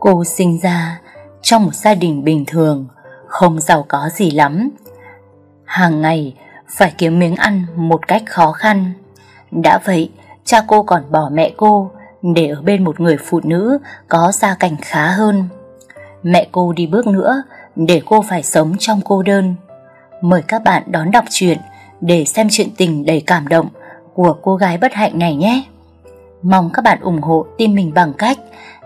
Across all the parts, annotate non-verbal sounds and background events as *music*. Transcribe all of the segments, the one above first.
Cô sinh ra trong một gia đình bình thường, không giàu có gì lắm. Hàng ngày phải kiếm miếng ăn một cách khó khăn. Đã vậy, cha cô còn bỏ mẹ cô để ở bên một người phụ nữ có gia cảnh khá hơn. Mẹ cô đi bước nữa để cô phải sống trong cô đơn. Mời các bạn đón đọc truyện để xem chuyện tình đầy cảm động của cô gái bất hạnh này nhé. Mong các bạn ủng hộ team mình bằng cách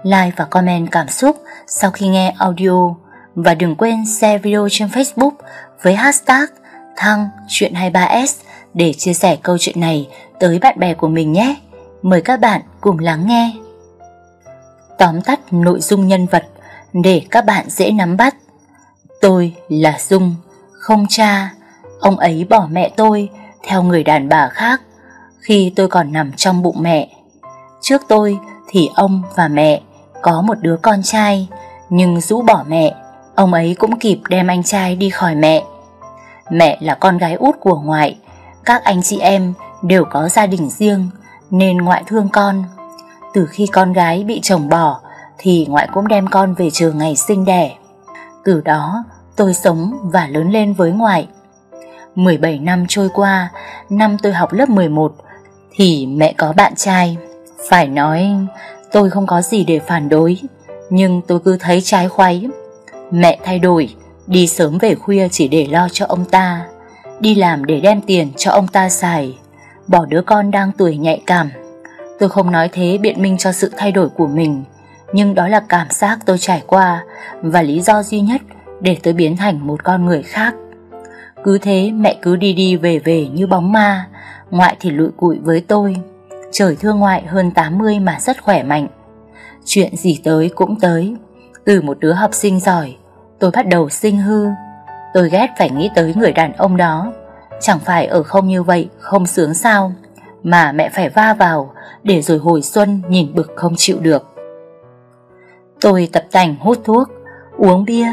like và comment cảm xúc sau khi nghe audio và đừng quên share video trên Facebook với hashtag thăng chuyện 23S để chia sẻ câu chuyện này tới bạn bè của mình nhé. Mời các bạn cùng lắng nghe. Tóm tắt nội dung nhân vật để các bạn dễ nắm bắt. Tôi là Dung, không cha. Ông ấy bỏ mẹ tôi theo người đàn bà khác khi tôi còn nằm trong bụng mẹ. Trước tôi thì ông và mẹ có một đứa con trai, nhưng rũ bỏ mẹ, ông ấy cũng kịp đem anh trai đi khỏi mẹ. Mẹ là con gái út của ngoại, các anh chị em đều có gia đình riêng nên ngoại thương con. Từ khi con gái bị chồng bỏ thì ngoại cũng đem con về chờ ngày sinh đẻ. Từ đó tôi sống và lớn lên với ngoại. 17 năm trôi qua, năm tôi học lớp 11 thì mẹ có bạn trai. Phải nói tôi không có gì để phản đối, nhưng tôi cứ thấy trái khoái. Mẹ thay đổi, đi sớm về khuya chỉ để lo cho ông ta, đi làm để đem tiền cho ông ta xài, bỏ đứa con đang tuổi nhạy cảm. Tôi không nói thế biện minh cho sự thay đổi của mình, nhưng đó là cảm giác tôi trải qua và lý do duy nhất để tôi biến thành một con người khác. Cứ thế mẹ cứ đi đi về về như bóng ma, ngoại thì lụi cụi với tôi. Trời thương ngoại hơn 80 mà rất khỏe mạnh. Chuyện gì tới cũng tới. Từ một đứa học sinh giỏi, tôi bắt đầu sinh hư. Tôi ghét phải nghĩ tới người đàn ông đó. Chẳng phải ở không như vậy, không sướng sao. Mà mẹ phải va vào, để rồi hồi xuân nhìn bực không chịu được. Tôi tập tành hút thuốc, uống bia,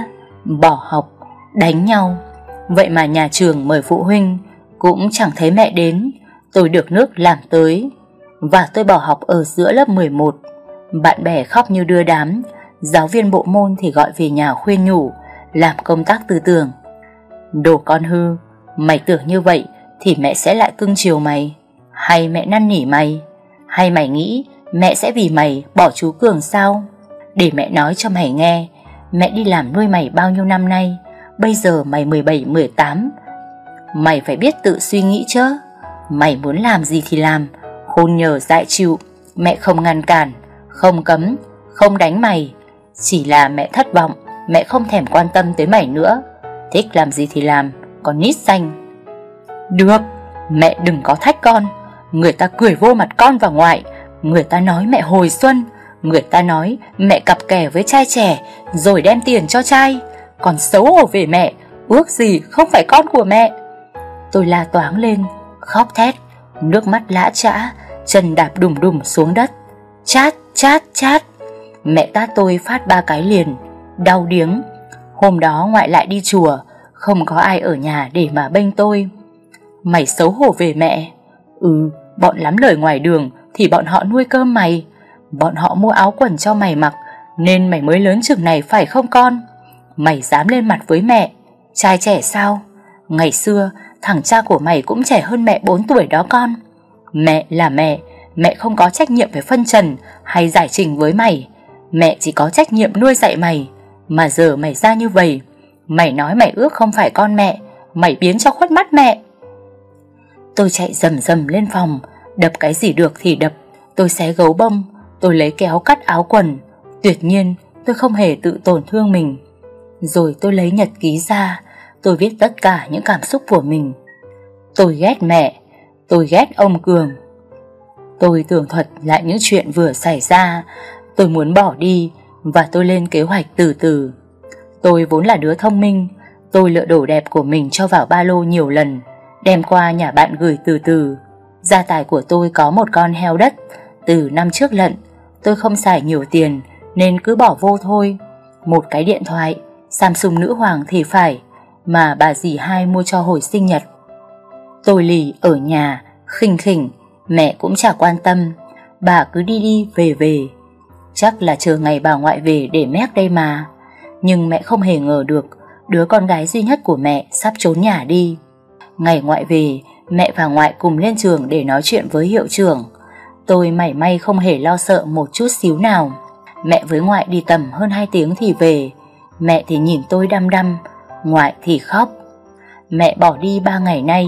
bỏ học, đánh nhau. Vậy mà nhà trường mời phụ huynh cũng chẳng thấy mẹ đến. Tôi được nước làm tới và tôi bỏ học ở giữa lớp 11. Bạn bè khóc như đưa đám, giáo viên bộ môn thì gọi về nhà khuyên nhủ, làm công tác tư tưởng. Đồ con hư, mày tưởng như vậy thì mẹ sẽ lại cưng chiều mày, hay mẹ năn nỉ mày, hay mày nghĩ mẹ sẽ vì mày bỏ chú Cường sao? Để mẹ nói cho mày nghe, mẹ đi làm nuôi mày bao nhiêu năm nay, bây giờ mày 17-18, mày phải biết tự suy nghĩ chứ. Mày muốn làm gì thì làm, Khôn nhờ dại chịu. Mẹ không ngăn cản, Không cấm, Không đánh mày. Chỉ là mẹ thất vọng, Mẹ không thèm quan tâm tới mày nữa. Thích làm gì thì làm, Còn nít xanh Được, Mẹ đừng có thách con. Người ta cười vô mặt con và ngoại, Người ta nói mẹ hồi xuân. Người ta nói mẹ cặp kè với trai trẻ, Rồi đem tiền cho trai. Còn xấu hổ về mẹ, Ước gì không phải con của mẹ. Tôi la toáng lên, Khóc thét. Nước mắt lã chã, Chân đạp đùng đùng xuống đất. Chát chát chát. Mẹ tát tôi phát ba cái liền, Đau điếng. Hôm đó ngoại lại đi chùa, Không có ai ở nhà để mà bênh tôi. Mày xấu hổ về mẹ. Ừ bọn lắm lời ngoài đường Thì bọn họ nuôi cơm mày. Bọn họ mua áo quần cho mày mặc, Nên mày mới lớn chừng này phải không con? Mày dám lên mặt với mẹ, Trai trẻ sao? Ngày xưa thằng cha của mày cũng trẻ hơn mẹ 4 tuổi đó con Mẹ là mẹ, mẹ không có trách nhiệm về phân trần hay giải trình với mày. Mẹ chỉ có trách nhiệm nuôi dạy mày. Mà giờ mày ra như vậy, mày nói mày ước không phải con mẹ, mày biến cho khuất mắt mẹ. Tôi chạy rầm rầm lên phòng, đập cái gì được thì đập. Tôi xé gấu bông, tôi lấy kéo cắt áo quần. Tuyệt nhiên, tôi không hề tự tổn thương mình. Rồi tôi lấy nhật ký ra, tôi viết tất cả những cảm xúc của mình. Tôi ghét mẹ, Tôi ghét ông Cường. Tôi tường thuật lại những chuyện vừa xảy ra Tôi muốn bỏ đi Và tôi lên kế hoạch từ từ. Tôi vốn là đứa thông minh Tôi lựa đồ đẹp của mình cho vào ba lô nhiều lần Đem qua nhà bạn gửi từ từ. Gia tài của tôi có một con heo đất. Từ năm trước lận Tôi không xài nhiều tiền Nên cứ bỏ vô thôi. Một cái điện thoại Samsung nữ hoàng thì phải. Mà bà dì hai mua cho hồi sinh nhật. Tôi lì ở nhà, khinh khỉnh, mẹ cũng chả quan tâm, bà cứ đi đi về về. Chắc là chờ ngày bà ngoại về để mét đây mà. Nhưng mẹ không hề ngờ được Đứa con gái duy nhất của mẹ sắp trốn nhà đi. Ngày ngoại về Mẹ và ngoại cùng lên trường để nói chuyện với hiệu trưởng. Tôi mảy may không hề lo sợ một chút xíu nào. Mẹ với ngoại đi tầm hơn 2 tiếng thì về. Mẹ thì nhìn tôi đăm đăm Ngoại thì khóc. Mẹ bỏ đi ba ngày nay,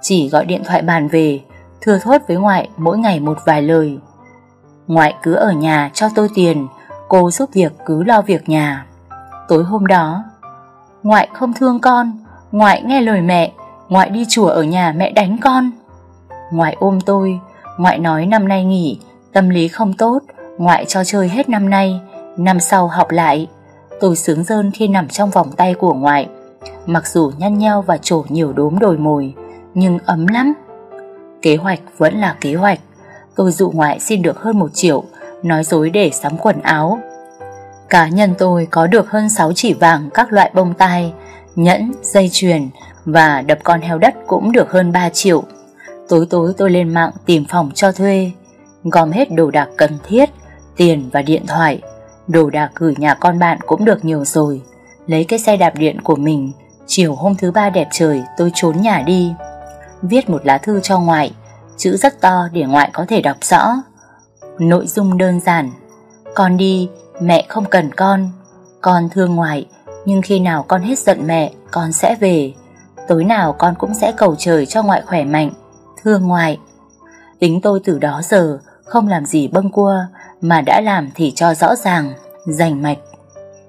Chỉ gọi điện thoại bàn về Thưa thốt với ngoại mỗi ngày một vài lời. Ngoại cứ ở nhà cho tôi tiền, Cô giúp việc cứ lo việc nhà. Tối hôm đó, Ngoại không thương con, Ngoại nghe lời mẹ, Ngoại đi chùa ở nhà mẹ đánh con. Ngoại ôm tôi, Ngoại nói năm nay nghỉ, Tâm lý không tốt, Ngoại cho chơi hết năm nay, Năm sau học lại. Tôi sướng rơn khi nằm trong vòng tay của ngoại. Mặc dù nhăn nheo và trổ nhiều đốm đồi mồi Nhưng ấm lắm. Kế hoạch vẫn là kế hoạch. Tôi dụ ngoại xin được hơn một triệu Nói dối để sắm quần áo. Cá nhân tôi có được hơn 6 chỉ vàng các loại bông tai Nhẫn, dây chuyền Và đập con heo đất cũng được hơn 3 triệu. Tối tối tôi lên mạng tìm phòng cho thuê Gom hết đồ đạc cần thiết Tiền và điện thoại. Đồ đạc gửi nhà con bạn cũng được nhiều rồi. Lấy cái xe đạp điện của mình. Chiều hôm thứ ba đẹp trời tôi trốn nhà đi. Viết một lá thư cho ngoại. Chữ rất to để ngoại có thể đọc rõ. Nội dung đơn giản. Con đi, mẹ không cần con. Con thương ngoại Nhưng khi nào con hết giận mẹ Con sẽ về. Tối nào con cũng sẽ cầu trời cho ngoại khỏe mạnh Thương ngoại. Tính tôi từ đó giờ Không làm gì bâng cua mà đã làm thì cho rõ ràng Rành mạch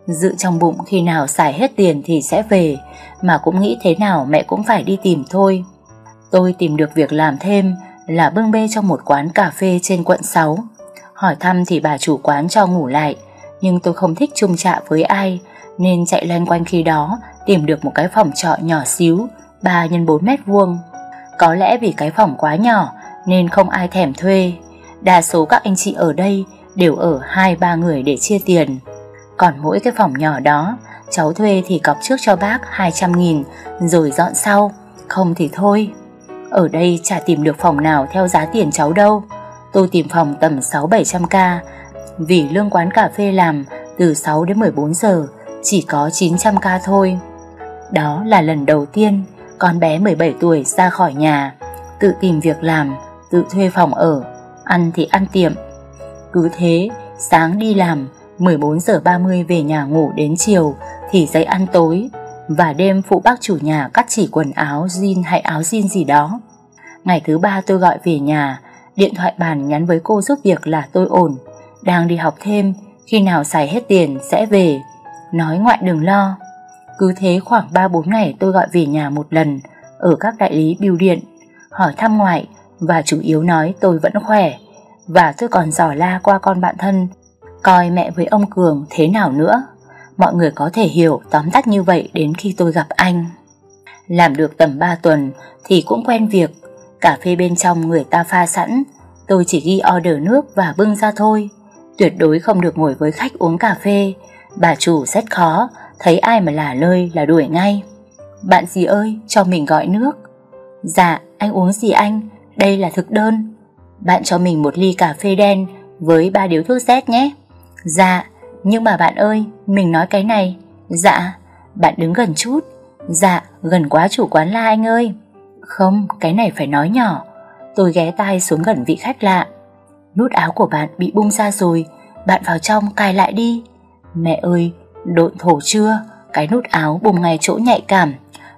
Dự trong bụng khi nào xài hết tiền thì sẽ về Mà cũng nghĩ thế nào mẹ cũng phải đi tìm thôi Tôi tìm được việc làm thêm là bưng bê trong một quán cà phê trên quận 6. Hỏi thăm thì bà chủ quán cho ngủ lại, nhưng tôi không thích chung trạ với ai, nên chạy loanh quanh khi đó tìm được một cái phòng trọ nhỏ xíu, 3 x 4 mét vuông. Có lẽ vì cái phòng quá nhỏ nên không ai thèm thuê. Đa số các anh chị ở đây đều ở 2-3 người để chia tiền. Còn mỗi cái phòng nhỏ đó, cháu thuê thì cọc trước cho bác 200 nghìn rồi dọn sau, không thì thôi. Ở đây chả tìm được phòng nào theo giá tiền cháu đâu Tôi tìm phòng tầm 6-700k Vì lương quán cà phê làm từ 6 đến 14 giờ Chỉ có 900k thôi Đó là lần đầu tiên Con bé 17 tuổi ra khỏi nhà Tự tìm việc làm Tự thuê phòng ở Ăn thì ăn tiệm cứ thế sáng đi làm 14 giờ 30 về nhà ngủ đến chiều Thì dậy ăn tối và đêm phụ bác chủ nhà cắt chỉ quần áo jean hay áo jean gì đó. Ngày thứ ba tôi gọi về nhà, điện thoại bàn nhắn với cô giúp việc là tôi ổn, đang đi học thêm, khi nào xài hết tiền sẽ về. Nói ngoại đừng lo. Cứ thế khoảng 3-4 ngày tôi gọi về nhà một lần, ở các đại lý bưu điện, hỏi thăm ngoại và chủ yếu nói tôi vẫn khỏe. Và tôi còn dò la qua con bạn thân, coi mẹ với ông Cường thế nào nữa. Mọi người có thể hiểu tóm tắt như vậy đến khi tôi gặp anh. Làm được tầm 3 tuần thì cũng quen việc, cà phê bên trong người ta pha sẵn, tôi chỉ ghi order nước và bưng ra thôi. Tuyệt đối không được ngồi với khách uống cà phê, bà chủ rất khó, thấy ai mà lả lơi là đuổi ngay. Bạn gì ơi, cho mình gọi nước. Dạ, anh uống gì anh? Đây là thực đơn. Bạn cho mình một ly cà phê đen với ba điếu thuốc Z nhé. Dạ, nhưng mà bạn ơi, mình nói cái này. Dạ, bạn đứng gần chút. Dạ, gần quá chủ quán la anh ơi. Không, cái này phải nói nhỏ. Tôi ghé tai xuống gần vị khách lạ. Nút áo của bạn bị bung ra rồi, bạn vào trong cài lại đi. Mẹ ơi, độn thổ chưa? Cái nút áo bùng ngay chỗ nhạy cảm.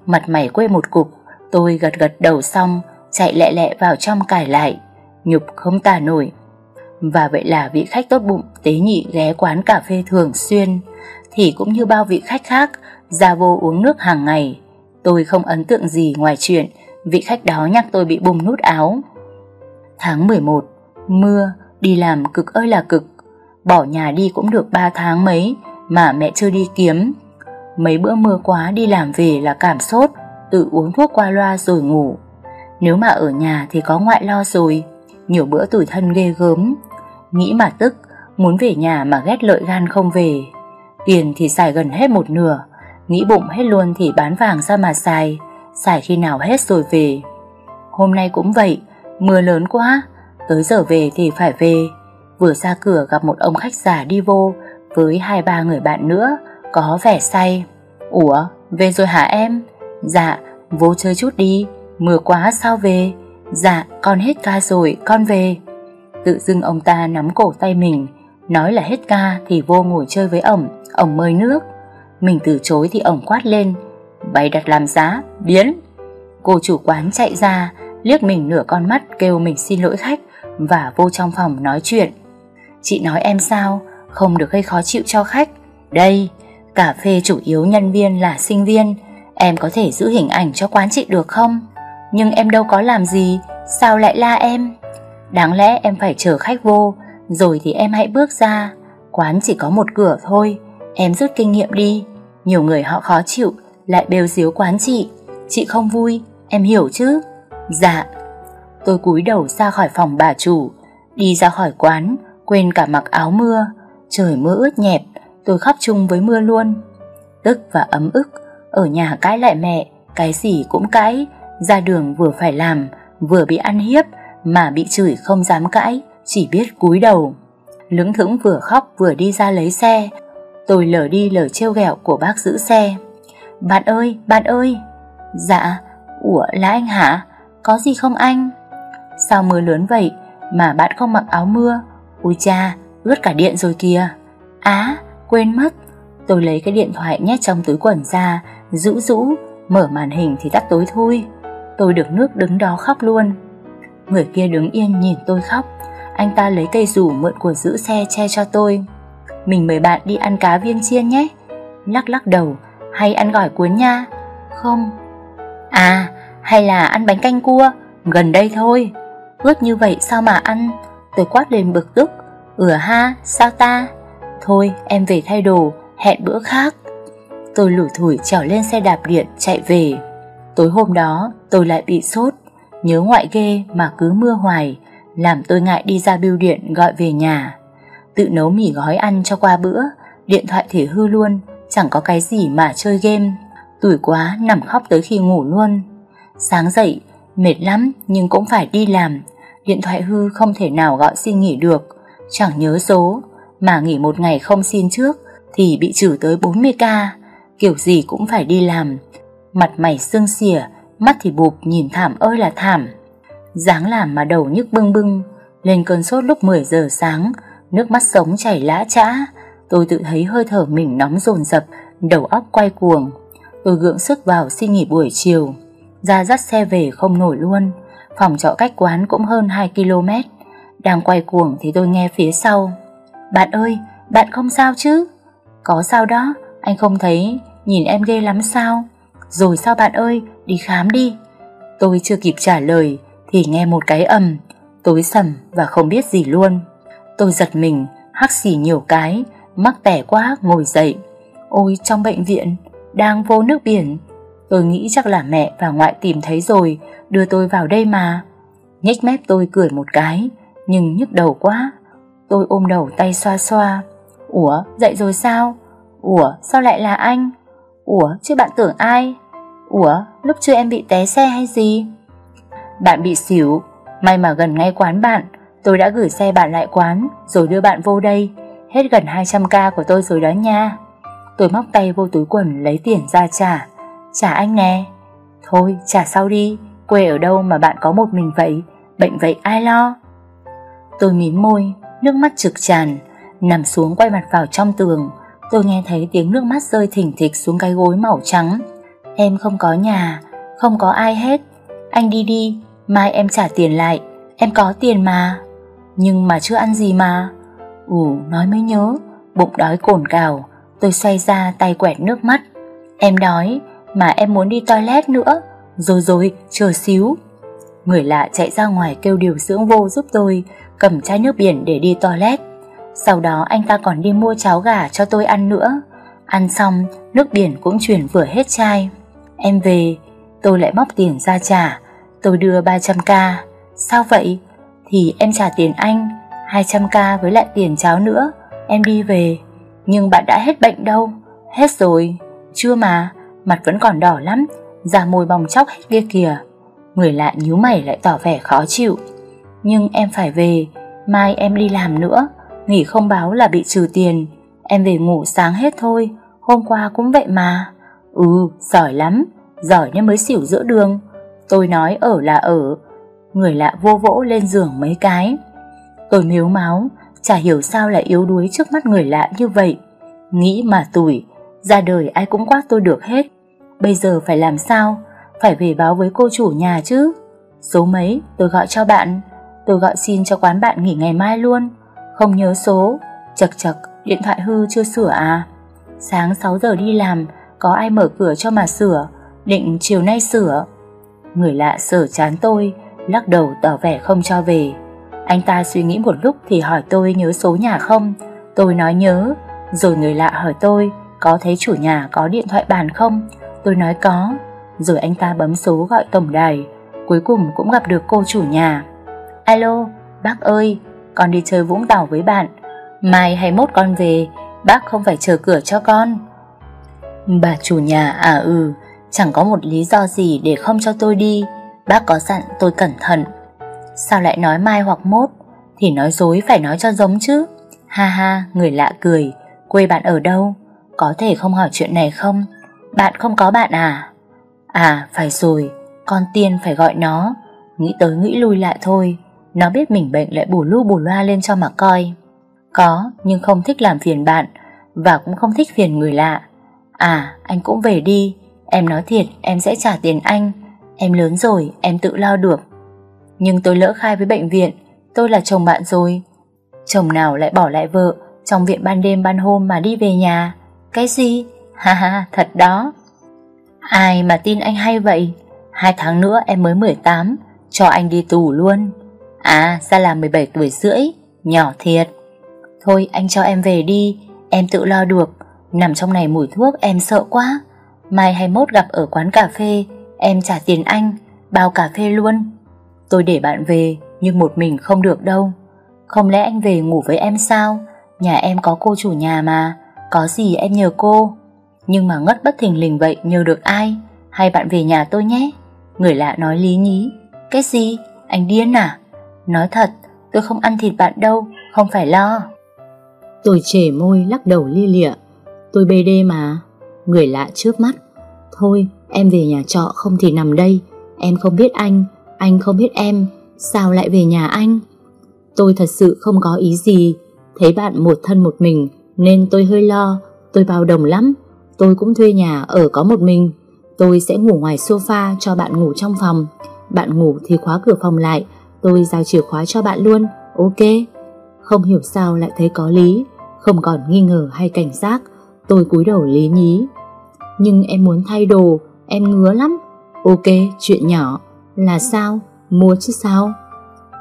Mặt mày quê một cục, tôi gật gật đầu xong, chạy lẹ lẹ vào trong cài lại. Nhục không tả nổi. Và vậy là vị khách tốt bụng, tế nhị ghé quán cà phê thường xuyên, Thì cũng như bao vị khách khác Ra vô uống nước hàng ngày. Tôi không ấn tượng gì ngoài chuyện, Vị khách đó nhắc tôi bị bùng nút áo. Tháng 11 Mưa, Đi làm cực ơi là cực. Bỏ nhà đi cũng được 3 tháng mấy, Mà mẹ chưa đi kiếm. Mấy bữa mưa quá đi làm về là cảm sốt, Tự uống thuốc qua loa rồi ngủ. Nếu mà ở nhà thì có ngoại lo rồi. Nhiều bữa tủi thân ghê gớm. Nghĩ mà tức, Muốn về nhà mà ghét lợi gan không về. Tiền thì xài gần hết một nửa, Nghĩ bụng hết luôn thì bán vàng ra mà xài Xài khi nào hết rồi về. Hôm nay cũng vậy, Mưa lớn quá, Tới giờ về thì phải về. Vừa ra cửa gặp một ông khách già đi vô, Với hai ba người bạn nữa, Có vẻ say. Ủa, về rồi hả em? Dạ vô chơi chút đi, Mưa quá sao về? Dạ con hết ca rồi con về. Tự dưng ông ta nắm cổ tay mình Nói là hết ca thì vô ngồi chơi với ổng Ổng mời nước. Mình từ chối thì ổng quát lên Bày đặt làm giá, biến. Cô chủ quán chạy ra Liếc mình nửa con mắt kêu mình xin lỗi khách Và vô trong phòng nói chuyện. Chị nói em sao Không được gây khó chịu cho khách. Đây, cà phê chủ yếu nhân viên là sinh viên Em có thể giữ hình ảnh cho quán chị được không? Nhưng em đâu có làm gì. Sao lại la em? Đáng lẽ em phải chờ khách vô Rồi thì em hãy bước ra. Quán chỉ có một cửa thôi. Em rút kinh nghiệm đi. Nhiều người họ khó chịu Lại bêu diếu quán chị. Chị không vui, em hiểu chứ? Dạ. Tôi cúi đầu ra khỏi phòng bà chủ Đi ra khỏi quán Quên cả mặc áo mưa. Trời mưa ướt nhẹp Tôi khóc chung với mưa luôn. Tức và ấm ức Ở nhà cãi lại mẹ Cái gì cũng cãi. Ra đường vừa phải làm Vừa bị ăn hiếp Mà bị chửi không dám cãi Chỉ biết cúi đầu. Lững thững vừa khóc vừa đi ra lấy xe. Tôi lờ đi lời trêu ghẹo của bác giữ xe. Bạn ơi, bạn ơi! Dạ, ủa là anh hả? Có gì không anh? Sao mưa lớn vậy mà bạn không mặc áo mưa? Ui cha, ướt cả điện rồi kìa. Á, quên mất. Tôi lấy cái điện thoại nhét trong túi quần ra Rũ rũ Mở màn hình thì tắt tối thui. Tôi được nước đứng đó khóc luôn. Người kia đứng yên nhìn tôi khóc. Anh ta lấy cây rủ mượn của giữ xe che cho tôi. Mình mời bạn đi ăn cá viên chiên nhé. Lắc lắc đầu, Hay ăn gỏi cuốn nha. Không. À hay là ăn bánh canh cua. Gần đây thôi. Ướt như vậy sao mà ăn? Tôi quát lên bực tức. Ừa ha, sao ta? Thôi, em về thay đồ. Hẹn bữa khác. Tôi lủi thủi trèo lên xe đạp điện chạy về. Tối hôm đó, tôi lại bị sốt, Nhớ ngoại ghê mà cứ mưa hoài, Làm tôi ngại đi ra bưu điện gọi về nhà. Tự nấu mì gói ăn cho qua bữa, Điện thoại thì hư luôn, Chẳng có cái gì mà chơi game. Tuổi quá, nằm khóc tới khi ngủ luôn. Sáng dậy, Mệt lắm nhưng cũng phải đi làm, Điện thoại hư không thể nào gọi xin nghỉ được. Chẳng nhớ số, Mà nghỉ một ngày không xin trước Thì bị trừ tới 40k Kiểu gì cũng phải đi làm. Mặt mày sưng xỉa Mắt thì bụp nhìn thảm ơi là thảm. Dáng làm mà đầu nhức bưng bưng. Lên cơn sốt lúc 10 giờ sáng Nước mắt sống chảy lã chã. Tôi tự thấy hơi thở mình nóng dồn dập Đầu óc quay cuồng. Tôi gượng sức vào xin nghỉ buổi chiều. Ra dắt xe về không nổi luôn. Phòng trọ cách quán cũng hơn 2 km. Đang quay cuồng thì tôi nghe phía sau. Bạn ơi, bạn không sao chứ? Có sao đó, anh không thấy. Nhìn em ghê lắm sao? Rồi sao bạn ơi, đi khám đi. Tôi chưa kịp trả lời Thì nghe một cái ầm Tối sầm và không biết gì luôn. Tôi giật mình, hắc xì nhiều cái Mắc tẻ quá ngồi dậy. Ôi trong bệnh viện Đang vô nước biển. Tôi nghĩ chắc là mẹ và ngoại tìm thấy rồi Đưa tôi vào đây mà. Nhếch mép tôi cười một cái Nhưng nhức đầu quá. Tôi ôm đầu tay xoa xoa. Ủa dậy rồi sao? Ủa sao lại là anh? Ủa, chứ bạn tưởng ai? Ủa, lúc chưa em bị té xe hay gì? Bạn bị xỉu. May mà gần ngay quán bạn. Tôi đã gửi xe bạn lại quán, Rồi đưa bạn vô đây. Hết gần 200k của tôi rồi đó nha. Tôi móc tay vô túi quần, lấy tiền ra trả. Trả anh nè. Thôi, trả sau đi. Quê ở đâu mà bạn có một mình vậy? Bệnh vậy ai lo? Tôi mím môi, Nước mắt trực tràn, Nằm xuống quay mặt vào trong tường. Tôi nghe thấy tiếng nước mắt rơi thỉnh thịch xuống cái gối màu trắng. Em không có nhà, Không có ai hết. Anh đi đi, Mai em trả tiền lại. Em có tiền mà. Nhưng mà chưa ăn gì mà. Ủ, nói mới nhớ, Bụng đói cồn cào. Tôi xoay ra tay quẹt nước mắt. Em đói, Mà em muốn đi toilet nữa. Rồi rồi, chờ xíu. Người lạ chạy ra ngoài kêu điều dưỡng vô giúp tôi, Cầm chai nước biển để đi toilet. Sau đó anh ta còn đi mua cháo gà cho tôi ăn nữa. Ăn xong Nước biển cũng chuyển vừa hết chai. Em về Tôi lại móc tiền ra trả. Tôi đưa 300k Sao vậy? Thì em trả tiền anh 200k với lại tiền cháo nữa. Em đi về. Nhưng bạn đã hết bệnh đâu? Hết rồi. Chưa mà Mặt vẫn còn đỏ lắm. Da môi bong chóc hết kia kìa. Người lạ nhíu mày lại tỏ vẻ khó chịu. Nhưng em phải về mai em đi làm nữa, nghỉ không báo là bị trừ tiền. Em về ngủ sáng hết thôi, hôm qua cũng vậy mà. Ừ, giỏi lắm, giỏi nên mới xỉu giữa đường. Tôi nói ở là ở. Người lạ vô vỗ lên giường mấy cái. Tôi miếu máu, chả hiểu sao lại yếu đuối trước mắt người lạ như vậy. Nghĩ mà tủi, ra đời ai cũng quát tôi được hết. Bây giờ phải làm sao? Phải về báo với cô chủ nhà chứ. Số mấy tôi gọi cho bạn. Tôi gọi xin cho quán bạn nghỉ ngày mai luôn. Không nhớ số. Chật chật, điện thoại hư chưa sửa à? Sáng 6 giờ đi làm, có ai mở cửa cho mà sửa, định chiều nay sửa. Người lạ sở chán tôi, lắc đầu tỏ vẻ không cho về. Anh ta suy nghĩ một lúc thì hỏi tôi nhớ số nhà không. Tôi nói nhớ, rồi người lạ hỏi tôi có thấy chủ nhà có điện thoại bàn không. Tôi nói có, rồi anh ta bấm số gọi tổng đài, cuối cùng cũng gặp được cô chủ nhà. Alo, bác ơi, con đi chơi Vũng Tàu với bạn. Mai hay mốt con về, bác không phải chờ cửa cho con. Bà chủ nhà à ừ, chẳng có một lý do gì để không cho tôi đi. Bác có dặn tôi cẩn thận. Sao lại nói mai hoặc mốt? Thì nói dối phải nói cho giống chứ. Ha ha, người lạ cười. Quê bạn ở đâu? Có thể không hỏi chuyện này không? Bạn không có bạn à? À, phải rồi, con tiên phải gọi nó. Nghĩ tới nghĩ lui lại thôi. Nó biết mình bệnh lại bù lu bù loa lên cho mà coi. Có, nhưng không thích làm phiền bạn và cũng không thích phiền người lạ. À, anh cũng về đi. Em nói thiệt, em sẽ trả tiền anh. Em lớn rồi, em tự lo được. Nhưng tôi lỡ khai với bệnh viện, tôi là chồng bạn rồi. Chồng nào lại bỏ lại vợ trong viện ban đêm ban hôm mà đi về nhà. Cái gì? *laughs* Ha ha, thật đó. Ai mà tin anh hay vậy? Hai tháng nữa em mới 18, cho anh đi tù luôn. À, ra là 17 tuổi rưỡi, nhỏ thiệt. Thôi anh cho em về đi, em tự lo được. Nằm trong này mùi thuốc em sợ quá. Mai hay mốt gặp ở quán cà phê, em trả tiền anh, bao cà phê luôn. Tôi để bạn về, nhưng một mình không được đâu. Không lẽ anh về ngủ với em sao? Nhà em có cô chủ nhà mà, có gì em nhờ cô. Nhưng mà ngất bất thình lình vậy nhờ được ai? Hay bạn về nhà tôi nhé? Người lạ nói lý nhí. Cái gì? Anh điên à? Nói thật, tôi không ăn thịt bạn đâu, không phải lo. Tôi chề môi lắc đầu lia lịa. Tôi bê đê mà. Người lạ trước mắt. Thôi, em về nhà trọ không thì nằm đây. Em không biết anh, anh không biết em. Sao lại về nhà anh? Tôi thật sự không có ý gì. Thấy bạn một thân một mình nên tôi hơi lo. Tôi bao đồng lắm. Tôi cũng thuê nhà ở có một mình. Tôi sẽ ngủ ngoài sofa cho bạn ngủ trong phòng. Bạn ngủ thì khóa cửa phòng lại. Tôi giao chìa khóa cho bạn luôn. Ok. Không hiểu sao lại thấy có lý. Không còn nghi ngờ hay cảnh giác. Tôi cúi đầu lý nhí. Nhưng em muốn thay đồ. Em ngứa lắm. Ok, chuyện nhỏ. Là sao? Mua chứ sao?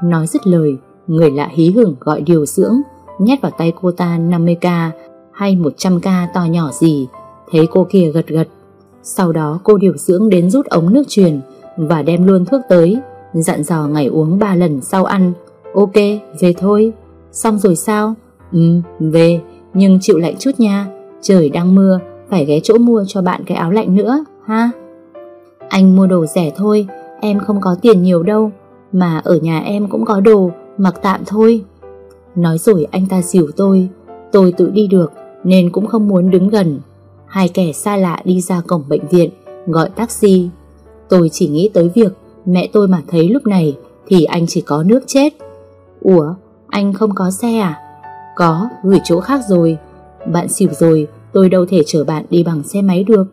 Nói dứt lời, người lạ hí hửng gọi điều dưỡng, nhét vào tay cô ta 50k hay 100k to nhỏ gì. Thấy cô kia gật gật. Sau đó cô điều dưỡng đến rút ống nước truyền và đem luôn thuốc tới, dặn dò ngày uống 3 lần sau ăn. Ok, về thôi. Xong rồi sao? Ừ, về, nhưng chịu lạnh chút nha. Trời đang mưa, phải ghé chỗ mua cho bạn cái áo lạnh nữa, ha? Anh mua đồ rẻ thôi, em không có tiền nhiều đâu, mà ở nhà em cũng có đồ, mặc tạm thôi. Nói rồi anh ta xỉu tôi, tôi tự đi được nên cũng không muốn đứng gần. Hai kẻ xa lạ đi ra cổng bệnh viện, gọi taxi. Tôi chỉ nghĩ tới việc mẹ tôi mà thấy lúc này thì anh chỉ có nước chết. Ủa, anh không có xe à? Có, gửi chỗ khác rồi. Bạn xỉu rồi, tôi đâu thể chở bạn đi bằng xe máy được.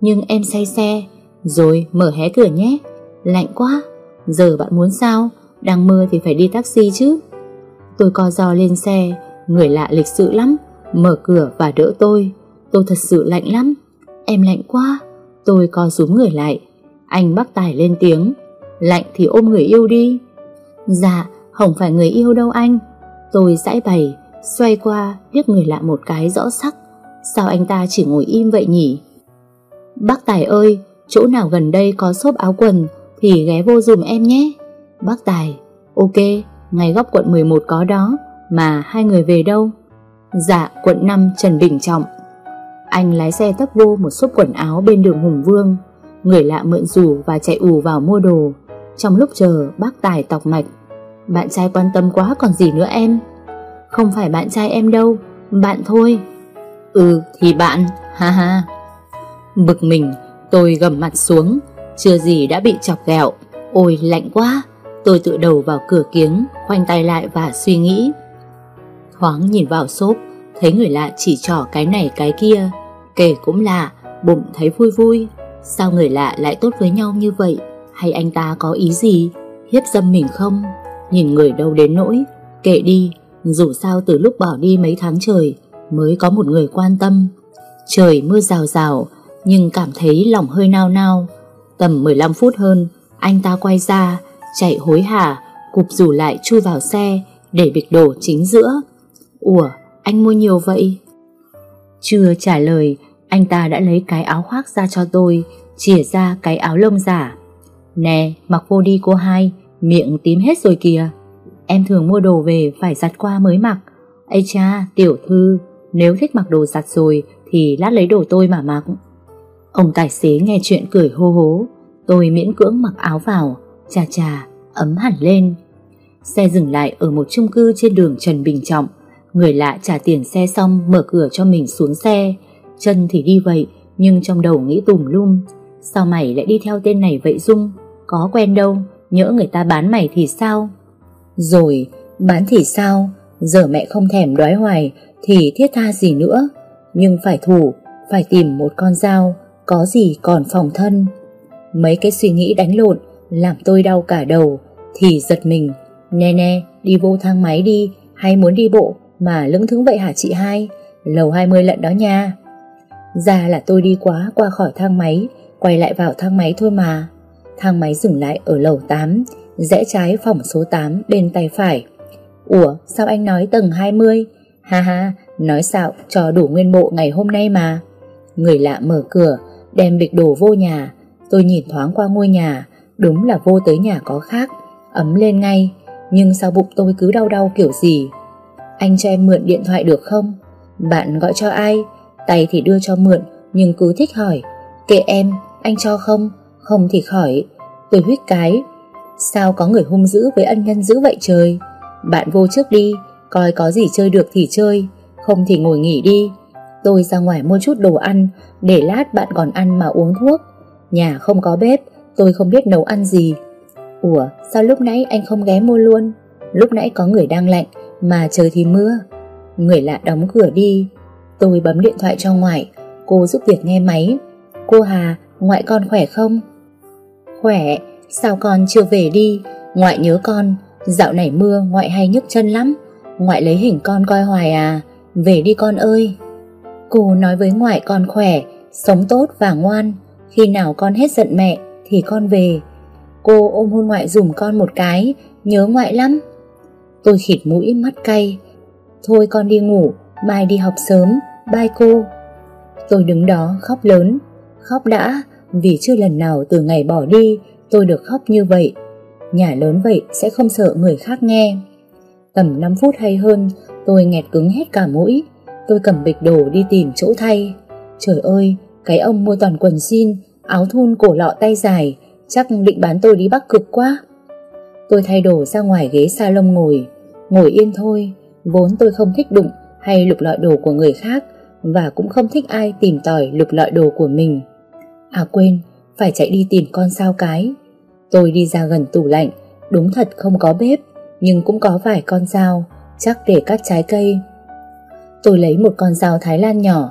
Nhưng em say xe, rồi mở hé cửa nhé. Lạnh quá, giờ bạn muốn sao? Đang mưa thì phải đi taxi chứ. Tôi co giò lên xe, người lạ lịch sự lắm, mở cửa và đỡ tôi. Tôi thật sự lạnh lắm. Em lạnh quá. Tôi co rúm người lại. Anh bắt tài lên tiếng. Lạnh thì ôm người yêu đi. Dạ, không phải người yêu đâu anh. Tôi giải bày, xoay qua, liếc người lạ một cái rõ sắc. Sao anh ta chỉ ngồi im vậy nhỉ? Bác Tài ơi, chỗ nào gần đây có xốp áo quần thì ghé vô dùm em nhé. Bác Tài, ok, ngay góc quận 11 có đó, mà hai người về đâu? Dạ, quận 5 Trần Bình Trọng. Anh lái xe tấp vô một xốp quần áo bên đường Hùng Vương. Người lạ mượn rủ và chạy ù vào mua đồ. Trong lúc chờ, bác Tài tọc mạch. Bạn trai quan tâm quá còn gì nữa em? Không phải bạn trai em đâu Bạn thôi. Ừ thì bạn Ha ha. Bực mình tôi gầm mặt xuống Chưa gì đã bị chọc ghẹo. Ôi lạnh quá. Tôi tự đầu vào cửa kiếng Khoanh tay lại và suy nghĩ. Thoáng nhìn vào xốp Thấy người lạ chỉ trỏ cái này cái kia. Kể cũng lạ Bụng thấy vui vui. Sao người lạ lại tốt với nhau như vậy? Hay anh ta có ý gì? Hiếp dâm mình không? Nhìn người đâu đến nỗi. Kệ đi, Dù sao từ lúc bỏ đi mấy tháng trời Mới có một người quan tâm. Trời mưa rào rào, Nhưng cảm thấy lòng hơi nao nao. Tầm 15 phút hơn, Anh ta quay ra, Chạy hối hả, Cụp rủ lại chui vào xe Để bịch đổ chính giữa. Ủa, anh mua nhiều vậy? Chưa trả lời, Anh ta đã lấy cái áo khoác ra cho tôi Chỉa ra cái áo lông giả. Nè, mặc vô đi cô hai, Miệng tím hết rồi kìa. Em thường mua đồ về phải giặt qua mới mặc. Ây cha, tiểu thư, Nếu thích mặc đồ giặt rồi Thì lát lấy đồ tôi mà mặc. Ông tài xế nghe chuyện cười hô hố. Tôi miễn cưỡng mặc áo vào. Chà chà, ấm hẳn lên. Xe dừng lại ở một chung cư trên đường Trần Bình Trọng. Người lạ trả tiền xe xong mở cửa cho mình xuống xe. Chân thì đi vậy, Nhưng trong đầu nghĩ tùm lum. Sao mày lại đi theo tên này vậy Dung? Có quen đâu, Nhỡ người ta bán mày thì sao? Rồi, bán thì sao? Giờ mẹ không thèm đói hoài Thì thiết tha gì nữa? Nhưng phải thủ Phải tìm một con dao, Có gì còn phòng thân? Mấy cái suy nghĩ đánh lộn Làm tôi đau cả đầu, Thì giật mình. Nè nè, đi vô thang máy đi, Hay muốn đi bộ mà lững thững vậy hả chị hai? Lầu 20 lận đó nha. Ra là tôi đi quá qua khỏi thang máy, Quay lại vào thang máy thôi mà. Thang máy dừng lại ở lầu 8 Rẽ trái phòng số 8 bên tay phải. Ủa, sao anh nói tầng 20 Ha ha, Nói xạo cho đủ nguyên bộ ngày hôm nay mà. Người lạ mở cửa, Đem bịch đồ vô nhà. Tôi nhìn thoáng qua ngôi nhà, Đúng là vô tới nhà có khác, Ấm lên ngay. Nhưng sao bụng tôi cứ đau đau kiểu gì? Anh cho em mượn điện thoại được không? Bạn gọi cho ai? Tay thì đưa cho mượn, Nhưng cứ thích hỏi. Kệ em, anh cho không? Không thì khỏi. Tôi huyết cái. Sao có người hung dữ với ân nhân dữ vậy trời? Bạn vô trước đi, Coi có gì chơi được thì chơi. Không thì ngồi nghỉ đi. Tôi ra ngoài mua chút đồ ăn, Để lát bạn còn ăn mà uống thuốc. Nhà không có bếp, Tôi không biết nấu ăn gì. Ủa, sao lúc nãy anh không ghé mua luôn? Lúc nãy có người đang lạnh, Mà trời thì mưa. Người lạ đóng cửa đi. Tôi bấm điện thoại cho ngoại. Cô giúp việc nghe máy. Cô Hà, ngoại con khỏe không? Khỏe, Sao con chưa về đi? Ngoại nhớ con, Dạo này mưa ngoại hay nhức chân lắm. Ngoại lấy hình con coi hoài à Về đi con ơi. Cô nói với ngoại con khỏe, Sống tốt và ngoan. Khi nào con hết giận mẹ, Thì con về. Cô ôm hôn ngoại dùm con một cái, Nhớ ngoại lắm. Tôi khịt mũi, mắt cay. Thôi con đi ngủ, Mai đi học sớm, Bye cô. Tôi đứng đó khóc lớn, Khóc đã. Vì chưa lần nào từ ngày bỏ đi, Tôi được khóc như vậy. Nhà lớn vậy sẽ không sợ người khác nghe. Tầm 5 phút hay hơn, Tôi nghẹt cứng hết cả mũi. Tôi cầm bịch đồ đi tìm chỗ thay. Trời ơi, Cái ông mua toàn quần jean, Áo thun cổ lọ tay dài, Chắc định bán tôi đi Bắc cực quá. Tôi thay đồ ra ngoài ghế salon ngồi. Ngồi yên thôi, Vốn tôi không thích đụng hay lục lọi đồ của người khác Và cũng không thích ai tìm tòi lục lọi đồ của mình. À quên Phải chạy đi tìm con sao cái. Tôi đi ra gần tủ lạnh Đúng thật không có bếp Nhưng cũng có vài con dao Chắc để cắt trái cây. Tôi lấy một con dao Thái Lan nhỏ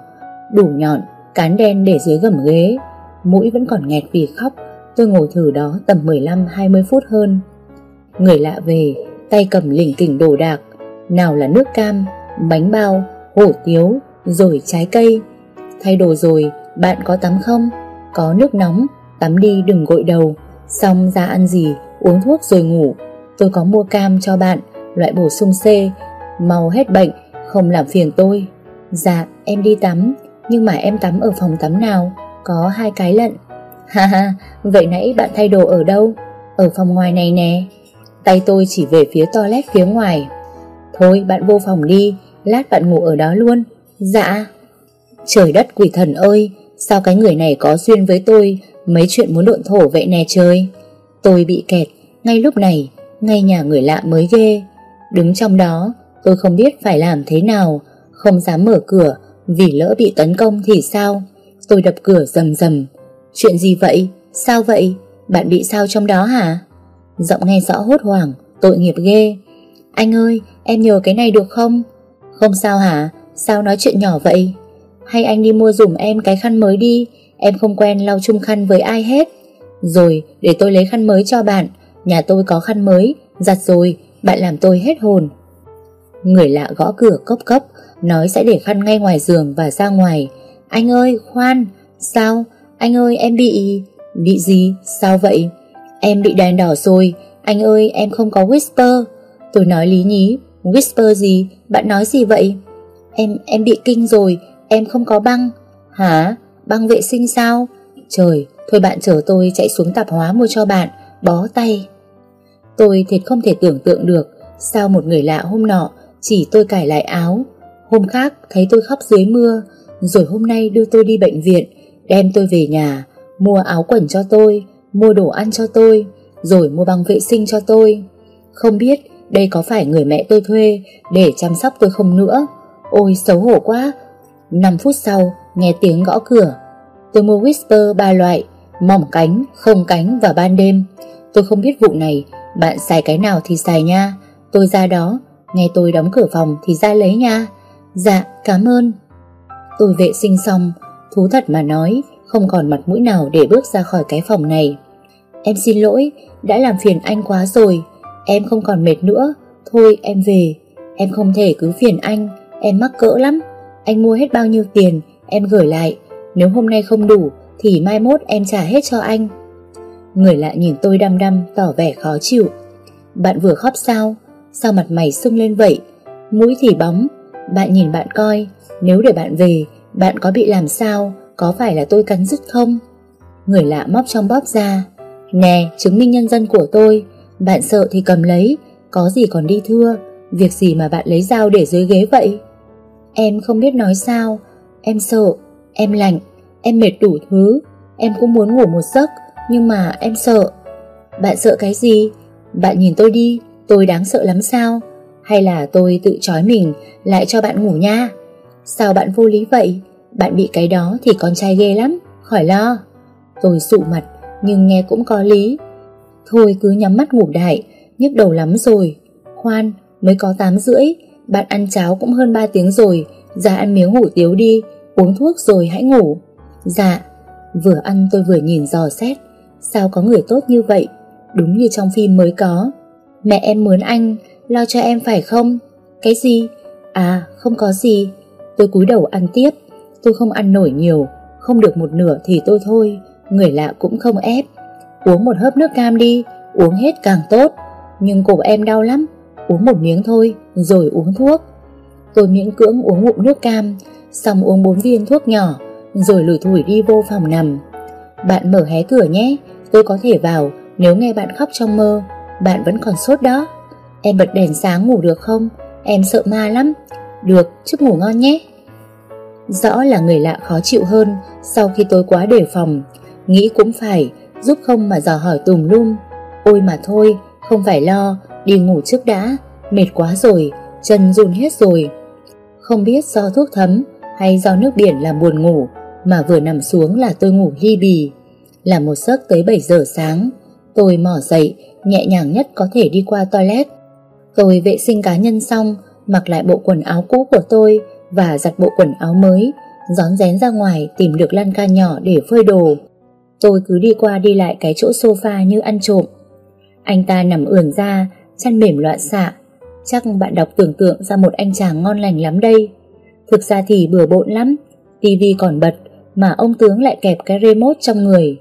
Đủ nhọn, cán đen để dưới gầm ghế. Mũi vẫn còn nghẹt vì khóc Tôi ngồi thử đó tầm 15-20 phút hơn. Người lạ về Tay cầm lỉnh kỉnh đồ đạc Nào là nước cam, bánh bao, hổ tiếu Rồi trái cây. Thay đồ rồi, bạn có tắm không? Có nước nóng, tắm đi đừng gội đầu Xong ra ăn gì, uống thuốc rồi ngủ. Tôi có mua cam cho bạn Loại bổ sung C Mau hết bệnh, không làm phiền tôi. Dạ, em đi tắm Nhưng mà em tắm ở phòng tắm nào Có hai cái lận. *laughs* Ha ha, vậy nãy bạn thay đồ ở đâu? Ở phòng ngoài này nè. Tay tôi chỉ về phía toilet phía ngoài. Thôi bạn vô phòng đi Lát bạn ngủ ở đó luôn. Dạ. Trời đất quỷ thần ơi Sao cái người này có duyên với tôi Mấy chuyện muốn độn thổ vậy nè chơi Tôi bị kẹt Ngay lúc này ngay nhà người lạ mới ghê. Đứng trong đó, tôi không biết phải làm thế nào, không dám mở cửa vì lỡ bị tấn công thì sao. Tôi đập cửa rầm rầm. Chuyện gì vậy? Sao vậy? Bạn bị sao trong đó hả? Giọng nghe rõ hốt hoảng, tội nghiệp ghê. Anh ơi, em nhờ cái này được không? Không sao hả? Sao nói chuyện nhỏ vậy? Hay anh đi mua dùm em cái khăn mới đi, em không quen lau chung khăn với ai hết. Rồi, để tôi lấy khăn mới cho bạn, nhà tôi có khăn mới, giặt rồi, bạn làm tôi hết hồn. Người lạ gõ cửa cốc cốc, nói sẽ để khăn ngay ngoài giường và ra ngoài. Anh ơi, khoan, sao? Anh ơi, em bị... Bị gì? Sao vậy? Em bị đèn đỏ rồi, anh ơi, em không có whisper. Tôi nói lý nhí, whisper gì? Bạn nói gì vậy? Em, em bị kinh rồi, em không có băng. Hả? Băng vệ sinh sao? Trời, thôi bạn chở tôi chạy xuống tạp hóa mua cho bạn, bó tay. Tôi thiệt không thể tưởng tượng được sao một người lạ hôm nọ chỉ tôi cải lại áo. Hôm khác thấy tôi khóc dưới mưa, rồi hôm nay đưa tôi đi bệnh viện, đem tôi về nhà, mua áo quần cho tôi, mua đồ ăn cho tôi, rồi mua băng vệ sinh cho tôi. Không biết đây có phải người mẹ tôi thuê để chăm sóc tôi không nữa. Ôi xấu hổ quá. 5 phút sau, nghe tiếng gõ cửa. Tôi mua whisper ba loại, mỏng cánh, không cánh và ban đêm. Tôi không biết vụ này, bạn xài cái nào thì xài nha. Tôi ra đó, nghe tôi đóng cửa phòng thì ra lấy nha. Dạ, cảm ơn. Tôi vệ sinh xong, thú thật mà nói, không còn mặt mũi nào để bước ra khỏi cái phòng này. Em xin lỗi, đã làm phiền anh quá rồi. Em không còn mệt nữa, thôi em về. Em không thể cứ phiền anh, em mắc cỡ lắm. Anh mua hết bao nhiêu tiền, em gửi lại. Nếu hôm nay không đủ, thì mai mốt em trả hết cho anh. Người lạ nhìn tôi đăm đăm, tỏ vẻ khó chịu. Bạn vừa khóc sao? Sao mặt mày sưng lên vậy? Mũi thì bóng. Bạn nhìn bạn coi, nếu để bạn về, bạn có bị làm sao? Có phải là tôi cắn dứt không? Người lạ móc trong bóp ra. Nè, chứng minh nhân dân của tôi. Bạn sợ thì cầm lấy, có gì còn đi thưa. Việc gì mà bạn lấy dao để dưới ghế vậy? Em không biết nói sao. Em sợ, em lạnh, em mệt đủ thứ. Em cũng muốn ngủ một giấc, nhưng mà em sợ. Bạn sợ cái gì? Bạn nhìn tôi đi, tôi đáng sợ lắm sao? Hay là tôi tự trói mình lại cho bạn ngủ nha? Sao bạn vô lý vậy? Bạn bị cái đó thì con trai ghê lắm, khỏi lo. Tôi sụ mặt, nhưng nghe cũng có lý. Thôi cứ nhắm mắt ngủ đại, nhức đầu lắm rồi. Khoan, mới có 8 rưỡi, bạn ăn cháo cũng hơn 3 tiếng rồi, ra ăn miếng hủ tiếu đi, uống thuốc rồi hãy ngủ. Dạ, vừa ăn tôi vừa nhìn dò xét, sao có người tốt như vậy, đúng như trong phim mới có. Mẹ em muốn anh, lo cho em phải không? Cái gì? À, không có gì. Tôi cúi đầu ăn tiếp, tôi không ăn nổi nhiều, không được một nửa thì tôi thôi, người lạ cũng không ép. Uống một hớp nước cam đi, uống hết càng tốt, nhưng cổ em đau lắm, uống một miếng thôi, rồi uống thuốc. Tôi miễn cưỡng uống ngụm nước cam, xong uống bốn viên thuốc nhỏ, rồi lủi thủi đi vô phòng nằm. Bạn mở hé cửa nhé, tôi có thể vào nếu nghe bạn khóc trong mơ. Bạn vẫn còn sốt đó. Em bật đèn sáng ngủ được không? Em sợ ma lắm. Được, chúc ngủ ngon nhé. Rõ là người lạ khó chịu hơn sau khi tôi quá đề phòng. Nghĩ cũng phải, giúp không mà dò hỏi tùm lum. Ôi mà thôi, không phải lo, đi ngủ trước đã, mệt quá rồi, chân run hết rồi. Không biết do thuốc thấm hay do nước biển làm buồn ngủ mà vừa nằm xuống là tôi ngủ ly bì. Là một giấc tới 7 giờ sáng, tôi mỏ dậy, nhẹ nhàng nhất có thể đi qua toilet. Tôi vệ sinh cá nhân xong, mặc lại bộ quần áo cũ của tôi và giặt bộ quần áo mới, gión rén ra ngoài tìm được lan can nhỏ để phơi đồ. Tôi cứ đi qua đi lại cái chỗ sofa như ăn trộm. Anh ta nằm ườn ra, chăn mềm loạn xạ. Chắc bạn đọc tưởng tượng ra một anh chàng ngon lành lắm đây. Thực ra thì bừa bộn lắm, tivi còn bật, mà ông tướng lại kẹp cái remote trong người.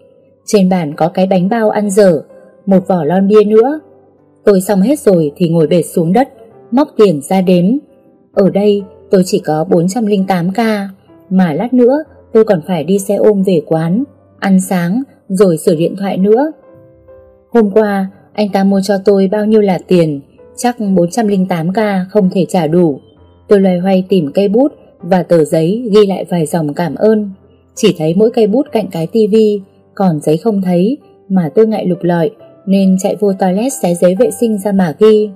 Trên bàn có cái bánh bao ăn dở, một vỏ lon bia nữa. Tôi xong hết rồi thì ngồi bệt xuống đất, móc tiền ra đếm. Ở đây tôi chỉ có 408k, mà lát nữa tôi còn phải đi xe ôm về quán, ăn sáng rồi sửa điện thoại nữa. Hôm qua anh ta mua cho tôi bao nhiêu là tiền, chắc 408k không thể trả đủ. Tôi loay hoay tìm cây bút và tờ giấy ghi lại vài dòng cảm ơn. Chỉ thấy mỗi cây bút cạnh cái tivi, còn giấy không thấy mà tôi ngại lục lọi nên chạy vô toilet xé giấy vệ sinh ra mà ghi.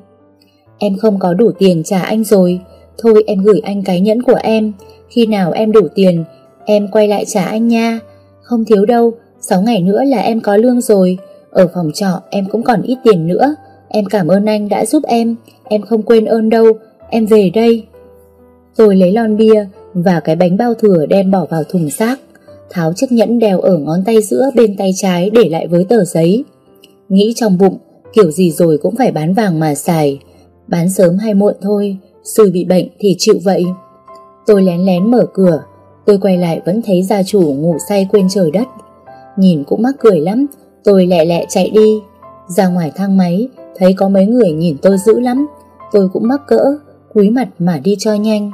Em không có đủ tiền trả anh rồi, thôi em gửi anh cái nhẫn của em, khi nào em đủ tiền, em quay lại trả anh nha. Không thiếu đâu, 6 ngày nữa là em có lương rồi, ở phòng trọ em cũng còn ít tiền nữa, em cảm ơn anh đã giúp em, em không quên ơn đâu, em về đây. Tôi lấy lon bia và cái bánh bao thừa đem bỏ vào thùng xác, tháo chiếc nhẫn đeo ở ngón tay giữa bên tay trái để lại với tờ giấy. Nghĩ trong bụng, kiểu gì rồi cũng phải bán vàng mà xài, bán sớm hay muộn thôi, Sư bị bệnh thì chịu vậy. Tôi lén lén mở cửa, tôi quay lại vẫn thấy gia chủ ngủ say quên trời đất. Nhìn cũng mắc cười lắm, tôi lẹ lẹ chạy đi. Ra ngoài thang máy, thấy có mấy người nhìn tôi dữ lắm, tôi cũng mắc cỡ, cúi mặt mà đi cho nhanh.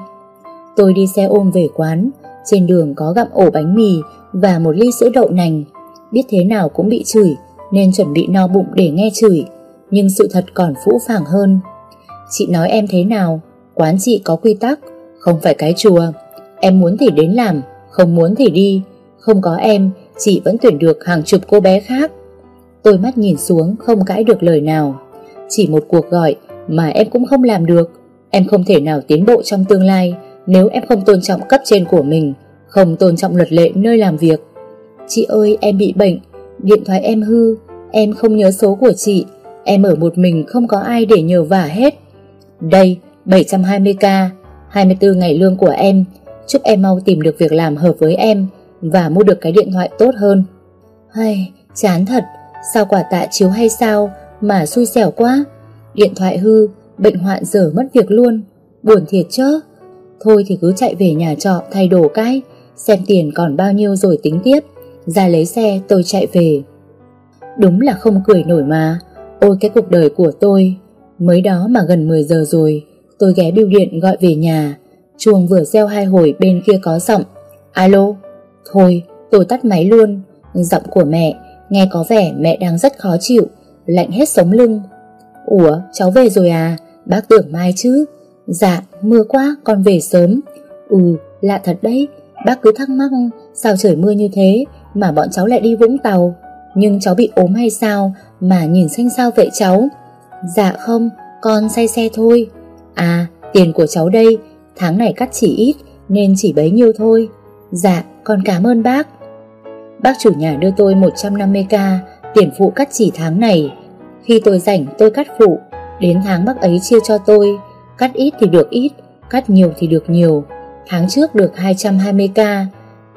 Tôi đi xe ôm về quán, trên đường có gặm ổ bánh mì và một ly sữa đậu nành. Biết thế nào cũng bị chửi, nên chuẩn bị no bụng để nghe chửi. Nhưng sự thật còn phũ phàng hơn. Chị nói em thế nào, quán chị có quy tắc, không phải cái chùa. Em muốn thì đến làm, không muốn thì đi. Không có em, chị vẫn tuyển được hàng chục cô bé khác. Tôi mắt nhìn xuống không cãi được lời nào. Chỉ một cuộc gọi mà em cũng không làm được. Em không thể nào tiến bộ trong tương lai nếu em không tôn trọng cấp trên của mình, không tôn trọng luật lệ nơi làm việc. Chị ơi, em bị bệnh, điện thoại em hư, em không nhớ số của chị, em ở một mình không có ai để nhờ vả hết. Đây, 720k, 24 ngày lương của em, chúc em mau tìm được việc làm hợp với em và mua được cái điện thoại tốt hơn. Hay, chán thật, sao quả tạ chiếu hay sao mà xui xẻo quá. Điện thoại hư, bệnh hoạn dở mất việc luôn, buồn thiệt chứ. Thôi thì cứ chạy về nhà trọ thay đồ cái, xem tiền còn bao nhiêu rồi tính tiếp. Ra lấy xe tôi chạy về. Đúng là không cười nổi mà, ôi cái cuộc đời của tôi. Mới đó mà gần 10 giờ rồi, tôi ghé bưu điện gọi về nhà. Chuông vừa reo hai hồi bên kia có giọng. Alo? Thôi, tôi tắt máy luôn. Giọng của mẹ, nghe có vẻ mẹ đang rất khó chịu, lạnh hết sống lưng. Ủa, cháu về rồi à? Bác tưởng mai chứ. Dạ, mưa quá, con về sớm. Ừ, lạ thật đấy, bác cứ thắc mắc sao trời mưa như thế mà bọn cháu lại đi Vũng Tàu. Nhưng cháu bị ốm hay sao mà nhìn xanh sao vậy cháu? Dạ không, con say xe thôi. À, tiền của cháu đây, tháng này cắt chỉ ít nên chỉ bấy nhiêu thôi. Dạ, con cảm ơn bác. Bác chủ nhà đưa tôi 150k tiền phụ cắt chỉ tháng này. Khi tôi rảnh tôi cắt phụ, đến tháng bác ấy chia cho tôi Cắt ít thì được ít, cắt nhiều thì được nhiều. Tháng trước được 220k,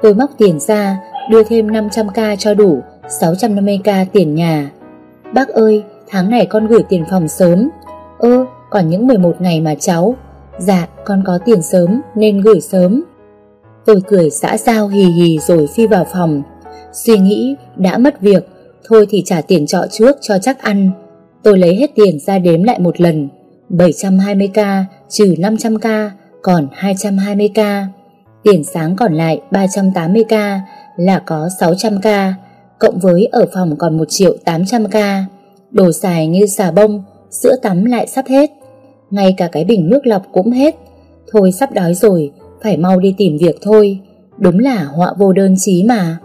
tôi móc tiền ra, đưa thêm 500k cho đủ 650k tiền nhà. Bác ơi, tháng này con gửi tiền phòng sớm. Ơ, còn những 11 ngày mà cháu. Dạ, con có tiền sớm nên gửi sớm. Tôi cười xã giao hì hì rồi phi vào phòng. Suy nghĩ, đã mất việc, thôi thì trả tiền trọ trước cho chắc ăn. Tôi lấy hết tiền ra đếm lại một lần. 720k trừ 500k còn 220k. Tiền sáng còn lại 380k là có 600k, cộng với ở phòng còn 1 triệu 800k. Đồ xài như xà bông, sữa tắm lại sắp hết. Ngay cả cái bình nước lọc cũng hết. Thôi sắp đói rồi, phải mau đi tìm việc thôi. Đúng là họa vô đơn chí mà.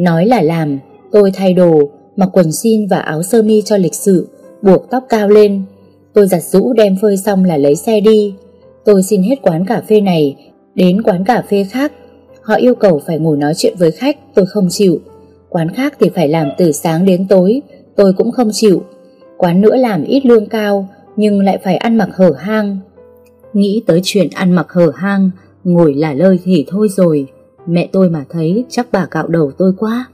Nói là làm, tôi thay đồ, mặc quần jean và áo sơ mi cho lịch sự, buộc tóc cao lên, Tôi giặt rũ đem phơi xong là lấy xe đi. Tôi xin hết quán cà phê này, đến quán cà phê khác. Họ yêu cầu phải ngồi nói chuyện với khách, tôi không chịu. Quán khác thì phải làm từ sáng đến tối, tôi cũng không chịu. Quán nữa làm ít lương cao, nhưng lại phải ăn mặc hở hang. Nghĩ tới chuyện ăn mặc hở hang, ngồi là lơi thì thôi rồi. Mẹ tôi mà thấy chắc bà cạo đầu tôi quá.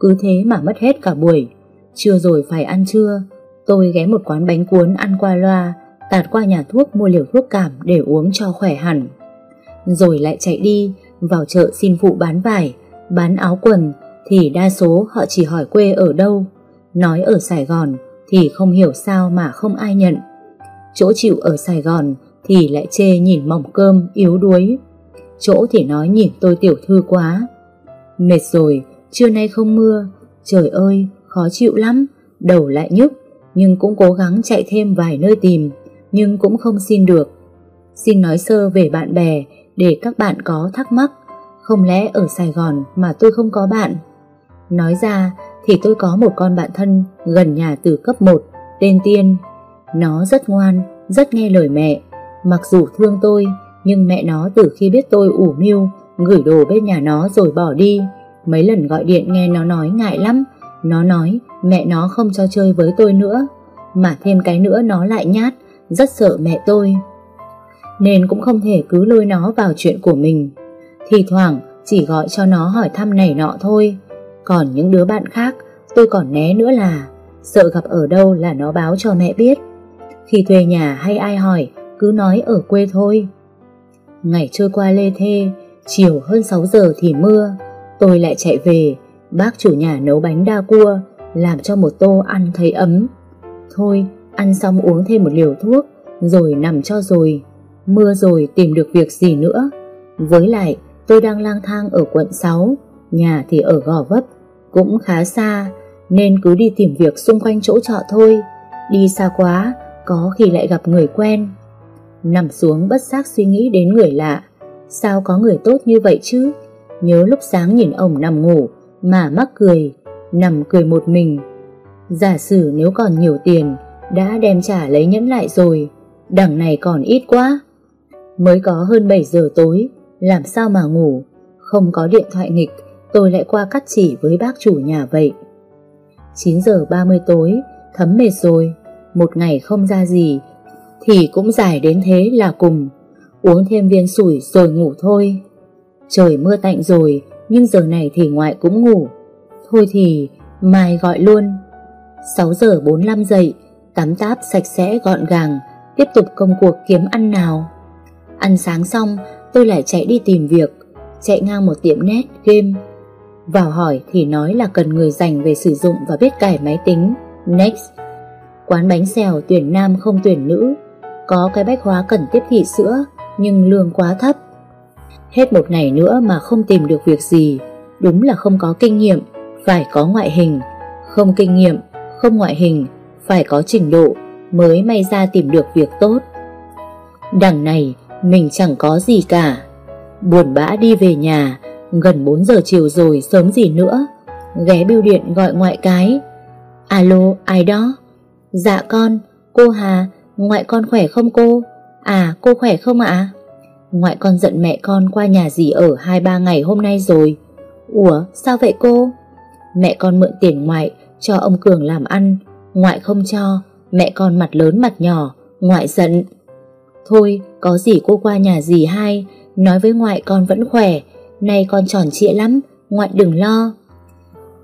Cứ thế mà mất hết cả buổi. Trưa rồi phải ăn trưa, Tôi ghé một quán bánh cuốn ăn qua loa, tạt qua nhà thuốc mua liều thuốc cảm để uống cho khỏe hẳn. Rồi lại chạy đi, vào chợ xin phụ bán vải, bán áo quần, thì đa số họ chỉ hỏi quê ở đâu. Nói ở Sài Gòn thì không hiểu sao mà không ai nhận. Chỗ chịu ở Sài Gòn thì lại chê nhìn mỏng cơm, yếu đuối. Chỗ thì nói nhìn tôi tiểu thư quá. Mệt rồi, trưa nay không mưa, trời ơi, khó chịu lắm, đầu lại nhức, nhưng cũng cố gắng chạy thêm vài nơi tìm, nhưng cũng không xin được. Xin nói sơ về bạn bè để các bạn có thắc mắc, không lẽ ở Sài Gòn mà tôi không có bạn? Nói ra thì tôi có một con bạn thân gần nhà từ cấp 1, tên Tiên. Nó rất ngoan, rất nghe lời mẹ. Mặc dù thương tôi, nhưng mẹ nó từ khi biết tôi ủ mưu, gửi đồ bên nhà nó rồi bỏ đi. Mấy lần gọi điện nghe nó nói ngại lắm. Nó nói mẹ nó không cho chơi với tôi nữa. Mà thêm cái nữa nó lại nhát, rất sợ mẹ tôi. Nên cũng không thể cứ lôi nó vào chuyện của mình. Thì thoảng chỉ gọi cho nó hỏi thăm này nọ thôi. Còn những đứa bạn khác tôi còn né nữa là sợ gặp ở đâu là nó báo cho mẹ biết. Khi thuê nhà hay ai hỏi cứ nói ở quê thôi. Ngày trôi qua lê thê, chiều hơn 6 giờ thì mưa, tôi lại chạy về, bác chủ nhà nấu bánh đa cua, làm cho một tô ăn thấy ấm. Thôi, ăn xong uống thêm một liều thuốc, rồi nằm cho rồi. Mưa rồi tìm được việc gì nữa. Với lại, tôi đang lang thang ở quận 6, nhà thì ở Gò Vấp, cũng khá xa, nên cứ đi tìm việc xung quanh chỗ trọ thôi. Đi xa quá, có khi lại gặp người quen. Nằm xuống bất giác suy nghĩ đến người lạ, sao có người tốt như vậy chứ? Nhớ lúc sáng nhìn ông nằm ngủ mà mắc cười, nằm cười một mình. Giả sử nếu còn nhiều tiền, đã đem trả lấy nhẫn lại rồi, đằng này còn ít quá. Mới có hơn 7 giờ tối, làm sao mà ngủ, không có điện thoại nghịch, tôi lại qua cắt chỉ với bác chủ nhà vậy. 9 giờ 30 tối, thấm mệt rồi, một ngày không ra gì, thì cũng dài đến thế là cùng, uống thêm viên sủi rồi ngủ thôi. Trời mưa tạnh rồi, nhưng giờ này thì ngoại cũng ngủ. Thôi thì, mai gọi luôn. 6 giờ 45 dậy, tắm táp sạch sẽ gọn gàng, tiếp tục công cuộc kiếm ăn nào. Ăn sáng xong, tôi lại chạy đi tìm việc, chạy ngang một tiệm net game. Vào hỏi thì nói là cần người dành về sử dụng và biết cài máy tính. Next. Quán bánh xèo tuyển nam không tuyển nữ. Có cái bách hóa cần tiếp thị sữa, nhưng lương quá thấp. Hết một ngày nữa mà không tìm được việc gì, đúng là không có kinh nghiệm, phải có ngoại hình. Không kinh nghiệm, không ngoại hình, phải có trình độ mới may ra tìm được việc tốt. Đằng này, mình chẳng có gì cả. Buồn bã đi về nhà, gần 4 giờ chiều rồi sớm gì nữa. Ghé bưu điện gọi ngoại cái. Alo, ai đó? Dạ con, cô Hà, ngoại con khỏe không cô? À, cô khỏe không ạ? Ngoại con giận mẹ con qua nhà dì ở 2-3 ngày hôm nay rồi. Ủa, sao vậy cô? Mẹ con mượn tiền ngoại cho ông Cường làm ăn, ngoại không cho, mẹ con mặt lớn mặt nhỏ, ngoại giận. Thôi, có gì cô qua nhà dì hai, nói với ngoại con vẫn khỏe, nay con tròn trịa lắm, ngoại đừng lo.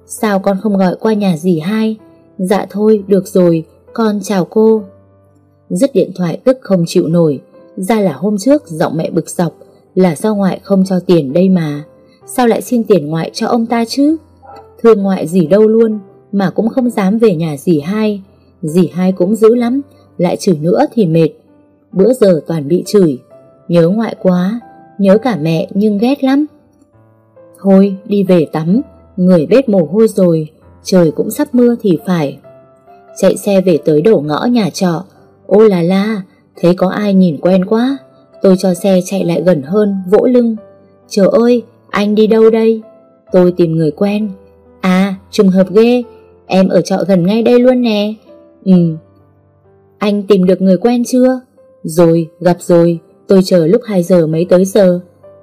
Sao con không gọi qua nhà dì hai? Dạ thôi, được rồi, con chào cô. Dứt điện thoại tức không chịu nổi, ra là hôm trước giọng mẹ bực dọc là do ngoại không cho tiền đây mà. Sao lại xin tiền ngoại cho ông ta chứ? Thương ngoại gì đâu luôn, mà cũng không dám về nhà dì hai. Dì hai cũng dữ lắm, lại chửi nữa thì mệt. Bữa giờ toàn bị chửi. Nhớ ngoại quá, nhớ cả mẹ nhưng ghét lắm. Thôi đi về tắm, người bết mồ hôi rồi, trời cũng sắp mưa thì phải. Chạy xe về tới đổ ngõ nhà trọ, Ôi là la, thấy có ai nhìn quen quá. Tôi cho xe chạy lại gần hơn, vỗ lưng. Trời ơi, anh đi đâu đây? Tôi tìm người quen. À, trùng hợp ghê, em ở trọ gần ngay đây luôn nè. Ừ. Anh tìm được người quen chưa? Rồi, gặp rồi, tôi chờ lúc 2 giờ mấy tới giờ.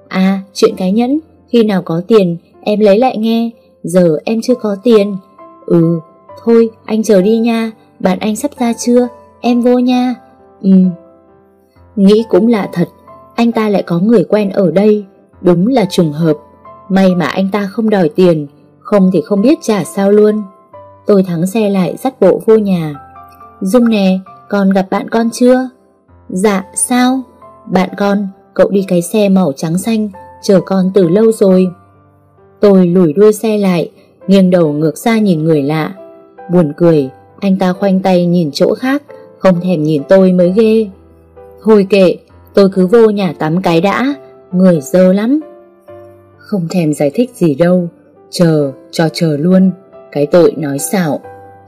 À, chuyện cái nhẫn, khi nào có tiền, em lấy lại nghe, giờ em chưa có tiền. Ừ, thôi, anh chờ đi nha, bạn anh sắp ra chưa, em vô nha. Ừ. Nghĩ cũng lạ thật, anh ta lại có người quen ở đây, đúng là trùng hợp. May mà anh ta không đòi tiền, không thì không biết trả sao luôn. Tôi thắng xe lại dắt bộ vô nhà. Dung nè, con gặp bạn con chưa? Dạ, sao? Bạn con, cậu đi cái xe màu trắng xanh, chờ con từ lâu rồi. Tôi lùi đuôi xe lại, nghiêng đầu ngược ra nhìn người lạ. Buồn cười, anh ta khoanh tay nhìn chỗ khác, không thèm nhìn tôi mới ghê. Thôi kệ, tôi cứ vô nhà tắm cái đã, người dơ lắm. Không thèm giải thích gì đâu, chờ, cho chờ luôn. Cái tội nói xạo,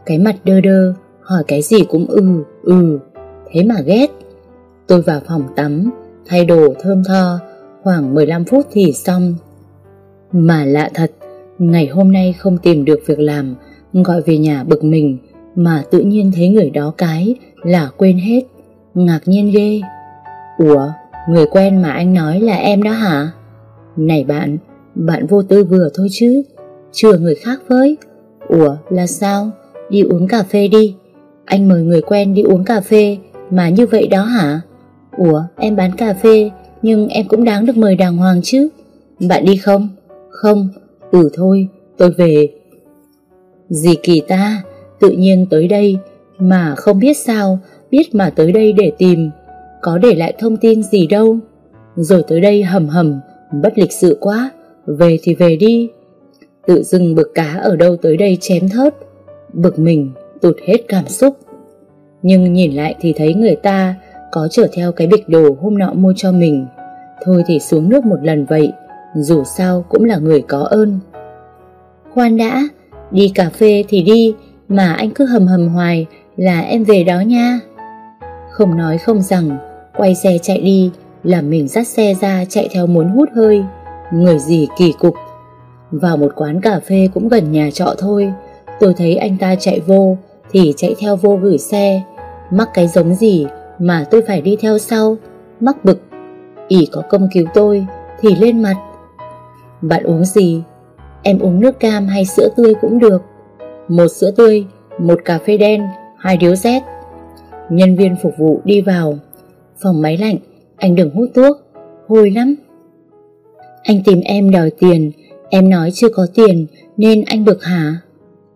cái mặt đơ đơ, hỏi cái gì cũng ừ, ừ, thế mà ghét. Tôi vào phòng tắm, thay đồ thơm tho, khoảng 15 phút thì xong. Mà lạ thật, Ngày hôm nay không tìm được việc làm Gọi về nhà bực mình Mà tự nhiên thấy người đó cái là quên hết. Ngạc nhiên ghê. Ủa, người quen mà anh nói là em đó hả? Này bạn Bạn vô tư vừa thôi chứ. Chưa người khác với. Ủa, là sao? Đi uống cà phê đi. Anh mời người quen đi uống cà phê Mà như vậy đó hả? Ủa, em bán cà phê, Nhưng em cũng đáng được mời đàng hoàng chứ. Bạn đi không? Không. Ừ thôi, tôi về. Gì kỳ ta, Tự nhiên tới đây mà không biết sao, Biết mà tới đây để tìm, Có để lại thông tin gì đâu. Rồi tới đây hầm hầm, Bất lịch sự quá, Về thì về đi. Tự dưng bực cá ở đâu tới đây chém thớt, Bực mình, tụt hết cảm xúc. Nhưng nhìn lại thì thấy người ta Có chở theo cái bịch đồ hôm nọ mua cho mình. Thôi thì xuống nước một lần vậy, Dù sao cũng là người có ơn. Khoan đã, Đi cà phê thì đi, Mà anh cứ hầm hầm hoài là em về đó nha. Không nói không rằng, Quay xe chạy đi là mình dắt xe ra chạy theo muốn hút hơi, Người gì kỳ cục. Vào một quán cà phê cũng gần nhà trọ thôi, Tôi thấy anh ta chạy vô Thì chạy theo vô gửi xe. Mắc cái giống gì Mà tôi phải đi theo sau? Mắc bực. Ỉ có công cứu tôi Thì lên mặt. Bạn uống gì? Em uống nước cam hay sữa tươi cũng được. Một sữa tươi, Một cà phê đen Hai điếu rét Nhân viên phục vụ đi vào Phòng máy lạnh Anh đừng hút thuốc Hôi lắm Anh tìm em đòi tiền Em nói chưa có tiền nên anh bực hả?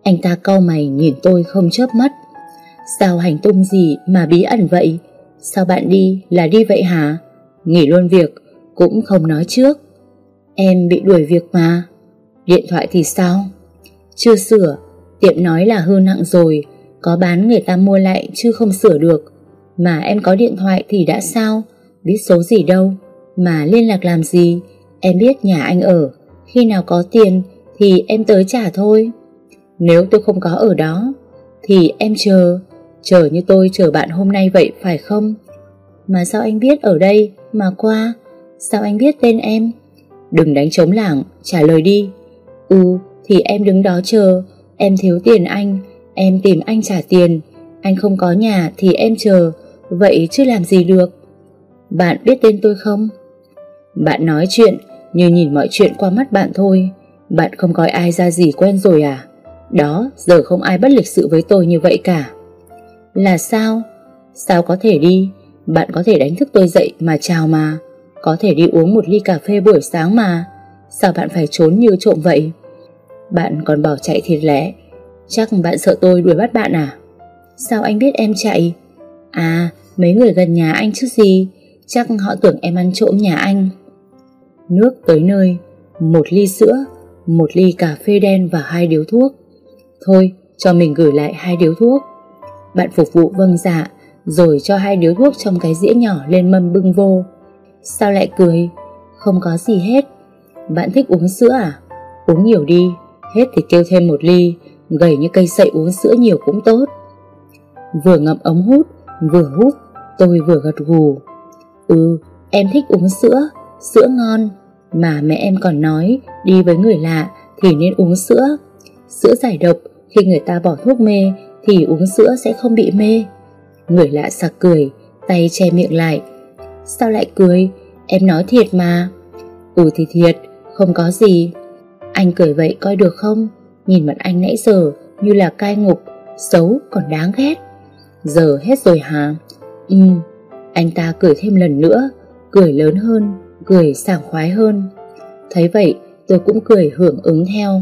Anh ta cau mày nhìn tôi không chớp mắt. Sao hành tung gì mà bí ẩn vậy? Sao bạn đi là đi vậy hả? Nghỉ luôn việc, cũng không nói trước. Em bị đuổi việc mà. Điện thoại thì sao? Chưa sửa, tiệm nói là hư nặng rồi, có bán người ta mua lại chứ không sửa được. Mà em có điện thoại thì đã sao? Biết số gì đâu, mà liên lạc làm gì? Em biết nhà anh ở, khi nào có tiền thì em tới trả thôi. Nếu tôi không có ở đó, thì em chờ, chờ như tôi chờ bạn hôm nay vậy phải không? Mà sao anh biết ở đây mà qua? Sao anh biết tên em? Đừng đánh trống lảng, trả lời đi. Ừ, thì em đứng đó chờ, em thiếu tiền anh, em tìm anh trả tiền. Anh không có nhà thì em chờ, vậy chứ làm gì được? Bạn biết tên tôi không? Bạn nói chuyện như nhìn mọi chuyện qua mắt bạn thôi. Bạn không coi ai ra gì quen rồi à? Đó giờ không ai bất lịch sự với tôi như vậy cả. Là sao? Sao có thể đi? Bạn có thể đánh thức tôi dậy mà chào mà. Có thể đi uống một ly cà phê buổi sáng mà. Sao bạn phải trốn như trộm vậy? Bạn còn bỏ chạy thiệt lẽ. Chắc bạn sợ tôi đuổi bắt bạn à Sao anh biết em chạy À mấy người gần nhà anh chứ gì Chắc họ tưởng em ăn trộm nhà anh Nước tới nơi, một ly sữa, một ly cà phê đen và hai điếu thuốc. Thôi, cho mình gửi lại hai điếu thuốc. Bạn phục vụ vâng dạ, rồi cho hai điếu thuốc trong cái dĩa nhỏ lên mâm bưng vô. Sao lại cười? Không có gì hết. Bạn thích uống sữa à? Uống nhiều đi, hết thì kêu thêm một ly, gầy như cây sậy uống sữa nhiều cũng tốt. Vừa ngậm ống hút, vừa hút, tôi vừa gật gù. Ừ, em thích uống sữa, Sữa ngon. Mà mẹ em còn nói Đi với người lạ thì nên uống sữa. Sữa giải độc Khi người ta bỏ thuốc mê Thì uống sữa sẽ không bị mê. Người lạ sặc cười Tay che miệng lại. Sao lại cười? Em nói thiệt mà. Ừ thì thiệt Không có gì. Anh cười vậy coi được không? Nhìn mặt anh nãy giờ Như là cai ngục Xấu còn đáng ghét Giờ hết rồi hả Ừ Anh ta cười thêm lần nữa Cười lớn hơn cười sảng khoái hơn. Thấy vậy, tôi cũng cười hưởng ứng theo.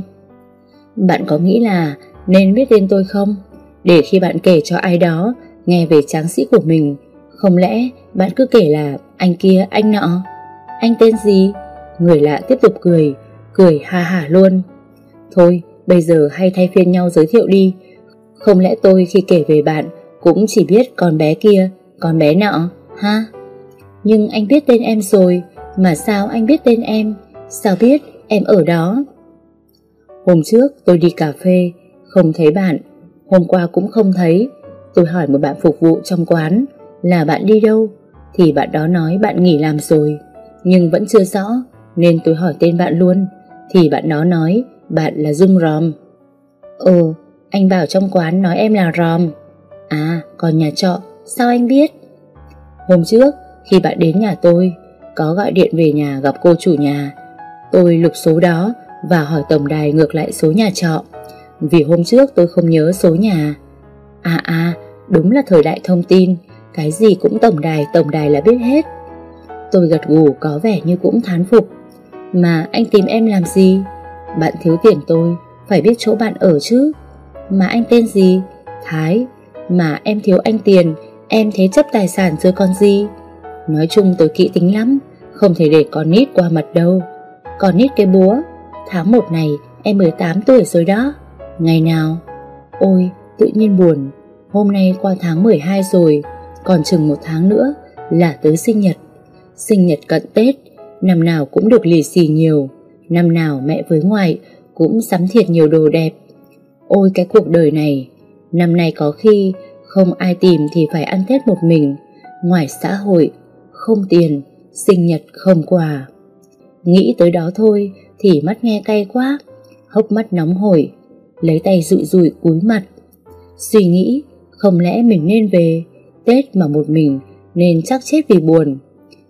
Bạn có nghĩ là nên biết tên tôi không? Để khi bạn kể cho ai đó nghe về tráng sĩ của mình, không lẽ bạn cứ kể là anh kia, anh nọ? Anh tên gì? Người lạ tiếp tục cười, cười ha hả luôn. Thôi, bây giờ hay thay phiên nhau giới thiệu đi. Không lẽ tôi khi kể về bạn cũng chỉ biết con bé kia, con bé nọ, ha? Nhưng anh biết tên em rồi, mà sao anh biết tên em? Sao biết em ở đó? Hôm trước tôi đi cà phê Không thấy bạn. Hôm qua cũng không thấy. Tôi hỏi một bạn phục vụ trong quán Là bạn đi đâu? Thì bạn đó nói bạn nghỉ làm rồi. Nhưng vẫn chưa rõ Nên tôi hỏi tên bạn luôn. Thì bạn đó nói bạn là Dung Ròm. Ừ Anh bảo trong quán nói em là Ròm. À còn nhà trọ, Sao anh biết? Hôm trước, khi bạn đến nhà tôi, Có gọi điện về nhà gặp cô chủ nhà. Tôi lục số đó Và hỏi tổng đài ngược lại số nhà trọ. Vì hôm trước tôi không nhớ số nhà. À à Đúng là thời đại thông tin. Cái gì cũng tổng đài tổng đài là biết hết. Tôi gật gù có vẻ như cũng thán phục. Mà anh tìm em làm gì? Bạn thiếu tiền tôi, Phải biết chỗ bạn ở chứ. Mà anh tên gì? Thái. Mà em thiếu anh tiền, Em thế chấp tài sản rồi còn gì? Nói chung tôi kỹ tính lắm, Không thể để con nít qua mặt đâu. Con nít cái búa, Tháng 1 này em 18 tuổi rồi đó. Ngày nào? Ôi, tự nhiên buồn. Hôm nay qua tháng 12 rồi, Còn chừng một tháng nữa là tới sinh nhật. Sinh nhật cận Tết, Năm nào cũng được lì xì nhiều. Năm nào mẹ với ngoại Cũng sắm thiệt nhiều đồ đẹp. Ôi, cái cuộc đời này, Năm nay có khi không ai tìm thì phải ăn Tết một mình. Ngoài xã hội, Không tiền, Sinh nhật không quà. Nghĩ tới đó thôi Thì mắt nghe cay quá, Hốc mắt nóng hổi, Lấy tay dụi dụi cúi mặt. Suy nghĩ, Không lẽ mình nên về Tết mà một mình Nên chắc chết vì buồn.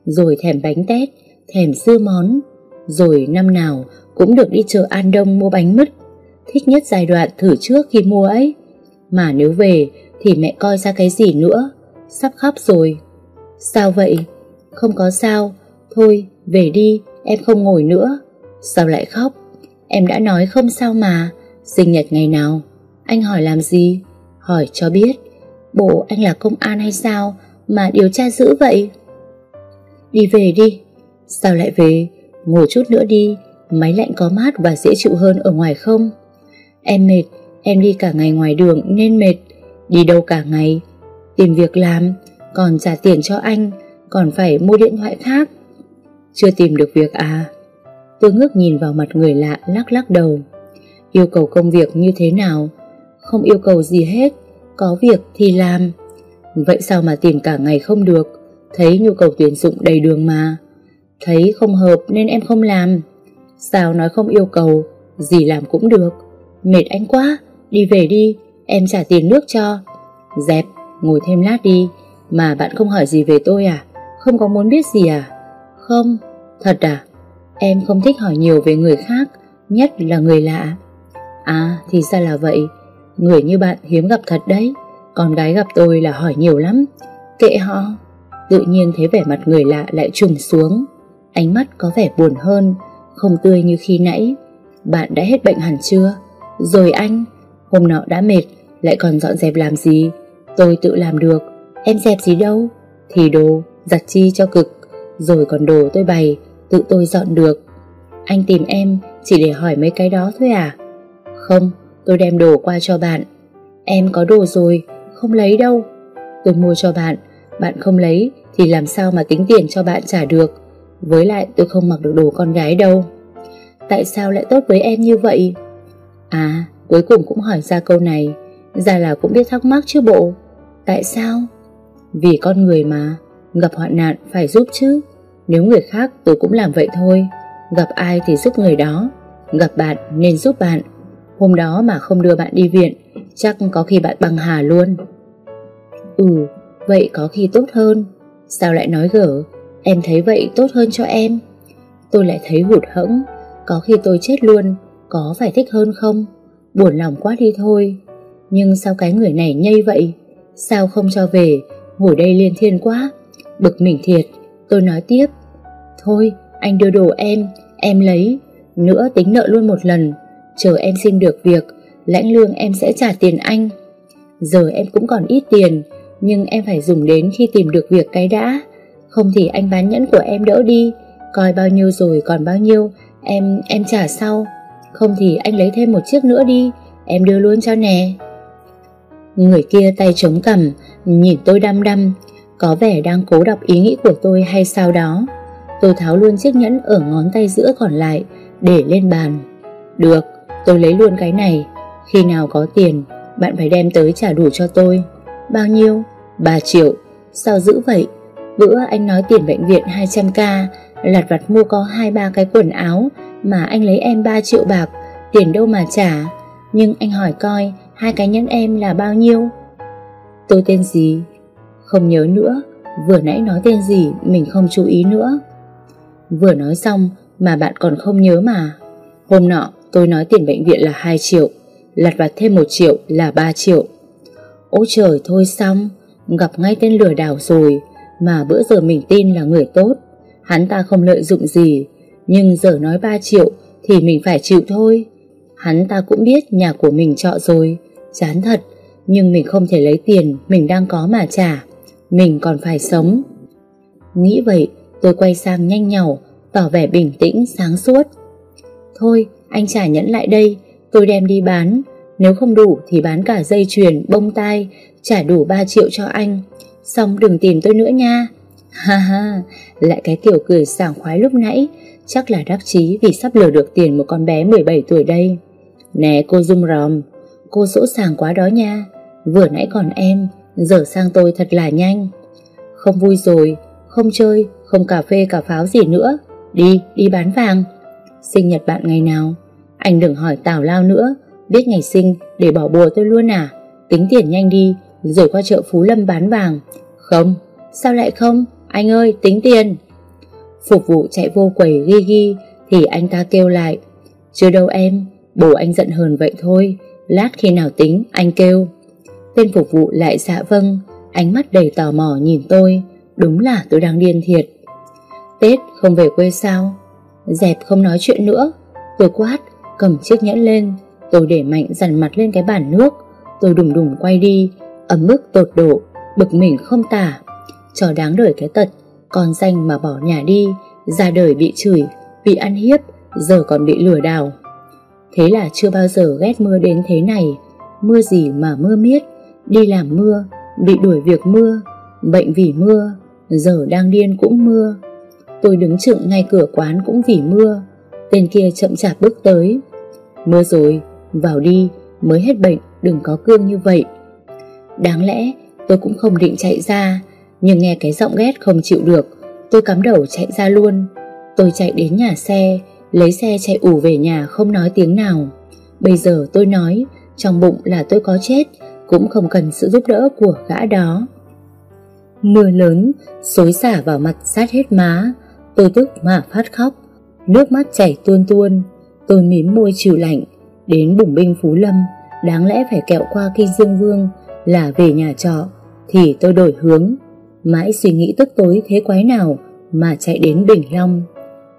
Rồi thèm bánh tét Thèm sư món. Rồi năm nào cũng được đi chợ An Đông mua bánh mứt. Thích nhất giai đoạn thử trước khi mua ấy. Mà nếu về thì mẹ coi ra cái gì nữa? Sắp khóc rồi. Sao vậy? Không có sao. Thôi, về đi, em không ngồi nữa. Sao lại khóc? Em đã nói không sao mà. Sinh nhật ngày nào? Anh hỏi làm gì? Hỏi cho biết. Bộ anh là công an hay sao Mà điều tra dữ vậy? Đi về đi. Sao lại về? Ngồi chút nữa đi, Máy lạnh có mát và dễ chịu hơn ở ngoài không? Em mệt, Em đi cả ngày ngoài đường nên mệt. Đi đâu cả ngày? Tìm việc làm, Còn trả tiền cho anh, Còn phải mua điện thoại khác. Chưa tìm được việc à? Tôi ngước nhìn vào mặt người lạ, lắc lắc đầu. Yêu cầu công việc như thế nào? Không yêu cầu gì hết, Có việc thì làm. Vậy sao mà tìm cả ngày không được? Thấy nhu cầu tuyển dụng đầy đường mà. Thấy không hợp nên em không làm. Sao nói không yêu cầu Gì làm cũng được. Mệt anh quá Đi về đi Em trả tiền nước cho. Dẹp, ngồi thêm lát đi. Mà bạn không hỏi gì về tôi à? Không có muốn biết gì à? Không, thật à? Em không thích hỏi nhiều về người khác Nhất là người lạ. À thì ra là vậy. Người như bạn hiếm gặp thật đấy. Con gái gặp tôi là hỏi nhiều lắm. Kệ họ. Tự nhiên thấy vẻ mặt người lạ lại trùng xuống. Ánh mắt có vẻ buồn hơn, Không tươi như khi nãy. Bạn đã hết bệnh hẳn chưa? Rồi anh, Hôm nọ đã mệt, Lại còn dọn dẹp làm gì? Tôi tự làm được. Em dẹp gì đâu? Thì đồ, giặt chi cho cực. Rồi còn đồ tôi bày, Tự tôi dọn được. Anh tìm em, chỉ để hỏi mấy cái đó thôi à? Không, Tôi đem đồ qua cho bạn. Em có đồ rồi, Không lấy đâu. Tôi mua cho bạn Bạn không lấy Thì làm sao mà tính tiền cho bạn trả được? Với lại tôi không mặc được đồ con gái đâu. Tại sao lại tốt với em như vậy? À Cuối cùng cũng hỏi ra câu này. Ra là cũng biết thắc mắc chứ bộ. Tại sao? Vì con người mà. Gặp hoạn nạn phải giúp chứ. Nếu người khác, tôi cũng làm vậy thôi. Gặp ai thì giúp người đó. Gặp bạn nên giúp bạn. Hôm đó mà không đưa bạn đi viện, Chắc có khi bạn băng hà luôn. Ừ Vậy có khi tốt hơn. Sao lại nói gở? Em thấy vậy tốt hơn cho em. Tôi lại thấy hụt hẫng. Có khi tôi chết luôn, Có phải thích hơn không? Buồn lòng quá đi thôi. Nhưng sao cái người này nhây vậy? Sao không cho về? Ngồi đây liên thiên quá. Bực mình thiệt. Tôi nói tiếp. Thôi, anh đưa đồ em Em lấy. Nữa tính nợ luôn một lần. Chờ em xin được việc, Lãnh lương em sẽ trả tiền anh. Giờ em cũng còn ít tiền, Nhưng em phải dùng đến khi tìm được việc cái đã. Không thì anh bán nhẫn của em đỡ đi. Coi bao nhiêu rồi còn bao nhiêu, Em em trả sau. Không thì anh lấy thêm một chiếc nữa đi, Em đưa luôn cho nè. Người kia tay chống cằm, Nhìn tôi đăm đăm. Có vẻ đang cố đọc ý nghĩ của tôi hay sao đó. Tôi tháo luôn chiếc nhẫn Ở ngón tay giữa còn lại, Để lên bàn. Được, tôi lấy luôn cái này. Khi nào có tiền, Bạn phải đem tới trả đủ cho tôi. Bao nhiêu? 3 triệu. Sao giữ vậy? Bữa anh nói tiền bệnh viện 200k Lặt vặt mua có 2-3 cái quần áo Mà anh lấy em 3 triệu bạc, tiền đâu mà trả. Nhưng anh hỏi coi, Hai cái nhẫn em là bao nhiêu? Tôi tên gì? Không nhớ nữa. Vừa nãy nói tên gì, mình không chú ý nữa. Vừa nói xong Mà bạn còn không nhớ mà. Hôm nọ, tôi nói tiền bệnh viện là 2 triệu, Lặt vặt thêm 1 triệu là 3 triệu. Ôi trời, thôi xong. Gặp ngay tên lừa đảo rồi. Mà bữa giờ mình tin là người tốt. Hắn ta không lợi dụng gì Nhưng giờ nói 3 triệu Thì mình phải chịu thôi. Hắn ta cũng biết nhà của mình trọ rồi Chán thật Nhưng mình không thể lấy tiền mình đang có mà trả Mình còn phải sống. Nghĩ vậy tôi quay sang nhanh nhảu Tỏ vẻ bình tĩnh sáng suốt. Thôi anh trả nhẫn lại đây Tôi đem đi bán. Nếu không đủ thì bán cả dây chuyền, bông tai Trả đủ 3 triệu cho anh. Xong đừng tìm tôi nữa nha. Ha ha, Lại cái kiểu cười sảng khoái lúc nãy. Chắc là đắc chí vì sắp lừa được tiền một con bé 17 tuổi đây. Nè, cô Dung Ròm, Cô sỗ sàng quá đó nha. Vừa nãy còn em, Giờ sang tôi thật là nhanh. Không vui rồi, Không chơi, Không cà phê cà pháo gì nữa. Đi đi bán vàng. Sinh nhật bạn ngày nào? Anh đừng hỏi tào lao nữa. Biết ngày sinh, để bỏ bùa tôi luôn à? Tính tiền nhanh đi rồi qua chợ Phú Lâm bán vàng. Không, Sao lại không? Anh ơi, tính tiền. Phục vụ chạy vô quầy ghi ghi, Thì anh ta kêu lại. Chưa đâu em, Bố anh giận hờn vậy thôi. Lát khi nào tính, anh kêu. Tên phục vụ lại dạ vâng Ánh mắt đầy tò mò nhìn tôi. Đúng là tôi đang điên thiệt. Tết, không về quê sao? Dẹp không nói chuyện nữa. Tôi quát, cầm chiếc nhẫn lên. Tôi để mạnh dằn mặt lên cái bàn nước. Tôi đùng đùng quay đi. Ấm mức tột độ, Bực mình không tả. Cho đáng đời cái tật, Con danh mà bỏ nhà đi, Ra đời bị chửi, Bị ăn hiếp, Giờ còn bị lừa đảo. Thế là chưa bao giờ ghét mưa đến thế này. Mưa gì mà mưa miết, Đi làm mưa, Bị đuổi việc mưa, Bệnh vì mưa, Giờ đang điên cũng mưa. Tôi đứng chựng ngay cửa quán cũng vì mưa, Tên kia chậm chạp bước tới. Mưa rồi, Vào đi, Mới hết bệnh, Đừng có cương như vậy. Đáng lẽ tôi cũng không định chạy ra, Nhưng nghe cái giọng ghét không chịu được, Tôi cắm đầu chạy ra luôn. Tôi chạy đến nhà xe, Lấy xe chạy ủ về nhà không nói tiếng nào. Bây giờ tôi nói, Trong bụng là tôi có chết, Cũng không cần sự giúp đỡ của gã đó. Mưa lớn, Xối xả vào mặt sát hết má, Tôi tức mà phát khóc. Nước mắt chảy tuôn tuôn, Tôi mím môi chịu lạnh, Đến bùng binh Phú Lâm, Đáng lẽ phải kẹo qua Kinh Dương Vương là về nhà trọ, Thì tôi đổi hướng. Mãi suy nghĩ tức tối thế quái nào Mà chạy đến Bình Long.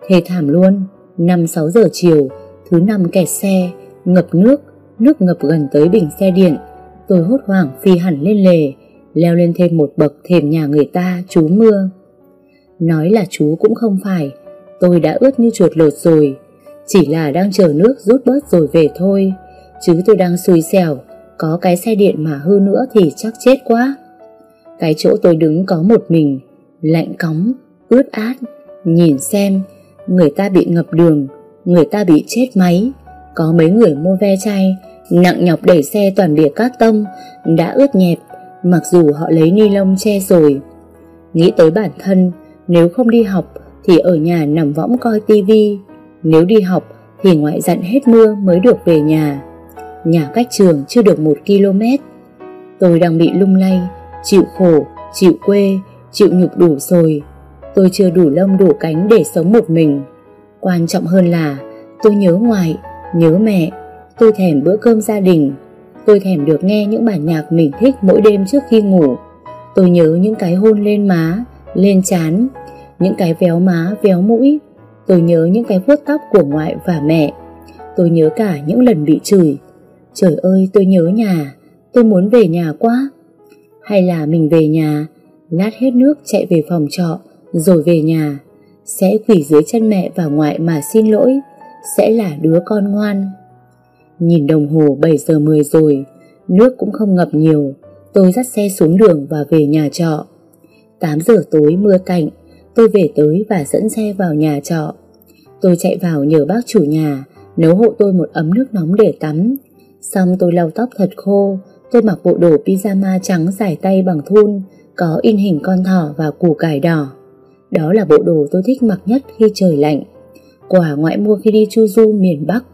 Thề thảm luôn 5-6 giờ chiều, Thứ năm kẹt xe, Ngập nước Nước ngập gần tới bình xe điện. Tôi hốt hoảng phi hẳn lên lề, Leo lên thêm một bậc thềm nhà người ta, Chú mưa. Nói là chú cũng không phải, Tôi đã ướt như chuột lột rồi. Chỉ là đang chờ nước rút bớt rồi về thôi, Chứ tôi đang xui xẻo có cái xe điện mà hư nữa thì chắc chết quá. Cái chỗ tôi đứng có một mình Lạnh cóng, ướt át. Nhìn xem Người ta bị ngập đường Người ta bị chết máy. Có mấy người mua ve chai Nặng nhọc đẩy xe toàn bìa cát tông Đã ướt nhẹp Mặc dù họ lấy ni lông che rồi. Nghĩ tới bản thân Nếu không đi học Thì ở nhà nằm võng coi tivi. Nếu đi học thì ngoại dặn hết mưa mới được về nhà. Nhà cách trường chưa được một km. Tôi đang bị lung lay Chịu khổ, chịu quê Chịu nhục đủ rồi. Tôi chưa đủ lông đủ cánh để sống một mình. Quan trọng hơn là Tôi nhớ ngoại, nhớ mẹ. Tôi thèm bữa cơm gia đình. Tôi thèm được nghe những bản nhạc mình thích mỗi đêm trước khi ngủ. Tôi nhớ những cái hôn lên má, lên chán Những cái véo má, véo mũi. Tôi nhớ những cái vuốt tóc của ngoại và mẹ. Tôi nhớ cả những lần bị chửi Trời ơi, tôi nhớ nhà. Tôi muốn về nhà quá. Hay là mình về nhà, Lát hết nước chạy về phòng trọ, Rồi về nhà. Sẽ quỷ dưới chân mẹ và ngoại mà xin lỗi. Sẽ là đứa con ngoan. Nhìn đồng hồ 7 giờ 10 rồi, Nước cũng không ngập nhiều. Tôi dắt xe xuống đường và về nhà trọ. 8 giờ tối mưa tạnh, Tôi về tới và dẫn xe vào nhà trọ. Tôi chạy vào nhờ bác chủ nhà, Nấu hộ tôi một ấm nước nóng để tắm. Xong tôi lau tóc thật khô, Tôi mặc bộ đồ pyjama trắng dài tay bằng thun, Có in hình con thỏ và củ cải đỏ. Đó là bộ đồ tôi thích mặc nhất khi trời lạnh. Quả ngoại mua khi đi chu du miền Bắc.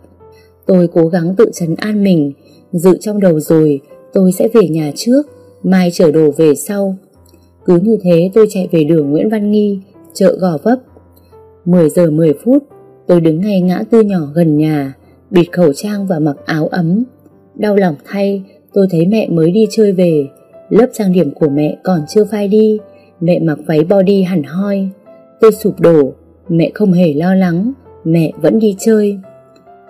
Tôi cố gắng tự trấn an mình, Dự trong đầu rồi, Tôi sẽ về nhà trước, Mai chở đồ về sau. Cứ như thế tôi chạy về đường Nguyễn Văn Nghi, Chợ Gò Vấp. 10 giờ 10 phút, Tôi đứng ngay ngã tư nhỏ gần nhà, Bịt khẩu trang và mặc áo ấm. Đau lòng thay, Tôi thấy mẹ mới đi chơi về. Lớp trang điểm của mẹ còn chưa phai đi, Mẹ mặc váy body hẳn hoi. Tôi sụp đổ, Mẹ không hề lo lắng, Mẹ vẫn đi chơi.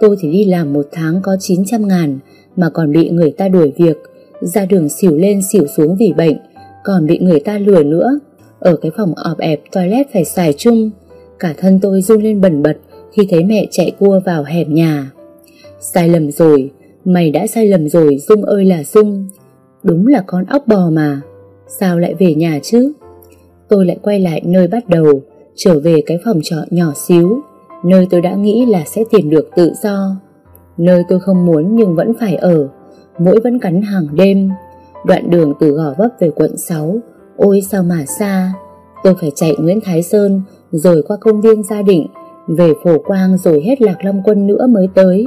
Tôi thì đi làm một tháng có 900 ngàn Mà còn bị người ta đuổi việc, Ra đường xỉu lên xỉu xuống vì bệnh, Còn bị người ta lừa nữa. Ở cái phòng ọp ẹp toilet phải xài chung, Cả thân tôi run lên bẩn bật Khi thấy mẹ chạy cua vào hẻm nhà. Sai lầm rồi Mày đã sai lầm rồi, Dung ơi là Dung. Đúng là con ốc bò mà. Sao lại về nhà chứ? Tôi lại quay lại nơi bắt đầu, Trở về cái phòng trọ nhỏ xíu, Nơi tôi đã nghĩ là sẽ tìm được tự do. Nơi tôi không muốn nhưng vẫn phải ở Mũi vẫn cắn hàng đêm. Đoạn đường từ Gò Vấp về quận 6 Ôi sao mà xa. Tôi phải chạy Nguyễn Thái Sơn, Rồi qua công viên Gia Định, Về Phổ Quang rồi hết Lạc Long Quân nữa mới tới.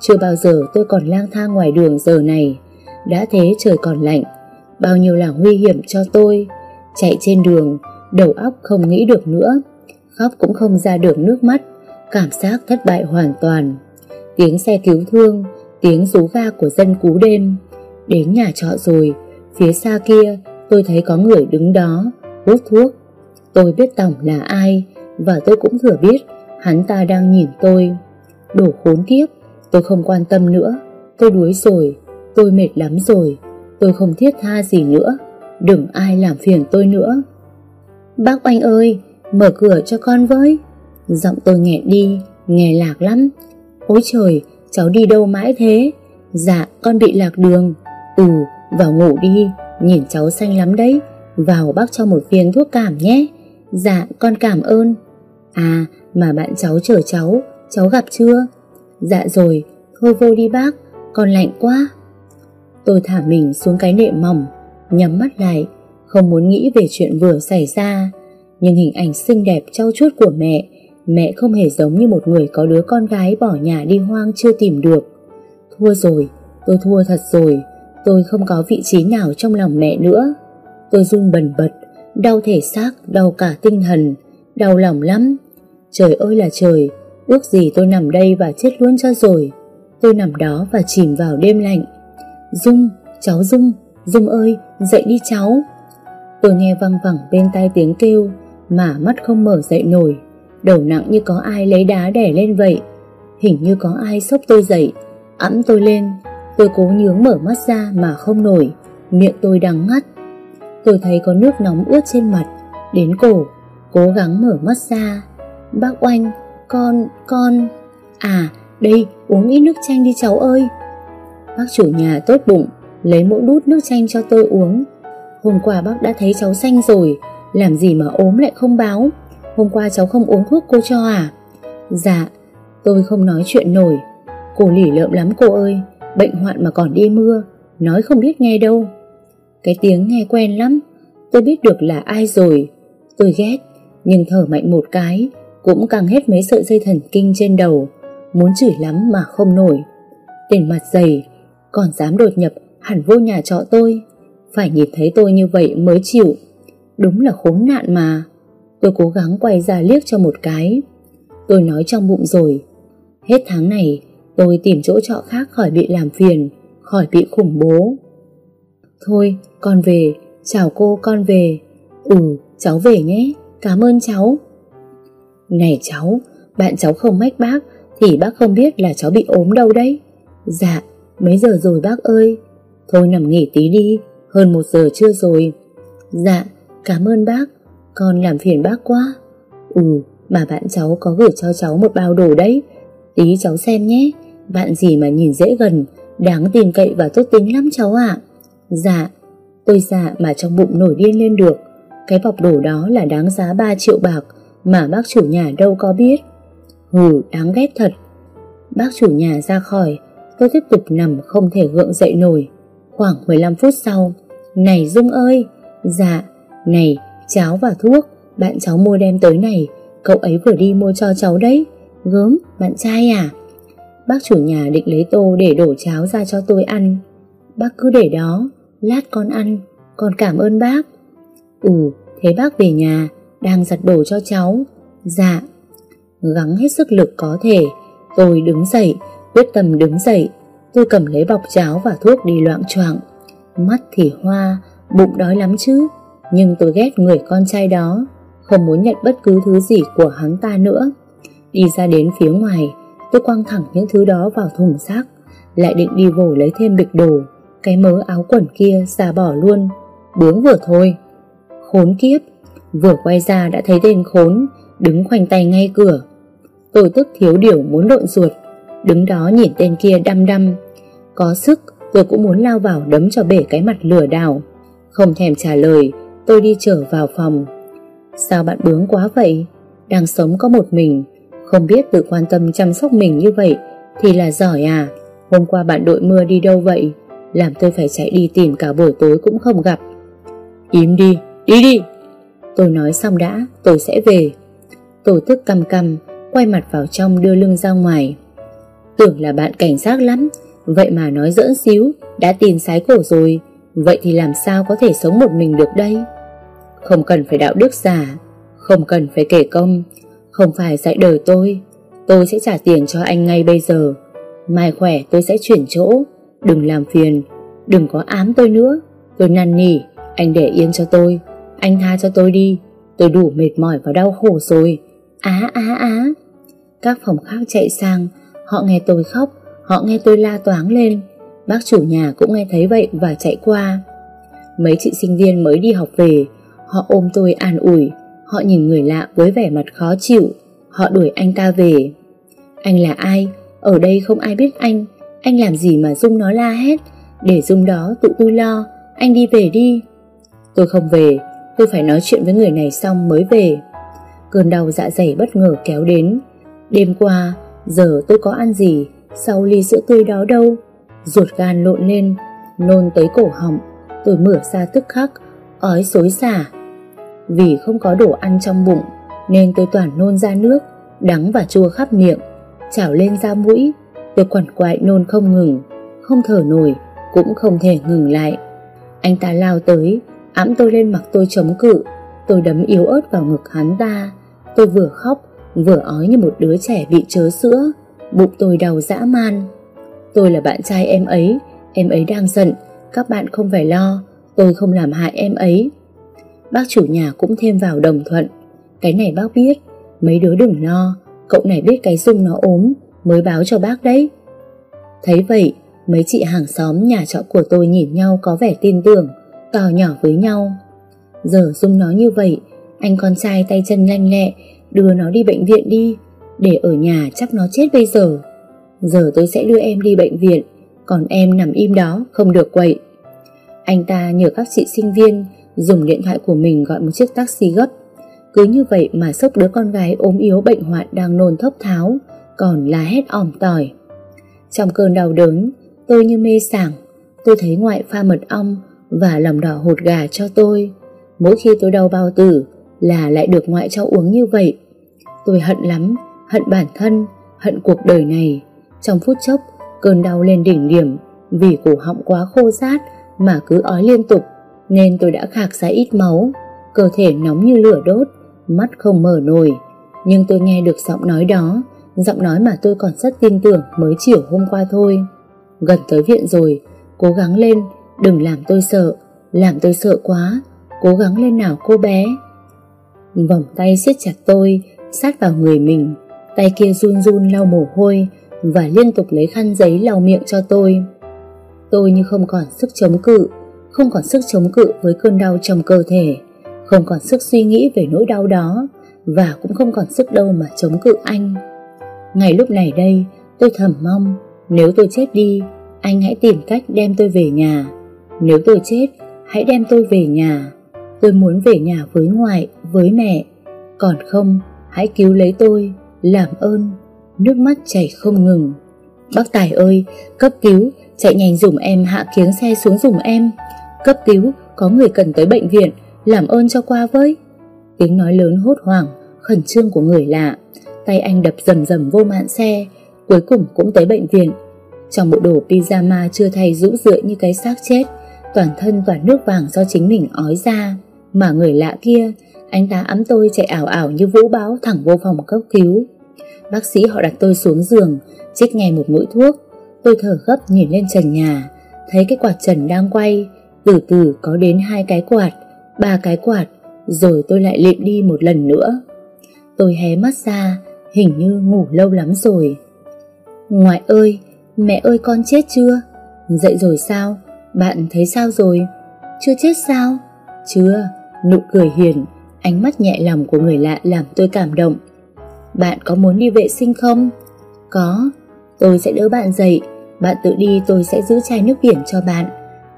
Chưa bao giờ tôi còn lang thang ngoài đường giờ này. Đã thế trời còn lạnh, Bao nhiêu là nguy hiểm cho tôi. Chạy trên đường, Đầu óc không nghĩ được nữa. Khóc cũng không ra được nước mắt, Cảm giác thất bại hoàn toàn. Tiếng xe cứu thương, Tiếng rú ga của dân cú đêm. Đến nhà trọ rồi, Phía xa kia, tôi thấy có người đứng đó, Hút thuốc. Tôi biết Tổng là ai, Và tôi cũng thừa biết Hắn ta đang nhìn tôi. Đổ khốn kiếp! Tôi không quan tâm nữa. Tôi đuối rồi. Tôi mệt lắm rồi. Tôi không thiết tha gì nữa. Đừng ai làm phiền tôi nữa. Bác Oanh ơi, Mở cửa cho con với. Giọng tôi nghẹn đi Nghe lạc lắm. Ôi trời, cháu đi đâu mãi thế? Dạ con bị lạc đường. Ừ vào ngủ đi. Nhìn cháu xanh lắm đấy. Vào bác cho một viên thuốc cảm nhé. Dạ con cảm ơn. À mà bạn cháu chở cháu Cháu gặp chưa? Dạ rồi thôi vô đi bác Con lạnh quá. Tôi thả mình xuống cái nệm mỏng Nhắm mắt lại Không muốn nghĩ về chuyện vừa xảy ra. Nhưng hình ảnh xinh đẹp trau chuốt của mẹ Mẹ không hề giống như một người có đứa con gái bỏ nhà đi hoang chưa tìm được. Thua rồi Tôi thua thật rồi Tôi không có vị trí nào trong lòng mẹ nữa. Tôi run bần bật Đau thể xác, đau cả tinh thần Đau lòng lắm. Trời ơi là trời Ước gì tôi nằm đây và chết luôn cho rồi. Tôi nằm đó và chìm vào đêm lạnh. Dung, cháu Dung Dung ơi, dậy đi cháu. Tôi nghe văng vẳng bên tai tiếng kêu Mà mắt không mở dậy nổi. Đầu nặng như có ai lấy đá đẻ lên vậy. Hình như có ai xốc tôi dậy. Ẵm tôi lên. Tôi cố nhướng mở mắt ra mà không nổi. Miệng tôi đắng ngắt. Tôi thấy có nước nóng ướt trên mặt. Đến cổ Cố gắng mở mắt ra. Bác Oanh con, con. À đây uống ít nước chanh đi cháu ơi. Bác chủ nhà tốt bụng Lấy mỗi đút nước chanh cho tôi uống. Hôm qua bác đã thấy cháu xanh rồi Làm gì mà ốm lại không báo. Hôm qua cháu không uống thuốc cô cho à? Dạ Tôi không nói chuyện nổi. Cô lỉ lợm lắm cô ơi Bệnh hoạn mà còn đi mưa Nói không biết nghe đâu. Cái tiếng nghe quen lắm Tôi biết được là ai rồi. Tôi ghét Nhưng thở mạnh một cái cũng càng hết mấy sợi dây thần kinh trên đầu, Muốn chửi lắm mà không nổi. Tiền mặt dày, Còn dám đột nhập hẳn vô nhà trọ tôi. Phải nhìn thấy tôi như vậy mới chịu. Đúng là khốn nạn mà. Tôi cố gắng quay ra liếc cho một cái. Tôi nói trong bụng rồi. Hết tháng này, Tôi tìm chỗ trọ khác khỏi bị làm phiền, Khỏi bị khủng bố. Thôi, con về. Chào cô, con về. Ừ cháu về nhé. Cảm ơn cháu. Này cháu, Bạn cháu không mách bác Thì bác không biết là cháu bị ốm đâu đấy. Dạ mấy giờ rồi bác ơi? Thôi nằm nghỉ tí đi, Hơn một giờ chưa rồi. Dạ cảm ơn bác, Con làm phiền bác quá. Ừ mà bạn cháu có gửi cho cháu một bao đồ đấy. Tí cháu xem nhé, Bạn gì mà nhìn dễ gần, Đáng tin cậy và tốt tính lắm cháu ạ. Dạ Tôi dạ mà trong bụng nổi điên lên được. Cái bọc đồ đó là đáng giá 3 triệu bạc mà bác chủ nhà đâu có biết. Hừ, đáng ghét thật. Bác chủ nhà ra khỏi, Tôi tiếp tục nằm không thể gượng dậy nổi. Khoảng 15 phút sau, Này Dung ơi! Dạ Này, cháo và thuốc, Bạn cháu mua đem tới này, Cậu ấy vừa đi mua cho cháu đấy. Gớm, bạn trai à? Bác chủ nhà định lấy tô để đổ cháo ra cho tôi ăn. Bác cứ để đó, Lát con ăn, Con cảm ơn bác. Ừ thế bác về nhà đang giặt đồ cho cháu. Dạ Gắng hết sức lực có thể. Tôi đứng dậy, Quyết tâm đứng dậy. Tôi cầm lấy bọc cháo và thuốc đi loạn choạng. Mắt thì hoa, Bụng đói lắm chứ. Nhưng tôi ghét người con trai đó. Không muốn nhận bất cứ thứ gì của hắn ta nữa. Đi ra đến phía ngoài, Tôi quăng thẳng những thứ đó vào thùng rác. Lại định đi vồ lấy thêm bịch đồ. Cái mớ áo quần kia xả bỏ luôn. Bướng vừa thôi. Khốn kiếp Vừa quay ra đã thấy tên khốn Đứng khoanh tay ngay cửa. Tôi tức thiếu điều muốn lộn ruột Đứng đó nhìn tên kia đăm đăm. Có sức tôi cũng muốn lao vào đấm cho bể cái mặt lửa đảo. Không thèm trả lời Tôi đi trở vào phòng. Sao bạn bướng quá vậy? Đang sống có một mình Không biết tự quan tâm chăm sóc mình như vậy Thì là giỏi à? Hôm qua bạn đội mưa đi đâu vậy? Làm tôi phải chạy đi tìm cả buổi tối cũng không gặp. Im đi, đi đi. Tôi nói xong đã, tôi sẽ về. Tôi tức căm căm Quay mặt vào trong đưa lưng ra ngoài. Tưởng là bạn cảnh giác lắm Vậy mà nói dỡn xíu Đã tin sái cổ rồi. Vậy thì làm sao có thể sống một mình được đây? Không cần phải đạo đức giả Không cần phải kể công Không phải dạy đời tôi. Tôi sẽ trả tiền cho anh ngay bây giờ. Mai khỏe tôi sẽ chuyển chỗ. Đừng làm phiền Đừng có ám tôi nữa. Tôi năn nỉ Anh để yên cho tôi. Anh tha cho tôi đi, Tôi đủ mệt mỏi và đau khổ rồi. Á á á. Các phòng khác chạy sang, Họ nghe tôi khóc, Họ nghe tôi la toáng lên. Bác chủ nhà cũng nghe thấy vậy và chạy qua. Mấy chị sinh viên mới đi học về, Họ ôm tôi an ủi, Họ nhìn người lạ với vẻ mặt khó chịu, Họ đuổi anh ta về. Anh là ai? Ở đây không ai biết anh. Anh làm gì mà Dung nó la hét? Để Dung đó tự tôi lo, Anh đi về đi. Tôi không về Tôi phải nói chuyện với người này xong mới về. Cơn đau dạ dày bất ngờ kéo đến. Đêm qua, Giờ tôi có ăn gì? Sau ly sữa tươi đó đâu? Ruột gan lộn lên, Nôn tới cổ họng. Tôi mửa ra tức khắc, Ói xối xả. Vì không có đồ ăn trong bụng, Nên tôi toàn nôn ra nước, Đắng và chua khắp miệng. Chảo lên ra mũi, Tôi quằn quại nôn không ngừng. Không thở nổi, Cũng không thể ngừng lại. Anh ta lao tới ẵm tôi lên mặt tôi chống cự. Tôi đấm yếu ớt vào ngực hắn ta. Tôi vừa khóc, Vừa ói như một đứa trẻ bị chớ sữa. Bụng tôi đau dã man. Tôi là bạn trai em ấy. Em ấy đang giận. Các bạn không phải lo. Tôi không làm hại em ấy. Bác chủ nhà cũng thêm vào đồng thuận. Cái này bác biết. Mấy đứa đừng lo. Cậu này biết cái Dung nó ốm. Mới báo cho bác đấy. Thấy vậy, Mấy chị hàng xóm nhà trọ của tôi nhìn nhau có vẻ tin tưởng. To nhỏ với nhau. Giờ Dung nó như vậy, Anh con trai tay chân lanh lẹ Đưa nó đi bệnh viện đi, Để ở nhà chắc nó chết bây giờ. Giờ tôi sẽ đưa em đi bệnh viện, Còn em nằm im đó, không được quậy. Anh ta nhờ các chị sinh viên, Dùng điện thoại của mình gọi một chiếc taxi gấp. Cứ như vậy mà sốc đứa con gái ốm yếu bệnh hoạn đang nôn thốc tháo, Còn là hét ỏm tỏi. Trong cơn đau đớn, Tôi như mê sảng, Tôi thấy ngoại pha mật ong và lòng đỏ hột gà cho tôi Mỗi khi tôi đau bao tử Là lại được ngoại cho uống như vậy Tôi hận lắm Hận bản thân Hận cuộc đời này trong phút chốc, cơn đau lên đỉnh điểm vì cổ họng quá khô rát mà cứ ói liên tục nên tôi đã khạc ra ít máu, cơ thể nóng như lửa đốt, mắt không mở nổi. Nhưng tôi nghe được giọng nói đó, giọng nói mà tôi còn rất tin tưởng mới chiều hôm qua thôi. Gần tới viện rồi, cố gắng lên, đừng làm tôi sợ, làm tôi sợ quá, cố gắng lên nào cô bé. Vòng tay siết chặt tôi, sát vào người mình, tay kia run run lau mồ hôi, và liên tục lấy khăn giấy lau miệng cho tôi. Tôi như không còn sức chống cự, không còn sức chống cự với cơn đau trong cơ thể, không còn sức suy nghĩ về nỗi đau đó và cũng không còn sức đâu mà chống cự anh. Ngày lúc này đây, tôi thầm mong nếu tôi chết đi, anh hãy tìm cách đem tôi về nhà. Nếu tôi chết, hãy đem tôi về nhà. Tôi muốn về nhà với ngoại, với mẹ. Còn không, hãy cứu lấy tôi, làm ơn nước mắt chảy không ngừng. Bác Tài ơi, cấp cứu, chạy nhanh dùm em hạ kiếng xe xuống dùm em. Cấp cứu, có người cần tới bệnh viện, làm ơn cho qua với. Tiếng nói lớn hốt hoảng, khẩn trương của người lạ. Tay anh đập rầm rầm vô mạn xe, Cuối cùng cũng tới bệnh viện Trong bộ đồ pyjama chưa thay rũ rượi như cái xác chết Toàn thân toàn nước vàng do chính mình ói ra. Mà người lạ kia, Anh ta ấm tôi chạy ảo ảo như vũ báo thẳng vô phòng cấp cứu. Bác sĩ họ đặt tôi xuống giường, Chích ngay một mũi thuốc. Tôi thở gấp nhìn lên trần nhà, Thấy cái quạt trần đang quay. Từ từ, có đến hai cái quạt, Ba cái quạt, Rồi tôi lại lịm đi một lần nữa. Tôi hé mắt ra, Hình như ngủ lâu lắm rồi. Ngoại ơi, Mẹ ơi, con chết chưa? Dậy rồi sao? Bạn thấy sao rồi? Chưa chết sao? Chưa. Nụ cười hiền, Ánh mắt nhẹ lòng của người lạ làm tôi cảm động. Bạn có muốn đi vệ sinh không? Có. Tôi sẽ đỡ bạn dậy. Bạn tự đi, tôi sẽ giữ chai nước biển cho bạn.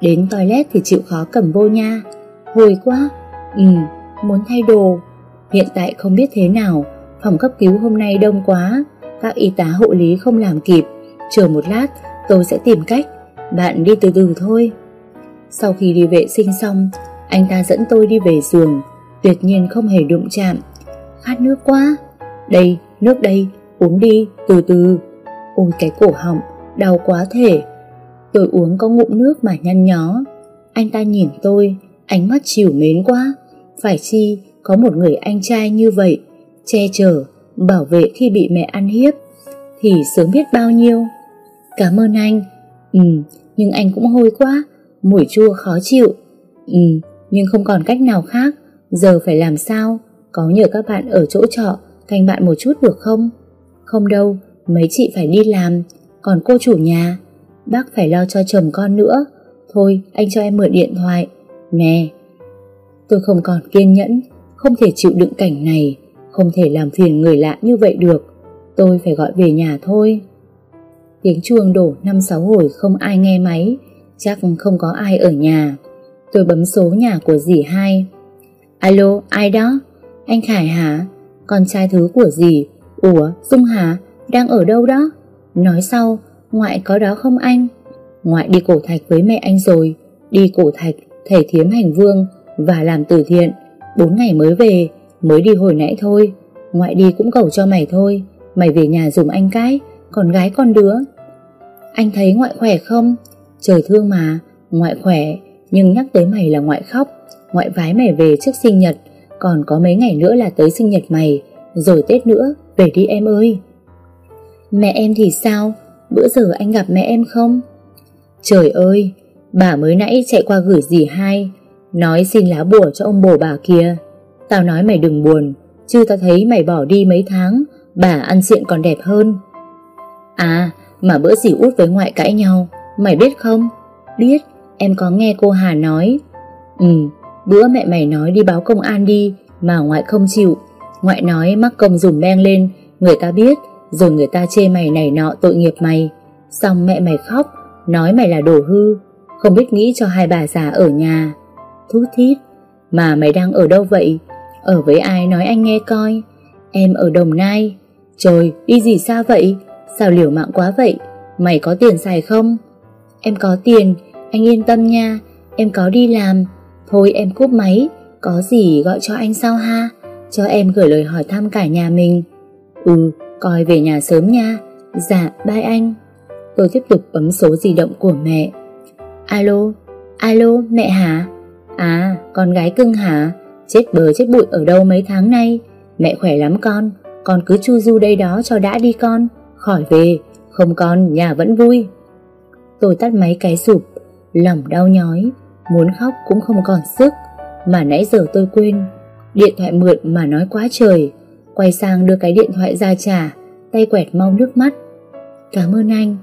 Đến toilet thì chịu khó cầm vô nha. Hồi quá. Ừ muốn thay đồ. Hiện tại không biết thế nào. Phòng cấp cứu hôm nay đông quá. Các y tá hộ lý không làm kịp. Chờ một lát, tôi sẽ tìm cách. Bạn đi từ từ thôi. Sau khi đi vệ sinh xong Anh ta dẫn tôi đi về giường. Tuyệt nhiên không hề đụng chạm. Khát nước quá. Đây, nước đây, uống đi, từ từ. Ôi cái cổ họng, đau quá thể Tôi uống có ngụm nước mà nhăn nhó. Anh ta nhìn tôi Ánh mắt chiều mến quá. Phải chi có một người anh trai như vậy Che chở Bảo vệ khi bị mẹ ăn hiếp Thì sớm biết bao nhiêu. Cảm ơn anh Ừ nhưng anh cũng hôi quá, Mùi chua khó chịu. Ừ nhưng không còn cách nào khác, Giờ phải làm sao? Có nhờ các bạn ở chỗ trọ, Canh bạn một chút được không? Không đâu, Mấy chị phải đi làm, Còn cô chủ nhà. Bác phải lo cho chồng con nữa. Thôi, anh cho em mượn điện thoại. Nè. Tôi không còn kiên nhẫn, Không thể chịu đựng cảnh này, Không thể làm phiền người lạ như vậy được. Tôi phải gọi về nhà thôi. Tiếng chuông đổ 5-6 hồi không ai nghe máy, Chắc không có ai ở nhà. Tôi bấm số nhà của dì hai. Alo, ai đó? Anh Khải hả? Con trai thứ của dì. Ủa, Dung hả? Đang ở đâu đó? Nói sau, Ngoại có đó không anh? Ngoại đi cổ thạch với mẹ anh rồi. Đi cổ thạch Thể thiếm hành vương Và làm từ thiện. Bốn ngày mới về, Mới đi hồi nãy thôi. Ngoại đi cũng cầu cho mày thôi. Mày về nhà dùng anh cái. Còn gái con đứa. Anh thấy ngoại khỏe không? Trời thương mà, Ngoại khỏe, Nhưng nhắc tới mày là ngoại khóc. Ngoại vái mày về trước sinh nhật, Còn có mấy ngày nữa là tới sinh nhật mày. Rồi Tết nữa, Về đi em ơi. Mẹ em thì sao? Bữa giờ anh gặp mẹ em không? Trời ơi, Bà mới nãy chạy qua gửi dì hai Nói xin lá bùa cho ông bồ bà kia. Tao nói mày đừng buồn, Chứ tao thấy mày bỏ đi mấy tháng, Bà ăn diện còn đẹp hơn. À mà bữa dì út với ngoại cãi nhau, Mày biết không? Biết, em có nghe cô Hà nói. Ừ bữa mẹ mày nói đi báo công an đi, Mà ngoại không chịu. Ngoại nói mắc công dùng beng lên, Người ta biết, Rồi người ta chê mày này nọ tội nghiệp mày. Xong mẹ mày khóc, Nói mày là đồ hư, Không biết nghĩ cho hai bà già ở nhà. Thú thít, Mà mày đang ở đâu vậy? Ở với ai nói anh nghe coi? Em ở Đồng Nai. Trời đi gì xa vậy? Sao liều mạng quá vậy? Mày có tiền xài không? Em có tiền, Anh yên tâm nha. Em có đi làm. Thôi em cúp máy. Có gì gọi cho anh sau ha. Cho em gửi lời hỏi thăm cả nhà mình. Ừ coi về nhà sớm nha. Dạ bye anh. Tôi tiếp tục bấm số di động của mẹ. Alo Alo, mẹ hả? À con gái cưng hả? Chết bờ chết bụi ở đâu mấy tháng nay? Mẹ khỏe lắm con. Con cứ chu du đây đó cho đã đi con. Khỏi về, Không con nhà vẫn vui. Tôi tắt máy cái sụp, Lòng đau nhói, Muốn khóc cũng không còn sức. Mà nãy giờ tôi quên, Điện thoại mượn mà nói quá trời. Quay sang đưa cái điện thoại ra trả Tay quẹt mau nước mắt. Cảm ơn anh,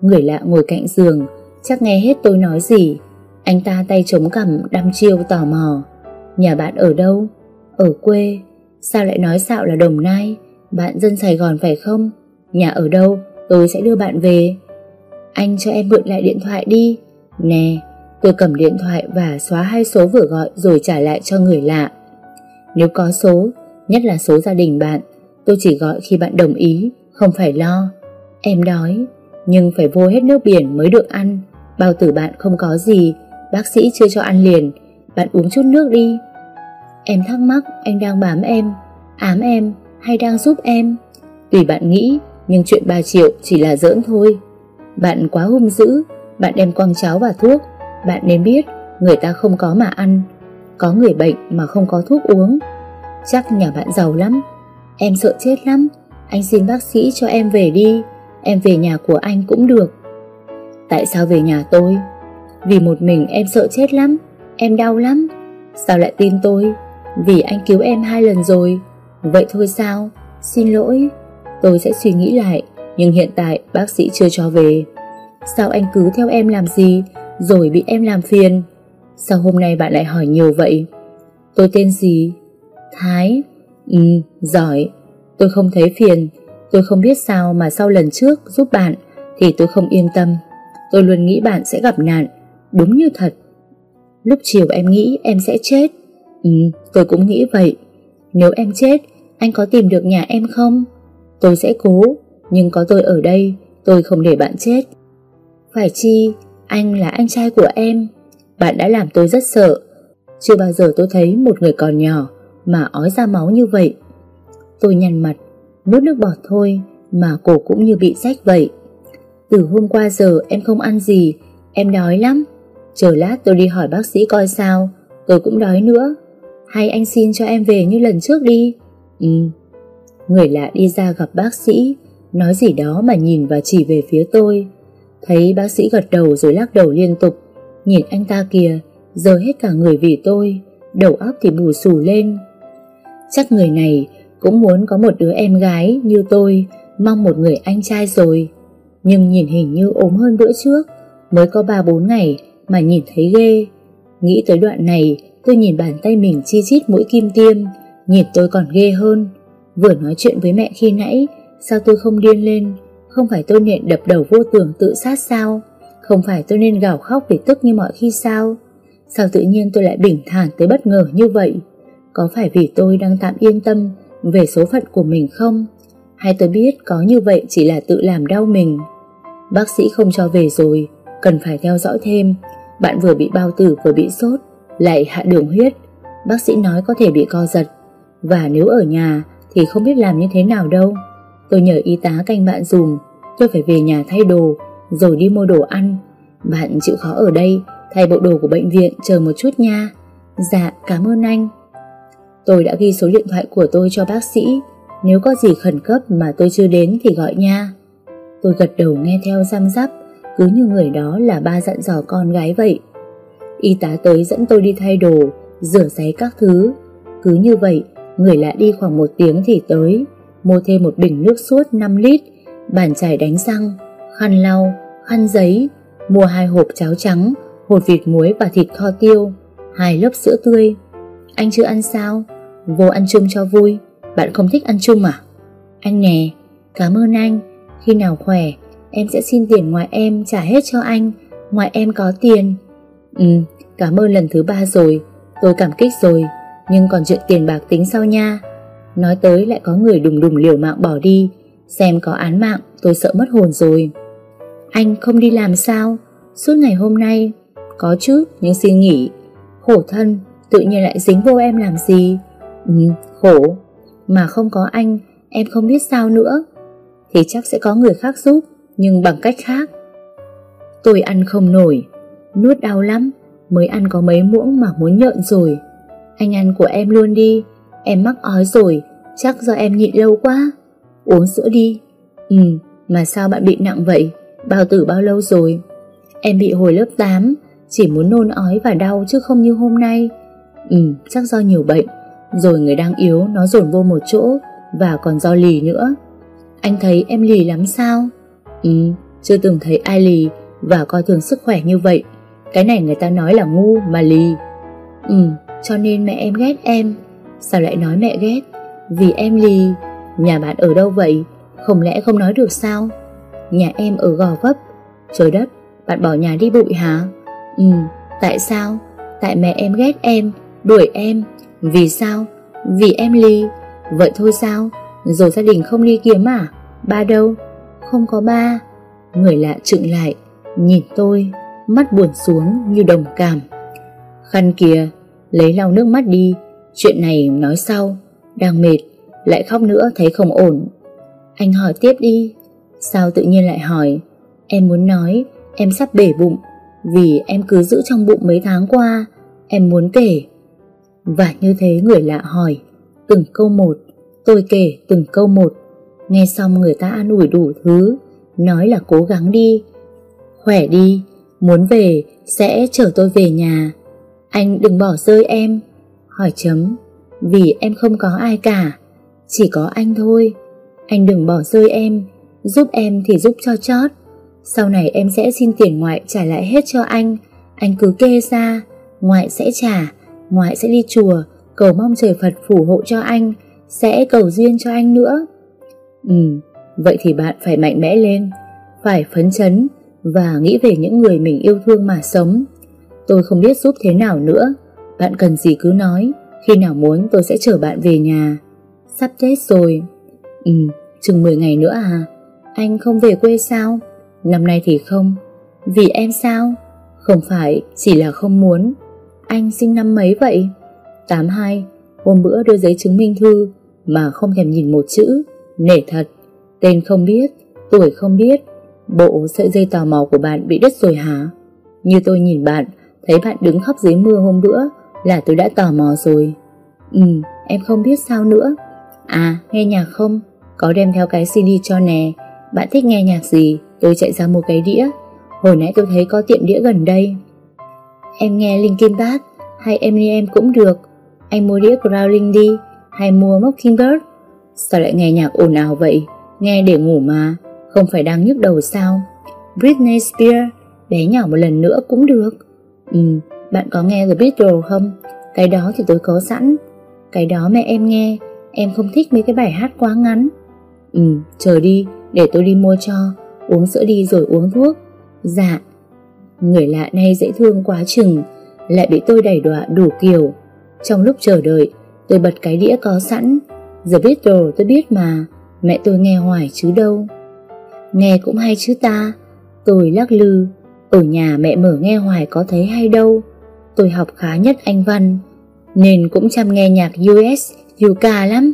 Người lạ ngồi cạnh giường, Chắc nghe hết tôi nói gì. Anh ta tay chống cằm, đăm chiêu tò mò. Nhà bạn ở đâu? Ở quê. Sao lại nói xạo là Đồng Nai? Bạn dân Sài Gòn phải không? Nhà ở đâu? Tôi sẽ đưa bạn về. Anh cho em mượn lại điện thoại đi. Nè, Tôi cầm điện thoại và xóa hai số vừa gọi Rồi trả lại cho người lạ. Nếu có số, Nhất là số gia đình bạn, Tôi chỉ gọi khi bạn đồng ý, Không phải lo. Em đói, Nhưng phải vô hết nước biển mới được ăn. Bao tử bạn không có gì, Bác sĩ chưa cho ăn liền. Bạn uống chút nước đi. Em thắc mắc anh đang bám em. Ám em hay đang giúp em? Tùy bạn nghĩ. Nhưng chuyện 3 triệu chỉ là giỡn thôi. Bạn quá hung dữ, Bạn đem quăng cháo và thuốc. Bạn nên biết, người ta không có mà ăn. Có người bệnh mà không có thuốc uống. Chắc nhà bạn giàu lắm. Em sợ chết lắm. Anh xin bác sĩ cho em về đi. Em về nhà của anh cũng được. Tại sao về nhà tôi? Vì một mình em sợ chết lắm. Em đau lắm. Sao lại tin tôi? Vì anh cứu em hai lần rồi. Vậy thôi sao? Xin lỗi. Tôi sẽ suy nghĩ lại, Nhưng hiện tại bác sĩ chưa cho về. Sao anh cứ theo em làm gì, Rồi bị em làm phiền? Sao hôm nay bạn lại hỏi nhiều vậy? Tôi tên gì? Thái. Ừ giỏi. Tôi không thấy phiền. Tôi không biết sao mà sau lần trước giúp bạn Thì tôi không yên tâm. Tôi luôn nghĩ bạn sẽ gặp nạn. Đúng như thật. Lúc chiều em nghĩ em sẽ chết. Ừ tôi cũng nghĩ vậy. Nếu em chết, Anh có tìm được nhà em không? Tôi sẽ cố, Nhưng có tôi ở đây, Tôi không để bạn chết. Phải chi, Anh là anh trai của em. Bạn đã làm tôi rất sợ. Chưa bao giờ tôi thấy một người còn nhỏ Mà ói ra máu như vậy. Tôi nhăn mặt, Nuốt nước bọt thôi Mà cổ cũng như bị rách vậy. Từ hôm qua giờ em không ăn gì, Em đói lắm. Chờ lát tôi đi hỏi bác sĩ coi sao, Tôi cũng đói nữa. Hay anh xin cho em về như lần trước đi? Ừ. Người lạ đi ra gặp bác sĩ, Nói gì đó mà nhìn và chỉ về phía tôi. Thấy bác sĩ gật đầu rồi lắc đầu liên tục, Nhìn anh ta kìa Giờ hết cả người vì tôi, Đầu óc thì bù xù lên. Chắc người này cũng muốn có một đứa em gái như tôi, Mong một người anh trai rồi. Nhưng nhìn hình như ốm hơn bữa trước, Mới có 3-4 ngày Mà nhìn thấy ghê. Nghĩ tới đoạn này, Tôi nhìn bàn tay mình chi chít mũi kim tiêm, Nhìn tôi còn ghê hơn. Vừa nói chuyện với mẹ khi nãy, Sao tôi không điên lên? Không phải tôi nên đập đầu vô tường tự sát sao? Không phải tôi nên gào khóc vì tức như mọi khi sao? Sao tự nhiên tôi lại bình thản tới bất ngờ như vậy? Có phải vì tôi đang tạm yên tâm Về số phận của mình không? Hay tôi biết có như vậy chỉ là tự làm đau mình? Bác sĩ không cho về rồi, Cần phải theo dõi thêm. Bạn vừa bị bao tử vừa bị sốt, Lại hạ đường huyết. Bác sĩ nói có thể bị co giật. Và nếu ở nhà thì không biết làm như thế nào đâu. Tôi nhờ y tá canh bạn dùm, tôi phải về nhà thay đồ, rồi đi mua đồ ăn. Bạn chịu khó ở đây, thay bộ đồ của bệnh viện chờ một chút nha. Dạ, cảm ơn anh. Tôi đã ghi số điện thoại của tôi cho bác sĩ, nếu có gì khẩn cấp mà tôi chưa đến thì gọi nha. Tôi gật đầu nghe theo răm rắp, cứ như người đó là ba dặn dò con gái vậy. Y tá tới dẫn tôi đi thay đồ, rửa giấy các thứ. Cứ như vậy, Người lạ đi khoảng một tiếng thì tới Mua thêm một bình nước suốt 5 lít Bàn chải đánh răng Khăn lau, khăn giấy Mua hai hộp cháo trắng Hột vịt muối và thịt kho tiêu Hai lớp sữa tươi. Anh chưa ăn sao? Vô ăn chung cho vui. Bạn không thích ăn chung à? Anh nè, cảm ơn anh. Khi nào khỏe Em sẽ xin tiền ngoài em trả hết cho anh. Ngoài em có tiền. Ừ, cảm ơn lần thứ ba rồi. Tôi cảm kích rồi nhưng còn chuyện tiền bạc tính sau nha. Nói tới lại có người đùng đùng liều mạng bỏ đi. Xem có án mạng, tôi sợ mất hồn rồi. Anh không đi làm sao? Suốt ngày hôm nay, Có chứ nhưng xin nghỉ. Khổ thân, tự nhiên lại dính vô em làm gì? Ừ khổ. Mà không có anh, em không biết sao nữa. Thì chắc sẽ có người khác giúp, Nhưng bằng cách khác. Tôi ăn không nổi, Nuốt đau lắm, Mới ăn có mấy muỗng mà muốn nhợn rồi anh ăn của em luôn đi. Em mắc ói rồi, Chắc do em nhịn lâu quá. Uống sữa đi. Ừ mà sao bạn bị nặng vậy? Bao tử bao lâu rồi? Em bị hồi lớp 8 Chỉ muốn nôn ói và đau chứ không như hôm nay. Ừ chắc do nhiều bệnh. Rồi người đang yếu, nó dồn vô một chỗ Và còn do lì nữa. Anh thấy em lì lắm sao? Ừ chưa từng thấy ai lì Và coi thường sức khỏe như vậy. Cái này người ta nói là ngu mà lì. Ừ cho nên mẹ em ghét em. Sao lại nói mẹ ghét? Vì em lì. Nhà bạn ở đâu vậy? Không lẽ không nói được sao? Nhà em ở Gò Vấp. Trời đất, Bạn bỏ nhà đi bụi hả? Ừ Tại sao? Tại mẹ em ghét em, Đuổi em. Vì sao? Vì em lì. Vậy thôi sao? Rồi gia đình không ly kiếm à? Ba đâu? Không có ba. Người lạ trựng lại, Nhìn tôi, Mắt buồn xuống như đồng cảm. Khăn kìa Lấy lau nước mắt đi. Chuyện này nói sau, Đang mệt, Lại khóc nữa thấy không ổn. Anh hỏi tiếp đi. Sao tự nhiên lại hỏi? Em muốn nói, em sắp bể bụng, Vì em cứ giữ trong bụng mấy tháng qua, Em muốn kể. Và như thế người lạ hỏi, Từng câu một, Tôi kể từng câu một. Nghe xong người ta an ủi đủ thứ, Nói là cố gắng đi. Khỏe đi, Muốn về sẽ chở tôi về nhà. Anh đừng bỏ rơi em. Hỏi chấm, Vì em không có ai cả, Chỉ có anh thôi. Anh đừng bỏ rơi em, Giúp em thì giúp cho chót. Sau này em sẽ xin tiền ngoại trả lại hết cho anh. Anh cứ kê ra, Ngoại sẽ trả, Ngoại sẽ đi chùa, Cầu mong trời Phật phù hộ cho anh, Sẽ cầu duyên cho anh nữa. Ừ Vậy thì bạn phải mạnh mẽ lên, Phải phấn chấn Và nghĩ về những người mình yêu thương mà sống. Tôi không biết giúp thế nào nữa. Bạn cần gì cứ nói. Khi nào muốn tôi sẽ chở bạn về nhà. Sắp Tết rồi. Ừ, chừng 10 ngày nữa à? Anh không về quê sao? Năm nay thì không. Vì em sao? Không phải, chỉ là không muốn. Anh sinh năm mấy vậy? 82 Hôm bữa đưa giấy chứng minh thư Mà không thèm nhìn một chữ. Nể thật. Tên không biết, tuổi không biết. Bộ sợi dây tò mò của bạn bị đứt rồi hả? Như tôi nhìn bạn Thấy bạn đứng khóc dưới mưa hôm bữa Là tôi đã tò mò rồi. Ừ, em không biết sao nữa. À, nghe nhạc không? Có đem theo cái CD cho nè. Bạn thích nghe nhạc gì? Tôi chạy ra mua cái đĩa. Hồi nãy tôi thấy có tiệm đĩa gần đây. Em nghe Linkin Park Hay Eminem cũng được. Anh mua đĩa Growling đi Hay mua Mockingbird? Sao lại nghe nhạc ồn ào vậy? Nghe để ngủ mà Không phải đang nhức đầu sao? Britney Spears Bé nhỏ một lần nữa cũng được. Ừ Bạn có nghe The Beatles không? Cái đó thì tôi có sẵn. Cái đó mẹ em nghe. Em không thích mấy cái bài hát quá ngắn. Ừ chờ đi, Để tôi đi mua cho. Uống sữa đi rồi uống thuốc. Dạ. Người lạ này dễ thương quá chừng. Lại bị tôi đẩy đọa đủ kiểu. Trong lúc chờ đợi, Tôi bật cái đĩa có sẵn. The Beatles tôi biết mà. Mẹ tôi nghe hoài chứ đâu. Nghe cũng hay chứ ta. Tôi lắc lư. Ở nhà mẹ mở nghe hoài có thấy hay đâu. Tôi học khá nhất anh Văn Nên cũng chăm nghe nhạc US UK lắm.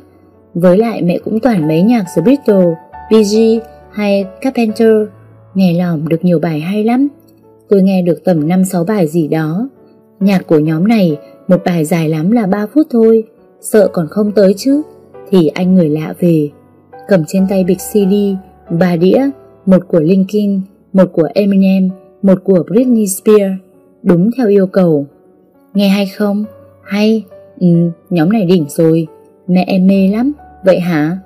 Với lại mẹ cũng toàn mấy nhạc The Beatles BG hay Carpenter. Nghe lòng được nhiều bài hay lắm. Tôi nghe được tầm 5-6 bài gì đó. Nhạc của nhóm này Một bài dài lắm là 3 phút thôi. Sợ còn không tới chứ? Thì anh người lạ về. Cầm trên tay bịch CD, ba đĩa, một của Linkin, một của Eminem, một của Britney Spears, đúng theo yêu cầu. Nghe hay không? Hay, ừ, nhóm này đỉnh rồi, mẹ em mê lắm, vậy hả?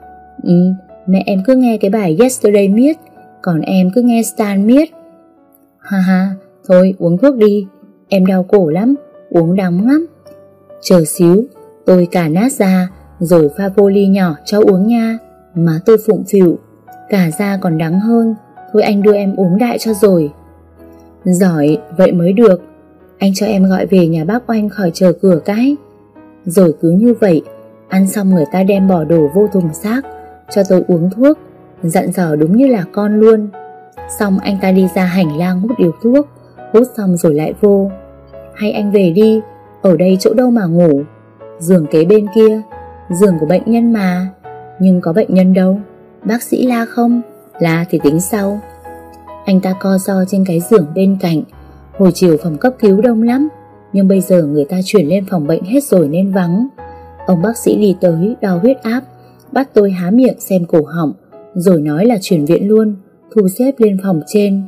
Ừ, mẹ em cứ nghe cái bài Yesterday miết, còn em cứ nghe Stan miết. Ha ha, thôi uống thuốc đi, em đau cổ lắm, uống đắng lắm. Chờ xíu, tôi cả nát ra, rồi pha vô ly nhỏ cho uống nha. Má tôi phụng phịu Cả da còn đắng hơn Thôi anh đưa em uống đại cho rồi Giỏi, vậy mới được. Anh cho em gọi về nhà bác oanh khỏi chờ cửa cái. Rồi cứ như vậy, Ăn xong người ta đem bỏ đồ vô thùng xác, Cho tôi uống thuốc, Dặn dò đúng như là con luôn. Xong anh ta đi ra hành lang hút điều thuốc, Hút xong rồi lại vô. Hay anh về đi, Ở đây chỗ đâu mà ngủ? Giường kế bên kia, Giường của bệnh nhân mà. Nhưng có bệnh nhân đâu? Bác sĩ la không? La thì tính sau. Anh ta co do trên cái giường bên cạnh. Hồi chiều phòng cấp cứu đông lắm, Nhưng bây giờ người ta chuyển lên phòng bệnh hết rồi nên vắng. Ông bác sĩ đi tới, đo huyết áp, Bắt tôi há miệng xem cổ họng, Rồi nói là chuyển viện luôn, Thu xếp lên phòng trên.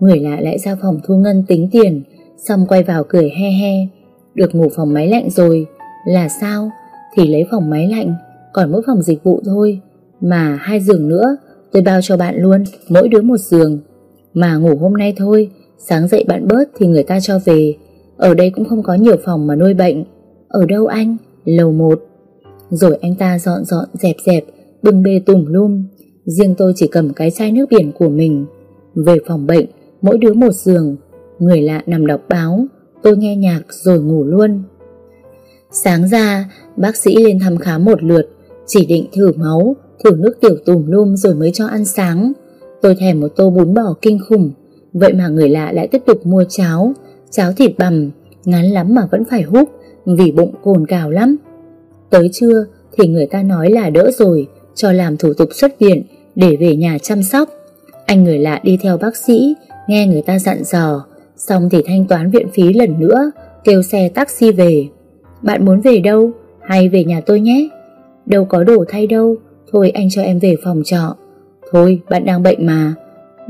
Người lạ lại ra phòng thu ngân tính tiền, Xong quay vào cười he he. Được ngủ phòng máy lạnh rồi. Là sao? Thì lấy phòng máy lạnh, còn mỗi phòng dịch vụ thôi. Mà hai giường nữa, Tôi bao cho bạn luôn, Mỗi đứa một giường. Mà ngủ hôm nay thôi Sáng dậy bạn bớt thì người ta cho về. Ở đây cũng không có nhiều phòng mà nuôi bệnh. Ở đâu anh? Lầu 1 Rồi anh ta dọn dọn dẹp dẹp Bưng bê tùm lum. Riêng tôi chỉ cầm cái chai nước biển của mình. Về phòng bệnh Mỗi đứa một giường. Người lạ nằm đọc báo. Tôi nghe nhạc rồi ngủ luôn. Sáng ra Bác sĩ lên thăm khám một lượt. Chỉ định thử máu, thử nước tiểu tùm lum rồi mới cho ăn sáng. Tôi thèm một tô bún bò kinh khủng, vậy mà người lạ lại tiếp tục mua cháo, cháo thịt bằm, ngắn lắm mà vẫn phải hút vì bụng cồn cào lắm. Tới trưa thì người ta nói là đỡ rồi, cho làm thủ tục xuất viện để về nhà chăm sóc. Anh người lạ đi theo bác sĩ, nghe người ta dặn dò, xong thì thanh toán viện phí lần nữa, kêu xe taxi về. Bạn muốn về đâu? Hay về nhà tôi nhé? Đâu có đồ thay đâu, thôi anh cho em về phòng trọ. Thôi, bạn đang bệnh mà.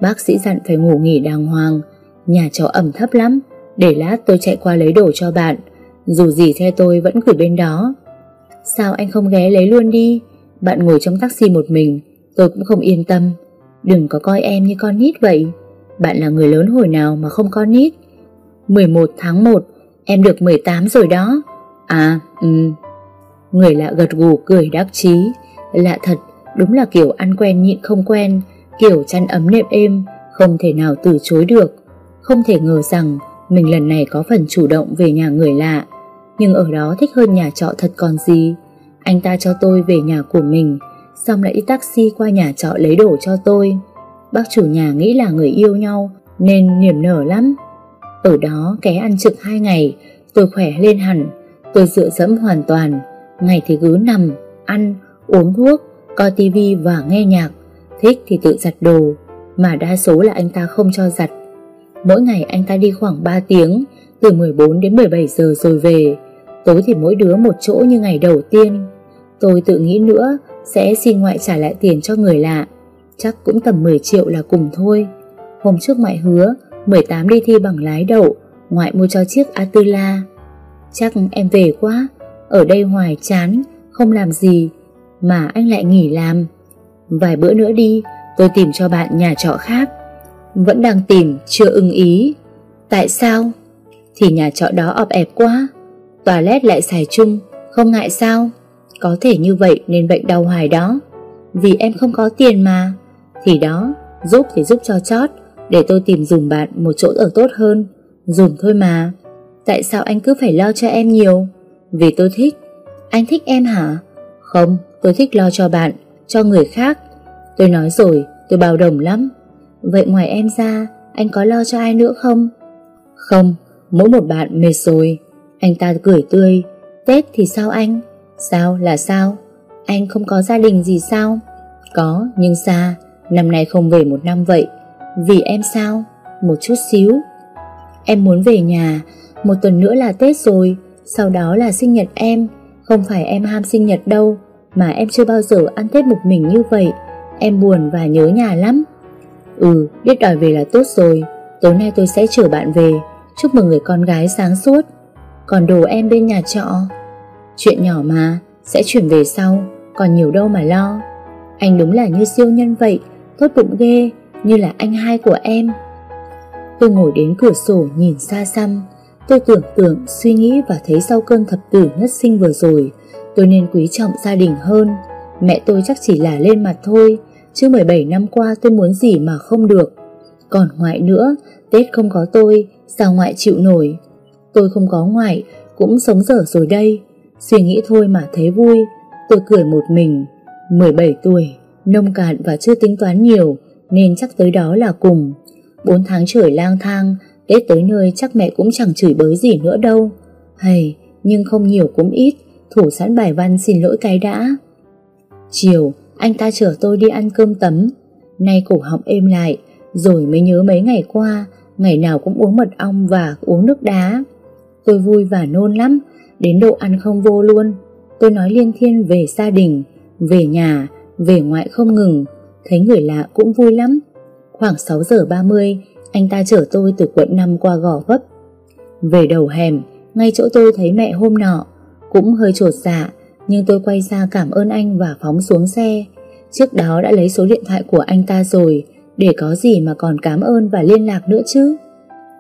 Bác sĩ dặn phải ngủ nghỉ đàng hoàng, nhà cháu ẩm thấp lắm, để lát tôi chạy qua lấy đồ cho bạn. Dù gì xe tôi vẫn gửi bên đó. Sao anh không ghé lấy luôn đi? Bạn ngồi trong taxi một mình, tôi cũng không yên tâm. Đừng có coi em như con nít vậy. Bạn là người lớn hồi nào mà không con nít. 11 tháng 1, em được 18 rồi đó. À, ừ. Người lạ gật gù cười đắc chí. Lạ thật, đúng là kiểu ăn quen nhịn không quen, kiểu chăn ấm nệm êm, không thể nào từ chối được. Không thể ngờ rằng mình lần này có phần chủ động về nhà người lạ. Nhưng ở đó thích hơn nhà trọ thật còn gì. Anh ta cho tôi về nhà của mình, xong lại đi taxi qua nhà trọ lấy đồ cho tôi. Bác chủ nhà nghĩ là người yêu nhau nên niềm nở lắm. Ở đó ké ăn trực hai ngày, tôi khỏe lên hẳn, tôi dựa dẫm hoàn toàn, ngày thì cứ nằm, ăn, uống thuốc, coi tivi và nghe nhạc, thích thì tự giặt đồ, mà đa số là anh ta không cho giặt. Mỗi ngày anh ta đi khoảng 3 tiếng, từ 14 đến 17 giờ rồi về, tối thì mỗi đứa một chỗ như ngày đầu tiên. Tôi tự nghĩ nữa sẽ xin ngoại trả lại tiền cho người lạ, chắc cũng tầm 10 triệu là cùng thôi. Hôm trước ngoại hứa 18 đi thi bằng lái đậu, ngoại mua cho chiếc Atula. Chắc em về quá, ở đây hoài chán, không làm gì, mà anh lại nghỉ làm. Vài bữa nữa đi, tôi tìm cho bạn nhà trọ khác. Vẫn đang tìm, chưa ưng ý. Tại sao? Thì nhà trọ đó ọp ẹp quá. Toilet lại xài chung, không ngại sao? Có thể như vậy nên bệnh đau hoài đó. Vì em không có tiền mà. Thì đó, giúp thì giúp cho chót, để tôi tìm dùm bạn một chỗ ở tốt hơn. Dùm thôi mà. Tại sao anh cứ phải lo cho em nhiều? Vì tôi thích. Anh thích em hả? Không, tôi thích lo cho bạn, cho người khác. Tôi nói rồi, tôi bao đồng lắm. Vậy ngoài em ra, anh có lo cho ai nữa không? Không, mỗi một bạn mệt rồi. Anh ta cười tươi. Tết thì sao anh? Sao là sao? Anh không có gia đình gì sao? Có, nhưng xa. Năm nay không về một năm vậy. Vì em sao? Một chút xíu. Em muốn về nhà. Một tuần nữa là Tết rồi. Sau đó là sinh nhật em. Không phải em ham sinh nhật đâu. Mà em chưa bao giờ ăn Tết một mình như vậy. Em buồn và nhớ nhà lắm. Ừ, biết đòi về là tốt rồi. Tối nay tôi sẽ chở bạn về. Chúc mừng người con gái sáng suốt. Còn đồ em bên nhà trọ Chuyện nhỏ mà Sẽ chuyển về sau Còn nhiều đâu mà lo Anh đúng là như siêu nhân vậy Tốt bụng ghê Như là anh hai của em Tôi ngồi đến cửa sổ nhìn xa xăm Tôi tưởng tượng suy nghĩ và thấy sau cơn thập tử nhất sinh vừa rồi Tôi nên quý trọng gia đình hơn. Mẹ tôi chắc chỉ là lên mặt thôi, Chứ 17 năm qua tôi muốn gì mà không được. Còn ngoại nữa, Tết không có tôi, Sao ngoại chịu nổi? Tôi không có ngoại, Cũng sống dở rồi đây. Suy nghĩ thôi mà thấy vui, Tôi cười một mình. 17 tuổi, Nông cạn và chưa tính toán nhiều, Nên chắc tới đó là cùng. 4 tháng trời lang thang, Tết tới nơi chắc mẹ cũng chẳng chửi bới gì nữa đâu. Hay Nhưng không nhiều cũng ít. Thủ sẵn bài văn xin lỗi cái đã. Chiều Anh ta chở tôi đi ăn cơm tấm. Nay cổ họng êm lại Rồi mới nhớ mấy ngày qua Ngày nào cũng uống mật ong và uống nước đá. Tôi vui và nôn lắm Đến độ ăn không vô luôn. Tôi nói liên thiên về gia đình Về nhà, về ngoại không ngừng Thấy người lạ cũng vui lắm. Khoảng 6 giờ 30 Anh ta chở tôi từ quận 5 qua gò vấp. Về đầu hẻm Ngay chỗ tôi thấy mẹ hôm nọ. Cũng hơi trột dạ Nhưng tôi quay ra cảm ơn anh và phóng xuống xe Trước đó đã lấy số điện thoại của anh ta rồi Để có gì mà còn cảm ơn và liên lạc nữa chứ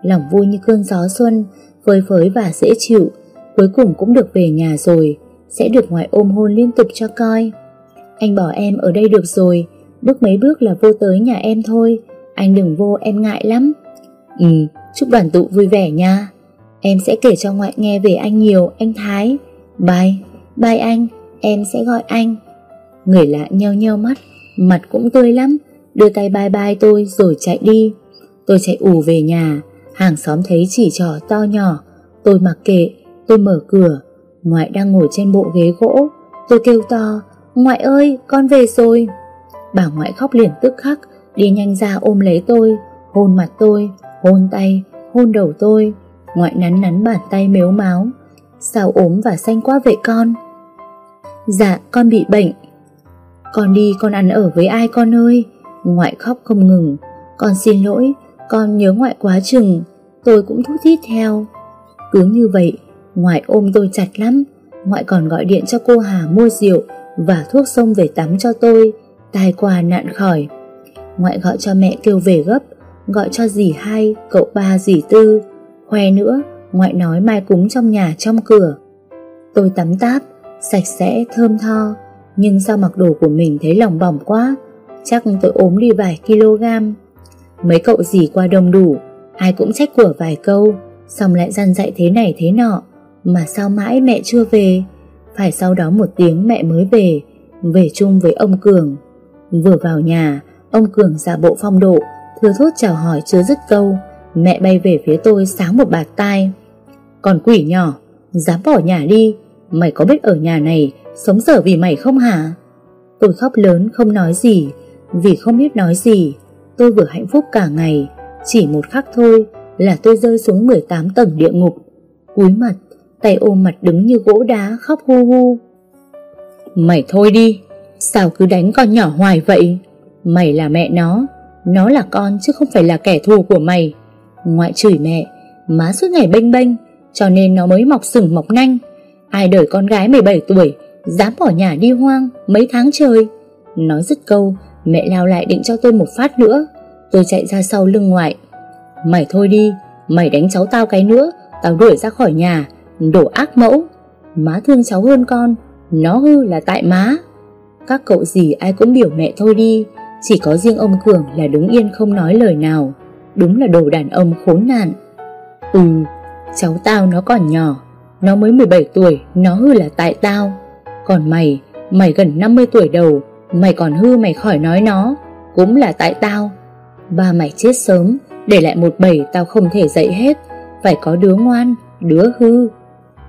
Lòng vui như cơn gió xuân phơi phới và dễ chịu, cuối cùng cũng được về nhà rồi, sẽ được ngoại ôm hôn liên tục cho coi. Anh bỏ em ở đây được rồi, bước mấy bước là vô tới nhà em thôi, anh đừng vô em ngại lắm. Ừ, chúc đoàn tụ vui vẻ nha. Em sẽ kể cho ngoại nghe về anh nhiều, anh Thái. Bye, bye anh, em sẽ gọi anh. Người lạ nheo nheo mắt, mặt cũng tươi lắm, đưa tay bye bye tôi rồi chạy đi. Tôi chạy ù về nhà, Hàng xóm thấy chỉ trò to nhỏ Tôi mặc kệ Tôi mở cửa Ngoại đang ngồi trên bộ ghế gỗ Tôi kêu to Ngoại ơi con về rồi Bà ngoại khóc liền tức khắc đi nhanh ra ôm lấy tôi, hôn mặt tôi, hôn tay, hôn đầu tôi. Ngoại nắn nắn bàn tay mếu máu. Sao ốm và xanh quá vậy con? Dạ, con bị bệnh. Con đi con ăn ở với ai con ơi? Ngoại khóc không ngừng. Con xin lỗi, con nhớ ngoại quá chừng. Tôi cũng thút thít theo. Cứ như vậy, ngoại ôm tôi chặt lắm. Ngoại còn gọi điện cho cô Hà mua rượu và thuốc sông về tắm cho tôi. Tai qua nạn khỏi. Ngoại gọi cho mẹ kêu về gấp, gọi cho dì hai, cậu ba dì tư. Khoe nữa, ngoại nói mai cúng trong nhà trong cửa. Tôi tắm táp, sạch sẽ, thơm tho, nhưng sao mặc đồ của mình thấy lòng bỏng quá, chắc tôi ốm đi vài kg. Mấy cậu dì qua đông đủ, ai cũng trách của vài câu, xong lại dặn dạy thế này thế nọ, mà sao mãi mẹ chưa về? Phải sau đó một tiếng mẹ mới về, về chung với ông Cường. Vừa vào nhà, ông Cường giả bộ phong độ, thưa thốt chào hỏi chưa dứt câu, mẹ bay về phía tôi sáng một bạt tai. Còn quỷ nhỏ, dám bỏ nhà đi, mày có biết ở nhà này sống dở vì mày không hả? Tôi khóc lớn không nói gì, vì không biết nói gì. Tôi vừa hạnh phúc cả ngày, chỉ một khắc thôi là tôi rơi xuống 18 tầng địa ngục. Cúi mặt, tay ôm mặt đứng như gỗ đá khóc hu hu. Mày thôi đi, sao cứ đánh con nhỏ hoài vậy? Mày là mẹ nó, nó là con chứ không phải là kẻ thù của mày. Ngoại chửi mẹ, má suốt ngày bênh bênh, cho nên nó mới mọc sừng mọc nanh. Ai đời con gái 17 tuổi, dám bỏ nhà đi hoang mấy tháng trời. Nói dứt câu, mẹ lao lại định cho tôi một phát nữa. Tôi chạy ra sau lưng ngoại. Mày thôi đi, mày đánh cháu tao cái nữa, tao đuổi ra khỏi nhà, đổ ác mẫu. Má thương cháu hơn con, nó hư là tại má. Các cậu gì ai cũng biểu mẹ thôi đi, chỉ có riêng ông Cường là đứng yên không nói lời nào. Đúng là đồ đàn ông khốn nạn. Ừ, cháu tao nó còn nhỏ, nó mới 17 tuổi, nó hư là tại tao. Còn mày, mày gần 50 tuổi đầu, mày còn hư mày khỏi nói nó, cũng là tại tao. Ba mày chết sớm, để lại một bầy tao không thể dạy hết, phải có đứa ngoan, đứa hư.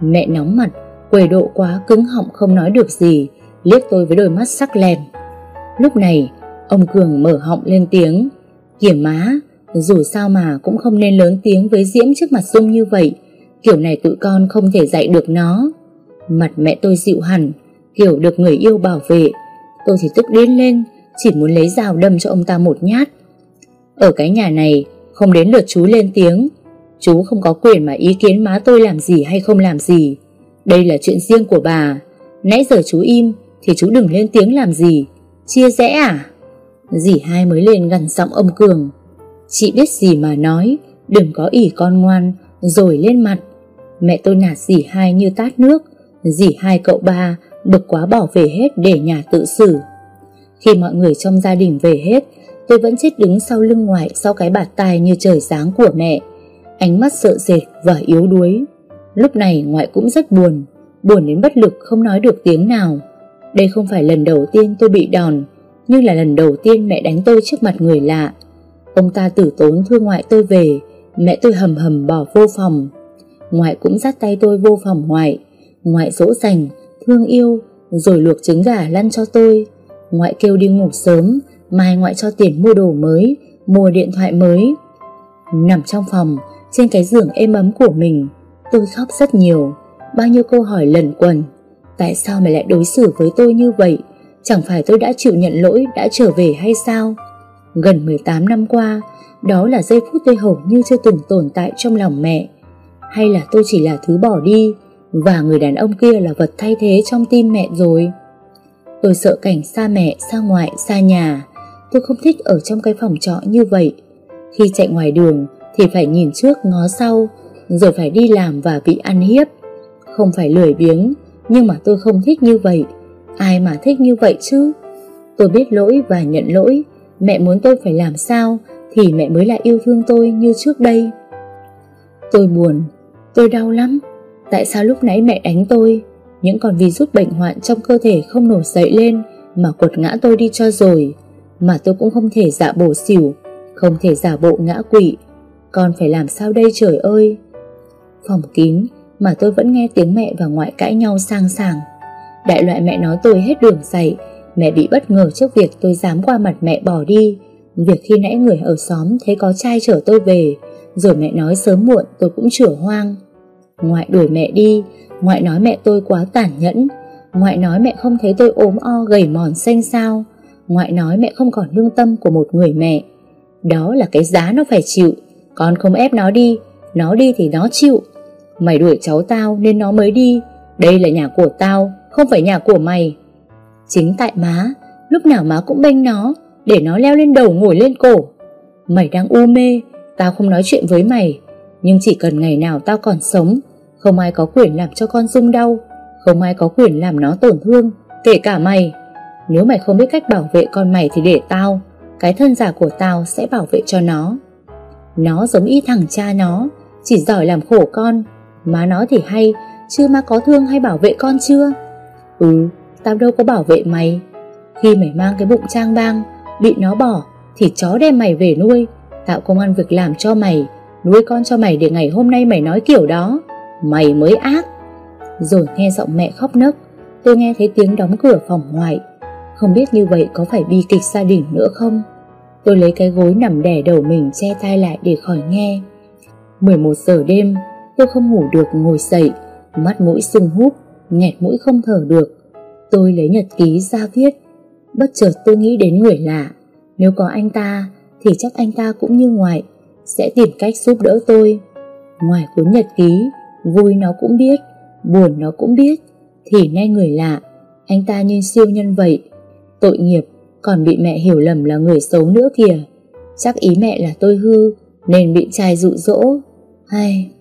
Mẹ nóng mặt, quầy độ quá cứng họng không nói được gì, liếc tôi với đôi mắt sắc lèm. Lúc này, ông Cường mở họng lên tiếng, kìa má, dù sao mà cũng không nên lớn tiếng với Diễm trước mặt Dung như vậy, kiểu này tụi con không thể dạy được nó. Mặt mẹ tôi dịu hẳn, kiểu được người yêu bảo vệ. Tôi thì tức điên lên, chỉ muốn lấy dao đâm cho ông ta một nhát. Ở cái nhà này, không đến lượt chú lên tiếng. Chú không có quyền mà ý kiến má tôi làm gì hay không làm gì. Đây là chuyện riêng của bà. Nãy giờ chú im, thì chú đừng lên tiếng làm gì. Chia rẽ à? Dì hai mới lên gần giọng ông Cường. Chị biết gì mà nói, đừng có ỉ con ngoan, rồi lên mặt. Mẹ tôi nạt dì hai như tát nước, dì hai cậu ba bực quá bỏ về hết để nhà tự xử. Khi mọi người trong gia đình về hết, tôi vẫn chết đứng sau lưng ngoại sau cái bạt tai như trời sáng của mẹ. Ánh mắt sợ sệt và yếu đuối. Lúc này ngoại cũng rất buồn, buồn đến bất lực không nói được tiếng nào. Đây không phải lần đầu tiên tôi bị đòn, nhưng là lần đầu tiên mẹ đánh tôi trước mặt người lạ. Ông ta tử tốn thương ngoại tôi về, mẹ tôi hầm hầm bỏ vô phòng. Ngoại cũng dắt tay tôi vô phòng ngoại, ngoại dỗ dành, thương yêu, rồi luộc trứng gà lăn cho tôi. Ngoại kêu đi ngủ sớm, mai ngoại cho tiền mua đồ mới, mua điện thoại mới. Nằm trong phòng, trên cái giường êm ấm của mình, tôi khóc rất nhiều, bao nhiêu câu hỏi lần quần. Tại sao mày lại đối xử với tôi như vậy? Chẳng phải tôi đã chịu nhận lỗi đã trở về hay sao? Gần 18 năm qua, đó là giây phút tôi hầu như chưa từng tồn tại trong lòng mẹ. Hay là tôi chỉ là thứ bỏ đi và người đàn ông kia là vật thay thế trong tim mẹ rồi? Tôi sợ cảnh xa mẹ, xa ngoại, xa nhà. Tôi không thích ở trong cái phòng trọ như vậy. Khi chạy ngoài đường thì phải nhìn trước ngó sau, rồi phải đi làm và bị ăn hiếp. Không phải lười biếng, nhưng mà tôi không thích như vậy. Ai mà thích như vậy chứ? Tôi biết lỗi và nhận lỗi. Mẹ muốn tôi phải làm sao thì mẹ mới lại yêu thương tôi như trước đây. Tôi buồn, tôi đau lắm. Tại sao lúc nãy mẹ đánh tôi? Những con virus bệnh hoạn trong cơ thể không nổi dậy lên mà quật ngã tôi đi cho rồi. Mà tôi cũng không thể giả bộ xỉu, không thể giả bộ ngã quỵ. Con phải làm sao đây trời ơi? Phòng kín mà tôi vẫn nghe tiếng mẹ và ngoại cãi nhau sang sảng. Đại loại mẹ nói tôi hết đường dạy, mẹ bị bất ngờ trước việc tôi dám qua mặt mẹ bỏ đi, Việc khi nãy người ở xóm thấy có trai chở tôi về Rồi mẹ nói sớm muộn tôi cũng chửa hoang. Ngoại đuổi mẹ đi Ngoại nói mẹ tôi quá tàn nhẫn Ngoại nói mẹ không thấy tôi ốm o gầy mòn xanh sao Ngoại nói mẹ không còn lương tâm của một người mẹ. Đó là cái giá nó phải chịu Con không ép nó đi Nó đi thì nó chịu. Mày đuổi cháu tao nên nó mới đi Đây là nhà của tao Không phải nhà của mày. Chính tại má, Lúc nào má cũng bênh nó, Để nó leo lên đầu ngồi lên cổ. Mày đang u mê, Tao không nói chuyện với mày, Nhưng chỉ cần ngày nào tao còn sống, Không ai có quyền làm cho con rung đau, Không ai có quyền làm nó tổn thương, Kể cả mày. Nếu mày không biết cách bảo vệ con mày thì để tao, Cái thân giả của tao sẽ bảo vệ cho nó. Nó giống y thằng cha nó, Chỉ giỏi làm khổ con. Má nó thì hay, Chứ má có thương hay bảo vệ con chưa? Ừ Tao đâu có bảo vệ mày. Khi mày mang cái bụng trang bang, Bị nó bỏ, Thì chó đem mày về nuôi. Tạo công ăn việc làm cho mày, Nuôi con cho mày để ngày hôm nay mày nói kiểu đó. Mày mới ác. Rồi nghe giọng mẹ khóc nấc, Tôi nghe thấy tiếng đóng cửa phòng ngoại. Không biết như vậy có phải bi kịch gia đình nữa không? Tôi lấy cái gối nằm đè đầu mình che tai lại để khỏi nghe. 11 giờ đêm, Tôi không ngủ được ngồi dậy. Mắt mũi sưng húp, Nghẹt mũi không thở được. Tôi lấy nhật ký ra viết. Bất chợt tôi nghĩ đến người lạ. Nếu có anh ta, Thì chắc anh ta cũng như ngoại, Sẽ tìm cách giúp đỡ tôi. Ngoài cuốn nhật ký, Vui nó cũng biết, Buồn nó cũng biết, Thì nay người lạ, Anh ta như siêu nhân vậy. Tội nghiệp, Còn bị mẹ hiểu lầm là người xấu nữa kìa. Chắc ý mẹ là tôi hư, Nên bị trai dụ dỗ. Hay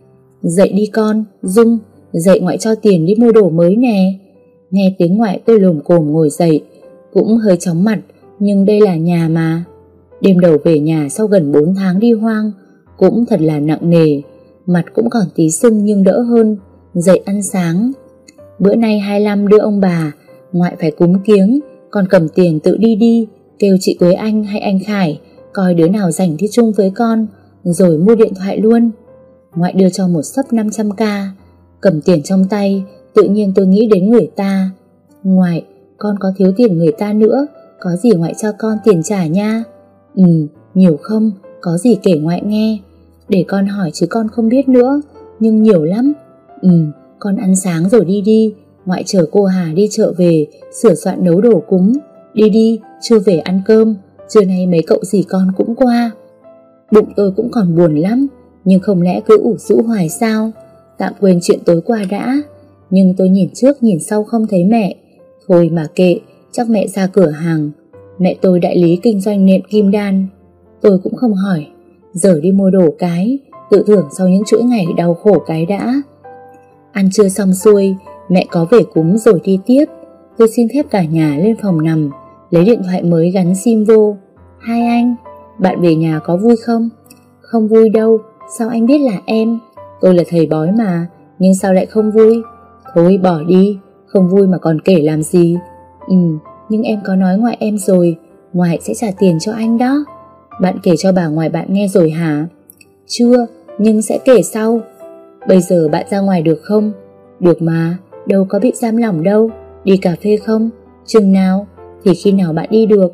Dậy đi con, Dung, Dậy ngoại cho tiền đi mua đồ mới nè. Nghe tiếng ngoại tôi lồm cồm ngồi dậy, Cũng hơi chóng mặt, Nhưng đây là nhà mà. Đêm đầu về nhà sau gần 4 tháng đi hoang, Cũng thật là nặng nề, Mặt cũng còn tí sưng nhưng đỡ hơn, Dậy ăn sáng. Bữa nay 25 đưa ông bà, Ngoại phải cúng kiếng, Còn cầm tiền tự đi đi, Kêu chị Quế Anh hay anh Khải, Coi đứa nào rảnh thì chung với con, Rồi mua điện thoại luôn. Ngoại đưa cho một sấp 500k Cầm tiền trong tay Tự nhiên tôi nghĩ đến người ta. Ngoại, Con có thiếu tiền người ta nữa, Có gì ngoại cho con tiền trả nha? Ừ nhiều không? Có gì kể ngoại nghe. Để con hỏi chứ con không biết nữa, Nhưng nhiều lắm. Ừ con ăn sáng rồi đi đi. Ngoại chở cô Hà đi chợ về, Sửa soạn nấu đồ cúng. Đi đi, chưa về ăn cơm. Trưa nay mấy cậu gì con cũng qua. Bụng tôi cũng còn buồn lắm, Nhưng không lẽ cứ ủ rũ hoài sao? Tạm quên chuyện tối qua đã. Nhưng tôi nhìn trước nhìn sau không thấy mẹ. Thôi mà kệ, Chắc mẹ ra cửa hàng. Mẹ tôi đại lý kinh doanh nệm kim đan. Tôi cũng không hỏi. Giờ đi mua đồ cái, Tự thưởng sau những chuỗi ngày đau khổ cái đã. Ăn trưa xong xuôi, Mẹ có về cúng rồi đi tiếp. Tôi xin phép cả nhà lên phòng nằm, Lấy điện thoại mới gắn sim vô. Hai anh, Bạn về nhà có vui không? Không vui đâu, Sao anh biết là em? Tôi là thầy bói mà, Nhưng sao lại không vui? Thôi bỏ đi, Không vui mà còn kể làm gì. Ừ nhưng em có nói ngoại em rồi, Ngoại sẽ trả tiền cho anh đó. Bạn kể cho bà ngoại bạn nghe rồi hả? Chưa, nhưng sẽ kể sau. Bây giờ bạn ra ngoài được không? Được mà, Đâu có bị giam lỏng đâu. Đi cà phê không? Chừng nào, Thì khi nào bạn đi được?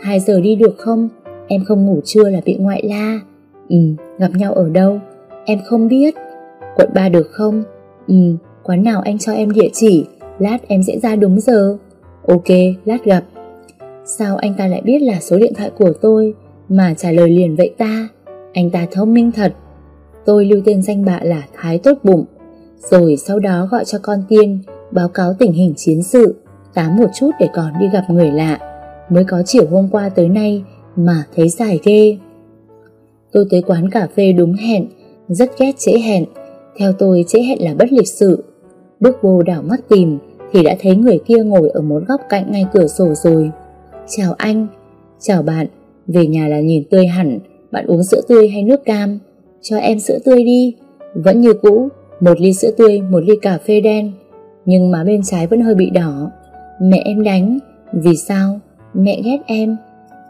2 giờ đi được không? Em không ngủ trưa là bị ngoại la. Ừ gặp nhau ở đâu? Em không biết. Quận 3 được không? Ừ quán nào anh cho em địa chỉ, Lát em sẽ ra đúng giờ. Ok, lát gặp. Sao anh ta lại biết là số điện thoại của tôi Mà trả lời liền vậy ta? Anh ta thông minh thật. Tôi lưu tên danh bạ là Thái Tốt Bụng. Rồi sau đó gọi cho con tiên Báo cáo tình hình chiến sự, Tám một chút để còn đi gặp người lạ. Mới có chiều hôm qua tới nay Mà thấy dài ghê. Tôi tới quán cà phê đúng hẹn, Rất ghét trễ hẹn. Theo tôi trễ hẹn là bất lịch sự. Bước vô đảo mắt tìm Thì đã thấy người kia ngồi ở một góc cạnh ngay cửa sổ rồi. Chào anh Chào bạn Về nhà là nhìn tươi hẳn Bạn uống sữa tươi hay nước cam? Cho em sữa tươi đi. Vẫn như cũ Một ly sữa tươi, một ly cà phê đen Nhưng má bên trái vẫn hơi bị đỏ. Mẹ em đánh Vì sao? Mẹ ghét em.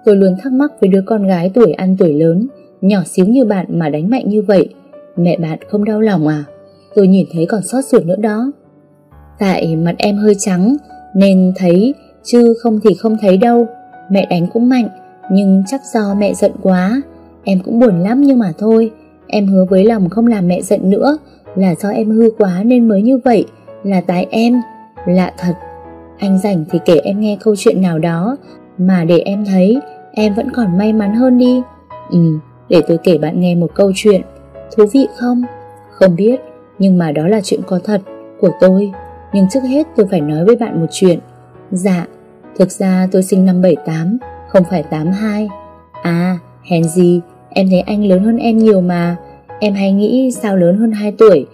Tôi luôn thắc mắc với đứa con gái tuổi ăn tuổi lớn Nhỏ xíu như bạn mà đánh mạnh như vậy. Mẹ bạn không đau lòng à? Tôi nhìn thấy còn sót ruột nữa đó. Tại mặt em hơi trắng, Nên thấy, Chứ không thì không thấy đâu. Mẹ đánh cũng mạnh, Nhưng chắc do mẹ giận quá. Em cũng buồn lắm nhưng mà thôi. Em hứa với lòng không làm mẹ giận nữa, Là do em hư quá nên mới như vậy, Là tại em. Lạ thật, Anh rảnh thì kể em nghe câu chuyện nào đó, Mà để em thấy, Em vẫn còn may mắn hơn đi. Ừ để tôi kể bạn nghe một câu chuyện. Thú vị không? Không biết. Nhưng mà đó là chuyện có thật Của tôi. Nhưng trước hết tôi phải nói với bạn một chuyện. Dạ Thực ra tôi sinh năm 78 Không phải 82 À hèn gì, Em thấy anh lớn hơn em nhiều mà. Em hay nghĩ sao lớn hơn 2 tuổi.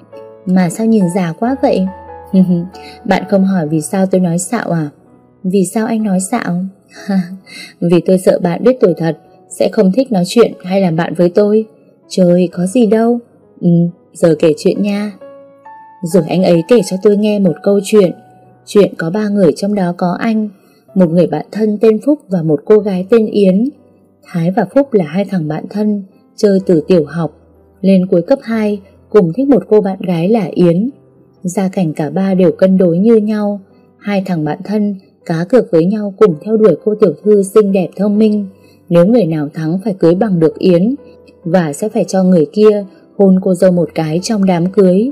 Mà sao nhìn già quá vậy? *laughs* Bạn không hỏi vì sao tôi nói xạo à? Vì sao anh nói xạo? *laughs* Vì tôi sợ bạn biết tuổi thật, Sẽ không thích nói chuyện hay làm bạn với tôi. Trời, có gì đâu. Ừ giờ kể chuyện nha. Rồi anh ấy kể cho tôi nghe một câu chuyện. Chuyện có ba người, trong đó có anh, Một người bạn thân tên Phúc và một cô gái tên Yến. Thái và Phúc là hai thằng bạn thân, Chơi từ tiểu học. Lên cuối cấp 2 Cùng thích một cô bạn gái là Yến. Gia cảnh cả ba đều cân đối như nhau. Hai thằng bạn thân Cá cược với nhau cùng theo đuổi cô tiểu thư xinh đẹp thông minh. Nếu người nào thắng phải cưới bằng được Yến Và sẽ phải cho người kia Hôn cô dâu một cái trong đám cưới.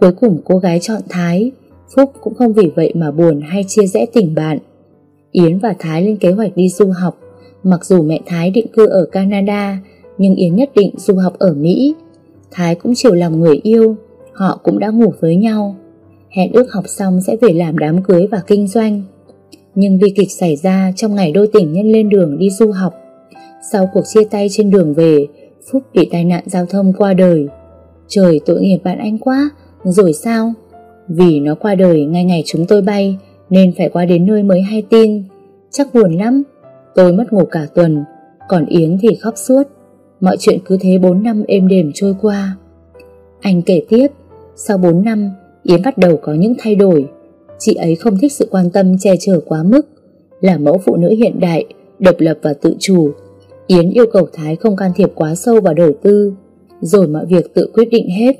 Cuối cùng cô gái chọn Thái. Phúc cũng không vì vậy mà buồn hay chia rẽ tình bạn. Yến và Thái lên kế hoạch đi du học. Mặc dù mẹ Thái định cư ở Canada, Nhưng Yến nhất định du học ở Mỹ. Thái cũng chiều lòng người yêu, Họ cũng đã ngủ với nhau. Hẹn ước học xong sẽ về làm đám cưới và kinh doanh. Nhưng bi kịch xảy ra trong ngày đôi tình nhân lên đường đi du học. Sau cuộc chia tay trên đường về Phúc bị tai nạn giao thông qua đời. Trời tội nghiệp bạn anh quá, Rồi sao? Vì nó qua đời ngay ngày chúng tôi bay, Nên phải qua đến nơi mới hay tin. Chắc buồn lắm, Tôi mất ngủ cả tuần, Còn Yến thì khóc suốt. Mọi chuyện cứ thế 4 năm êm đềm trôi qua. Anh kể tiếp, Sau 4 năm, Yến bắt đầu có những thay đổi. Chị ấy không thích sự quan tâm che chở quá mức, Là mẫu phụ nữ hiện đại, Độc lập và tự chủ Yến yêu cầu Thái không can thiệp quá sâu vào đời tư Rồi mọi việc tự quyết định hết.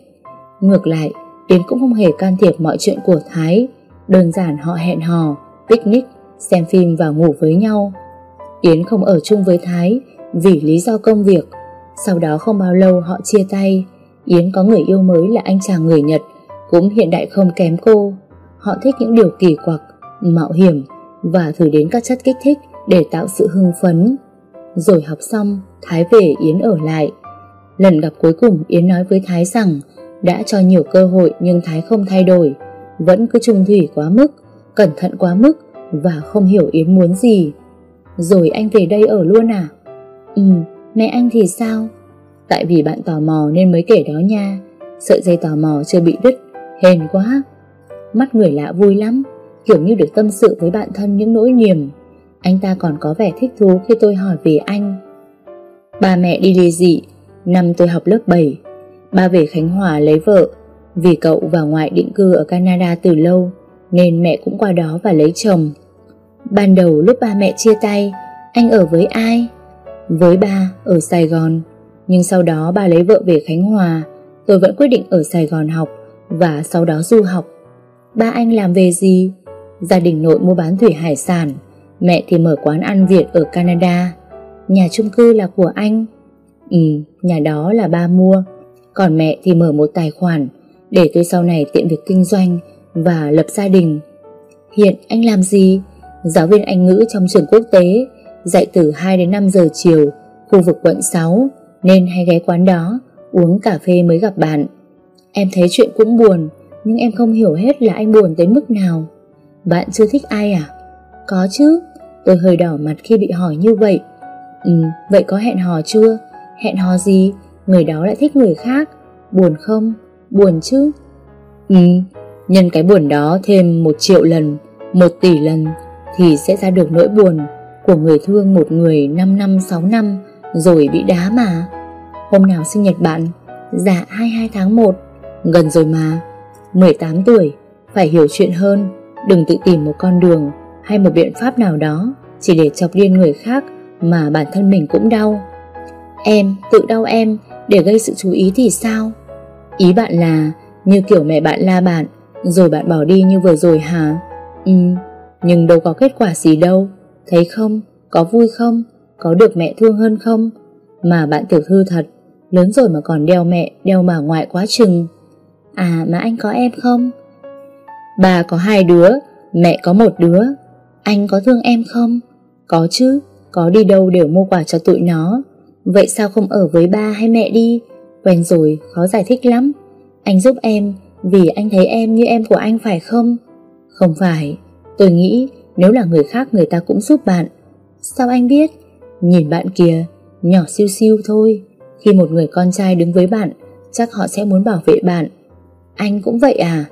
Ngược lại Yến cũng không hề can thiệp mọi chuyện của Thái Đơn giản họ hẹn hò Picnic, xem phim và ngủ với nhau. Yến không ở chung với Thái Vì lý do công việc. Sau đó không bao lâu họ chia tay. Yến có người yêu mới là anh chàng người Nhật Cũng hiện đại không kém cô. Họ thích những điều kỳ quặc Mạo hiểm Và thử đến các chất kích thích Để tạo sự hưng phấn. Rồi học xong, Thái về Yến ở lại. Lần gặp cuối cùng, Yến nói với Thái rằng Đã cho nhiều cơ hội nhưng Thái không thay đổi. Vẫn cứ trung thủy quá mức, Cẩn thận quá mức Và không hiểu Yến muốn gì. Rồi anh về đây ở luôn à? Ừ Mẹ anh thì sao? Tại vì bạn tò mò nên mới kể đó nha. Sợi dây tò mò chưa bị đứt Hèn quá. Mắt người lạ vui lắm, Kiểu như được tâm sự với bạn thân những nỗi niềm. Anh ta còn có vẻ thích thú khi tôi hỏi về anh. Ba mẹ đi ly dị. Năm tôi học lớp 7 Ba về Khánh Hòa lấy vợ. Vì cậu và ngoại định cư ở Canada từ lâu, Nên mẹ cũng qua đó và lấy chồng. Ban đầu lúc ba mẹ chia tay, Anh ở với ai? Với ba, ở Sài Gòn. Nhưng sau đó ba lấy vợ về Khánh Hòa. Tôi vẫn quyết định ở Sài Gòn học Và sau đó du học. Ba anh làm về gì? Gia đình nội mua bán thủy hải sản. Mẹ thì mở quán ăn Việt ở Canada. Nhà chung cư là của anh. Ừ, nhà đó là ba mua. Còn mẹ thì mở một tài khoản Để tôi sau này tiện việc kinh doanh Và lập gia đình. Hiện anh làm gì? Giáo viên Anh ngữ trong trường quốc tế Dạy từ 2 đến 5 giờ chiều Khu vực quận 6 Nên hay ghé quán đó Uống cà phê mới gặp bạn. Em thấy chuyện cũng buồn Nhưng em không hiểu hết là anh buồn tới mức nào. Bạn chưa thích ai à? Có chứ. Tôi hơi đỏ mặt khi bị hỏi như vậy. Ừ, vậy có hẹn hò chưa? Hẹn hò gì? Người đó lại thích người khác. Buồn không? Buồn chứ? Ừ, nhân cái buồn đó thêm một triệu lần Một tỷ lần Thì sẽ ra được nỗi buồn Của người thương một người 5 năm 6 năm Rồi bị đá mà. Hôm nào sinh nhật bạn? Dạ 22 tháng 1 Gần rồi mà. 18 tuổi. Phải hiểu chuyện hơn. Đừng tự tìm một con đường. Hay một biện pháp nào đó Chỉ để chọc điên người khác Mà bản thân mình cũng đau. Em, tự đau em, Để gây sự chú ý thì sao? Ý bạn là, Như kiểu mẹ bạn la bạn, Rồi bạn bỏ đi như vừa rồi hả? Ừ Nhưng đâu có kết quả gì đâu. Thấy không? Có vui không? Có được mẹ thương hơn không? Mà bạn tiểu thư thật, Lớn rồi mà còn đeo mẹ, Đeo bà ngoại quá chừng. À mà anh có em không? Bà có hai đứa, Mẹ có một đứa. Anh có thương em không? Có chứ, Có đi đâu đều mua quà cho tụi nó. Vậy sao không ở với ba hay mẹ đi? Quen rồi, khó giải thích lắm. Anh giúp em, Vì anh thấy em như em của anh phải không? Không phải. Tôi nghĩ nếu là người khác người ta cũng giúp bạn. Sao anh biết? Nhìn bạn kìa, Nhỏ siêu siêu thôi. Khi một người con trai đứng với bạn, Chắc họ sẽ muốn bảo vệ bạn. Anh cũng vậy à?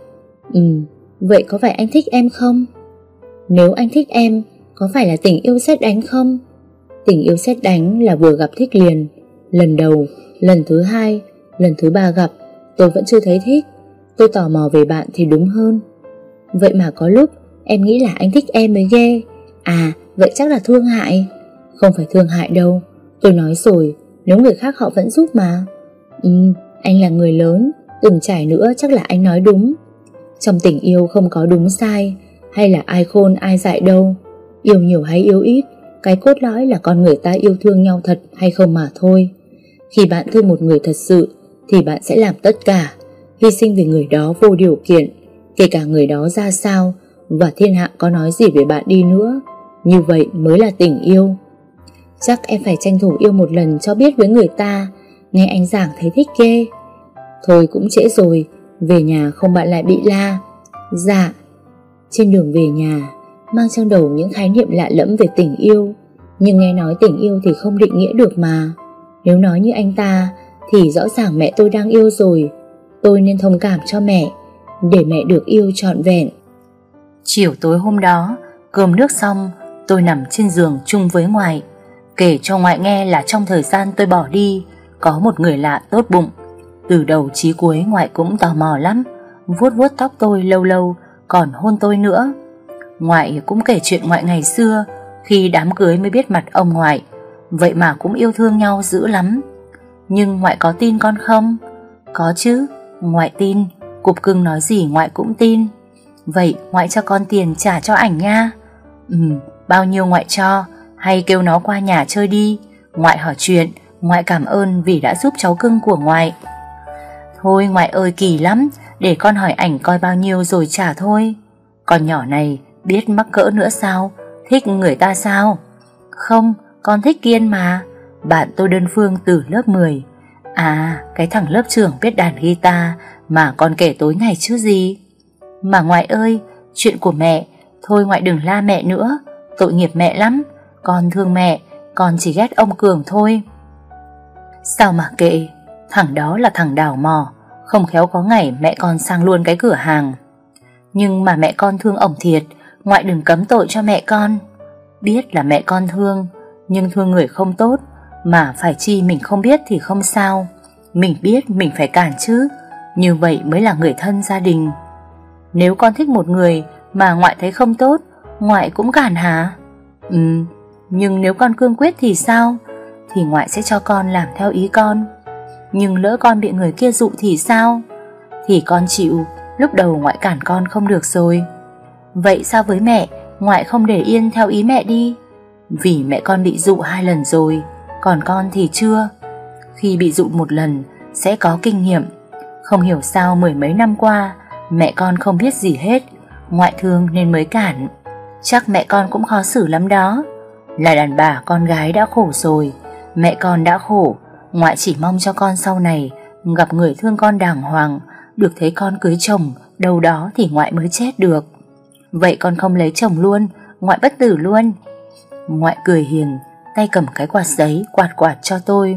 Ừ Vậy có phải anh thích em không? Nếu anh thích em, Có phải là tình yêu xét đánh không? Tình yêu xét đánh là vừa gặp thích liền. Lần đầu, Lần thứ hai, Lần thứ ba gặp, Tôi vẫn chưa thấy thích. Tôi tò mò về bạn thì đúng hơn. Vậy mà có lúc, Em nghĩ là anh thích em mới ghê. À vậy chắc là thương hại. Không phải thương hại đâu. Tôi nói rồi, Nếu người khác họ vẫn giúp mà. Ừ anh là người lớn, Từng trải nữa chắc là anh nói đúng. Trong tình yêu không có đúng sai. Hay là ai khôn, ai dại đâu. Yêu nhiều hay yêu ít, Cái cốt lõi là con người ta yêu thương nhau thật hay không mà thôi. Khi bạn thương một người thật sự, Thì bạn sẽ làm tất cả, Hy sinh vì người đó vô điều kiện, Kể cả người đó ra sao, và thiên hạ có nói gì về bạn đi nữa. Như vậy mới là tình yêu. Chắc em phải tranh thủ yêu một lần cho biết với người ta. Nghe anh giảng thấy thích ghê. Thôi cũng trễ rồi, Về nhà không bạn lại bị la. Dạ. Trên đường về nhà Mang trong đầu những khái niệm lạ lẫm về tình yêu Nhưng nghe nói tình yêu thì không định nghĩa được mà Nếu nói như anh ta Thì rõ ràng mẹ tôi đang yêu rồi Tôi nên thông cảm cho mẹ Để mẹ được yêu trọn vẹn Chiều tối hôm đó, cơm nước xong, tôi nằm trên giường chung với ngoại. Kể cho ngoại nghe là trong thời gian tôi bỏ đi, có một người lạ tốt bụng. Từ đầu chí cuối ngoại cũng tò mò lắm, vuốt vuốt tóc tôi lâu lâu, còn hôn tôi nữa. Ngoại cũng kể chuyện ngoại ngày xưa, khi đám cưới mới biết mặt ông ngoại, vậy mà cũng yêu thương nhau dữ lắm. Nhưng ngoại có tin con không? Có chứ, ngoại tin, cục cưng nói gì ngoại cũng tin. Vậy ngoại cho con tiền trả cho ảnh nha Ừ bao nhiêu ngoại cho Hay kêu nó qua nhà chơi đi Ngoại hỏi chuyện Ngoại cảm ơn vì đã giúp cháu cưng của ngoại Thôi ngoại ơi kỳ lắm. Để con hỏi ảnh coi bao nhiêu rồi trả thôi. Con nhỏ này biết mắc cỡ nữa sao? Thích người ta sao? Không con thích Kiên mà. Bạn tôi đơn phương từ lớp 10 À cái thằng lớp trưởng biết đàn guitar Mà con kể tối ngày chứ gì? Mà ngoại ơi, chuyện của mẹ, thôi ngoại đừng la mẹ nữa, tội nghiệp mẹ lắm, con thương mẹ, con chỉ ghét ông Cường thôi. Sao mà kệ, thằng đó là thằng đào mò, không khéo có ngày mẹ con sang luôn cái cửa hàng. Nhưng mà mẹ con thương ổng thiệt, ngoại đừng cấm tội cho mẹ con. Biết là mẹ con thương, nhưng thương người không tốt, mà phải chi mình không biết thì không sao. Mình biết mình phải cản chứ, như vậy mới là người thân gia đình. Nếu con thích một người mà ngoại thấy không tốt, ngoại cũng cản hả? Ừ, nhưng nếu con cương quyết thì sao? Thì ngoại sẽ cho con làm theo ý con. Nhưng lỡ con bị người kia dụ thì sao? Thì con chịu, lúc đầu ngoại cản con không được rồi. Vậy sao với mẹ, ngoại không để yên theo ý mẹ đi? Vì mẹ con bị dụ hai lần rồi, còn con thì chưa. Khi bị dụ một lần, sẽ có kinh nghiệm. Không hiểu sao mười mấy năm qua, Mẹ con không biết gì hết Ngoại thương nên mới cản Chắc mẹ con cũng khó xử lắm đó Là đàn bà con gái đã khổ rồi Mẹ con đã khổ Ngoại chỉ mong cho con sau này Gặp người thương con đàng hoàng, Được thấy con cưới chồng, Đâu đó thì ngoại mới chết được. Vậy con không lấy chồng luôn, Ngoại bất tử luôn. Ngoại cười hiền, Tay cầm cái quạt giấy, quạt quạt cho tôi.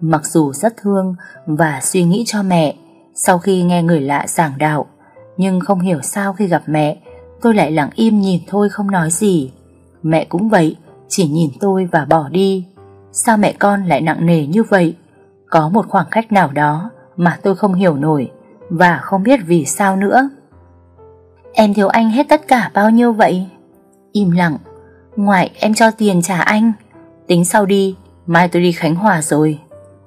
Mặc dù rất thương Và suy nghĩ cho mẹ, Sau khi nghe người lạ giảng đạo, nhưng không hiểu sao khi gặp mẹ, Tôi lại lặng im nhìn thôi không nói gì. Mẹ cũng vậy, Chỉ nhìn tôi và bỏ đi. Sao mẹ con lại nặng nề như vậy? Có một khoảng cách nào đó Mà tôi không hiểu nổi Và không biết vì sao nữa. Em thiếu anh hết tất cả bao nhiêu vậy? Im lặng. Ngoại, em cho tiền trả anh. Tính sau đi, Mai tôi đi Khánh Hòa rồi.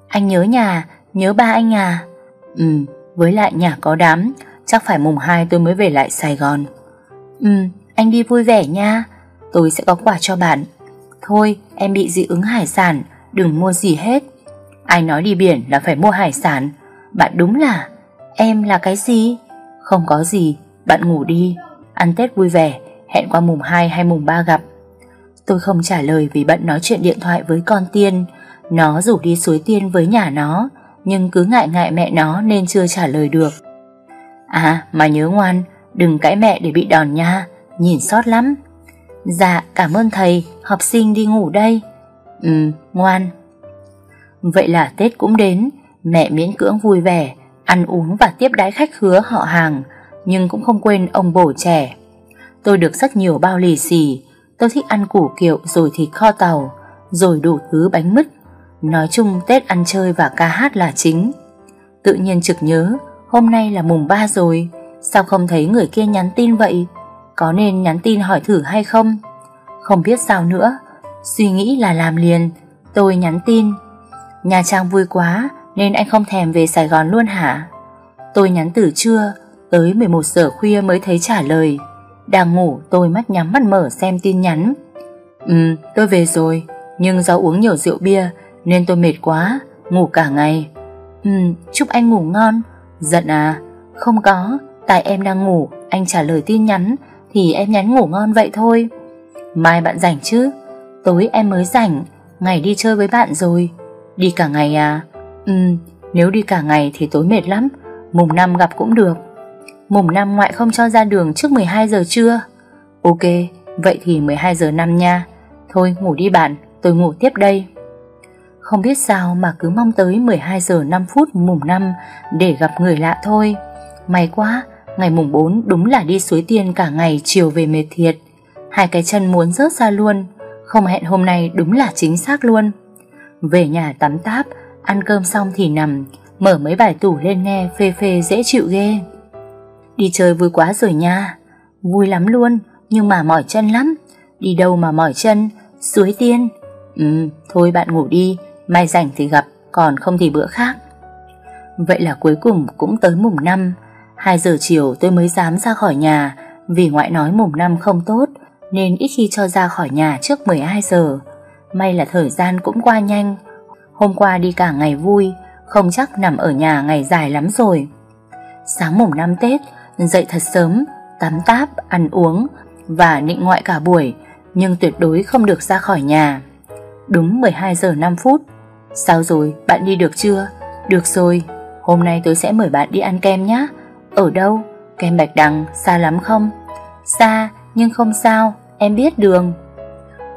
Anh nhớ nhà, Nhớ ba anh à? Ừ với lại nhà có đám, Chắc phải mùng 2 tôi mới về lại Sài Gòn. Ừ anh đi vui vẻ nha. Tôi sẽ có quà cho bạn. Thôi, em bị dị ứng hải sản, Đừng mua gì hết. Ai nói đi biển là phải mua hải sản. Bạn đúng là, Em là cái gì? Không có gì, Bạn ngủ đi. Ăn Tết vui vẻ, Hẹn qua mùng 2 hay mùng 3 gặp. Tôi không trả lời vì bận nói chuyện điện thoại với con Tiên. Nó rủ đi suối Tiên với nhà nó, Nhưng cứ ngại ngại mẹ nó nên chưa trả lời được. À mà nhớ ngoan, Đừng cãi mẹ để bị đòn nha, Nhìn sót lắm. Dạ cảm ơn thầy, Học sinh đi ngủ đây. Ừ ngoan. Vậy là Tết cũng đến, Mẹ miễn cưỡng vui vẻ, Ăn uống và tiếp đái khách hứa họ hàng, Nhưng cũng không quên ông bổ trẻ. Tôi được rất nhiều bao lì xì, Tôi thích ăn củ kiệu rồi thịt kho tàu, Rồi đủ thứ bánh mứt. Nói chung Tết ăn chơi và ca hát là chính. Tự nhiên trực nhớ, Hôm nay là mùng 3 rồi, Sao không thấy người kia nhắn tin vậy? Có nên nhắn tin hỏi thử hay không? Không biết sao nữa. Suy nghĩ là làm liền. Tôi nhắn tin. Nha Trang vui quá, Nên anh không thèm về Sài Gòn luôn hả? Tôi nhắn từ trưa, Tới 11 giờ khuya mới thấy trả lời. Đang ngủ, tôi mắt nhắm mắt mở xem tin nhắn. Ừ tôi về rồi, Nhưng do uống nhiều rượu bia, Nên tôi mệt quá, Ngủ cả ngày. Ừ chúc anh ngủ ngon. Giận à? Không có, Tại em đang ngủ, Anh trả lời tin nhắn. Thì em nhắn ngủ ngon vậy thôi. Mai bạn rảnh chứ? Tối em mới rảnh, Ngày đi chơi với bạn rồi. Đi cả ngày à? Ừ nếu đi cả ngày thì tối mệt lắm, Mùng năm gặp cũng được. Mùng năm ngoại không cho ra đường trước 12 giờ trưa. Ok, Vậy thì 12 giờ năm nha. Thôi ngủ đi bạn, Tôi ngủ tiếp đây. Không biết sao mà cứ mong tới 12 giờ 5 phút mùng 5 Để gặp người lạ thôi. May quá Ngày mùng 4 đúng là đi suối tiên cả ngày chiều về mệt thiệt. Hai cái chân muốn rớt ra luôn, Không hẹn hôm nay đúng là chính xác luôn. Về nhà tắm táp, Ăn cơm xong thì nằm, Mở mấy bài tủ lên nghe phê phê dễ chịu ghê. Đi chơi vui quá rồi nha, Vui lắm luôn, Nhưng mà mỏi chân lắm. Đi đâu mà mỏi chân? Suối tiên. Ừ thôi bạn ngủ đi, Mai rảnh thì gặp, Còn không thì bữa khác. Vậy là cuối cùng cũng tới mùng 5 2 giờ chiều tôi mới dám ra khỏi nhà. Vì ngoại nói mùng năm không tốt Nên ít khi cho ra khỏi nhà trước 12 giờ. May là thời gian cũng qua nhanh. Hôm qua đi cả ngày vui Không chắc nằm ở nhà ngày dài lắm rồi. Sáng mùng năm Tết Dậy thật sớm Tắm táp, ăn uống Và nịnh ngoại cả buổi Nhưng tuyệt đối không được ra khỏi nhà. Đúng 12 giờ 5 phút. Sao rồi, bạn đi được chưa? Được rồi, hôm nay tôi sẽ mời bạn đi ăn kem nhé ở đâu? Kem Bạch Đằng, xa lắm không? Xa, nhưng không sao, em biết đường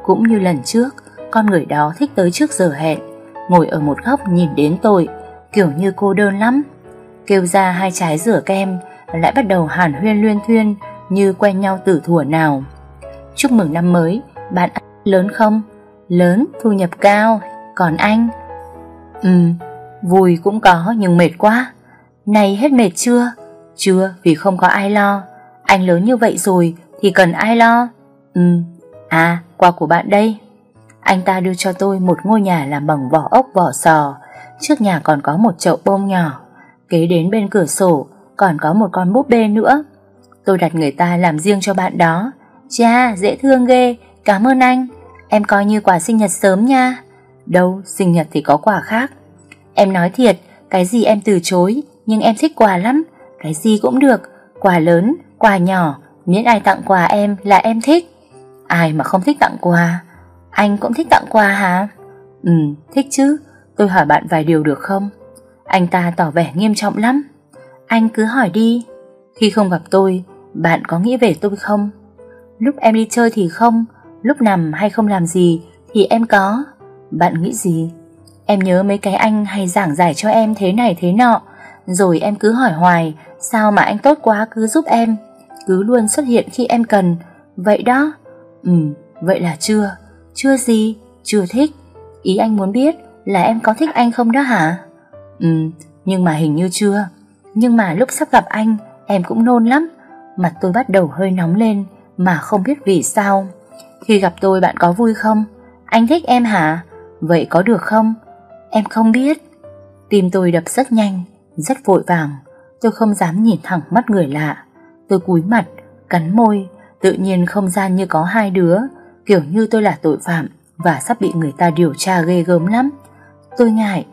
Cũng như lần trước Con người đó thích tới trước giờ hẹn Ngồi ở một góc nhìn đến tôi Kiểu như cô đơn lắm Kêu ra hai trái rửa kem Lại bắt đầu hàn huyên luyên thuyên Như quen nhau từ thuở nào Chúc mừng năm mới Bạn lớn không? Lớn, thu nhập cao Còn anh? Ừ, vui cũng có nhưng mệt quá Này hết mệt chưa? Chưa vì không có ai lo. Anh lớn như vậy rồi Thì cần ai lo? Ừ, à quà của bạn đây. Anh ta đưa cho tôi một ngôi nhà làm bằng vỏ ốc vỏ sò. Trước nhà còn có một chậu bông nhỏ. Kế đến bên cửa sổ Còn có một con búp bê nữa. Tôi đặt người ta làm riêng cho bạn đó. Cha dễ thương ghê. Cảm ơn anh. Em coi như quà sinh nhật sớm nha. Đâu sinh nhật thì có quà khác. Em nói thiệt Cái gì em từ chối Nhưng em thích quà lắm. Cái gì cũng được Quà lớn, quà nhỏ Miễn ai tặng quà em là em thích. Ai mà không thích tặng quà? Anh cũng thích tặng quà hả? Ừ thích chứ Tôi hỏi bạn vài điều được không? Anh ta tỏ vẻ nghiêm trọng lắm. Anh cứ hỏi đi. Khi không gặp tôi Bạn có nghĩ về tôi không? Lúc em đi chơi thì không Lúc nằm hay không làm gì Thì em có. Bạn nghĩ gì? Em nhớ mấy cái anh hay giảng giải cho em thế này thế nọ rồi em cứ hỏi hoài, Sao mà anh tốt quá, cứ giúp em. Cứ luôn xuất hiện khi em cần. Vậy đó. Ừ vậy là chưa. Chưa gì, Chưa thích. Ý anh muốn biết là em có thích anh không đó hả? Ừ nhưng mà hình như chưa. Nhưng mà lúc sắp gặp anh, Em cũng nôn lắm. Mặt tôi bắt đầu hơi nóng lên, Mà không biết vì sao. Khi gặp tôi bạn có vui không? Anh thích em hả? Vậy có được không? Em không biết. Tim tôi đập rất nhanh. Rất vội vàng Tôi không dám nhìn thẳng mắt người lạ Tôi cúi mặt Cắn môi Tự nhiên không gian như có hai đứa Kiểu như tôi là tội phạm và sắp bị người ta điều tra ghê gớm lắm. Tôi ngại.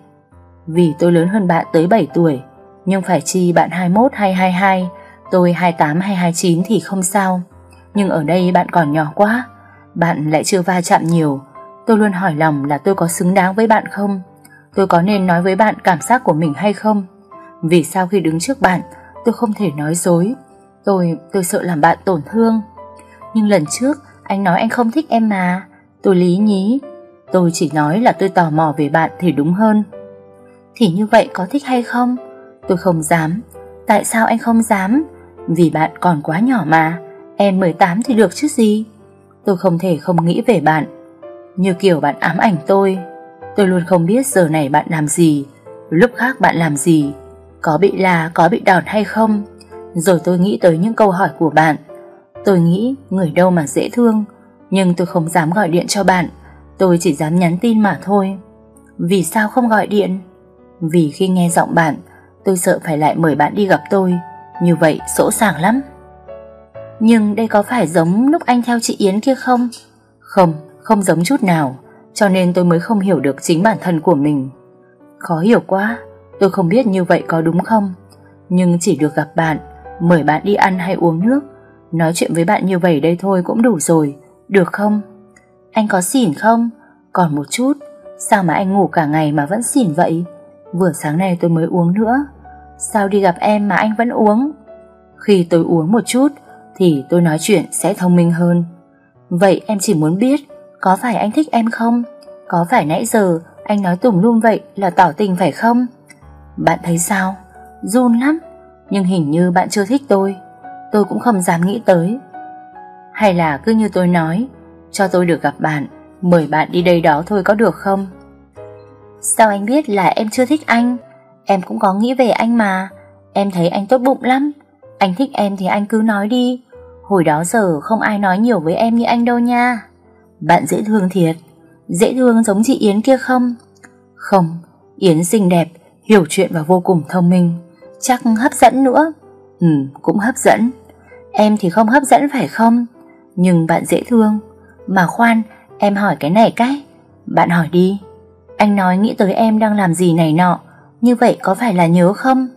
Vì tôi lớn hơn bạn tới 7 tuổi, nhưng phải chi bạn 21 hay 22, tôi 28 hay 29 thì không sao. Nhưng ở đây bạn còn nhỏ quá, bạn lại chưa va chạm nhiều. Tôi luôn hỏi lòng là tôi có xứng đáng với bạn không? Tôi có nên nói với bạn cảm giác của mình hay không? Vì sao khi đứng trước bạn, tôi không thể nói dối. Tôi, tôi sợ làm bạn tổn thương. Nhưng lần trước, anh nói anh không thích em mà. Tôi lý nhí. Tôi chỉ nói là tôi tò mò về bạn thì đúng hơn. Thì như vậy có thích hay không? Tôi không dám. Tại sao anh không dám? Vì bạn còn quá nhỏ mà. Em 18 thì được chứ gì? Tôi không thể không nghĩ về bạn. Như kiểu bạn ám ảnh tôi. Tôi luôn không biết giờ này bạn làm gì, lúc khác bạn làm gì, có bị là, có bị đòn hay không. Rồi tôi nghĩ tới những câu hỏi của bạn. Tôi nghĩ người đâu mà dễ thương, nhưng tôi không dám gọi điện cho bạn, tôi chỉ dám nhắn tin mà thôi. Vì sao không gọi điện? Vì khi nghe giọng bạn, tôi sợ phải lại mời bạn đi gặp tôi, như vậy sỗ sàng lắm. Nhưng đây có phải giống lúc anh theo chị Yến kia không? Không, không giống chút nào, cho nên tôi mới không hiểu được chính bản thân của mình. Khó hiểu quá, tôi không biết như vậy có đúng không? Nhưng chỉ được gặp bạn, mời bạn đi ăn hay uống nước, nói chuyện với bạn như vậy đây thôi cũng đủ rồi, được không? Anh có xỉn không? Còn một chút, sao mà anh ngủ cả ngày mà vẫn xỉn vậy? Vừa sáng nay tôi mới uống nữa. Sao đi gặp em mà anh vẫn uống? Khi tôi uống một chút, thì tôi nói chuyện sẽ thông minh hơn. Vậy em chỉ muốn biết có phải anh thích em không? Có phải nãy giờ anh nói tùm lum vậy là tỏ tình phải không? Bạn thấy sao? Run lắm, nhưng hình như bạn chưa thích tôi. Tôi cũng không dám nghĩ tới. Hay là cứ như tôi nói, cho tôi được gặp bạn, mời bạn đi đây đó thôi có được không? Sao anh biết là em chưa thích anh? Em cũng có nghĩ về anh mà. Em thấy anh tốt bụng lắm. Anh thích em thì anh cứ nói đi. Hồi đó giờ không ai nói nhiều với em như anh đâu nha. Bạn dễ thương thiệt. Dễ thương giống chị Yến kia không? Không, Yến xinh đẹp, hiểu chuyện và vô cùng thông minh. Chắc hấp dẫn nữa. Ừ, cũng hấp dẫn. Em thì không hấp dẫn phải không? Nhưng bạn dễ thương. Mà khoan, em hỏi cái này cái. Bạn hỏi đi. Anh nói nghĩ tới em đang làm gì này nọ. Như vậy có phải là nhớ không?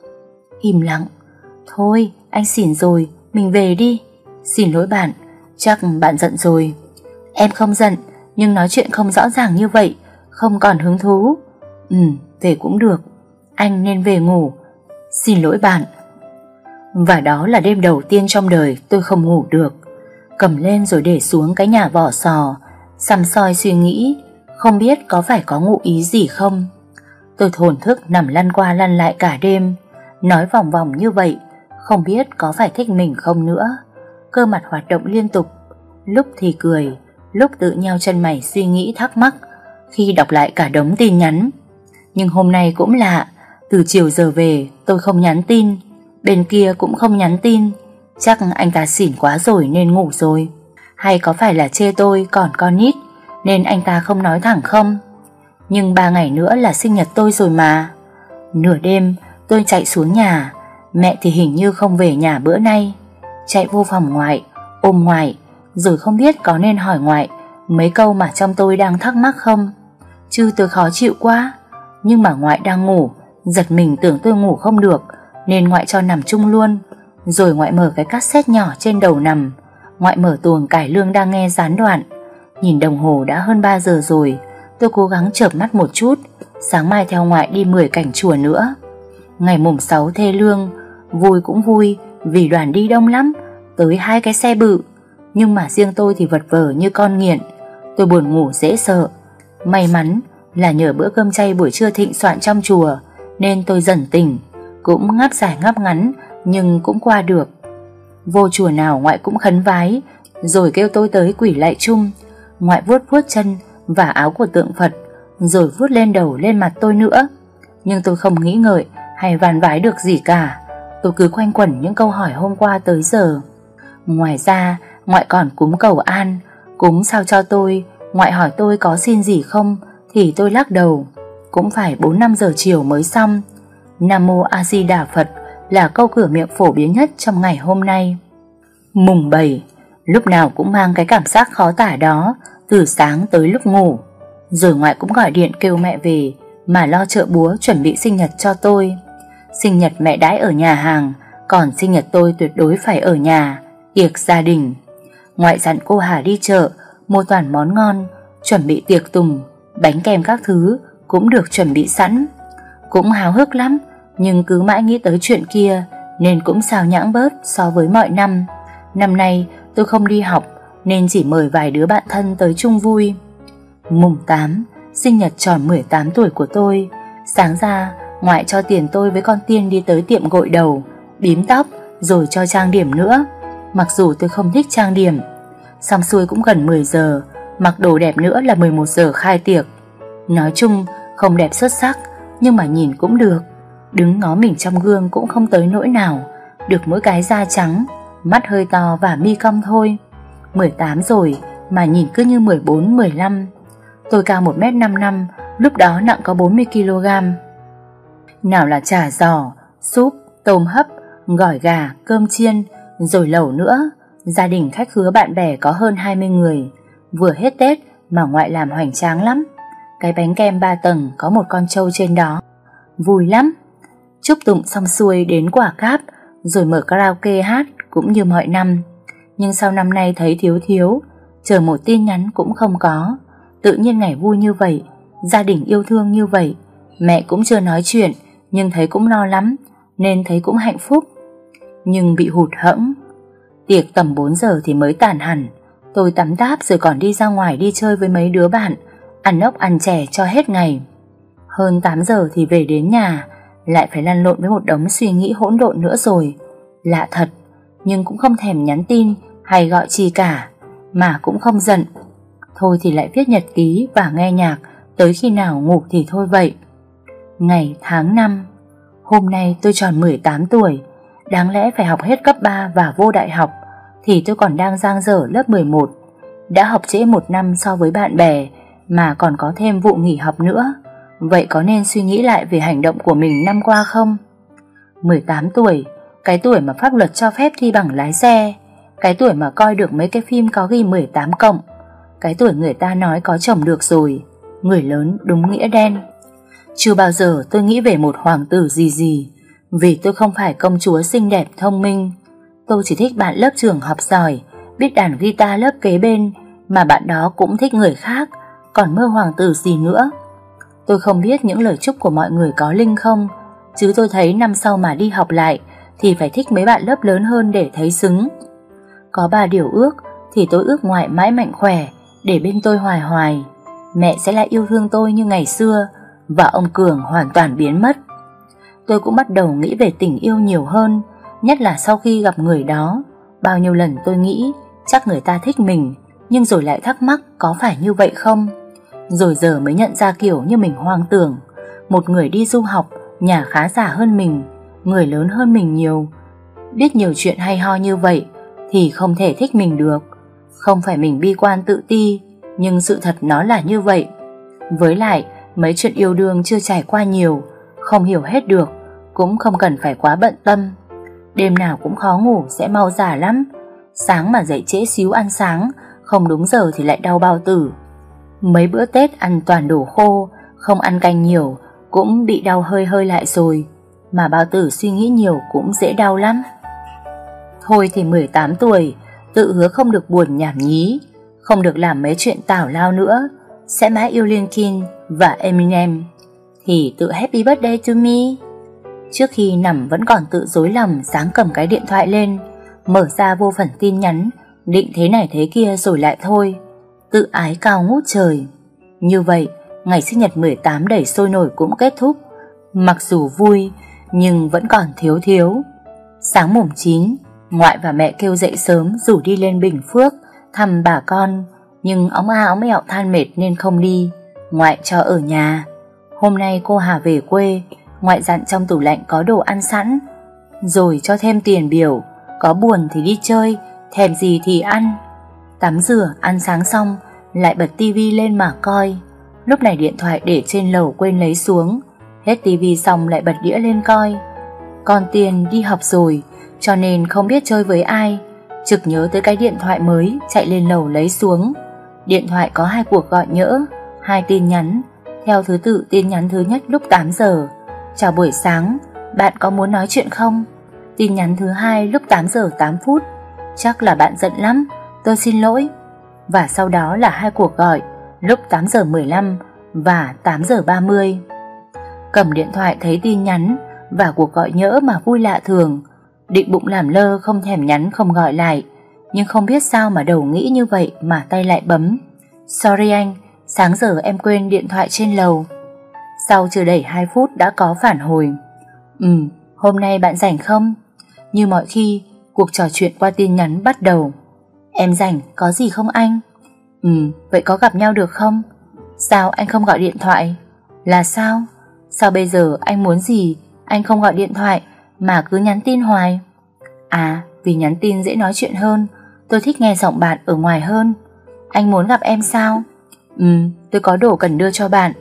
Im lặng. Thôi, anh xỉn rồi, mình về đi. Xin lỗi bạn, chắc bạn giận rồi. Em không giận, nhưng nói chuyện không rõ ràng như vậy, không còn hứng thú. Ừ, về cũng được. Anh nên về ngủ. Xin lỗi bạn. Và đó là đêm đầu tiên trong đời tôi không ngủ được. Cầm lên rồi để xuống cái nhà vỏ sò, xăm soi suy nghĩ, không biết có phải có ngụ ý gì không. Tôi thổn thức nằm lăn qua lăn lại cả đêm, nói vòng vòng như vậy, không biết có phải thích mình không nữa. Cơ mặt hoạt động liên tục, lúc thì cười, lúc tự nheo chân mày suy nghĩ thắc mắc khi đọc lại cả đống tin nhắn. Nhưng hôm nay cũng lạ, từ chiều giờ về tôi không nhắn tin, bên kia cũng không nhắn tin, chắc anh ta xỉn quá rồi nên ngủ rồi. Hay có phải là chê tôi còn con nít nên anh ta không nói thẳng không? Nhưng ba ngày nữa là sinh nhật tôi rồi mà. Nửa đêm tôi chạy xuống nhà, mẹ thì hình như không về nhà bữa nay. Chạy vô phòng ngoại, ôm ngoại rồi không biết có nên hỏi ngoại mấy câu mà trong tôi đang thắc mắc không. Chứ tôi khó chịu quá. Nhưng mà ngoại đang ngủ, giật mình tưởng tôi ngủ không được, nên ngoại cho nằm chung luôn. Rồi ngoại mở cái cassette nhỏ trên đầu nằm. Ngoại mở tuồng cải lương đang nghe gián đoạn. Nhìn đồng hồ đã hơn 3 giờ rồi, tôi cố gắng chợp mắt một chút, sáng mai theo ngoại đi 10 cảnh chùa nữa. Ngày mùng 6 thê lương, vui cũng vui vì đoàn đi đông lắm, tới hai cái xe bự nhưng mà riêng tôi thì vật vờ như con nghiện Tôi buồn ngủ dễ sợ May mắn là nhờ bữa cơm chay buổi trưa thịnh soạn trong chùa nên tôi dần tỉnh, Cũng ngáp dài ngáp ngắn, Nhưng cũng qua được. Vô chùa nào ngoại cũng khấn vái, Rồi kêu tôi tới quỷ lại chung. Ngoại vuốt vuốt chân và áo của tượng Phật, Rồi vuốt lên đầu lên mặt tôi nữa. Nhưng tôi không nghĩ ngợi Hay vàn vái được gì cả. Tôi cứ quanh quẩn những câu hỏi hôm qua tới giờ. Ngoài ra, Ngoại còn cúng cầu an Cúng sao cho tôi, Ngoại hỏi tôi có xin gì không, Thì tôi lắc đầu. Cũng phải 4-5 giờ chiều mới xong. Nam Mô A Di Đà Phật Là câu cửa miệng phổ biến nhất trong ngày hôm nay. Mùng 7 Lúc nào cũng mang cái cảm giác khó tả đó, Từ sáng tới lúc ngủ. Rồi ngoại cũng gọi điện kêu mẹ về, Mà lo chợ búa chuẩn bị sinh nhật cho tôi. Sinh nhật mẹ đãi ở nhà hàng, Còn sinh nhật tôi tuyệt đối phải ở nhà, Tiệc gia đình. Ngoại dặn cô Hà đi chợ, Mua toàn món ngon, Chuẩn bị tiệc tùng, Bánh kem các thứ cũng được chuẩn bị sẵn. Cũng háo hức lắm, Nhưng cứ mãi nghĩ tới chuyện kia, Nên cũng sao nhãng bớt so với mọi năm. Năm nay, tôi không đi học, Nên chỉ mời vài đứa bạn thân tới chung vui. Mùng 8 Sinh nhật tròn 18 tuổi của tôi. Sáng ra, Ngoại cho tiền tôi với con Tiên đi tới tiệm gội đầu, Bím tóc, Rồi cho trang điểm nữa. Mặc dù tôi không thích trang điểm, Xong xuôi cũng gần 10 giờ, Mặc đồ đẹp nữa là 11 giờ khai tiệc. Nói chung không đẹp xuất sắc Nhưng mà nhìn cũng được. Đứng ngó mình trong gương cũng không tới nỗi nào. Được mỗi cái da trắng Mắt hơi to và mi cong thôi. 18 rồi Mà nhìn cứ như 14-15 Tôi cao 1m55 Lúc đó nặng có 40kg Nào là chả giò Súp, tôm hấp, gỏi gà, cơm chiên Rồi lẩu nữa. Gia đình khách hứa bạn bè có hơn 20 người. Vừa hết Tết mà ngoại làm hoành tráng lắm. Cái bánh kem ba tầng có một con trâu trên đó. Vui lắm. Chúc tụng xong xuôi đến quả cáp, Rồi mở karaoke hát cũng như mọi năm. Nhưng sau năm nay thấy thiếu thiếu, Chờ một tin nhắn cũng không có. Tự nhiên ngày vui như vậy, Gia đình yêu thương như vậy. Mẹ cũng chưa nói chuyện, Nhưng thấy cũng lo lắm, Nên thấy cũng hạnh phúc. Nhưng bị hụt hẫng. Tiệc tầm 4 giờ thì mới tàn hẳn. Tôi tắm đáp rồi còn đi ra ngoài đi chơi với mấy đứa bạn. Ăn ốc ăn chè cho hết ngày. Hơn 8 giờ thì về đến nhà, Lại phải lăn lộn với một đống suy nghĩ hỗn độn nữa rồi. Lạ thật, Nhưng cũng không thèm nhắn tin Hay gọi chi cả, Mà cũng không giận. Thôi thì lại viết nhật ký và nghe nhạc, Tới khi nào ngủ thì thôi vậy. Ngày tháng 5 Hôm nay tôi tròn 18 tuổi, Đáng lẽ phải học hết cấp 3 và vô đại học, Thì tôi còn đang giang dở lớp 11 Đã học trễ một năm so với bạn bè mà còn có thêm vụ nghỉ học nữa. Vậy có nên suy nghĩ lại về hành động của mình năm qua không? 18 tuổi, Cái tuổi mà pháp luật cho phép thi bằng lái xe, Cái tuổi mà coi được mấy cái phim có ghi 18 cộng, Cái tuổi người ta nói có chồng được rồi, Người lớn đúng nghĩa đen. Chưa bao giờ tôi nghĩ về một hoàng tử gì gì, vì tôi không phải công chúa xinh đẹp thông minh. Tôi chỉ thích bạn lớp trường học giỏi, Biết đàn guitar lớp kế bên, Mà bạn đó cũng thích người khác còn mơ hoàng tử gì nữa Tôi không biết những lời chúc của mọi người có linh không Chứ tôi thấy năm sau mà đi học lại Thì phải thích mấy bạn lớp lớn hơn để thấy xứng Có ba điều ước Thì tôi ước ngoại mãi mạnh khỏe Để bên tôi hoài hoài Mẹ sẽ lại yêu thương tôi như ngày xưa Và ông Cường hoàn toàn biến mất tôi cũng bắt đầu nghĩ về tình yêu nhiều hơn, nhất là sau khi gặp người đó. Bao nhiêu lần tôi nghĩ chắc người ta thích mình, nhưng rồi lại thắc mắc có phải như vậy không? Rồi giờ mới nhận ra kiểu như mình hoang tưởng. Một người đi du học, nhà khá giả hơn mình, người lớn hơn mình nhiều. Biết nhiều chuyện hay ho như vậy thì không thể thích mình được. Không phải mình bi quan tự ti, nhưng sự thật nó là như vậy. Với lại, mấy chuyện yêu đương chưa trải qua nhiều, không hiểu hết được, cũng không cần phải quá bận tâm. Đêm nào cũng khó ngủ sẽ mau già lắm. Sáng mà dậy trễ xíu ăn sáng, không đúng giờ thì lại đau bao tử. Mấy bữa Tết ăn toàn đồ khô, không ăn canh nhiều, cũng bị đau hơi hơi lại rồi. Mà bao tử suy nghĩ nhiều cũng dễ đau lắm. Thôi thì 18 tuổi, tự hứa không được buồn nhảm nhí, không được làm mấy chuyện tảo lao nữa, sẽ mãi yêu Linkin và Eminem thì tự happy birthday to me. Trước khi nằm vẫn còn tự dối lòng sáng cầm cái điện thoại lên, mở ra vô phần tin nhắn, định thế này thế kia rồi lại thôi. Tự ái cao ngút trời. Như vậy, ngày sinh nhật 18 đầy sôi nổi cũng kết thúc. Mặc dù vui, nhưng vẫn còn thiếu thiếu. Sáng mùng 9, ngoại và mẹ kêu dậy sớm rủ đi lên Bình Phước thăm bà con, nhưng ống a ống ẹo than mệt nên không đi, ngoại cho ở nhà. Hôm nay cô Hà về quê, ngoại dặn trong tủ lạnh có đồ ăn sẵn, rồi cho thêm tiền biểu, có buồn thì đi chơi, thèm gì thì ăn. Tắm rửa, ăn sáng xong, lại bật tivi lên mà coi. Lúc này điện thoại để trên lầu quên lấy xuống, hết tivi xong lại bật đĩa lên coi. Con tiền đi học rồi, cho nên không biết chơi với ai, trực nhớ tới cái điện thoại mới chạy lên lầu lấy xuống. Điện thoại có hai cuộc gọi nhỡ, hai tin nhắn. Theo thứ tự tin nhắn thứ nhất lúc 8 giờ. Chào buổi sáng, bạn có muốn nói chuyện không? Tin nhắn thứ hai lúc 8 giờ 8 phút. Chắc là bạn giận lắm, tôi xin lỗi. Và sau đó là hai cuộc gọi lúc 8 giờ 15 và 8 giờ 30. Cầm điện thoại thấy tin nhắn và cuộc gọi nhỡ mà vui lạ thường. Định bụng làm lơ không thèm nhắn không gọi lại. Nhưng không biết sao mà đầu nghĩ như vậy mà tay lại bấm. Sorry anh, sáng giờ em quên điện thoại trên lầu. Sau chưa đầy 2 phút đã có phản hồi. Ừ, hôm nay bạn rảnh không? Như mọi khi, cuộc trò chuyện qua tin nhắn bắt đầu. Em rảnh, có gì không anh? Ừ, vậy có gặp nhau được không? Sao anh không gọi điện thoại? Là sao? Sao bây giờ anh muốn gì? Anh không gọi điện thoại mà cứ nhắn tin hoài. À, vì nhắn tin dễ nói chuyện hơn. Tôi thích nghe giọng bạn ở ngoài hơn. Anh muốn gặp em sao? Ừ, tôi có đồ cần đưa cho bạn.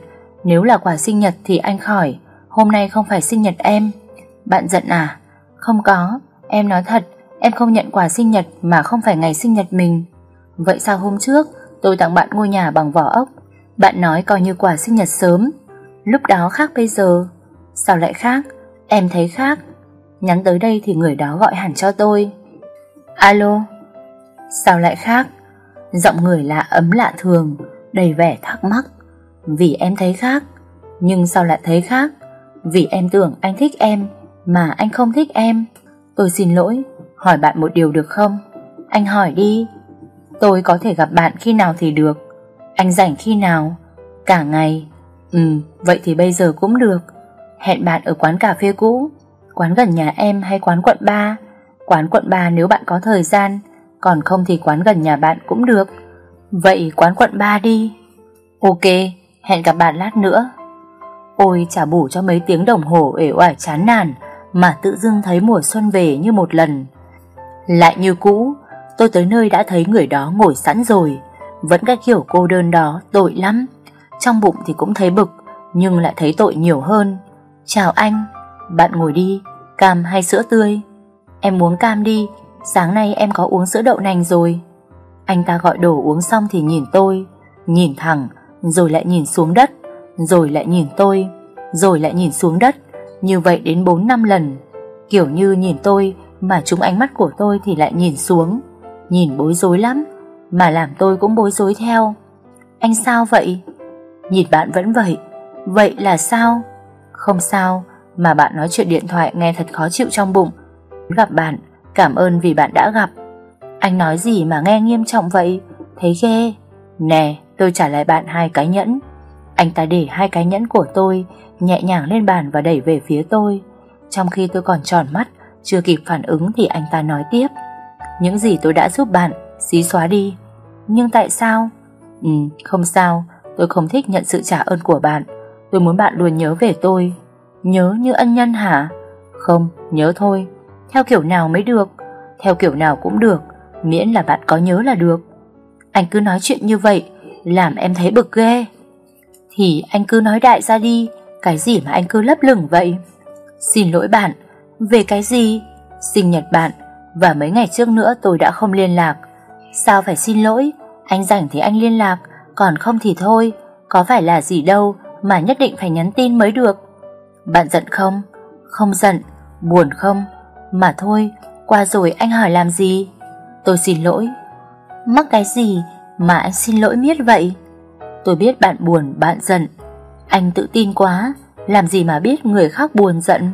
Nếu là quà sinh nhật thì anh khỏi. Hôm nay không phải sinh nhật em. Bạn giận à? Không có. Em nói thật, em không nhận quà sinh nhật mà không phải ngày sinh nhật mình. Vậy sao hôm trước tôi tặng bạn ngôi nhà bằng vỏ ốc? Bạn nói coi như quà sinh nhật sớm. Lúc đó khác bây giờ. Sao lại khác? Em thấy khác. Nhắn tới đây thì người đó gọi hẳn cho tôi. Alo? Sao lại khác? Giọng người lạ ấm lạ thường, đầy vẻ thắc mắc. Vì em thấy khác. Nhưng sao lại thấy khác? Vì em tưởng anh thích em, mà anh không thích em. Tôi xin lỗi, hỏi bạn một điều được không? Anh hỏi đi. Tôi có thể gặp bạn khi nào thì được. Anh rảnh khi nào? Cả ngày. Ừ, vậy thì bây giờ cũng được. Hẹn bạn ở quán cà phê cũ. Quán gần nhà em hay quán quận 3? Quán quận 3 nếu bạn có thời gian, còn không thì quán gần nhà bạn cũng được. Vậy quán quận 3 đi. Ok, hẹn gặp bạn lát nữa. Ôi trả bù cho mấy tiếng đồng hồ ể oải chán nản mà tự dưng thấy mùa xuân về như một lần. Lại như cũ, tôi tới nơi đã thấy người đó ngồi sẵn rồi, vẫn cái kiểu cô đơn đó tội lắm. Trong bụng thì cũng thấy bực, nhưng lại thấy tội nhiều hơn. Chào anh, bạn ngồi đi, cam hay sữa tươi? Em uống cam đi, sáng nay em có uống sữa đậu nành rồi. Anh ta gọi đồ uống xong thì nhìn tôi, nhìn thẳng, rồi lại nhìn xuống đất, rồi lại nhìn tôi, rồi lại nhìn xuống đất, như vậy đến 4 năm lần. Kiểu như nhìn tôi mà chúng ánh mắt của tôi thì lại nhìn xuống, nhìn bối rối lắm, mà làm tôi cũng bối rối theo. Anh sao vậy? Nhìn bạn vẫn vậy, vậy là sao? Không sao, mà bạn nói chuyện điện thoại nghe thật khó chịu trong bụng. Gặp bạn, cảm ơn vì bạn đã gặp. Anh nói gì mà nghe nghiêm trọng vậy? Thấy ghê. Nè, tôi trả lại bạn hai cái nhẫn. Anh ta để hai cái nhẫn của tôi nhẹ nhàng lên bàn và đẩy về phía tôi. Trong khi tôi còn tròn mắt, chưa kịp phản ứng thì anh ta nói tiếp. Những gì tôi đã giúp bạn, xí xóa đi. Nhưng tại sao? Ừ, không sao, tôi không thích nhận sự trả ơn của bạn. Tôi muốn bạn luôn nhớ về tôi. Nhớ như ân nhân hả? Không, nhớ thôi. Theo kiểu nào mới được? Theo kiểu nào cũng được, miễn là bạn có nhớ là được. Anh cứ nói chuyện như vậy, làm em thấy bực ghê. Thì anh cứ nói đại ra đi, cái gì mà anh cứ lấp lửng vậy? Xin lỗi bạn, về cái gì? Sinh nhật bạn, và mấy ngày trước nữa tôi đã không liên lạc. Sao phải xin lỗi? Anh rảnh thì anh liên lạc, còn không thì thôi. Có phải là gì đâu mà nhất định phải nhắn tin mới được. Bạn giận không? Không giận. Buồn không? Mà thôi, qua rồi anh hỏi làm gì? Tôi xin lỗi. Mắc cái gì mà anh xin lỗi miết vậy? Tôi biết bạn buồn, bạn giận. Anh tự tin quá, làm gì mà biết người khác buồn giận.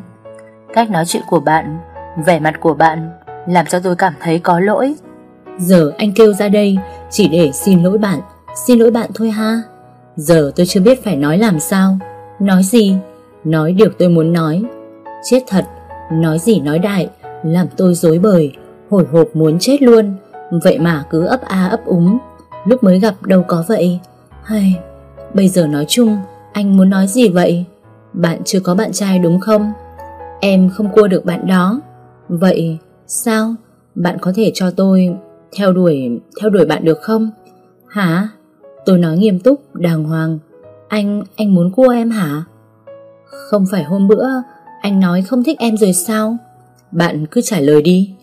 Cách nói chuyện của bạn, vẻ mặt của bạn làm cho tôi cảm thấy có lỗi. Giờ anh kêu ra đây chỉ để xin lỗi bạn, xin lỗi bạn thôi ha. Giờ tôi chưa biết phải nói làm sao. Nói gì? Nói điều tôi muốn nói. Chết thật, nói gì nói đại, làm tôi dối bời, hồi hộp muốn chết luôn. Vậy mà cứ ấp a ấp úng, lúc mới gặp đâu có vậy. Hay, bây giờ nói chung, anh muốn nói gì vậy? Bạn chưa có bạn trai đúng không? Em không cua được bạn đó. Vậy sao? Bạn có thể cho tôi theo đuổi theo đuổi bạn được không? Hả? Tôi nói nghiêm túc, đàng hoàng. Anh, anh muốn cua em hả? Không phải hôm bữa anh nói không thích em rồi sao? Bạn cứ trả lời đi.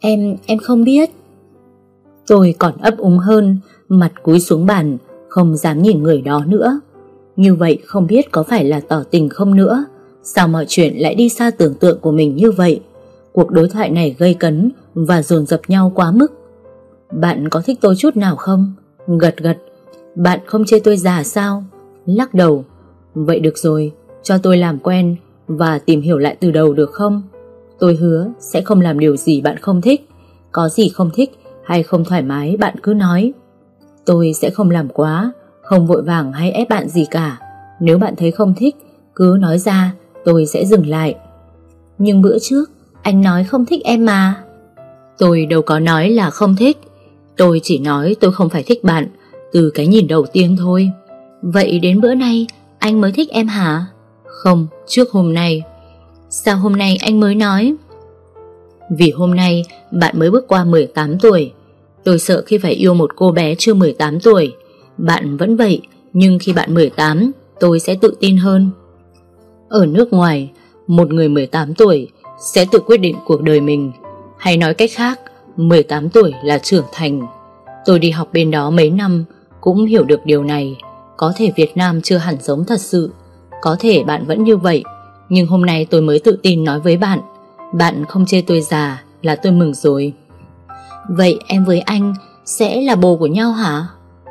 Em, em không biết. Tôi còn ấp úng hơn, mặt cúi xuống bàn, không dám nhìn người đó nữa. Như vậy không biết có phải là tỏ tình không nữa Sao mọi chuyện lại đi xa tưởng tượng của mình như vậy? Cuộc đối thoại này gây cấn Và dồn dập nhau quá mức. Bạn có thích tôi chút nào không? Gật gật. Bạn không chê tôi già sao? Lắc đầu. Vậy được rồi, Cho tôi làm quen Và tìm hiểu lại từ đầu được không? Tôi hứa sẽ không làm điều gì bạn không thích. Có gì không thích hay không thoải mái bạn cứ nói. Tôi sẽ không làm quá, không vội vàng hay ép bạn gì cả. Nếu bạn thấy không thích, Cứ nói ra tôi sẽ dừng lại. Nhưng bữa trước Anh nói không thích em mà. Tôi đâu có nói là không thích. Tôi chỉ nói tôi không phải thích bạn Từ cái nhìn đầu tiên thôi. Vậy đến bữa nay Anh mới thích em hả? Không, trước hôm nay. Sao hôm nay anh mới nói? Vì hôm nay bạn mới bước qua 18 tuổi. Tôi sợ khi phải yêu một cô bé chưa 18 tuổi. Bạn vẫn vậy, nhưng khi bạn 18, tôi sẽ tự tin hơn. Ở nước ngoài, một người 18 tuổi sẽ tự quyết định cuộc đời mình. Hay nói cách khác, 18 tuổi là trưởng thành. Tôi đi học bên đó mấy năm, cũng hiểu được điều này. Có thể Việt Nam chưa hẳn giống thật sự, có thể bạn vẫn như vậy, nhưng hôm nay tôi mới tự tin nói với bạn, bạn không chê tôi già là tôi mừng rồi. Vậy em với anh sẽ là bồ của nhau hả?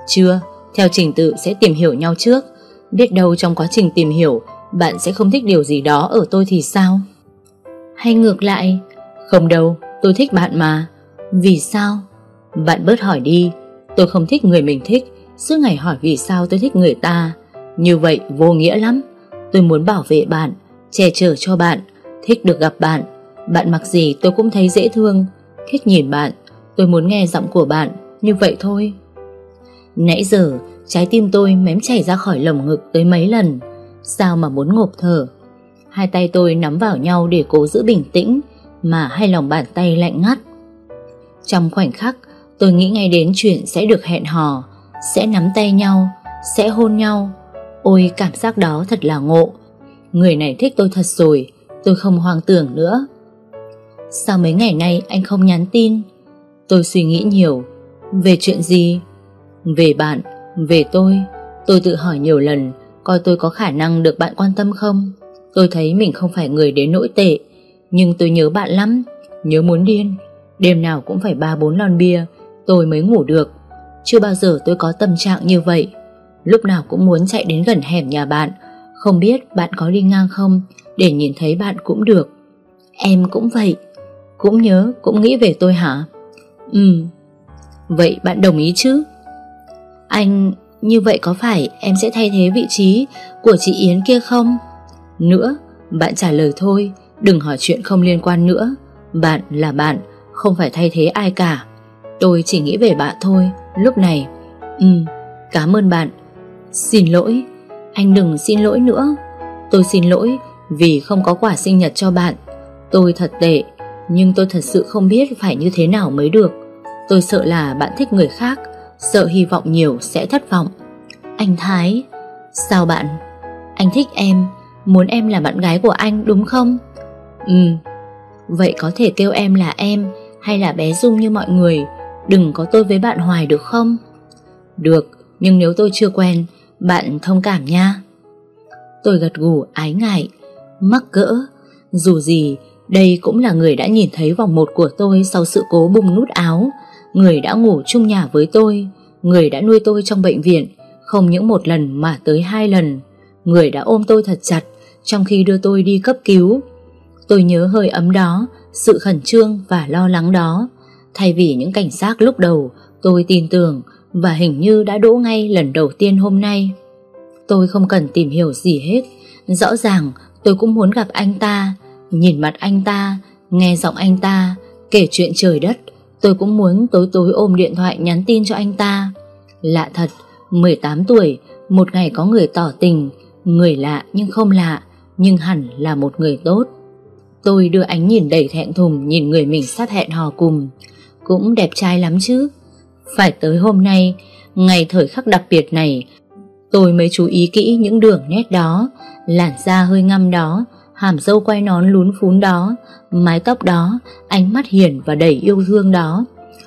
Chưa, theo trình tự sẽ tìm hiểu nhau trước Biết đâu trong quá trình tìm hiểu bạn sẽ không thích điều gì đó ở tôi thì sao? Hay ngược lại, Không đâu, tôi thích bạn mà. Vì sao? Bạn bớt hỏi đi, Tôi không thích người mình thích, Suốt ngày hỏi vì sao tôi thích người ta. Như vậy vô nghĩa lắm. Tôi muốn bảo vệ bạn, Che chở cho bạn, Thích được gặp bạn. Bạn mặc gì tôi cũng thấy dễ thương. Thích nhìn bạn, Tôi muốn nghe giọng của bạn, Như vậy thôi. Nãy giờ, trái tim tôi mém chảy ra khỏi lồng ngực tới mấy lần. Sao mà muốn ngộp thở? Hai tay tôi nắm vào nhau để cố giữ bình tĩnh Mà hai lòng bàn tay lạnh ngắt. Trong khoảnh khắc Tôi nghĩ ngay đến chuyện sẽ được hẹn hò Sẽ nắm tay nhau Sẽ hôn nhau. Ôi cảm giác đó thật là ngộ. Người này thích tôi thật rồi Tôi không hoang tưởng nữa. Sao mấy ngày nay anh không nhắn tin? Tôi suy nghĩ nhiều. Về chuyện gì? Về bạn, về tôi, tôi tự hỏi nhiều lần coi tôi có khả năng được bạn quan tâm không. Tôi thấy mình không phải người đến nỗi tệ, nhưng tôi nhớ bạn lắm, nhớ muốn điên. Đêm nào cũng phải ba bốn lon bia, tôi mới ngủ được. Chưa bao giờ tôi có tâm trạng như vậy. Lúc nào cũng muốn chạy đến gần hẻm nhà bạn, không biết bạn có đi ngang không, để nhìn thấy bạn cũng được. Em cũng vậy, cũng nhớ, cũng nghĩ về tôi hả? Ừ, vậy bạn đồng ý chứ? Anh, như vậy có phải em sẽ thay thế vị trí của chị Yến kia không? Nữa, bạn trả lời thôi, đừng hỏi chuyện không liên quan nữa. Bạn là bạn, không phải thay thế ai cả. Tôi chỉ nghĩ về bạn thôi, lúc này. Ừ, cảm ơn bạn. Xin lỗi, anh đừng xin lỗi nữa. Tôi xin lỗi vì không có quả sinh nhật cho bạn. Tôi thật tệ, nhưng tôi thật sự không biết phải như thế nào mới được. Tôi sợ là bạn thích người khác, Sợ hy vọng nhiều sẽ thất vọng. Anh Thái, Sao bạn? Anh thích em, Muốn em là bạn gái của anh, đúng không? Ừ Vậy có thể kêu em là em Hay là bé Dung như mọi người, Đừng có tôi với bạn hoài được không? Được, Nhưng nếu tôi chưa quen, Bạn thông cảm nha. Tôi gật gù, ái ngại, Mắc cỡ. Dù gì, đây cũng là người đã nhìn thấy vòng một của tôi sau sự cố bung nút áo người đã ngủ chung nhà với tôi, người đã nuôi tôi trong bệnh viện, không những một lần mà tới hai lần, người đã ôm tôi thật chặt trong khi đưa tôi đi cấp cứu. Tôi nhớ hơi ấm đó, sự khẩn trương và lo lắng đó. Thay vì những cảnh giác lúc đầu, tôi tin tưởng và hình như đã đỗ ngay lần đầu tiên hôm nay. Tôi không cần tìm hiểu gì hết, rõ ràng tôi cũng muốn gặp anh ta, nhìn mặt anh ta, nghe giọng anh ta, kể chuyện trời đất, Tôi cũng muốn tối tối ôm điện thoại nhắn tin cho anh ta. Lạ thật 18 tuổi, Một ngày có người tỏ tình. Người lạ nhưng không lạ, Nhưng hẳn là một người tốt. Tôi đưa ánh nhìn đầy thẹn thùng Nhìn người mình sắp hẹn hò cùng. Cũng đẹp trai lắm chứ. Phải tới hôm nay, Ngày thời khắc đặc biệt này, Tôi mới chú ý kỹ những đường nét đó, Làn da hơi ngăm đó hàm dâu quay nón lún phún đó, mái tóc đó, ánh mắt hiền và đầy yêu thương đó.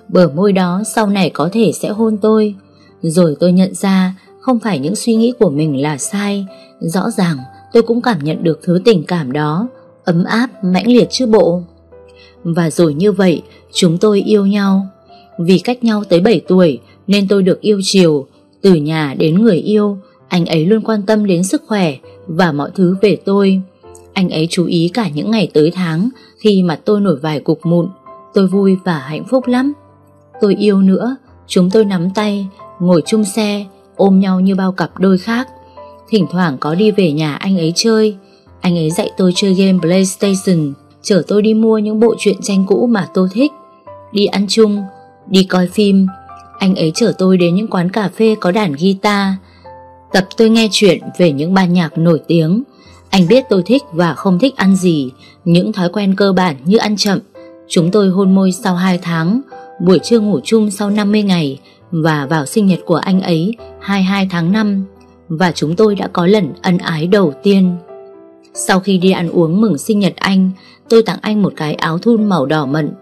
Bờ môi đó sau này có thể sẽ hôn tôi. Rồi tôi nhận ra Không phải những suy nghĩ của mình là sai. Rõ ràng tôi cũng cảm nhận được thứ tình cảm đó Ấm áp, mãnh liệt chứ bộ. Và rồi như vậy Chúng tôi yêu nhau. Vì cách nhau tới 7 tuổi Nên tôi được yêu chiều. Từ nhà đến người yêu Anh ấy luôn quan tâm đến sức khỏe Và mọi thứ về tôi. Anh ấy chú ý cả những ngày tới tháng Khi mà tôi nổi vài cục mụn. Tôi vui và hạnh phúc lắm. Tôi yêu nữa. Chúng tôi nắm tay, Ngồi chung xe, Ôm nhau như bao cặp đôi khác. Thỉnh thoảng có đi về nhà anh ấy chơi. Anh ấy dạy tôi chơi game Playstation, Chở tôi đi mua những bộ truyện tranh cũ mà tôi thích. Đi ăn chung, Đi coi phim. Anh ấy chở tôi đến những quán cà phê có đàn guitar. Tập tôi nghe chuyện về những ban nhạc nổi tiếng. Anh biết tôi thích và không thích ăn gì, Những thói quen cơ bản như ăn chậm. Chúng tôi hôn môi sau 2 tháng, Buổi trưa ngủ chung sau 50 ngày Và vào sinh nhật của anh ấy 22 tháng 5 Và chúng tôi đã có lần ân ái đầu tiên. Sau khi đi ăn uống mừng sinh nhật anh, Tôi tặng anh một cái áo thun màu đỏ mận.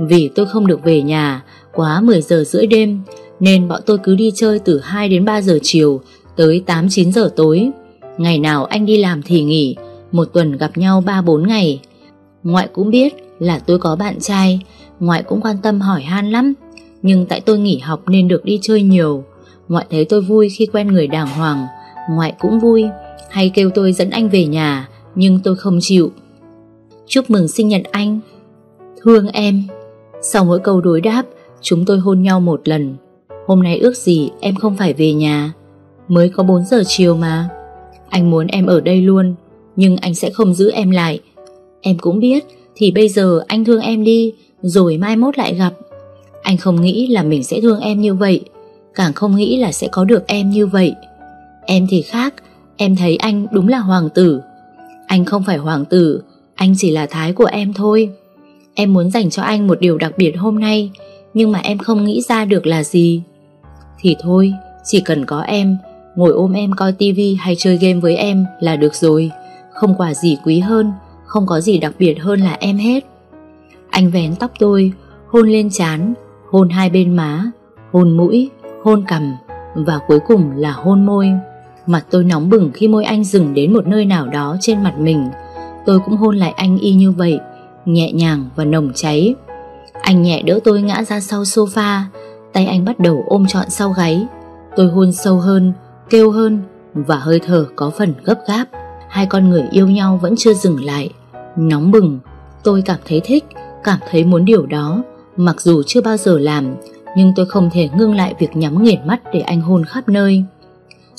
Vì tôi không được về nhà Quá 10 giờ rưỡi đêm, Nên bọn tôi cứ đi chơi từ 2 đến 3 giờ chiều Tới 8-9 giờ tối. Ngày nào anh đi làm thì nghỉ, Một tuần gặp nhau 3-4 ngày. Ngoại cũng biết là tôi có bạn trai, Ngoại cũng quan tâm hỏi han lắm. Nhưng tại tôi nghỉ học nên được đi chơi nhiều. Ngoại thấy tôi vui khi quen người đàng hoàng, Ngoại cũng vui. Hay kêu tôi dẫn anh về nhà, Nhưng tôi không chịu. Chúc mừng sinh nhật anh. Thương em. Sau mỗi câu đối đáp, Chúng tôi hôn nhau một lần. Hôm nay ước gì em không phải về nhà. Mới có 4 giờ chiều mà. Anh muốn em ở đây luôn, Nhưng anh sẽ không giữ em lại. Em cũng biết, Thì bây giờ anh thương em đi, Rồi mai mốt lại gặp. Anh không nghĩ là mình sẽ thương em như vậy, Càng không nghĩ là sẽ có được em như vậy. Em thì khác, Em thấy anh đúng là hoàng tử. Anh không phải hoàng tử, Anh chỉ là thái của em thôi. Em muốn dành cho anh một điều đặc biệt hôm nay, Nhưng mà em không nghĩ ra được là gì. Thì thôi, Chỉ cần có em Ngồi ôm em coi tivi hay chơi game với em là được rồi. Không quà gì quý hơn, Không có gì đặc biệt hơn là em hết. Anh vén tóc tôi, Hôn lên trán, Hôn hai bên má, Hôn mũi, Hôn cằm Và cuối cùng là hôn môi. Mặt tôi nóng bừng khi môi anh dừng đến một nơi nào đó trên mặt mình. Tôi cũng hôn lại anh y như vậy, Nhẹ nhàng và nồng cháy. Anh nhẹ đỡ tôi ngã ra sau sofa, Tay anh bắt đầu ôm trọn sau gáy. Tôi hôn sâu hơn Kêu hơn Và hơi thở có phần gấp gáp. Hai con người yêu nhau vẫn chưa dừng lại. Nóng bừng, Tôi cảm thấy thích, Cảm thấy muốn điều đó. Mặc dù chưa bao giờ làm, Nhưng tôi không thể ngưng lại việc nhắm nghiền mắt Để anh hôn khắp nơi.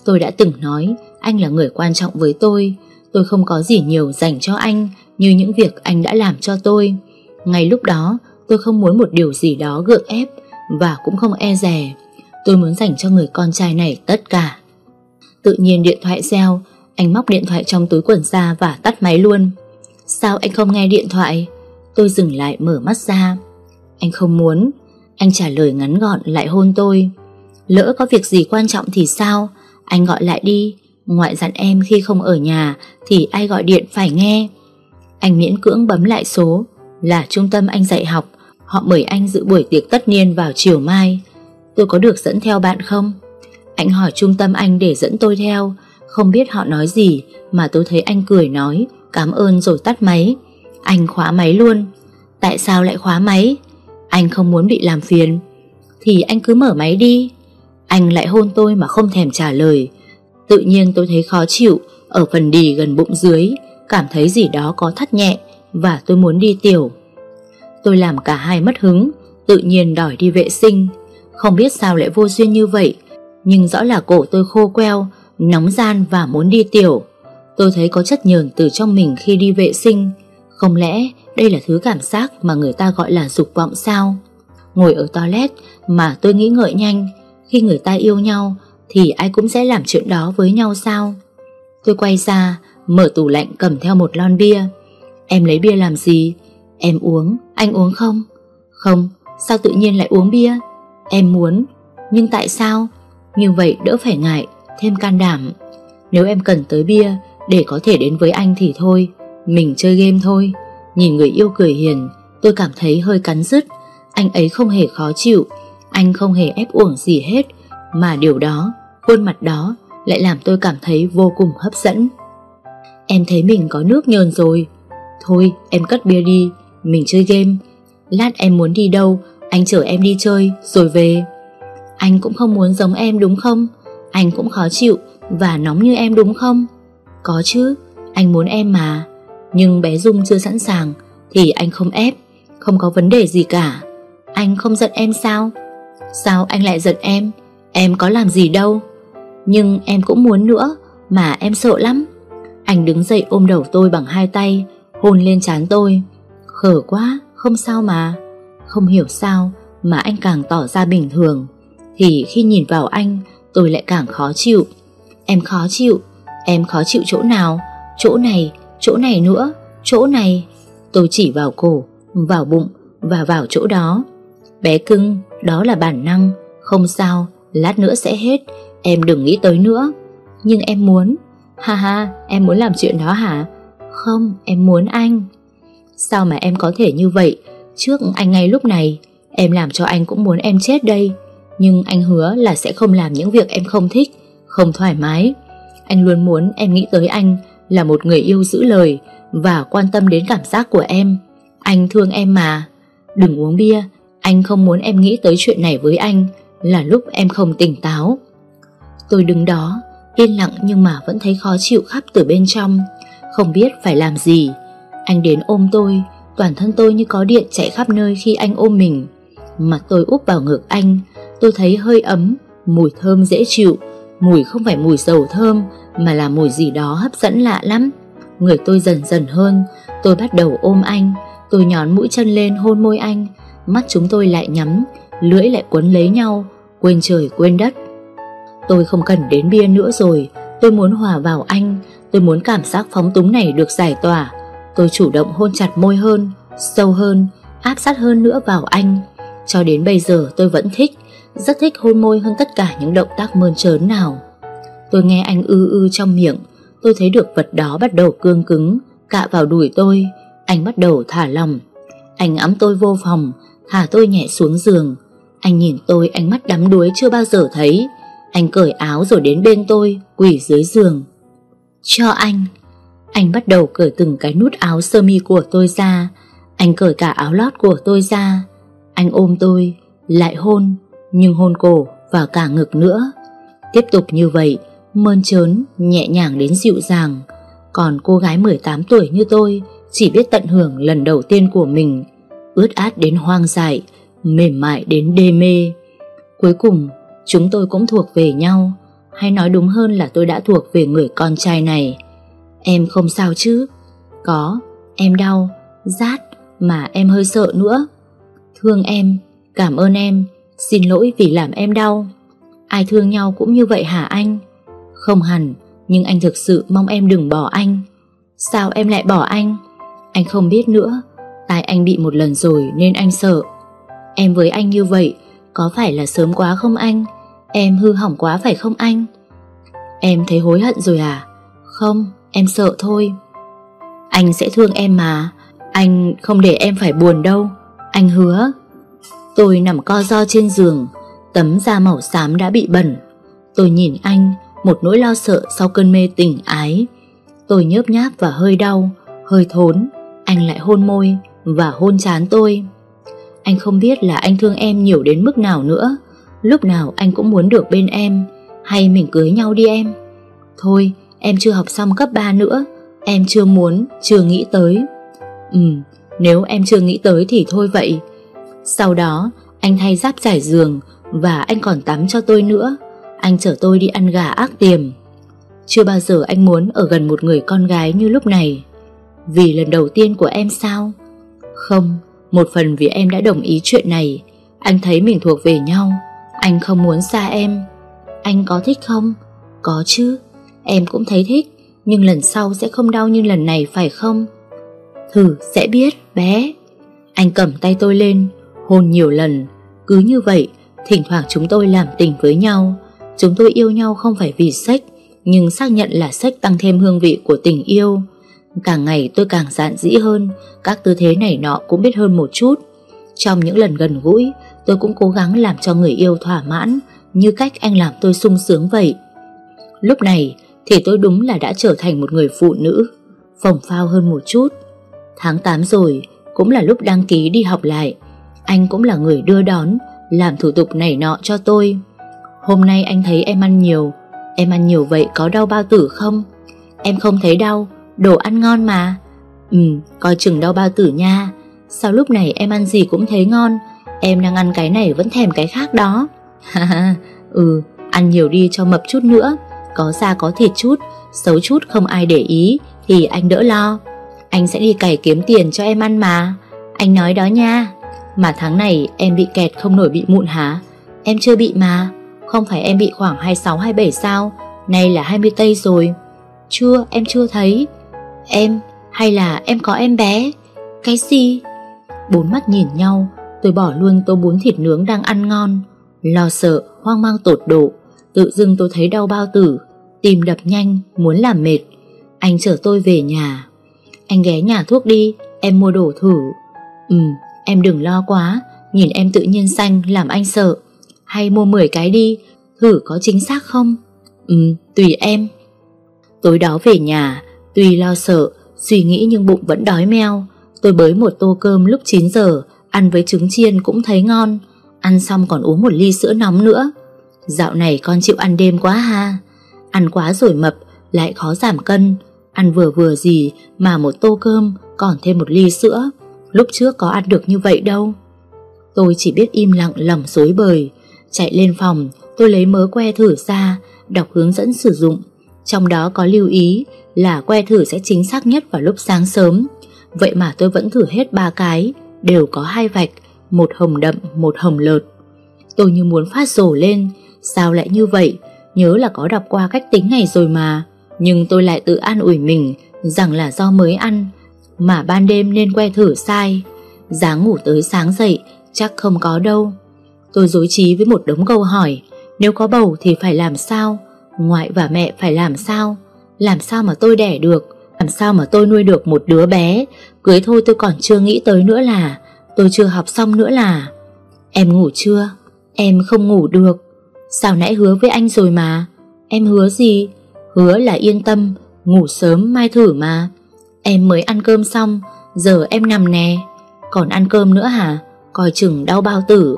Tôi đã từng nói, Anh là người quan trọng với tôi. Tôi không có gì nhiều dành cho anh Như những việc anh đã làm cho tôi. Ngay lúc đó, tôi không muốn một điều gì đó gượng ép Và cũng không e rè Tôi muốn dành cho người con trai này tất cả. Tự nhiên điện thoại reo, Anh móc điện thoại trong túi quần ra và tắt máy luôn. Sao anh không nghe điện thoại? Tôi dừng lại mở mắt ra. Anh không muốn. Anh trả lời ngắn gọn lại hôn tôi. Lỡ có việc gì quan trọng thì sao? Anh gọi lại đi. Ngoại dặn em khi không ở nhà Thì ai gọi điện phải nghe. Anh miễn cưỡng bấm lại số. Là trung tâm anh dạy học. Họ mời anh dự buổi tiệc tất niên vào chiều mai. Tôi có được dẫn theo bạn không? Anh hỏi trung tâm anh để dẫn tôi theo. Không biết họ nói gì, Mà tôi thấy anh cười nói, Cảm ơn rồi tắt máy. Anh khóa máy luôn. Tại sao lại khóa máy? Anh không muốn bị làm phiền. Thì anh cứ mở máy đi. Anh lại hôn tôi mà không thèm trả lời. Tự nhiên tôi thấy khó chịu, Ở phần đì gần bụng dưới, Cảm thấy gì đó có thắt nhẹ, Và tôi muốn đi tiểu. Tôi làm cả hai mất hứng, Tự nhiên đòi đi vệ sinh. Không biết sao lại vô duyên như vậy nhưng rõ là cổ tôi khô queo Nóng gian và muốn đi tiểu. Tôi thấy có chất nhờn từ trong mình khi đi vệ sinh. Không lẽ đây là thứ cảm giác mà người ta gọi là dục vọng sao? Ngồi ở toilet mà tôi nghĩ ngợi nhanh Khi người ta yêu nhau thì ai cũng sẽ làm chuyện đó với nhau sao? Tôi quay ra Mở tủ lạnh cầm theo một lon bia. Em lấy bia làm gì? Em uống, anh uống không? Không, sao tự nhiên lại uống bia? Em muốn Nhưng tại sao? Như vậy đỡ phải ngại, thêm can đảm. Nếu em cần tới bia Để có thể đến với anh thì thôi Mình chơi game thôi. Nhìn người yêu cười hiền Tôi cảm thấy hơi cắn rứt. Anh ấy không hề khó chịu Anh không hề ép uổng gì hết Mà điều đó, khuôn mặt đó Lại làm tôi cảm thấy vô cùng hấp dẫn. Em thấy mình có nước nhờn rồi. Thôi em cất bia đi Mình chơi game. Lát em muốn đi đâu Anh chở em đi chơi rồi về. Anh cũng không muốn giống em đúng không? Anh cũng khó chịu Và nóng như em đúng không? Có chứ Anh muốn em mà. Nhưng bé Dung chưa sẵn sàng Thì anh không ép Không có vấn đề gì cả. Anh không giận em sao? Sao anh lại giận em? Em có làm gì đâu? Nhưng em cũng muốn nữa Mà em sợ lắm. Anh đứng dậy ôm đầu tôi bằng hai tay Hôn lên trán tôi. Khở quá, không sao mà. Không hiểu sao mà anh càng tỏ ra bình thường. Thì khi nhìn vào anh Tôi lại càng khó chịu. Em khó chịu Em khó chịu chỗ nào? Chỗ này, chỗ này nữa Chỗ này. Tôi chỉ vào cổ, vào bụng Và vào chỗ đó. Bé cưng, đó là bản năng. Không sao, lát nữa sẽ hết. Em đừng nghĩ tới nữa. Nhưng em muốn. Ha ha, em muốn làm chuyện đó hả? Không, em muốn anh. Sao mà em có thể như vậy? Trước anh ngay lúc này Em làm cho anh cũng muốn em chết đây. Nhưng anh hứa là sẽ không làm những việc em không thích, Không thoải mái. Anh luôn muốn em nghĩ tới anh Là một người yêu giữ lời Và quan tâm đến cảm giác của em. Anh thương em mà. Đừng uống bia, Anh không muốn em nghĩ tới chuyện này với anh Là lúc em không tỉnh táo. Tôi đứng đó, Yên lặng nhưng mà vẫn thấy khó chịu khắp từ bên trong. Không biết phải làm gì. Anh đến ôm tôi, Toàn thân tôi như có điện chạy khắp nơi khi anh ôm mình. Mặt tôi úp vào ngực anh Tôi thấy hơi ấm, Mùi thơm dễ chịu. Mùi không phải mùi dầu thơm, Mà là mùi gì đó hấp dẫn lạ lắm. Người tôi dần dần hơn. Tôi bắt đầu ôm anh. Tôi nhón mũi chân lên hôn môi anh. Mắt chúng tôi lại nhắm, Lưỡi lại quấn lấy nhau. Quên trời, quên đất. Tôi không cần đến bia nữa rồi. Tôi muốn hòa vào anh. Tôi muốn cảm giác phóng túng này được giải tỏa. Tôi chủ động hôn chặt môi hơn, Sâu hơn, Áp sát hơn nữa vào anh. Cho đến bây giờ tôi vẫn thích. Rất thích hôn môi hơn tất cả những động tác mơn trớn nào. Tôi nghe anh ư ư trong miệng, Tôi thấy được vật đó bắt đầu cương cứng. Cạ vào đùi tôi, Anh bắt đầu thả lòng Anh ấm tôi vô phòng, Thả tôi nhẹ xuống giường. Anh nhìn tôi, ánh mắt đắm đuối chưa bao giờ thấy. Anh cởi áo rồi đến bên tôi Quỷ dưới giường. Cho anh. Anh bắt đầu cởi từng cái nút áo sơ mi của tôi ra. Anh cởi cả áo lót của tôi ra. Anh ôm tôi, Lại hôn. Nhưng hôn cổ và cả ngực nữa. Tiếp tục như vậy Mơn trớn, nhẹ nhàng đến dịu dàng. Còn cô gái 18 tuổi như tôi Chỉ biết tận hưởng lần đầu tiên của mình. Ướt át đến hoang dại Mềm mại đến đê mê. Cuối cùng Chúng tôi cũng thuộc về nhau. Hay nói đúng hơn là tôi đã thuộc về người con trai này. Em không sao chứ? Có, em đau Rát, mà em hơi sợ nữa. Thương em, cảm ơn em. Xin lỗi vì làm em đau. Ai thương nhau cũng như vậy hả anh? Không hẳn, Nhưng anh thực sự mong em đừng bỏ anh. Sao em lại bỏ anh? Anh không biết nữa. Tai anh bị một lần rồi nên anh sợ. Em với anh như vậy, Có phải là sớm quá không anh? Em hư hỏng quá phải không anh? Em thấy hối hận rồi à? Không, em sợ thôi. Anh sẽ thương em mà. Anh không để em phải buồn đâu. Anh hứa. Tôi nằm co do trên giường Tấm da màu xám đã bị bẩn. Tôi nhìn anh Một nỗi lo sợ sau cơn mê tình ái. Tôi nhớp nháp và hơi đau Hơi thốn. Anh lại hôn môi và hôn chán tôi. Anh không biết là anh thương em nhiều đến mức nào nữa. Lúc nào anh cũng muốn được bên em Hay mình cưới nhau đi em. Thôi em chưa học xong cấp 3 nữa Em chưa muốn, chưa nghĩ tới. Ừ, nếu em chưa nghĩ tới thì thôi vậy. Sau đó anh thay giáp trải giường Và anh còn tắm cho tôi nữa. Anh chở tôi đi ăn gà ác tiềm. Chưa bao giờ anh muốn ở gần một người con gái như lúc này. Vì lần đầu tiên của em sao? Không, một phần vì em đã đồng ý chuyện này. Anh thấy mình thuộc về nhau. Anh không muốn xa em. Anh có thích không? Có chứ. Em cũng thấy thích Nhưng lần sau sẽ không đau như lần này phải không? Thử sẽ biết bé. Anh cầm tay tôi lên. Hôn nhiều lần Cứ như vậy Thỉnh thoảng chúng tôi làm tình với nhau Chúng tôi yêu nhau không phải vì sách Nhưng xác nhận là sách tăng thêm hương vị của tình yêu Càng ngày tôi càng dạn dĩ hơn Các tư thế này nọ cũng biết hơn một chút Trong những lần gần gũi, tôi cũng cố gắng làm cho người yêu thỏa mãn như cách anh làm tôi sung sướng vậy. Lúc này thì tôi đúng là đã trở thành một người phụ nữ, phồng phao hơn một chút. Tháng 8 rồi, cũng là lúc đăng ký đi học lại. Anh cũng là người đưa đón, làm thủ tục nảy nọ cho tôi. Hôm nay anh thấy em ăn nhiều, em ăn nhiều vậy có đau bao tử không? Em không thấy đau, đồ ăn ngon mà. Ừ, coi chừng đau bao tử nha. Sao lúc này em ăn gì cũng thấy ngon, em đang ăn cái này vẫn thèm cái khác đó. *laughs* Ha ha, ừ, ăn nhiều đi cho mập chút nữa, có da có thịt chút, xấu chút không ai để ý thì anh đỡ lo. Anh sẽ đi cày kiếm tiền cho em ăn mà. Anh nói đó nha. Mà tháng này em bị kẹt không nổi bị mụn hả? Em chưa bị mà. Không phải em bị khoảng 26-27 sao? Nay là 20 tây rồi. Chưa, em chưa thấy. Em, hay là em có em bé? Cái gì? Bốn mắt nhìn nhau, tôi bỏ luôn tô bún thịt nướng đang ăn ngon. Lo sợ, hoang mang tột độ. Tự dưng tôi thấy đau bao tử, tìm đập nhanh, muốn làm mệt. Anh chở tôi về nhà. Anh ghé nhà thuốc đi, em mua đồ thử. Ừ, em đừng lo quá, nhìn em tự nhiên xanh làm anh sợ. Hay mua 10 cái đi, thử có chính xác không? Ừ, tùy em. Tối đó về nhà, tuy lo sợ, suy nghĩ nhưng bụng vẫn đói meo. Tôi bới một tô cơm lúc 9 giờ, ăn với trứng chiên cũng thấy ngon. Ăn xong còn uống một ly sữa nóng nữa. Dạo này con chịu ăn đêm quá ha. Ăn quá rồi mập, lại khó giảm cân. Ăn vừa vừa gì mà một tô cơm còn thêm một ly sữa. Lúc trước có ăn được như vậy đâu. Tôi chỉ biết im lặng lầm dối bời. Chạy lên phòng, tôi lấy mớ que thử ra, đọc hướng dẫn sử dụng. Trong đó có lưu ý là que thử sẽ chính xác nhất vào lúc sáng sớm. Vậy mà tôi vẫn thử hết ba cái, đều có hai vạch, một hồng đậm, một hồng lợt. Tôi như muốn phát rổ lên, sao lại như vậy? Nhớ là có đọc qua cách tính này rồi mà. Nhưng tôi lại tự an ủi mình rằng là do mới ăn, mà ban đêm nên que thử sai. Dáng ngủ tới sáng dậy, chắc không có đâu. Tôi dối trí với một đống câu hỏi, nếu có bầu thì phải làm sao? Ngoại và mẹ phải làm sao? Làm sao mà tôi đẻ được? Làm sao mà tôi nuôi được một đứa bé? Cưới thôi tôi còn chưa nghĩ tới nữa là Tôi chưa học xong nữa là Em ngủ chưa? Em không ngủ được Sao nãy hứa với anh rồi mà Em hứa gì? Hứa là yên tâm Ngủ sớm mai thử mà Em mới ăn cơm xong, Giờ em nằm nè. Còn ăn cơm nữa hả? Coi chừng đau bao tử.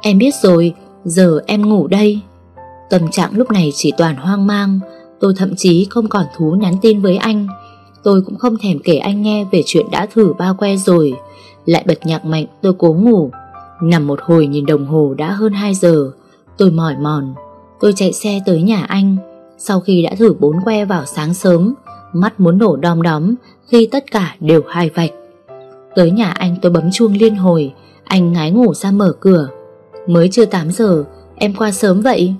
Em biết rồi, Giờ em ngủ đây. Tâm trạng lúc này chỉ toàn hoang mang. Tôi thậm chí không còn thú nhắn tin với anh. Tôi cũng không thèm kể anh nghe Về chuyện đã thử bao que rồi. Lại bật nhạc mạnh, tôi cố ngủ. Nằm một hồi nhìn đồng hồ đã hơn 2 giờ. Tôi mỏi mòn. Tôi chạy xe tới nhà anh. Sau khi đã thử bốn que vào sáng sớm, Mắt muốn nổ đom đóm khi tất cả đều hai vạch. Tới nhà anh tôi bấm chuông liên hồi, Anh ngái ngủ ra mở cửa. Mới chưa 8 giờ, Em qua sớm vậy?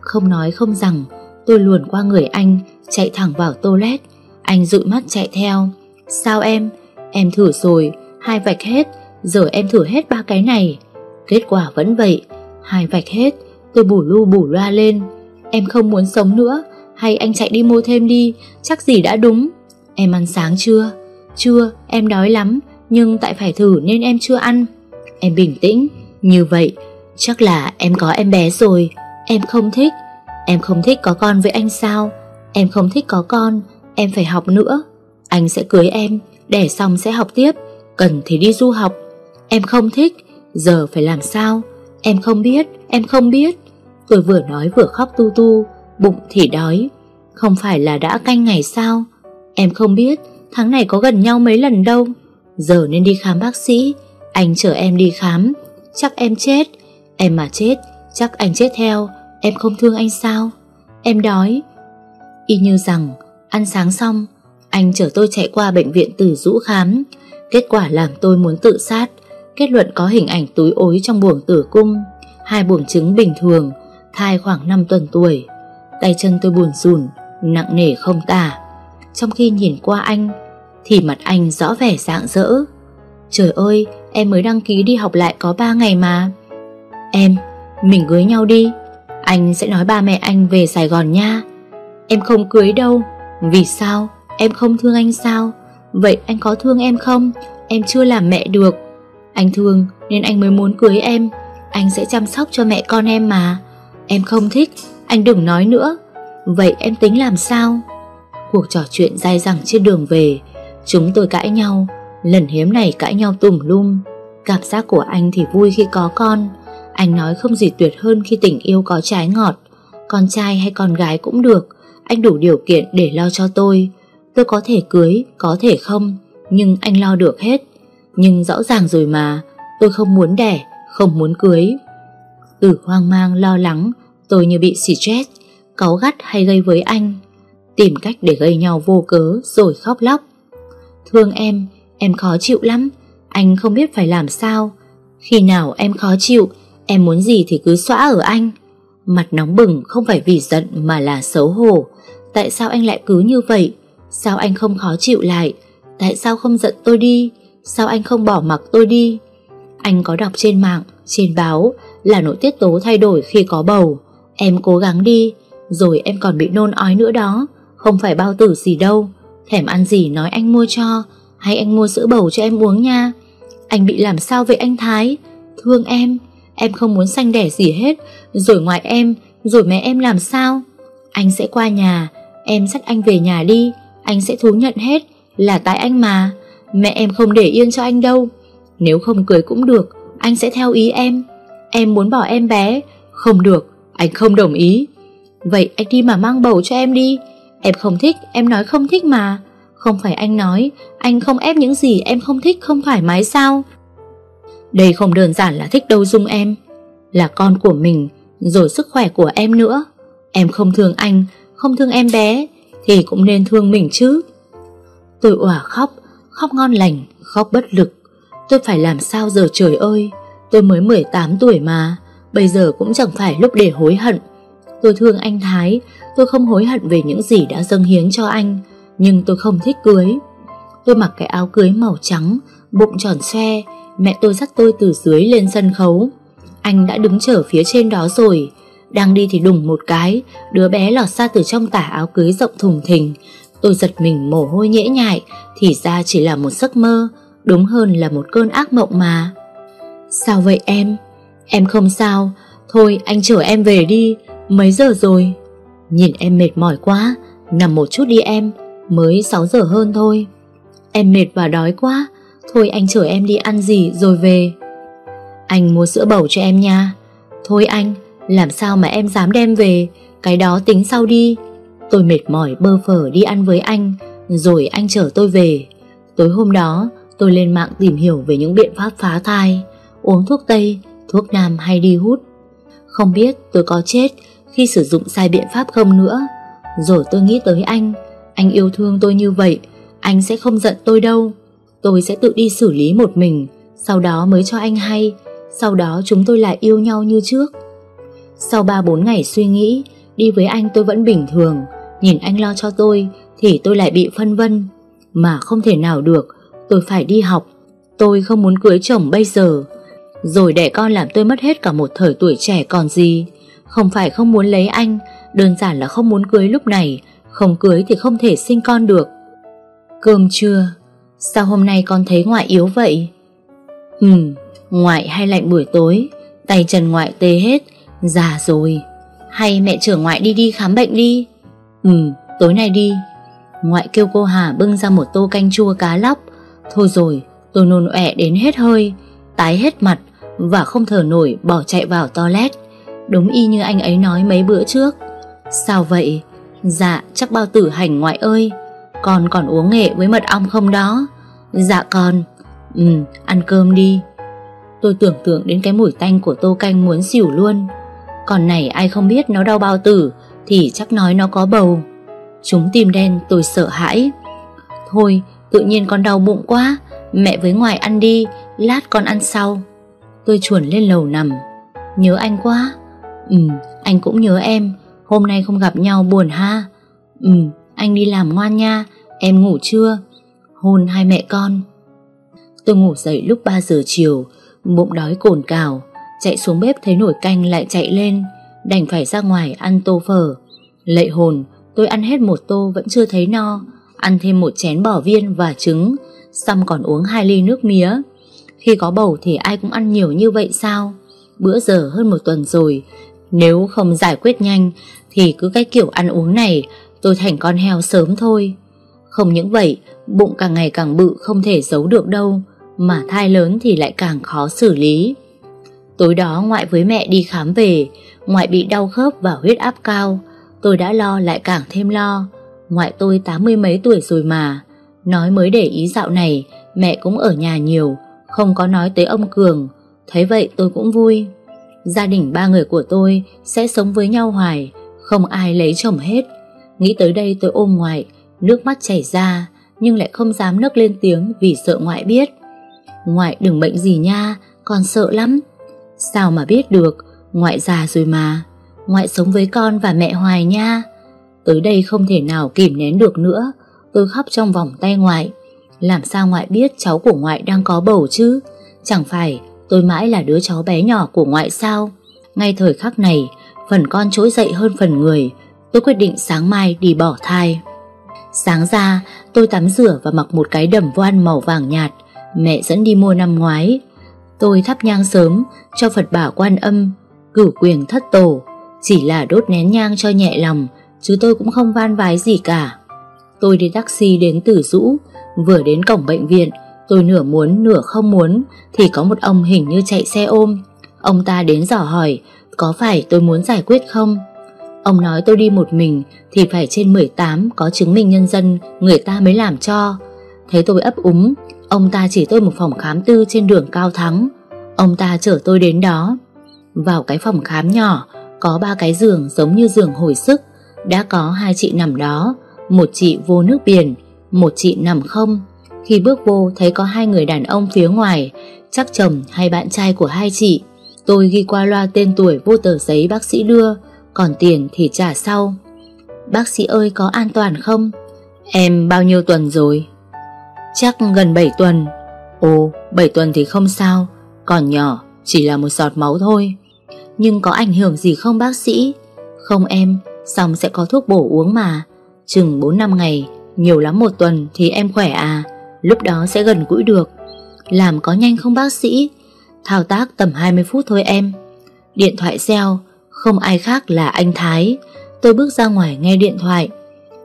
Không nói không rằng, Tôi luồn qua người anh, Chạy thẳng vào toilet. Anh dụi mắt chạy theo. Sao em? Em thử rồi, Hai vạch hết. Giờ em thử hết ba cái này. Kết quả vẫn vậy, Hai vạch hết. Tôi bù lu bù loa lên. Em không muốn sống nữa, Hay anh chạy đi mua thêm đi, Chắc gì đã đúng. Em ăn sáng chưa? Chưa, em đói lắm, Nhưng tại phải thử nên em chưa ăn. Em bình tĩnh, Như vậy, Chắc là em có em bé rồi. Em không thích, Em không thích có con với anh sao? Em không thích có con, Em phải học nữa. Anh sẽ cưới em, Đẻ xong sẽ học tiếp, Cần thì đi du học. Em không thích, Giờ phải làm sao? Em không biết, Em không biết. Tôi vừa nói vừa khóc tu tu, Bụng thì đói. Không phải là đã canh ngày sao? Em không biết, Tháng này có gần nhau mấy lần đâu. Giờ nên đi khám bác sĩ, Anh chở em đi khám. Chắc em chết. Em mà chết, Chắc anh chết theo. Em không thương anh sao? Em đói. Y như rằng, Ăn sáng xong, Anh chở tôi chạy qua bệnh viện tử rũ khám. Kết quả làm tôi muốn tự sát. Kết luận có hình ảnh túi ối trong buồng tử cung. Hai buồng trứng bình thường, Thai khoảng 5 tuần tuổi. Tay chân tôi buồn rùn, Nặng nề không tả. Trong khi nhìn qua anh, Thì mặt anh rõ vẻ rạng rỡ. Trời ơi, em mới đăng ký đi học lại có 3 ngày mà. Em, Mình cưới nhau đi. Anh sẽ nói ba mẹ anh về Sài Gòn nha. Em không cưới đâu. Vì sao? Em không thương anh sao? Vậy anh có thương em không? Em chưa làm mẹ được. Anh thương, nên anh mới muốn cưới em. Anh sẽ chăm sóc cho mẹ con em mà. Em không thích, Anh đừng nói nữa. Vậy em tính làm sao? Cuộc trò chuyện dai dẳng trên đường về. Chúng tôi cãi nhau Lần hiếm này cãi nhau tùm lum. Cảm giác của anh thì vui khi có con. Anh nói không gì tuyệt hơn khi tình yêu có trái ngọt. Con trai hay con gái cũng được Anh đủ điều kiện để lo cho tôi. Tôi có thể cưới, có thể không Nhưng anh lo được hết. Nhưng rõ ràng rồi mà Tôi không muốn đẻ, không muốn cưới. Từ hoang mang lo lắng Tôi như bị stress Cáu gắt hay gây với anh. Tìm cách để gây nhau vô cớ Rồi khóc lóc. Thương em, em khó chịu lắm Anh không biết phải làm sao. Khi nào em khó chịu Em muốn gì thì cứ xóa ở anh. Mặt nóng bừng không phải vì giận mà là xấu hổ. Tại sao anh lại cứ như vậy? Sao anh không khó chịu lại? Tại sao không giận tôi đi? Sao anh không bỏ mặc tôi đi? Anh có đọc trên mạng, trên báo Là nội tiết tố thay đổi khi có bầu. Em cố gắng đi Rồi em còn bị nôn ói nữa đó. Không phải bao tử gì đâu. Thèm ăn gì nói anh mua cho. Hay anh mua sữa bầu cho em uống nha. Anh bị làm sao vậy anh Thái? Thương em. Em không muốn sanh đẻ gì hết. Rồi ngoài em, Rồi mẹ em làm sao? Anh sẽ qua nhà. Em dắt anh về nhà đi. Anh sẽ thú nhận hết. Là tại anh mà. Mẹ em không để yên cho anh đâu. Nếu không cười cũng được. Anh sẽ theo ý em. Em muốn bỏ em bé. Không được. Anh không đồng ý. Vậy anh đi mà mang bầu cho em đi. Em không thích Em nói không thích mà. Không phải anh nói Anh không ép những gì em không thích không thoải mái sao? Đây không đơn giản là thích đâu Dung em. Là con của mình Rồi sức khỏe của em nữa. Em không thương anh Không thương em bé Thì cũng nên thương mình chứ. Tôi òa khóc Khóc ngon lành, khóc bất lực. Tôi phải làm sao giờ trời ơi? Tôi mới 18 tuổi mà Bây giờ cũng chẳng phải lúc để hối hận. Tôi thương anh Thái Tôi không hối hận về những gì đã dâng hiến cho anh, Nhưng tôi không thích cưới Tôi mặc cái áo cưới màu trắng, Bụng tròn xe Mẹ tôi dắt tôi từ dưới lên sân khấu. Anh đã đứng chờ phía trên đó rồi, Đang đi thì đùng một cái, Đứa bé lọt ra từ trong tả áo cưới rộng thùng thình. Tôi giật mình mồ hôi nhễ nhại, Thì ra chỉ là một giấc mơ, Đúng hơn là một cơn ác mộng mà. Sao vậy em? Em không sao. Thôi anh chở em về đi. Mấy giờ rồi? Nhìn em mệt mỏi quá Nằm một chút đi em Mới 6 giờ hơn thôi. Em mệt và đói quá Thôi anh chở em đi ăn gì rồi về. Anh mua sữa bầu cho em nha. Thôi anh Làm sao mà em dám đem về Cái đó tính sau đi. Tôi mệt mỏi bơ phở đi ăn với anh Rồi anh chở tôi về. Tối hôm đó tôi lên mạng tìm hiểu Về những biện pháp phá thai Uống thuốc Tây, thuốc Nam hay đi hút. Không biết tôi có chết khi sử dụng sai biện pháp không nữa. Rồi tôi nghĩ tới anh. Anh yêu thương tôi như vậy, Anh sẽ không giận tôi đâu. Tôi sẽ tự đi xử lý một mình, Sau đó mới cho anh hay. Sau đó chúng tôi lại yêu nhau như trước. Sau 3-4 ngày suy nghĩ, Đi với anh tôi vẫn bình thường. Nhìn anh lo cho tôi, Thì tôi lại bị phân vân. Mà không thể nào được, Tôi phải đi học. Tôi không muốn cưới chồng bây giờ. Rồi đẻ con làm tôi mất hết cả một thời tuổi trẻ còn gì. Không phải không muốn lấy anh Đơn giản là không muốn cưới lúc này Không cưới thì không thể sinh con được. Cơm trưa Sao hôm nay con thấy ngoại yếu vậy? Ừ Ngoại hay lạnh buổi tối Tay chân ngoại tê hết Già rồi. Hay mẹ chở ngoại đi đi khám bệnh đi. Ừ, tối nay đi. Ngoại kêu cô Hà bưng ra một tô canh chua cá lóc. Thôi rồi, tôi nôn ẹ đến hết hơi Tái hết mặt Và không thở nổi bỏ chạy vào toilet. Đúng y như anh ấy nói mấy bữa trước Sao vậy? Dạ, chắc bao tử hành ngoại ơi Con còn uống nghệ với mật ong không đó? Dạ con Ừ, ăn cơm đi Tôi tưởng tượng đến cái mùi tanh của tô canh muốn xỉu luôn Còn này ai không biết nó đau bao tử thì chắc nói nó có bầu. Chúng tim đen tôi sợ hãi. Thôi, tự nhiên con đau bụng quá, mẹ với ngoài ăn đi, lát con ăn sau. Tôi chuồn lên lầu nằm. Nhớ anh quá. Ừ, anh cũng nhớ em, hôm nay không gặp nhau buồn ha. Ừ, anh đi làm ngoan nha, em ngủ chưa? Hôn hai mẹ con. Tôi ngủ dậy lúc 3 giờ chiều, bụng đói cồn cào, chạy xuống bếp thấy nổi canh lại chạy lên, đành phải ra ngoài ăn tô phở. Lệ hồn, tôi ăn hết một tô vẫn chưa thấy no, ăn thêm một chén bỏ viên và trứng, xong còn uống hai ly nước mía. Khi có bầu thì ai cũng ăn nhiều như vậy sao Bữa giờ hơn một tuần rồi nếu không giải quyết nhanh, Thì cứ cái kiểu ăn uống này Tôi thành con heo sớm thôi. Không những vậy, Bụng càng ngày càng bự không thể giấu được đâu, Mà thai lớn thì lại càng khó xử lý. Tối đó ngoại với mẹ đi khám về, Ngoại bị đau khớp và huyết áp cao, Tôi đã lo lại càng thêm lo. Ngoại tôi tám mươi mấy tuổi rồi mà, Nói mới để ý dạo này, Mẹ cũng ở nhà nhiều, Không có nói tới ông Cường. Thấy vậy tôi cũng vui. Gia đình ba người của tôi sẽ sống với nhau hoài, Không ai lấy chồng hết. Nghĩ tới đây tôi ôm ngoại, Nước mắt chảy ra, Nhưng lại không dám nấc lên tiếng vì sợ ngoại biết. Ngoại đừng bệnh gì nha, Con sợ lắm. Sao mà biết được, Ngoại già rồi mà. Ngoại sống với con và mẹ hoài nha. Tới đây không thể nào kìm nén được nữa, Tôi khóc trong vòng tay ngoại. Làm sao ngoại biết cháu của ngoại đang có bầu chứ? Chẳng phải tôi mãi là đứa cháu bé nhỏ của ngoại sao. Ngay thời khắc này, Phần con trỗi dậy hơn phần người, Tôi quyết định sáng mai đi bỏ thai. Sáng ra, tôi tắm rửa và mặc một cái đầm voan màu vàng nhạt, Mẹ dẫn đi mua năm ngoái. Tôi thắp nhang sớm, cho Phật bảo quan âm cửu quyền thất tổ, Chỉ là đốt nén nhang cho nhẹ lòng, Chứ tôi cũng không van vái gì cả. Tôi đi taxi đến Tử Dũ, Vừa đến cổng bệnh viện Tôi nửa muốn, nửa không muốn, Thì có một ông hình như chạy xe ôm. Ông ta đến dò hỏi, Có phải tôi muốn giải quyết không? Ông nói, tôi đi một mình, Thì phải trên 18 có chứng minh nhân dân, Người ta mới làm cho. Thấy tôi ấp úng, Ông ta chỉ tôi một phòng khám tư trên đường Cao Thắng. Ông ta chở tôi đến đó. Vào cái phòng khám nhỏ, Có ba cái giường giống như giường hồi sức. Đã có hai chị nằm đó, Một chị vô nước biển, Một chị nằm không. Khi bước vô, thấy có hai người đàn ông phía ngoài, Chắc chồng hay bạn trai của hai chị. Tôi ghi qua loa tên tuổi vô tờ giấy bác sĩ đưa, Còn tiền thì trả sau. Bác sĩ ơi, có an toàn không? Em bao nhiêu tuần rồi? Chắc gần 7 tuần. Ồ 7 tuần thì không sao, Còn nhỏ, chỉ là một giọt máu thôi. Nhưng có ảnh hưởng gì không bác sĩ? Không em, Xong sẽ có thuốc bổ uống mà. Chừng 4-5 ngày, Nhiều lắm một tuần thì em khỏe à? Lúc đó sẽ gần gũi được. Làm có nhanh không bác sĩ? Thao tác tầm 20 phút thôi em. Điện thoại reo Không ai khác là anh Thái. Tôi bước ra ngoài nghe điện thoại.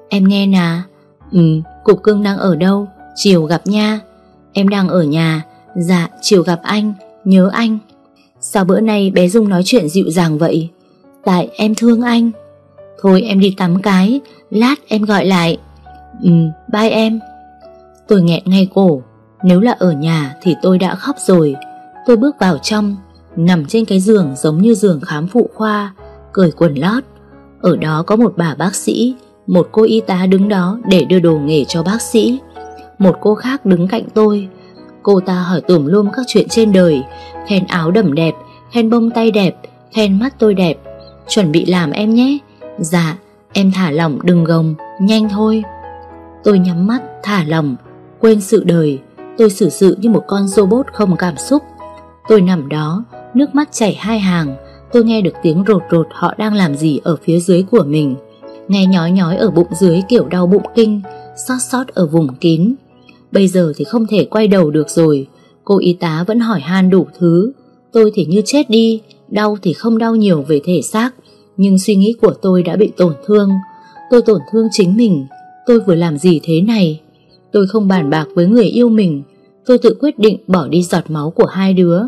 Em nghe nà? Ừ, cục cưng đang ở đâu? Chiều gặp nha. Em đang ở nhà. Dạ chiều gặp anh. Nhớ anh. Sao bữa nay bé Dung nói chuyện dịu dàng vậy? Tại em thương anh. Thôi em đi tắm cái Lát em gọi lại. Ừ bye em. Tôi nghẹn ngay cổ. Nếu là ở nhà thì tôi đã khóc rồi. Tôi bước vào trong, Nằm trên cái giường giống như giường khám phụ khoa, Cởi quần lót. Ở đó có một bà bác sĩ, Một cô y tá đứng đó để đưa đồ nghề cho bác sĩ. Một cô khác đứng cạnh tôi. Cô ta hỏi tùm lum các chuyện trên đời, Khen áo đầm đẹp, Khen bông tay đẹp, Khen mắt tôi đẹp. Chuẩn bị làm em nhé. Dạ em thả lỏng, đừng gồng, Nhanh thôi. Tôi nhắm mắt, thả lỏng Quên sự đời, Tôi xử sự như một con robot không cảm xúc. Tôi nằm đó, Nước mắt chảy hai hàng, Tôi nghe được tiếng rột rột họ đang làm gì ở phía dưới của mình, Nghe nhói nhói ở bụng dưới kiểu đau bụng kinh, Xót xót ở vùng kín. Bây giờ thì không thể quay đầu được rồi, Cô y tá vẫn hỏi han đủ thứ. Tôi thì như chết đi, Đau thì không đau nhiều về thể xác, Nhưng suy nghĩ của tôi đã bị tổn thương. Tôi tổn thương chính mình, Tôi vừa làm gì thế này? Tôi không bàn bạc với người yêu mình. Tôi tự quyết định bỏ đi giọt máu của hai đứa.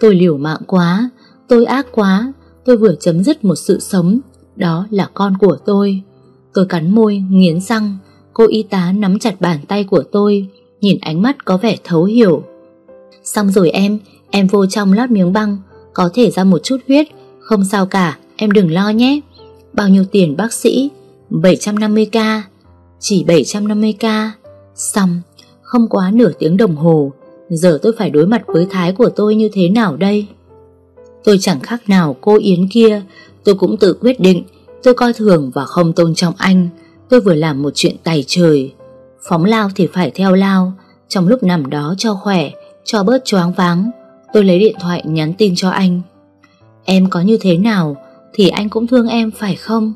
Tôi liều mạng quá. Tôi ác quá. Tôi vừa chấm dứt một sự sống. Đó là con của tôi. Tôi cắn môi, nghiến răng. Cô y tá nắm chặt bàn tay của tôi Nhìn ánh mắt có vẻ thấu hiểu. Xong rồi em Em vô trong lót miếng băng. Có thể ra một chút huyết. Không sao cả em đừng lo nhé. Bao nhiêu tiền bác sĩ? 750k Chỉ 750k Xong, Không quá nửa tiếng đồng hồ, Giờ tôi phải đối mặt với thái của tôi như thế nào đây? Tôi chẳng khác nào cô Yến kia, Tôi cũng tự quyết định Tôi coi thường và không tôn trọng anh. Tôi vừa làm một chuyện tày trời. Phóng lao thì phải theo lao, Trong lúc nằm đó cho khỏe, Cho bớt choáng váng, Tôi lấy điện thoại nhắn tin cho anh. Em có như thế nào Thì anh cũng thương em, phải không?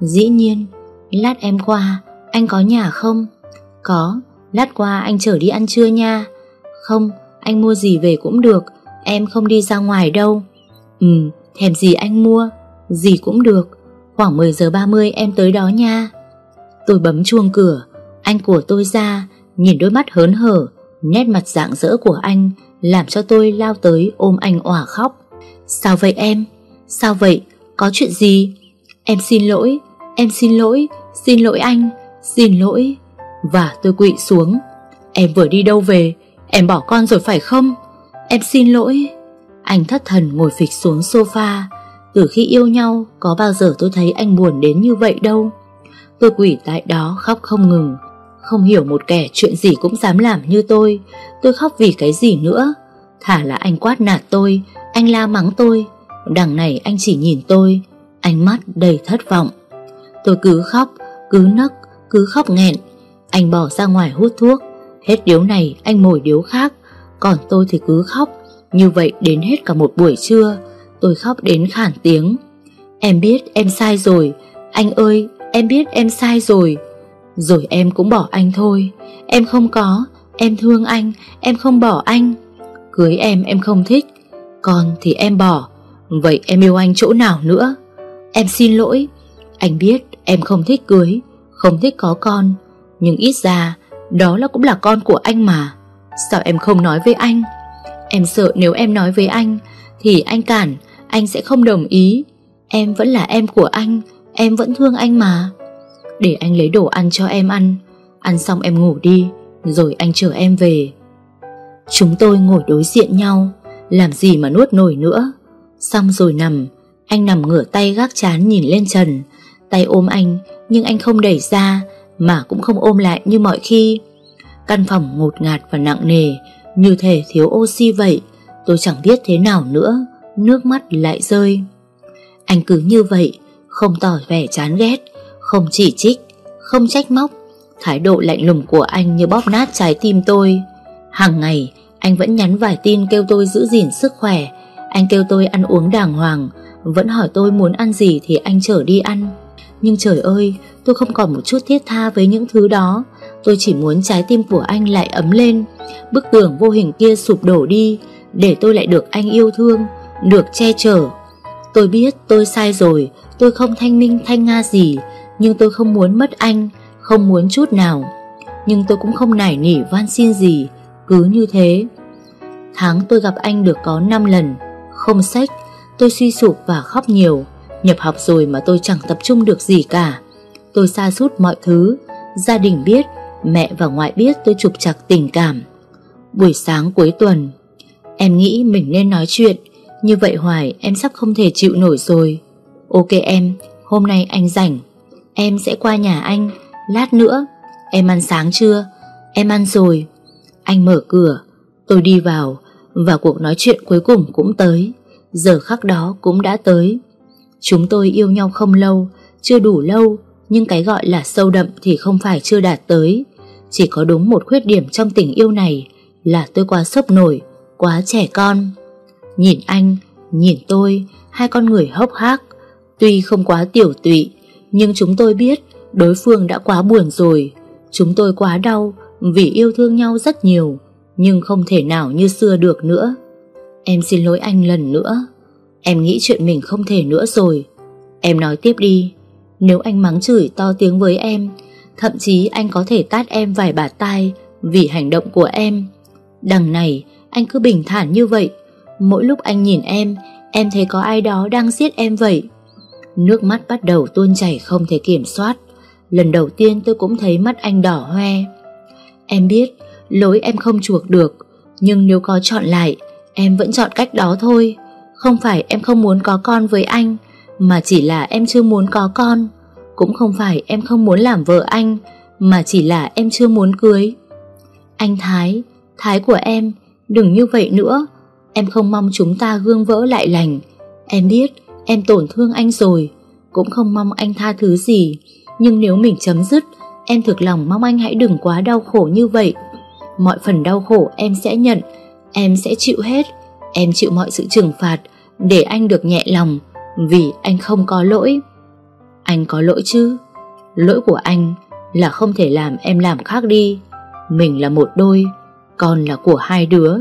Dĩ nhiên, Lát em qua, Anh có nhà không? Có Lát qua anh chở đi ăn trưa nha Không anh mua gì về cũng được, em không đi ra ngoài đâu. Ừ, thèm gì anh mua, gì cũng được, khoảng 10 giờ 30 em tới đó nha. Tôi bấm chuông cửa, anh của tôi ra, nhìn đôi mắt hớn hở, nét mặt rạng rỡ của anh làm cho tôi lao tới ôm anh òa khóc. Sao vậy em? Sao vậy? Có chuyện gì? Em xin lỗi, em xin lỗi, xin lỗi anh, xin lỗi. Và tôi quỵ xuống. Em vừa đi đâu về? Em bỏ con rồi phải không? Em xin lỗi. Anh thất thần ngồi phịch xuống sofa. Từ khi yêu nhau, có bao giờ tôi thấy anh buồn đến như vậy đâu. Tôi quỷ tại đó khóc không ngừng. Không hiểu một kẻ chuyện gì cũng dám làm như tôi. Tôi khóc vì cái gì nữa? Thả là anh quát nạt tôi, anh la mắng tôi. Đằng này anh chỉ nhìn tôi, ánh mắt đầy thất vọng. Tôi cứ khóc, cứ nấc, cứ khóc nghẹn. Anh bỏ ra ngoài hút thuốc. Hết điếu này anh mồi điếu khác. Còn tôi thì cứ khóc. Như vậy đến hết cả một buổi trưa. Tôi khóc đến khản tiếng. Em biết em sai rồi. Anh ơi, em biết em sai rồi. Rồi em cũng bỏ anh thôi. Em không có, em thương anh, em không bỏ anh. Cưới em em không thích, còn thì em bỏ. Vậy em yêu anh chỗ nào nữa? Em xin lỗi, anh biết em không thích cưới, không thích có con, nhưng ít ra đó là cũng là con của anh mà. Sao em không nói với anh? Em sợ nếu em nói với anh thì anh cản, anh sẽ không đồng ý. Em vẫn là em của anh, em vẫn thương anh mà. Để anh lấy đồ ăn cho em ăn, ăn xong em ngủ đi, rồi anh chờ em về. Chúng tôi ngồi đối diện nhau, làm gì mà nuốt nổi nữa. Xong rồi nằm, anh nằm ngửa tay gác chán nhìn lên trần, tay ôm anh nhưng anh không đẩy ra mà cũng không ôm lại như mọi khi. Căn phòng ngột ngạt và nặng nề, như thể thiếu oxy vậy. Tôi chẳng biết thế nào nữa, nước mắt lại rơi. Anh cứ như vậy, không tỏ vẻ chán ghét, không chỉ trích, không trách móc. Thái độ lạnh lùng của anh như bóp nát trái tim tôi. Hàng ngày, anh vẫn nhắn vài tin kêu tôi giữ gìn sức khỏe. Anh kêu tôi ăn uống đàng hoàng, vẫn hỏi tôi muốn ăn gì thì anh chở đi ăn. Nhưng trời ơi, tôi không còn một chút thiết tha với những thứ đó. Tôi chỉ muốn trái tim của anh lại ấm lên, bức tường vô hình kia sụp đổ đi, để tôi lại được anh yêu thương, được che chở. Tôi biết tôi sai rồi, tôi không thanh minh thanh nga gì, nhưng tôi không muốn mất anh, không muốn chút nào. Nhưng tôi cũng không nảy nỉ van xin gì, cứ như thế. Tháng tôi gặp anh được có 5 lần, không sách, tôi suy sụp và khóc nhiều. Nhập học rồi mà tôi chẳng tập trung được gì cả. Tôi xa sút mọi thứ, gia đình biết, mẹ và ngoại biết tôi trục chặt tình cảm. Buổi sáng cuối tuần, em nghĩ mình nên nói chuyện, như vậy hoài em sắp không thể chịu nổi rồi. Ok em, hôm nay anh rảnh, em sẽ qua nhà anh, lát nữa. Em ăn sáng chưa? Em ăn rồi. Anh mở cửa, tôi đi vào, và cuộc nói chuyện cuối cùng cũng tới. Giờ khắc đó cũng đã tới. Chúng tôi yêu nhau không lâu, chưa đủ lâu, nhưng cái gọi là sâu đậm thì không phải chưa đạt tới. Chỉ có đúng một khuyết điểm trong tình yêu này là tôi quá sốc nổi, quá trẻ con. Nhìn anh, nhìn tôi, hai con người hốc hác, tuy không quá tiểu tụy, nhưng chúng tôi biết đối phương đã quá buồn rồi. Chúng tôi quá đau vì yêu thương nhau rất nhiều, nhưng không thể nào như xưa được nữa. Em xin lỗi anh lần nữa. Em nghĩ chuyện mình không thể nữa rồi. Em nói tiếp đi. Nếu anh mắng chửi to tiếng với em, thậm chí anh có thể tát em vài bạt tai vì hành động của em. Đằng này, anh cứ bình thản như vậy. Mỗi lúc anh nhìn em, em thấy có ai đó đang giết em vậy. Nước mắt bắt đầu tuôn chảy không thể kiểm soát. Lần đầu tiên tôi cũng thấy mắt anh đỏ hoe. Em biết, lỗi em không chuộc được, nhưng nếu có chọn lại, em vẫn chọn cách đó thôi. Không phải em không muốn có con với anh, mà chỉ là em chưa muốn có con. Cũng không phải em không muốn làm vợ anh, mà chỉ là em chưa muốn cưới. Anh Thái, Thái của em, đừng như vậy nữa. Em không mong chúng ta gương vỡ lại lành. Em biết em tổn thương anh rồi, cũng không mong anh tha thứ gì. Nhưng nếu mình chấm dứt, em thực lòng mong anh hãy đừng quá đau khổ như vậy. Mọi phần đau khổ em sẽ nhận, em sẽ chịu hết. Em chịu mọi sự trừng phạt để anh được nhẹ lòng vì anh không có lỗi. Anh có lỗi chứ? Lỗi của anh là không thể làm em làm khác đi. Mình là một đôi, con là của hai đứa.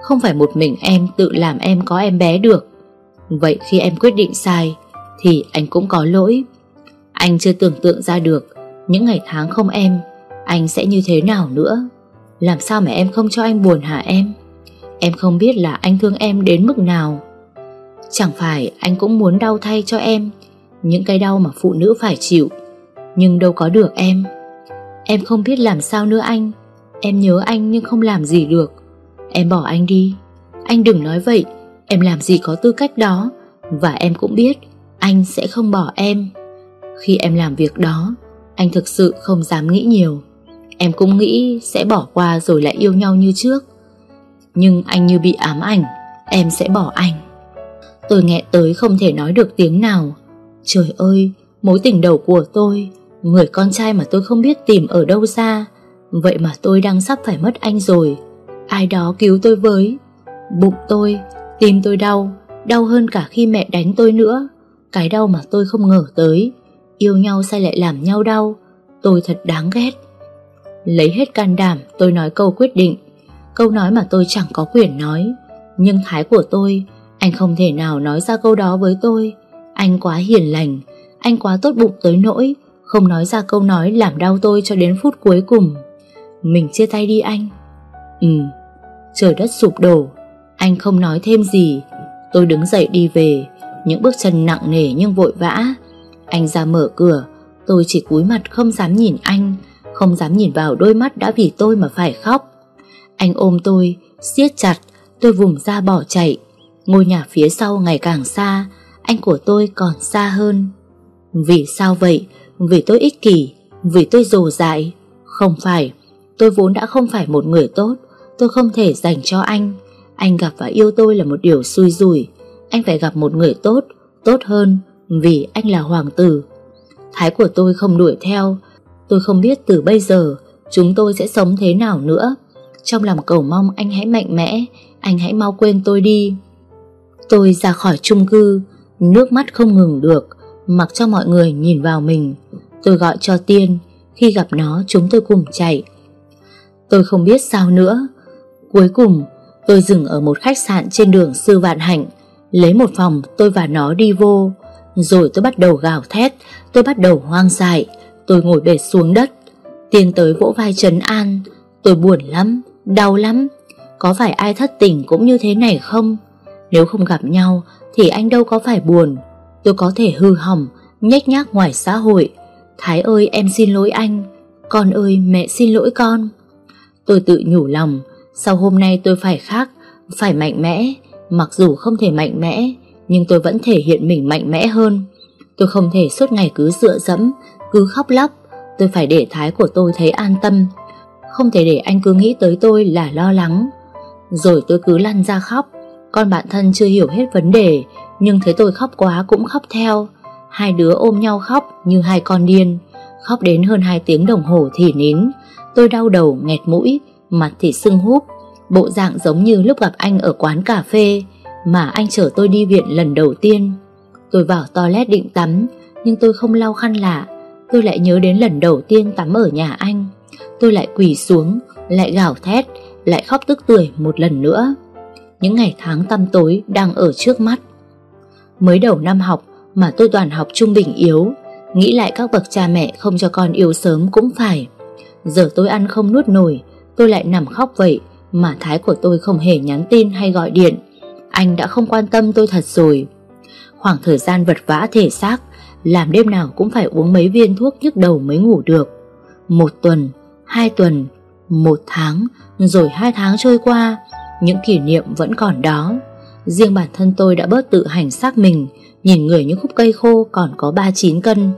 Không phải một mình em tự làm em có em bé được Vậy khi em quyết định sai Thì anh cũng có lỗi Anh chưa tưởng tượng ra được Những ngày tháng không em Anh sẽ như thế nào nữa Làm sao mà em không cho anh buồn hả em Em không biết là anh thương em đến mức nào Chẳng phải anh cũng muốn đau thay cho em, Những cái đau mà phụ nữ phải chịu. Nhưng đâu có được em. Em không biết làm sao nữa anh. Em nhớ anh nhưng không làm gì được. Em bỏ anh đi. Anh đừng nói vậy. Em làm gì có tư cách đó. Và em cũng biết, Anh sẽ không bỏ em. Khi em làm việc đó, Anh thực sự không dám nghĩ nhiều. Em cũng nghĩ sẽ bỏ qua rồi lại yêu nhau như trước. Nhưng anh như bị ám ảnh, Em sẽ bỏ anh. Tôi nghẹn tới không thể nói được tiếng nào. Trời ơi Mối tình đầu của tôi Người con trai mà tôi không biết tìm ở đâu ra. Vậy mà tôi đang sắp phải mất anh rồi. Ai đó cứu tôi với. Bụng tôi, tim tôi đau Đau hơn cả khi mẹ đánh tôi nữa. Cái đau mà tôi không ngờ tới. Yêu nhau sai lại làm nhau đau? Tôi thật đáng ghét. Lấy hết can đảm tôi nói câu quyết định. Câu nói mà tôi chẳng có quyền nói. Nhưng thái của tôi anh không thể nào nói ra câu đó với tôi. Anh quá hiền lành, Anh quá tốt bụng tới nỗi, Không nói ra câu nói làm đau tôi cho đến phút cuối cùng. Mình chia tay đi anh. Ừ Trời đất sụp đổ. Anh không nói thêm gì. Tôi đứng dậy đi về. Những bước chân nặng nề nhưng vội vã. Anh ra mở cửa. Tôi chỉ cúi mặt không dám nhìn anh, Không dám nhìn vào đôi mắt đã vì tôi mà phải khóc. Anh ôm tôi, siết chặt, Tôi vùng ra bỏ chạy. Ngôi nhà phía sau ngày càng xa, Anh của tôi còn xa hơn. Vì sao vậy? Vì tôi ích kỷ, Vì tôi dồ dại. Không phải, Tôi vốn đã không phải một người tốt, Tôi không thể dành cho anh. Anh gặp và yêu tôi là một điều xui rủi. Anh phải gặp một người tốt Tốt hơn Vì anh là hoàng tử. Thái của tôi không đuổi theo. Tôi không biết từ bây giờ Chúng tôi sẽ sống thế nào nữa. Trong lòng cầu mong anh hãy mạnh mẽ, Anh hãy mau quên tôi đi. Tôi ra khỏi chung cư Nước mắt không ngừng được Mặc cho mọi người nhìn vào mình. Tôi gọi cho Tiên Khi gặp nó chúng tôi cùng chạy. Tôi không biết sao nữa. Cuối cùng tôi dừng ở một khách sạn trên đường Sư Vạn Hạnh Lấy một phòng tôi và nó đi vô. Rồi tôi bắt đầu gào thét Tôi bắt đầu hoang dại. Tôi ngồi bệt xuống đất. Tiên tới vỗ vai trấn an. Tôi buồn lắm, đau lắm. Có phải ai thất tình cũng như thế này không? Nếu không gặp nhau Thì anh đâu có phải buồn. Tôi có thể hư hỏng, Nhếch nhác ngoài xã hội. Thái ơi, em xin lỗi anh. Con ơi, mẹ xin lỗi con. Tôi tự nhủ lòng, sau hôm nay tôi phải khác, Phải mạnh mẽ. Mặc dù không thể mạnh mẽ, Nhưng tôi vẫn thể hiện mình mạnh mẽ hơn. Tôi không thể suốt ngày cứ dựa dẫm, Cứ khóc lóc. Tôi phải để thái của tôi thấy an tâm. Không thể để anh cứ nghĩ tới tôi là lo lắng. Rồi tôi cứ lăn ra khóc. Con bạn thân chưa hiểu hết vấn đề, Nhưng thấy tôi khóc quá cũng khóc theo. Hai đứa ôm nhau khóc như hai con điên. Khóc đến hơn hai tiếng đồng hồ thì nín. Tôi đau đầu, nghẹt mũi, Mặt thì sưng húp. Bộ dạng giống như lúc gặp anh ở quán cà phê, Mà anh chở tôi đi viện lần đầu tiên. Tôi vào toilet định tắm, Nhưng tôi không lau khăn lạ. Tôi lại nhớ đến lần đầu tiên tắm ở nhà anh. Tôi lại quỳ xuống, Lại gào thét, Lại khóc tức tưởi một lần nữa. Những ngày tháng tăm tối đang ở trước mắt. Mới đầu năm học Mà tôi toàn học trung bình yếu Nghĩ lại các bậc cha mẹ không cho con yêu sớm cũng phải. Giờ tôi ăn không nuốt nổi Tôi lại nằm khóc vậy Mà Thái của tôi không hề nhắn tin hay gọi điện. Anh đã không quan tâm tôi thật rồi. Khoảng thời gian vật vã thể xác Làm đêm nào cũng phải uống mấy viên thuốc nhức đầu mới ngủ được. Một tuần, hai tuần, một tháng Rồi hai tháng trôi qua những kỷ niệm vẫn còn đó Riêng bản thân tôi đã bớt tự hành xác mình Nhìn người như khúc cây khô còn có 39 cân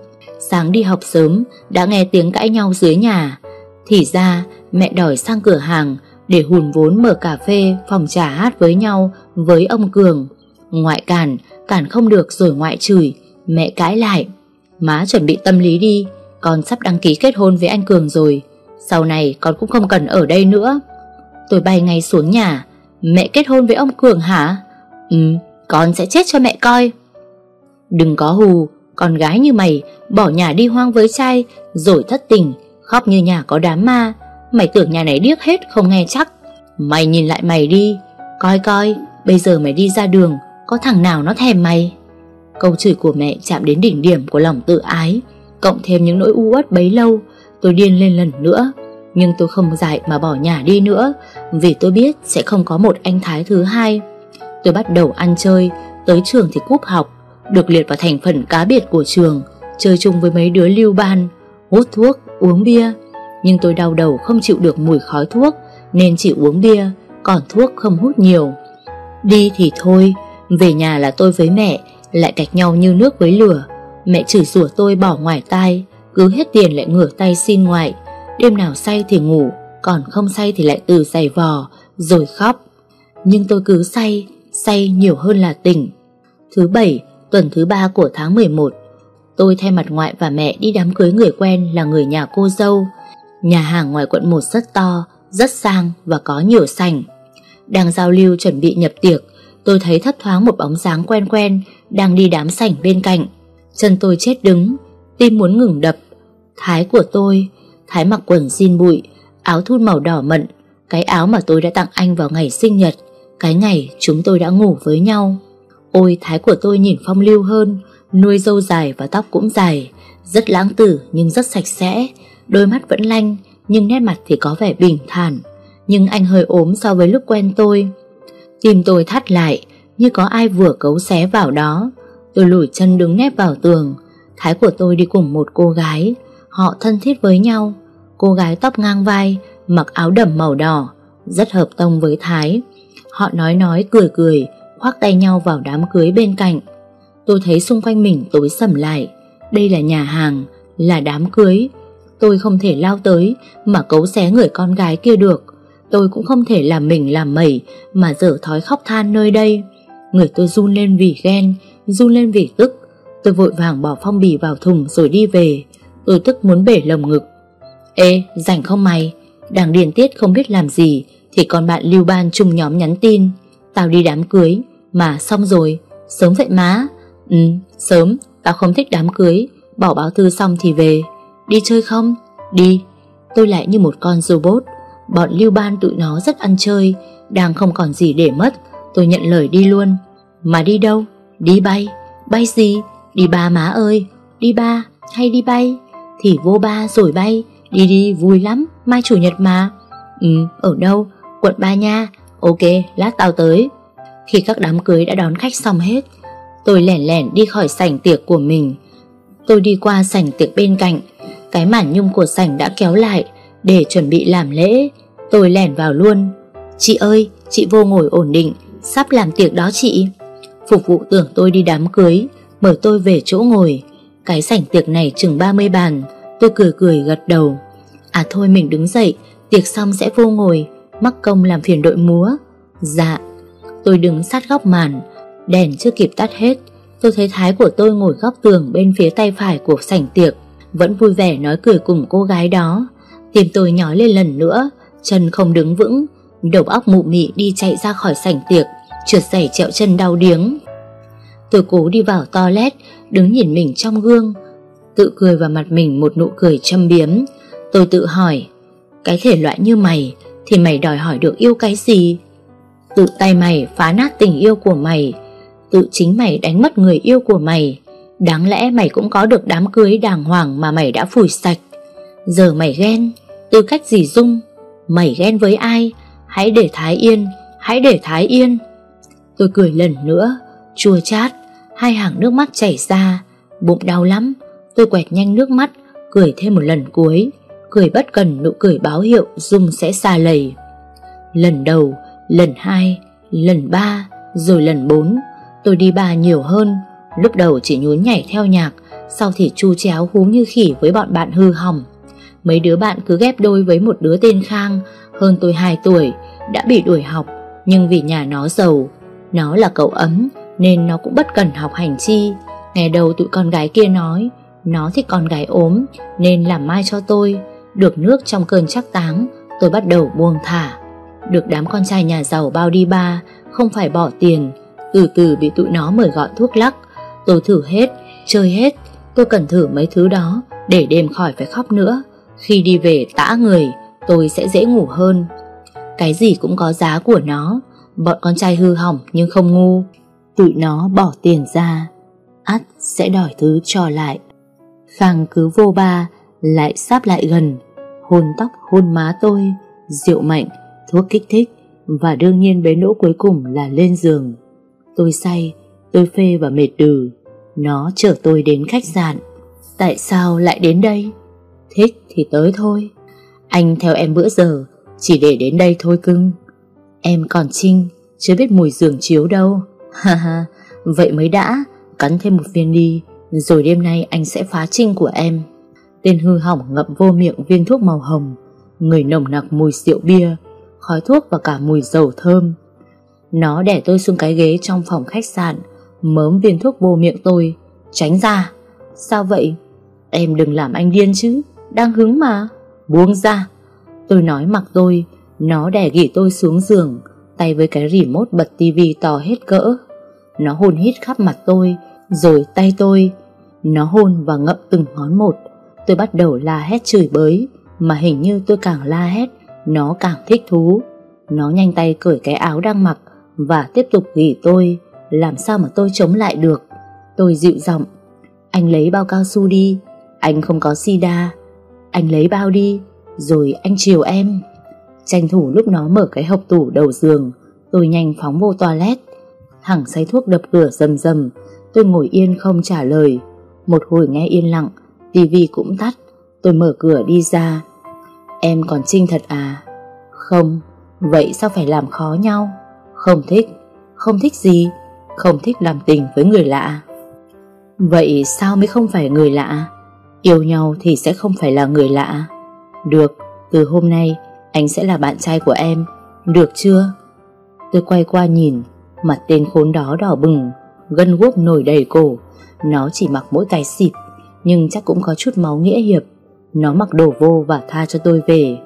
Sáng đi học sớm Đã nghe tiếng cãi nhau dưới nhà Thì ra mẹ đòi sang cửa hàng để hùn vốn mở cà phê phòng trà hát với nhau với ông Cường. Ngoại cản, cản không được rồi ngoại chửi, mẹ cãi lại. Má chuẩn bị tâm lý đi, con sắp đăng ký kết hôn với anh Cường rồi. Sau này con cũng không cần ở đây nữa. Tôi bay ngay xuống nhà. Mẹ kết hôn với ông Cường hả? Ừ, con sẽ chết cho mẹ coi. Đừng có hù, con gái như mày bỏ nhà đi hoang với trai rồi thất tình, khóc như nhà có đám ma. Mày tưởng nhà này điếc hết không nghe chắc Mày nhìn lại mày đi Coi coi, bây giờ mày đi ra đường, có thằng nào nó thèm mày? Câu chửi của mẹ chạm đến đỉnh điểm của lòng tự ái, cộng thêm những nỗi u uất bấy lâu, tôi điên lên lần nữa. Nhưng tôi không dại mà bỏ nhà đi nữa, vì tôi biết sẽ không có một anh Thái thứ hai. Tôi bắt đầu ăn chơi, tới trường thì cúp học, được liệt vào thành phần cá biệt của trường, chơi chung với mấy đứa lưu ban, hút thuốc, uống bia. Nhưng tôi đau đầu không chịu được mùi khói thuốc, nên chỉ uống bia, còn thuốc không hút nhiều. Đi thì thôi, về nhà là tôi với mẹ lại cạch nhau như nước với lửa. Mẹ chửi rủa tôi bỏ ngoài tai, cứ hết tiền lại ngửa tay xin ngoại. Đêm nào say thì ngủ, còn không say thì lại từ giày vò, rồi khóc. Nhưng tôi cứ say, say nhiều hơn là tỉnh. Thứ bảy, tuần thứ ba của tháng 11, tôi thay mặt ngoại và mẹ đi đám cưới người quen là người nhà cô dâu. Nhà hàng ngoài quận 1 rất to, rất sang và có nhiều sảnh. Đang giao lưu chuẩn bị nhập tiệc, tôi thấy thấp thoáng một bóng dáng quen quen đang đi đám sảnh bên cạnh. Chân tôi chết đứng, tim muốn ngừng đập. Thái của tôi, Thái mặc quần jean bụi, áo thun màu đỏ mận, cái áo mà tôi đã tặng anh vào ngày sinh nhật, cái ngày chúng tôi đã ngủ với nhau. Ôi Thái của tôi nhìn phong lưu hơn, nuôi dâu dài và tóc cũng dài, rất lãng tử nhưng rất sạch sẽ, đôi mắt vẫn lanh nhưng nét mặt thì có vẻ bình thản. Nhưng anh hơi ốm so với lúc quen tôi. Tim tôi thắt lại như có ai vừa cấu xé vào đó. Tôi lủi chân đứng nép vào tường. Thái của tôi đi cùng một cô gái. Họ thân thiết với nhau. Cô gái tóc ngang vai, mặc áo đầm màu đỏ, rất hợp tông với Thái. Họ nói nói cười cười, khoác tay nhau vào đám cưới bên cạnh. Tôi thấy xung quanh mình tối sầm lại. Đây là nhà hàng, là đám cưới. Tôi không thể lao tới mà cấu xé người con gái kia được. Tôi cũng không thể làm mình làm mẩy mà dở thói khóc than nơi đây. Người tôi run lên vì ghen, run lên vì tức. Tôi vội vàng bỏ phong bì vào thùng rồi đi về. Tôi tức muốn bể lồng ngực. Ê, rảnh không mày? Đang điền tiết không biết làm gì thì con bạn lưu ban chung nhóm nhắn tin. Tao đi đám cưới, mà xong rồi, sớm vậy má. Ừ, sớm, tao không thích đám cưới, bỏ báo thư xong thì về. Đi chơi không? Đi. Tôi lại như một con robot. Bọn lưu ban tụi nó rất ăn chơi, đang không còn gì để mất. Tôi nhận lời đi luôn. Mà đi đâu? Đi bay. Bay gì? Đi ba má ơi. Đi ba hay đi bay? Thì vô ba rồi bay. Đi đi vui lắm, mai chủ nhật mà. Ừ, ở đâu? Quận ba nha. Ok, lát tao tới. Khi các đám cưới đã đón khách xong hết, tôi lẻn lẻn đi khỏi sảnh tiệc của mình. Tôi đi qua sảnh tiệc bên cạnh, cái màn nhung của sảnh đã kéo lại để chuẩn bị làm lễ. Tôi lẻn vào luôn. Chị ơi, chị vô ngồi ổn định, sắp làm tiệc đó chị. Phục vụ tưởng tôi đi đám cưới, mời tôi về chỗ ngồi. Cái sảnh tiệc này chừng 30 bàn, tôi cười cười gật đầu. À thôi mình đứng dậy, tiệc xong sẽ vô ngồi, mắc công làm phiền đội múa. Dạ, tôi đứng sát góc màn, đèn chưa kịp tắt hết. Tôi thấy thái của tôi ngồi góc tường bên phía tay phải của sảnh tiệc, vẫn vui vẻ nói cười cùng cô gái đó. Tim tôi nhói lên lần nữa, chân không đứng vững, đầu óc mụ mị đi chạy ra khỏi sảnh tiệc, trượt giày trẹo chân đau điếng. Tôi cố đi vào toilet, đứng nhìn mình trong gương, tự cười vào mặt mình một nụ cười châm biếm. Tôi tự hỏi, cái thể loại như mày thì mày đòi hỏi được yêu cái gì? Tự tay mày phá nát tình yêu của mày, tự chính mày đánh mất người yêu của mày. Đáng lẽ mày cũng có được đám cưới đàng hoàng mà mày đã phủi sạch. Giờ mày ghen, tư cách gì dung? Mày ghen với ai? Hãy để Thái yên, hãy để Thái yên. Tôi cười lần nữa, chua chát, hai hàng nước mắt chảy ra, bụng đau lắm. Tôi quẹt nhanh nước mắt, cười thêm một lần cuối, cười bất cần nụ cười báo hiệu Dung sẽ xa lầy. Lần đầu, lần hai, lần ba, rồi lần bốn, tôi đi ba nhiều hơn. Lúc đầu chỉ nhún nhảy theo nhạc, sau thì chu chéo hú như khỉ với bọn bạn hư hỏng. Mấy đứa bạn cứ ghép đôi với một đứa tên Khang, hơn tôi 2 tuổi, đã bị đuổi học, nhưng vì nhà nó giàu, nó là cậu ấm, nên nó cũng bất cần học hành chi. nghe đầu tụi con gái kia nói, nó thích con gái ốm, nên làm mai cho tôi. Được nước trong cơn chắc táng, tôi bắt đầu buông thả. Được đám con trai nhà giàu bao đi ba, không phải bỏ tiền, từ từ bị tụi nó mời gọi thuốc lắc. Tôi thử hết, chơi hết, tôi cần thử mấy thứ đó để đêm khỏi phải khóc nữa. Khi đi về tã người, tôi sẽ dễ ngủ hơn. Cái gì cũng có giá của nó, Bọn con trai hư hỏng nhưng không ngu Tụi nó bỏ tiền ra ắt sẽ đòi thứ cho lại Khang cứ vô ba Lại sáp lại gần. Hôn tóc hôn má tôi Rượu mạnh, thuốc kích thích Và đương nhiên bế nỗ cuối cùng là lên giường. Tôi say Tôi phê và mệt đừ. Nó chở tôi đến khách sạn. Tại sao lại đến đây? Thích thì tới thôi. Anh theo em bữa giờ Chỉ để đến đây thôi cưng. Em còn trinh Chưa biết mùi giường chiếu đâu. Ha ha Vậy mới đã Cắn thêm một viên đi. Rồi đêm nay anh sẽ phá trinh của em. Tên hư hỏng ngậm vô miệng viên thuốc màu hồng. Người nồng nặc mùi rượu bia, Khói thuốc và cả mùi dầu thơm. Nó đẻ tôi xuống cái ghế trong phòng khách sạn, Mớm viên thuốc vô miệng tôi. Tránh ra. Sao vậy? Em đừng làm anh điên chứ. Đang hứng mà. Buông ra. Tôi nói mặc tôi. Nó đè gỉ tôi xuống giường, Tay với cái remote bật tivi to hết cỡ. Nó hôn hít khắp mặt tôi, Rồi tay tôi. Nó hôn và ngậm từng ngón một. Tôi bắt đầu la hét chửi bới, Mà hình như tôi càng la hét, Nó càng thích thú. Nó nhanh tay cởi cái áo đang mặc Và tiếp tục gỉ tôi, Làm sao mà tôi chống lại được? Tôi dịu giọng, Anh lấy bao cao su đi, Anh không có sida, Anh lấy bao đi, Rồi anh chiều em. Tranh thủ lúc nó mở cái hộp tủ đầu giường, Tôi nhanh phóng vô toilet. Thẳng say thuốc đập cửa rầm rầm, Tôi ngồi yên không trả lời. Một hồi nghe yên lặng tivi cũng tắt. Tôi mở cửa đi ra. Em còn trinh thật à? Không, Vậy sao phải làm khó nhau? Không thích. Không thích gì? Không thích làm tình với người lạ. Vậy sao mới không phải người lạ? Yêu nhau thì sẽ không phải là người lạ. Được, Từ hôm nay anh sẽ là bạn trai của em. Được chưa? Tôi quay qua nhìn, Mặt tên khốn đó đỏ bừng, Gân guốc nổi đầy cổ. Nó chỉ mặc mỗi cái xịt Nhưng chắc cũng có chút máu nghĩa hiệp. Nó mặc đồ vô và tha cho tôi về.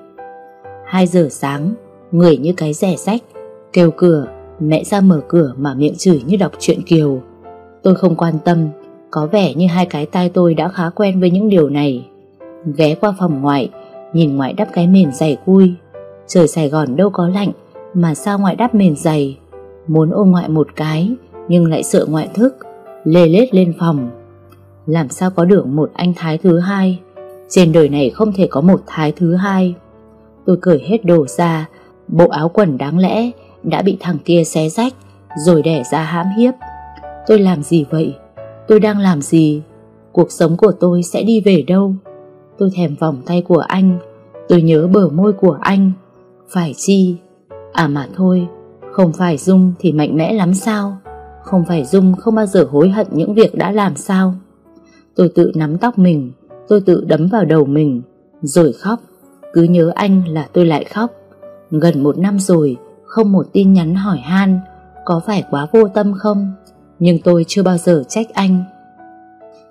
2 giờ sáng, Người như cái rẻ rách, Kêu cửa, Mẹ ra mở cửa mà miệng chửi như đọc truyện Kiều. Tôi không quan tâm, Có vẻ như hai cái tai tôi đã khá quen với những điều này. Ghé qua phòng ngoại, Nhìn ngoại đắp cái mền dày cui. Trời Sài Gòn đâu có lạnh, Mà sao ngoại đắp mền dày? Muốn ôm ngoại một cái, Nhưng lại sợ ngoại thức. Lê lết lên phòng. Làm sao có được một anh thái thứ hai? Trên đời này không thể có một thái thứ hai. Tôi cởi hết đồ ra, Bộ áo quần đáng lẽ Đã bị thằng kia xé rách, Rồi đẻ ra hãm hiếp. Tôi làm gì vậy? Tôi đang làm gì? Cuộc sống của tôi sẽ đi về đâu? Tôi thèm vòng tay của anh. Tôi nhớ bờ môi của anh. Phải chi? À mà thôi, Không phải Dung thì mạnh mẽ lắm sao? Không phải Dung không bao giờ hối hận những việc đã làm sao. Tôi tự nắm tóc mình, Tôi tự đấm vào đầu mình, Rồi khóc. Cứ nhớ anh là tôi lại khóc. Gần một năm rồi, Không một tin nhắn hỏi han, Có phải quá vô tâm không? Nhưng tôi chưa bao giờ trách anh.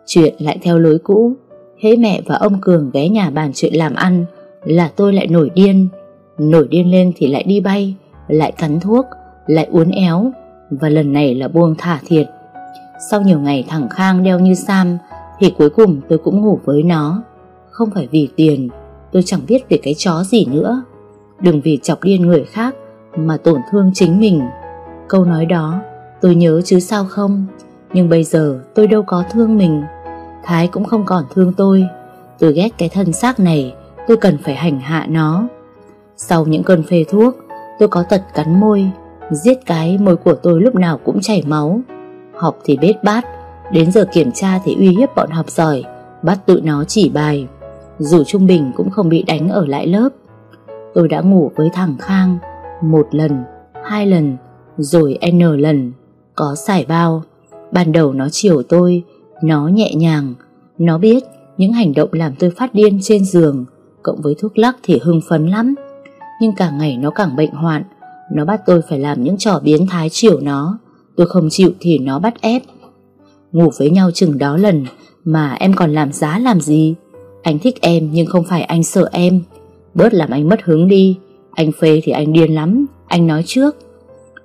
Chuyện lại theo lối cũ. Hễ mẹ và ông Cường ghé nhà bàn chuyện làm ăn Là tôi lại nổi điên. Nổi điên lên thì lại đi bay, Lại cắn thuốc, Lại uốn éo. Và lần này là buông thả thiệt. Sau nhiều ngày thẳng Khang đeo như Sam, Thì cuối cùng tôi cũng ngủ với nó. Không phải vì tiền, Tôi chẳng biết về cái chó gì nữa. Đừng vì chọc điên người khác Mà tổn thương chính mình. Câu nói đó, tôi nhớ chứ sao không? Nhưng bây giờ tôi đâu có thương mình. Thái cũng không còn thương tôi. Tôi ghét cái thân xác này, Tôi cần phải hành hạ nó. Sau những cơn phê thuốc, Tôi có tật cắn môi. Giết cái môi của tôi lúc nào cũng chảy máu. Học thì bết bát, Đến giờ kiểm tra thì uy hiếp bọn học giỏi, Bắt tụi nó chỉ bài. Dù trung bình cũng không bị đánh ở lại lớp. Tôi đã ngủ với thằng Khang Một lần, Hai lần, Rồi N lần, Có xài bao. Ban đầu nó chiều tôi, nó nhẹ nhàng. Nó biết những hành động làm tôi phát điên trên giường, Cộng với thuốc lắc thì hưng phấn lắm. Nhưng càng ngày nó càng bệnh hoạn nó bắt tôi phải làm những trò biến thái chiều nó. Tôi không chịu thì nó bắt ép. Ngủ với nhau chừng đó lần, Mà em còn làm giá làm gì? Anh thích em nhưng không phải anh sợ em. Bớt làm anh mất hứng đi. Anh phê thì anh điên lắm. Anh nói trước.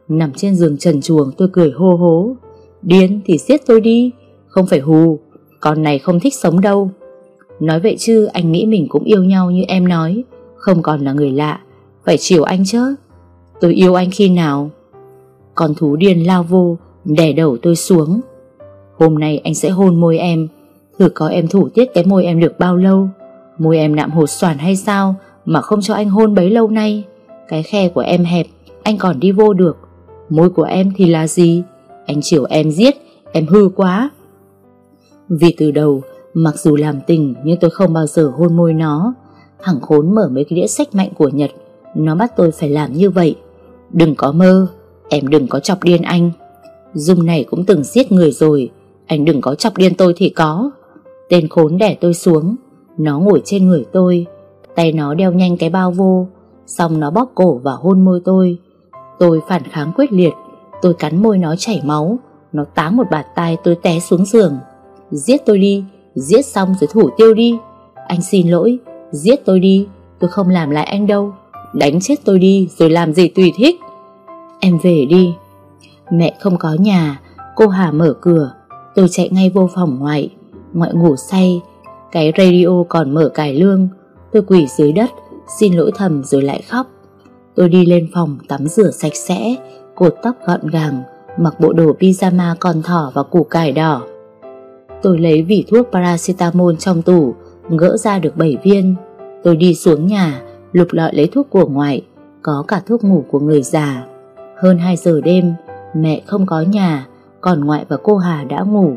Nằm trên giường trần chuồng tôi cười hô hố. Điên thì giết tôi đi. Không phải hù. Con này không thích sống đâu. Nói vậy chứ, anh nghĩ mình cũng yêu nhau như em nói. Không còn là người lạ. Phải chiều anh chứ. Tôi yêu anh khi nào Con thú điên lao vô, Đè đầu tôi xuống. Hôm nay anh sẽ hôn môi em. Thử có em thủ tiết cái môi em được bao lâu? Môi em nạm hột xoàn hay sao Mà không cho anh hôn bấy lâu nay? Cái khe của em hẹp, Anh còn đi vô được. Môi của em thì là gì? Anh chiều em giết, Em hư quá. Vì từ đầu, Mặc dù làm tình nhưng tôi không bao giờ hôn môi nó. Thằng khốn mở mấy cái đĩa sách mạnh của Nhật, Nó bắt tôi phải làm như vậy. Đừng có mơ, Em đừng có chọc điên anh. Dung này cũng từng giết người rồi, Anh đừng có chọc điên tôi thì có. Tên khốn đẻ tôi xuống, Nó ngồi trên người tôi, Tay nó đeo nhanh cái bao vô, Xong nó bóp cổ và hôn môi tôi. Tôi phản kháng quyết liệt, Tôi cắn môi nó chảy máu, Nó táng một bạt tay tôi té xuống giường. Giết tôi đi, Giết xong rồi thủ tiêu đi. Anh xin lỗi, Giết tôi đi, Tôi không làm lại anh đâu. Đánh chết tôi đi rồi làm gì tùy thích. Em về đi. Mẹ không có nhà, Cô Hà mở cửa. Tôi chạy ngay vô phòng ngoại. Ngoại ngủ say, Cái radio còn mở cải lương. Tôi quỳ dưới đất, Xin lỗi thầm rồi lại khóc. Tôi đi lên phòng tắm rửa sạch sẽ, Cột tóc gọn gàng, Mặc bộ đồ pyjama con thỏ và củ cải đỏ. Tôi lấy vỉ thuốc paracetamol trong tủ, Gỡ ra được 7 viên. Tôi đi xuống nhà Lục lọi lấy thuốc của ngoại, Có cả thuốc ngủ của người già. Hơn 2 giờ đêm, Mẹ không có nhà, Còn ngoại và cô Hà đã ngủ.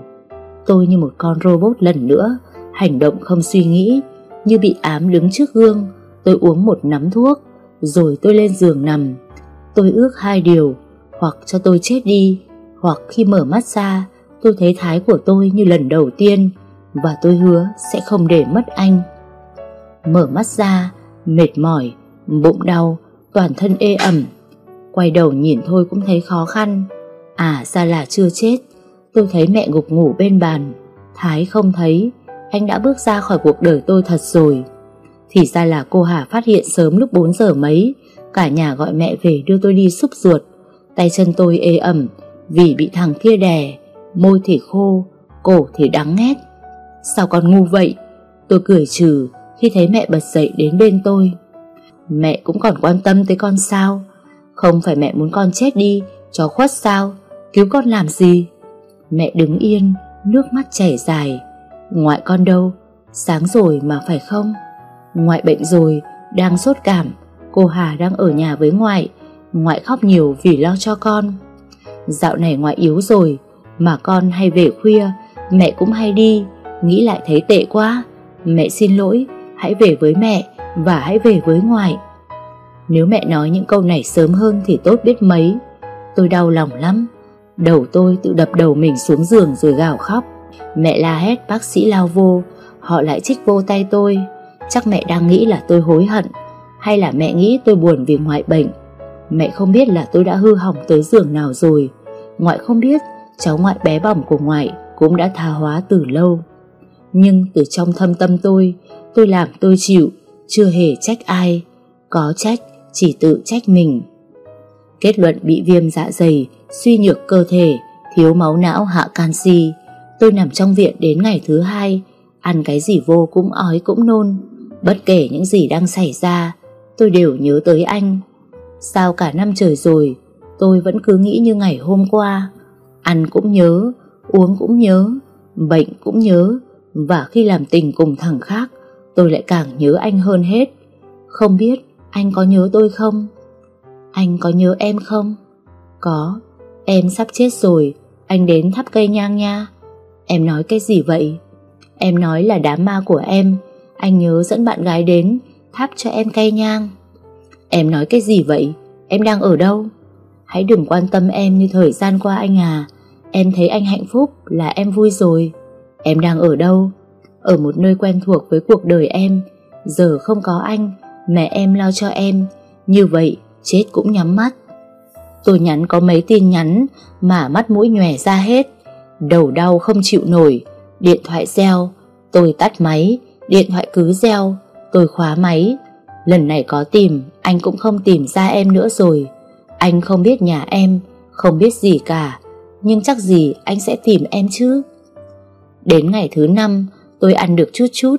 Tôi như một con robot lần nữa, Hành động không suy nghĩ, Như bị ám đứng trước gương. Tôi uống một nắm thuốc, Rồi tôi lên giường nằm. Tôi ước hai điều, Hoặc cho tôi chết đi, Hoặc khi mở mắt ra, Tôi thấy thái của tôi như lần đầu tiên, Và tôi hứa sẽ không để mất anh. Mở mắt ra Mệt mỏi, Bụng đau, Toàn thân ê ẩm. Quay đầu nhìn thôi cũng thấy khó khăn. À ra là chưa chết. Tôi thấy mẹ gục ngủ bên bàn. Thái không thấy. Anh đã bước ra khỏi cuộc đời tôi thật rồi. Thì ra là cô Hà phát hiện sớm lúc 4 giờ mấy. Cả nhà gọi mẹ về đưa tôi đi xúc ruột. Tay chân tôi ê ẩm Vì bị thằng kia đè. Môi thì khô, Cổ thì đắng ngét. Sao con ngu vậy? Tôi cười trừ khi thấy mẹ bật dậy đến bên tôi, Mẹ cũng còn quan tâm tới con sao. Không phải mẹ muốn con chết đi, Cho khuất sao, Cứu con làm gì? Mẹ đứng yên, Nước mắt chảy dài. Ngoại con đâu? Sáng rồi mà phải không? Ngoại bệnh rồi, Đang sốt cảm. Cô Hà đang ở nhà với ngoại. Ngoại khóc nhiều vì lo cho con. Dạo này ngoại yếu rồi, Mà con hay về khuya, Mẹ cũng hay đi. Nghĩ lại thấy tệ quá. Mẹ xin lỗi Hãy về với mẹ Và hãy về với ngoại. Nếu mẹ nói những câu này sớm hơn Thì tốt biết mấy. Tôi đau lòng lắm. Đầu tôi tự đập đầu mình xuống giường rồi gào khóc. Mẹ la hét, bác sĩ lao vô. Họ lại chích vô tay tôi. Chắc mẹ đang nghĩ là tôi hối hận, Hay là mẹ nghĩ tôi buồn vì ngoại bệnh. Mẹ không biết là tôi đã hư hỏng tới giường nào rồi. Ngoại không biết, Cháu ngoại bé bỏng của ngoại Cũng đã tha hóa từ lâu. Nhưng từ trong thâm tâm tôi Tôi làm tôi chịu Chưa hề trách ai Có trách chỉ tự trách mình Kết luận bị viêm dạ dày suy nhược cơ thể, thiếu máu não hạ canxi. Tôi nằm trong viện đến ngày thứ hai, ăn cái gì vô cũng ói cũng nôn. Bất kể những gì đang xảy ra, tôi đều nhớ tới anh. Sao cả năm trời rồi, tôi vẫn cứ nghĩ như ngày hôm qua. Ăn cũng nhớ, uống cũng nhớ, bệnh cũng nhớ, và khi làm tình cùng thằng khác, tôi lại càng nhớ anh hơn hết. Không biết anh có nhớ tôi không? Anh có nhớ em không? Có, Em sắp chết rồi. Anh đến thắp cây nhang nha. Em nói cái gì vậy? Em nói là đám ma của em. Anh nhớ dẫn bạn gái đến Thắp cho em cây nhang. Em nói cái gì vậy? Em đang ở đâu? Hãy đừng quan tâm em như thời gian qua anh à. Em thấy anh hạnh phúc là em vui rồi. Em đang ở đâu? Ở một nơi quen thuộc với cuộc đời em Giờ không có anh Mẹ em lo cho em Như vậy chết cũng nhắm mắt Tôi nhắn có mấy tin nhắn mà mắt mũi nhòe ra hết. Đầu đau không chịu nổi, điện thoại reo, tôi tắt máy, điện thoại cứ reo, tôi khóa máy. Lần này có tìm, anh cũng không tìm ra em nữa rồi. Anh không biết nhà em, không biết gì cả, nhưng chắc gì anh sẽ tìm em chứ. Đến ngày thứ năm, tôi ăn được chút chút,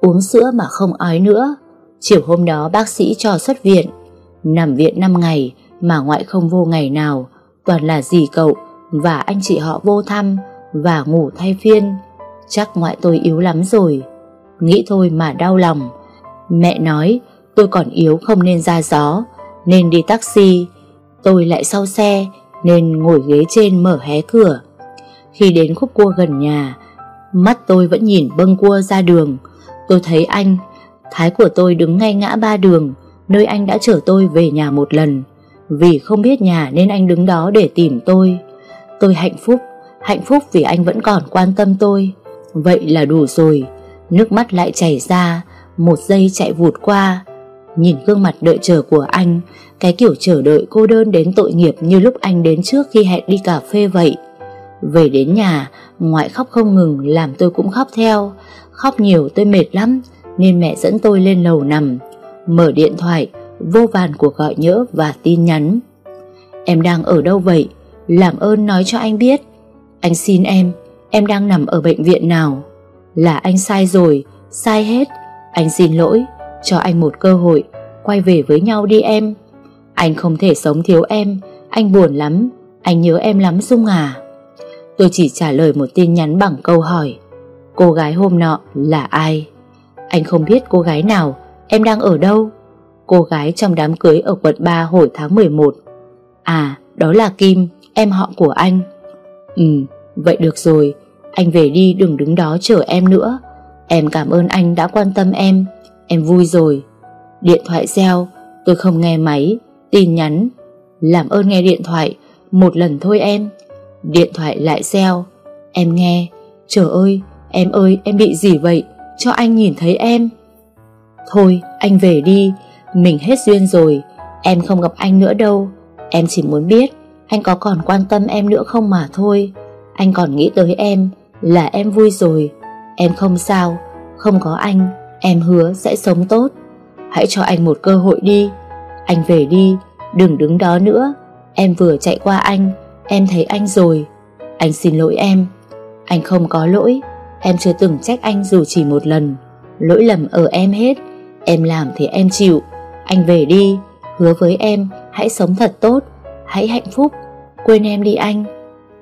uống sữa mà không ói nữa. Chiều hôm đó bác sĩ cho xuất viện, nằm viện 5 ngày, mà ngoại không vô ngày nào toàn là dì cậu và anh chị họ vô thăm và ngủ thay phiên. Chắc ngoại tôi yếu lắm rồi. Nghĩ thôi mà đau lòng. Mẹ nói tôi còn yếu không nên ra gió, nên đi taxi. Tôi lại sau xe nên ngồi ghế trên mở hé cửa. Khi đến khúc cua gần nhà, mắt tôi vẫn nhìn bâng cua ra đường. Tôi thấy anh, thái của tôi đứng ngay ngã ba đường, nơi anh đã chở tôi về nhà một lần. Vì không biết nhà nên anh đứng đó để tìm tôi. Tôi hạnh phúc, hạnh phúc vì anh vẫn còn quan tâm tôi. Vậy là đủ rồi. Nước mắt lại chảy ra, một giây chạy vụt qua. Nhìn gương mặt đợi chờ của anh, cái kiểu chờ đợi cô đơn đến tội nghiệp như lúc anh đến trước khi hẹn đi cà phê vậy. Về đến nhà, ngoại khóc không ngừng làm tôi cũng khóc theo. Khóc nhiều tôi mệt lắm, nên mẹ dẫn tôi lên lầu nằm. Mở điện thoại, vô vàn cuộc gọi nhỡ và tin nhắn. Em đang ở đâu vậy? Làm ơn nói cho anh biết. Anh xin em, em đang nằm ở bệnh viện nào? Là anh sai rồi, sai hết. Anh xin lỗi, cho anh một cơ hội, quay về với nhau đi em. Anh không thể sống thiếu em, anh buồn lắm, anh nhớ em lắm Dung à. Tôi chỉ trả lời một tin nhắn bằng câu hỏi, Cô gái hôm nọ là ai? Anh không biết cô gái nào, Em đang ở đâu? Cô gái trong đám cưới ở quận 3 hồi tháng 11 À đó là Kim, Em họ của anh. Ừ vậy được rồi, Anh về đi đừng đứng đó chờ em nữa. Em cảm ơn anh đã quan tâm em Em vui rồi. Điện thoại reo, Tôi không nghe máy, Tin nhắn. Làm ơn nghe điện thoại, Một lần thôi em. Điện thoại lại reo Em nghe, Trời ơi, em ơi, em bị gì vậy? Cho anh nhìn thấy em. Thôi, anh về đi, Mình hết duyên rồi, Em không gặp anh nữa đâu. Em chỉ muốn biết, Anh có còn quan tâm em nữa không mà thôi. Anh còn nghĩ tới em, Là em vui rồi. Em không sao, Không có anh, Em hứa sẽ sống tốt. Hãy cho anh một cơ hội đi. Anh về đi, Đừng đứng đó nữa. Em vừa chạy qua anh Em thấy anh rồi. Anh xin lỗi em. Anh không có lỗi. Em chưa từng trách anh dù chỉ một lần. Lỗi lầm ở em hết. Em làm thì em chịu. Anh về đi. Hứa với em, hãy sống thật tốt. Hãy hạnh phúc. Quên em đi anh.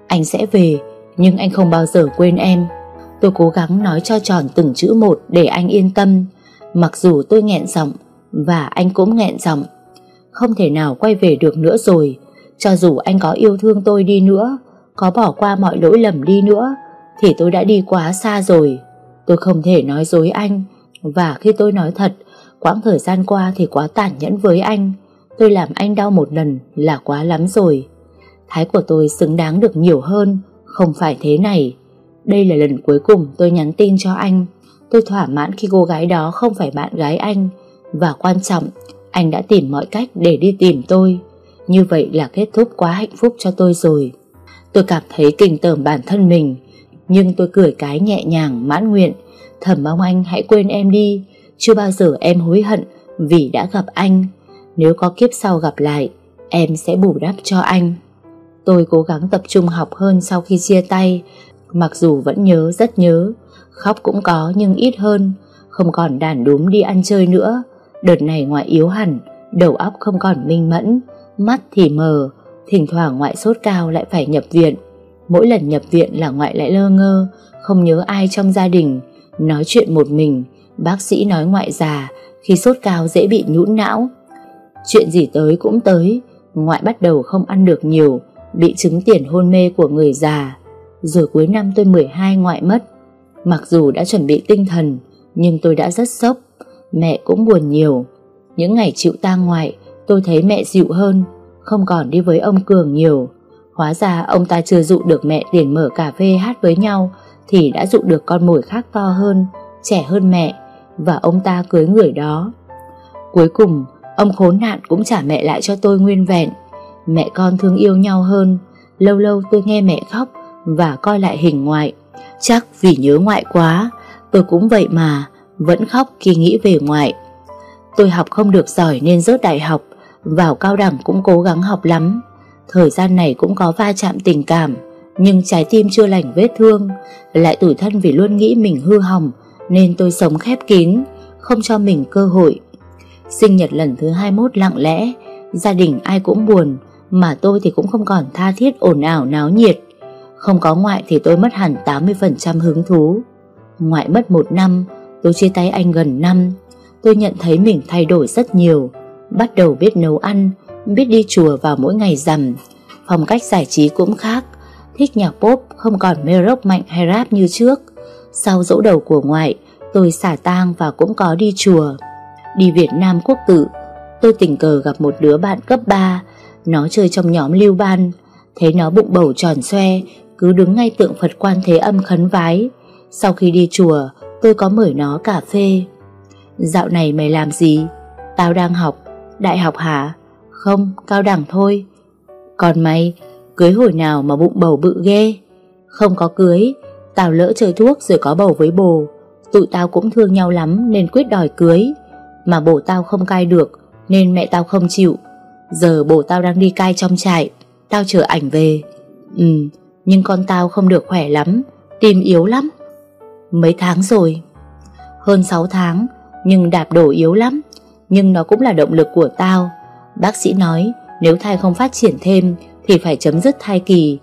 Anh sẽ về, Nhưng anh không bao giờ quên em. Tôi cố gắng nói cho tròn từng chữ một Để anh yên tâm. Mặc dù tôi nghẹn giọng, Và anh cũng nghẹn giọng. Không thể nào quay về được nữa rồi cho dù anh có yêu thương tôi đi nữa, Có bỏ qua mọi lỗi lầm đi nữa, Thì tôi đã đi quá xa rồi. Tôi không thể nói dối anh. Và khi tôi nói thật, Quãng thời gian qua thì quá tàn nhẫn với anh. Tôi làm anh đau một lần Là quá lắm rồi. Thái của tôi xứng đáng được nhiều hơn. Không phải thế này. Đây là lần cuối cùng tôi nhắn tin cho anh. Tôi thỏa mãn khi cô gái đó không phải bạn gái anh. Và quan trọng, Anh đã tìm mọi cách để đi tìm tôi như vậy là kết thúc quá hạnh phúc cho tôi rồi. Tôi cảm thấy kinh tởm bản thân mình, Nhưng tôi cười cái nhẹ nhàng, mãn nguyện. Thầm mong anh hãy quên em đi. Chưa bao giờ em hối hận Vì đã gặp anh. Nếu có kiếp sau gặp lại, Em sẽ bù đắp cho anh. Tôi cố gắng tập trung học hơn sau khi chia tay. Mặc dù vẫn nhớ, rất nhớ. Khóc cũng có, nhưng ít hơn. Không còn đàn đúm đi ăn chơi nữa. Đợt này ngoại yếu hẳn, Đầu óc không còn minh mẫn mắt thì mờ, thỉnh thoảng ngoại sốt cao lại phải nhập viện. Mỗi lần nhập viện là ngoại lại lơ ngơ, không nhớ ai trong gia đình, nói chuyện một mình, bác sĩ nói ngoại già, khi sốt cao dễ bị nhũn não. Chuyện gì tới cũng tới, ngoại bắt đầu không ăn được nhiều, bị chứng tiền hôn mê của người già. Rồi cuối năm tôi 12 ngoại mất. Mặc dù đã chuẩn bị tinh thần, nhưng tôi đã rất sốc, mẹ cũng buồn nhiều. Những ngày chịu tang ngoại, Tôi thấy mẹ dịu hơn, Không còn đi với ông Cường nhiều. Hóa ra ông ta chưa dụ được mẹ tiền mở cà phê hát với nhau, Thì đã dụ được con mồi khác to hơn, Trẻ hơn mẹ, Và ông ta cưới người đó. Cuối cùng, Ông khốn nạn cũng trả mẹ lại cho tôi nguyên vẹn. Mẹ con thương yêu nhau hơn. Lâu lâu tôi nghe mẹ khóc Và coi lại hình ngoại. Chắc vì nhớ ngoại quá, Tôi cũng vậy mà, Vẫn khóc khi nghĩ về ngoại. Tôi học không được giỏi nên rớt đại học vào cao đẳng cũng cố gắng học lắm. Thời gian này cũng có va chạm tình cảm, Nhưng trái tim chưa lành vết thương. Lại tủi thân vì luôn nghĩ mình hư hỏng, Nên tôi sống khép kín, Không cho mình cơ hội. Sinh nhật lần thứ 21 lặng lẽ, Gia đình ai cũng buồn, Mà tôi thì cũng không còn tha thiết ồn ào náo nhiệt. Không có ngoại thì tôi mất hẳn 80% hứng thú. Ngoại mất một năm, Tôi chia tay anh gần năm. Tôi nhận thấy mình thay đổi rất nhiều. Bắt đầu biết nấu ăn, Biết đi chùa vào mỗi ngày rằm. Phong cách giải trí cũng khác, Thích nhạc pop không còn mê rock mạnh hay rap như trước. Sau dỗ đầu của ngoại, Tôi xả tang và cũng có đi chùa. Đi Việt Nam quốc tự, Tôi tình cờ gặp một đứa bạn cấp 3 Nó chơi trong nhóm lưu ban. Thấy nó bụng bầu tròn xoe, Cứ đứng ngay tượng Phật quan thế âm khấn vái. Sau khi đi chùa, Tôi có mời nó cà phê. Dạo này mày làm gì? Tao đang học. Đại học hả? Không, cao đẳng thôi. Còn mày, Cưới hồi nào mà bụng bầu bự ghê? Không có cưới, Tao lỡ chơi thuốc rồi có bầu với bồ. Tụi tao cũng thương nhau lắm Nên quyết đòi cưới. Mà bồ tao không cai được, Nên mẹ tao không chịu. Giờ bồ tao đang đi cai trong trại, Tao chờ ảnh về. Ừ nhưng con tao không được khỏe lắm, Tim yếu lắm. Mấy tháng rồi? Hơn 6 tháng, Nhưng đạp đổ yếu lắm. Nhưng nó cũng là động lực của tao. Bác sĩ nói, nếu thai không phát triển thêm Thì phải chấm dứt thai kỳ.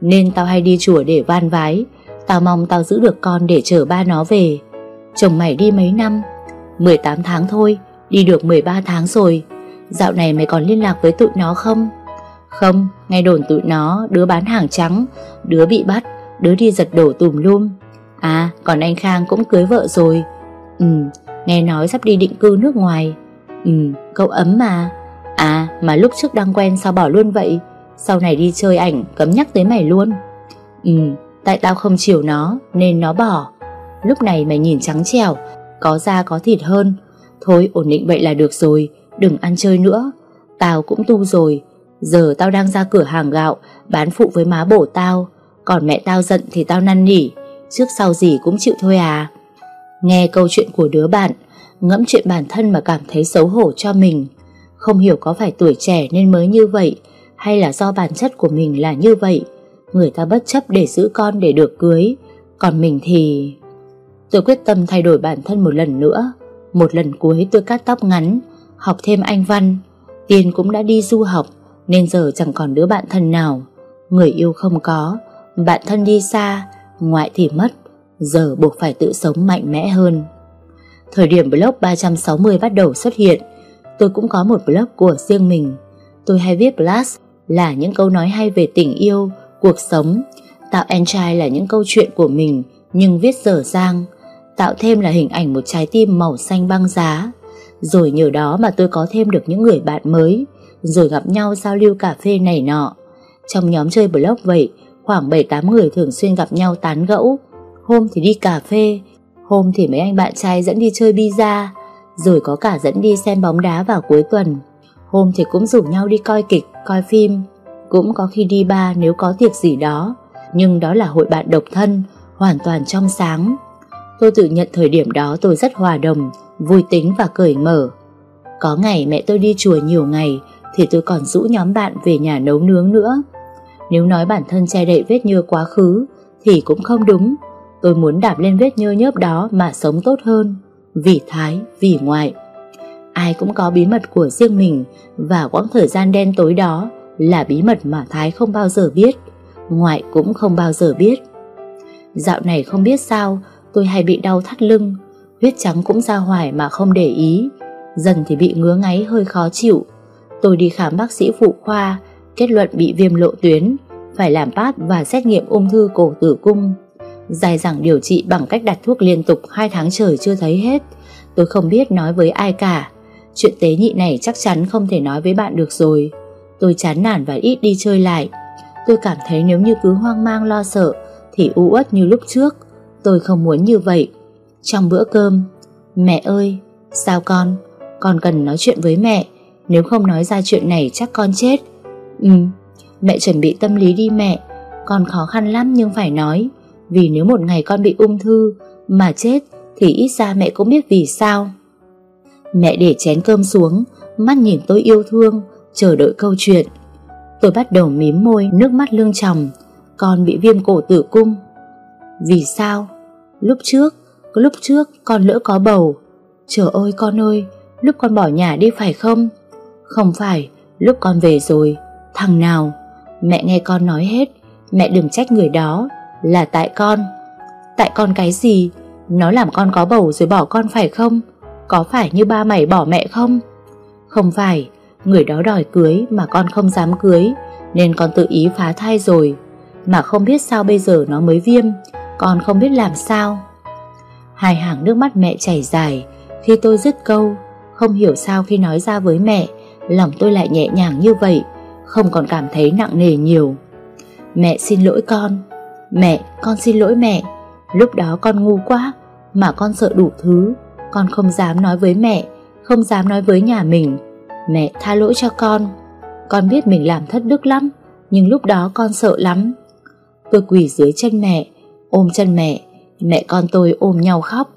Nên tao hay đi chùa để van vái. Tao mong tao giữ được con để chở ba nó về. Chồng mày đi mấy năm? 18 tháng thôi, Đi được 13 tháng rồi. Dạo này mày còn liên lạc với tụi nó không? Không, Nghe đồn tụi nó Đứa bán hàng trắng, Đứa bị bắt, Đứa đi giật đổ tùm lum. À còn anh Khang cũng cưới vợ rồi. Ừ Nghe nói sắp đi định cư nước ngoài. Ừ cậu ấm mà. À mà lúc trước đang quen sao bỏ luôn vậy? Sau này đi chơi ảnh, cấm nhắc tới mày luôn. Ừ Tại tao không chiều nó, Nên nó bỏ. Lúc này mày nhìn trắng trẻo, Có da có thịt hơn. Thôi, ổn định vậy là được rồi, Đừng ăn chơi nữa. Tao cũng tu rồi. Giờ tao đang ra cửa hàng gạo, Bán phụ với má bổ tao. Còn mẹ tao giận thì tao năn nỉ. Trước sau gì cũng chịu thôi à. Nghe câu chuyện của đứa bạn, Ngẫm chuyện bản thân mà cảm thấy xấu hổ cho mình. Không hiểu có phải tuổi trẻ nên mới như vậy, Hay là do bản chất của mình là như vậy. Người ta bất chấp để giữ con để được cưới, Còn mình thì... Tôi quyết tâm thay đổi bản thân một lần nữa. Một lần cuối tôi cắt tóc ngắn, Học thêm anh văn. Tiên cũng đã đi du học, Nên giờ chẳng còn đứa bạn thân nào. Người yêu không có, Bạn thân đi xa, Ngoại thì mất. Giờ buộc phải tự sống mạnh mẽ hơn. Thời điểm blog 360 bắt đầu xuất hiện, Tôi cũng có một blog của riêng mình. Tôi hay viết blast Là những câu nói hay về tình yêu, Cuộc sống. Tạo Enchai là những câu chuyện của mình, Nhưng viết dở dang. Tạo thêm là hình ảnh một trái tim màu xanh băng giá. Rồi nhờ đó mà tôi có thêm được những người bạn mới, Rồi gặp nhau giao lưu cà phê này nọ. Trong nhóm chơi blog vậy, Khoảng 7-8 người thường xuyên gặp nhau tán gẫu. Hôm thì đi cà phê Hôm thì mấy anh bạn trai dẫn đi chơi pizza Rồi có cả dẫn đi xem bóng đá vào cuối tuần. Hôm thì cũng rủ nhau đi coi kịch, coi phim. Cũng có khi đi bar nếu có tiệc gì đó. Nhưng đó là hội bạn độc thân Hoàn toàn trong sáng. Tôi tự nhận thời điểm đó tôi rất hòa đồng Vui tính và cởi mở. Có ngày mẹ tôi đi chùa nhiều ngày Thì tôi còn rủ nhóm bạn về nhà nấu nướng nữa. Nếu nói bản thân che đậy vết nhơ quá khứ Thì cũng không đúng. Tôi muốn đạp lên vết nhơ nhớp đó Mà sống tốt hơn Vì Thái, vì ngoại. Ai cũng có bí mật của riêng mình Và quãng thời gian đen tối đó Là bí mật mà Thái không bao giờ biết Ngoại cũng không bao giờ biết. Dạo này không biết sao Tôi hay bị đau thắt lưng Huyết trắng cũng ra hoài mà không để ý Dần thì bị ngứa ngáy hơi khó chịu. Tôi đi khám bác sĩ phụ khoa Kết luận bị viêm lộ tuyến Phải làm pap và xét nghiệm ung thư cổ tử cung. Dài dẳng điều trị bằng cách đặt thuốc liên tục 2 tháng trời chưa thấy hết. Tôi không biết nói với ai cả. Chuyện tế nhị này chắc chắn không thể nói với bạn được rồi. Tôi chán nản và ít đi chơi lại. Tôi cảm thấy nếu như cứ hoang mang lo sợ Thì u uất như lúc trước. Tôi không muốn như vậy. Trong bữa cơm Mẹ ơi, sao con? Con cần nói chuyện với mẹ. Nếu không nói ra chuyện này chắc con chết. Ừ, mẹ chuẩn bị tâm lý đi mẹ. Con khó khăn lắm nhưng phải nói. Vì nếu một ngày con bị ung thư Mà chết Thì ít ra mẹ cũng biết vì sao. Mẹ để chén cơm xuống Mắt nhìn tôi yêu thương Chờ đợi câu chuyện. Tôi bắt đầu mím môi nước mắt lưng tròng Con bị viêm cổ tử cung. Vì sao? Lúc trước Lúc trước con lỡ có bầu. Trời ơi con ơi Lúc con bỏ nhà đi phải không? Không phải Lúc con về rồi. Thằng nào? Mẹ nghe con nói hết, mẹ đừng trách người đó, là tại con. Tại con cái gì? Nó làm con có bầu rồi bỏ con phải không? Có phải như ba mày bỏ mẹ không? Không phải, người đó đòi cưới mà con không dám cưới, nên con tự ý phá thai rồi. Mà không biết sao bây giờ nó mới viêm, con không biết làm sao. Hai hàng nước mắt mẹ chảy dài khi tôi dứt câu, không hiểu sao khi nói ra với mẹ, lòng tôi lại nhẹ nhàng như vậy, không còn cảm thấy nặng nề nhiều. Mẹ xin lỗi con, mẹ, con xin lỗi mẹ, lúc đó con ngu quá, mà con sợ đủ thứ, con không dám nói với mẹ, không dám nói với nhà mình. Mẹ tha lỗi cho con, con biết mình làm thất đức lắm, nhưng lúc đó con sợ lắm. Tôi quỳ dưới chân mẹ, ôm chân mẹ, mẹ con tôi ôm nhau khóc.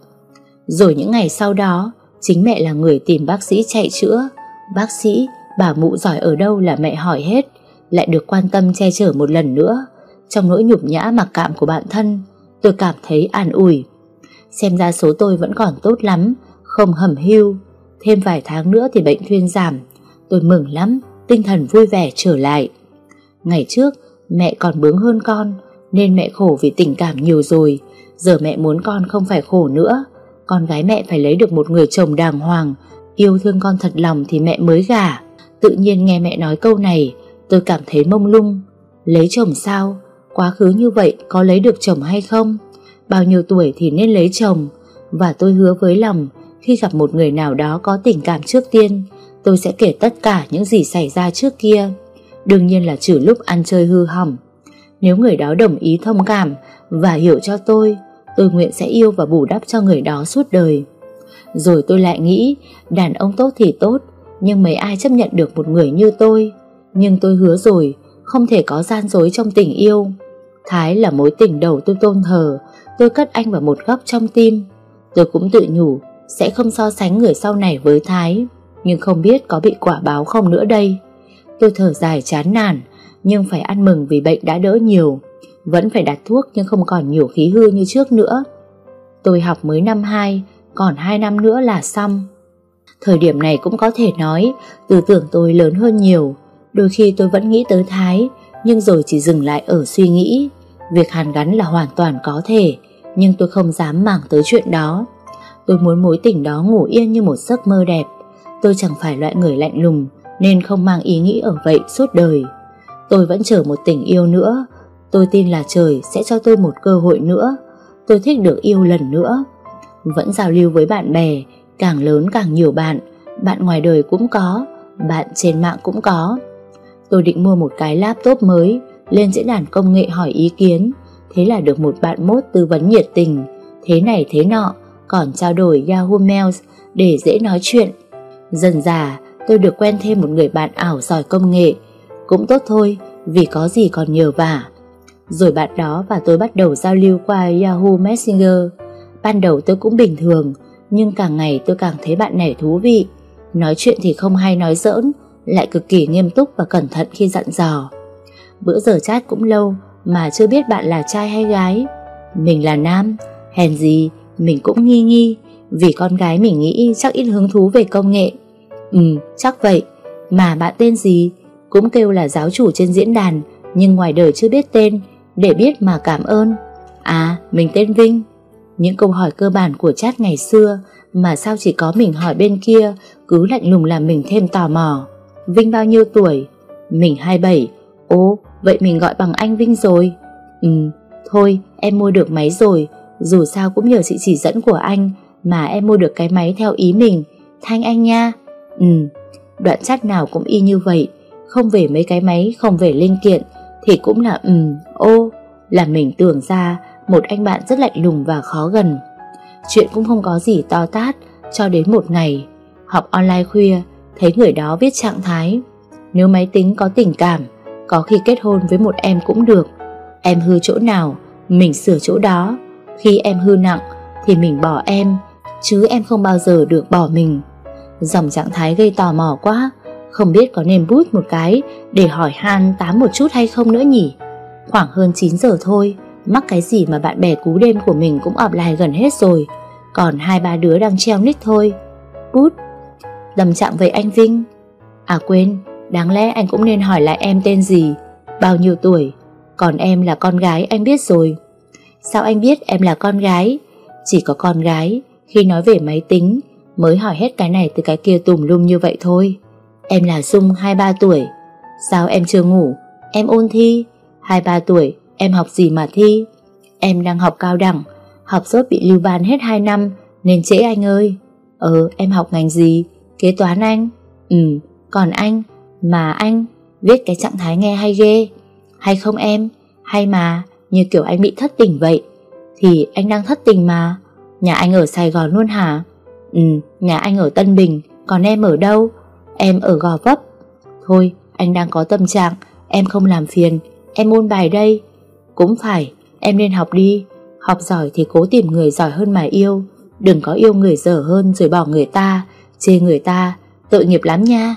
Rồi những ngày sau đó, chính mẹ là người tìm bác sĩ chạy chữa. Bác sĩ, bà mụ giỏi ở đâu là mẹ hỏi hết, lại được quan tâm che chở một lần nữa. Trong nỗi nhục nhã mặc cảm của bản thân, tôi cảm thấy an ủi. Xem ra số tôi vẫn còn tốt lắm, không hầm hưu. Thêm vài tháng nữa thì bệnh thuyên giảm. Tôi mừng lắm, tinh thần vui vẻ trở lại. Ngày trước, mẹ còn bướng hơn con, nên mẹ khổ vì tình cảm nhiều rồi. Giờ mẹ muốn con không phải khổ nữa. Con gái mẹ phải lấy được một người chồng đàng hoàng, yêu thương con thật lòng thì mẹ mới gả. Tự nhiên nghe mẹ nói câu này, tôi cảm thấy mông lung. Lấy chồng sao? Quá khứ như vậy có lấy được chồng hay không? Bao nhiêu tuổi thì nên lấy chồng? Và tôi hứa với lòng, khi gặp một người nào đó có tình cảm trước tiên, tôi sẽ kể tất cả những gì xảy ra trước kia. Đương nhiên là trừ lúc ăn chơi hư hỏng. Nếu người đó đồng ý thông cảm và hiểu cho tôi, tôi nguyện sẽ yêu và bù đắp cho người đó suốt đời. Rồi tôi lại nghĩ, đàn ông tốt thì tốt, nhưng mấy ai chấp nhận được một người như tôi. Nhưng tôi hứa rồi, không thể có gian dối trong tình yêu. Thái là mối tình đầu tôi tôn thờ, tôi cất anh vào một góc trong tim. Tôi cũng tự nhủ, sẽ không so sánh người sau này với Thái, nhưng không biết có bị quả báo không nữa đây. Tôi thở dài chán nản, nhưng phải ăn mừng vì bệnh đã đỡ nhiều. Vẫn phải đặt thuốc nhưng không còn nhiều khí hư như trước nữa. Tôi học mới năm 2, còn 2 năm nữa là xong. Thời điểm này cũng có thể nói, tư tưởng tôi lớn hơn nhiều. Đôi khi tôi vẫn nghĩ tới Thái, nhưng rồi chỉ dừng lại ở suy nghĩ. Việc hàn gắn là hoàn toàn có thể, nhưng tôi không dám màng tới chuyện đó. Tôi muốn mối tình đó ngủ yên như một giấc mơ đẹp. Tôi chẳng phải loại người lạnh lùng, nên không mang ý nghĩ ở vậy suốt đời. Tôi vẫn chờ một tình yêu nữa. Tôi tin là trời sẽ cho tôi một cơ hội nữa. Tôi thích được yêu lần nữa. Vẫn giao lưu với bạn bè, càng lớn càng nhiều bạn. Bạn ngoài đời cũng có, bạn trên mạng cũng có. Tôi định mua một cái laptop mới, lên diễn đàn công nghệ hỏi ý kiến. Thế là được một bạn mốt tư vấn nhiệt tình, thế này thế nọ, còn trao đổi Yahoo Mails để dễ nói chuyện. Dần dà, tôi được quen thêm một người bạn ảo giỏi công nghệ. Cũng tốt thôi, vì có gì còn nhờ vả. Rồi bạn đó và tôi bắt đầu giao lưu qua Yahoo Messenger. Ban đầu tôi cũng bình thường, nhưng càng ngày tôi càng thấy bạn này thú vị. Nói chuyện thì không hay nói giỡn, lại cực kỳ nghiêm túc và cẩn thận khi dặn dò. Bữa giờ chat cũng lâu mà chưa biết bạn là trai hay gái. Mình là nam, hèn gì mình cũng nghi nghi vì con gái mình nghĩ chắc ít hứng thú về công nghệ. Ừ, chắc vậy. Mà bạn tên gì? Cũng kêu là giáo chủ trên diễn đàn nhưng ngoài đời chưa biết tên để biết mà cảm ơn. À, mình tên Vinh. Những câu hỏi cơ bản của chat ngày xưa mà sao chỉ có mình hỏi bên kia cứ lạnh lùng làm mình thêm tò mò. Vinh bao nhiêu tuổi? Mình 27. Ồ, vậy mình gọi bằng anh Vinh rồi. Ừ, thôi em mua được máy rồi dù sao cũng nhờ sự chỉ dẫn của anh Mà em mua được cái máy theo ý mình Thanh anh nha Ừ Đoạn chat nào cũng y như vậy Không về mấy cái máy Không về linh kiện Thì cũng là ừ ô Là mình tưởng ra Một anh bạn rất lạnh lùng và khó gần Chuyện cũng không có gì to tát Cho đến một ngày Học online khuya Thấy người đó viết trạng thái Nếu máy tính có tình cảm Có khi kết hôn với một em cũng được Em hư chỗ nào Mình sửa chỗ đó khi em hư nặng thì mình bỏ em, chứ em không bao giờ được bỏ mình. Dòng trạng thái gây tò mò quá, không biết có nên bút một cái để hỏi han tám một chút hay không nữa nhỉ. Khoảng hơn 9 giờ thôi, mắc cái gì mà bạn bè cú đêm của mình cũng ọp lại gần hết rồi, còn hai ba đứa đang treo nít thôi. Bút, Dầm trạng với anh Vinh. À quên, Đáng lẽ anh cũng nên hỏi lại em tên gì Bao nhiêu tuổi Còn em là con gái anh biết rồi. Sao anh biết em là con gái? Chỉ có con gái Khi nói về máy tính Mới hỏi hết cái này từ cái kia tùm lum như vậy thôi. Em là Dung 23 tuổi. Sao em chưa ngủ? Em ôn thi. 23 tuổi em học gì mà thi? Em đang học cao đẳng Học rốt bị lưu ban hết 2 năm Nên trễ anh ơi. Ờ em học ngành gì? Kế toán anh? Ừ còn anh, Mà anh Viết cái trạng thái nghe hay ghê. Hay không em? Hay mà, Như kiểu anh bị thất tình vậy. Thì anh đang thất tình mà. Nhà anh ở Sài Gòn luôn hả? Ừ nhà anh ở Tân Bình. Còn em ở đâu? Em ở Gò Vấp. Thôi, anh đang có tâm trạng. Em không làm phiền. Em ôn bài đây. Cũng phải, Em nên học đi. Học giỏi thì cố tìm người giỏi hơn mà yêu. Đừng có yêu người dở hơn rồi bỏ người ta. Chê người ta, Tội nghiệp lắm nha.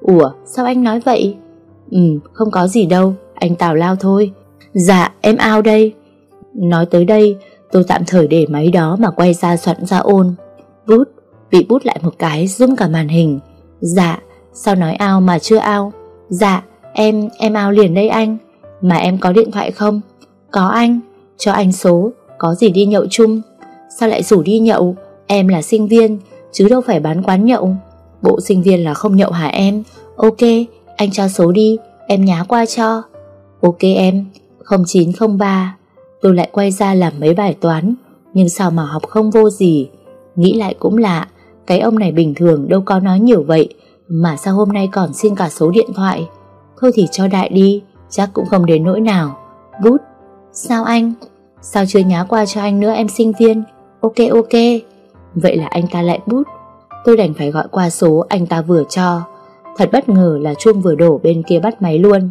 Ủa, sao anh nói vậy? Ừ không có gì đâu, Anh tào lao thôi. Dạ em ao đây. Nói tới đây, tôi tạm thời để máy đó mà quay ra soạn ra ôn. Bút Bị bút lại một cái rung cả màn hình. Dạ Sao nói ao mà chưa ao? Dạ em em ao liền đây anh. Mà em có điện thoại không? Có anh, Cho anh số, Có gì đi nhậu chung? Sao lại rủ đi nhậu? Em là sinh viên Chứ đâu phải bán quán nhậu. Bộ sinh viên là không nhậu hả em? Ok, anh cho số đi, Em nhá qua cho. Ok em 0903 Tôi lại quay ra làm mấy bài toán, Nhưng sao mà học không vô gì. Nghĩ lại cũng lạ, Cái ông này bình thường đâu có nói nhiều vậy, Mà sao hôm nay còn xin cả số điện thoại? Thôi thì cho đại đi, Chắc cũng không đến nỗi nào. Bút Sao anh? Sao chưa nhá qua cho anh nữa em sinh viên? Ok ok. Vậy là anh ta lại bút. Tôi đành phải gọi qua số anh ta vừa cho. Thật bất ngờ là chuông vừa đổ bên kia bắt máy luôn.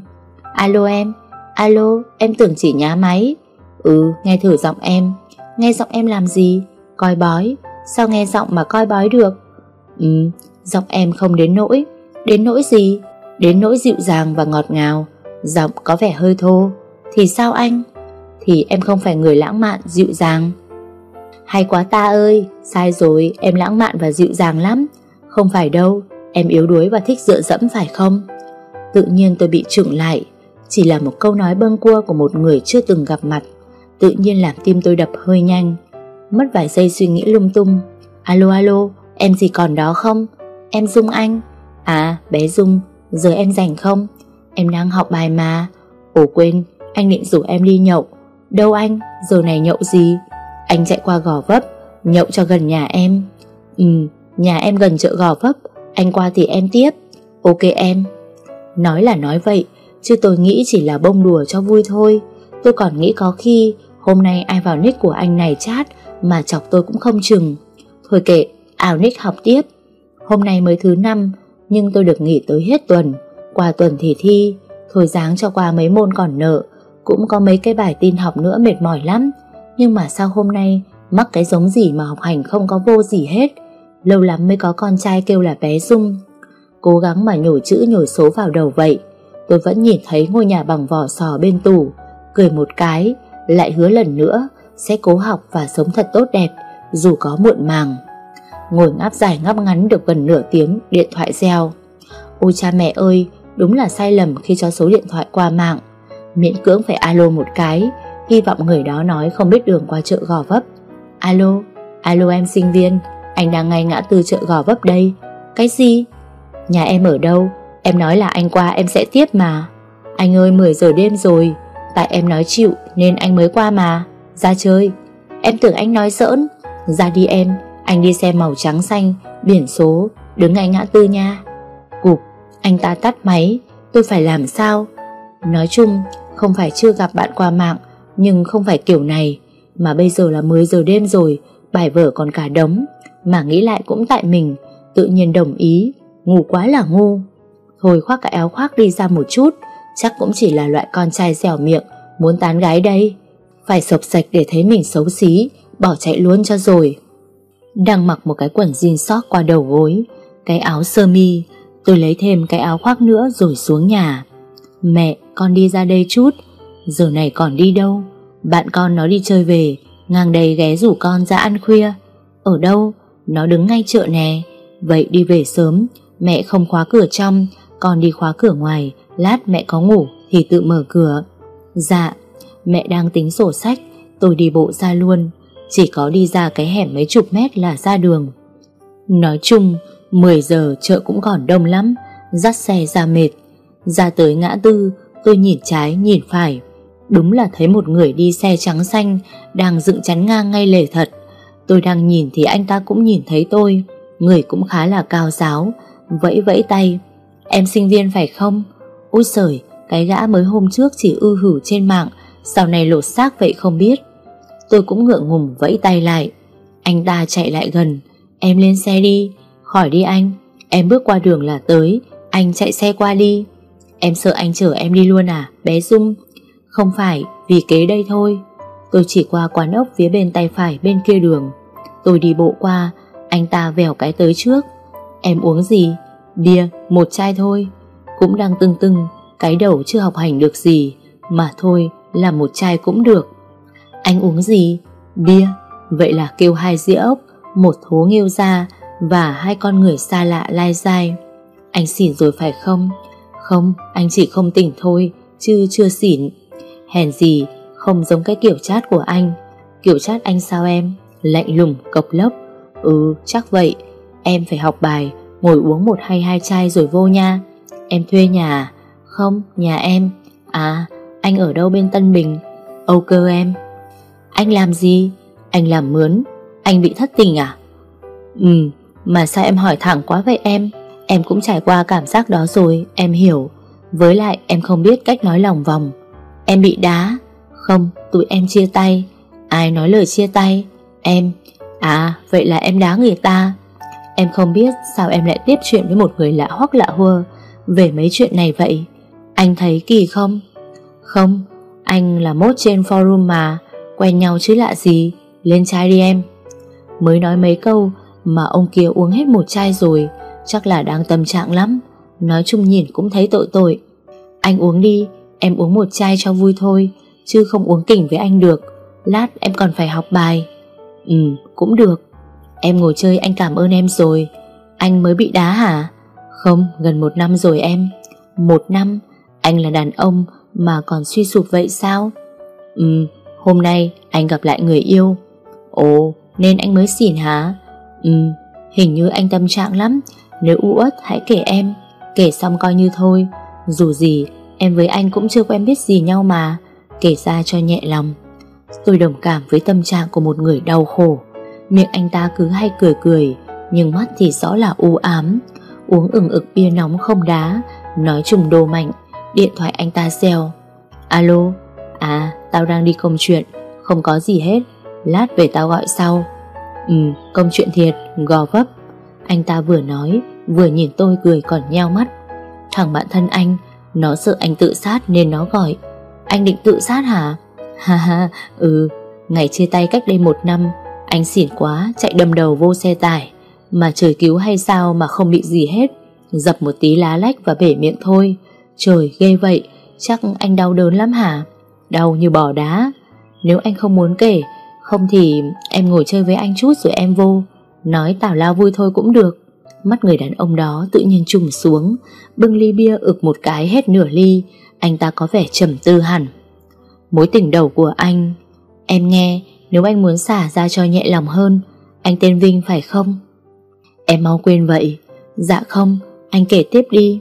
Alo em Alo, em tưởng chỉ nhá máy. Ừ nghe thử giọng em. Nghe giọng em làm gì? Coi bói. Sao nghe giọng mà coi bói được? Ừ giọng em không đến nỗi. Đến nỗi gì? Đến nỗi dịu dàng và ngọt ngào. Giọng có vẻ hơi thô. Thì sao anh? Thì em không phải người lãng mạn, dịu dàng. Hay quá ta ơi, Sai rồi, em lãng mạn và dịu dàng lắm. Không phải đâu, Em yếu đuối và thích dựa dẫm phải không? Tự nhiên tôi bị trụng lại. Chỉ là một câu nói bâng cua của một người chưa từng gặp mặt. Tự nhiên làm tim tôi đập hơi nhanh. Mất vài giây suy nghĩ lung tung. Alo alo, Em gì còn đó không? Em Dung Anh. À bé Dung, Giờ em rảnh không? Em đang học bài mà. Ồ quên, Anh định rủ em đi nhậu. Đâu anh, Giờ này nhậu gì? Anh chạy qua gò vấp, Nhậu cho gần nhà em. Ừ Nhà em gần chợ gò vấp, Anh qua thì em tiếp. Ok em. Nói là nói vậy, Chứ tôi nghĩ chỉ là bông đùa cho vui thôi. Tôi còn nghĩ có khi, Hôm nay ai vào nick của anh này chat Mà chọc tôi cũng không chừng. Thôi kệ ảo nick học tiếp. Hôm nay mới thứ năm, Nhưng tôi được nghỉ tới hết tuần. Qua tuần thì thi, Thôi dáng cho qua mấy môn còn nợ. Cũng có mấy cái bài tin học nữa mệt mỏi lắm. Nhưng mà sao hôm nay Mắc cái giống gì mà học hành không có vô gì hết? Lâu lắm mới có con trai kêu là bé Dung. Cố gắng mà nhồi chữ nhồi số vào đầu vậy, Tôi vẫn nhìn thấy ngôi nhà bằng vỏ sò bên tủ, Cười một cái, Lại hứa lần nữa Sẽ cố học và sống thật tốt đẹp, Dù có muộn màng. Ngồi ngáp dài ngáp ngắn được gần nửa tiếng, Điện thoại reo. Ôi cha mẹ ơi, Đúng là sai lầm khi cho số điện thoại qua mạng. Miễn cưỡng phải alo một cái Hy vọng người đó nói không biết đường qua chợ Gò Vấp. Alo Alo em sinh viên, Anh đang ngay ngã tư chợ Gò Vấp đây. Cái gì? Nhà em ở đâu? Em nói là anh qua em sẽ tiếp mà. Anh ơi 10 giờ đêm rồi, Tại em nói chịu nên anh mới qua mà. Ra chơi. Em tưởng anh nói giỡn. Ra đi em, Anh đi xe màu trắng xanh, Biển số, Đứng ngay ngã tư nha. Cục, Anh ta tắt máy, Tôi phải làm sao? Nói chung, Không phải chưa gặp bạn qua mạng nhưng không phải kiểu này, Mà bây giờ là 10 giờ đêm rồi, Bài vở còn cả đống, Mà nghĩ lại cũng tại mình, Tự nhiên đồng ý Ngu quá là ngu. Thôi khoác cái áo khoác đi ra một chút, Chắc cũng chỉ là loại con trai dẻo miệng, Muốn tán gái đây. Phải sộc sạch để thấy mình xấu xí, Bỏ chạy luôn cho rồi. Đang mặc một cái quần jean sót qua đầu gối, Cái áo sơ mi, Tôi lấy thêm cái áo khoác nữa rồi xuống nhà. Mẹ, con đi ra đây chút. Giờ này còn đi đâu? Bạn con nó đi chơi về, Ngang đây ghé rủ con ra ăn khuya. Ở đâu? Nó đứng ngay chợ nè. Vậy đi về sớm, Mẹ không khóa cửa trong, Con đi khóa cửa ngoài, Lát mẹ có ngủ thì tự mở cửa. Dạ Mẹ đang tính sổ sách, Tôi đi bộ ra luôn. Chỉ có đi ra cái hẻm mấy chục mét là ra đường. Nói chung 10 giờ chợ cũng còn đông lắm, Dắt xe ra mệt. Ra tới ngã tư, Tôi nhìn trái, nhìn phải. Đúng là thấy một người đi xe trắng xanh Đang dựng chắn ngang ngay lề thật. Tôi đang nhìn thì anh ta cũng nhìn thấy tôi. Người cũng khá là cao giáo Vẫy vẫy tay. Em sinh viên phải không? Úi sời, Cái gã mới hôm trước chỉ ư hử trên mạng Sau này lột xác vậy không biết. Tôi cũng ngượng ngùng vẫy tay lại. Anh ta chạy lại gần. Em lên xe đi. Khỏi đi anh. Em bước qua đường là tới. Anh chạy xe qua đi. Em sợ anh chở em đi luôn à Bé Dung? Không phải, vì kế đây thôi. Tôi chỉ qua quán ốc phía bên tay phải bên kia đường. Tôi đi bộ qua, Anh ta vèo cái tới trước. Em uống gì? Bia, một chai thôi. Cũng đang tưng tưng, Cái đầu chưa học hành được gì, Mà thôi, là một chai cũng được. Anh uống gì? Bia. Vậy là kêu hai dĩa ốc, Một thố nghêu ra Và hai con người xa lạ lai dai. Anh xỉn rồi phải không? Không, anh chỉ không tỉnh thôi, Chứ chưa xỉn. Hèn gì không giống cái kiểu chat của anh. Kiểu chat anh sao em? Lạnh lùng, cộc lốc. Ừ chắc vậy. Em phải học bài, Ngồi uống một hay hai chai rồi vô nha. Em thuê nhà? À? Không, nhà em. À anh ở đâu bên Tân Bình? Âu cơ em. Anh làm gì? Anh làm mướn. Anh bị thất tình à? Ừ mà sao em hỏi thẳng quá vậy em? Em cũng trải qua cảm giác đó rồi, Em hiểu. Với lại, em không biết cách nói lòng vòng. Em bị đá. Không, tụi em chia tay. Ai nói lời chia tay? Em. À vậy là em đá người ta. Em không biết sao em lại tiếp chuyện với một người lạ hoắc lạ hua Về mấy chuyện này vậy. Anh thấy kỳ không? Không, Anh là mốt trên forum mà. Quen nhau chứ lạ gì? Lên chai đi em. Mới nói mấy câu Mà ông kia uống hết một chai rồi. Chắc là đang tâm trạng lắm. Nói chung nhìn cũng thấy tội tội. Anh uống đi. Em uống một chai cho vui thôi, Chứ không uống kỉnh với anh được. Lát em còn phải học bài. Ừ cũng được. Em ngồi chơi, anh cảm ơn em rồi. Anh mới bị đá hả? Không, gần một năm rồi em. Một năm, Anh là đàn ông mà còn suy sụp vậy sao? Ừ Hôm nay anh gặp lại người yêu. Ồ, nên anh mới xỉn hả? Ừ Hình như anh tâm trạng lắm. Nếu u uất, hãy kể em. Kể xong coi như thôi. Dù gì em với anh cũng chưa quen biết gì nhau mà, Kể ra cho nhẹ lòng. Tôi đồng cảm với tâm trạng của một người đau khổ. Miệng anh ta cứ hay cười cười, Nhưng mắt thì rõ là u ám. Uống ửng ực bia nóng không đá, Nói trùng đồ mạnh, Điện thoại anh ta reo. Alo? À tao đang đi công chuyện, Không có gì hết, Lát về tao gọi sau. Ừ công chuyện thiệt, Gò vấp. Anh ta vừa nói, Vừa nhìn tôi cười còn nheo mắt. Thằng bạn thân anh nó sợ anh tự sát nên nó gọi. Anh định tự sát hả? Ha ha ừ. Ngày chia tay cách đây một năm, anh xỉn quá, chạy đâm đầu vô xe tải. Mà trời cứu hay sao mà không bị gì hết. Dập một tí lá lách và bể miệng thôi. Trời, ghê vậy. Chắc anh đau đớn lắm hả? Đau như bò đá. Nếu anh không muốn kể, Không thì em ngồi chơi với anh chút rồi em vô. Nói tào lao vui thôi cũng được. Mắt người đàn ông đó tự nhiên trùng xuống Bưng ly bia ực một cái hết nửa ly Anh ta có vẻ trầm tư hẳn. Mối tình đầu của anh Em nghe nếu anh muốn xả ra cho nhẹ lòng hơn Anh tên Vinh phải không? Em mau quên vậy. Dạ không Anh kể tiếp đi.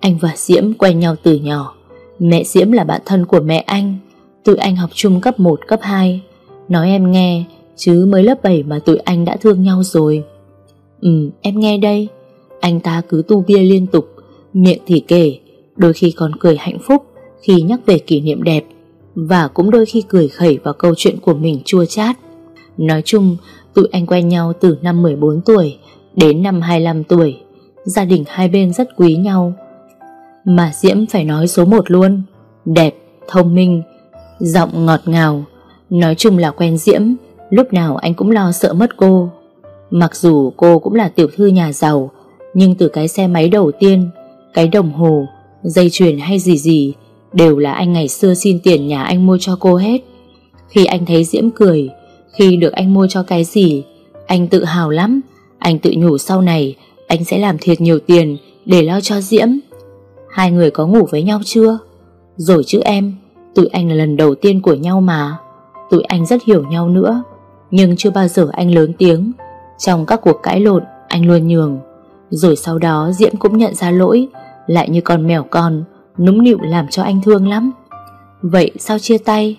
Anh và Diễm quen nhau từ nhỏ. Mẹ Diễm là bạn thân của mẹ anh Tụi anh học chung cấp 1, cấp 2 Nói em nghe Chứ mới lớp 7 mà tụi anh đã thương nhau rồi. Ừ em nghe đây Anh ta cứ tu bia liên tục Miệng thì kể Đôi khi còn cười hạnh phúc Khi nhắc về kỷ niệm đẹp và cũng đôi khi cười khẩy vào câu chuyện của mình chua chát. Nói chung, tụi anh quen nhau từ năm 14 tuổi đến năm 25 tuổi. Gia đình hai bên rất quý nhau. Mà Diễm phải nói số một luôn. Đẹp, thông minh, giọng ngọt ngào. Nói chung là quen Diễm, lúc nào anh cũng lo sợ mất cô. Mặc dù cô cũng là tiểu thư nhà giàu, nhưng từ cái xe máy đầu tiên, cái đồng hồ, dây chuyền hay gì gì Đều là anh ngày xưa xin tiền nhà anh mua cho cô hết. Khi anh thấy Diễm cười Khi được anh mua cho cái gì Anh tự hào lắm. Anh tự nhủ sau này Anh sẽ làm thiệt nhiều tiền Để lo cho Diễm. Hai người có ngủ với nhau chưa? Rồi chứ em Tụi anh là lần đầu tiên của nhau mà. Tụi anh rất hiểu nhau nữa Nhưng chưa bao giờ anh lớn tiếng. Trong các cuộc cãi lộn Anh luôn nhường. Rồi sau đó Diễm cũng nhận ra lỗi Lại như con mèo con Núng nịu làm cho anh thương lắm. Vậy sao chia tay?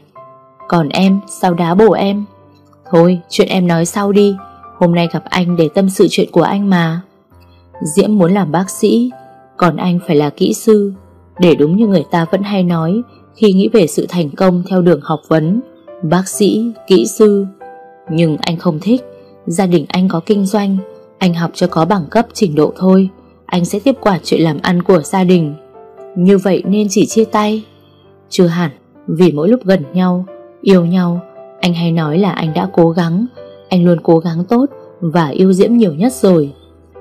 Còn em sao đá bổ em? Thôi chuyện em nói sau đi Hôm nay gặp anh để tâm sự chuyện của anh mà. Diễm muốn làm bác sĩ Còn anh phải là kỹ sư. Để đúng như người ta vẫn hay nói Khi nghĩ về sự thành công theo đường học vấn Bác sĩ, kỹ sư. Nhưng anh không thích. Gia đình anh có kinh doanh Anh học cho có bằng cấp trình độ thôi Anh sẽ tiếp quản chuyện làm ăn của gia đình. Như vậy nên chỉ chia tay. Chưa hẳn Vì mỗi lúc gần nhau Yêu nhau Anh hay nói là anh đã cố gắng Anh luôn cố gắng tốt Và yêu Diễm nhiều nhất rồi.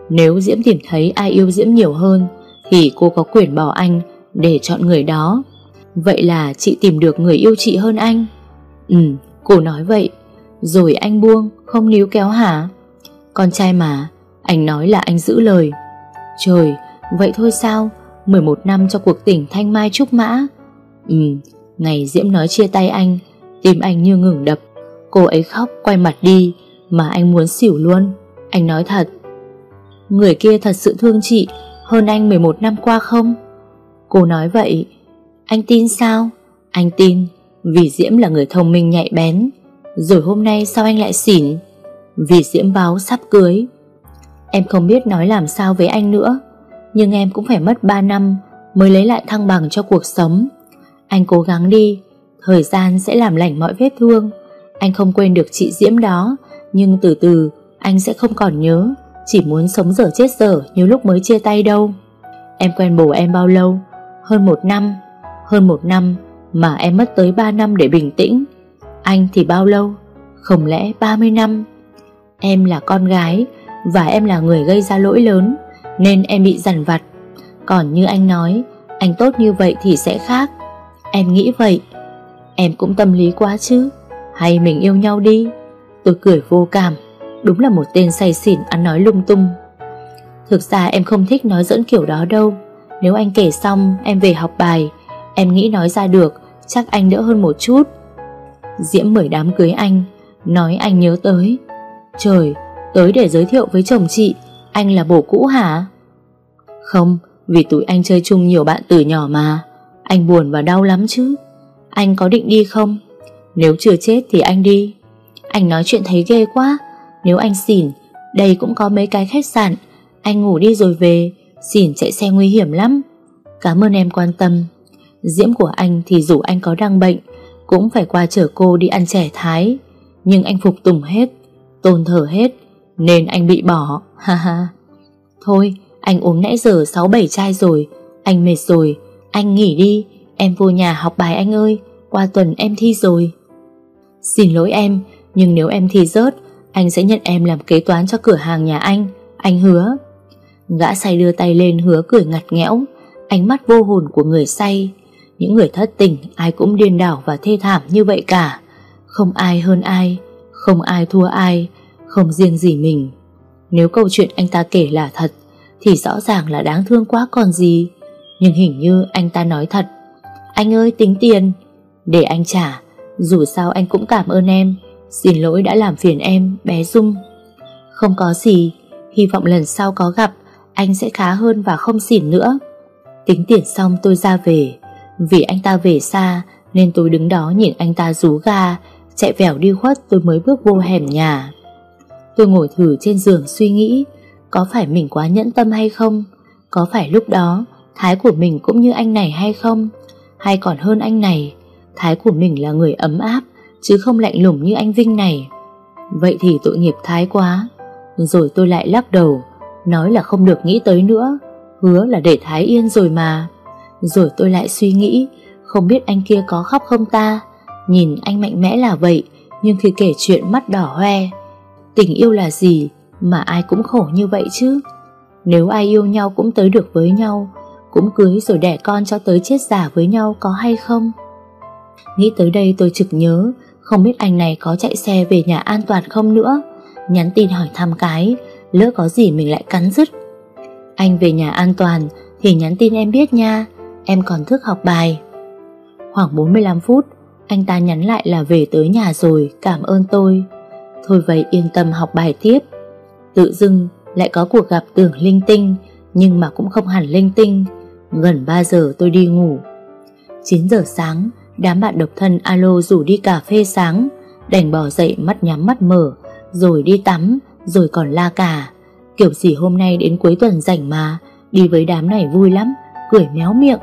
Nếu Diễm tìm thấy ai yêu Diễm nhiều hơn Thì cô có quyền bỏ anh Để chọn người đó. Vậy là chị tìm được người yêu chị hơn anh. Ừ, cô nói vậy. Rồi anh buông, không níu kéo hả? Con trai mà Anh nói là anh giữ lời. Trời, vậy thôi sao? 11 năm cho cuộc tình thanh mai trúc mã. Ừ, ngày Diễm nói chia tay anh Tim anh như ngừng đập. Cô ấy khóc quay mặt đi Mà anh muốn xỉu luôn. Anh nói thật. Người kia thật sự thương chị Hơn anh 11 năm qua không? Cô nói vậy. Anh tin sao? Anh tin vì Diễm là người thông minh nhạy bén. Rồi hôm nay sao anh lại xỉn? Vì Diễm báo sắp cưới. Em không biết nói làm sao với anh nữa. Nhưng em cũng phải mất 3 năm Mới lấy lại thăng bằng cho cuộc sống. Anh cố gắng đi, Thời gian sẽ làm lành mọi vết thương. Anh không quên được chị Diễm đó, Nhưng từ từ anh sẽ không còn nhớ. Chỉ muốn sống dở chết dở Như lúc mới chia tay đâu. Em quen bố em bao lâu? Hơn một năm. Hơn một năm mà em mất tới 3 năm để bình tĩnh. Anh thì bao lâu? Không lẽ 30 năm? Em là con gái Và em là người gây ra lỗi lớn, Nên em bị dằn vặt. Còn như anh nói, Anh tốt như vậy thì sẽ khác. Em nghĩ vậy. Em cũng tâm lý quá chứ. Hay mình yêu nhau đi. Tôi cười vô cảm. Đúng là một tên say xỉn ăn nói lung tung. Thực ra em không thích nói dẫn kiểu đó đâu. Nếu anh kể xong em về học bài, Em nghĩ nói ra được, Chắc anh đỡ hơn một chút. Diễm mời đám cưới anh Nói anh nhớ tới. Trời, tới để giới thiệu với chồng chị Anh là bổ cũ hả? Không, vì tụi anh chơi chung nhiều bạn từ nhỏ mà. Anh buồn và đau lắm chứ. Anh có định đi không? Nếu chưa chết thì anh đi. Anh nói chuyện thấy ghê quá. Nếu anh xỉn Đây cũng có mấy cái khách sạn. Anh ngủ đi rồi về Xỉn chạy xe nguy hiểm lắm. Cảm ơn em quan tâm. Diễm của anh thì dù anh có đang bệnh cũng phải qua chở cô đi ăn trẻ thái. Nhưng anh phục tùng hết, Tôn thở hết, Nên anh bị bỏ. *laughs* Ha ha. Thôi, anh uống nãy giờ 6-7 chai rồi, Anh mệt rồi, Anh nghỉ đi, Em vô nhà học bài anh ơi, Qua tuần em thi rồi. Xin lỗi em, Nhưng nếu em thi rớt, Anh sẽ nhận em làm kế toán cho cửa hàng nhà anh Anh hứa. Gã say đưa tay lên hứa cười ngặt nghẽo, Ánh mắt vô hồn của người say những người thất tình, ai cũng điên đảo và thê thảm như vậy cả. Không ai hơn ai, Không ai thua ai, Không riêng gì mình. Nếu câu chuyện anh ta kể là thật, Thì rõ ràng là đáng thương quá còn gì. Nhưng hình như anh ta nói thật. Anh ơi, tính tiền. Để anh trả, Dù sao anh cũng cảm ơn em. Xin lỗi đã làm phiền em, bé Dung. Không có gì, Hy vọng lần sau có gặp, Anh sẽ khá hơn và không xỉn nữa. Tính tiền xong tôi ra về vì anh ta về xa, Nên tôi đứng đó nhìn anh ta rú ga, Chạy vẻo đi khuất, tôi mới bước vô hẻm nhà. Tôi ngồi thử trên giường suy nghĩ, Có phải mình quá nhẫn tâm hay không? Có phải lúc đó, Thái của mình cũng như anh này hay không? Hay còn hơn anh này, Thái của mình là người ấm áp, Chứ không lạnh lùng như anh Vinh này? Vậy thì tội nghiệp Thái quá. Rồi tôi lại lắc đầu, Nói là không được nghĩ tới nữa, Hứa là để Thái yên rồi mà rồi tôi lại suy nghĩ, Không biết anh kia có khóc không ta? Nhìn anh mạnh mẽ là vậy, Nhưng khi kể chuyện mắt đỏ hoe. Tình yêu là gì Mà ai cũng khổ như vậy chứ? Nếu ai yêu nhau cũng tới được với nhau, Cũng cưới rồi đẻ con cho tới chết giả với nhau có hay không? Nghĩ tới đây tôi trực nhớ, Không biết anh này có chạy xe về nhà an toàn không nữa? Nhắn tin hỏi thăm cái, Lỡ có gì mình lại cắn dứt Anh về nhà an toàn Thì nhắn tin em biết nha. Em còn thức học bài. Khoảng 45 phút, Anh ta nhắn lại là về tới nhà rồi, Cảm ơn tôi. Thôi vậy yên tâm học bài tiếp. Tự dưng lại có cuộc gặp tưởng linh tinh, Nhưng mà cũng không hẳn linh tinh. Gần 3 giờ tôi đi ngủ. 9 giờ sáng, Đám bạn độc thân alo rủ đi cà phê sáng. Đành bỏ dậy mắt nhắm mắt mở, Rồi đi tắm, Rồi còn la cả. Kiểu gì hôm nay đến cuối tuần rảnh mà, Đi với đám này vui lắm, Cười méo miệng.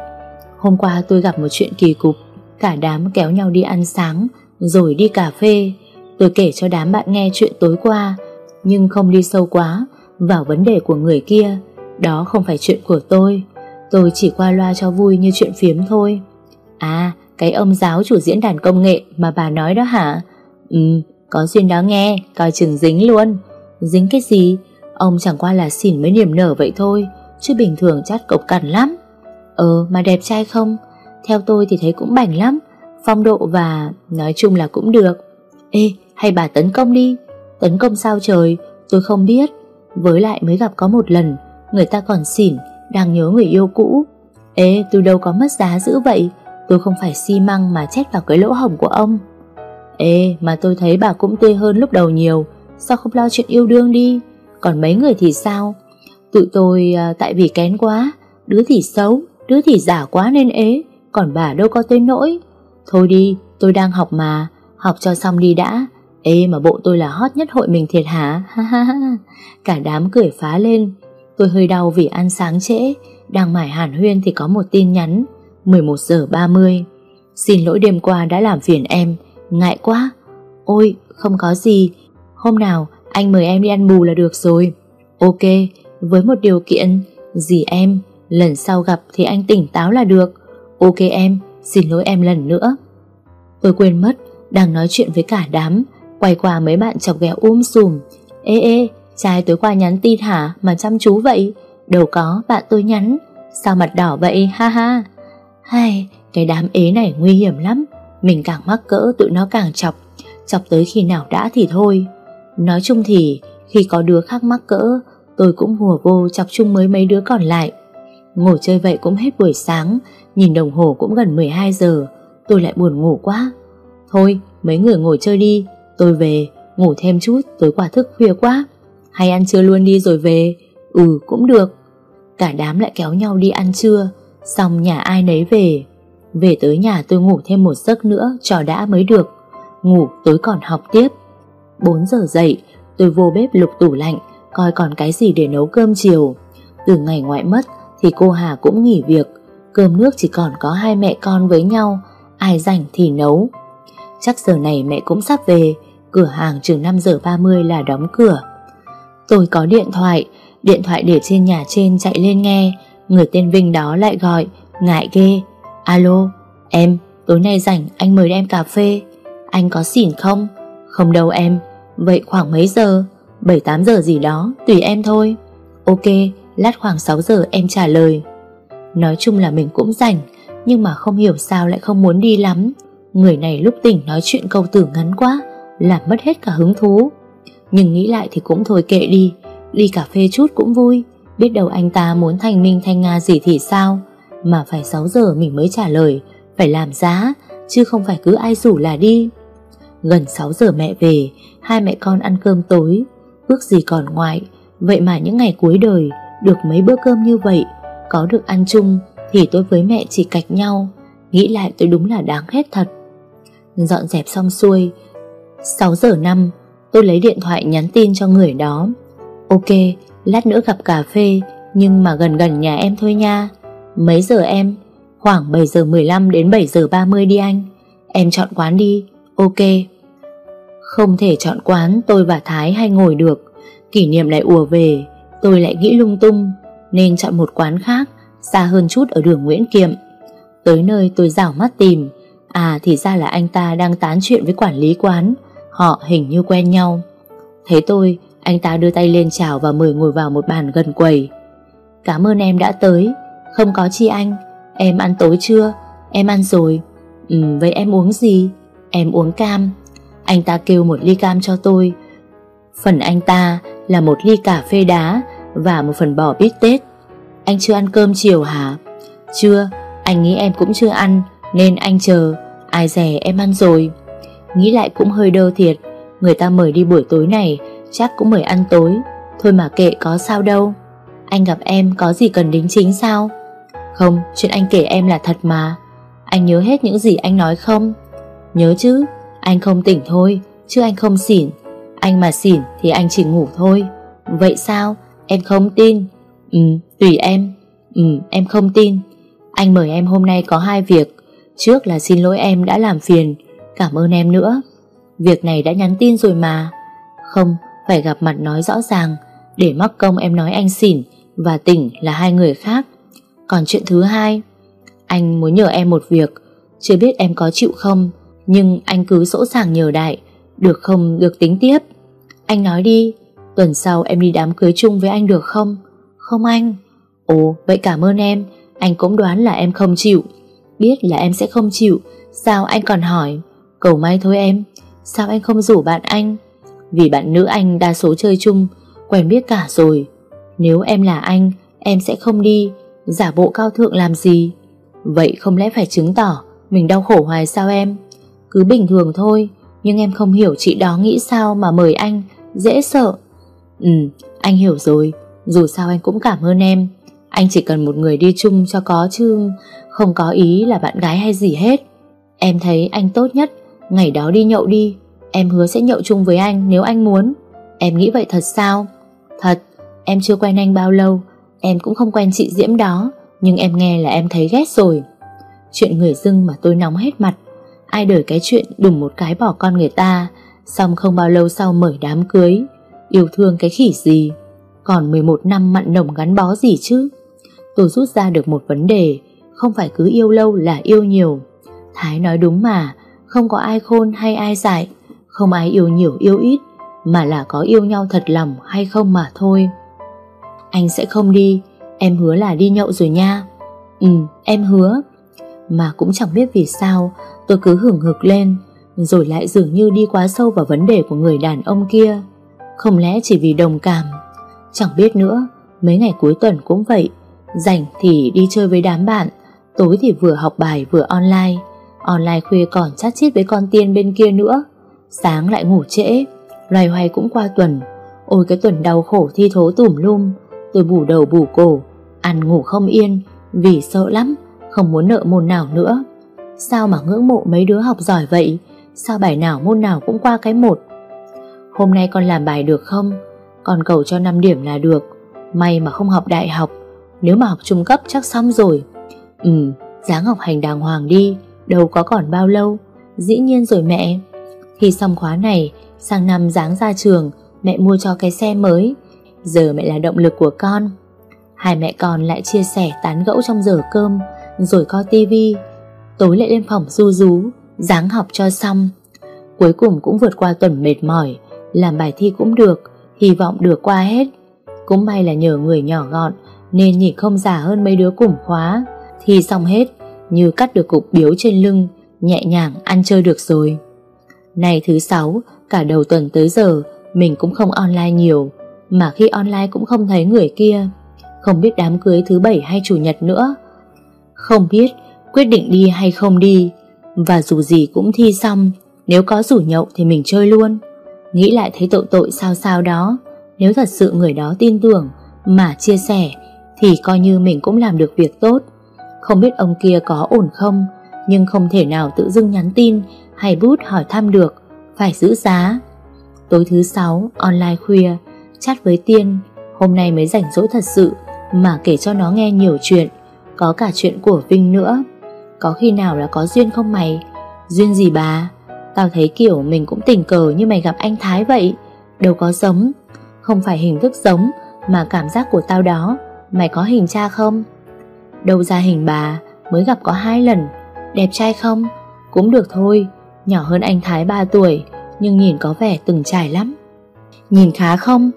Hôm qua tôi gặp một chuyện kỳ cục. Cả đám kéo nhau đi ăn sáng, Rồi đi cà phê. Tôi kể cho đám bạn nghe chuyện tối qua, Nhưng không đi sâu quá Vào vấn đề của người kia. Đó không phải chuyện của tôi. Tôi chỉ qua loa cho vui như chuyện phiếm thôi. À cái ông giáo chủ diễn đàn công nghệ Mà bà nói đó hả? Ừ có duyên đó nghe, Coi chừng dính luôn. Dính cái gì? Ông chẳng qua là xỉn mới niềm nở vậy thôi, Chứ bình thường chát cộc cằn lắm. Ờ mà đẹp trai không? Theo tôi thì thấy cũng bảnh lắm. Phong độ và nói chung là cũng được. Ê hay bà tấn công đi. Tấn công sao trời? Tôi không biết. Với lại mới gặp có một lần Người ta còn xỉn Đang nhớ người yêu cũ. Ê tôi đâu có mất giá dữ vậy. Tôi không phải xi măng mà chết vào cái lỗ hổng của ông. Ê mà tôi thấy bà cũng tươi hơn lúc đầu nhiều. Sao không lo chuyện yêu đương đi? Còn mấy người thì sao? Tụi tôi à, tại vì kén quá. Đứa thì xấu. Đứa thì giả quá nên ế, Còn bà đâu có tên nỗi. Thôi đi, tôi đang học mà, Học cho xong đi đã. Ê, mà bộ tôi là hot nhất hội mình thiệt hả? *laughs* Cả đám cười phá lên. Tôi hơi đau vì ăn sáng trễ. Đang mải hàn huyên thì có một tin nhắn. 11 giờ 30 Xin lỗi đêm qua đã làm phiền em. Ngại quá. Ôi, không có gì. Hôm nào, anh mời em đi ăn bù là được rồi. Ok, Với một điều kiện. Gì em Lần sau gặp thì anh tỉnh táo là được. Ok em, Xin lỗi em lần nữa. Tôi quên mất, Đang nói chuyện với cả đám, Quay qua mấy bạn chọc ghẹo um sùm. Ê ê, Trai tối qua nhắn tin hả Mà chăm chú vậy? Đâu có, bạn tôi nhắn. Sao mặt đỏ vậy? Ha ha. Hay, Cái đám ế này nguy hiểm lắm. Mình càng mắc cỡ tụi nó càng chọc. Chọc tới khi nào đã thì thôi. Nói chung thì, Khi có đứa khác mắc cỡ, Tôi cũng hùa vô chọc chung mới mấy đứa còn lại. Ngồi chơi vậy cũng hết buổi sáng, Nhìn đồng hồ cũng gần 12 giờ, Tôi lại buồn ngủ quá. Thôi, mấy người ngồi chơi đi, Tôi về, ngủ thêm chút, tối quả thức khuya quá. Hay ăn trưa luôn đi rồi về. Ừ cũng được. Cả đám lại kéo nhau đi ăn trưa, Xong nhà ai nấy về. Về tới nhà tôi ngủ thêm một giấc nữa Cho đã mới được. Ngủ, tối còn học tiếp. 4 giờ dậy, tôi vô bếp lục tủ lạnh, Coi còn cái gì để nấu cơm chiều. Từ ngày ngoại mất thì cô Hà cũng nghỉ việc. Cơm nước chỉ còn có hai mẹ con với nhau, Ai rảnh thì nấu. Chắc giờ này mẹ cũng sắp về, Cửa hàng chừng 5 giờ 30 là đóng cửa. Tôi có điện thoại Điện thoại để trên nhà trên chạy lên nghe. Người tên Vinh đó lại gọi, Ngại ghê. Alo, em, tối nay rảnh, anh mời em cà phê. Anh có xỉn không? Không đâu em. Vậy khoảng mấy giờ? 7-8 giờ gì đó, Tùy em thôi. Ok lát khoảng 6 giờ em trả lời. Nói chung là mình cũng rảnh, Nhưng mà không hiểu sao lại không muốn đi lắm. Người này lúc tỉnh nói chuyện câu từ ngắn quá, Làm mất hết cả hứng thú. Nhưng nghĩ lại thì cũng thôi kệ đi Đi cà phê chút cũng vui. Biết đâu anh ta muốn thành minh thanh nga gì thì sao? Mà phải 6 giờ mình mới trả lời, Phải làm giá, Chứ không phải cứ ai rủ là đi. Gần 6 giờ mẹ về, Hai mẹ con ăn cơm tối. Ước gì còn ngoại, Vậy mà những ngày cuối đời được mấy bữa cơm như vậy, Có được ăn chung Thì tôi với mẹ chỉ cạch nhau, Nghĩ lại tôi đúng là đáng hết thật. Dọn dẹp xong xuôi 6 giờ năm, Tôi lấy điện thoại nhắn tin cho người đó. Ok, Lát nữa gặp cà phê, Nhưng mà gần gần nhà em thôi nha. Mấy giờ em? Khoảng 7 giờ 15 đến 7 giờ 30 đi anh. Em chọn quán đi, Ok. Không thể chọn quán, tôi và Thái hay ngồi được. Kỷ niệm lại ùa về Tôi lại nghĩ lung tung, Nên chọn một quán khác, Xa hơn chút ở đường Nguyễn Kiệm. Tới nơi tôi rảo mắt tìm À thì ra là anh ta đang tán chuyện với quản lý quán, Họ hình như quen nhau. Thấy tôi, Anh ta đưa tay lên chào và mời ngồi vào một bàn gần quầy. Cảm ơn em đã tới, Không có chi anh, Em ăn tối chưa? Em ăn rồi. Ừ vậy em uống gì? Em uống cam. Anh ta kêu một ly cam cho tôi. Phần anh ta là một ly cà phê đá và một phần bò bít tết. Anh chưa ăn cơm chiều hả? Chưa, Anh nghĩ em cũng chưa ăn, Nên anh chờ, Ai dè em ăn rồi. Nghĩ lại cũng hơi đơ thiệt, Người ta mời đi buổi tối này, Chắc cũng mời ăn tối. Thôi mà kệ, có sao đâu. Anh gặp em có gì cần đính chính sao? Không, chuyện anh kể em là thật mà. Anh nhớ hết những gì anh nói không? Nhớ chứ, Anh không tỉnh thôi, Chứ anh không xỉn. Anh mà xỉn thì anh chỉ ngủ thôi. Vậy sao? Em không tin. Ừ tùy em. Ừ em không tin. Anh mời em hôm nay có hai việc. Trước là xin lỗi em đã làm phiền. Cảm ơn em nữa. Việc này đã nhắn tin rồi mà. Không, phải gặp mặt nói rõ ràng. Để mắc công em nói anh xỉn Và tỉnh là hai người khác. Còn chuyện thứ hai, Anh muốn nhờ em một việc. Chưa biết em có chịu không, Nhưng anh cứ sỗ sàng nhờ đại. Được không, được tính tiếp. Anh nói đi. Tuần sau em đi đám cưới chung với anh được không? Không anh. Ồ, vậy cảm ơn em. Anh cũng đoán là em không chịu. Biết là em sẽ không chịu. Sao anh còn hỏi? Cầu may thôi em. Sao anh không rủ bạn anh? Vì bạn nữ anh đa số chơi chung, Quen biết cả rồi. Nếu em là anh, Em sẽ không đi. Giả bộ cao thượng làm gì? Vậy không lẽ phải chứng tỏ Mình đau khổ hoài sao em? Cứ bình thường thôi, Nhưng em không hiểu chị đó nghĩ sao mà mời anh, Dễ sợ. Ừ anh hiểu rồi. Dù sao anh cũng cảm ơn em. Anh chỉ cần một người đi chung cho có chứ. Không có ý là bạn gái hay gì hết. Em thấy anh tốt nhất. Ngày đó đi nhậu đi. Em hứa sẽ nhậu chung với anh nếu anh muốn. Em nghĩ vậy thật sao? Thật. Em chưa quen anh bao lâu. Em cũng không quen chị Diễm đó. Nhưng em nghe là em thấy ghét rồi. Chuyện người dưng mà tôi nóng hết mặt. Ai đời cái chuyện đùng một cái bỏ con người ta. Xong không bao lâu sau mời đám cưới. Yêu thương cái khỉ gì? Còn 11 năm mặn nồng gắn bó gì chứ? Tôi rút ra được một vấn đề, Không phải cứ yêu lâu là yêu nhiều. Thái nói đúng mà, Không có ai khôn hay ai dại, Không ai yêu nhiều yêu ít, Mà là có yêu nhau thật lòng hay không mà thôi. Anh sẽ không đi, Em hứa là đi nhậu rồi nha. Ừ em hứa. Mà cũng chẳng biết vì sao, Tôi cứ hưởng hực lên, Rồi lại dường như đi quá sâu vào vấn đề của người đàn ông kia. Không lẽ chỉ vì đồng cảm? Chẳng biết nữa, Mấy ngày cuối tuần cũng vậy. Rảnh thì đi chơi với đám bạn, Tối thì vừa học bài vừa online. Online khuya còn chat chít với con tiên bên kia nữa. Sáng lại ngủ trễ Loài hoay cũng qua tuần. Ôi, cái tuần đau khổ thi thố tủm lum. Tôi bù đầu bù cổ, Ăn ngủ không yên, Vì sợ lắm, Không muốn nợ môn nào nữa. Sao mà ngưỡng mộ mấy đứa học giỏi vậy? Sao bài nào môn nào cũng qua cái một? Hôm nay con làm bài được không? Con cầu cho 5 điểm là được. May mà không học đại học. Nếu mà học trung cấp chắc xong rồi. Ừ, dáng học hành đàng hoàng đi. Đâu có còn bao lâu. Dĩ nhiên rồi mẹ. Khi xong khóa này Sang năm dáng ra trường Mẹ mua cho cái xe mới. Giờ mẹ là động lực của con. Hai mẹ con lại chia sẻ tán gẫu trong giờ cơm Rồi coi tivi. Tối lại lên phòng du rú Dáng học cho xong. Cuối cùng cũng vượt qua tuần mệt mỏi. Làm bài thi cũng được, Hy vọng được qua hết. Cũng may là nhờ người nhỏ gọn, Nên nhỉ không già hơn mấy đứa cùng khóa. Thi xong hết, Như cắt được cục biếu trên lưng, Nhẹ nhàng ăn chơi được rồi. Này thứ sáu, Cả đầu tuần tới giờ, Mình cũng không online nhiều, Mà khi online cũng không thấy người kia. Không biết đám cưới thứ bảy hay chủ nhật nữa. Không biết Quyết định đi hay không đi, Và dù gì cũng thi xong, Nếu có rủ nhậu thì mình chơi luôn. Nghĩ lại thấy tội tội sao sao đó. Nếu thật sự người đó tin tưởng Mà chia sẻ, Thì coi như mình cũng làm được việc tốt. Không biết ông kia có ổn không, Nhưng không thể nào tự dưng nhắn tin Hay bút hỏi thăm được. Phải giữ giá. Tối thứ sáu, online khuya, Chat với Tiên. Hôm nay mới rảnh rỗi thật sự Mà kể cho nó nghe nhiều chuyện, Có cả chuyện của Vinh nữa. Có khi nào là có duyên không mày? Duyên gì bà? Tao thấy kiểu mình cũng tình cờ như mày gặp anh Thái vậy. Đâu có giống, Không phải hình thức giống, Mà cảm giác của tao đó. Mày có hình cha không? Đâu ra hình bà, Mới gặp có hai lần. Đẹp trai không? Cũng được thôi, Nhỏ hơn anh Thái 3 tuổi, Nhưng nhìn có vẻ từng trải lắm. Nhìn khá không?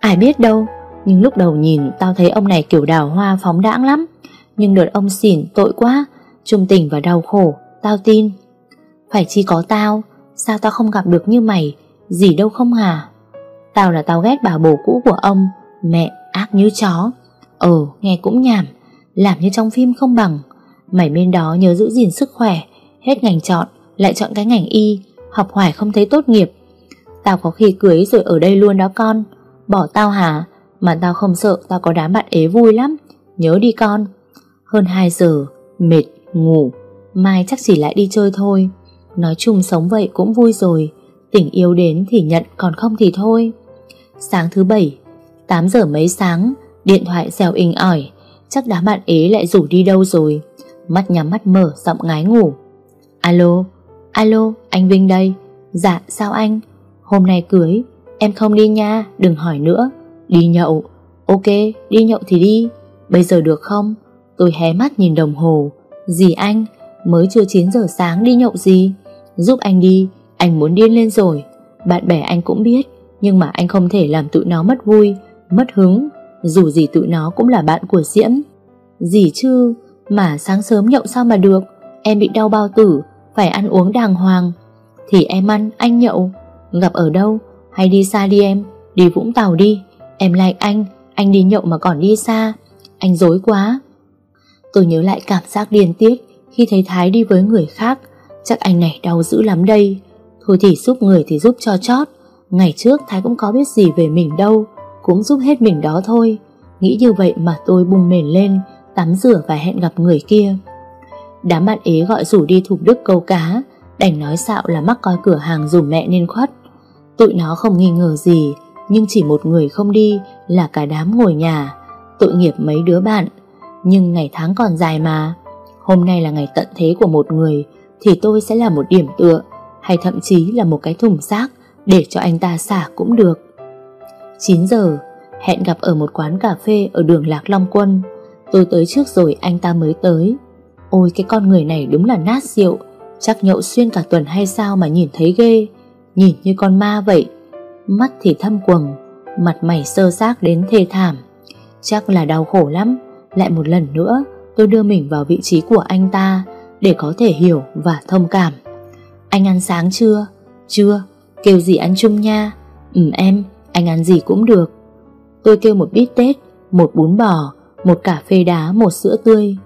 Ai biết đâu, Nhưng lúc đầu nhìn, tao thấy ông này kiểu đào hoa phóng đãng lắm. Nhưng đợt ông xỉn tội quá, Trung tình và đau khổ, Tao tin phải chi có tao Sao tao không gặp được như mày? Gì đâu không hả? Tao là tao ghét bà bồ cũ của ông Mẹ ác như chó. Ờ nghe cũng nhảm Làm như trong phim không bằng. Mày bên đó nhớ giữ gìn sức khỏe Hết ngành chọn lại chọn cái ngành y Học hoài không thấy tốt nghiệp. Tao có khi cưới rồi ở đây luôn đó con. Bỏ tao hả? Mà tao không sợ tao có đám bạn ế vui lắm. Nhớ đi con. Hơn 2 giờ Mệt, ngủ. Mai chắc chỉ lại đi chơi thôi. Nói chung sống vậy cũng vui rồi. Tình yêu đến thì nhận, còn không thì thôi. Sáng thứ bảy 8 giờ mấy sáng, Điện thoại xèo inh ỏi. Chắc đám bạn ế lại rủ đi đâu rồi? Mắt nhắm mắt mở, giọng ngái ngủ. Alo Alo, anh Vinh đây. Dạ sao anh? Hôm nay cưới, Em không đi nha, Đừng hỏi nữa. Đi nhậu. Ok, đi nhậu thì đi. Bây giờ được không? Tôi hé mắt nhìn đồng hồ. Gì anh? Mới chưa 9 giờ sáng, đi nhậu gì? Giúp anh đi, Anh muốn điên lên rồi. Bạn bè anh cũng biết, Nhưng mà anh không thể làm tụi nó mất vui, Mất hứng. Dù gì tụi nó cũng là bạn của Diễm. Gì chứ, Mà sáng sớm nhậu sao mà được? Em bị đau bao tử, Phải ăn uống đàng hoàng. Thì em ăn, anh nhậu. Gặp ở đâu? Hay đi xa đi em? Đi Vũng Tàu đi. Em like anh Anh đi nhậu mà còn đi xa. Anh dối quá. Tôi nhớ lại cảm giác điên tiết Khi thấy Thái đi với người khác. Chắc anh này đau dữ lắm đây. Thôi thì giúp người thì giúp cho chót. Ngày trước Thái cũng có biết gì về mình đâu, Cũng giúp hết mình đó thôi. Nghĩ như vậy mà tôi bùng mền lên, Tắm rửa và hẹn gặp người kia. Đám bạn ế gọi rủ đi Thủ Đức câu cá, Đành nói xạo là mắc coi cửa hàng dùm mẹ nên khuất. Tụi nó không nghi ngờ gì, Nhưng chỉ một người không đi Là cả đám ngồi nhà. Tội nghiệp mấy đứa bạn. Nhưng ngày tháng còn dài mà. Hôm nay là ngày tận thế của một người thì tôi sẽ là một điểm tựa, Hay thậm chí là một cái thùng rác Để cho anh ta xả cũng được. 9 giờ, Hẹn gặp ở một quán cà phê Ở đường Lạc Long Quân. Tôi tới trước rồi anh ta mới tới. Ôi, cái con người này đúng là nát rượu, Chắc nhậu xuyên cả tuần hay sao mà nhìn thấy ghê. Nhìn như con ma vậy. Mắt thì thâm quầng, Mặt mày sơ xác đến thê thảm. Chắc là đau khổ lắm. Lại một lần nữa, tôi đưa mình vào vị trí của anh ta. Để có thể hiểu và thông cảm. Anh ăn sáng chưa? Chưa. Kêu gì ăn chung nha? Ừ em, anh ăn gì cũng được. Tôi kêu một bít tết Một bún bò Một cà phê đá, một sữa tươi.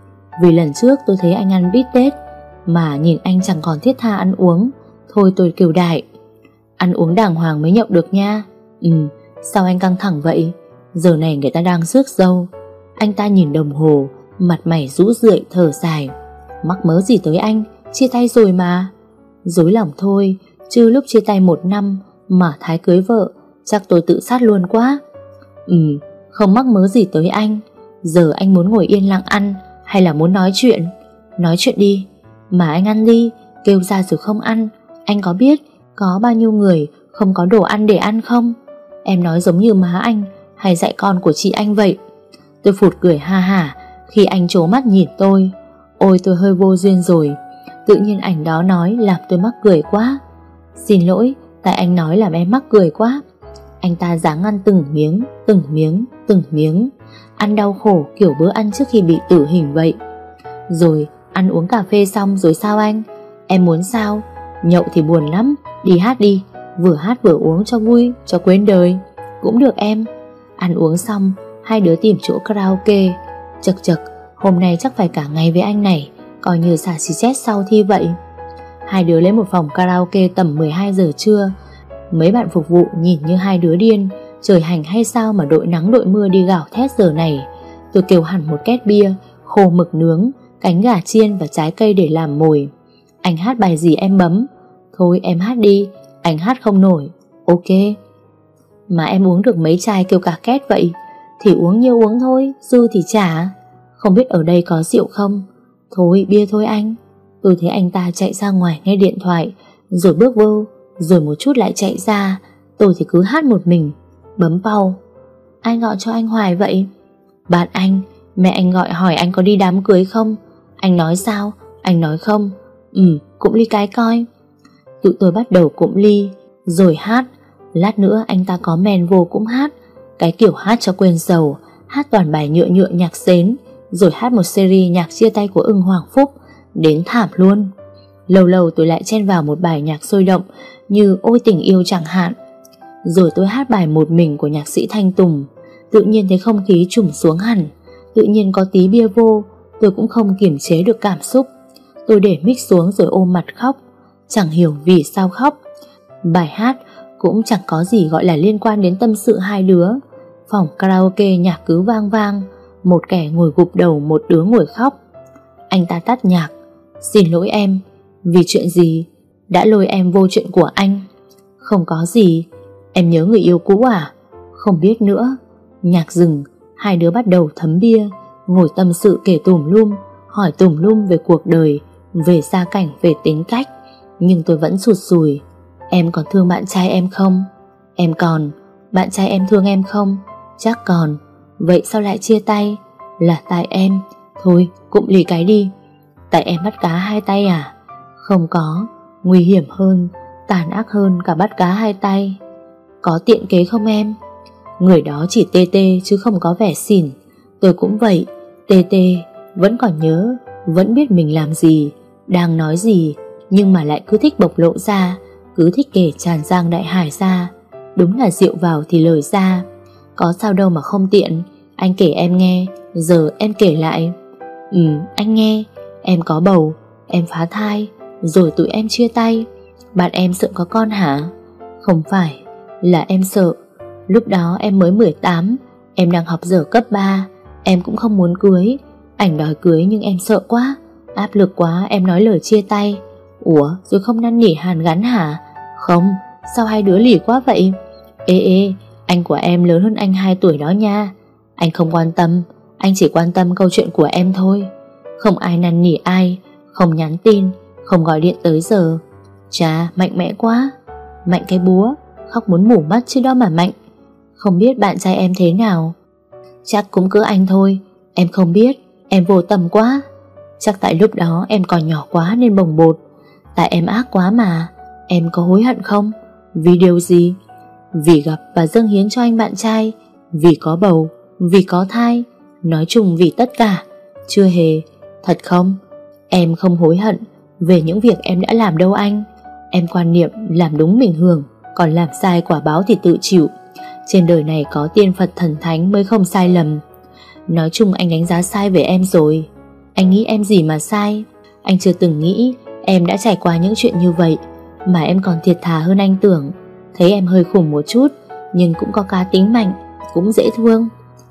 Vì lần trước tôi thấy anh ăn bít tết Mà nhìn anh chẳng còn thiết tha ăn uống. Thôi tôi kêu đại. Ăn uống đàng hoàng mới nhậu được nha. Ừ, sao anh căng thẳng vậy? Giờ này người ta đang rước dâu. Anh ta nhìn đồng hồ Mặt mày rũ rượi thở dài. Mắc mớ gì tới anh? Chia tay rồi mà. Dối lòng thôi, Chứ lúc chia tay một năm Mà Thái cưới vợ, Chắc tôi tự sát luôn quá. Ừ không mắc mớ gì tới anh. Giờ anh muốn ngồi yên lặng ăn Hay là muốn nói chuyện? Nói chuyện đi. Mà anh ăn đi, Kêu ra rồi không ăn. Anh có biết có bao nhiêu người không có đồ ăn để ăn không? Em nói giống như má anh Hay dạy con của chị anh vậy. Tôi phụt cười ha hả Khi anh trố mắt nhìn tôi. Ôi tôi hơi vô duyên rồi. Tự nhiên ảnh đó nói làm tôi mắc cười quá. Xin lỗi Tại anh nói làm em mắc cười quá. Anh ta dáng ăn từng miếng Từng miếng, từng miếng. Ăn đau khổ kiểu bữa ăn trước khi bị tử hình vậy. Rồi ăn uống cà phê xong rồi sao anh? Em muốn sao? Nhậu thì buồn lắm Đi hát đi. Vừa hát vừa uống cho vui Cho quên đời. Cũng được em. Ăn uống xong Hai đứa tìm chỗ karaoke. Chật chật Hôm nay chắc phải cả ngày với anh này, Coi như xả xì chết sau thi vậy. Hai đứa lấy một phòng karaoke tầm 12 giờ trưa. Mấy bạn phục vụ nhìn như hai đứa điên. Trời hành hay sao mà đội nắng đội mưa đi gào thét giờ này? Tôi kêu hẳn một két bia, Khô mực nướng, Cánh gà chiên và trái cây để làm mồi. Anh hát bài gì em bấm? Thôi em hát đi, Anh hát không nổi. Ok. Mà em uống được mấy chai kêu cả két vậy? Thì uống nhiều uống thôi, Dư thì trả không biết ở đây có rượu không? Thôi bia thôi anh. Ừ, tôi thấy anh ta chạy ra ngoài nghe điện thoại Rồi bước vô Rồi một chút lại chạy ra. Tôi thì cứ hát một mình Bấm pau. Ai gọi cho anh Hoài vậy? Bạn anh Mẹ anh gọi hỏi anh có đi đám cưới không? Anh nói sao? Anh nói không. Ừ cũng ly cái coi. Tụi tôi bắt đầu cũng ly Rồi hát. Lát nữa anh ta có men vô cũng hát. Cái kiểu hát cho quên sầu, Hát toàn bài nhựa nhựa nhạc xến. Rồi hát một series nhạc chia tay của ưng Hoàng Phúc, Đến thảm luôn. Lâu lâu tôi lại chen vào một bài nhạc sôi động Như Ôi tình yêu chẳng hạn. Rồi tôi hát bài một mình của nhạc sĩ Thanh Tùng. Tự nhiên thấy không khí trùng xuống hẳn, Tự nhiên có tí bia vô, Tôi cũng không kiềm chế được cảm xúc. Tôi để mic xuống rồi ôm mặt khóc, Chẳng hiểu vì sao khóc. Bài hát cũng chẳng có gì gọi là liên quan đến tâm sự hai đứa. Phòng karaoke nhạc cứ vang vang một kẻ ngồi gục đầu một đứa ngồi khóc. Anh ta tắt nhạc. Xin lỗi em Vì chuyện gì Đã lôi em vô chuyện của anh? Không có gì. Em nhớ người yêu cũ à? Không biết nữa. Nhạc dừng Hai đứa bắt đầu thấm bia Ngồi tâm sự kể tùm lum Hỏi tùm lum về cuộc đời Về gia cảnh, về tính cách. Nhưng tôi vẫn sụt sùi. Em còn thương bạn trai em không? Em còn Bạn trai em thương em không? Chắc còn. Vậy sao lại chia tay? Là tại em. Thôi cũng lì cái đi. Tại em bắt cá hai tay à? Không có. Nguy hiểm hơn, Tàn ác hơn cả bắt cá hai tay. Có tiện kế không em? Người đó chỉ tê tê chứ không có vẻ xỉn. Tôi cũng vậy. Tê tê, Vẫn còn nhớ, Vẫn biết mình làm gì, Đang nói gì, Nhưng mà lại cứ thích bộc lộ ra, Cứ thích kể tràn giang đại hải ra. Đúng là rượu vào thì lời ra. Có sao đâu mà không tiện. Anh kể em nghe, Giờ em kể lại. Ừ anh nghe, Em có bầu, Em phá thai, Rồi tụi em chia tay. Bạn em sợ có con hả? Không phải, Là em sợ. Lúc đó em mới 18 Em đang học giờ cấp 3 Em cũng không muốn cưới. Ảnh đòi cưới nhưng em sợ quá, Áp lực quá, em nói lời chia tay. Ủa, rồi không năn nỉ hàn gắn hả? Không, sao hai đứa lỉ quá vậy? Ê ê anh của em lớn hơn anh 2 tuổi đó nha. Anh không quan tâm, Anh chỉ quan tâm câu chuyện của em thôi. Không ai năn nỉ ai, Không nhắn tin, Không gọi điện tới giờ. Chà, mạnh mẽ quá. Mạnh cái búa, Khóc muốn mủ mắt chứ đó mà mạnh. Không biết bạn trai em thế nào. Chắc cũng cứ anh thôi. Em không biết, Em vô tâm quá. Chắc tại lúc đó em còn nhỏ quá nên bồng bột. Tại em ác quá mà. Em có hối hận không? Vì điều gì? Vì gặp và dâng hiến cho anh bạn trai, Vì có bầu, Vì có thai, Nói chung vì tất cả. Chưa hề, Thật không? Em không hối hận Về những việc em đã làm đâu anh. Em quan niệm làm đúng mình hưởng, Còn làm sai quả báo thì tự chịu. Trên đời này có tiên Phật thần thánh mới không sai lầm. Nói chung anh đánh giá sai về em rồi. Anh nghĩ em gì mà sai? Anh chưa từng nghĩ Em đã trải qua những chuyện như vậy, Mà em còn thiệt thà hơn anh tưởng. Thấy em hơi khủng một chút, Nhưng cũng có cá tính mạnh, Cũng dễ thương.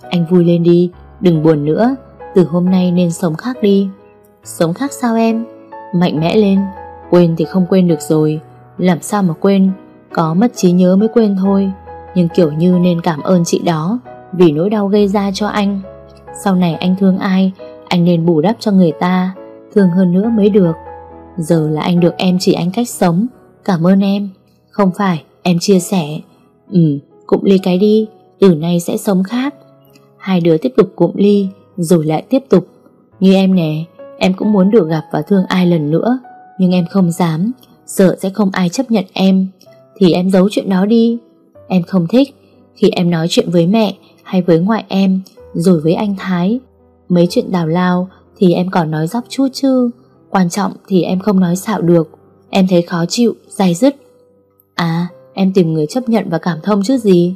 Anh vui lên đi, Đừng buồn nữa, Từ hôm nay nên sống khác đi. Sống khác sao em? Mạnh mẽ lên. Quên thì không quên được rồi. Làm sao mà quên? Có mất trí nhớ mới quên thôi. Nhưng kiểu như nên cảm ơn chị đó, Vì nỗi đau gây ra cho anh. Sau này anh thương ai, Anh nên bù đắp cho người ta, Thương hơn nữa mới được. Giờ là anh được em chỉ anh cách sống. Cảm ơn em. Không phải em chia sẻ Ừ cụm ly cái đi Từ nay sẽ sống khác Hai đứa tiếp tục cụm ly Rồi lại tiếp tục Như em nè Em cũng muốn được gặp và thương ai lần nữa Nhưng em không dám Sợ sẽ không ai chấp nhận em Thì em giấu chuyện đó đi Em không thích khi em nói chuyện với mẹ hay với ngoại em rồi với anh Thái. Mấy chuyện đào lao thì em còn nói dóc chút chứ. Quan trọng thì em không nói xạo được. Em thấy khó chịu, dài dứt. À, em tìm người chấp nhận và cảm thông chứ gì.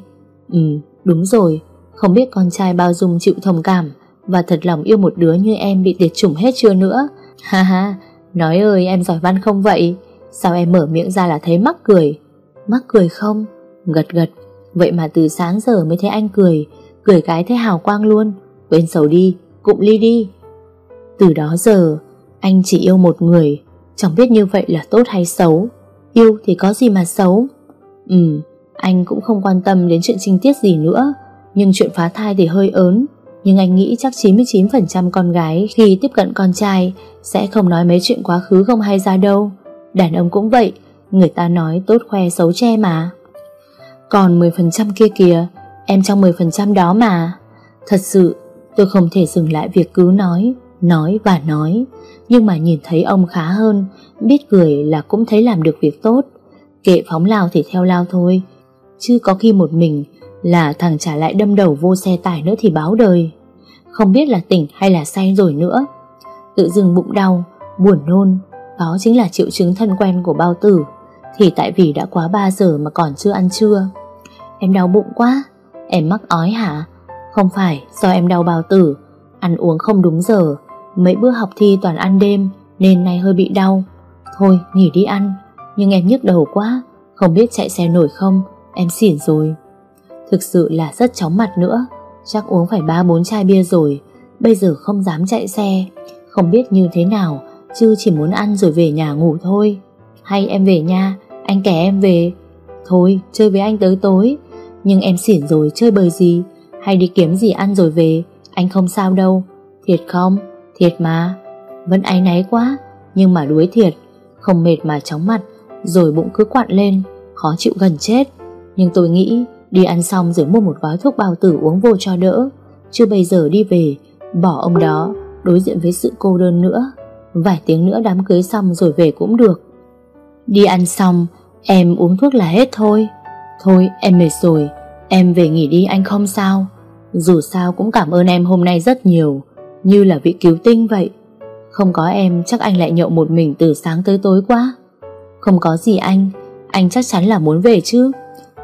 Ừ, đúng rồi. Không biết con trai bao dung chịu thông cảm và thật lòng yêu một đứa như em bị tiệt chủng hết chưa nữa. Ha ha, nói ơi em giỏi văn không vậy? Sao em mở miệng ra là thấy mắc cười? Mắc cười không? Gật gật Vậy mà từ sáng giờ mới thấy anh cười Cười cái thấy hào quang luôn Quên sầu đi, cụm ly đi Từ đó giờ Anh chỉ yêu một người Chẳng biết như vậy là tốt hay xấu Yêu thì có gì mà xấu Ừ, anh cũng không quan tâm đến chuyện trinh tiết gì nữa Nhưng chuyện phá thai thì hơi ớn. Nhưng anh nghĩ chắc 99% con gái Khi tiếp cận con trai Sẽ không nói mấy chuyện quá khứ không hay ra đâu. Đàn ông cũng vậy Người ta nói tốt khoe xấu che mà. Còn 10% kia kìa Em trong 10% đó mà. Thật sự tôi không thể dừng lại việc cứ nói Nói và nói. Nhưng mà nhìn thấy ông khá hơn Biết cười là cũng thấy làm được việc tốt. Kệ phóng lao thì theo lao thôi. Chứ có khi một mình Là thằng trả lại đâm đầu vô xe tải nữa thì báo đời. Không biết là tỉnh hay là say rồi nữa. Tự dưng bụng đau, Buồn nôn. Đó chính là triệu chứng thân quen của bao tử. Thì tại vì đã quá 3 giờ mà còn chưa ăn trưa. Em đau bụng quá. Em mắc ói hả? Không phải, do em đau bao tử. Ăn uống không đúng giờ. Mấy bữa học thi toàn ăn đêm, Nên nay hơi bị đau. Thôi, nghỉ đi ăn. Nhưng em nhức đầu quá, Không biết chạy xe nổi không, Em xỉn rồi. Thực sự là rất chóng mặt nữa, Chắc uống phải 3-4 chai bia rồi, Bây giờ không dám chạy xe. Không biết như thế nào, Chứ chỉ muốn ăn rồi về nhà ngủ thôi. Hay em về nha Anh kẻ em về. Thôi, chơi với anh tới tối. Nhưng em xỉn rồi, chơi bời gì? Hay đi kiếm gì ăn rồi về? Anh không sao đâu. Thiệt không? Thiệt mà. Vẫn áy náy quá, Nhưng mà đuối thiệt. Không mệt mà chóng mặt. Rồi bụng cứ quặn lên, Khó chịu gần chết. Nhưng tôi nghĩ, Đi ăn xong rồi mua một gói thuốc bao tử uống vô cho đỡ. Chứ bây giờ đi về, Bỏ ông đó Đối diện với sự cô đơn nữa. Vài tiếng nữa đám cưới xong rồi về cũng được. Đi ăn xong, Em uống thuốc là hết thôi. Thôi, em mệt rồi. Em về nghỉ đi anh không sao? Dù sao cũng cảm ơn em hôm nay rất nhiều. Như là vị cứu tinh vậy. Không có em, chắc anh lại nhậu một mình từ sáng tới tối quá. Không có gì anh Anh chắc chắn là muốn về chứ.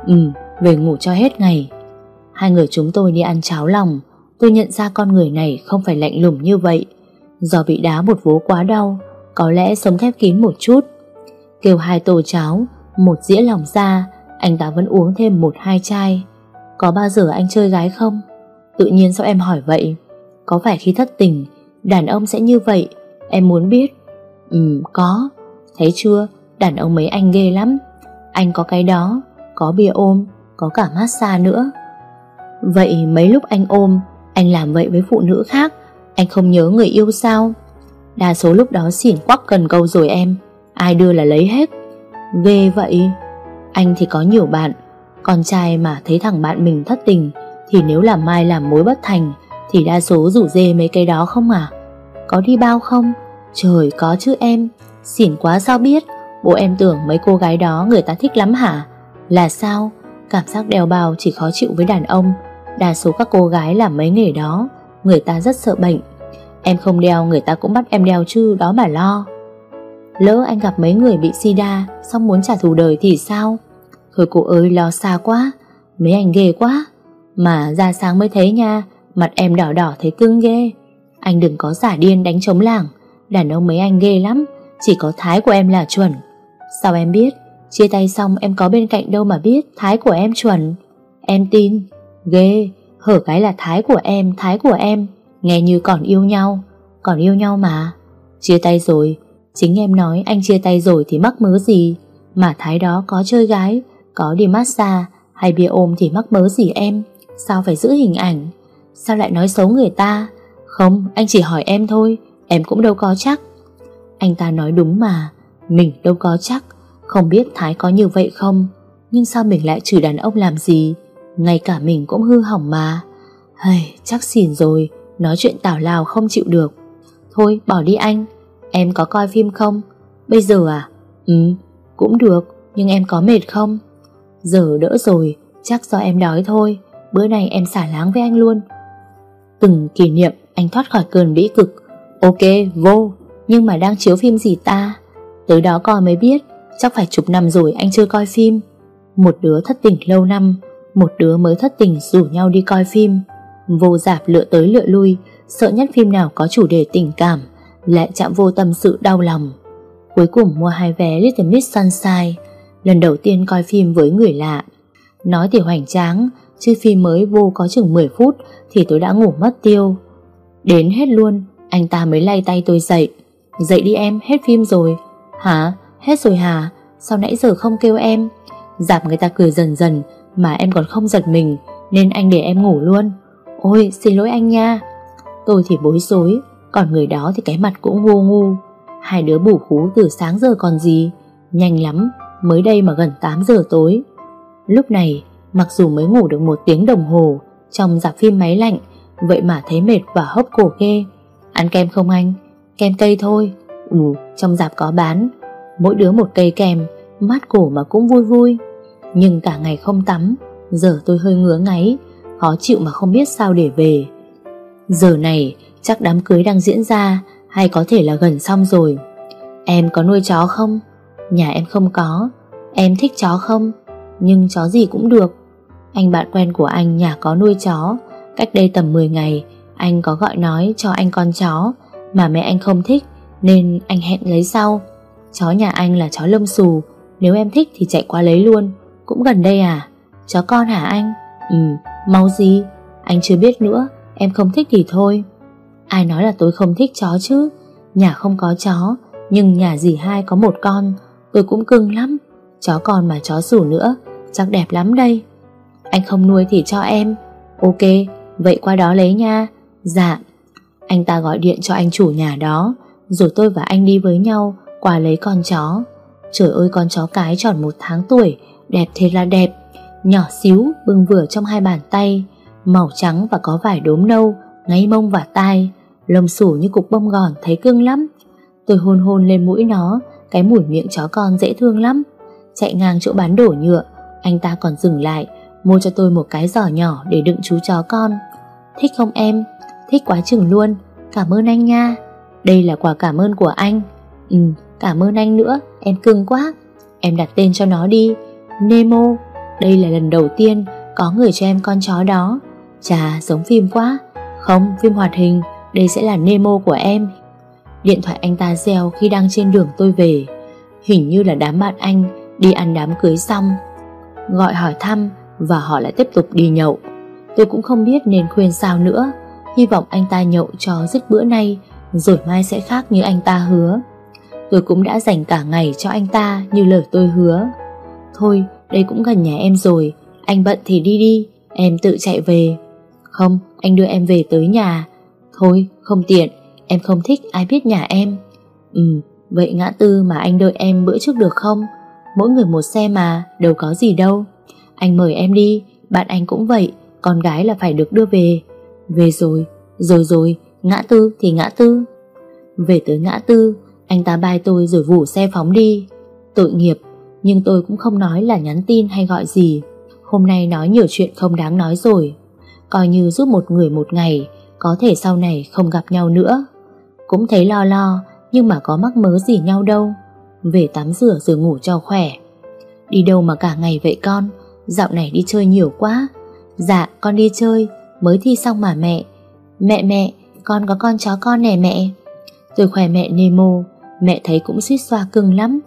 Ừ về ngủ cho hết ngày. Hai người chúng tôi đi ăn cháo lòng. Tôi nhận ra con người này không phải lạnh lùng như vậy. Do bị đá một vố quá đau, Có lẽ sống khép kín một chút. Kêu hai tô cháo, Một dĩa lòng ra, Anh ta vẫn uống thêm một, hai chai. Có bao giờ anh chơi gái không? Tự nhiên sao em hỏi vậy? Có phải khi thất tình, Đàn ông sẽ như vậy? Em muốn biết. Ừ có. Thấy chưa? Đàn ông mấy anh ghê lắm. Anh có cái đó, Có bia ôm, Có cả massage nữa. Vậy mấy lúc anh ôm, Anh làm vậy với phụ nữ khác, anh không nhớ người yêu sao? Đa số lúc đó xỉn quắc cần câu rồi em. Ai đưa là lấy hết. Ghê vậy. Anh thì có nhiều bạn. Con trai mà thấy thằng bạn mình thất tình, Thì nếu làm mai làm mối bất thành, Thì đa số rủ dê mấy cái đó không à? Có đi bao không? Trời có chứ em. Xỉn quá sao biết? Bố em tưởng mấy cô gái đó người ta thích lắm hả? Là sao? Cảm giác đeo bao chỉ khó chịu với đàn ông. Đa số các cô gái làm mấy nghề đó. Người ta rất sợ bệnh. Em không đeo, người ta cũng bắt em đeo chứ, Đó mà lo. Lỡ anh gặp mấy người bị sida, Xong muốn trả thù đời thì sao? Thôi cô ơi, lo xa quá. Mấy anh ghê quá. Mà ra sáng mới thấy nha, Mặt em đỏ đỏ thấy cưng ghê. Anh đừng có giả điên đánh chống làng. Đàn ông mấy anh ghê lắm. Chỉ có thái của em là chuẩn. Sao em biết? Chia tay xong em có bên cạnh đâu mà biết Thái của em chuẩn. Em tin. Ghê Hở cái là thái của em, thái của em. Nghe như còn yêu nhau Còn yêu nhau mà. Chia tay rồi. Chính em nói anh chia tay rồi thì mắc mớ gì? Mà thái đó có chơi gái Có đi massage Hay bia ôm thì mắc mớ gì em? Sao phải giữ hình ảnh? Sao lại nói xấu người ta? Không anh chỉ hỏi em thôi Em cũng đâu có chắc. Anh ta nói đúng mà. Mình đâu có chắc. Không biết Thái có như vậy không Nhưng sao mình lại chửi đàn ông làm gì? Ngay cả mình cũng hư hỏng mà. Hây, chắc xỉn rồi. Nói chuyện tảo lao không chịu được. Thôi bỏ đi anh. Em có coi phim không? Bây giờ à? Ừ cũng được. Nhưng em có mệt không? Giờ đỡ rồi. Chắc do em đói thôi. Bữa nay em xả láng với anh luôn. Từng kỷ niệm anh thoát khỏi cơn bĩ cực. Ok vô. Nhưng mà đang chiếu phim gì ta? Tới đó coi mới biết, Chắc phải chục năm rồi anh chưa coi phim. Một đứa thất tình lâu năm, một đứa mới thất tình rủ nhau đi coi phim. Vô dạp lựa tới lựa lui, Sợ nhất phim nào có chủ đề tình cảm, Lại chạm vô tâm sự đau lòng. Cuối cùng mua hai vé Little Miss Sunshine, Lần đầu tiên coi phim với người lạ. Nói thì hoành tráng, Chứ phim mới vô có chừng 10 phút Thì tôi đã ngủ mất tiêu. Đến hết luôn, Anh ta mới lay tay tôi dậy. Dậy đi em, hết phim rồi Hả? Hết rồi hả? Sao nãy giờ không kêu em? Dạp người ta cười dần dần, mà em còn không giật mình, Nên anh để em ngủ luôn. Ôi, xin lỗi anh nha. Tôi thì bối rối, Còn người đó thì cái mặt cũng vô ngu Hai đứa bủ khú từ sáng giờ còn gì? Nhanh lắm, Mới đây mà gần 8 giờ tối. Lúc này, mặc dù mới ngủ được một tiếng đồng hồ, Trong dạp phim máy lạnh, Vậy mà thấy mệt và hốc cổ ghê. Ăn kem không anh? Kem cây thôi. Ừ trong dạp có bán. Mỗi đứa một cây kem Mát cổ mà cũng vui vui. Nhưng cả ngày không tắm, Giờ tôi hơi ngứa ngáy, Khó chịu mà không biết sao để về. Giờ này, chắc đám cưới đang diễn ra, Hay có thể là gần xong rồi. Em có nuôi chó không? Nhà em không có. Em thích chó không? Nhưng chó gì cũng được. Anh bạn quen của anh nhà có nuôi chó. Cách đây tầm 10 ngày, Anh có gọi nói cho anh con chó, Mà mẹ anh không thích. Nên anh hẹn lấy sau. Chó nhà anh là chó lông xù, Nếu em thích thì chạy qua lấy luôn. Cũng gần đây à? Chó con hả anh? Ừ mau gì? Anh chưa biết nữa, Em không thích thì thôi. Ai nói là tôi không thích chó chứ? Nhà không có chó, Nhưng nhà dì hai có một con. Tôi cũng cưng lắm. Chó con mà chó sủ nữa, Chắc đẹp lắm đây. Anh không nuôi thì cho em. Ok, Vậy qua đó lấy nha. Dạ. Anh ta gọi điện cho anh chủ nhà đó. Rồi tôi và anh đi với nhau, Qua lấy con chó. Trời ơi, con chó cái tròn một tháng tuổi, Đẹp thế là đẹp. Nhỏ xíu, bưng vừa trong hai bàn tay. Màu trắng và có vải đốm nâu Ngay mông và tai. Lông xù như cục bông gòn, thấy cưng lắm. Tôi hôn hôn lên mũi nó, Cái mũi miệng chó con dễ thương lắm. Chạy ngang chỗ bán đổ nhựa, Anh ta còn dừng lại, Mua cho tôi một cái giỏ nhỏ để đựng chú chó con. Thích không em? Thích quá chừng luôn. Cảm ơn anh nha. Đây là quà cảm ơn của anh. Ừ, cảm ơn anh nữa Em cưng quá. Em đặt tên cho nó đi. Nemo Đây là lần đầu tiên có người cho em con chó đó. Chà, giống phim quá. Không, phim hoạt hình Đây sẽ là Nemo của em. Điện thoại anh ta reo khi đang trên đường tôi về. Hình như là đám bạn anh Đi ăn đám cưới xong. Gọi hỏi thăm Và họ lại tiếp tục đi nhậu. Tôi cũng không biết nên khuyên sao nữa. Hy vọng anh ta nhậu cho dứt bữa nay. Rồi mai sẽ khác như anh ta hứa. Tôi cũng đã dành cả ngày cho anh ta Như lời tôi hứa. Thôi, đây cũng gần nhà em rồi. Anh bận thì đi đi, Em tự chạy về. Không, anh đưa em về tới nhà. Thôi, không tiện, Em không thích ai biết nhà em. Ừ vậy ngã tư mà anh đợi em bữa trước được không? Mỗi người một xe mà, Đâu có gì đâu. Anh mời em đi, Bạn anh cũng vậy, Con gái là phải được đưa về. Về rồi Rồi rồi. Ngã tư thì ngã tư. Về tới ngã tư, Anh ta bay tôi rồi vủ xe phóng đi. Tội nghiệp, Nhưng tôi cũng không nói là nhắn tin hay gọi gì. Hôm nay nói nhiều chuyện không đáng nói rồi. Coi như giúp một người một ngày, Có thể sau này không gặp nhau nữa. Cũng thấy lo lo, Nhưng mà có mắc mớ gì nhau đâu. Về tắm rửa rồi ngủ cho khỏe. Đi đâu mà cả ngày vậy con? Dạo này đi chơi nhiều quá. Dạ con đi chơi, Mới thi xong mà mẹ. Mẹ mẹ con có con chó con nè mẹ. Tôi khỏe mẹ Nemo, Mẹ thấy cũng suýt xoa cưng lắm.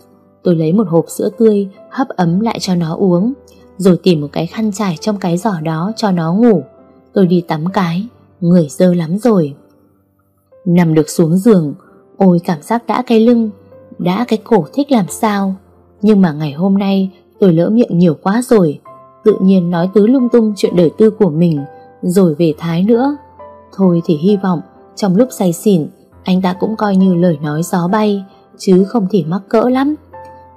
Tôi lấy một hộp sữa tươi, Hấp ấm lại cho nó uống, Rồi tìm một cái khăn trải trong cái giỏ đó cho nó ngủ. Tôi đi tắm cái, Người dơ lắm rồi. Nằm được xuống giường, Ôi cảm giác đã cái lưng, Đã cái cổ thích làm sao. Nhưng mà ngày hôm nay, tôi lỡ miệng nhiều quá rồi. Tự nhiên nói tứ lung tung chuyện đời tư của mình, Rồi về Thái nữa. Thôi thì hy vọng trong lúc say xỉn, Anh ta cũng coi như lời nói gió bay, Chứ không thể mắc cỡ lắm.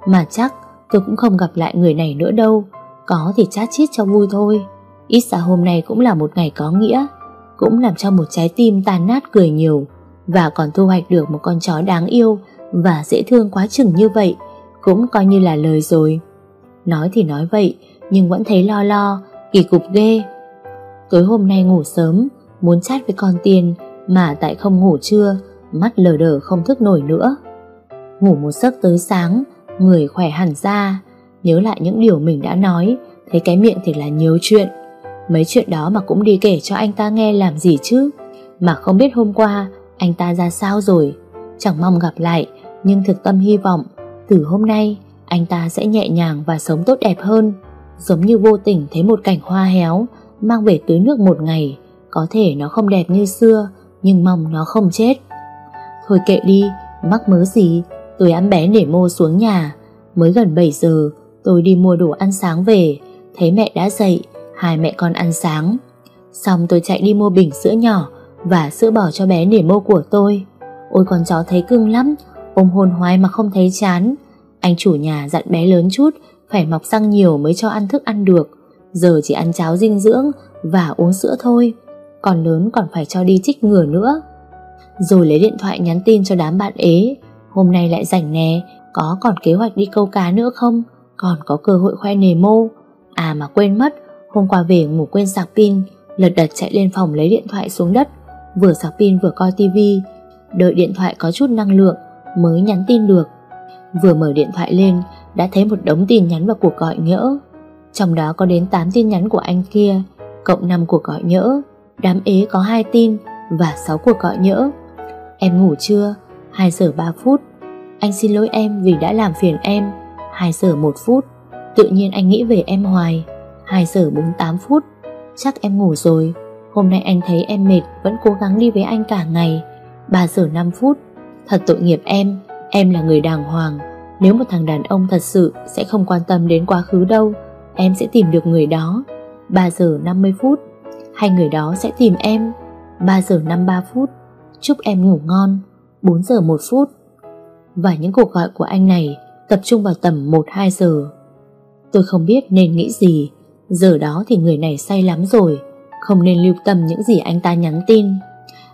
Mà chắc tôi cũng không gặp lại người này nữa đâu, Có thì chát chít cho vui thôi. Ít ra hôm nay cũng là một ngày có nghĩa, Cũng làm cho một trái tim tàn nát cười nhiều, Và còn thu hoạch được một con chó đáng yêu Và dễ thương quá chừng như vậy, Cũng coi như là lời rồi. Nói thì nói vậy, Nhưng vẫn thấy lo lo, Kỳ cục ghê. Tối hôm nay ngủ sớm, Muốn chat với con tiền mà tại không ngủ trưa, Mắt lờ đờ không thức nổi nữa. Ngủ một giấc tới sáng, Người khỏe hẳn ra, Nhớ lại những điều mình đã nói, Thấy cái miệng thì là nhiều chuyện. Mấy chuyện đó mà cũng đi kể cho anh ta nghe làm gì chứ? Mà không biết hôm qua, Anh ta ra sao rồi? Chẳng mong gặp lại, Nhưng thực tâm hy vọng, Từ hôm nay, anh ta sẽ nhẹ nhàng và sống tốt đẹp hơn. Giống như vô tình thấy một cảnh hoa héo, Mang về tưới nước một ngày, Có thể nó không đẹp như xưa nhưng mong nó không chết. Thôi kệ đi, mắc mớ gì Tôi ăn bé để mô xuống nhà. Mới gần 7 giờ Tôi đi mua đồ ăn sáng về. Thấy mẹ đã dậy Hai mẹ con ăn sáng. Xong tôi chạy đi mua bình sữa nhỏ Và sữa bỏ cho bé để mô của tôi. Ôi con chó thấy cưng lắm Ôm hôn hoái mà không thấy chán. Anh chủ nhà dặn bé lớn chút Phải mọc răng nhiều mới cho ăn thức ăn được. Giờ chỉ ăn cháo dinh dưỡng Và uống sữa thôi. Còn lớn còn phải cho đi chích ngừa nữa. Rồi lấy điện thoại nhắn tin cho đám bạn ế, Hôm nay lại rảnh nè, Có còn kế hoạch đi câu cá nữa không? Còn có cơ hội khoe nề mô. À mà quên mất, Hôm qua về ngủ quên sạc pin, Lật đật chạy lên phòng lấy điện thoại xuống đất. Vừa sạc pin vừa coi tivi Đợi điện thoại có chút năng lượng Mới nhắn tin được. Vừa mở điện thoại lên, Đã thấy một đống tin nhắn và cuộc gọi nhỡ. Trong đó có đến 8 tin nhắn của anh kia, Cộng 5 cuộc gọi nhỡ. Đám ế có hai tin và 6 cuộc gọi nhỡ. Em ngủ chưa? 2 giờ 3 phút. Anh xin lỗi em vì đã làm phiền em. 2 giờ 1 phút. Tự nhiên anh nghĩ về em hoài. 2 giờ 48 phút. Chắc em ngủ rồi. Hôm nay anh thấy em mệt, vẫn cố gắng đi với anh cả ngày. 3 giờ 5 phút. Thật tội nghiệp em. Em là người đàng hoàng. Nếu một thằng đàn ông thật sự sẽ không quan tâm đến quá khứ đâu. Em sẽ tìm được người đó. 3 giờ 50 phút. Hai người đó sẽ tìm em. 3 giờ 53 phút. Chúc em ngủ ngon. 4 giờ 1 phút. Và những cuộc gọi của anh này Tập trung vào tầm 1-2 giờ. Tôi không biết nên nghĩ gì. Giờ đó thì người này say lắm rồi. Không nên lưu tâm những gì anh ta nhắn tin.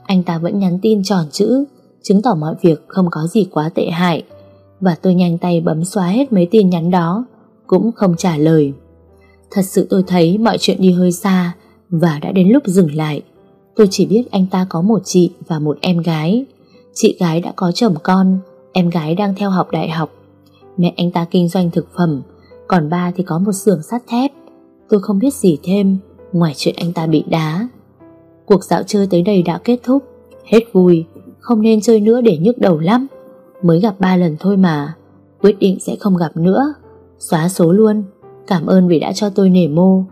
Anh ta vẫn nhắn tin tròn chữ, Chứng tỏ mọi việc không có gì quá tệ hại. Và tôi nhanh tay bấm xóa hết mấy tin nhắn đó, Cũng không trả lời. Thật sự tôi thấy mọi chuyện đi hơi xa và đã đến lúc dừng lại. Tôi chỉ biết anh ta có một chị và một em gái. Chị gái đã có chồng con, Em gái đang theo học đại học. Mẹ anh ta kinh doanh thực phẩm, Còn ba thì có một xưởng sắt thép. Tôi không biết gì thêm, Ngoài chuyện anh ta bị đá. Cuộc dạo chơi tới đây đã kết thúc. Hết vui, Không nên chơi nữa để nhức đầu lắm. Mới gặp ba lần thôi mà, Quyết định sẽ không gặp nữa. Xóa số luôn. Cảm ơn vì đã cho tôi nể mô.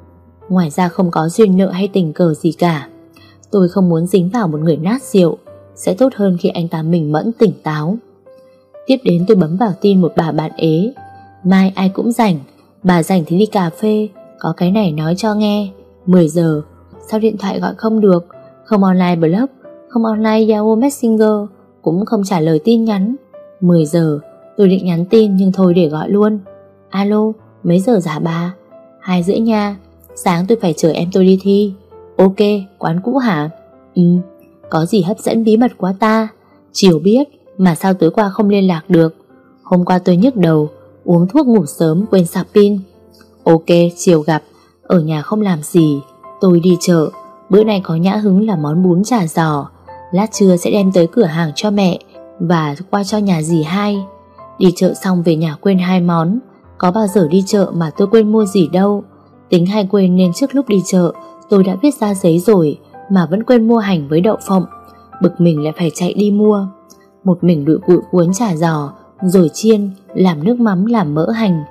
Ngoài ra không có duyên nợ hay tình cờ gì cả. Tôi không muốn dính vào một người nát rượu, Sẽ tốt hơn khi anh ta mình mẫn, tỉnh táo. Tiếp đến tôi bấm vào tin một bà bạn ế. Mai ai cũng rảnh, Bà rảnh thì đi cà phê, Có cái này nói cho nghe. 10 giờ, Sao điện thoại gọi không được? Không online blog Không online Yahoo Messenger, Cũng không trả lời tin nhắn. 10 giờ, Tôi định nhắn tin nhưng thôi để gọi luôn. Alo, mấy giờ giả bà? 2 rưỡi nha. Sáng tôi phải chở em tôi đi thi Ok, quán cũ hả? Ừ, có gì hấp dẫn bí mật quá ta? Chiều biết, mà sao tối qua không liên lạc được? Hôm qua tôi nhức đầu, uống thuốc ngủ sớm quên sạc pin. Ok, chiều gặp, ở nhà không làm gì, tôi đi chợ. Bữa nay có nhã hứng là món bún chả giò. Lát trưa sẽ đem tới cửa hàng cho mẹ và qua cho nhà dì hai. Đi chợ xong về nhà quên hai món. Có bao giờ đi chợ mà tôi quên mua gì đâu. Tính hay quên nên trước lúc đi chợ Tôi đã viết ra giấy rồi Mà vẫn quên mua hành với đậu phộng. Bực mình lại phải chạy đi mua. Một mình đụi cụi cuốn chả giò Rồi chiên, làm nước mắm làm mỡ hành.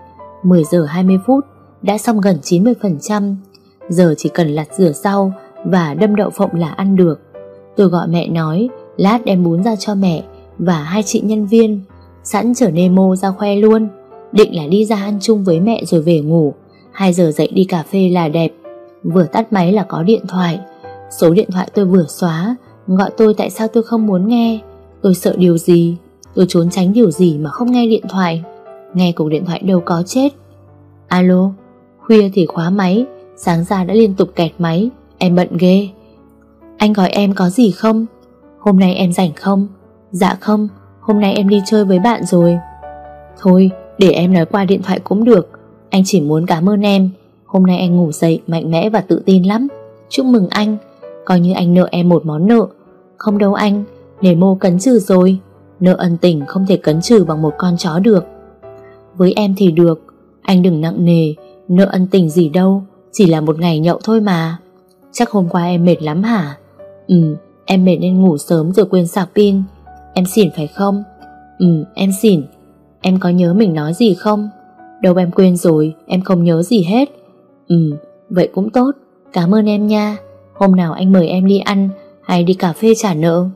10 giờ 20 phút Đã xong gần 90% Giờ chỉ cần lặt rửa sau Và đâm đậu phộng là ăn được. Tôi gọi mẹ nói Lát đem bún ra cho mẹ Và hai chị nhân viên Sẵn chở Nemo ra khoe luôn. Định là đi ra ăn chung với mẹ rồi về ngủ. 2 giờ dậy đi cà phê là đẹp. Vừa tắt máy là có điện thoại. Số điện thoại tôi vừa xóa, Gọi tôi tại sao tôi không muốn nghe? Tôi sợ điều gì? Tôi trốn tránh điều gì mà không nghe điện thoại? Nghe cuộc điện thoại đâu có chết. Alo, Khuya thì khóa máy, Sáng ra đã liên tục kẹt máy. Em bận ghê. Anh gọi em có gì không? Hôm nay em rảnh không? Dạ không, Hôm nay em đi chơi với bạn rồi. Thôi, để em nói qua điện thoại cũng được. Anh chỉ muốn cảm ơn em. Hôm nay anh ngủ dậy mạnh mẽ và tự tin lắm. Chúc mừng anh. Coi như anh nợ em một món nợ. Không đâu anh Nề mô cấn trừ rồi. Nợ ân tình không thể cấn trừ bằng một con chó được. Với em thì được. Anh đừng nặng nề. Nợ ân tình gì đâu. Chỉ là một ngày nhậu thôi mà. Chắc hôm qua em mệt lắm hả? Ừ em mệt nên ngủ sớm rồi quên sạc pin. Em xỉn phải không? Ừ em xỉn. Em có nhớ mình nói gì không? Đâu em quên rồi Em không nhớ gì hết Ừ, vậy cũng tốt, cảm ơn em nha. Hôm nào anh mời em đi ăn hay đi cà phê trả nợ.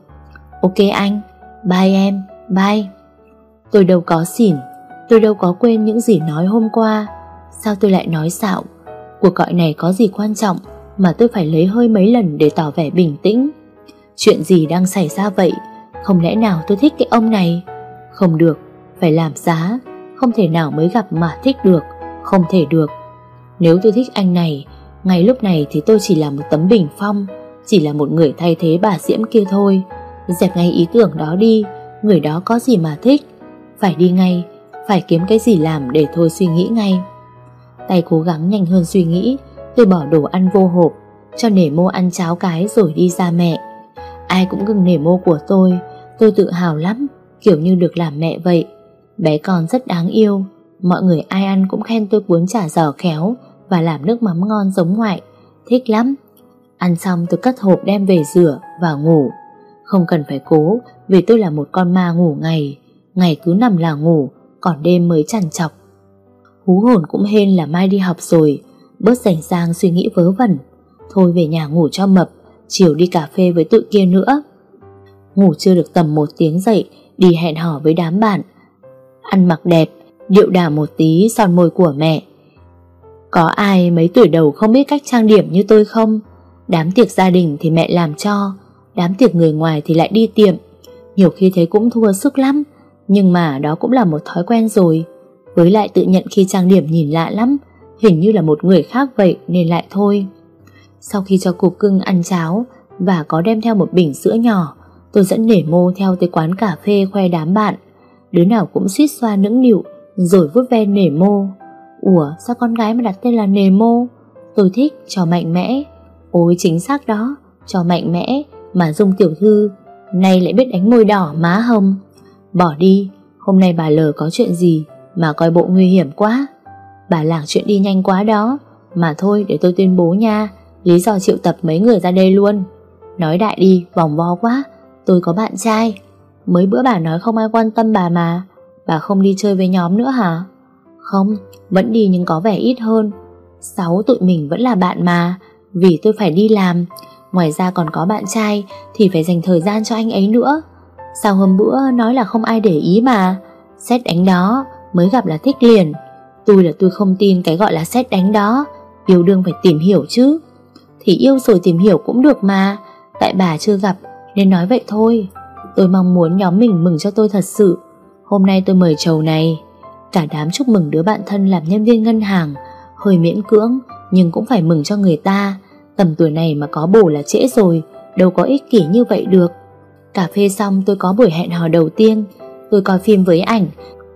Ok anh, bye em, bye. Tôi đâu có xỉn, tôi đâu có quên những gì nói hôm qua. Sao tôi lại nói xạo? Cuộc gọi này có gì quan trọng mà tôi phải lấy hơi mấy lần để tỏ vẻ bình tĩnh. Chuyện gì đang xảy ra vậy? Không lẽ nào tôi thích cái ông này? Không được, phải làm giá. Không thể nào mới gặp mà thích được. Không thể được. Nếu tôi thích anh này, ngay lúc này thì tôi chỉ là một tấm bình phong, chỉ là một người thay thế bà Diễm kia thôi. Dẹp ngay ý tưởng đó đi, người đó có gì mà thích. Phải đi ngay, phải kiếm cái gì làm để thôi suy nghĩ ngay. Tay cố gắng nhanh hơn suy nghĩ, tôi bỏ đồ ăn vô hộp, cho nể mô ăn cháo cái rồi đi ra mẹ. Ai cũng gừng nể mô của tôi, tôi tự hào lắm, kiểu như được làm mẹ vậy. Bé con rất đáng yêu, mọi người ai ăn cũng khen tôi cuốn chả giò khéo, và làm nước mắm ngon giống ngoại. Thích lắm. Ăn xong tôi cất hộp đem về rửa và ngủ. Không cần phải cố Vì tôi là một con ma ngủ ngày. Ngày cứ nằm là ngủ Còn đêm mới chằn chọc. Hú hồn cũng hên là mai đi học rồi. Bớt rảnh sang suy nghĩ vớ vẩn. Thôi về nhà ngủ cho mập Chiều đi cà phê với tụi kia nữa. Ngủ chưa được tầm một tiếng dậy Đi hẹn hò với đám bạn. Ăn mặc đẹp, Điệu đà một tí son môi của mẹ. Có ai mấy tuổi đầu không biết cách trang điểm như tôi không? Đám tiệc gia đình thì mẹ làm cho, Đám tiệc người ngoài thì lại đi tiệm. Nhiều khi thấy cũng thua sức lắm, Nhưng mà đó cũng là một thói quen rồi. Với lại tự nhận khi trang điểm nhìn lạ lắm, Hình như là một người khác vậy Nên lại thôi. Sau khi cho cục cưng ăn cháo Và có đem theo một bình sữa nhỏ, Tôi dẫn nể mô theo tới quán cà phê khoe đám bạn. Đứa nào cũng suýt xoa nững nịu, Rồi vuốt ve nể mô. Ủa, sao con gái mà đặt tên là nề mô? Tôi thích cho mạnh mẽ. Ôi, chính xác đó Cho mạnh mẽ Mà Dung tiểu thư, Nay lại biết đánh môi đỏ má hồng. Bỏ đi, Hôm nay bà lờ có chuyện gì Mà coi bộ nguy hiểm quá. Bà lảng chuyện đi nhanh quá đó, Mà thôi để tôi tuyên bố nha, Lý do triệu tập mấy người ra đây luôn. Nói đại đi, vòng vo quá, Tôi có bạn trai. Mới bữa bà nói không ai quan tâm bà mà. Bà không đi chơi với nhóm nữa hả? Không, Vẫn đi nhưng có vẻ ít hơn. Sáu tụi mình vẫn là bạn mà. Vì tôi phải đi làm. Ngoài ra còn có bạn trai, Thì phải dành thời gian cho anh ấy nữa. Sao hôm bữa, nói là không ai để ý mà. Xét đánh đó, Mới gặp là thích liền. Tôi là tôi không tin cái gọi là xét đánh đó. Yêu đương phải tìm hiểu chứ. Thì yêu rồi tìm hiểu cũng được mà. Tại bà chưa gặp, Nên nói vậy thôi. Tôi mong muốn nhóm mình mừng cho tôi thật sự. Hôm nay tôi mời chầu này. Cả đám chúc mừng đứa bạn thân làm nhân viên ngân hàng. Hơi miễn cưỡng, Nhưng cũng phải mừng cho người ta. Tầm tuổi này mà có bổ là trễ rồi, Đâu có ích kỷ như vậy được. Cà phê xong tôi có buổi hẹn hò đầu tiên. Tôi coi phim với ảnh,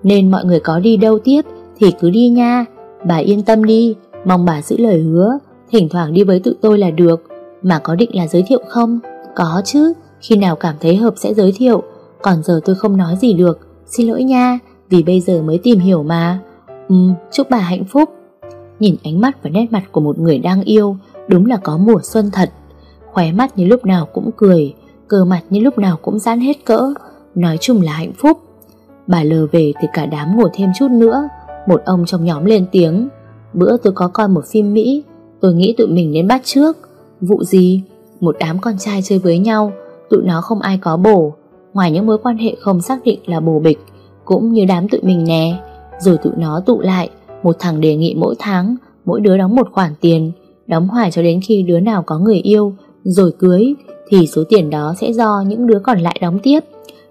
Nên mọi người có đi đâu tiếp Thì cứ đi nha. Bà yên tâm đi, Mong bà giữ lời hứa. Thỉnh thoảng đi với tụi tôi là được. Mà có định là giới thiệu không? Có chứ. Khi nào cảm thấy hợp sẽ giới thiệu Còn giờ tôi không nói gì được. Xin lỗi nha Vì bây giờ mới tìm hiểu mà. Ừm, chúc bà hạnh phúc. Nhìn ánh mắt và nét mặt của một người đang yêu Đúng là có mùa xuân thật. Khóe mắt như lúc nào cũng cười Cơ mặt như lúc nào cũng giãn hết cỡ. Nói chung là hạnh phúc. Bà lờ về thì cả đám ngồi thêm chút nữa. Một ông trong nhóm lên tiếng. Bữa tôi có coi một phim Mỹ. Tôi nghĩ tụi mình nên bắt trước. Vụ gì? Một đám con trai chơi với nhau. Tụi nó không ai có bổ. Ngoài những mối quan hệ không xác định là bổ bịch, Cũng như đám tụi mình nè. Rồi tụi nó tụ lại, Một thằng đề nghị mỗi tháng, Mỗi đứa đóng một khoản tiền, Đóng hoài cho đến khi đứa nào có người yêu. Rồi cưới, Thì số tiền đó sẽ do những đứa còn lại đóng tiếp.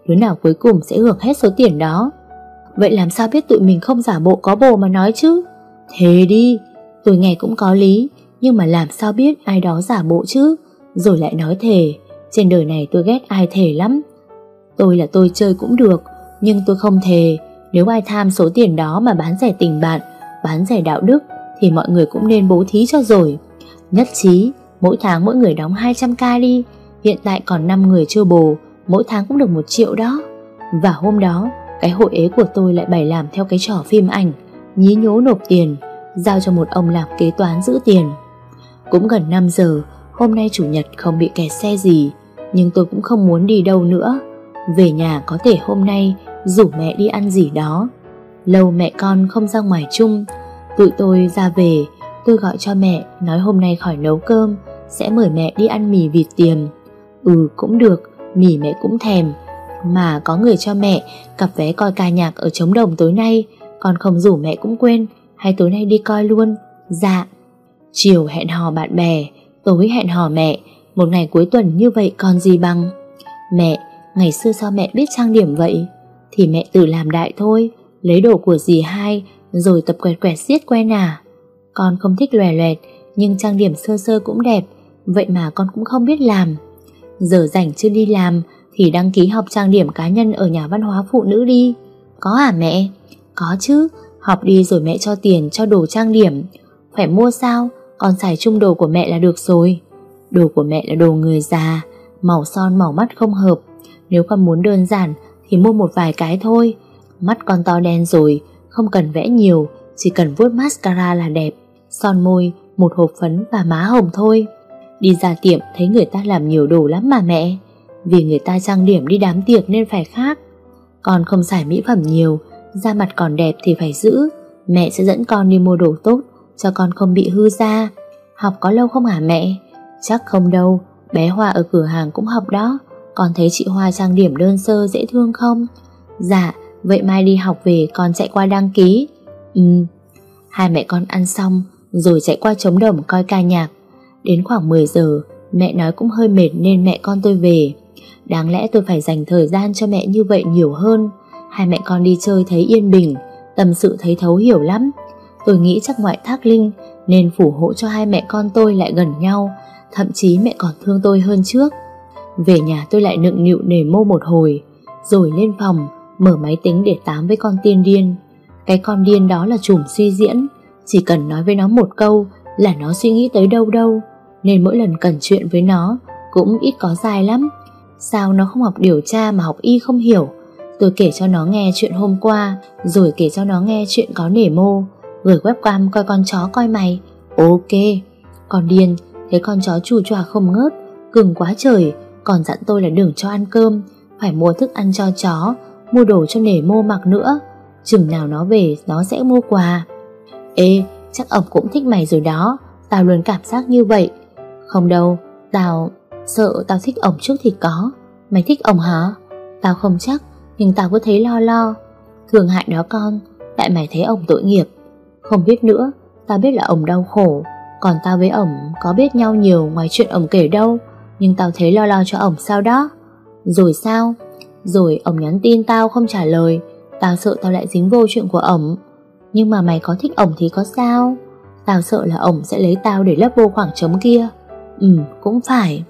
Đứa nào cuối cùng sẽ hưởng hết số tiền đó. Vậy làm sao biết tụi mình không giả bộ có bồ mà nói chứ? Thế đi, Tôi nghe cũng có lý, Nhưng mà làm sao biết ai đó giả bộ chứ? Rồi lại nói thề trên đời này tôi ghét ai thề lắm. Tôi là tôi chơi cũng được, Nhưng tôi không thề. Nếu ai tham số tiền đó mà bán rẻ tình bạn, Bán rẻ đạo đức, Thì mọi người cũng nên bố thí cho rồi. Nhất trí, Mỗi tháng mỗi người đóng 200k đi. Hiện tại còn 5 người chưa bồ Mỗi tháng cũng được 1 triệu đó. Và hôm đó, Cái hội ế của tôi lại bày làm theo cái trò phim ảnh, Nhí nhố nộp tiền, Giao cho một ông làm kế toán giữ tiền. Cũng gần 5 giờ, Hôm nay chủ nhật không bị kẹt xe gì. Nhưng tôi cũng không muốn đi đâu nữa. Về nhà có thể hôm nay Rủ mẹ đi ăn gì đó. Lâu mẹ con không ra ngoài chung. Tụi tôi ra về, Tôi gọi cho mẹ, Nói hôm nay khỏi nấu cơm, Sẽ mời mẹ đi ăn mì vịt tiềm Ừ cũng được, Mì mẹ cũng thèm. Mà có người cho mẹ, Cặp vé coi ca nhạc ở trống đồng tối nay, Còn không rủ mẹ cũng quên, Hay tối nay đi coi luôn. Dạ. Chiều hẹn hò bạn bè, Tối hẹn hò mẹ một ngày cuối tuần như vậy còn gì bằng? Mẹ, Ngày xưa sao mẹ biết trang điểm vậy? Thì mẹ tự làm đại thôi, Lấy đồ của dì hai, Rồi tập quẹt quẹt xiết quen à? Con không thích lòe loẹt, Nhưng trang điểm sơ sơ cũng đẹp, Vậy mà con cũng không biết làm. Giờ rảnh chưa đi làm, Thì đăng ký học trang điểm cá nhân Ở nhà văn hóa phụ nữ đi. Có à mẹ? Có chứ, Học đi rồi mẹ cho tiền cho đồ trang điểm. Phải mua sao? Con xài chung đồ của mẹ là được rồi. Đồ của mẹ là đồ người già Màu son màu mắt không hợp. Nếu con muốn đơn giản Thì mua một vài cái thôi. Mắt con to đen rồi Không cần vẽ nhiều Chỉ cần vuốt mascara là đẹp. Son môi, một hộp phấn và má hồng thôi. Đi ra tiệm thấy người ta làm nhiều đồ lắm mà mẹ. Vì người ta trang điểm đi đám tiệc nên phải khác. Con không xài mỹ phẩm nhiều Da mặt còn đẹp thì phải giữ. Mẹ sẽ dẫn con đi mua đồ tốt Cho con không bị hư da. Học có lâu không hả mẹ? Chắc không đâu, Bé Hoa ở cửa hàng cũng học đó. Con thấy chị Hoa trang điểm đơn sơ dễ thương không? Dạ Vậy mai đi học về con chạy qua đăng ký. Ừ. Hai mẹ con ăn xong, Rồi chạy qua trống đồng coi ca nhạc. Đến khoảng 10 giờ, Mẹ nói cũng hơi mệt nên mẹ con tôi về. Đáng lẽ tôi phải dành thời gian cho mẹ như vậy nhiều hơn. Hai mẹ con đi chơi thấy yên bình, Tâm sự thấy thấu hiểu lắm. Tôi nghĩ chắc ngoại thác linh Nên phủ hộ cho hai mẹ con tôi lại gần nhau. Thậm chí mẹ còn thương tôi hơn trước. Về nhà tôi lại nựng nịu nề mô một hồi, Rồi lên phòng, Mở máy tính để tám với con tiên điên. Cái con điên đó là chùm suy diễn, Chỉ cần nói với nó một câu Là nó suy nghĩ tới đâu đâu. Nên mỗi lần cần chuyện với nó, Cũng ít có dài lắm. Sao nó không học điều tra mà học y không hiểu? Tôi kể cho nó nghe chuyện hôm qua, Rồi kể cho nó nghe chuyện có nể mô. Gửi webcam coi con chó coi mày. Ok, Con điên. Thấy con chó chù chòa không ngớt Cưng quá trời, Còn dặn tôi là đừng cho ăn cơm, Phải mua thức ăn cho chó, Mua đồ cho nể mô mặc nữa, Chừng nào nó về nó sẽ mua quà. Ê, chắc ổng cũng thích mày rồi đó, Tao luôn cảm giác như vậy. Không đâu, Tao sợ tao thích ổng trước thì có. Mày thích ổng hả? Tao không chắc, Nhưng tao cứ thấy lo lo. Thường hại đó con, Tại mày thấy ổng tội nghiệp. Không biết nữa, Tao biết là ổng đau khổ. Còn tao với ổng có biết nhau nhiều ngoài chuyện ổng kể đâu, Nhưng tao thấy lo lo cho ổng sao đó. Rồi sao? Rồi ổng nhắn tin tao không trả lời, Tao sợ tao lại dính vô chuyện của ổng. Nhưng mà mày có thích ổng thì có sao? Tao sợ là ổng sẽ lấy tao để lấp vô khoảng trống kia. Ừ cũng phải.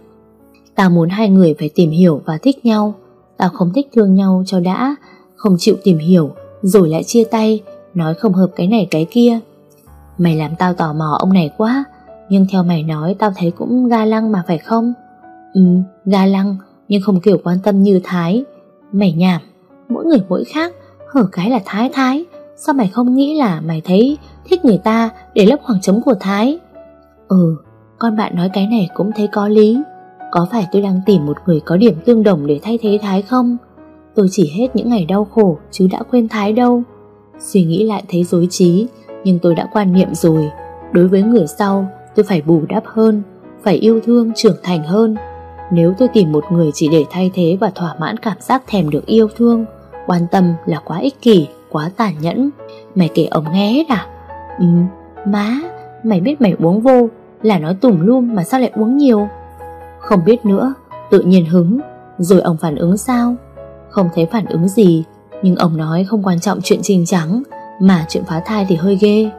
Tao muốn hai người phải tìm hiểu và thích nhau. Tao không thích thương nhau cho đã, Không chịu tìm hiểu, Rồi lại chia tay, Nói không hợp cái này cái kia. Mày làm tao tò mò ông này quá, Nhưng theo mày nói tao thấy cũng ga lăng mà phải không? Ừ ga lăng, Nhưng không kiểu quan tâm như Thái. Mày nhảm, Mỗi người mỗi khác, Hở cái là Thái Thái. Sao mày không nghĩ là mày thấy thích người ta để lấp khoảng trống của Thái? Ừ Con bạn nói cái này cũng thấy có lý. Có phải tôi đang tìm một người có điểm tương đồng để thay thế Thái không? Tôi chỉ hết những ngày đau khổ, Chứ đã quên Thái đâu. Suy nghĩ lại thấy dối trí. Nhưng tôi đã quan niệm rồi. Đối với người sau, tôi phải bù đắp hơn, Phải yêu thương, trưởng thành hơn. Nếu tôi tìm một người chỉ để thay thế Và thỏa mãn cảm giác thèm được yêu thương, Quan tâm là quá ích kỷ, Quá tàn nhẫn. Mày kể ông nghe hết à? Ừ má, Mày biết mày uống vô Là nói tùm lum mà sao lại uống nhiều? Không biết nữa, Tự nhiên hứng, Rồi ông phản ứng sao? Không thấy phản ứng gì, Nhưng ông nói không quan trọng chuyện trình trắng. Mà chuyện phá thai thì hơi ghê.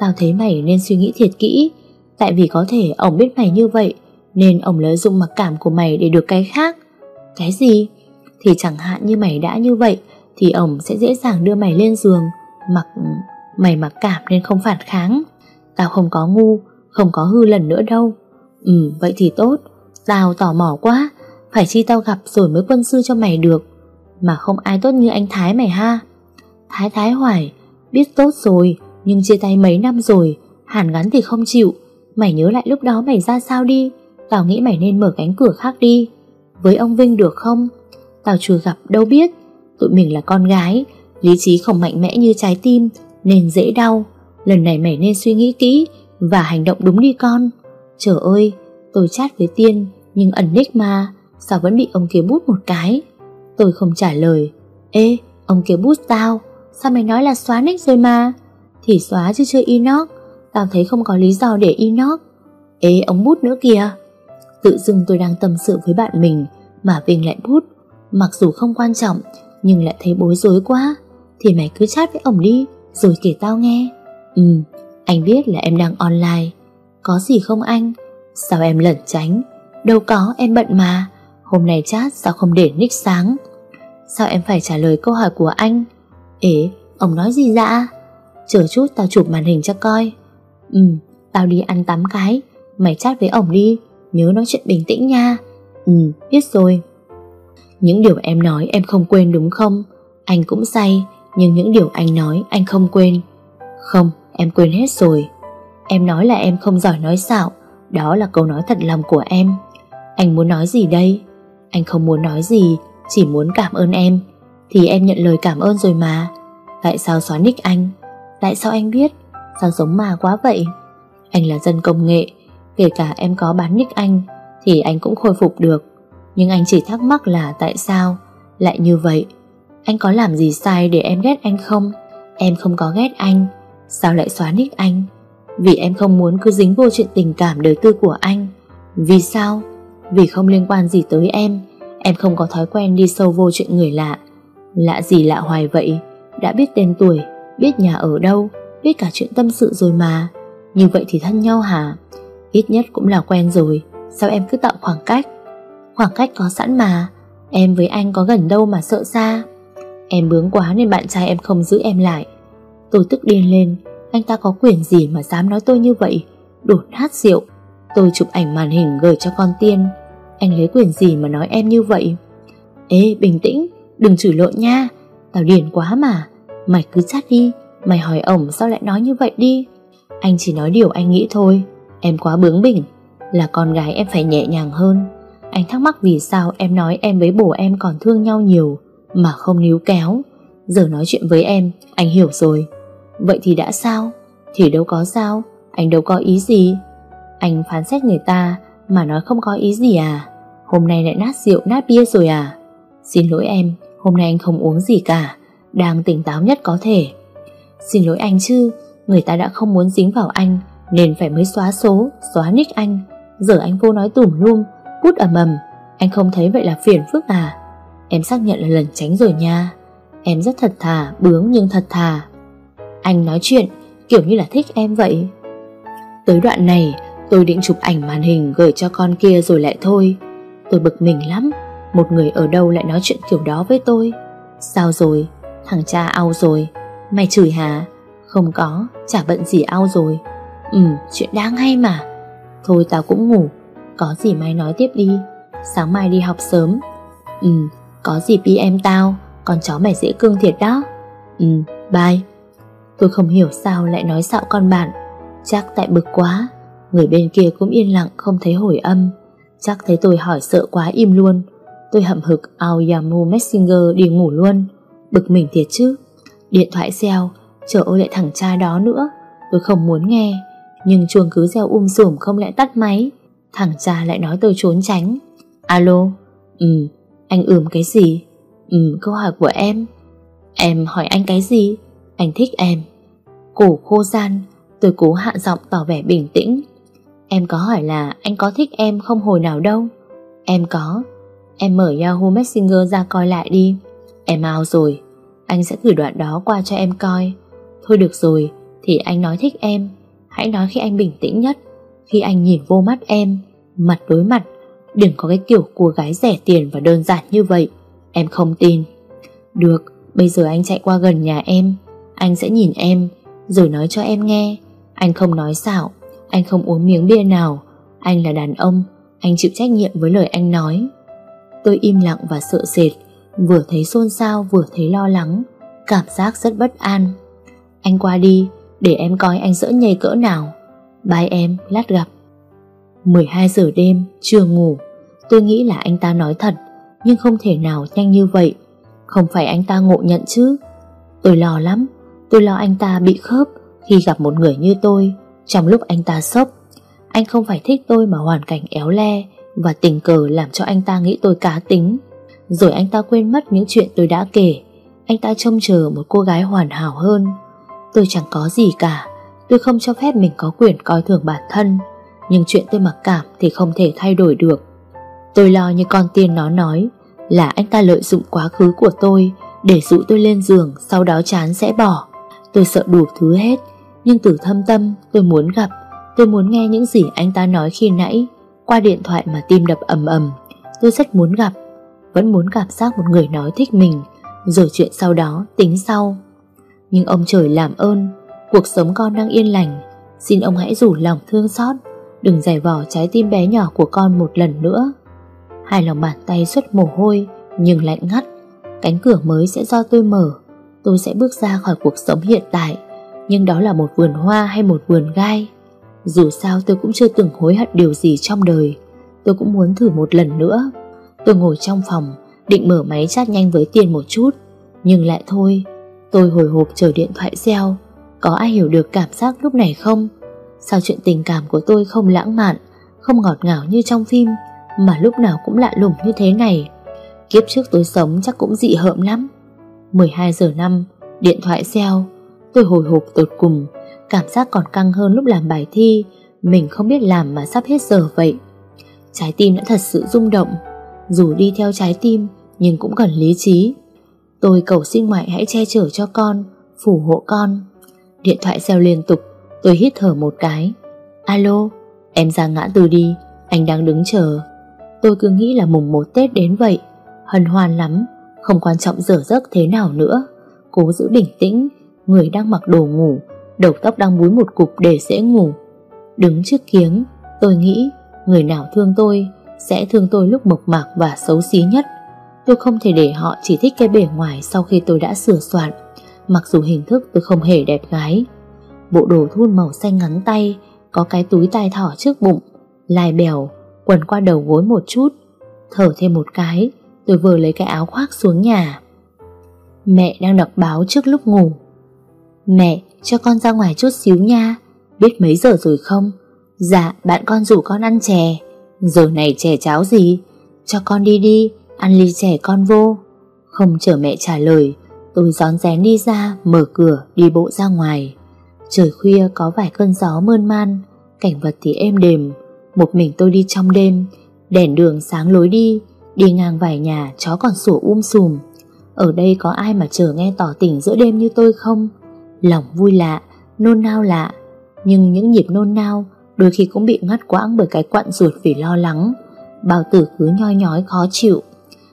Tao thấy mày nên suy nghĩ thiệt kỹ. Tại vì có thể ông biết mày như vậy, Nên ông lợi dụng mặc cảm của mày để được cái khác. Cái gì? Thì chẳng hạn như mày đã như vậy, Thì ông sẽ dễ dàng đưa mày lên giường. Mặc, Mày mặc cảm nên không phản kháng. Tao không có ngu, Không có hư lần nữa đâu. Ừ vậy thì tốt. Tao tò mò quá, Phải chi tao gặp rồi mới quân sư cho mày được. Mà không ai tốt như anh Thái mày ha. Thái Thái hoài Biết tốt rồi, Nhưng chia tay mấy năm rồi, Hàn gắn thì không chịu. Mày nhớ lại lúc đó mày ra sao đi, Tao nghĩ mày nên mở cánh cửa khác đi. Với ông Vinh được không? Tao chưa gặp, đâu biết. Tụi mình là con gái, Lý trí không mạnh mẽ như trái tim, Nên dễ đau. Lần này mày nên suy nghĩ kỹ Và hành động đúng đi con. Trời ơi, tôi chat với Tiên, Nhưng ẩn nick mà, Sao vẫn bị ông kia bút một cái? Tôi không trả lời. Ê, ông kia bút tao. Sao mày nói là xóa nick rồi mà? Thì xóa chứ chưa inox. Tao thấy không có lý do để inox. Ê ống bút nữa kìa. Tự dưng tôi đang tâm sự với bạn mình, Mà Vinh lại bút. Mặc dù không quan trọng, Nhưng lại thấy bối rối quá. Thì mày cứ chat với ổng đi, Rồi kể tao nghe. Ừ anh biết là em đang online. Có gì không anh? Sao em lẩn tránh? Đâu có, em bận mà. Hôm nay chat sao không để nick sáng? Sao em phải trả lời câu hỏi của anh? Ế ông nói gì dạ? Chờ chút tao chụp màn hình cho coi. Ừ tao đi ăn tắm cái Mày chat với ổng đi Nhớ nói chuyện bình tĩnh nha. Ừ biết rồi. Những điều em nói em không quên đúng không? Anh cũng say, nhưng những điều anh nói anh không quên. Không, em quên hết rồi. Em nói là em không giỏi nói xạo, Đó là câu nói thật lòng của em. Anh muốn nói gì đây? Anh không muốn nói gì Chỉ muốn cảm ơn em. Thì em nhận lời cảm ơn rồi mà. Tại sao xóa nick anh? Tại sao anh biết? Sao giống mà quá vậy? Anh là dân công nghệ, Kể cả em có bán nick anh, Thì anh cũng khôi phục được. Nhưng anh chỉ thắc mắc là tại sao? Lại như vậy, Anh có làm gì sai để em ghét anh không? Em không có ghét anh, Sao lại xóa nick anh? Vì em không muốn cứ dính vô chuyện tình cảm đời tư của anh. Vì sao? Vì không liên quan gì tới em. Em không có thói quen đi sâu vô chuyện người lạ. Lạ gì lạ hoài vậy? Đã biết tên tuổi, Biết nhà ở đâu, Biết cả chuyện tâm sự rồi mà. Như vậy thì thân nhau hả? Ít nhất cũng là quen rồi. Sao em cứ tạo khoảng cách? Khoảng cách có sẵn mà. Em với anh có gần đâu mà sợ xa? Em bướng quá nên bạn trai em không giữ em lại. Tôi tức điên lên. Anh ta có quyền gì mà dám nói tôi như vậy? Đột nát rượu. Tôi chụp ảnh màn hình gửi cho con tiên. Anh lấy quyền gì mà nói em như vậy? Ê, bình tĩnh. Đừng chửi lộn nha, Tao điền quá mà. Mày cứ chat đi, Mày hỏi ổng sao lại nói như vậy đi. Anh chỉ nói điều anh nghĩ thôi, Em quá bướng bỉnh. Là con gái em phải nhẹ nhàng hơn. Anh thắc mắc vì sao em nói em với bố em còn thương nhau nhiều, Mà không níu kéo. Giờ nói chuyện với em, Anh hiểu rồi. Vậy thì đã sao? Thì đâu có sao, Anh đâu có ý gì. Anh phán xét người ta, Mà nói không có ý gì à? Hôm nay lại nát rượu, nát bia rồi à? Xin lỗi em Hôm nay anh không uống gì cả Đang tỉnh táo nhất có thể. Xin lỗi anh chứ Người ta đã không muốn dính vào anh Nên phải mới xóa số, xóa nick anh. Giờ anh vô nói tủm lum Bút ầm ầm Anh không thấy vậy là phiền phức à? Em xác nhận là lần tránh rồi nha. Em rất thật thà, bướng nhưng thật thà. Anh nói chuyện Kiểu như là thích em vậy. Tới đoạn này Tôi định chụp ảnh màn hình gửi cho con kia rồi lại thôi. Tôi bực mình lắm. Một người ở đâu lại nói chuyện kiểu đó với tôi? Sao rồi? Thằng cha ao rồi. Mày chửi hả? Không có, chả bận gì ao rồi. Ừ chuyện đáng hay mà. Thôi tao cũng ngủ. Có gì mai nói tiếp đi. Sáng mai đi học sớm. Ừ có gì PM tao. Con chó mày dễ cương thiệt đó. Ừ bye. Tôi không hiểu sao lại nói xạo con bạn. Chắc tại bực quá. Người bên kia cũng yên lặng, không thấy hồi âm. Chắc thấy tôi hỏi sợ quá im luôn. Tôi hậm hực ao Yahoo Messenger đi ngủ luôn. Bực mình thiệt chứ. Điện thoại reo trời ơi lại thằng cha đó nữa. Tôi không muốn nghe, Nhưng chuông cứ reo um sùm không lẽ tắt máy. Thằng cha lại nói tôi trốn tránh. Alo? Ừ Anh ừm cái gì? Ừ câu hỏi của em. Em hỏi anh cái gì? Anh thích em. Cổ khô gian, Tôi cố hạ giọng tỏ vẻ bình tĩnh. Em có hỏi là anh có thích em không hồi nào đâu? Em có. Em mở Yahoo Messenger ra coi lại đi. Em ao rồi Anh sẽ gửi đoạn đó qua cho em coi. Thôi được rồi Thì anh nói thích em. Hãy nói khi anh bình tĩnh nhất Khi anh nhìn vô mắt em. Mặt đối mặt Đừng có cái kiểu cô gái rẻ tiền và đơn giản như vậy. Em không tin. Được, bây giờ anh chạy qua gần nhà em. Anh sẽ nhìn em Rồi nói cho em nghe. Anh không nói xạo Anh không uống miếng bia nào. Anh là đàn ông Anh chịu trách nhiệm với lời anh nói. Tôi im lặng và sợ sệt Vừa thấy xôn xao vừa thấy lo lắng Cảm giác rất bất an. Anh qua đi Để em coi anh dỡ nhây cỡ nào. Bye em, lát gặp. 12 giờ đêm, chưa ngủ. Tôi nghĩ là anh ta nói thật Nhưng không thể nào nhanh như vậy. Không phải anh ta ngộ nhận chứ? Tôi lo lắm. Tôi lo anh ta bị khớp Khi gặp một người như tôi Trong lúc anh ta sốc. Anh không phải thích tôi mà hoàn cảnh éo le và tình cờ làm cho anh ta nghĩ tôi cá tính. Rồi anh ta quên mất những chuyện tôi đã kể. Anh ta trông chờ một cô gái hoàn hảo hơn. Tôi chẳng có gì cả. Tôi không cho phép mình có quyền coi thường bản thân. Nhưng chuyện tôi mặc cảm thì không thể thay đổi được. Tôi lo như con tiên nó nói Là anh ta lợi dụng quá khứ của tôi Để dụ tôi lên giường, Sau đó chán sẽ bỏ. Tôi sợ đủ thứ hết, Nhưng từ thâm tâm tôi muốn gặp. Tôi muốn nghe những gì anh ta nói khi nãy. Qua điện thoại mà tim đập ầm ầm, Tôi rất muốn gặp, Vẫn muốn cảm giác một người nói thích mình, Rồi chuyện sau đó tính sau. Nhưng ông trời làm ơn, Cuộc sống con đang yên lành, Xin ông hãy rủ lòng thương xót, Đừng giải vò trái tim bé nhỏ của con một lần nữa. Hai lòng bàn tay xuất mồ hôi, Nhưng lạnh ngắt, Cánh cửa mới sẽ do tôi mở, Tôi sẽ bước ra khỏi cuộc sống hiện tại, Nhưng đó là một vườn hoa hay một vườn gai? Dù sao tôi cũng chưa từng hối hận điều gì trong đời. Tôi cũng muốn thử một lần nữa. Tôi ngồi trong phòng, Định mở máy chat nhanh với tiền một chút. Nhưng lại thôi, Tôi hồi hộp chờ điện thoại reo. Có ai hiểu được cảm giác lúc này không? Sao chuyện tình cảm của tôi không lãng mạn, Không ngọt ngào như trong phim, Mà lúc nào cũng lạ lùng như thế này? Kiếp trước tôi sống chắc cũng dị hợm lắm. 12 giờ năm, Điện thoại reo. Tôi hồi hộp tột cùng Cảm giác còn căng hơn lúc làm bài thi. Mình không biết làm mà sắp hết giờ vậy. Trái tim đã thật sự rung động. Dù đi theo trái tim Nhưng cũng cần lý trí. Tôi cầu xin ngoại hãy che chở cho con Phù hộ con. Điện thoại reo liên tục. Tôi hít thở một cái. Alo, em ra ngã tư đi. Anh đang đứng chờ. Tôi cứ nghĩ là mùng một Tết đến vậy. Hân hoan lắm. Không quan trọng dở giấc thế nào nữa. Cố giữ bình tĩnh. Người đang mặc đồ ngủ. Đầu tóc đang búi một cục để dễ ngủ. Đứng trước kiếng, Tôi nghĩ người nào thương tôi Sẽ thương tôi lúc mộc mạc và xấu xí nhất. Tôi không thể để họ chỉ thích cái bề ngoài Sau khi tôi đã sửa soạn, Mặc dù hình thức tôi không hề đẹp gái. Bộ đồ thun màu xanh ngắn tay, Có cái túi tai thỏ trước bụng, Lai bèo, Quần qua đầu gối một chút. Thở thêm một cái, Tôi vừa lấy cái áo khoác xuống nhà. Mẹ đang đọc báo trước lúc ngủ. Mẹ cho con ra ngoài chút xíu nha. Biết mấy giờ rồi không? Dạ bạn con rủ con ăn chè. Giờ này chè cháo gì? Cho con đi đi, Ăn ly chè con vô. Không chờ mẹ trả lời, Tôi gión rén đi ra, Mở cửa, đi bộ ra ngoài. Trời khuya, có vài cơn gió mơn man, Cảnh vật thì êm đềm. Một mình tôi đi trong đêm, Đèn đường sáng lối đi Đi ngang vài nhà, chó còn sủa um sùm. Ở đây có ai mà chờ nghe tỏ tình giữa đêm như tôi không? Lòng vui lạ, Nôn nao lạ. Nhưng những nhịp nôn nao Đôi khi cũng bị ngắt quãng bởi cái quặn ruột vì lo lắng. Bao tử cứ nhoi nhói khó chịu.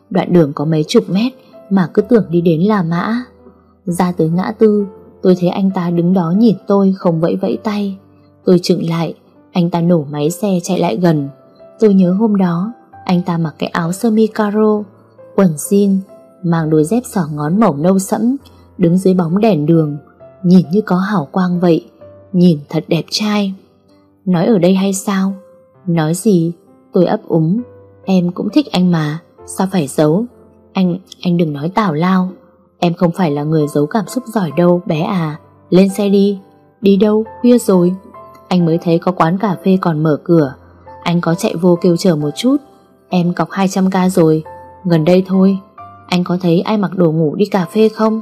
Đoạn đường có mấy chục mét Mà cứ tưởng đi đến là mã. Ra tới ngã tư, Tôi thấy anh ta đứng đó nhìn tôi không vẫy vẫy tay. Tôi chừng lại, Anh ta nổ máy xe chạy lại gần. Tôi nhớ hôm đó, Anh ta mặc cái áo sơ mi caro, Quần jean, Mang đôi dép sỏ ngón màu nâu sẫm, Đứng dưới bóng đèn đường. Nhìn như có hào quang vậy Nhìn thật đẹp trai. Nói ở đây hay sao? Nói gì? Tôi ấp úng. Em cũng thích anh mà Sao phải giấu? Anh, anh đừng nói tào lao. Em không phải là người giấu cảm xúc giỏi đâu bé à. Lên xe đi. Đi đâu? Khuya rồi. Anh mới thấy có quán cà phê còn mở cửa. Anh có chạy vô kêu chờ một chút. Em cọc 200k rồi. Gần đây thôi. Anh có thấy ai mặc đồ ngủ đi cà phê không?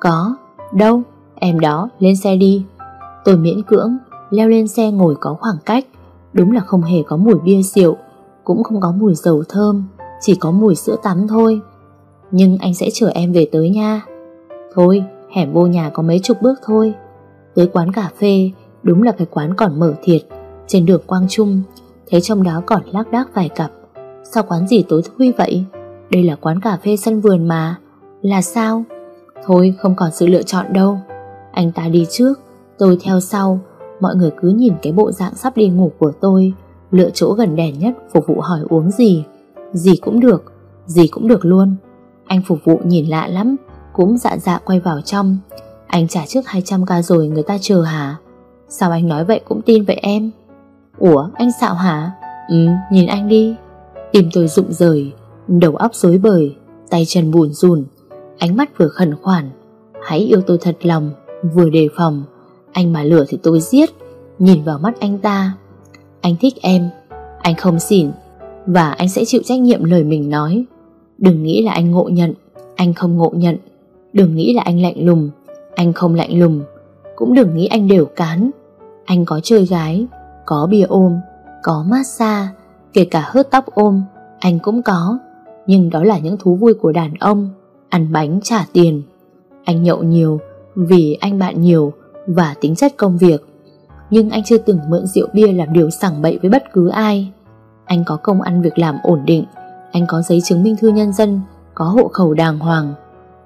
Có. Đâu? Em đó, lên xe đi. Tôi miễn cưỡng, leo lên xe ngồi có khoảng cách. Đúng là không hề có mùi bia rượu, Cũng không có mùi dầu thơm, Chỉ có mùi sữa tắm thôi. Nhưng anh sẽ chở em về tới nha. Thôi, hẻm vô nhà có mấy chục bước thôi. Tới quán cà phê, Đúng là cái quán còn mở thiệt, Trên đường Quang Trung, Thấy trong đó còn lác đác vài cặp. Sao quán gì tối thui vậy? Đây là quán cà phê sân vườn mà. Là sao? Thôi, không còn sự lựa chọn đâu. Anh ta đi trước. Tôi theo sau. Mọi người cứ nhìn cái bộ dạng sắp đi ngủ của tôi, Lựa chỗ gần đèn nhất Phục vụ hỏi uống gì. Gì cũng được, Gì cũng được luôn. Anh phục vụ nhìn lạ lắm, Cũng dạ dạ quay vào trong. Anh trả trước 200k rồi người ta chờ hả? Sao anh nói vậy cũng tin vậy em? Ủa, anh xạo hả? Ừ nhìn anh đi. Tim tôi rụng rời, Đầu óc rối bời, Tay chân buồn rùn, Ánh mắt vừa khẩn khoản. Hãy yêu tôi thật lòng. Vừa đề phòng. Anh mà lửa thì tôi giết. Nhìn vào mắt anh ta. Anh thích em. Anh không xỉn. Và anh sẽ chịu trách nhiệm lời mình nói. Đừng nghĩ là anh ngộ nhận. Anh không ngộ nhận. Đừng nghĩ là anh lạnh lùng. Anh không lạnh lùng. Cũng đừng nghĩ anh đều cán. Anh có chơi gái, Có bia ôm, Có massage, Kể cả hớt tóc ôm, Anh cũng có. Nhưng đó là những thú vui của đàn ông. Ăn bánh trả tiền. Anh nhậu nhiều vì anh bạn nhiều Và tính chất công việc. Nhưng anh chưa từng mượn rượu bia làm điều sảng bậy với bất cứ ai. Anh có công ăn việc làm ổn định Anh có giấy chứng minh thư nhân dân Có hộ khẩu đàng hoàng.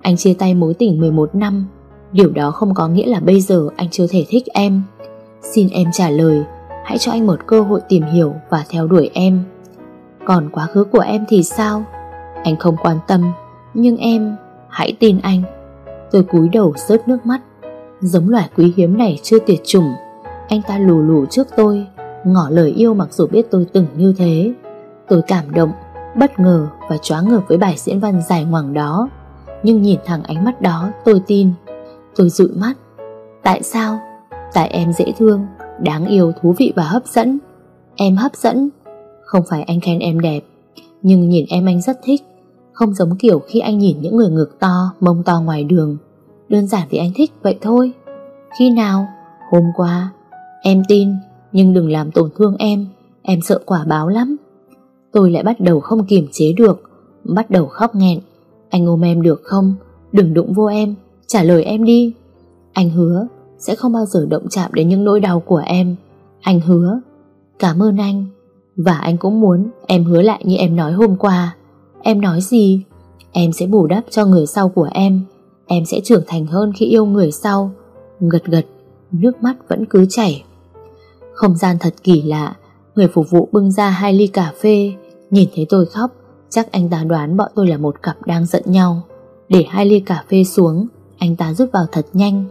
Anh chia tay mối tình 11 năm Điều đó không có nghĩa là bây giờ anh chưa thể thích em. Xin em trả lời Hãy cho anh một cơ hội tìm hiểu và theo đuổi em. Còn quá khứ của em thì sao? Anh không quan tâm Nhưng em, hãy tin anh. Tôi cúi đầu rớt nước mắt. Giống loài quý hiếm này chưa tuyệt chủng. Anh ta lù lù trước tôi Ngỏ lời yêu mặc dù biết tôi từng như thế. Tôi cảm động Bất ngờ và choáng ngợp với bài diễn văn dài ngoằng đó. Nhưng nhìn thẳng ánh mắt đó tôi tin. Tôi dụi mắt. Tại sao? Tại em dễ thương Đáng yêu, thú vị và hấp dẫn. Em hấp dẫn. Không phải anh khen em đẹp Nhưng nhìn em anh rất thích. Không giống kiểu khi anh nhìn những người ngực to, Mông to ngoài đường. Đơn giản vì anh thích, vậy thôi. Khi nào? Hôm qua. Em tin, Nhưng đừng làm tổn thương em. Em sợ quả báo lắm. Tôi lại bắt đầu không kiềm chế được, Bắt đầu khóc nghẹn. Anh ôm em được không? Đừng đụng vô em. Trả lời em đi. Anh hứa, sẽ không bao giờ động chạm đến những nỗi đau của em. Anh hứa. Cảm ơn anh. Và anh cũng muốn em hứa lại như em nói hôm qua. Em nói gì? Em sẽ bù đắp cho người sau của em. Em sẽ trưởng thành hơn khi yêu người sau. Gật gật, Nước mắt vẫn cứ chảy. Không gian thật kỳ lạ, Người phục vụ bưng ra hai ly cà phê. Nhìn thấy tôi khóc, Chắc anh ta đoán bọn tôi là một cặp đang giận nhau. Để hai ly cà phê xuống, Anh ta rút vào thật nhanh.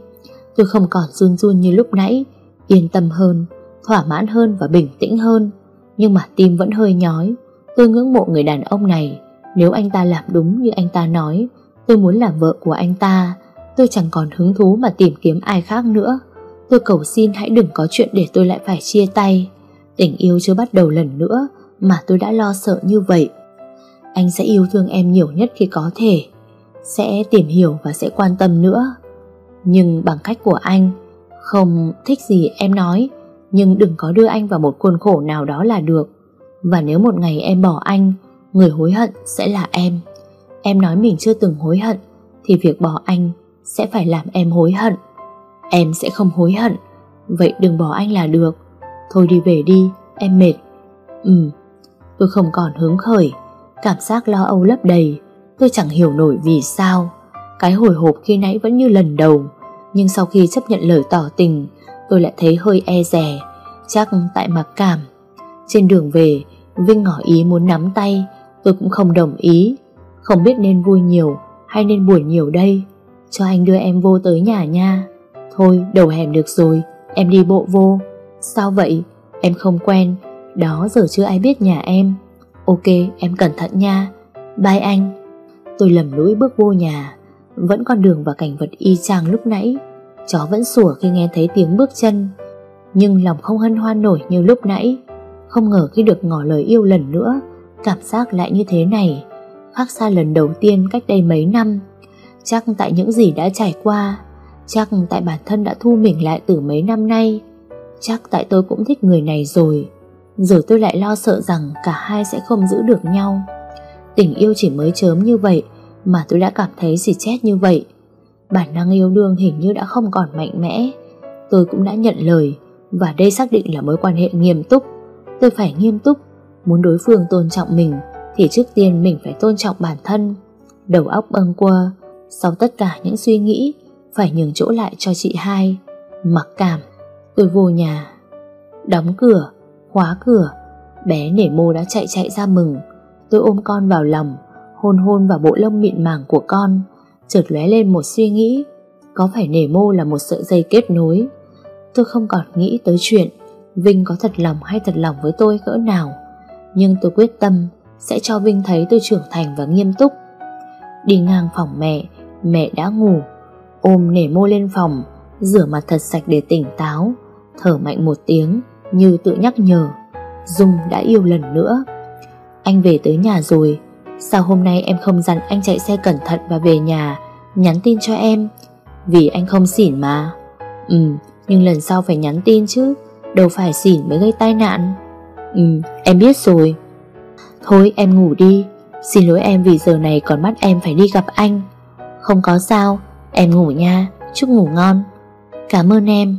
Tôi không còn run run như lúc nãy, Yên tâm hơn, Thỏa mãn hơn và bình tĩnh hơn. Nhưng mà tim vẫn hơi nhói. Tôi ngưỡng mộ người đàn ông này. Nếu anh ta làm đúng như anh ta nói, Tôi muốn làm vợ của anh ta, Tôi chẳng còn hứng thú mà tìm kiếm ai khác nữa. Tôi cầu xin hãy đừng có chuyện để tôi lại phải chia tay. Tình yêu chưa bắt đầu lần nữa Mà tôi đã lo sợ như vậy. Anh sẽ yêu thương em nhiều nhất khi có thể, Sẽ tìm hiểu và sẽ quan tâm nữa. Nhưng bằng cách của anh, Không thích gì em nói, Nhưng đừng có đưa anh vào một khuôn khổ nào đó là được. Và nếu một ngày em bỏ anh Người hối hận sẽ là em. Em nói mình chưa từng hối hận Thì việc bỏ anh sẽ phải làm em hối hận. Em sẽ không hối hận. Vậy đừng bỏ anh là được. Thôi đi về đi, em mệt. Ừ, tôi không còn hứng khởi. Cảm giác lo âu lấp đầy. Tôi chẳng hiểu nổi vì sao. Cái hồi hộp khi nãy vẫn như lần đầu. Nhưng sau khi chấp nhận lời tỏ tình Tôi lại thấy hơi e rè Chắc tại mặc cảm. Trên đường về Vinh ngỏ ý muốn nắm tay. Tôi cũng không đồng ý. Không biết nên vui nhiều hay nên buồn nhiều đây. Cho anh đưa em vô tới nhà nha. Thôi, đầu hẻm được rồi. Em đi bộ vô. Sao vậy? Em không quen. Đó, giờ chưa ai biết nhà em. Ok, em cẩn thận nha. Bye anh. Tôi lầm lũi bước vô nhà. Vẫn con đường và cảnh vật y chang lúc nãy. Chó vẫn sủa khi nghe thấy tiếng bước chân. Nhưng lòng không hân hoan nổi như lúc nãy. Không ngờ khi được ngỏ lời yêu lần nữa Cảm giác lại như thế này, Khác xa lần đầu tiên cách đây mấy năm. Chắc tại những gì đã trải qua, Chắc tại bản thân đã thu mình lại từ mấy năm nay. Chắc tại tôi cũng thích người này rồi, Giờ tôi lại lo sợ rằng cả hai sẽ không giữ được nhau. Tình yêu chỉ mới chớm như vậy Mà tôi đã cảm thấy gì chết như vậy. Bản năng yêu đương hình như đã không còn mạnh mẽ. Tôi cũng đã nhận lời Và đây xác định là mối quan hệ nghiêm túc. Tôi phải nghiêm túc Muốn đối phương tôn trọng mình Thì trước tiên mình phải tôn trọng bản thân. Đầu óc bâng quơ Sau tất cả những suy nghĩ Phải nhường chỗ lại cho chị hai. Mặc cảm Tôi vô nhà. Đóng cửa, khóa cửa Bé nể mô đã chạy chạy ra mừng. Tôi ôm con vào lòng Hôn hôn vào bộ lông mịn màng của con Chợt lóe lên một suy nghĩ Có phải nể mô là một sợi dây kết nối? Tôi không còn nghĩ tới chuyện Vinh có thật lòng hay thật lòng với tôi cỡ nào. Nhưng tôi quyết tâm Sẽ cho Vinh thấy tôi trưởng thành và nghiêm túc. Đi ngang phòng mẹ Mẹ đã ngủ. Ôm nể mô lên phòng, Rửa mặt thật sạch để tỉnh táo, Thở mạnh một tiếng Như tự nhắc nhở. Dung đã yêu lần nữa. Anh về tới nhà rồi. Sao hôm nay em không dặn anh chạy xe cẩn thận và về nhà, Nhắn tin cho em? Vì anh không xỉn mà. Ừ nhưng lần sau phải nhắn tin chứ. Đâu phải xỉn mới gây tai nạn. Ừ em biết rồi. Thôi, em ngủ đi. Xin lỗi em vì giờ này còn bắt em phải đi gặp anh. Không có sao, Em ngủ nha. Chúc ngủ ngon. Cảm ơn em.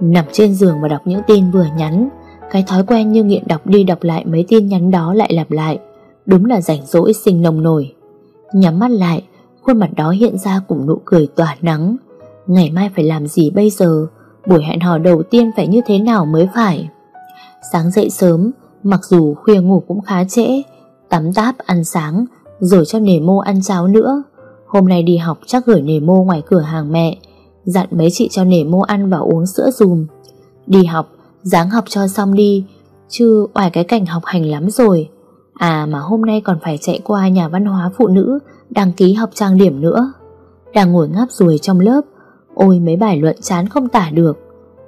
Nằm trên giường và đọc những tin vừa nhắn. Cái thói quen như nghiện đọc đi đọc lại mấy tin nhắn đó lại lặp lại. Đúng là rảnh rỗi, sinh nồng nổi. Nhắm mắt lại, Khuôn mặt đó hiện ra cùng nụ cười tỏa nắng. Ngày mai phải làm gì bây giờ? Buổi hẹn hò đầu tiên phải như thế nào mới phải? Sáng dậy sớm Mặc dù khuya ngủ cũng khá trễ Tắm táp ăn sáng Rồi cho nề mô ăn cháo nữa Hôm nay đi học chắc gửi nề mô ngoài cửa hàng mẹ Dặn mấy chị cho nể mô ăn và uống sữa dùm Đi học, dáng học cho xong đi, chứ oải cái cảnh học hành lắm rồi. À mà hôm nay còn phải chạy qua nhà văn hóa phụ nữ đăng ký học trang điểm nữa. Đang ngồi ngáp ruồi trong lớp, ôi mấy bài luận chán không tả được.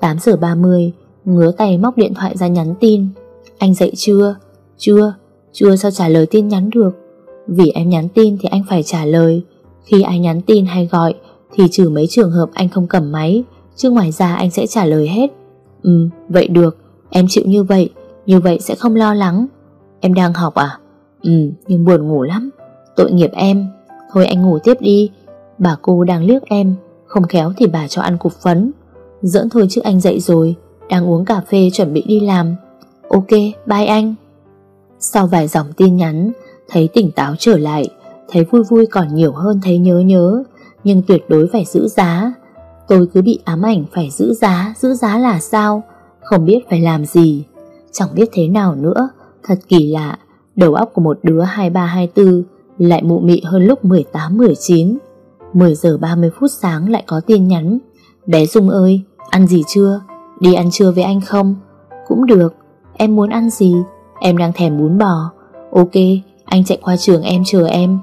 8 giờ 30, ngứa tay móc điện thoại ra nhắn tin. Anh dậy chưa? Chưa, chưa sao trả lời tin nhắn được. Vì em nhắn tin thì anh phải trả lời. Khi ai nhắn tin hay gọi thì trừ mấy trường hợp anh không cầm máy, chứ ngoài ra anh sẽ trả lời hết. Ừ, vậy được, em chịu như vậy, như vậy sẽ không lo lắng. Em đang học à? Ừ, nhưng buồn ngủ lắm. Tội nghiệp em. Thôi anh ngủ tiếp đi. Bà cô đang liếc em, không khéo thì bà cho ăn cục phấn. Giỡn thôi chứ anh dậy rồi, đang uống cà phê chuẩn bị đi làm. Ok, bye anh. Sau vài dòng tin nhắn, thấy tỉnh táo trở lại, thấy vui vui còn nhiều hơn thấy nhớ nhớ, nhưng tuyệt đối phải giữ giá. Tôi cứ bị ám ảnh phải giữ giá, giữ giá là sao? Không biết phải làm gì, chẳng biết thế nào nữa, thật kỳ lạ. Đầu óc của một đứa 23-24 lại mụ mị hơn lúc 18-19. 10 giờ 30 phút sáng lại có tin nhắn. Bé Dung ơi, ăn gì chưa? Đi ăn trưa với anh không? Cũng được, em muốn ăn gì? Em đang thèm bún bò. Ok, anh chạy qua trường em chờ em.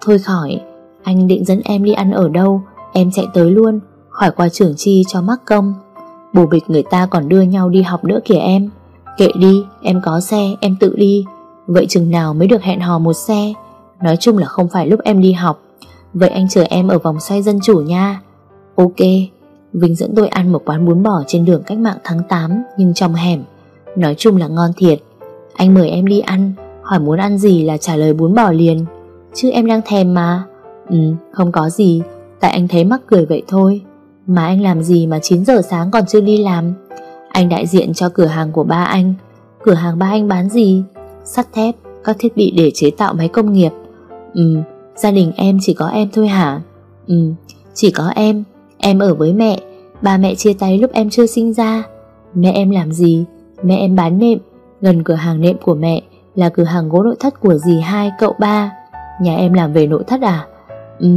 Thôi khỏi, anh định dẫn em đi ăn ở đâu, em chạy tới luôn, khỏi qua trường chi cho mắc công. Bồ bịch người ta còn đưa nhau đi học nữa kìa em. Kệ đi, em có xe, em tự đi. Vậy chừng nào mới được hẹn hò một xe? Nói chung là không phải lúc em đi học. Vậy anh chờ em ở vòng xoay dân chủ nha. Ok, Vinh dẫn tôi ăn một quán bún bò trên đường cách mạng tháng 8 nhưng trong hẻm. Nói chung là ngon thiệt. Anh mời em đi ăn, hỏi muốn ăn gì là trả lời bún bò liền. Chứ em đang thèm mà. Ừ, không có gì, tại anh thấy mắc cười vậy thôi. Mà anh làm gì mà 9 giờ sáng còn chưa đi làm? Anh đại diện cho cửa hàng của ba anh. Cửa hàng ba anh bán gì? Sắt thép, các thiết bị để chế tạo máy công nghiệp. Ừ, gia đình em chỉ có em thôi hả? Ừ, chỉ có em. Em ở với mẹ, ba mẹ chia tay lúc em chưa sinh ra. Mẹ em làm gì? Mẹ em bán nệm, gần cửa hàng nệm của mẹ là cửa hàng gỗ nội thất của dì hai cậu ba. Nhà em làm về nội thất à? Ừ,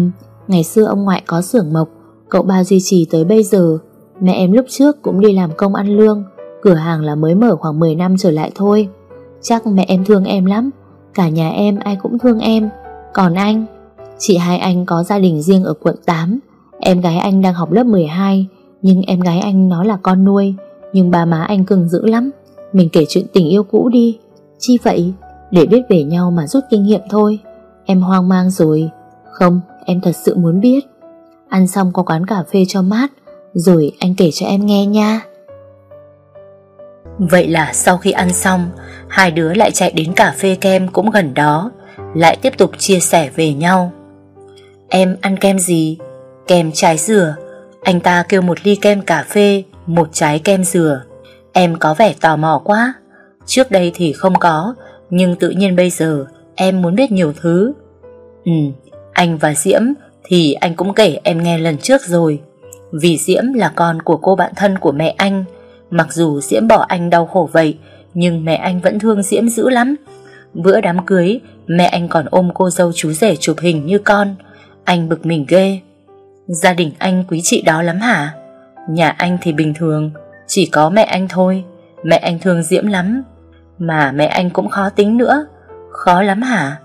ngày xưa ông ngoại có xưởng mộc, cậu ba duy trì tới bây giờ. Mẹ em lúc trước cũng đi làm công ăn lương, cửa hàng là mới mở khoảng 10 năm trở lại thôi. Chắc mẹ em thương em lắm, cả nhà em ai cũng thương em. Còn anh, chị hai anh có gia đình riêng ở quận 8, em gái anh đang học lớp 12, nhưng em gái anh nó là con nuôi, nhưng ba má anh cưng dữ lắm. Mình kể chuyện tình yêu cũ đi. Chi vậy? Để biết về nhau mà rút kinh nghiệm thôi. Em hoang mang rồi. Không, em thật sự muốn biết. Ăn xong có quán cà phê cho mát, rồi anh kể cho em nghe nha. Vậy là sau khi ăn xong, hai đứa lại chạy đến cà phê kem cũng gần đó, lại tiếp tục chia sẻ về nhau. Em ăn kem gì? Kem trái dừa. Anh ta kêu một ly kem cà phê, một trái kem dừa. Em có vẻ tò mò quá. Trước đây thì không có, nhưng tự nhiên bây giờ em muốn biết nhiều thứ. Ừ, anh và Diễm thì anh cũng kể em nghe lần trước rồi. Vì Diễm là con của cô bạn thân của mẹ anh. Mặc dù Diễm bỏ anh đau khổ vậy, nhưng mẹ anh vẫn thương Diễm dữ lắm. Bữa đám cưới, mẹ anh còn ôm cô dâu chú rể chụp hình như con. Anh bực mình ghê. Gia đình anh quý chị đó lắm hả? Nhà anh thì bình thường, chỉ có mẹ anh thôi. Mẹ anh thương Diễm lắm. Mà mẹ anh cũng khó tính nữa. Khó lắm hả?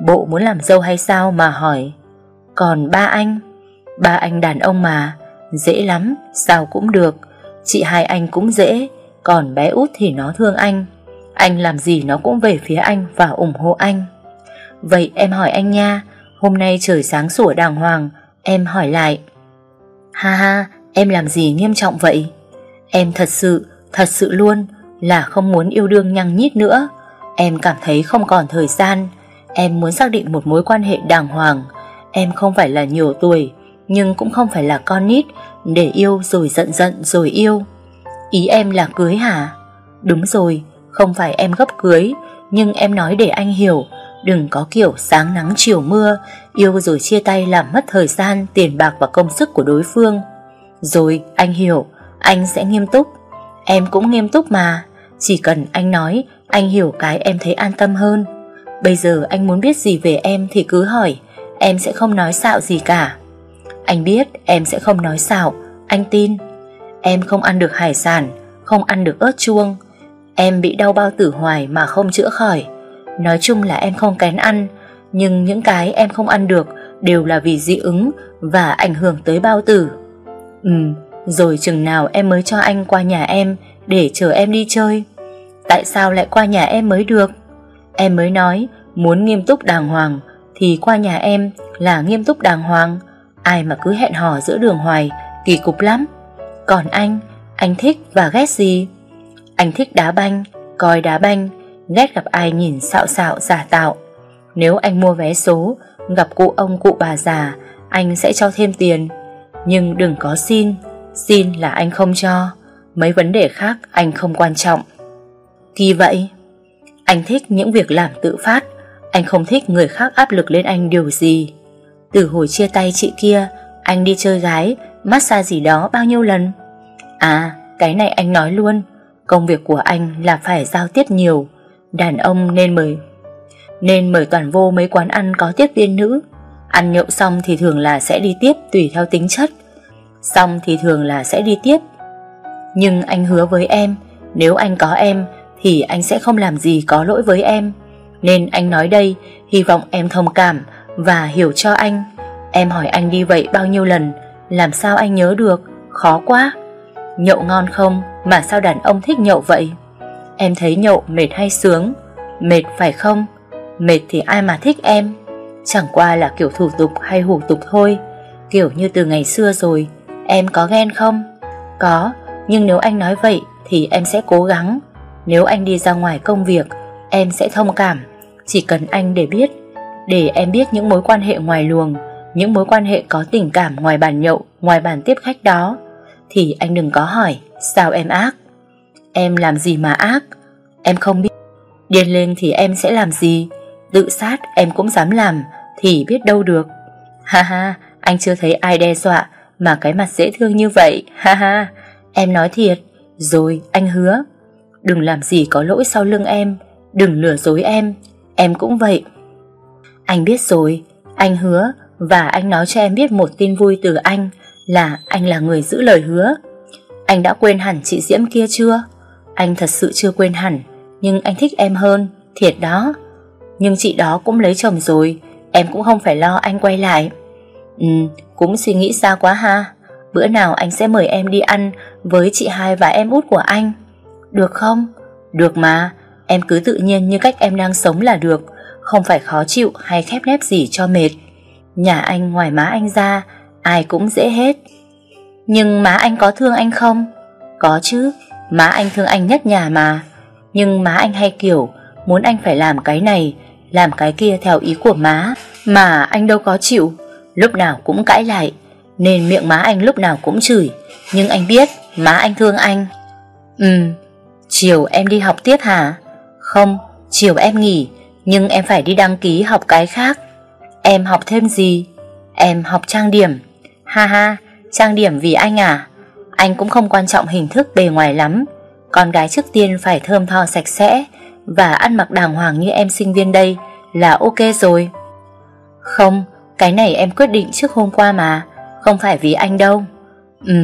Bộ muốn làm dâu hay sao mà hỏi. Còn ba anh? Ba anh đàn ông mà, dễ lắm, sao cũng được. Chị hai anh cũng dễ, còn bé út thì nó thương anh. Anh làm gì nó cũng về phía anh và ủng hộ anh. Vậy em hỏi anh nha, hôm nay trời sáng sủa đàng hoàng, em hỏi lại. Ha ha, em làm gì nghiêm trọng vậy? Em thật sự, thật sự luôn là không muốn yêu đương nhăng nhít nữa. Em cảm thấy không còn thời gian. Em muốn xác định một mối quan hệ đàng hoàng. Em không phải là nhiều tuổi, nhưng cũng không phải là con nít để yêu rồi giận giận rồi yêu. Ý em là cưới hả? Đúng rồi, không phải em gấp cưới, nhưng em nói để anh hiểu, đừng có kiểu sáng nắng chiều mưa, yêu rồi chia tay làm mất thời gian, tiền bạc và công sức của đối phương. Rồi, anh hiểu, anh sẽ nghiêm túc. Em cũng nghiêm túc mà, chỉ cần anh nói, anh hiểu cái em thấy an tâm hơn. Bây giờ anh muốn biết gì về em thì cứ hỏi, em sẽ không nói xạo gì cả. Anh biết em sẽ không nói xạo, anh tin. Em không ăn được hải sản, không ăn được ớt chuông. Em bị đau bao tử hoài mà không chữa khỏi. Nói chung là em không kén ăn, nhưng những cái em không ăn được đều là vì dị ứng và ảnh hưởng tới bao tử. Ừm, rồi chừng nào em mới cho anh qua nhà em để chờ em đi chơi. Tại sao lại qua nhà em mới được? Em mới nói muốn nghiêm túc đàng hoàng thì qua nhà em là nghiêm túc đàng hoàng. Ai mà cứ hẹn hò giữa đường hoài, kỳ cục lắm. Còn anh, anh thích và ghét gì? Anh thích đá banh, coi đá banh, ghét gặp ai nhìn xạo xạo giả tạo. Nếu anh mua vé số, gặp cụ ông cụ bà già, anh sẽ cho thêm tiền. Nhưng đừng có xin, xin là anh không cho. Mấy vấn đề khác anh không quan trọng. Kỳ vậy, anh thích những việc làm tự phát, anh không thích người khác áp lực lên anh điều gì. Từ hồi chia tay chị kia, anh đi chơi gái, massage gì đó bao nhiêu lần. À, cái này anh nói luôn, công việc của anh là phải giao tiếp nhiều, đàn ông nên mời nên mời toàn vô mấy quán ăn có tiếp viên nữ. Ăn nhậu xong thì thường là sẽ đi tiếp tùy theo tính chất. Xong thì thường là sẽ đi tiếp. Nhưng anh hứa với em, nếu anh có em thì anh sẽ không làm gì có lỗi với em. Nên anh nói đây, hy vọng em thông cảm và hiểu cho anh. Em hỏi anh đi vậy bao nhiêu lần, làm sao anh nhớ được, khó quá. Nhậu ngon không mà sao đàn ông thích nhậu vậy? Em thấy nhậu mệt hay sướng? Mệt phải không? Mệt thì ai mà thích em? Chẳng qua là kiểu thủ tục hay hủ tục thôi, kiểu như từ ngày xưa rồi. Em có ghen không? Có, nhưng nếu anh nói vậy thì em sẽ cố gắng. Nếu anh đi ra ngoài công việc, em sẽ thông cảm. Chỉ cần anh để biết, để em biết những mối quan hệ ngoài luồng, những mối quan hệ có tình cảm ngoài bàn nhậu, ngoài bàn tiếp khách đó, thì anh đừng có hỏi sao em ác. Em làm gì mà ác? Em không biết. Điên lên thì em sẽ làm gì? Tự sát em cũng dám làm thì biết đâu được. Ha ha, anh chưa thấy ai đe dọa mà cái mặt dễ thương như vậy. Ha ha, em nói thiệt. Rồi, anh hứa. Đừng làm gì có lỗi sau lưng em, đừng lừa dối em. Em cũng vậy. Anh biết rồi, anh hứa và anh nói cho em biết một tin vui từ anh là anh là người giữ lời hứa. Anh đã quên hẳn chị Diễm kia chưa? Anh thật sự chưa quên hẳn, nhưng anh thích em hơn, thiệt đó. Nhưng chị đó cũng lấy chồng rồi, em cũng không phải lo anh quay lại. Ừ, cũng suy nghĩ xa quá ha. Bữa nào anh sẽ mời em đi ăn với chị hai và em út của anh. Được không? Được mà, em cứ tự nhiên như cách em đang sống là được, không phải khó chịu hay khép nép gì cho mệt. Nhà anh ngoài má anh ra, ai cũng dễ hết. Nhưng má anh có thương anh không? Có chứ, má anh thương anh nhất nhà mà. Nhưng má anh hay kiểu muốn anh phải làm cái này, làm cái kia theo ý của má, mà anh đâu có chịu, lúc nào cũng cãi lại, nên miệng má anh lúc nào cũng chửi, nhưng anh biết má anh thương anh. Ừ, chiều em đi học tiếp hả? Không, chiều em nghỉ, nhưng em phải đi đăng ký học cái khác. Em học thêm gì? Em học trang điểm. Ha ha, trang điểm vì anh à? Anh cũng không quan trọng hình thức bề ngoài lắm. Con gái trước tiên phải thơm tho sạch sẽ và ăn mặc đàng hoàng như em sinh viên đây là ok rồi. Không, cái này em quyết định trước hôm qua mà, không phải vì anh đâu. Ừ,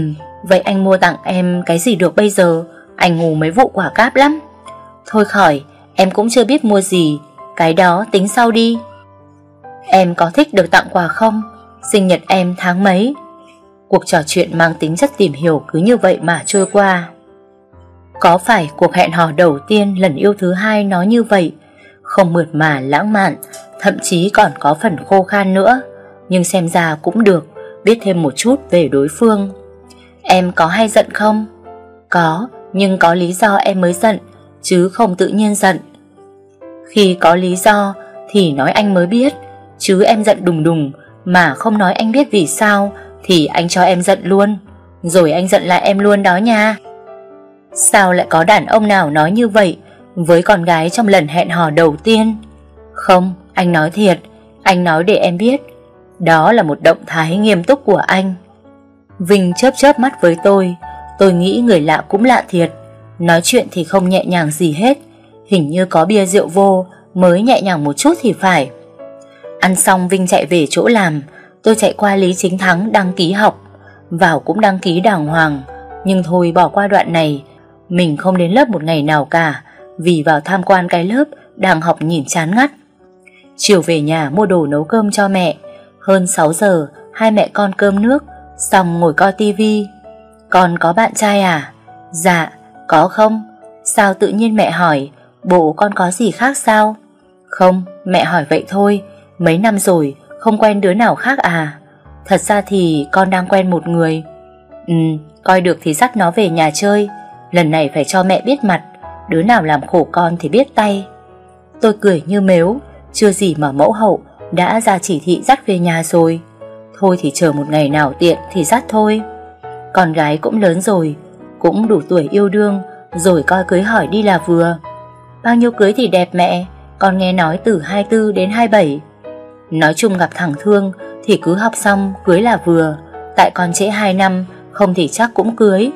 vậy anh mua tặng em cái gì được bây giờ? Anh ngủ mấy vụ quả cáp lắm. Thôi khỏi, em cũng chưa biết mua gì, cái đó tính sau đi. Em có thích được tặng quà không? Sinh nhật em tháng mấy? Cuộc trò chuyện mang tính chất tìm hiểu cứ như vậy mà trôi qua. Có phải cuộc hẹn hò đầu tiên lần yêu thứ hai nó như vậy? Không mượt mà lãng mạn, thậm chí còn có phần khô khan nữa. Nhưng xem ra cũng được, biết thêm một chút về đối phương. Em có hay giận không? Có, nhưng có lý do em mới giận, chứ không tự nhiên giận. Khi có lý do thì nói anh mới biết, chứ em giận đùng đùng mà không nói anh biết vì sao thì anh cho em giận luôn. Rồi anh giận lại em luôn đó nha. Sao lại có đàn ông nào nói như vậy với con gái trong lần hẹn hò đầu tiên? Không, anh nói thiệt, anh nói để em biết. Đó là một động thái nghiêm túc của anh. Vinh chớp chớp mắt với tôi, tôi nghĩ người lạ cũng lạ thiệt. Nói chuyện thì không nhẹ nhàng gì hết, hình như có bia rượu vô mới nhẹ nhàng một chút thì phải. Ăn xong Vinh chạy về chỗ làm, tôi chạy qua Lý Chính Thắng đăng ký học, vào cũng đăng ký đàng hoàng, nhưng thôi bỏ qua đoạn này, Mình không đến lớp một ngày nào cả vì vào tham quan cái lớp Đang học nhìn chán ngắt. Chiều về nhà mua đồ nấu cơm cho mẹ. Hơn 6 giờ, Hai mẹ con cơm nước, Xong ngồi coi tivi Con có bạn trai à? Dạ có không? Sao tự nhiên mẹ hỏi, Bộ con có gì khác sao? Không, mẹ hỏi vậy thôi, Mấy năm rồi không quen đứa nào khác à? Thật ra thì con đang quen một người. Ừ Coi được thì dắt nó về nhà chơi, Lần này phải cho mẹ biết mặt. Đứa nào làm khổ con thì biết tay. Tôi cười như mếu, Chưa gì mà mẫu hậu Đã ra chỉ thị dắt về nhà rồi. Thôi thì chờ một ngày nào tiện thì dắt thôi. Con gái cũng lớn rồi, Cũng đủ tuổi yêu đương, Rồi coi cưới hỏi đi là vừa. Bao nhiêu cưới thì đẹp mẹ, Con nghe nói từ 24 đến 27 Nói chung gặp thằng Thương Thì cứ học xong cưới là vừa, Tại con trễ 2 năm, Không thì chắc cũng cưới.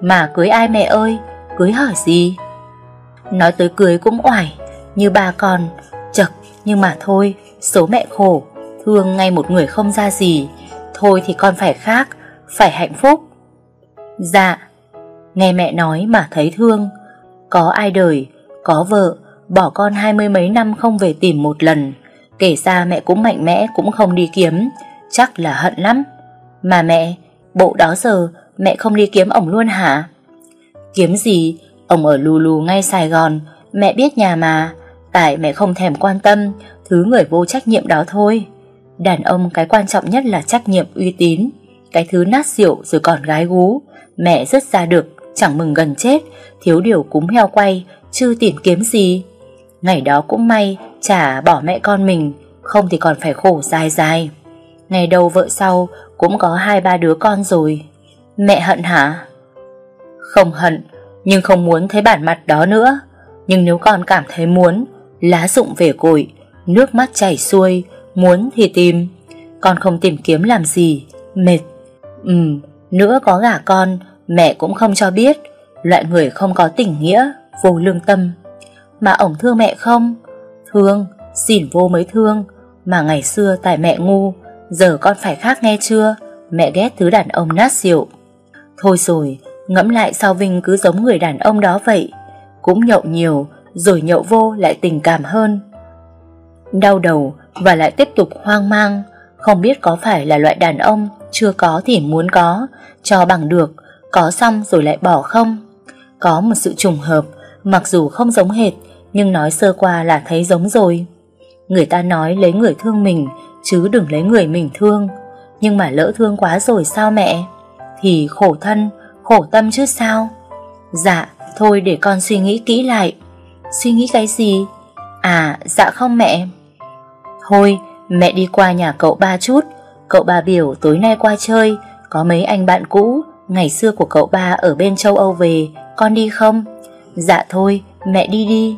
Mà cưới ai mẹ ơi, Cưới hỏi gì? Nói tới cưới cũng oải, Như ba con, Chật, nhưng mà thôi, Số mẹ khổ, Thương ngay một người không ra gì, Thôi thì con phải khác, Phải hạnh phúc. Dạ Nghe mẹ nói mà thấy thương, Có ai đời, Có vợ, Bỏ con hai mươi mấy năm không về tìm một lần, Kể ra mẹ cũng mạnh mẽ Cũng không đi kiếm, Chắc là hận lắm. Mà mẹ, Bộ đó giờ mẹ không đi kiếm ổng luôn hả? Kiếm gì Ông ở lù lù ngay Sài Gòn. Mẹ biết nhà mà. Tại mẹ không thèm quan tâm. Thứ người vô trách nhiệm đó thôi. Đàn ông cái quan trọng nhất là trách nhiệm uy tín. Cái thứ nát rượu rồi còn gái gú. Mẹ rất ra được, Chẳng mừng gần chết. Thiếu điều cúng heo quay Chứ tìm kiếm gì. Ngày đó cũng may, Chả bỏ mẹ con mình. Không thì còn phải khổ dài dài. Ngày đầu vợ sau, Cũng có hai ba đứa con rồi. Mẹ hận hả? Không hận. Nhưng không muốn thấy bản mặt đó nữa. Nhưng nếu con cảm thấy muốn, Lá rụng về cội Nước mắt chảy xuôi, Muốn thì tìm. Con không tìm kiếm làm gì, Mệt. Ừ Nữa có gả con, Mẹ cũng không cho biết. Loại người không có tình nghĩa, Vô lương tâm. Mà ổng thương mẹ không? Thương, Xỉn vô mới thương. Mà ngày xưa tại mẹ ngu, Giờ con phải khác nghe chưa? Mẹ ghét thứ đàn ông nát rượu. Thôi rồi Ngẫm lại sao Vinh cứ giống người đàn ông đó vậy Cũng nhậu nhiều Rồi nhậu vô lại tình cảm hơn Đau đầu và lại tiếp tục hoang mang, không biết có phải là loại đàn ông chưa có thì muốn có, cho bằng được, có xong rồi lại bỏ không. Có một sự trùng hợp, mặc dù không giống hệt, nhưng nói sơ qua là thấy giống rồi. Người ta nói lấy người thương mình, chứ đừng lấy người mình thương. Nhưng mà lỡ thương quá rồi sao mẹ? Thì khổ thân, khổ tâm chứ sao? Dạ, thôi để con suy nghĩ kỹ lại. Suy nghĩ cái gì? À, dạ không mẹ. Thôi, mẹ đi qua nhà cậu ba chút, cậu ba biểu tối nay qua chơi, có mấy anh bạn cũ, ngày xưa của cậu ba ở bên châu Âu về, con đi không? Dạ thôi, mẹ đi đi.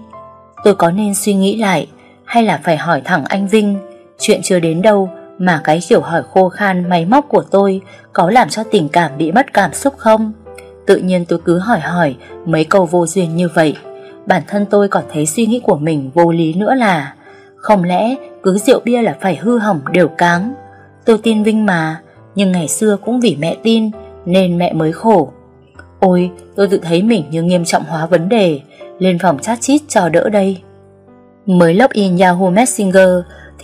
Tôi có nên suy nghĩ lại, hay là phải hỏi thẳng anh Vinh, chuyện chưa đến đâu mà cái kiểu hỏi khô khan máy móc của tôi có làm cho tình cảm bị mất cảm xúc không? Tự nhiên tôi cứ hỏi hỏi mấy câu vô duyên như vậy. Bản thân tôi còn thấy suy nghĩ của mình vô lý nữa là, không lẽ cứ rượu bia là phải hư hỏng đều cáng Tôi tin Vinh mà, Nhưng ngày xưa cũng vì mẹ tin Nên mẹ mới khổ Ôi, tôi tự thấy mình như nghiêm trọng hóa vấn đề, Lên phòng chat chít cho đỡ đây Mới login Yahoo Messenger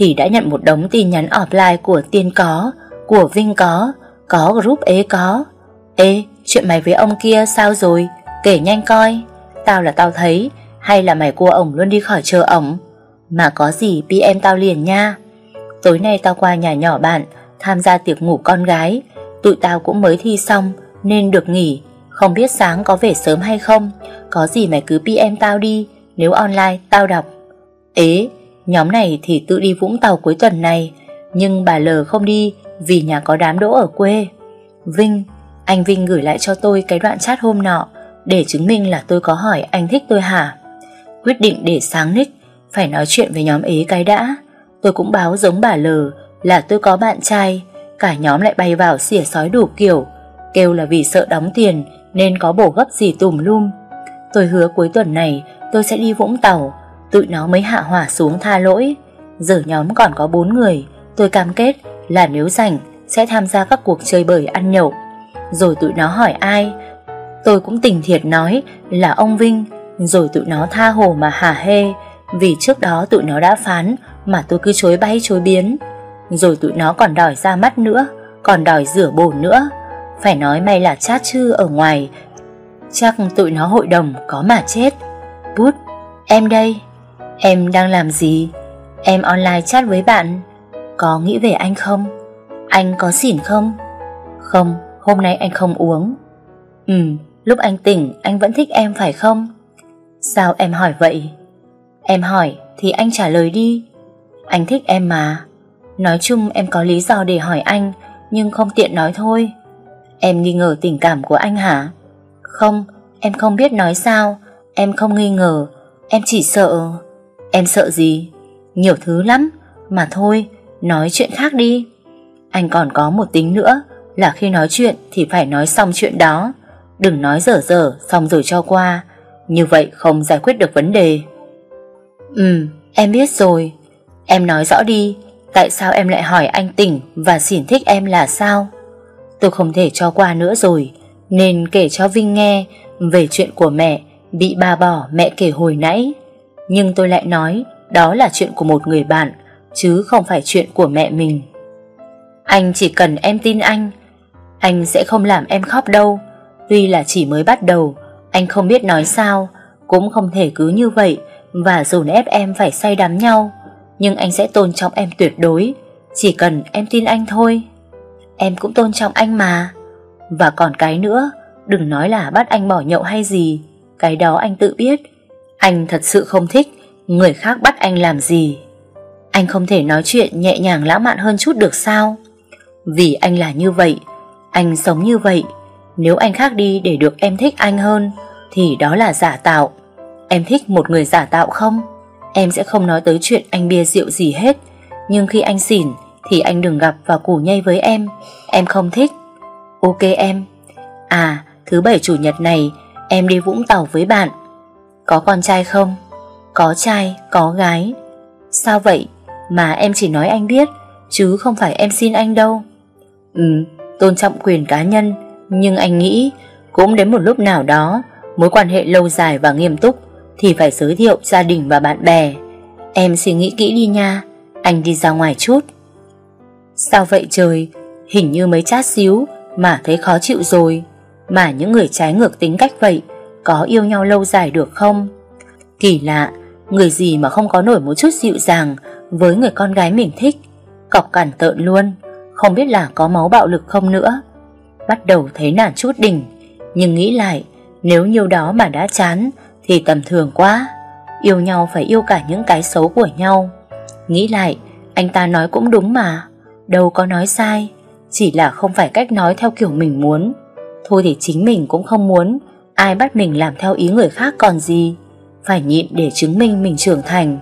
thì đã nhận một đống tin nhắn offline Của Tiên có, Của Vinh có Có group ế có. Ê, chuyện mày với ông kia sao rồi? Kể nhanh coi. Tao là tao thấy, Hay là mày cua ổng luôn đi khỏi chờ ổng? Mà có gì PM tao liền nha. Tối nay tao qua nhà nhỏ bạn, Tham gia tiệc ngủ con gái. Tụi tao cũng mới thi xong, Nên được nghỉ. Không biết sáng có về sớm hay không. Có gì mày cứ PM tao đi, Nếu online tao đọc. Ế Nhóm này thì tự đi Vũng Tàu cuối tuần này, Nhưng bà L không đi Vì nhà có đám đỗ ở quê. Vinh, Anh Vinh gửi lại cho tôi cái đoạn chat hôm nọ Để chứng minh là tôi có hỏi anh thích tôi hả? Quyết định để sáng nick, phải nói chuyện với nhóm ế cái đã. Tôi cũng báo giống bà L Là tôi có bạn trai, Cả nhóm lại bay vào xỉa sói đủ kiểu, Kêu là vì sợ đóng tiền Nên có bổ gấp gì tùm lum. Tôi hứa cuối tuần này tôi sẽ đi Vũng Tàu Tụi nó mới hạ hỏa xuống tha lỗi. Giờ nhóm còn có 4 người. Tôi cam kết là nếu rảnh, Sẽ tham gia các cuộc chơi bời ăn nhậu. Rồi tụi nó hỏi ai? Tôi cũng tình thiệt nói là ông Vinh. Rồi tụi nó tha hồ mà hả hê. Vì trước đó tụi nó đã phán Mà tôi cứ chối bay chối biến. Rồi tụi nó còn đòi ra mắt nữa, Còn đòi rửa bồn nữa. Phải nói may là chát chư ở ngoài. Chắc tụi nó hội đồng có mà chết. Bút, Em đây. Em đang làm gì? Em online chat với bạn. Có nghĩ về anh không? Anh có xỉn không? Không, hôm nay anh không uống. Ừ Lúc anh tỉnh, anh vẫn thích em phải không? Sao em hỏi vậy? Em hỏi thì anh trả lời đi. Anh thích em mà. Nói chung em có lý do để hỏi anh, Nhưng không tiện nói thôi. Em nghi ngờ tình cảm của anh hả? Không, Em không biết nói sao. Em không nghi ngờ. Em chỉ sợ. Em sợ gì? Nhiều thứ lắm. Mà thôi, Nói chuyện khác đi. Anh còn có một tính nữa, Là khi nói chuyện thì phải nói xong chuyện đó. Đừng nói dở dở, xong rồi cho qua. Như vậy không giải quyết được vấn đề. Ừ em biết rồi. Em nói rõ đi, Tại sao em lại hỏi anh tỉnh Và xỉn thích em là sao? Tôi không thể cho qua nữa rồi, Nên kể cho Vinh nghe Về chuyện của mẹ Bị bà bỏ mẹ kể hồi nãy. Nhưng tôi lại nói, Đó là chuyện của một người bạn, Chứ không phải chuyện của mẹ mình. Anh chỉ cần em tin anh Anh sẽ không làm em khóc đâu. Tuy là chỉ mới bắt đầu, Anh không biết nói sao, Cũng không thể cứ như vậy Và dồn ép em phải say đắm nhau. Nhưng anh sẽ tôn trọng em tuyệt đối, Chỉ cần em tin anh thôi. Em cũng tôn trọng anh mà. Và còn cái nữa, Đừng nói là bắt anh bỏ nhậu hay gì, Cái đó anh tự biết. Anh thật sự không thích Người khác bắt anh làm gì. Anh không thể nói chuyện nhẹ nhàng lãng mạn hơn chút được sao? Vì anh là như vậy, Anh sống như vậy, nếu anh khác đi để được em thích anh hơn, Thì đó là giả tạo. Em thích một người giả tạo không? Em sẽ không nói tới chuyện anh bia rượu gì hết, Nhưng khi anh xỉn Thì anh đừng gặp và củ nhây với em. Em không thích. Ok em. À thứ bảy chủ nhật này Em đi Vũng Tàu với bạn. Có con trai không? Có trai, có gái Sao vậy? Mà em chỉ nói anh biết Chứ không phải em xin anh đâu Ừ, tôn trọng quyền cá nhân nhưng anh nghĩ cũng đến một lúc nào đó mối quan hệ lâu dài và nghiêm túc thì phải giới thiệu gia đình và bạn bè. Em suy nghĩ kỹ đi nha, anh đi ra ngoài chút. Sao vậy trời, hình như mới chát xíu mà thấy khó chịu rồi. Mà những người trái ngược tính cách vậy có yêu nhau lâu dài được không? Kỳ lạ, người gì mà không có nổi một chút dịu dàng với người con gái mình thích. Cọc cằn tợn luôn, không biết là có máu bạo lực không nữa. Bắt đầu thấy nản chút đỉnh Nhưng nghĩ lại Nếu nhiều đó mà đã chán Thì tầm thường quá Yêu nhau phải yêu cả những cái xấu của nhau Nghĩ lại Anh ta nói cũng đúng mà Đâu có nói sai Chỉ là không phải cách nói theo kiểu mình muốn Thôi thì chính mình cũng không muốn Ai bắt mình làm theo ý người khác còn gì, Phải nhịn để chứng minh mình trưởng thành.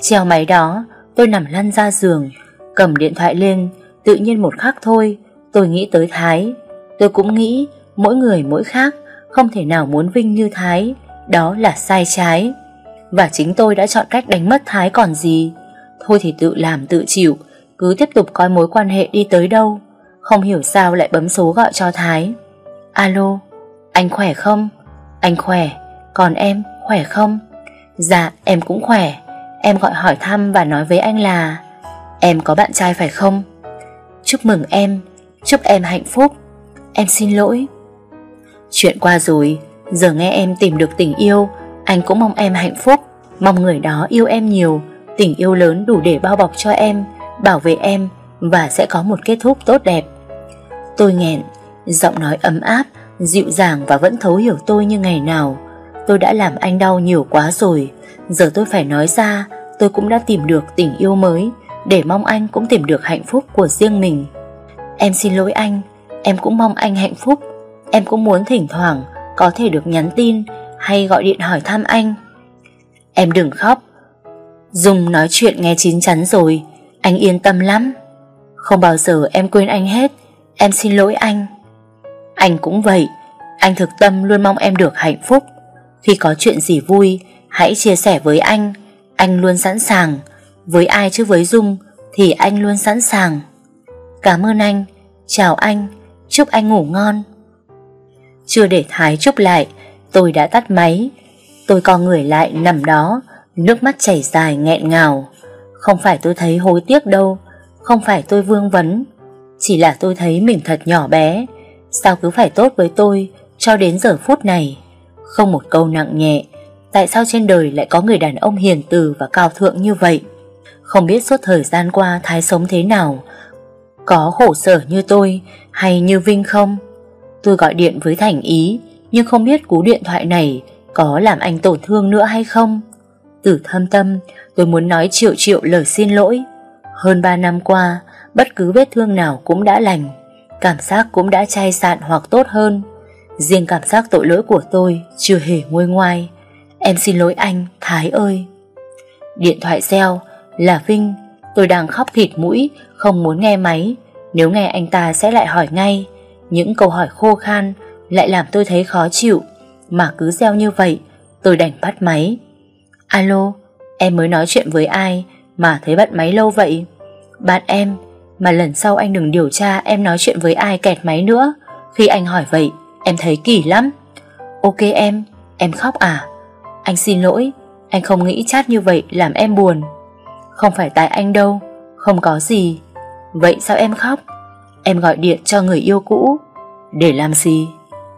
Treo máy đó, Tôi nằm lăn ra giường, Cầm điện thoại lên, Tự nhiên một khắc thôi, Tôi nghĩ tới Thái. Tôi cũng nghĩ mỗi người mỗi khác, Không thể nào muốn Vinh như Thái, Đó là sai trái. Và chính tôi đã chọn cách đánh mất Thái còn gì. Thôi thì tự làm tự chịu, Cứ tiếp tục coi mối quan hệ đi tới đâu, Không hiểu sao lại bấm số gọi cho Thái. Alo anh khỏe không? Anh khỏe. Còn em, khỏe không? Dạ em cũng khỏe. Em gọi hỏi thăm và nói với anh là, Em có bạn trai phải không? Chúc mừng em. Chúc em hạnh phúc. Em xin lỗi. Chuyện qua rồi. Giờ nghe em tìm được tình yêu, Anh cũng mong em hạnh phúc. Mong người đó yêu em nhiều. Tình yêu lớn đủ để bao bọc cho em, Bảo vệ em Và sẽ có một kết thúc tốt đẹp. Tôi nghẹn, Giọng nói ấm áp Dịu dàng và vẫn thấu hiểu tôi như ngày nào. Tôi đã làm anh đau nhiều quá rồi. Giờ tôi phải nói ra, Tôi cũng đã tìm được tình yêu mới, Để mong anh cũng tìm được hạnh phúc của riêng mình. Em xin lỗi anh, Em cũng mong anh hạnh phúc. Em cũng muốn thỉnh thoảng Có thể được nhắn tin Hay gọi điện hỏi thăm anh. Em đừng khóc. Dung nói chuyện nghe chín chắn rồi. Anh yên tâm lắm. Không bao giờ em quên anh hết. Em xin lỗi anh. Anh cũng vậy. Anh thực tâm luôn mong em được hạnh phúc. Khi có chuyện gì vui Hãy chia sẻ với anh. Anh luôn sẵn sàng. Với ai chứ với Dung Thì anh luôn sẵn sàng. Cảm ơn anh, chào anh, chúc anh ngủ ngon. Chưa để Thái chúc lại Tôi đã tắt máy. Tôi co người lại nằm đó Nước mắt chảy dài nghẹn ngào. Không phải tôi thấy hối tiếc đâu Không phải tôi vương vấn. Chỉ là tôi thấy mình thật nhỏ bé. Sao cứ phải tốt với tôi Cho đến giờ phút này? Không một câu nặng nhẹ, Tại sao trên đời lại có người đàn ông hiền từ và cao thượng như vậy? Không biết suốt thời gian qua Thái sống thế nào, Có khổ sở như tôi Hay như Vinh không? Tôi gọi điện với Thành Ý, Nhưng không biết cú điện thoại này Có làm anh tổn thương nữa hay không? Từ thâm tâm, Tôi muốn nói triệu triệu lời xin lỗi. Hơn 3 năm qua, Bất cứ vết thương nào cũng đã lành. Cảm giác cũng đã chai sạn hoặc tốt hơn. Riêng cảm giác tội lỗi của tôi Chưa hề nguôi ngoai. Em xin lỗi anh, Thái ơi. Điện thoại reo Là Vinh Tôi đang khóc thịt mũi Không muốn nghe máy. Nếu nghe anh ta sẽ lại hỏi ngay. Những câu hỏi khô khan Lại làm tôi thấy khó chịu. Mà cứ reo như vậy Tôi đành bắt máy. Alo, em mới nói chuyện với ai Mà thấy bắt máy lâu vậy? Bạn em mà lần sau anh đừng điều tra em nói chuyện với ai kẹt máy nữa Khi anh hỏi vậy Em thấy kỳ lắm Ok em, em khóc à anh xin lỗi, anh không nghĩ chat như vậy làm em buồn. Không phải tại anh đâu, không có gì. Vậy sao em khóc? Em gọi điện cho người yêu cũ. Để làm gì?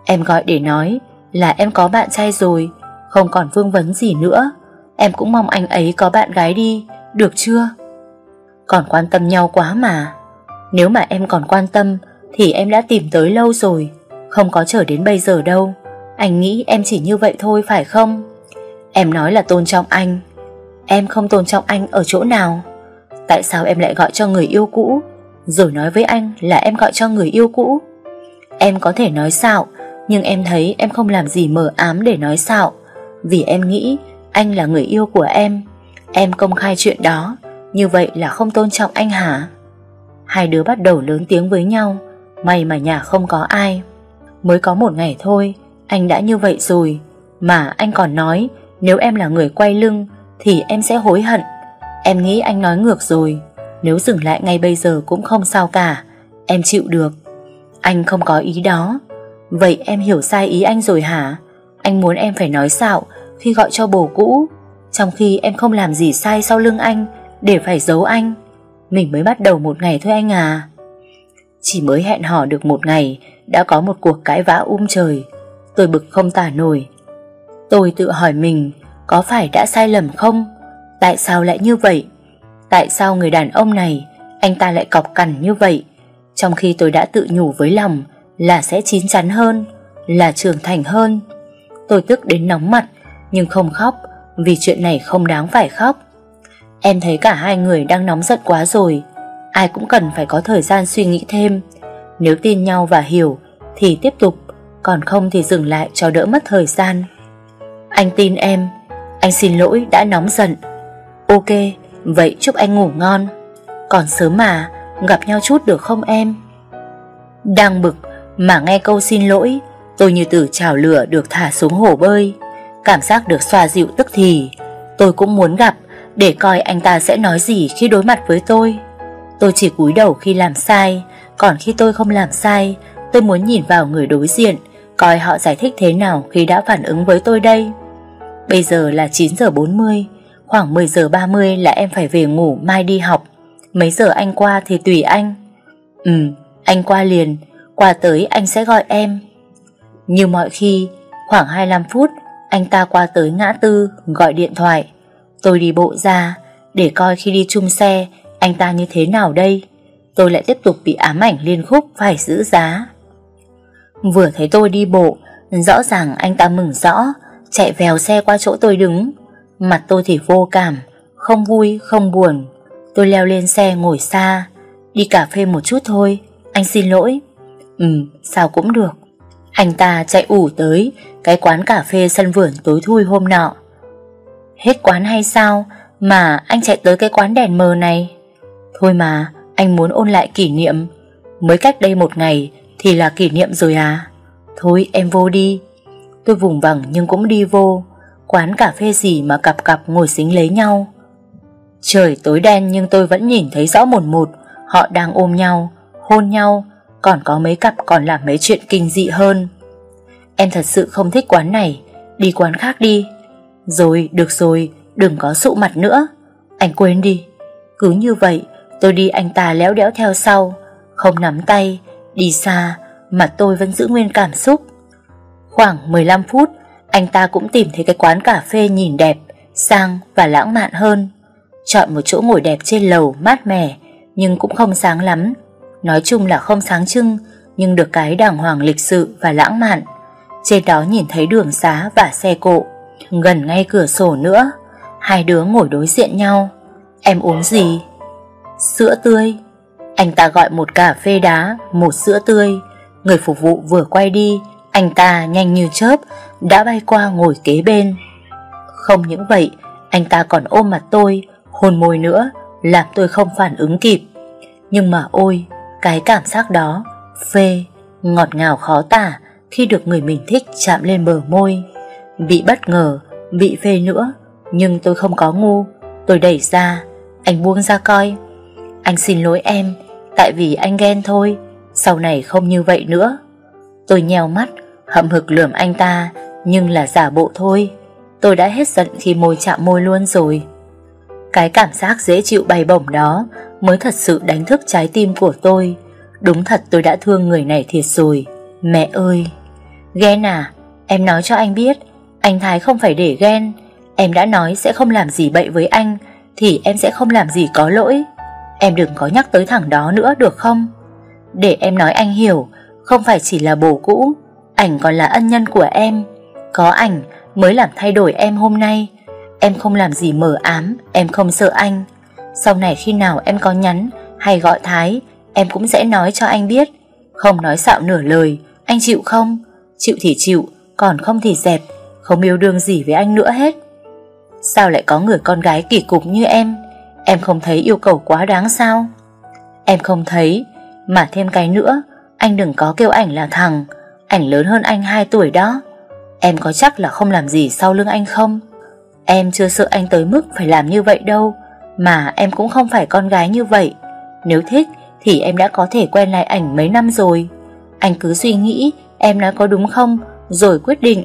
Em gọi để nói là em có bạn trai rồi, không còn vương vấn gì nữa. Em cũng mong anh ấy có bạn gái đi, được chưa? Còn quan tâm nhau quá mà. Nếu mà em còn quan tâm thì em đã tìm tới lâu rồi, không có chờ đến bây giờ đâu. Anh nghĩ em chỉ như vậy thôi phải không? Em nói là tôn trọng anh. Em không tôn trọng anh ở chỗ nào. Tại sao em lại gọi cho người yêu cũ? Rồi nói với anh là em gọi cho người yêu cũ. Em có thể nói xạo Nhưng em thấy em không làm gì mờ ám để nói xạo. Vì em nghĩ anh là người yêu của em. Em công khai chuyện đó. Như vậy là không tôn trọng anh hả? Hai đứa bắt đầu lớn tiếng với nhau, May mà nhà không có ai. Mới có một ngày thôi, Anh đã như vậy rồi. Mà anh còn nói, nếu em là người quay lưng, Thì em sẽ hối hận. Em nghĩ anh nói ngược rồi. Nếu dừng lại ngay bây giờ cũng không sao cả. Em chịu được. Anh không có ý đó. Vậy em hiểu sai ý anh rồi hả? Anh muốn em phải nói xạo Khi gọi cho bồ cũ. Trong khi em không làm gì sai sau lưng anh để phải giấu anh Mình mới bắt đầu một ngày thôi anh à Chỉ mới hẹn hò được một ngày Đã có một cuộc cãi vã um trời Tôi bực không tả nổi Tôi tự hỏi mình có phải đã sai lầm không? Tại sao lại như vậy? Tại sao người đàn ông này anh ta lại cọc cằn như vậy? Trong khi tôi đã tự nhủ với lòng là sẽ chín chắn hơn, là trưởng thành hơn. Tôi tức đến nóng mặt nhưng không khóc vì chuyện này không đáng phải khóc. Em thấy cả hai người đang nóng giận quá rồi. Ai cũng cần phải có thời gian suy nghĩ thêm. Nếu tin nhau và hiểu thì tiếp tục, còn không thì dừng lại cho đỡ mất thời gian. Anh tin em Anh xin lỗi đã nóng giận Ok Vậy chúc anh ngủ ngon Còn sớm mà Gặp nhau chút được không em Đang bực Mà nghe câu xin lỗi Tôi như tử chảo lửa được thả xuống hồ bơi Cảm giác được xoa dịu tức thì Tôi cũng muốn gặp để coi anh ta sẽ nói gì khi đối mặt với tôi. Tôi chỉ cúi đầu khi làm sai, Còn khi tôi không làm sai, Tôi muốn nhìn vào người đối diện, Coi họ giải thích thế nào khi đã phản ứng với tôi đây. Bây giờ là 9 giờ 40 Khoảng 10 giờ 30 là em phải về ngủ, Mai đi học. Mấy giờ anh qua thì tùy anh. Ừ anh qua liền, Qua tới anh sẽ gọi em. Như mọi khi, Khoảng 25 phút, Anh ta qua tới ngã tư, Gọi điện thoại. Tôi đi bộ ra, Để coi khi đi chung xe, Anh ta như thế nào đây? Tôi lại tiếp tục bị ám ảnh liên khúc Phải giữ giá. Vừa thấy tôi đi bộ, Rõ ràng anh ta mừng rõ, Chạy vèo xe qua chỗ tôi đứng. Mặt tôi thì vô cảm, Không vui, không buồn. Tôi leo lên xe ngồi xa, Đi cà phê một chút thôi. Anh xin lỗi. Ừ sao cũng được. Anh ta chạy ủ tới Cái quán cà phê sân vườn tối thui hôm nọ. Hết quán hay sao Mà anh chạy tới cái quán đèn mờ này? Thôi mà Anh muốn ôn lại kỷ niệm. Mới cách đây một ngày Thì là kỷ niệm rồi à? Thôi em vô đi. Tôi vùng vằng nhưng cũng đi vô. Quán cà phê gì mà cặp cặp ngồi xính lấy nhau? Trời tối đen nhưng tôi vẫn nhìn thấy rõ một một. Họ đang ôm nhau, hôn nhau. Còn có mấy cặp còn làm mấy chuyện kinh dị hơn. Em thật sự không thích quán này. Đi quán khác đi. Rồi, được rồi, đừng có sụ mặt nữa. Anh quên đi. Cứ như vậy, tôi đi anh ta léo đéo theo sau. Không nắm tay Đi xa, mà tôi vẫn giữ nguyên cảm xúc. Khoảng 15 phút Anh ta cũng tìm thấy cái quán cà phê nhìn đẹp Sang và lãng mạn hơn. Chọn một chỗ ngồi đẹp trên lầu mát mẻ Nhưng cũng không sáng lắm. Nói chung là không sáng trưng Nhưng được cái đàng hoàng lịch sự và lãng mạn. Trên đó nhìn thấy đường xá và xe cộ. Gần ngay cửa sổ nữa. Hai đứa ngồi đối diện nhau. Em uống gì? Sữa tươi. Anh ta gọi một cà phê đá, Một sữa tươi. Người phục vụ vừa quay đi, Anh ta nhanh như chớp, Đã bay qua ngồi kế bên. Không những vậy, Anh ta còn ôm mặt tôi, Hôn môi nữa, Làm tôi không phản ứng kịp. Nhưng mà ôi, Cái cảm giác đó, Phê, Ngọt ngào khó tả Khi được người mình thích chạm lên bờ môi. Bị bất ngờ, Bị phê nữa, Nhưng tôi không có ngu. Tôi đẩy ra, Anh buông ra coi. Anh xin lỗi em, Tại vì anh ghen thôi. Sau này không như vậy nữa. Tôi nheo mắt, Hậm hực lườm anh ta, Nhưng là giả bộ thôi. Tôi đã hết giận khi môi chạm môi luôn rồi. Cái cảm giác dễ chịu bay bổng đó Mới thật sự đánh thức trái tim của tôi. Đúng thật tôi đã thương người này thiệt rồi. Mẹ ơi! Ghen à Em nói cho anh biết anh Thái không phải để ghen. Em đã nói sẽ không làm gì bậy với anh, Thì em sẽ không làm gì có lỗi. Em đừng có nhắc tới thằng đó nữa được không? Để em nói anh hiểu, Không phải chỉ là bồ cũ. Ảnh còn là ân nhân của em. Có ảnh mới làm thay đổi em hôm nay. Em không làm gì mờ ám, Em không sợ anh. Sau này khi nào em có nhắn Hay gọi Thái, Em cũng sẽ nói cho anh biết. Không nói xạo nửa lời, Anh chịu không? Chịu thì chịu, Còn không thì dẹp. Không yêu đương gì với anh nữa hết. Sao lại có người con gái kỳ cục như em? Em không thấy yêu cầu quá đáng sao? Em không thấy, Mà thêm cái nữa, Anh đừng có kêu ảnh là thằng. Ảnh lớn hơn anh 2 tuổi đó. Em có chắc là không làm gì sau lưng anh không? Em chưa sợ anh tới mức phải làm như vậy đâu, Mà em cũng không phải con gái như vậy. Nếu thích, Thì em đã có thể quen lại ảnh mấy năm rồi. Anh cứ suy nghĩ, Em nói có đúng không? Rồi quyết định.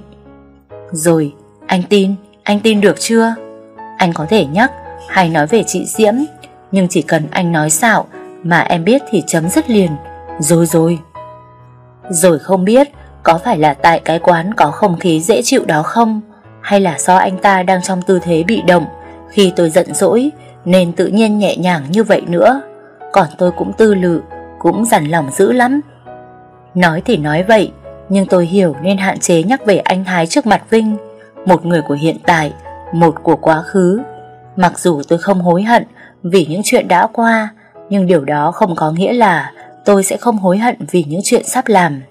Rồi, anh tin Anh tin được chưa? Anh có thể nhắc, hay nói về chị Diễm. Nhưng chỉ cần anh nói xạo, Mà em biết thì chấm dứt liền. Rồi rồi. Rồi không biết, có phải là tại cái quán có không khí dễ chịu đó không? Hay là do anh ta đang trong tư thế bị động, Khi tôi giận dỗi, Nên tự nhiên nhẹ nhàng như vậy nữa. Còn tôi cũng tư lự, Cũng dằn lòng dữ lắm. Nói thì nói vậy nhưng tôi hiểu nên hạn chế nhắc về anh Thái trước mặt Vinh Một người của hiện tại Một của quá khứ Mặc dù tôi không hối hận Vì những chuyện đã qua Nhưng điều đó không có nghĩa là Tôi sẽ không hối hận vì những chuyện sắp làm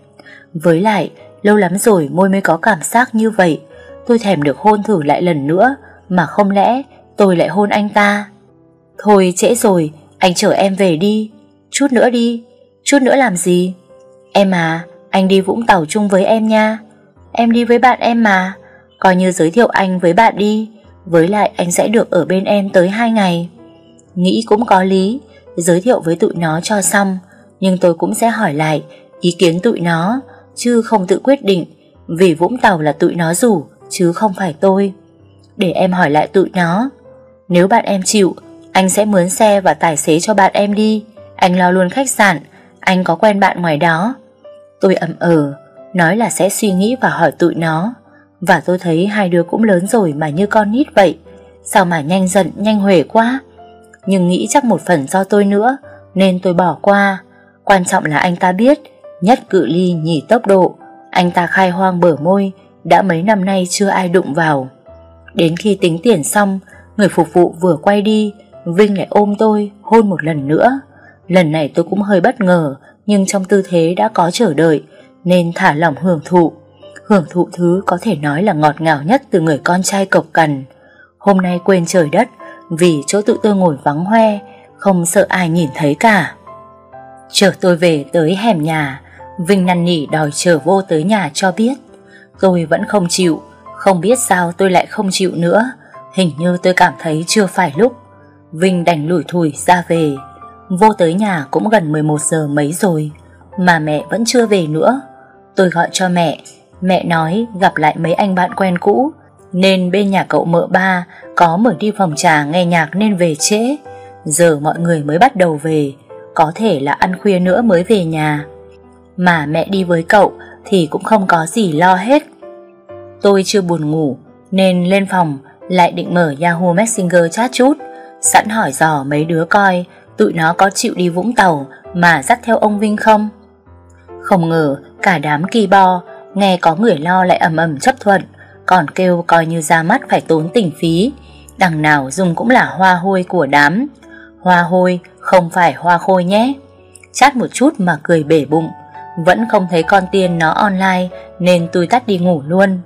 với lại, lâu lắm rồi môi mới có cảm giác như vậy. Tôi thèm được hôn thử lại lần nữa, mà không lẽ tôi lại hôn anh ta. Thôi trễ rồi, anh chở em về đi. Chút nữa đi. Chút nữa làm gì? Em à, anh đi Vũng Tàu chung với em nha. Em đi với bạn em mà. Coi như giới thiệu anh với bạn đi. Với lại anh sẽ được ở bên em tới 2 ngày. Nghĩ cũng có lý, giới thiệu với tụi nó cho xong. Nhưng tôi cũng sẽ hỏi lại ý kiến tụi nó chứ không tự quyết định vì Vũng Tàu là tụi nó rủ chứ không phải tôi. Để em hỏi lại tụi nó. Nếu bạn em chịu, anh sẽ mướn xe và tài xế cho bạn em đi. Anh lo luôn khách sạn, anh có quen bạn ngoài đó. Tôi ậm ờ, nói là sẽ suy nghĩ và hỏi tụi nó. Và tôi thấy hai đứa cũng lớn rồi mà như con nít vậy. Sao mà nhanh giận, nhanh huề quá. Nhưng nghĩ chắc một phần do tôi nữa, nên tôi bỏ qua. Quan trọng là anh ta biết Nhất cự ly nhì tốc độ Anh ta khai hoang bở môi Đã mấy năm nay chưa ai đụng vào Đến khi tính tiền xong Người phục vụ vừa quay đi Vinh lại ôm tôi hôn một lần nữa Lần này tôi cũng hơi bất ngờ nhưng trong tư thế đã có chờ đợi, Nên thả lỏng hưởng thụ. Hưởng thụ thứ có thể nói là ngọt ngào nhất Từ người con trai cộc cằn. Hôm nay quên trời đất, Vì chỗ tự tôi ngồi vắng hoe, Không sợ ai nhìn thấy cả. Chở tôi về tới hẻm nhà, Vinh năn nỉ đòi chờ vô tới nhà cho biết. Tôi vẫn không chịu, Không biết sao tôi lại không chịu nữa. Hình như tôi cảm thấy chưa phải lúc. Vinh đành lủi thủi ra về. Vô tới nhà cũng gần 11 giờ mấy rồi Mà mẹ vẫn chưa về nữa Tôi gọi cho mẹ mẹ nói gặp lại mấy anh bạn quen cũ, nên bên nhà cậu mợ ba có mở đi phòng trà nghe nhạc nên về trễ. Giờ mọi người mới bắt đầu về, có thể là ăn khuya nữa mới về nhà. Mà mẹ đi với cậu thì cũng không có gì lo hết. Tôi chưa buồn ngủ nên lên phòng lại định mở Yahoo Messenger chat chút, sẵn hỏi dò mấy đứa coi tụi nó có chịu đi Vũng Tàu mà dắt theo ông Vinh không. Không ngờ cả đám kỳ bo nghe có người lo lại ầm ầm chấp thuận, còn kêu coi như ra mắt phải tốn tình phí. Đằng nào dùng cũng là hoa hôi của đám. Hoa hôi không phải hoa khôi nhé. Chát một chút mà cười bể bụng. Vẫn không thấy con tiên nó online nên tôi tắt đi ngủ luôn.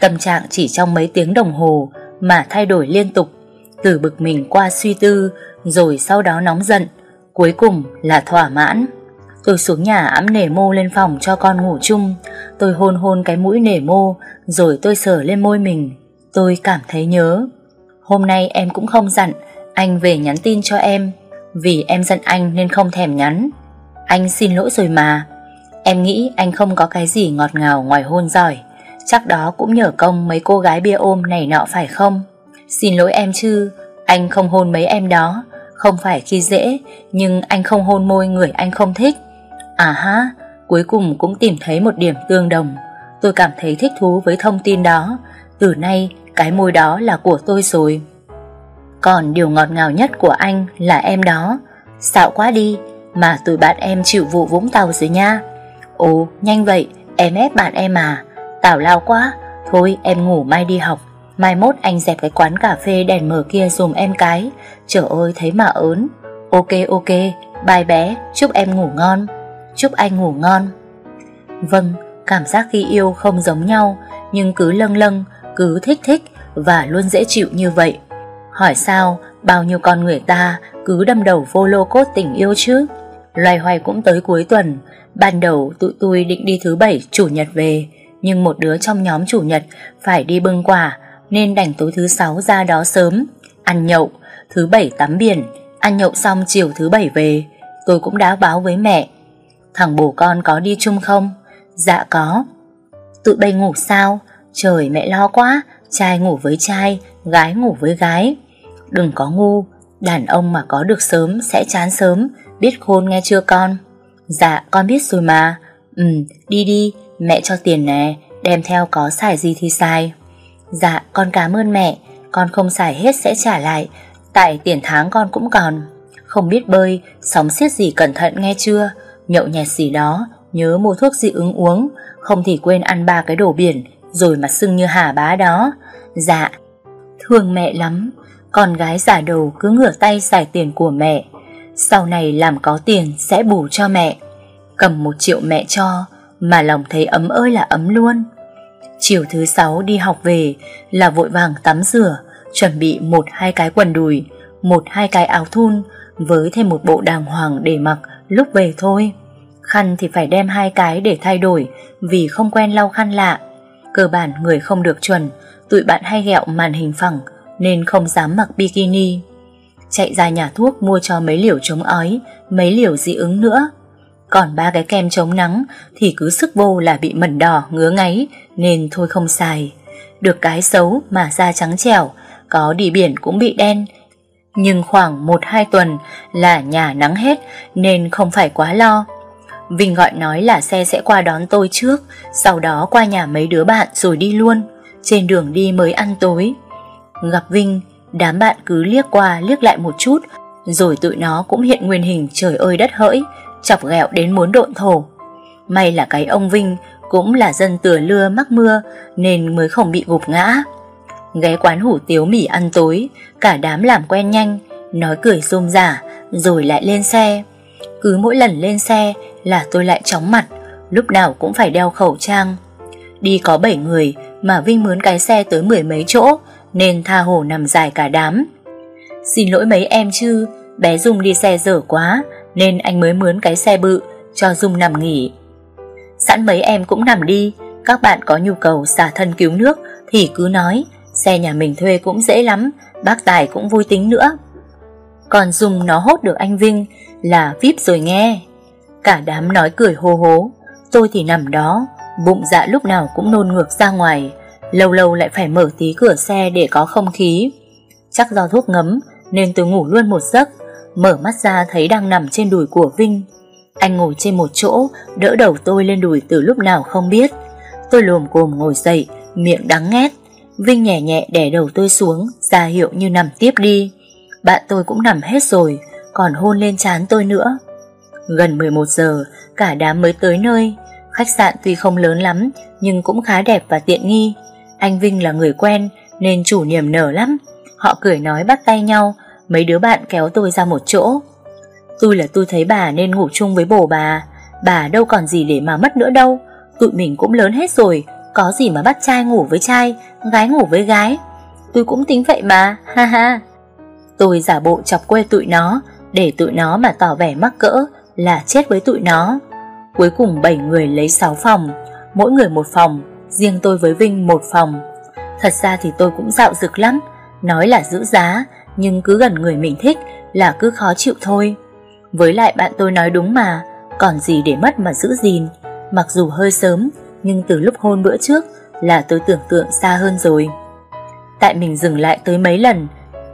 Tâm trạng chỉ trong mấy tiếng đồng hồ mà thay đổi liên tục. Từ bực mình qua suy tư rồi sau đó nóng giận. Cuối cùng là thỏa mãn. Tôi xuống nhà ẵm nể mô lên phòng cho con ngủ chung. Tôi hôn hôn cái mũi nể mô, rồi tôi sờ lên môi mình. Tôi cảm thấy nhớ. Hôm nay em cũng không dặn, anh về nhắn tin cho em. Vì em giận anh nên không thèm nhắn. Anh xin lỗi rồi mà. Em nghĩ anh không có cái gì ngọt ngào ngoài hôn giỏi. Chắc đó cũng nhờ công mấy cô gái bia ôm này nọ phải không? Xin lỗi em chứ, anh không hôn mấy em đó. Không phải khi dễ, nhưng anh không hôn môi người anh không thích. À ha, cuối cùng cũng tìm thấy một điểm tương đồng. Tôi cảm thấy thích thú với thông tin đó. Từ nay, cái môi đó là của tôi rồi. Còn điều ngọt ngào nhất của anh là em đó. Xạo quá đi, mà tụi bạn em chịu vụ Vũng Tàu rồi nha. Ồ, nhanh vậy, em ép bạn em à. Tào lao quá, thôi em ngủ mai đi học. Mai mốt anh dẹp cái quán cà phê đèn mở kia dùm em cái. Trời ơi, thấy mà ớn. Ok ok, bye bé, chúc em ngủ ngon. Chúc anh ngủ ngon Vâng, cảm giác khi yêu không giống nhau Nhưng cứ lâng lâng, cứ thích thích Và luôn dễ chịu như vậy Hỏi sao bao nhiêu con người ta Cứ đâm đầu vô lô cốt tình yêu chứ Loài hoài cũng tới cuối tuần Ban đầu tụi tôi định đi thứ bảy chủ nhật về Nhưng một đứa trong nhóm chủ nhật Phải đi bưng quả nên đành tối thứ sáu ra đó sớm. Ăn nhậu, Thứ bảy tắm biển, Ăn nhậu xong chiều thứ bảy về, Tôi cũng đã báo với mẹ. Thằng bồ con có đi chung không? Dạ có. Tụi bay ngủ sao? Trời, mẹ lo quá. Trai ngủ với trai, Gái ngủ với gái. Đừng có ngu, Đàn ông mà có được sớm sẽ chán sớm. Biết khôn nghe chưa con? Dạ con biết rồi mà. Ừ đi đi, mẹ cho tiền nè, Đem theo có xài gì thì xài. Dạ con cảm ơn mẹ. Con không xài hết sẽ trả lại. Tại tiền tháng con cũng còn. Không biết bơi, Sóng xiết gì cẩn thận nghe chưa? Nhậu nhẹt gì đó, Nhớ mua thuốc dị ứng uống. Không thì quên ăn ba cái đồ biển, Rồi mặt sưng như hà bá đó. Dạ. Thương mẹ lắm. Con gái giả đầu cứ ngửa tay xài tiền của mẹ. Sau này làm có tiền Sẽ bù cho mẹ. Cầm một triệu mẹ cho, Mà lòng thấy ấm ơi là ấm luôn. Chiều thứ sáu đi học về Là vội vàng tắm rửa Chuẩn bị một hai cái quần đùi Một hai cái áo thun Với thêm một bộ đàng hoàng để mặc lúc về thôi. Khăn thì phải đem hai cái để thay đổi vì không quen lau khăn lạ. Cơ bản người không được chuẩn, tụi bạn hay ghẹo màn hình phẳng nên không dám mặc bikini. Chạy ra nhà thuốc mua cho mấy liều chống ói, mấy liều dị ứng nữa. Còn ba cái kem chống nắng thì cứ sức vô là bị mẩn đỏ, ngứa ngáy nên thôi không xài. Được cái xấu mà da trắng trẻo, có đi biển cũng bị đen nhưng khoảng 1-2 tuần là nhà nắng hết nên không phải quá lo. Vinh gọi nói là xe sẽ qua đón tôi trước, sau đó qua nhà mấy đứa bạn rồi đi luôn. Trên đường đi mới ăn tối. Gặp Vinh, đám bạn cứ liếc qua liếc lại một chút, rồi tụi nó cũng hiện nguyên hình trời ơi đất hỡi, chọc ghẹo đến muốn độn thổ. May là cái ông Vinh cũng là dân từa lưa mắc mưa nên mới không bị gục ngã. Ghé quán hủ tiếu mì ăn tối, Cả đám làm quen nhanh, Nói cười rôm rả, Rồi lại lên xe Cứ mỗi lần lên xe là tôi lại chóng mặt, Lúc nào cũng phải đeo khẩu trang Đi có 7 người Mà Vinh mướn cái xe tới mười mấy chỗ Nên tha hồ nằm dài cả đám Xin lỗi mấy em chứ, Bé Dung đi xe dở quá nên anh mới mướn cái xe bự Cho Dung nằm nghỉ. Sẵn mấy em cũng nằm đi, Các bạn có nhu cầu xả thân cứu nước Thì cứ nói, Xe nhà mình thuê cũng dễ lắm, Bác Tài cũng vui tính nữa. Còn Dung nó hốt được anh Vinh Là VIP rồi nghe. Cả đám nói cười hô hố, Tôi thì nằm đó, Bụng dạ lúc nào cũng nôn ngược ra ngoài, Lâu lâu lại phải mở tí cửa xe để có không khí. Chắc do thuốc ngấm Nên tôi ngủ luôn một giấc. Mở mắt ra thấy đang nằm trên đùi của Vinh. Anh ngồi trên một chỗ, Đỡ đầu tôi lên đùi từ lúc nào không biết. Tôi lồm cồm ngồi dậy, Miệng đắng nghét. Vinh nhẹ nhẹ đè đầu tôi xuống, ra hiệu như nằm tiếp đi. Bạn tôi cũng nằm hết rồi, Còn hôn lên trán tôi nữa. Gần 11 giờ, Cả đám mới tới nơi. Khách sạn tuy không lớn lắm, Nhưng cũng khá đẹp và tiện nghi. Anh Vinh là người quen, Nên chủ niềm nở lắm. Họ cười nói bắt tay nhau Mấy đứa bạn kéo tôi ra một chỗ. Tôi là tôi thấy bà nên ngủ chung với bồ bà. Bà đâu còn gì để mà mất nữa đâu. Tụi mình cũng lớn hết rồi, Có gì mà bắt trai ngủ với trai, Gái ngủ với gái. Tôi cũng tính vậy mà, ha ha. Tôi giả bộ chọc quê tụi nó, Để tụi nó mà tỏ vẻ mắc cỡ Là chết với tụi nó. Cuối cùng 7 người lấy 6 phòng, Mỗi người một phòng, Riêng tôi với Vinh một phòng. Thật ra thì tôi cũng dạo dực lắm, Nói là giữ giá nhưng cứ gần người mình thích Là cứ khó chịu thôi. Với lại bạn tôi nói đúng mà, Còn gì để mất mà giữ gìn. Mặc dù hơi sớm, Nhưng từ lúc hôn bữa trước Là tôi tưởng tượng xa hơn rồi. Tại mình dừng lại tới mấy lần,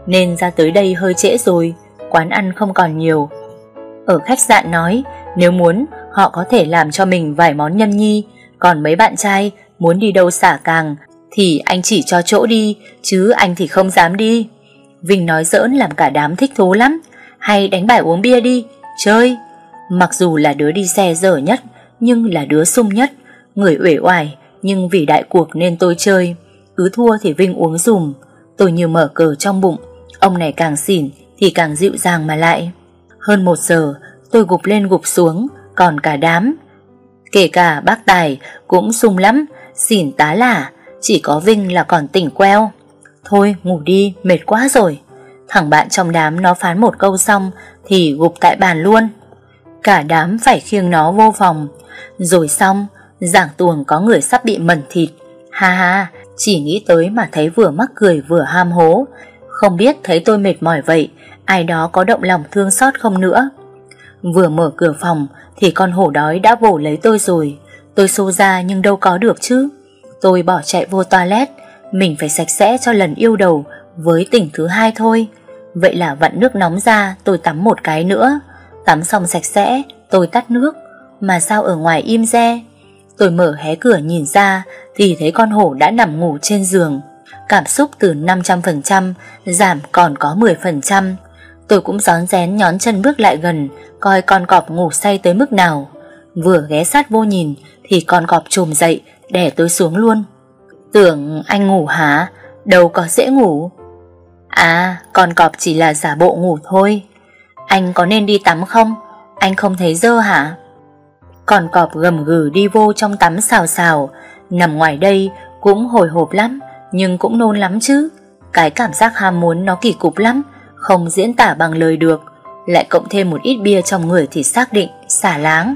Nên ra tới đây hơi trễ rồi, Quán ăn không còn nhiều. Ở khách sạn nói, Nếu muốn, họ có thể làm cho mình vài món nhân nhi, Còn mấy bạn trai muốn đi đâu xả càng Thì anh chỉ cho chỗ đi, Chứ anh thì không dám đi. Vinh nói giỡn làm cả đám thích thú lắm. Hay đánh bài uống bia đi, Chơi. Mặc dù là đứa đi xe dở nhất, Nhưng là đứa sung nhất. Người uể oải, Nhưng vì đại cuộc nên tôi chơi. Cứ thua thì Vinh uống dùm. Tôi như mở cờ trong bụng. Ông này càng xỉn thì càng dịu dàng mà lại. Hơn một giờ, tôi gục lên gục xuống, Còn cả đám. Kể cả bác Tài cũng sung lắm, Xỉn tá lả. Chỉ có Vinh là còn tỉnh queo. Thôi, ngủ đi, mệt quá rồi. Thằng bạn trong đám nó phán một câu xong Thì gục tại bàn luôn. Cả đám phải khiêng nó vô phòng. Rồi xong, Giảng tuồng có người sắp bị mẩn thịt. Ha ha, Chỉ nghĩ tới mà thấy vừa mắc cười vừa ham hố. Không biết thấy tôi mệt mỏi vậy, Ai đó có động lòng thương xót không nữa. Vừa mở cửa phòng Thì con hổ đói đã vồ lấy tôi rồi. Tôi xô ra nhưng đâu có được chứ. Tôi bỏ chạy vô toilet mình phải sạch sẽ cho lần yêu đầu Với tỉnh thứ hai thôi. Vậy là vặn nước nóng ra, Tôi tắm một cái nữa. Tắm xong sạch sẽ, tôi tắt nước. Mà sao ở ngoài im re? Tôi mở hé cửa nhìn ra, Thì thấy con hổ đã nằm ngủ trên giường. Cảm xúc từ 500% Giảm còn có 10% Tôi cũng gión rén nhón chân bước lại gần, Coi con cọp ngủ say tới mức nào. Vừa ghé sát vô nhìn, Thì con cọp trồm dậy, Đè tôi xuống luôn. Tưởng anh ngủ hả? Đâu có dễ ngủ. À con cọp chỉ là giả bộ ngủ thôi. Anh có nên đi tắm không? Anh không thấy dơ hả? Con cọp gầm gừ đi vô trong tắm xào xào. Nằm ngoài đây cũng hồi hộp lắm, Nhưng cũng nôn lắm chứ. Cái cảm giác ham muốn nó kỳ cục lắm, Không diễn tả bằng lời được. Lại cộng thêm một ít bia trong người thì xác định Xả láng.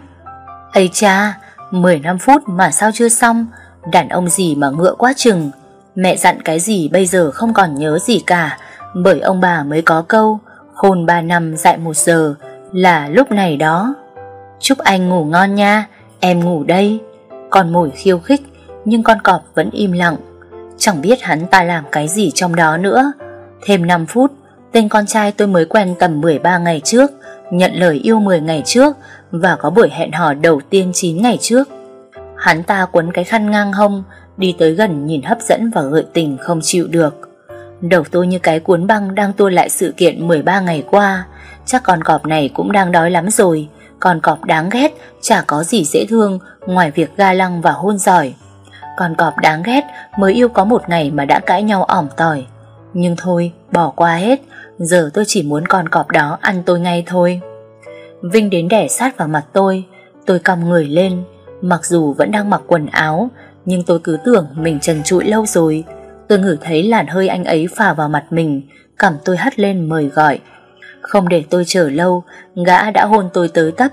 Ây cha 15 phút mà sao chưa xong? Đàn ông gì mà ngựa quá chừng? Mẹ dặn cái gì bây giờ không còn nhớ gì cả. Bởi ông bà mới có câu Khôn ba năm dạy một giờ Là lúc này đó. Chúc anh ngủ ngon nha, Em ngủ đây. Con mồi khiêu khích, Nhưng con cọp vẫn im lặng. Chẳng biết hắn ta làm cái gì trong đó nữa. Thêm 5 phút, Tên con trai tôi mới quen tầm 13 ngày trước, Nhận lời yêu 10 ngày trước Và có buổi hẹn hò đầu tiên 9 ngày trước. Hắn ta quấn cái khăn ngang hông, Đi tới gần nhìn hấp dẫn và gợi tình không chịu được. Đầu tôi như cái cuốn băng đang tua lại sự kiện 13 ngày qua. Chắc con cọp này cũng đang đói lắm rồi. Con cọp đáng ghét, Chả có gì dễ thương Ngoài việc ga lăng và hôn giỏi. Con cọp đáng ghét Mới yêu có một ngày mà đã cãi nhau ỏm tỏi. Nhưng thôi, bỏ qua hết. Giờ tôi chỉ muốn con cọp đó ăn tôi ngay thôi. Vinh đến đẻ sát vào mặt tôi. Tôi cầm người lên Mặc dù vẫn đang mặc quần áo, Nhưng tôi cứ tưởng mình trần trụi lâu rồi. Tôi ngửi thấy làn hơi anh ấy phả vào mặt mình Cảm tôi hất lên mời gọi. Không để tôi chờ lâu, Gã đã hôn tôi tới tấp.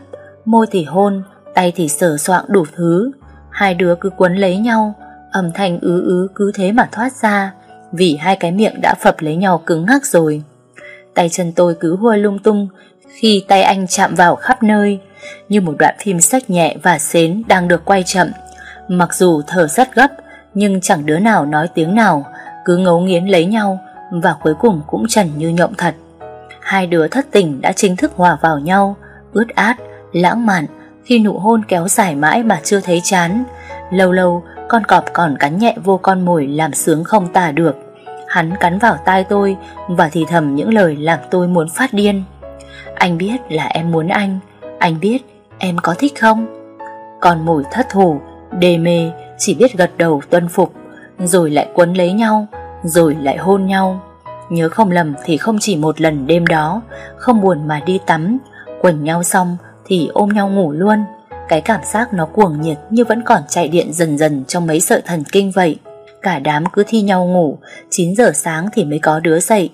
Môi thì hôn, Tay thì sờ soạng đủ thứ. Hai đứa cứ quấn lấy nhau, Âm thanh ứ ứ cứ thế mà thoát ra, Vì hai cái miệng đã phập lấy nhau cứng ngắc rồi. Tay chân tôi cứ hôi lung tung khi tay anh chạm vào khắp nơi Như một đoạn phim sách nhẹ và xến đang được quay chậm Mặc dù thở rất gấp, nhưng chẳng đứa nào nói tiếng nào, cứ ngấu nghiến lấy nhau và cuối cùng cũng trần như nhộng thật. Hai đứa thất tình đã chính thức hòa vào nhau, ướt át, lãng mạn khi nụ hôn kéo dài mãi mà chưa thấy chán. Lâu lâu, con cọp còn cắn nhẹ vô con mồi làm sướng không tả được. Hắn cắn vào tai tôi và thì thầm những lời làm tôi muốn phát điên. Anh biết là em muốn anh, anh biết em có thích không? Còn mùi thất thủ, đê mê, chỉ biết gật đầu tuân phục, rồi lại quấn lấy nhau, rồi lại hôn nhau. Nhớ không lầm thì không chỉ một lần đêm đó, không buồn mà đi tắm, quần nhau xong thì ôm nhau ngủ luôn. Cái cảm giác nó cuồng nhiệt như vẫn còn chạy điện dần dần trong mấy sợi thần kinh vậy. Cả đám cứ thi nhau ngủ, 9 giờ sáng thì mới có đứa dậy.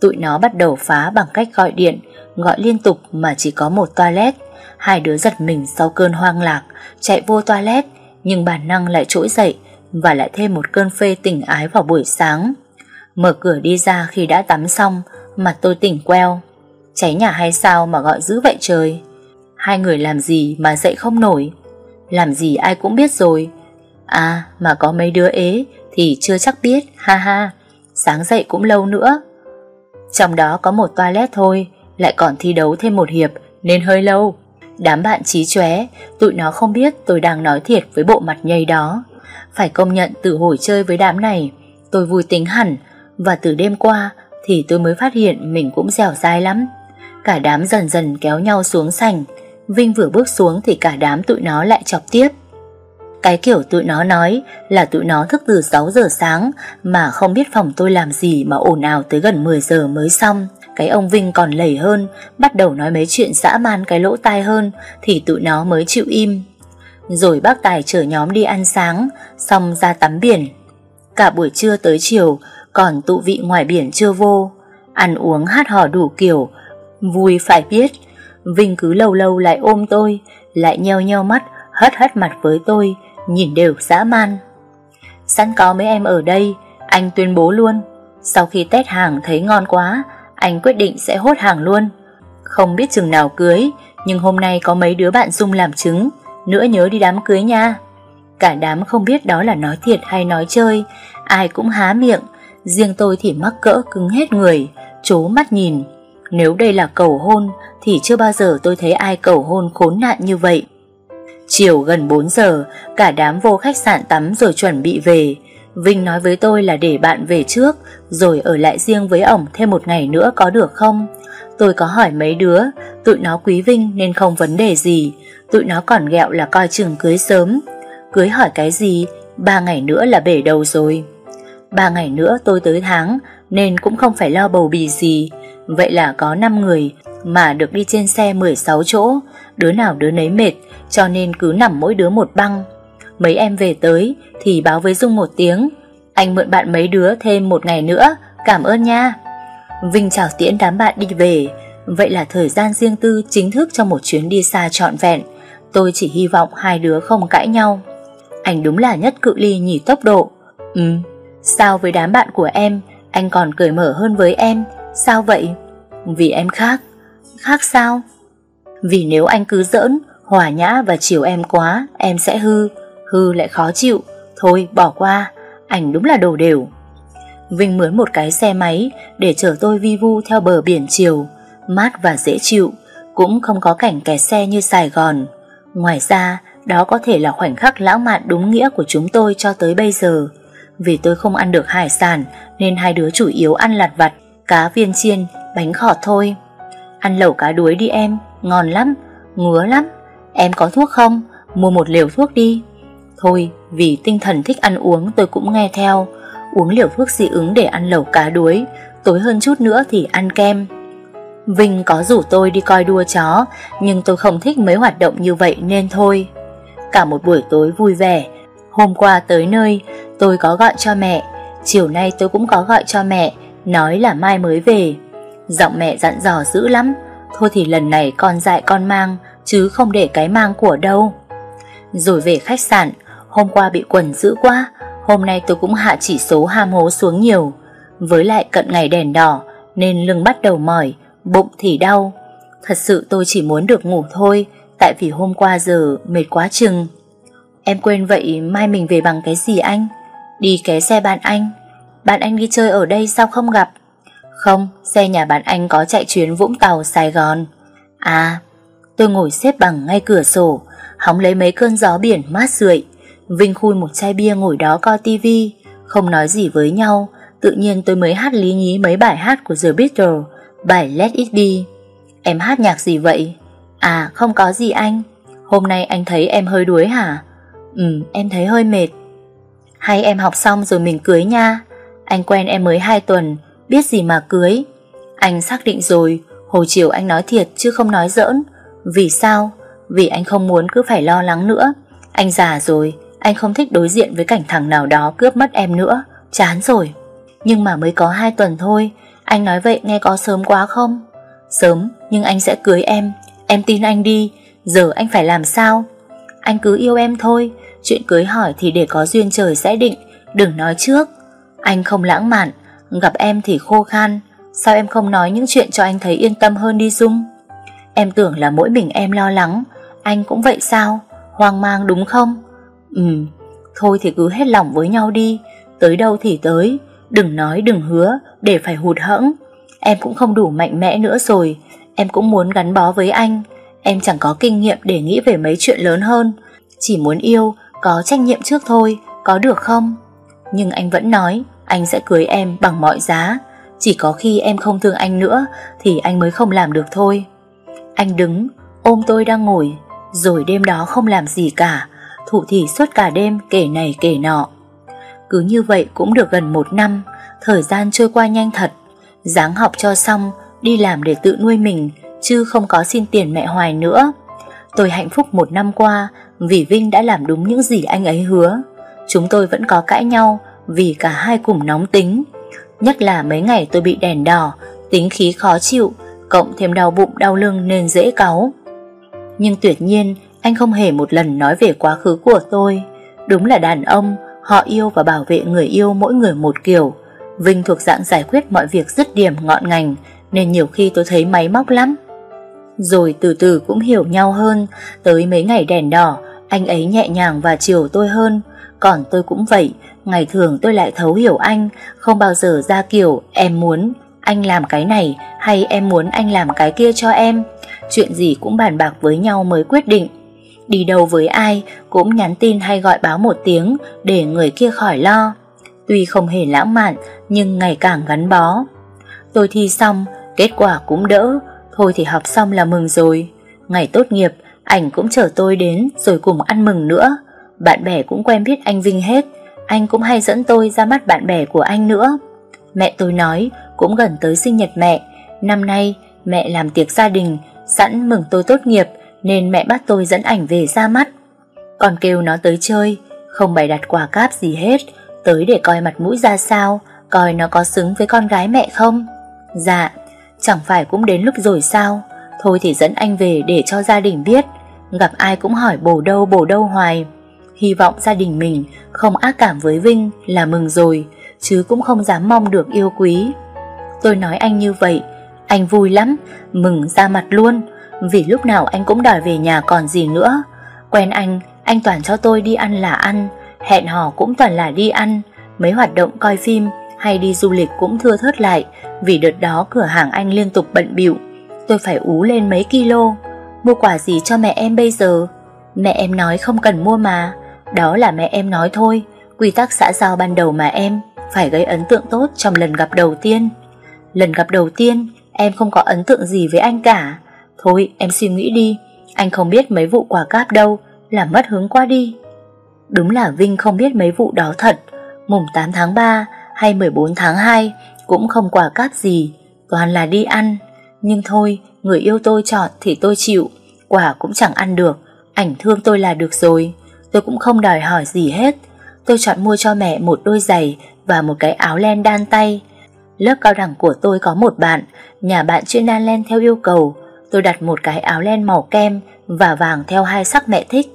Tụi nó bắt đầu phá bằng cách gọi điện, gọi liên tục mà chỉ có một toilet. Hai đứa giật mình sau cơn hoang lạc, chạy vô toilet, nhưng bản năng lại trỗi dậy và lại thêm một cơn phê tình ái vào buổi sáng. Mở cửa đi ra khi đã tắm xong, mặt tôi tỉnh queo. Cháy nhà hay sao mà gọi dữ vậy trời? Hai người làm gì mà dậy không nổi? Làm gì ai cũng biết rồi. À, mà có mấy đứa ế thì chưa chắc biết, ha ha. Sáng dậy cũng lâu nữa. Trong đó có một toilet thôi, lại còn thi đấu thêm một hiệp nên hơi lâu. Đám bạn trí chóe, tụi nó không biết tôi đang nói thiệt với bộ mặt nhây đó. Phải công nhận từ hồi chơi với đám này, tôi vui tính hẳn và từ đêm qua thì tôi mới phát hiện mình cũng dẻo dai lắm. Cả đám dần dần kéo nhau xuống sành. Vinh vừa bước xuống thì cả đám tụi nó lại chọc tiếp. Cái kiểu tụi nó nói là tụi nó thức từ 6 giờ sáng mà không biết phòng tôi làm gì mà ồn ào tới gần 10 giờ mới xong. Cái ông Vinh còn lầy hơn, bắt đầu nói mấy chuyện dã man cái lỗ tai hơn thì tụi nó mới chịu im. Rồi bác Tài chở nhóm đi ăn sáng, xong ra tắm biển. Cả buổi trưa tới chiều, còn tụ vị ngoài biển chưa vô. Ăn uống hát hò đủ kiểu, vui phải biết. Vinh cứ lâu lâu lại ôm tôi, lại nheo nheo mắt, hất hất mặt với tôi, nhìn đều dã man. Sẵn có mấy em ở đây, anh tuyên bố luôn. Sau khi test hàng thấy ngon quá, anh quyết định sẽ hốt hàng luôn. Không biết chừng nào cưới, nhưng hôm nay có mấy đứa bạn Dung làm chứng, nữa nhớ đi đám cưới nha. Cả đám không biết đó là nói thiệt hay nói chơi, ai cũng há miệng, riêng tôi thì mắc cỡ cứng hết người, chố mắt nhìn. Nếu đây là cầu hôn thì chưa bao giờ tôi thấy ai cầu hôn khốn nạn như vậy. Chiều gần 4 giờ, cả đám vô khách sạn tắm rồi chuẩn bị về. Vinh nói với tôi là để bạn về trước, rồi ở lại riêng với ổng thêm một ngày nữa có được không? Tôi có hỏi mấy đứa, tụi nó quý Vinh nên không vấn đề gì, tụi nó còn ghẹo là coi chừng cưới sớm. Cưới hỏi cái gì, ba ngày nữa là bể đầu rồi. Ba ngày nữa tôi tới tháng, nên cũng không phải lo bầu bì gì. Vậy là có 5 người, mà được đi trên xe 16 chỗ, đứa nào đứa nấy mệt, cho nên cứ nằm mỗi đứa một băng. Mấy em về tới thì báo với Dung một tiếng, anh mượn bạn mấy đứa thêm một ngày nữa, cảm ơn nha. Vinh chào tiễn đám bạn đi về, vậy là thời gian riêng tư chính thức cho một chuyến đi xa trọn vẹn. Tôi chỉ hy vọng hai đứa không cãi nhau. Anh đúng là nhất cự ly nhỉ tốc độ. Ừ, sao với đám bạn của em, anh còn cởi mở hơn với em, sao vậy? Vì em khác. Khác sao? Vì nếu anh cứ giỡn, hòa nhã và chiều em quá, em sẽ hư, hư lại khó chịu. Thôi bỏ qua, anh đúng là đồ đều. Vinh mướn một cái xe máy để chở tôi vi vu theo bờ biển chiều, mát và dễ chịu, cũng không có cảnh kẹt xe như Sài Gòn. Ngoài ra, đó có thể là khoảnh khắc lãng mạn đúng nghĩa của chúng tôi cho tới bây giờ. Vì tôi không ăn được hải sản nên hai đứa chủ yếu ăn lặt vặt, cá viên chiên, bánh khọt thôi. Ăn lẩu cá đuối đi em, ngon lắm, ngứa lắm. Em có thuốc không? Mua một liều thuốc đi. Thôi, vì tinh thần thích ăn uống tôi cũng nghe theo. Uống liều thuốc dị ứng để ăn lẩu cá đuối, tối hơn chút nữa thì ăn kem. Vinh có rủ tôi đi coi đua chó, nhưng tôi không thích mấy hoạt động như vậy nên thôi. Cả một buổi tối vui vẻ, hôm qua tới nơi tôi có gọi cho mẹ, chiều nay tôi cũng có gọi cho mẹ, nói là mai mới về. Giọng mẹ dặn dò dữ lắm, thôi thì lần này con dạy con mang, chứ không để cái mang của đâu. Rồi về khách sạn, hôm qua bị quần dữ quá, hôm nay tôi cũng hạ chỉ số ham hố xuống nhiều. Với lại cận ngày đèn đỏ, nên lưng bắt đầu mỏi, bụng thì đau. Thật sự tôi chỉ muốn được ngủ thôi, tại vì hôm qua giờ mệt quá chừng. Em quên vậy mai mình về bằng cái gì anh? Đi ké xe bạn anh Bạn anh đi chơi ở đây sao không gặp? Không, xe nhà bạn anh có chạy chuyến Vũng Tàu, Sài Gòn. À, tôi ngồi xếp bằng ngay cửa sổ Hóng lấy mấy cơn gió biển mát rượi. Vinh khui một chai bia ngồi đó coi tivi Không nói gì với nhau. Tự nhiên tôi mới hát lý nhí mấy bài hát của The Beatles Bài Let It Be. Em hát nhạc gì vậy? À không có gì anh. Hôm nay anh thấy em hơi đuối hả? Ừ em thấy hơi mệt. Hay em học xong rồi mình cưới nha. Anh quen em mới 2 tuần Biết gì mà cưới. Anh xác định rồi Hồi chiều anh nói thiệt chứ không nói giỡn. Vì sao? Vì anh không muốn cứ phải lo lắng nữa. Anh già rồi, Anh không thích đối diện với cảnh thằng nào đó cướp mất em nữa. Chán rồi. Nhưng mà mới có 2 tuần thôi, Anh nói vậy nghe có sớm quá không? Sớm, nhưng anh sẽ cưới em. Em tin anh đi, Giờ anh phải làm sao? Anh cứ yêu em thôi, Chuyện cưới hỏi thì để có duyên trời sẽ định, Đừng nói trước. Anh không lãng mạn Gặp em thì khô khan. Sao em không nói những chuyện cho anh thấy yên tâm hơn đi Dung? Em tưởng là mỗi mình em lo lắng. Anh cũng vậy sao? Hoang mang đúng không? Ừ Thôi thì cứ hết lòng với nhau đi. Tới đâu thì tới. Đừng nói, đừng hứa, Để phải hụt hẫng. Em cũng không đủ mạnh mẽ nữa rồi. Em cũng muốn gắn bó với anh. Em chẳng có kinh nghiệm để nghĩ về mấy chuyện lớn hơn. Chỉ muốn yêu, Có trách nhiệm trước thôi. Có được không? Nhưng anh vẫn nói anh sẽ cưới em bằng mọi giá. Chỉ có khi em không thương anh nữa Thì anh mới không làm được thôi. Anh đứng ôm tôi đang ngồi Rồi đêm đó không làm gì cả. Thủ thì suốt cả đêm kể này kể nọ. Cứ như vậy cũng được gần một năm Thời gian trôi qua nhanh thật. Dáng học cho xong, đi làm để tự nuôi mình, chứ không có xin tiền mẹ hoài nữa. Tôi hạnh phúc một năm qua vì Vinh đã làm đúng những gì anh ấy hứa. Chúng tôi vẫn có cãi nhau vì cả hai cùng nóng tính. Nhất là mấy ngày tôi bị đèn đỏ, tính khí khó chịu, cộng thêm đau bụng đau lưng nên dễ cáu. Nhưng tuyệt nhiên, anh không hề một lần nói về quá khứ của tôi. Đúng là đàn ông, họ yêu và bảo vệ người yêu mỗi người một kiểu. Vinh thuộc dạng giải quyết mọi việc dứt điểm ngọn ngành nên nhiều khi tôi thấy máy móc lắm. Rồi từ từ cũng hiểu nhau hơn, tới mấy ngày đèn đỏ, anh ấy nhẹ nhàng và chiều tôi hơn. Còn tôi cũng vậy, ngày thường tôi lại thấu hiểu anh, không bao giờ ra kiểu em muốn anh làm cái này hay em muốn anh làm cái kia cho em. Chuyện gì cũng bàn bạc với nhau mới quyết định. Đi đâu với ai cũng nhắn tin hay gọi báo một tiếng để người kia khỏi lo. Tuy không hề lãng mạn nhưng ngày càng gắn bó. Tôi thi xong, kết quả cũng đỡ, thôi thì học xong là mừng rồi. Ngày tốt nghiệp, ảnh cũng chở tôi đến rồi cùng ăn mừng nữa. Bạn bè cũng quen biết anh Vinh hết, anh cũng hay dẫn tôi ra mắt bạn bè của anh nữa. Mẹ tôi nói cũng gần tới sinh nhật mẹ, năm nay mẹ làm tiệc gia đình, sẵn mừng tôi tốt nghiệp nên mẹ bắt tôi dẫn ảnh về ra mắt. Còn kêu nó tới chơi, không bày đặt quà cáp gì hết, tới để coi mặt mũi ra sao, coi nó có xứng với con gái mẹ không. Dạ, chẳng phải cũng đến lúc rồi sao, thôi thì dẫn anh về để cho gia đình biết, gặp ai cũng hỏi bổ đâu bổ đâu hoài. Hy vọng gia đình mình không ác cảm với Vinh là mừng rồi, chứ cũng không dám mong được yêu quý. Tôi nói anh như vậy, anh vui lắm, mừng ra mặt luôn, vì lúc nào anh cũng đòi về nhà còn gì nữa. Quen anh, anh toàn cho tôi đi ăn là ăn, hẹn hò cũng toàn là đi ăn, mấy hoạt động coi phim hay đi du lịch cũng thưa thớt lại vì đợt đó cửa hàng anh liên tục bận bịu. Tôi phải ú lên mấy kilo. Mua quà gì cho mẹ em bây giờ? Mẹ em nói không cần mua mà. Đó là mẹ em nói thôi. Quy tắc xã giao ban đầu mà em phải gây ấn tượng tốt trong lần gặp đầu tiên. Lần gặp đầu tiên, em không có ấn tượng gì với anh cả. Thôi, em suy nghĩ đi. Anh không biết mấy vụ quả cáp đâu. Làm mất hứng quá đi. Đúng là Vinh không biết mấy vụ đó thật Mùng 8 tháng 3 hay 14 tháng 2 Cũng không quả cáp gì, Toàn là đi ăn Nhưng thôi, người yêu tôi chọn thì tôi chịu, Quả cũng chẳng ăn được, Ảnh thương tôi là được rồi Tôi cũng không đòi hỏi gì hết. Tôi chọn mua cho mẹ một đôi giày Và một cái áo len đan tay. Lớp cao đẳng của tôi có một bạn Nhà bạn chuyên đan len theo yêu cầu. Tôi đặt một cái áo len màu kem Và vàng theo hai sắc mẹ thích.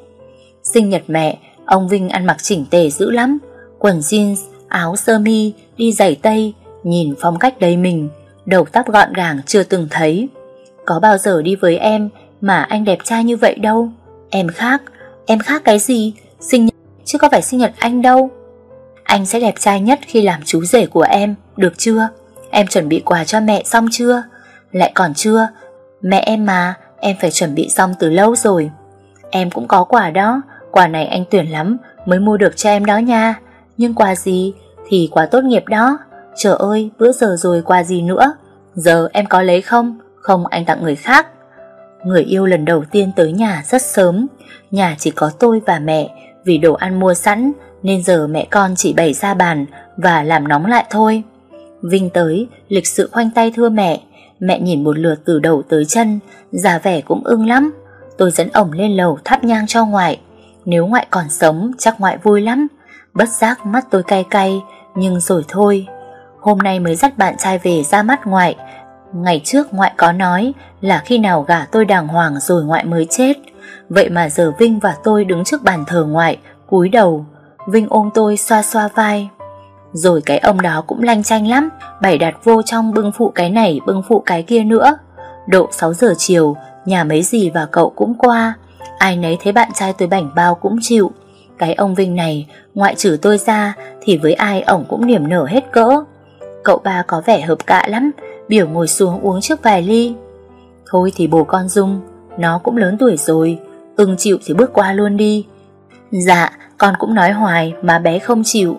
Sinh nhật mẹ Ông Vinh ăn mặc chỉnh tề dữ lắm. Quần jeans, áo sơ mi, đi giày tây Nhìn phong cách đầy mình. Đầu tóc gọn gàng chưa từng thấy. Có bao giờ đi với em Mà anh đẹp trai như vậy đâu? Em khác, em khác cái gì? Sinh nhật chứ có phải sinh nhật anh đâu. Anh sẽ đẹp trai nhất khi làm chú rể của em, Được chưa? Em chuẩn bị quà cho mẹ xong chưa? Lại còn chưa? Mẹ em mà, Em phải chuẩn bị xong từ lâu rồi. Em cũng có quà đó, Quà này anh tuyển lắm, Mới mua được cho em đó nha. Nhưng quà gì? Thì quà tốt nghiệp đó. Trời ơi, bữa giờ rồi quà gì nữa? Giờ em có lấy không? Không, anh tặng người khác. Người yêu lần đầu tiên tới nhà rất sớm. Nhà chỉ có tôi và mẹ, Vì đồ ăn mua sẵn, Nên giờ mẹ con chỉ bày ra bàn Và làm nóng lại thôi. Vinh tới, lịch sự khoanh tay thưa mẹ. Mẹ nhìn một lượt từ đầu tới chân già vẻ cũng ưng lắm. Tôi dẫn ổng lên lầu thắp nhang cho ngoại. Nếu ngoại còn sống, chắc ngoại vui lắm. Bất giác mắt tôi cay cay, Nhưng rồi thôi. Hôm nay mới dắt bạn trai về ra mắt ngoại Ngày trước ngoại có nói Là khi nào gả tôi đàng hoàng rồi ngoại mới chết. Vậy mà giờ Vinh và tôi đứng trước bàn thờ ngoại, cúi đầu, Vinh ôm tôi xoa xoa vai. Rồi cái ông đó cũng lanh chanh lắm, Bày đặt vô trong bưng phụ cái này, Bưng phụ cái kia nữa. Độ 6 giờ chiều, Nhà mấy gì và cậu cũng qua. Ai nấy thấy bạn trai tôi bảnh bao cũng chịu. Cái ông Vinh này, Ngoại trừ tôi ra, Thì với ai ổng cũng niềm nở hết cỡ. Cậu ba có vẻ hợp cạ lắm Biểu ngồi xuống uống trước vài ly Thôi thì bồ con Dung, Nó cũng lớn tuổi rồi, Ưng chịu thì bước qua luôn đi. Dạ con cũng nói hoài Mà bé không chịu.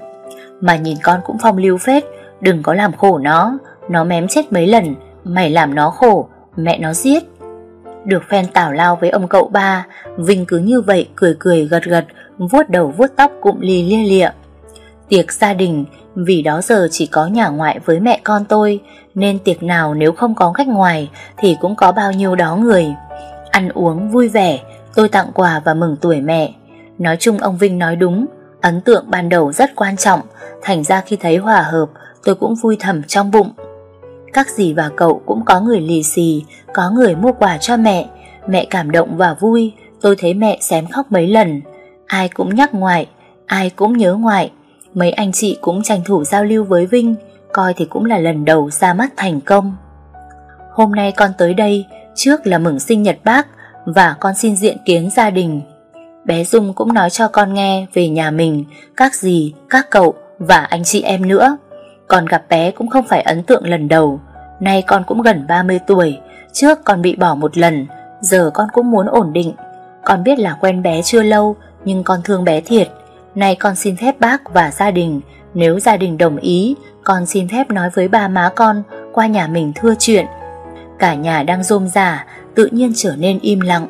Mà nhìn con cũng phong lưu phết, Đừng có làm khổ nó Nó mém chết mấy lần, Mày làm nó khổ, Mẹ nó giết. Được phen tảo lao với ông cậu ba, Vinh cứ như vậy cười cười gật gật, vuốt đầu vuốt tóc cụm lì lia lịa. Tiệc gia đình, Vì đó giờ chỉ có nhà ngoại với mẹ con tôi, Nên tiệc nào nếu không có khách ngoài Thì cũng có bao nhiêu đó người. Ăn uống vui vẻ, Tôi tặng quà và mừng tuổi mẹ. Nói chung ông Vinh nói đúng, Ấn tượng ban đầu rất quan trọng, Thành ra khi thấy hòa hợp, Tôi cũng vui thầm trong bụng. Các dì và cậu cũng có người lì xì, Có người mua quà cho mẹ. Mẹ cảm động và vui, Tôi thấy mẹ xém khóc mấy lần. Ai cũng nhắc ngoại, Ai cũng nhớ ngoại. Mấy anh chị cũng tranh thủ giao lưu với Vinh Coi thì cũng là lần đầu ra mắt thành công. Hôm nay con tới đây Trước là mừng sinh nhật bác Và con xin diện kiến gia đình. Bé Dung cũng nói cho con nghe Về nhà mình, các dì, các cậu Và anh chị em nữa. Con gặp bé cũng không phải ấn tượng lần đầu. Nay con cũng gần 30 tuổi Trước con bị bỏ một lần Giờ con cũng muốn ổn định. Con biết là quen bé chưa lâu Nhưng con thương bé thiệt. Nay con xin phép bác và gia đình. Nếu gia đình đồng ý, Con xin phép nói với ba má con Qua nhà mình thưa chuyện. Cả nhà đang rôm rả, Tự nhiên trở nên im lặng.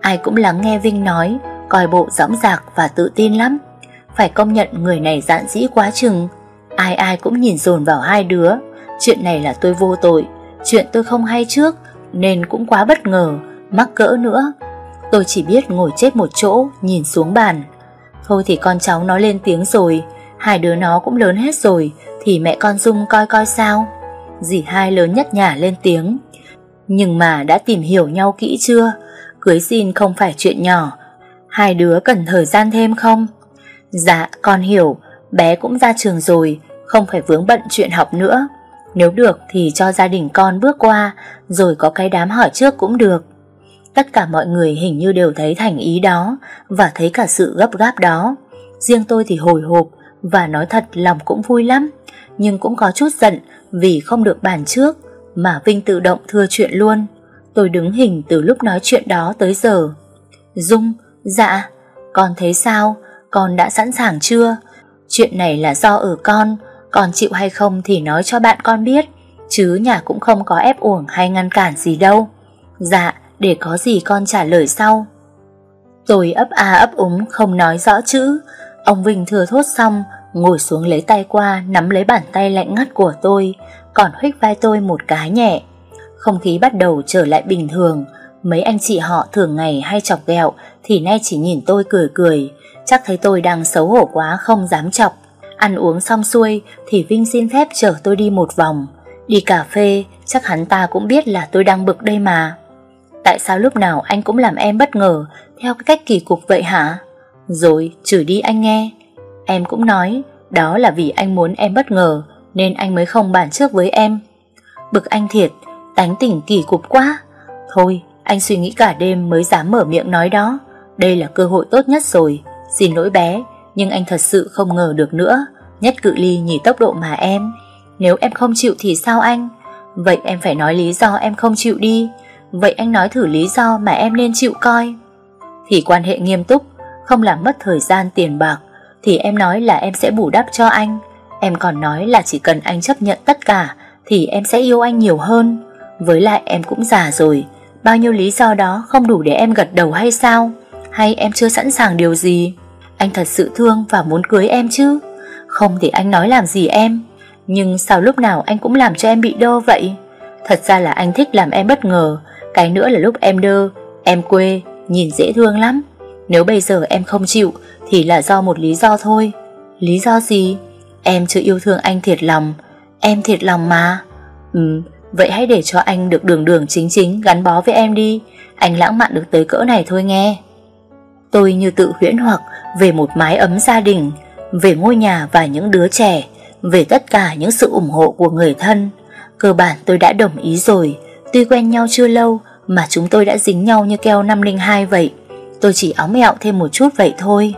Ai cũng lắng nghe Vinh nói, Coi bộ dõng dạc và tự tin lắm. Phải công nhận người này dạn dĩ quá chừng. Ai ai cũng nhìn dồn vào hai đứa. Chuyện này là tôi vô tội. Chuyện tôi không hay trước, Nên cũng quá bất ngờ, Mắc cỡ nữa. Tôi chỉ biết ngồi chết một chỗ, Nhìn xuống bàn. Thôi thì con cháu nó lên tiếng rồi. Hai đứa nó cũng lớn hết rồi, Thì mẹ con Dung coi coi sao? Dì hai lớn nhất nhà lên tiếng. Nhưng mà đã tìm hiểu nhau kỹ chưa? Cưới xin không phải chuyện nhỏ. Hai đứa cần thời gian thêm không? Dạ con hiểu. Bé cũng ra trường rồi, Không phải vướng bận chuyện học nữa. Nếu được thì cho gia đình con bước qua, Rồi có cái đám hỏi trước cũng được. Tất cả mọi người hình như đều thấy thành ý đó và thấy cả sự gấp gáp đó. Riêng tôi thì hồi hộp và nói thật lòng cũng vui lắm, nhưng cũng có chút giận vì không được bàn trước mà Vinh tự động thưa chuyện luôn. Tôi đứng hình từ lúc nói chuyện đó tới giờ. Dung, dạ, con thấy sao? Con đã sẵn sàng chưa? Chuyện này là do ở con, con chịu hay không thì nói cho bạn con biết, chứ nhà cũng không có ép uổng hay ngăn cản gì đâu. Dạ, để có gì con trả lời sau. Tôi ấp a ấp úng không nói rõ chữ, ông Vinh thừa thốt xong, ngồi xuống lấy tay qua nắm lấy bàn tay lạnh ngắt của tôi, còn huých vai tôi một cái nhẹ. Không khí bắt đầu trở lại bình thường, mấy anh chị họ thường ngày hay chọc ghẹo thì nay chỉ nhìn tôi cười cười, chắc thấy tôi đang xấu hổ quá không dám chọc. Ăn uống xong xuôi thì Vinh xin phép chở tôi đi một vòng. Đi cà phê, chắc hắn ta cũng biết là tôi đang bực đây mà. Tại sao lúc nào anh cũng làm em bất ngờ Theo cái cách kỳ cục vậy hả Rồi chửi đi anh nghe Em cũng nói Đó là vì anh muốn em bất ngờ Nên anh mới không bàn trước với em Bực anh thiệt Tánh tỉnh kỳ cục quá Thôi anh suy nghĩ cả đêm mới dám mở miệng nói đó Đây là cơ hội tốt nhất rồi Xin lỗi bé, nhưng anh thật sự không ngờ được nữa. Nhất cự ly nhỉ tốc độ mà em. Nếu em không chịu thì sao anh? Vậy em phải nói lý do em không chịu đi. Vậy anh nói thử lý do mà em nên chịu coi. Thì quan hệ nghiêm túc, không làm mất thời gian tiền bạc, thì em nói là em sẽ bù đắp cho anh. Em còn nói là chỉ cần anh chấp nhận tất cả thì em sẽ yêu anh nhiều hơn. Với lại em cũng già rồi, bao nhiêu lý do đó không đủ để em gật đầu hay sao? Hay em chưa sẵn sàng điều gì? Anh thật sự thương và muốn cưới em chứ? Không thì anh nói làm gì em? Nhưng sao lúc nào anh cũng làm cho em bị đơ vậy? Thật ra là anh thích làm em bất ngờ, cái nữa là lúc em đơ, em quê, nhìn dễ thương lắm. Nếu bây giờ em không chịu thì là do một lý do thôi. Lý do gì? Em chưa yêu thương anh thiệt lòng. Em thiệt lòng mà. Ừ, vậy hãy để cho anh được đường đường chính chính gắn bó với em đi. Anh lãng mạn được tới cỡ này thôi nghe. Tôi như tự huyễn hoặc về một mái ấm gia đình, về ngôi nhà và những đứa trẻ, về tất cả những sự ủng hộ của người thân. Cơ bản tôi đã đồng ý rồi, tuy quen nhau chưa lâu mà chúng tôi đã dính nhau như keo 502 vậy. Tôi chỉ óng ẹo thêm một chút vậy thôi.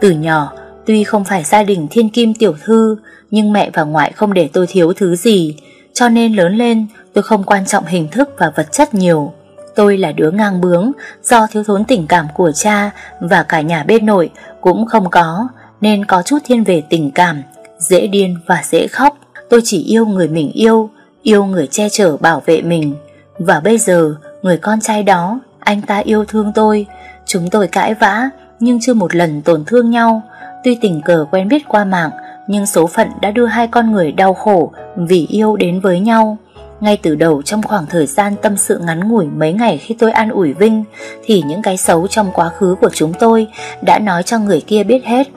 Từ nhỏ, tuy không phải gia đình thiên kim tiểu thư, nhưng mẹ và ngoại không để tôi thiếu thứ gì, cho nên lớn lên tôi không quan trọng hình thức và vật chất nhiều. Tôi là đứa ngang bướng, do thiếu thốn tình cảm của cha và cả nhà bên nội cũng không có, nên có chút thiên về tình cảm, dễ điên và dễ khóc. Tôi chỉ yêu người mình yêu, yêu người che chở bảo vệ mình. Và bây giờ, người con trai đó, anh ta yêu thương tôi. Chúng tôi cãi vã, nhưng chưa một lần tổn thương nhau. Tuy tình cờ quen biết qua mạng, nhưng số phận đã đưa hai con người đau khổ vì yêu đến với nhau. Ngay từ đầu trong khoảng thời gian tâm sự ngắn ngủi mấy ngày khi tôi an ủi Vinh, thì những cái xấu trong quá khứ của chúng tôi đã nói cho người kia biết hết.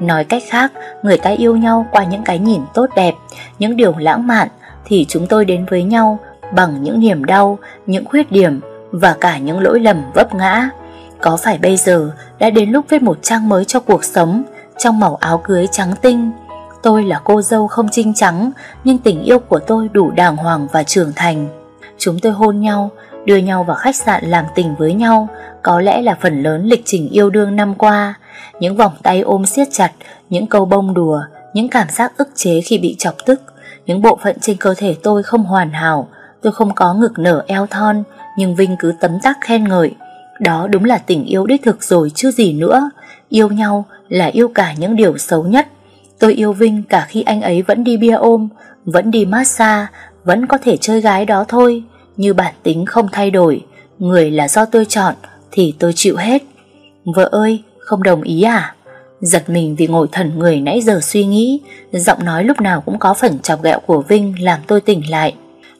Nói cách khác, người ta yêu nhau qua những cái nhìn tốt đẹp, những điều lãng mạn, thì chúng tôi đến với nhau bằng những niềm đau, những khuyết điểm và cả những lỗi lầm vấp ngã. Có phải bây giờ đã đến lúc viết một trang mới cho cuộc sống trong màu áo cưới trắng tinh? Tôi là cô dâu không trinh trắng, nhưng tình yêu của tôi đủ đàng hoàng và trưởng thành. Chúng tôi hôn nhau, đưa nhau vào khách sạn làm tình với nhau, có lẽ là phần lớn lịch trình yêu đương năm qua. Những vòng tay ôm siết chặt, những câu bông đùa, những cảm giác ức chế khi bị chọc tức, những bộ phận trên cơ thể tôi không hoàn hảo, tôi không có ngực nở eo thon, nhưng Vinh cứ tấm tắc khen ngợi. Đó đúng là tình yêu đích thực rồi chứ gì nữa. Yêu nhau là yêu cả những điều xấu nhất. Tôi yêu Vinh cả khi anh ấy vẫn đi bia ôm, vẫn đi massage, vẫn có thể chơi gái đó thôi. Như bản tính không thay đổi, người là do tôi chọn thì tôi chịu hết. Vợ ơi, không đồng ý à? Giật mình vì ngồi thần người nãy giờ suy nghĩ, giọng nói lúc nào cũng có phần chọc ghẹo của Vinh làm tôi tỉnh lại.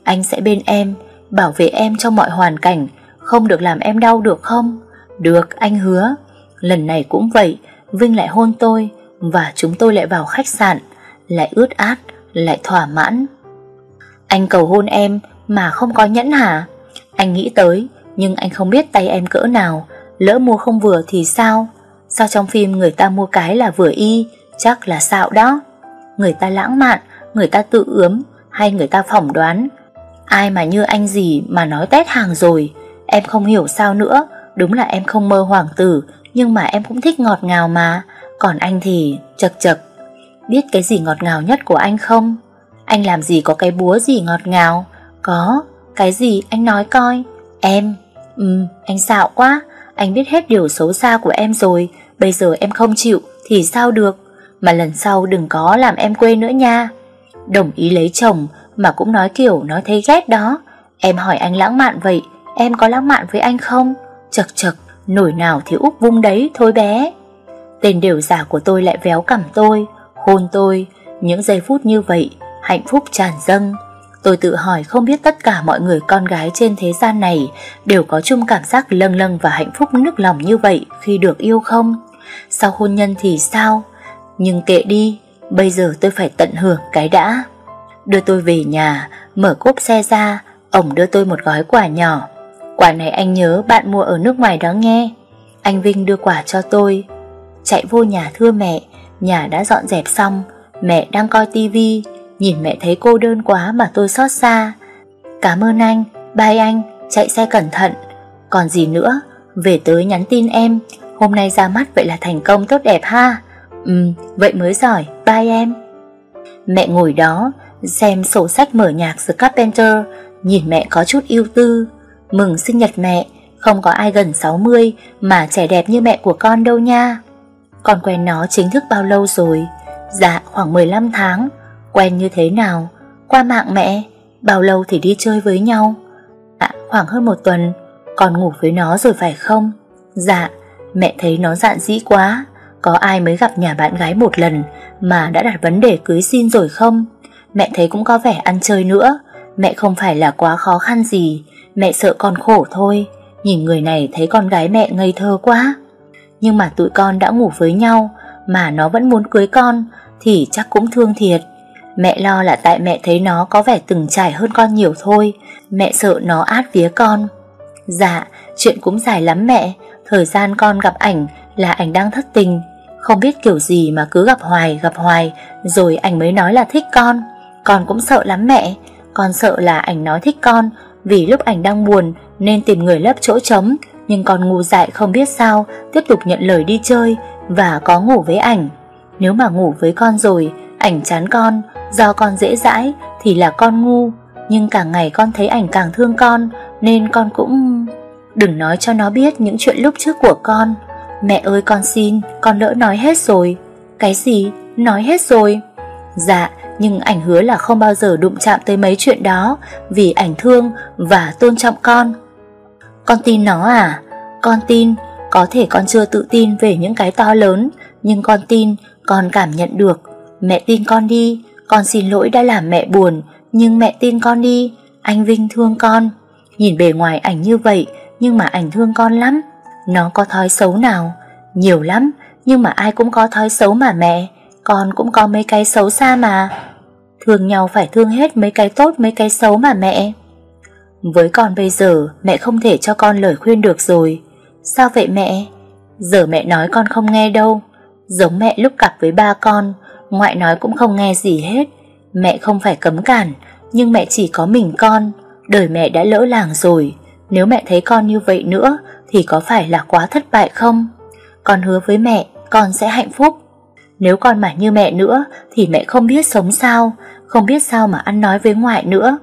Anh sẽ bên em, bảo vệ em trong mọi hoàn cảnh, không được làm em đau được không? Được, anh hứa. Lần này cũng vậy, Vinh lại hôn tôi và chúng tôi lại vào khách sạn, lại ướt át, lại thỏa mãn. Anh cầu hôn em mà không có nhẫn hả? Anh nghĩ tới, nhưng anh không biết tay em cỡ nào, lỡ mua không vừa thì sao? Sao trong phim người ta mua cái là vừa y, chắc là xạo đó. Người ta lãng mạn, người ta tự ướm, hay người ta phỏng đoán. Ai mà như anh gì mà nói tét hàng rồi, em không hiểu sao nữa, đúng là em không mơ hoàng tử, nhưng mà em cũng thích ngọt ngào mà, còn anh thì chật chật. Biết cái gì ngọt ngào nhất của anh không? Anh làm gì có cái búa gì ngọt ngào? Có, cái gì anh nói coi. Em, ừ, anh xạo quá, anh biết hết điều xấu xa của em rồi, bây giờ em không chịu thì sao được, mà lần sau đừng có làm em quê nữa nha. Đồng ý lấy chồng mà cũng nói kiểu nói thấy ghét đó. Em hỏi anh lãng mạn vậy, em có lãng mạn với anh không? Chật chật, nổi nào thì úp vung đấy thôi bé. Tên đều giả của tôi lại véo cằm tôi, hôn tôi, những giây phút như vậy, hạnh phúc tràn dâng. Tôi tự hỏi không biết tất cả mọi người con gái trên thế gian này đều có chung cảm giác lâng lâng và hạnh phúc nức lòng như vậy khi được yêu không? Sau hôn nhân thì sao? Nhưng kệ đi, bây giờ tôi phải tận hưởng cái đã. Đưa tôi về nhà, mở cốp xe ra, ổng đưa tôi một gói quà nhỏ. Quà này anh nhớ bạn mua ở nước ngoài đó nghe. Anh Vinh đưa quà cho tôi. Chạy vô nhà thưa mẹ, nhà đã dọn dẹp xong, mẹ đang coi tivi, nhìn mẹ thấy cô đơn quá mà tôi xót xa. Cảm ơn anh, bye anh, chạy xe cẩn thận. Còn gì nữa, về tới nhắn tin em, hôm nay ra mắt vậy là thành công tốt đẹp ha. Ừ, vậy mới giỏi, bye em. Mẹ ngồi đó, xem sổ sách mở nhạc The Carpenter, nhìn mẹ có chút yêu tư. Mừng sinh nhật mẹ, không có ai gần 60 mà trẻ đẹp như mẹ của con đâu nha. Con quen nó chính thức bao lâu rồi? Dạ, khoảng 15 tháng. Quen như thế nào? Qua mạng mẹ. Bao lâu thì đi chơi với nhau? Dạ, khoảng hơn một tuần. còn ngủ với nó rồi phải không? Dạ, mẹ thấy nó dạn dĩ quá. Có ai mới gặp nhà bạn gái một lần mà đã đặt vấn đề cưới xin rồi không? Mẹ thấy cũng có vẻ ăn chơi nữa. Mẹ không phải là quá khó khăn gì. Mẹ sợ con khổ thôi. Nhìn người này thấy con gái mẹ ngây thơ quá. Nhưng mà tụi con đã ngủ với nhau mà nó vẫn muốn cưới con thì chắc cũng thương thiệt. Mẹ lo là tại mẹ thấy nó có vẻ từng trải hơn con nhiều thôi, mẹ sợ nó át vía con. Dạ, chuyện cũng dài lắm mẹ, thời gian con gặp ảnh là ảnh đang thất tình, không biết kiểu gì mà cứ gặp hoài gặp hoài rồi ảnh mới nói là thích con. Con cũng sợ lắm mẹ, con sợ là ảnh nói thích con vì lúc ảnh đang buồn nên tìm người lấp chỗ trống nhưng con ngu dại không biết sao tiếp tục nhận lời đi chơi và có ngủ với ảnh. Nếu mà ngủ với con rồi, ảnh chán con, do con dễ dãi thì là con ngu, nhưng càng ngày con thấy ảnh càng thương con nên con cũng... Đừng nói cho nó biết những chuyện lúc trước của con. Mẹ ơi con xin, con lỡ nói hết rồi. Cái gì? Nói hết rồi. Dạ, nhưng ảnh hứa là không bao giờ đụng chạm tới mấy chuyện đó vì ảnh thương và tôn trọng con. Con tin nó à? Con tin, có thể con chưa tự tin về những cái to lớn, nhưng con tin, con cảm nhận được. Mẹ tin con đi, con xin lỗi đã làm mẹ buồn, nhưng mẹ tin con đi, anh Vinh thương con. Nhìn bề ngoài ảnh như vậy, nhưng mà ảnh thương con lắm. Nó có thói xấu nào? Nhiều lắm, nhưng mà ai cũng có thói xấu mà mẹ. Con cũng có mấy cái xấu xa mà. Thương nhau phải thương hết mấy cái tốt mấy cái xấu mà mẹ. Với con bây giờ, mẹ không thể cho con lời khuyên được rồi. Sao vậy mẹ? Giờ mẹ nói con không nghe đâu. Giống mẹ lúc cặp với ba con, ngoại nói cũng không nghe gì hết. Mẹ không phải cấm cản, nhưng mẹ chỉ có mình con. Đời mẹ đã lỡ làng rồi. Nếu mẹ thấy con như vậy nữa, thì có phải là quá thất bại không? Con hứa với mẹ, con sẽ hạnh phúc. Nếu con mà như mẹ nữa, thì mẹ không biết sống sao, không biết sao mà ăn nói với ngoại nữa.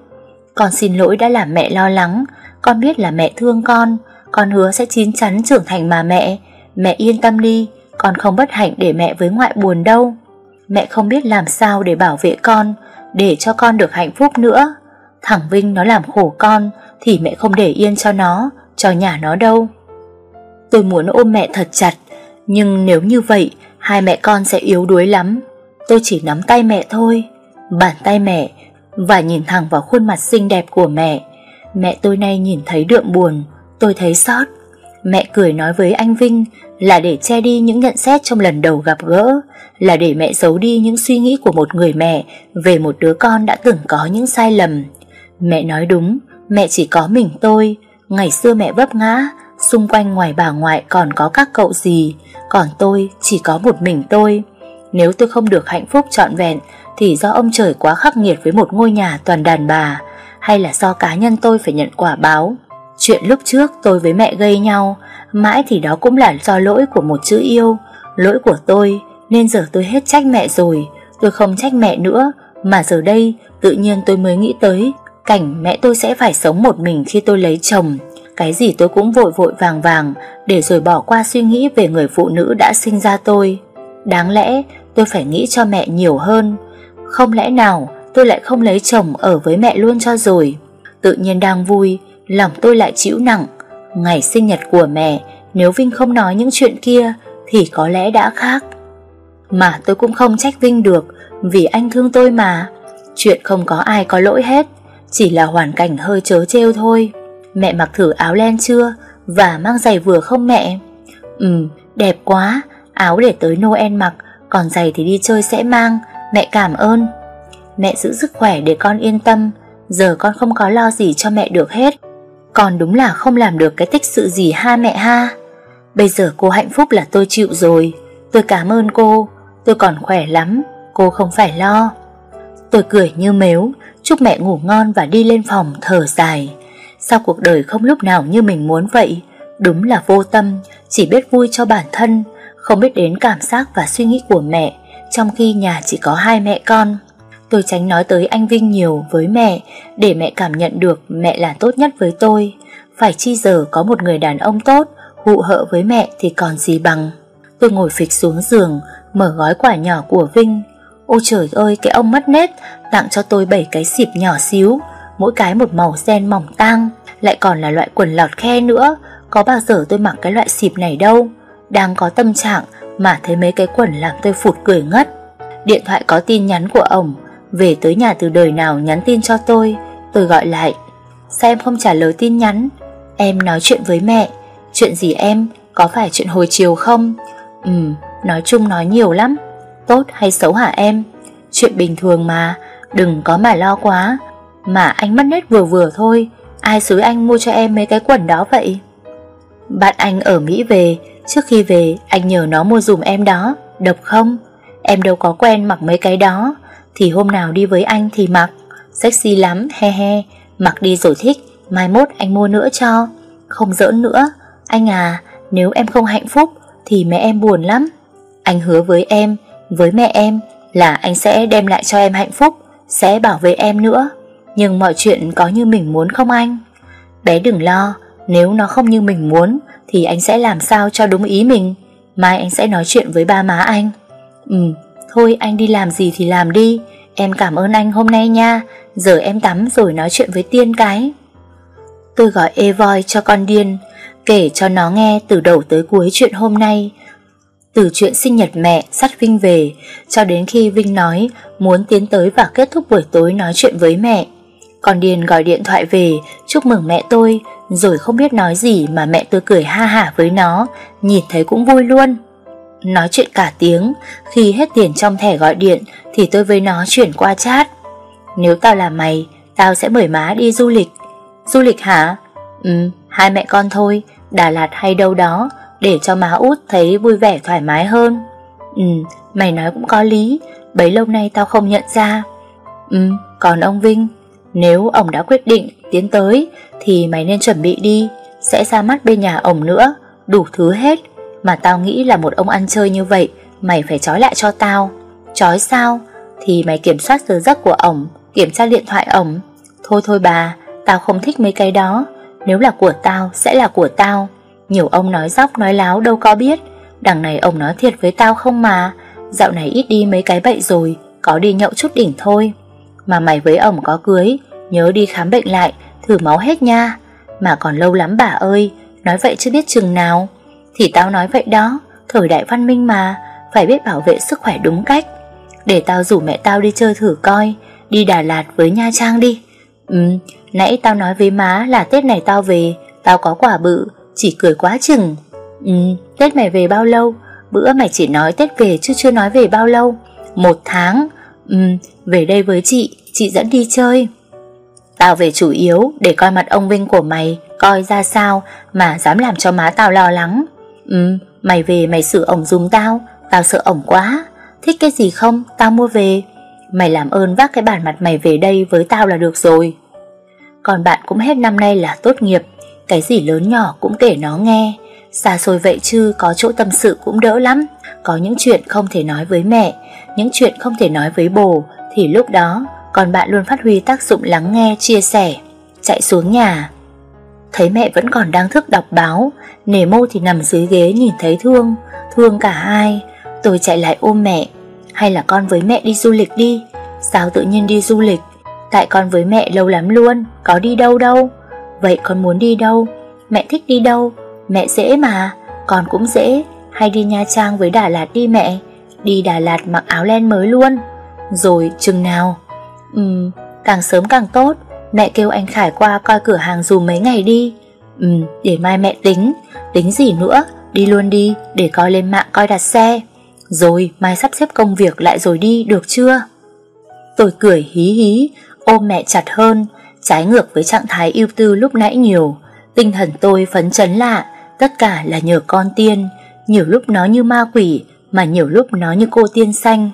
Con xin lỗi đã làm mẹ lo lắng, con biết là mẹ thương con, con hứa sẽ chín chắn trưởng thành mà mẹ. Mẹ yên tâm đi, con không bất hạnh để mẹ với ngoại buồn đâu. Mẹ không biết làm sao để bảo vệ con, để cho con được hạnh phúc nữa. Thằng Vinh nó làm khổ con, thì mẹ không để yên cho nó, cho nhà nó đâu. Tôi muốn ôm mẹ thật chặt, nhưng nếu như vậy, hai mẹ con sẽ yếu đuối lắm. Tôi chỉ nắm tay mẹ thôi, bàn tay mẹ, và nhìn thẳng vào khuôn mặt xinh đẹp của mẹ. Mẹ tôi nay nhìn thấy đượm buồn, tôi thấy xót. Mẹ cười nói với anh Vinh là để che đi những nhận xét trong lần đầu gặp gỡ, là để mẹ giấu đi những suy nghĩ của một người mẹ về một đứa con đã từng có những sai lầm. Mẹ nói đúng, mẹ chỉ có mình tôi, ngày xưa mẹ vấp ngã, xung quanh ngoài bà ngoại còn có các cậu gì, còn tôi chỉ có một mình tôi. Nếu tôi không được hạnh phúc trọn vẹn thì do ông trời quá khắc nghiệt với một ngôi nhà toàn đàn bà, hay là do cá nhân tôi phải nhận quả báo. Chuyện lúc trước tôi với mẹ gây nhau, mãi thì đó cũng là do lỗi của một chữ yêu, lỗi của tôi, nên giờ tôi hết trách mẹ rồi, tôi không trách mẹ nữa, mà giờ đây tự nhiên tôi mới nghĩ tới cảnh mẹ tôi sẽ phải sống một mình khi tôi lấy chồng. Cái gì tôi cũng vội vội vàng vàng để rồi bỏ qua suy nghĩ về người phụ nữ đã sinh ra tôi. Đáng lẽ tôi phải nghĩ cho mẹ nhiều hơn. Không lẽ nào tôi lại không lấy chồng ở với mẹ luôn cho rồi. Tự nhiên đang vui, lòng tôi lại chịu nặng. Ngày sinh nhật của mẹ, nếu Vinh không nói những chuyện kia thì có lẽ đã khác. Mà tôi cũng không trách Vinh được vì anh thương tôi mà. Chuyện không có ai có lỗi hết, chỉ là hoàn cảnh hơi chớ trêu thôi. Mẹ mặc thử áo len chưa và mang giày vừa không mẹ? Ừ, đẹp quá, áo để tới Noel mặc, còn giày thì đi chơi sẽ mang, mẹ cảm ơn. Mẹ giữ sức khỏe để con yên tâm, giờ con không có lo gì cho mẹ được hết. Còn đúng là không làm được cái tích sự gì ha mẹ ha. Bây giờ cô hạnh phúc là tôi chịu rồi, tôi cảm ơn cô, tôi còn khỏe lắm, cô không phải lo. Tôi cười như mếu, chúc mẹ ngủ ngon và đi lên phòng thở dài. Sao cuộc đời không lúc nào như mình muốn vậy? Đúng là vô tâm, chỉ biết vui cho bản thân, không biết đến cảm giác và suy nghĩ của mẹ, trong khi nhà chỉ có hai mẹ con. Tôi tránh nói tới anh Vinh nhiều với mẹ, để mẹ cảm nhận được mẹ là tốt nhất với tôi. Phải chi giờ có một người đàn ông tốt, hụ hợ với mẹ thì còn gì bằng. Tôi ngồi phịch xuống giường, mở gói quả nhỏ của Vinh. Ôi trời ơi, cái ông mất nét, tặng cho tôi 7 cái xịp nhỏ xíu, mỗi cái một màu sen mỏng tang, lại còn là loại quần lọt khe nữa, có bao giờ tôi mặc cái loại xịp này đâu. Đang có tâm trạng mà thấy mấy cái quần làm tôi phụt cười ngất. Điện thoại có tin nhắn của ổng, về tới nhà từ đời nào nhắn tin cho tôi, tôi gọi lại. Sao em không trả lời tin nhắn? Em nói chuyện với mẹ. Chuyện gì em? Có phải chuyện hồi chiều không? Ừ, nói chung nói nhiều lắm. Tốt hay xấu hả em? Chuyện bình thường mà, đừng có mà lo quá. Mà anh mất nét vừa vừa thôi, ai xúi anh mua cho em mấy cái quần đó vậy? Bạn anh ở Mỹ về, trước khi về anh nhờ nó mua dùm em đó, độc không? Em đâu có quen mặc mấy cái đó, thì hôm nào đi với anh thì mặc, sexy lắm, he he, mặc đi rồi thích, mai mốt anh mua nữa cho. Không giỡn nữa, anh à, nếu em không hạnh phúc thì mẹ em buồn lắm. Anh hứa với em, với mẹ em là anh sẽ đem lại cho em hạnh phúc, sẽ bảo vệ em nữa. Nhưng mọi chuyện có như mình muốn không anh? Bé đừng lo, nếu nó không như mình muốn thì anh sẽ làm sao cho đúng ý mình. Mai anh sẽ nói chuyện với ba má anh. Ừ, thôi anh đi làm gì thì làm đi. Em cảm ơn anh hôm nay nha. Giờ em tắm rồi nói chuyện với Tiên cái. Tôi gọi Evoy cho con điên, kể cho nó nghe từ đầu tới cuối chuyện hôm nay. Từ chuyện sinh nhật mẹ sắt Vinh về cho đến khi Vinh nói muốn tiến tới và kết thúc buổi tối nói chuyện với mẹ. Con điên gọi điện thoại về chúc mừng mẹ tôi rồi không biết nói gì mà mẹ tôi cười ha hả với nó, nhìn thấy cũng vui luôn. Nói chuyện cả tiếng, khi hết tiền trong thẻ gọi điện thì tôi với nó chuyển qua chat. Nếu tao là mày, tao sẽ mời má đi du lịch. Du lịch hả? Ừ, hai mẹ con thôi, Đà Lạt hay đâu đó, để cho má út thấy vui vẻ thoải mái hơn. Ừ, mày nói cũng có lý, bấy lâu nay tao không nhận ra. Ừ, còn ông Vinh, nếu ông đã quyết định tiến tới thì mày nên chuẩn bị đi, sẽ ra mắt bên nhà ông nữa, đủ thứ hết. Mà tao nghĩ là một ông ăn chơi như vậy, mày phải trói lại cho tao. Trói sao? Thì mày kiểm soát giờ giấc của ổng, kiểm tra điện thoại ổng. Thôi thôi bà, tao không thích mấy cái đó. Nếu là của tao, sẽ là của tao. Nhiều ông nói dóc nói láo đâu có biết. Đằng này ông nói thiệt với tao không mà. Dạo này ít đi mấy cái bậy rồi, có đi nhậu chút đỉnh thôi. Mà mày với ổng có cưới, nhớ đi khám bệnh lại, thử máu hết nha. Mà còn lâu lắm bà ơi, nói vậy chưa biết chừng nào. Thì tao nói vậy đó, thời đại văn minh mà, phải biết bảo vệ sức khỏe đúng cách. Để tao rủ mẹ tao đi chơi thử coi, đi Đà Lạt với Nha Trang đi. Ừ, nãy tao nói với má là Tết này tao về, tao có quả bự, chỉ cười quá chừng. Ừ, Tết mày về bao lâu? Bữa mày chỉ nói Tết về chứ chưa nói về bao lâu. Một tháng. Ừ, về đây với chị, chị dẫn đi chơi. Tao về chủ yếu để coi mặt ông Vinh của mày coi ra sao mà dám làm cho má tao lo lắng. Ừ, mày về mày sửa ổng dùm tao, tao sợ ổng quá. Thích cái gì không, tao mua về. Mày làm ơn vác cái bản mặt mày về đây với tao là được rồi. Còn bạn cũng hết năm nay là tốt nghiệp, cái gì lớn nhỏ cũng kể nó nghe. Xa xôi vậy chứ có chỗ tâm sự cũng đỡ lắm. Có những chuyện không thể nói với mẹ, những chuyện không thể nói với bồ, thì lúc đó còn bạn luôn phát huy tác dụng lắng nghe, chia sẻ. Chạy xuống nhà. Thấy mẹ vẫn còn đang thức đọc báo, nể mô thì nằm dưới ghế nhìn thấy thương, thương cả hai. Tôi chạy lại ôm mẹ, hay là con với mẹ đi du lịch đi. Sao tự nhiên đi du lịch? Tại con với mẹ lâu lắm luôn, có đi đâu đâu. Vậy con muốn đi đâu? Mẹ thích đi đâu? Mẹ dễ mà, con cũng dễ. Hay đi Nha Trang với Đà Lạt đi mẹ. Đi Đà Lạt mặc áo len mới luôn. Rồi chừng nào? Ừm, càng sớm càng tốt. Mẹ kêu anh Khải qua coi cửa hàng dùm mấy ngày đi. Ừ, để mai mẹ tính. Tính gì nữa? Đi luôn đi, để coi lên mạng coi đặt xe. Rồi mai sắp xếp công việc lại rồi đi, được chưa? Tôi cười hí hí, ôm mẹ chặt hơn, trái ngược với trạng thái yêu tư lúc nãy nhiều. Tinh thần tôi phấn chấn lạ, tất cả là nhờ con tiên, nhiều lúc nó như ma quỷ, mà nhiều lúc nó như cô tiên xanh.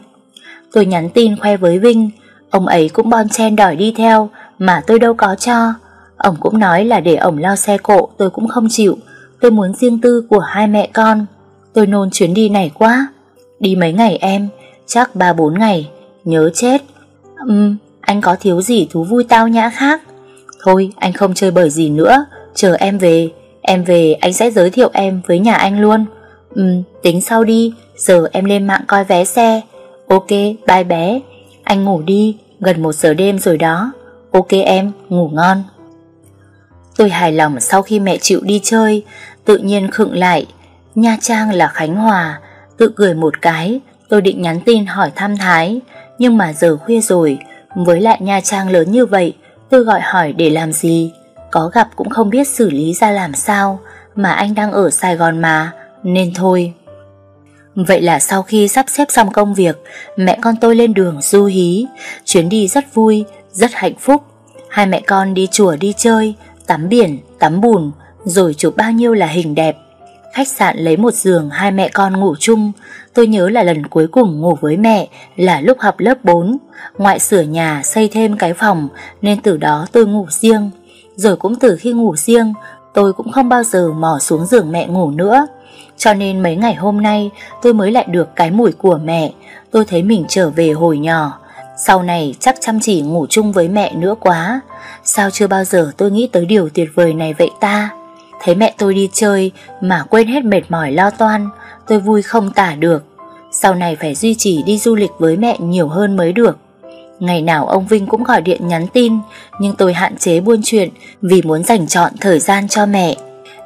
Tôi nhắn tin khoe với Vinh, ông ấy cũng bon chen đòi đi theo, mà tôi đâu có cho. Ông cũng nói là để ổng lo xe cộ tôi cũng không chịu, tôi muốn riêng tư của hai mẹ con. Tôi nôn chuyến đi này quá. Đi mấy ngày em, chắc 3-4 ngày, nhớ chết. Ừm, anh có thiếu gì thú vui tao nhã khác? Thôi, anh không chơi bời gì nữa, chờ em về. Em về anh sẽ giới thiệu em với nhà anh luôn. Ừm, tính sau đi, giờ em lên mạng coi vé xe. Ok, bye bé. Anh ngủ đi, gần một giờ đêm rồi đó. Ok em, ngủ ngon. Tôi hài lòng sau khi mẹ chịu đi chơi, tự nhiên khựng lại. Nha Trang là Khánh Hòa, tự cười một cái, tôi định nhắn tin hỏi thăm Thái, nhưng mà giờ khuya rồi, với lại Nha Trang lớn như vậy, tôi gọi hỏi để làm gì? Có gặp cũng không biết xử lý ra làm sao, mà anh đang ở Sài Gòn mà, nên thôi. Vậy là sau khi sắp xếp xong công việc, mẹ con tôi lên đường du hí, chuyến đi rất vui, rất hạnh phúc. Hai mẹ con đi chùa đi chơi, tắm biển, tắm bùn, rồi chụp bao nhiêu là hình đẹp. Khách sạn lấy một giường hai mẹ con ngủ chung, tôi nhớ là lần cuối cùng ngủ với mẹ là lúc học lớp 4. Ngoại sửa nhà xây thêm cái phòng nên từ đó tôi ngủ riêng. Rồi cũng từ khi ngủ riêng, tôi cũng không bao giờ mò xuống giường mẹ ngủ nữa. Cho nên mấy ngày hôm nay tôi mới lại được cái mùi của mẹ, tôi thấy mình trở về hồi nhỏ. Sau này chắc chăm chỉ ngủ chung với mẹ nữa quá. Sao chưa bao giờ tôi nghĩ tới điều tuyệt vời này vậy ta? Thấy mẹ tôi đi chơi Mà quên hết mệt mỏi lo toan, Tôi vui không tả được. Sau này phải duy trì đi du lịch với mẹ nhiều hơn mới được. Ngày nào ông Vinh cũng gọi điện nhắn tin, Nhưng tôi hạn chế buôn chuyện Vì muốn dành chọn thời gian cho mẹ.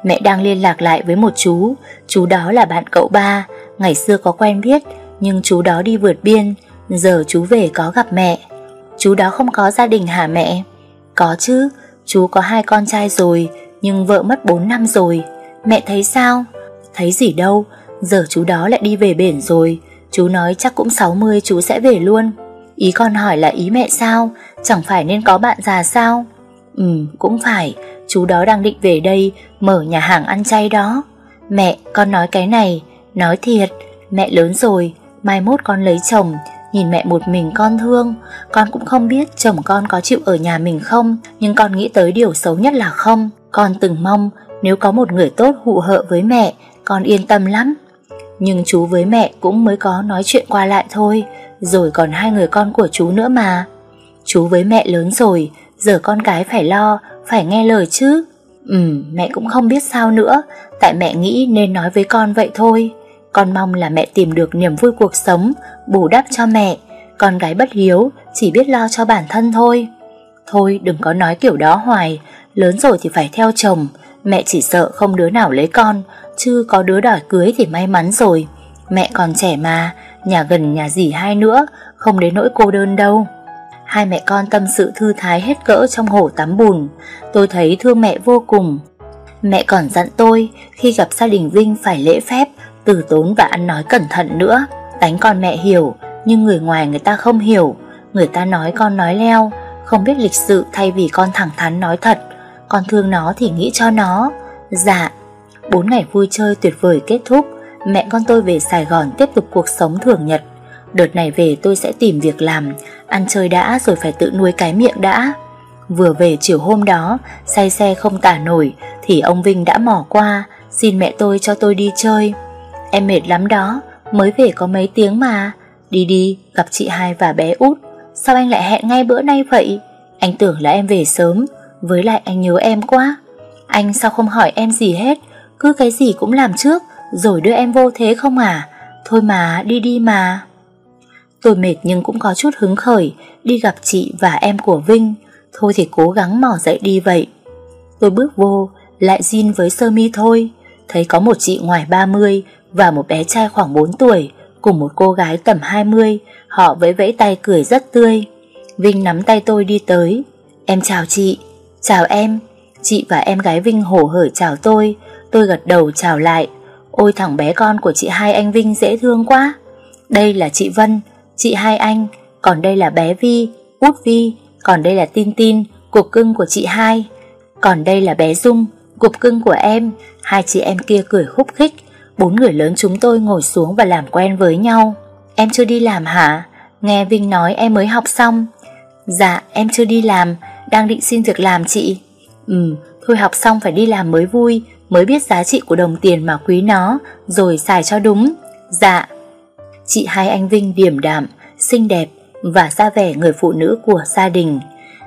Mẹ đang liên lạc lại với một chú Chú đó là bạn cậu ba, Ngày xưa có quen biết, Nhưng chú đó đi vượt biên Giờ chú về có gặp mẹ. Chú đó không có gia đình hả mẹ? Có chứ, Chú có hai con trai rồi, Nhưng vợ mất 4 năm rồi. Mẹ thấy sao? Thấy gì đâu, Giờ chú đó lại đi về bển rồi. Chú nói chắc cũng 60 chú sẽ về luôn. Ý con hỏi là ý mẹ sao? Chẳng phải nên có bạn già sao? Ừ cũng phải. Chú đó đang định về đây, Mở nhà hàng ăn chay đó. Mẹ, con nói cái này. Nói thiệt, Mẹ lớn rồi, Mai mốt con lấy chồng. Nhìn mẹ một mình con thương, Con cũng không biết chồng con có chịu ở nhà mình không, Nhưng con nghĩ tới điều xấu nhất là không. Con từng mong, Nếu có một người tốt hụ hợ với mẹ, Con yên tâm lắm. Nhưng chú với mẹ cũng mới có nói chuyện qua lại thôi, Rồi còn hai người con của chú nữa mà. Chú với mẹ lớn rồi, Giờ con cái phải lo, Phải nghe lời chứ. Ừ mẹ cũng không biết sao nữa, Tại mẹ nghĩ nên nói với con vậy thôi con mong là mẹ tìm được niềm vui cuộc sống, bù đắp cho mẹ. Con gái bất hiếu, chỉ biết lo cho bản thân thôi. Thôi đừng có nói kiểu đó hoài, lớn rồi thì phải theo chồng. Mẹ chỉ sợ không đứa nào lấy con, chứ có đứa đòi cưới thì may mắn rồi. Mẹ còn trẻ mà, nhà gần nhà dì hai nữa, không đến nỗi cô đơn đâu. Hai mẹ con tâm sự thư thái hết cỡ trong hồ tắm bùn. Tôi thấy thương mẹ vô cùng. Mẹ còn dặn tôi khi gặp gia đình Vinh phải lễ phép, từ tốn và ăn nói cẩn thận nữa. Đánh con mẹ hiểu, Nhưng người ngoài người ta không hiểu. Người ta nói con nói leo, Không biết lịch sự thay vì con thẳng thắn nói thật. Con thương nó thì nghĩ cho nó. Dạ Bốn ngày vui chơi tuyệt vời kết thúc. Mẹ con tôi về Sài Gòn tiếp tục cuộc sống thường nhật. Đợt này về tôi sẽ tìm việc làm, Ăn chơi đã rồi phải tự nuôi cái miệng đã. Vừa về chiều hôm đó, Say xe không tả nổi, Thì ông Vinh đã mỏ qua, Xin mẹ tôi cho tôi đi chơi. Em mệt lắm đó, mới về có mấy tiếng mà. Đi đi, gặp chị hai và bé út. Sao anh lại hẹn ngay bữa nay vậy? Anh tưởng là em về sớm, với lại anh nhớ em quá. Anh sao không hỏi em gì hết, cứ cái gì cũng làm trước, rồi đưa em vô thế không à? Thôi mà, đi đi mà. Tôi mệt nhưng cũng có chút hứng khởi, đi gặp chị và em của Vinh. Thôi thì cố gắng mò dậy đi vậy. Tôi bước vô, lại jean với sơ mi thôi. Thấy có một chị ngoài 30 và một bé trai khoảng 4 tuổi cùng một cô gái tầm 20, họ vẫy vẫy tay cười rất tươi. Vinh nắm tay tôi đi tới. Em chào chị. Chào em. Chị và em gái Vinh hổ hởi chào tôi. Tôi gật đầu chào lại. Ôi thằng bé con của chị hai anh Vinh dễ thương quá. Đây là chị Vân, chị hai anh, còn đây là bé Vi, út Vi, còn đây là Tin Tin, cục cưng của chị hai. Còn đây là bé Dung, cục cưng của em. Hai chị em kia cười khúc khích. Bốn người lớn chúng tôi ngồi xuống và làm quen với nhau Em chưa đi làm hả? Nghe Vinh nói em mới học xong Dạ em chưa đi làm Đang định xin việc làm chị Ừ thôi học xong phải đi làm mới vui mới biết giá trị của đồng tiền mà quý nó, rồi xài cho đúng. Dạ. Chị hai anh Vinh điềm đạm, xinh đẹp và ra vẻ người phụ nữ của gia đình.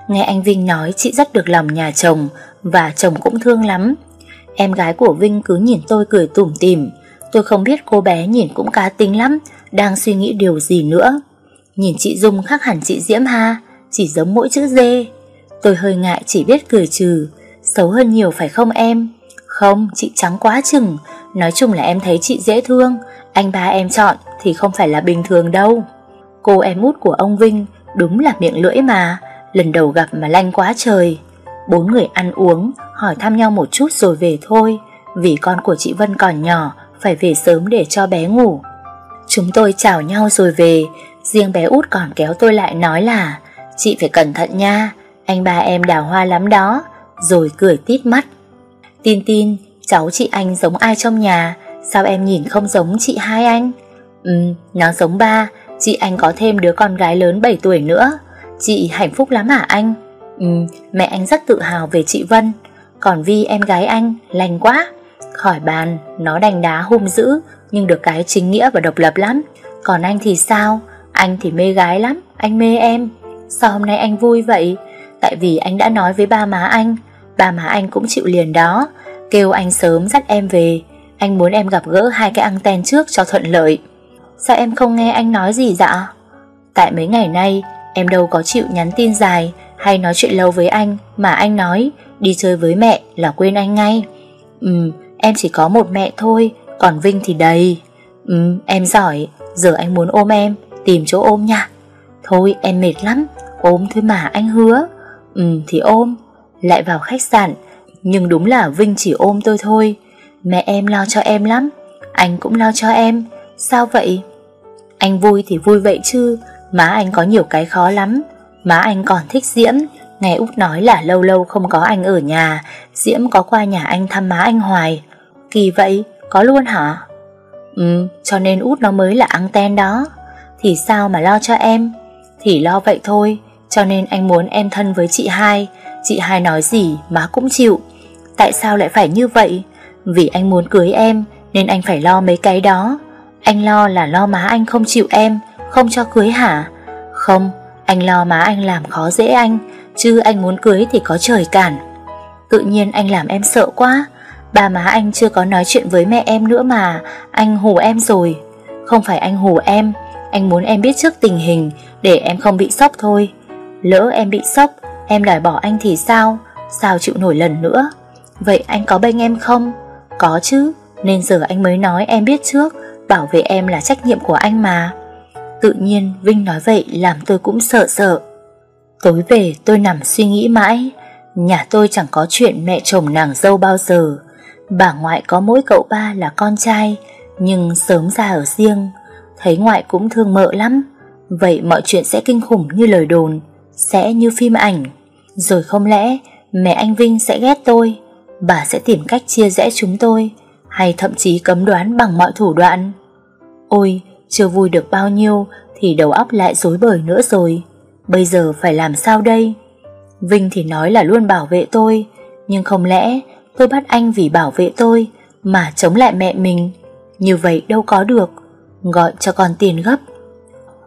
Nghe anh Vinh nói chị rất được lòng nhà chồng và chồng cũng thương lắm. Em gái của Vinh cứ nhìn tôi cười tủm tỉm. Tôi không biết cô bé nhìn cũng cá tính lắm, đang suy nghĩ điều gì nữa. Nhìn chị Dung khác hẳn chị Diễm ha, chỉ giống mỗi chữ dê. Tôi hơi ngại chỉ biết cười trừ, xấu hơn nhiều phải không em? Không, chị trắng quá chừng, nói chung là em thấy chị dễ thương, anh ba em chọn thì không phải là bình thường đâu. Cô em út của ông Vinh đúng là miệng lưỡi mà, lần đầu gặp mà lanh quá trời. Bốn người ăn uống, hỏi thăm nhau một chút rồi về thôi, vì con của chị Vân còn nhỏ, phải về sớm để cho bé ngủ. Chúng tôi chào nhau rồi về, riêng bé út còn kéo tôi lại nói là Chị phải cẩn thận nha, anh ba em đào hoa lắm đó, rồi cười tít mắt. Tin tin, cháu chị anh giống ai trong nhà, sao em nhìn không giống chị hai anh? Ừ, nó giống ba, chị anh có thêm đứa con gái lớn 7 tuổi nữa. Chị hạnh phúc lắm hả anh? Ừ, mẹ anh rất tự hào về chị Vân, còn Vi em gái anh, lành quá. Khỏi bàn, nó đánh đá hung dữ, nhưng được cái chính nghĩa và độc lập lắm. Còn anh thì sao? Anh thì mê gái lắm, anh mê em. Sao hôm nay anh vui vậy? Tại vì anh đã nói với ba má anh, ba má anh cũng chịu liền đó, kêu anh sớm dắt em về. Anh muốn em gặp gỡ hai cái anten trước cho thuận lợi. Sao em không nghe anh nói gì dạ? Tại mấy ngày nay, em đâu có chịu nhắn tin dài hay nói chuyện lâu với anh mà anh nói đi chơi với mẹ là quên anh ngay. Ừm em chỉ có một mẹ thôi, còn Vinh thì đầy. Ừ, em giỏi, giờ anh muốn ôm em, tìm chỗ ôm nha. Thôi em mệt lắm, ôm thôi mà anh hứa. Ừ thì ôm, lại vào khách sạn, nhưng đúng là Vinh chỉ ôm tôi thôi. Mẹ em lo cho em lắm, anh cũng lo cho em. Sao vậy? Anh vui thì vui vậy chứ, má anh có nhiều cái khó lắm. Má anh còn thích Diễm, nghe Út nói là lâu lâu không có anh ở nhà, Diễm có qua nhà anh thăm má anh hoài. Kỳ vậy, có luôn hả? Ừ, cho nên út nó mới là anten đó. Thì sao mà lo cho em? Thì lo vậy thôi, cho nên anh muốn em thân với chị hai. Chị hai nói gì má cũng chịu. Tại sao lại phải như vậy? Vì anh muốn cưới em, nên anh phải lo mấy cái đó. Anh lo là lo má anh không chịu em, không cho cưới hả? Không, anh lo má anh làm khó dễ anh, chứ anh muốn cưới thì có trời cản. Tự nhiên anh làm em sợ quá, Ba má anh chưa có nói chuyện với mẹ em nữa mà. Anh hù em rồi. Không phải anh hù em, Anh muốn em biết trước tình hình Để em không bị sốc thôi. Lỡ em bị sốc, Em đòi bỏ anh thì sao? Sao chịu nổi lần nữa? Vậy anh có bênh em không? Có chứ, Nên giờ anh mới nói em biết trước, Bảo vệ em là trách nhiệm của anh mà. Tự nhiên Vinh nói vậy Làm tôi cũng sợ sợ. Tối về tôi nằm suy nghĩ mãi, Nhà tôi chẳng có chuyện mẹ chồng nàng dâu bao giờ. Bà ngoại có mỗi cậu ba là con trai, Nhưng sớm ra ở riêng. Thấy ngoại cũng thương mợ lắm. Vậy mọi chuyện sẽ kinh khủng như lời đồn, Sẽ như phim ảnh. Rồi không lẽ mẹ anh Vinh sẽ ghét tôi? Bà sẽ tìm cách chia rẽ chúng tôi, Hay thậm chí cấm đoán bằng mọi thủ đoạn? Ôi, chưa vui được bao nhiêu Thì đầu óc lại rối bời nữa rồi. Bây giờ phải làm sao đây? Vinh thì nói là luôn bảo vệ tôi, Nhưng không lẽ Tôi bắt anh vì bảo vệ tôi Mà chống lại mẹ mình. Như vậy đâu có được. Gọi cho con tiền gấp.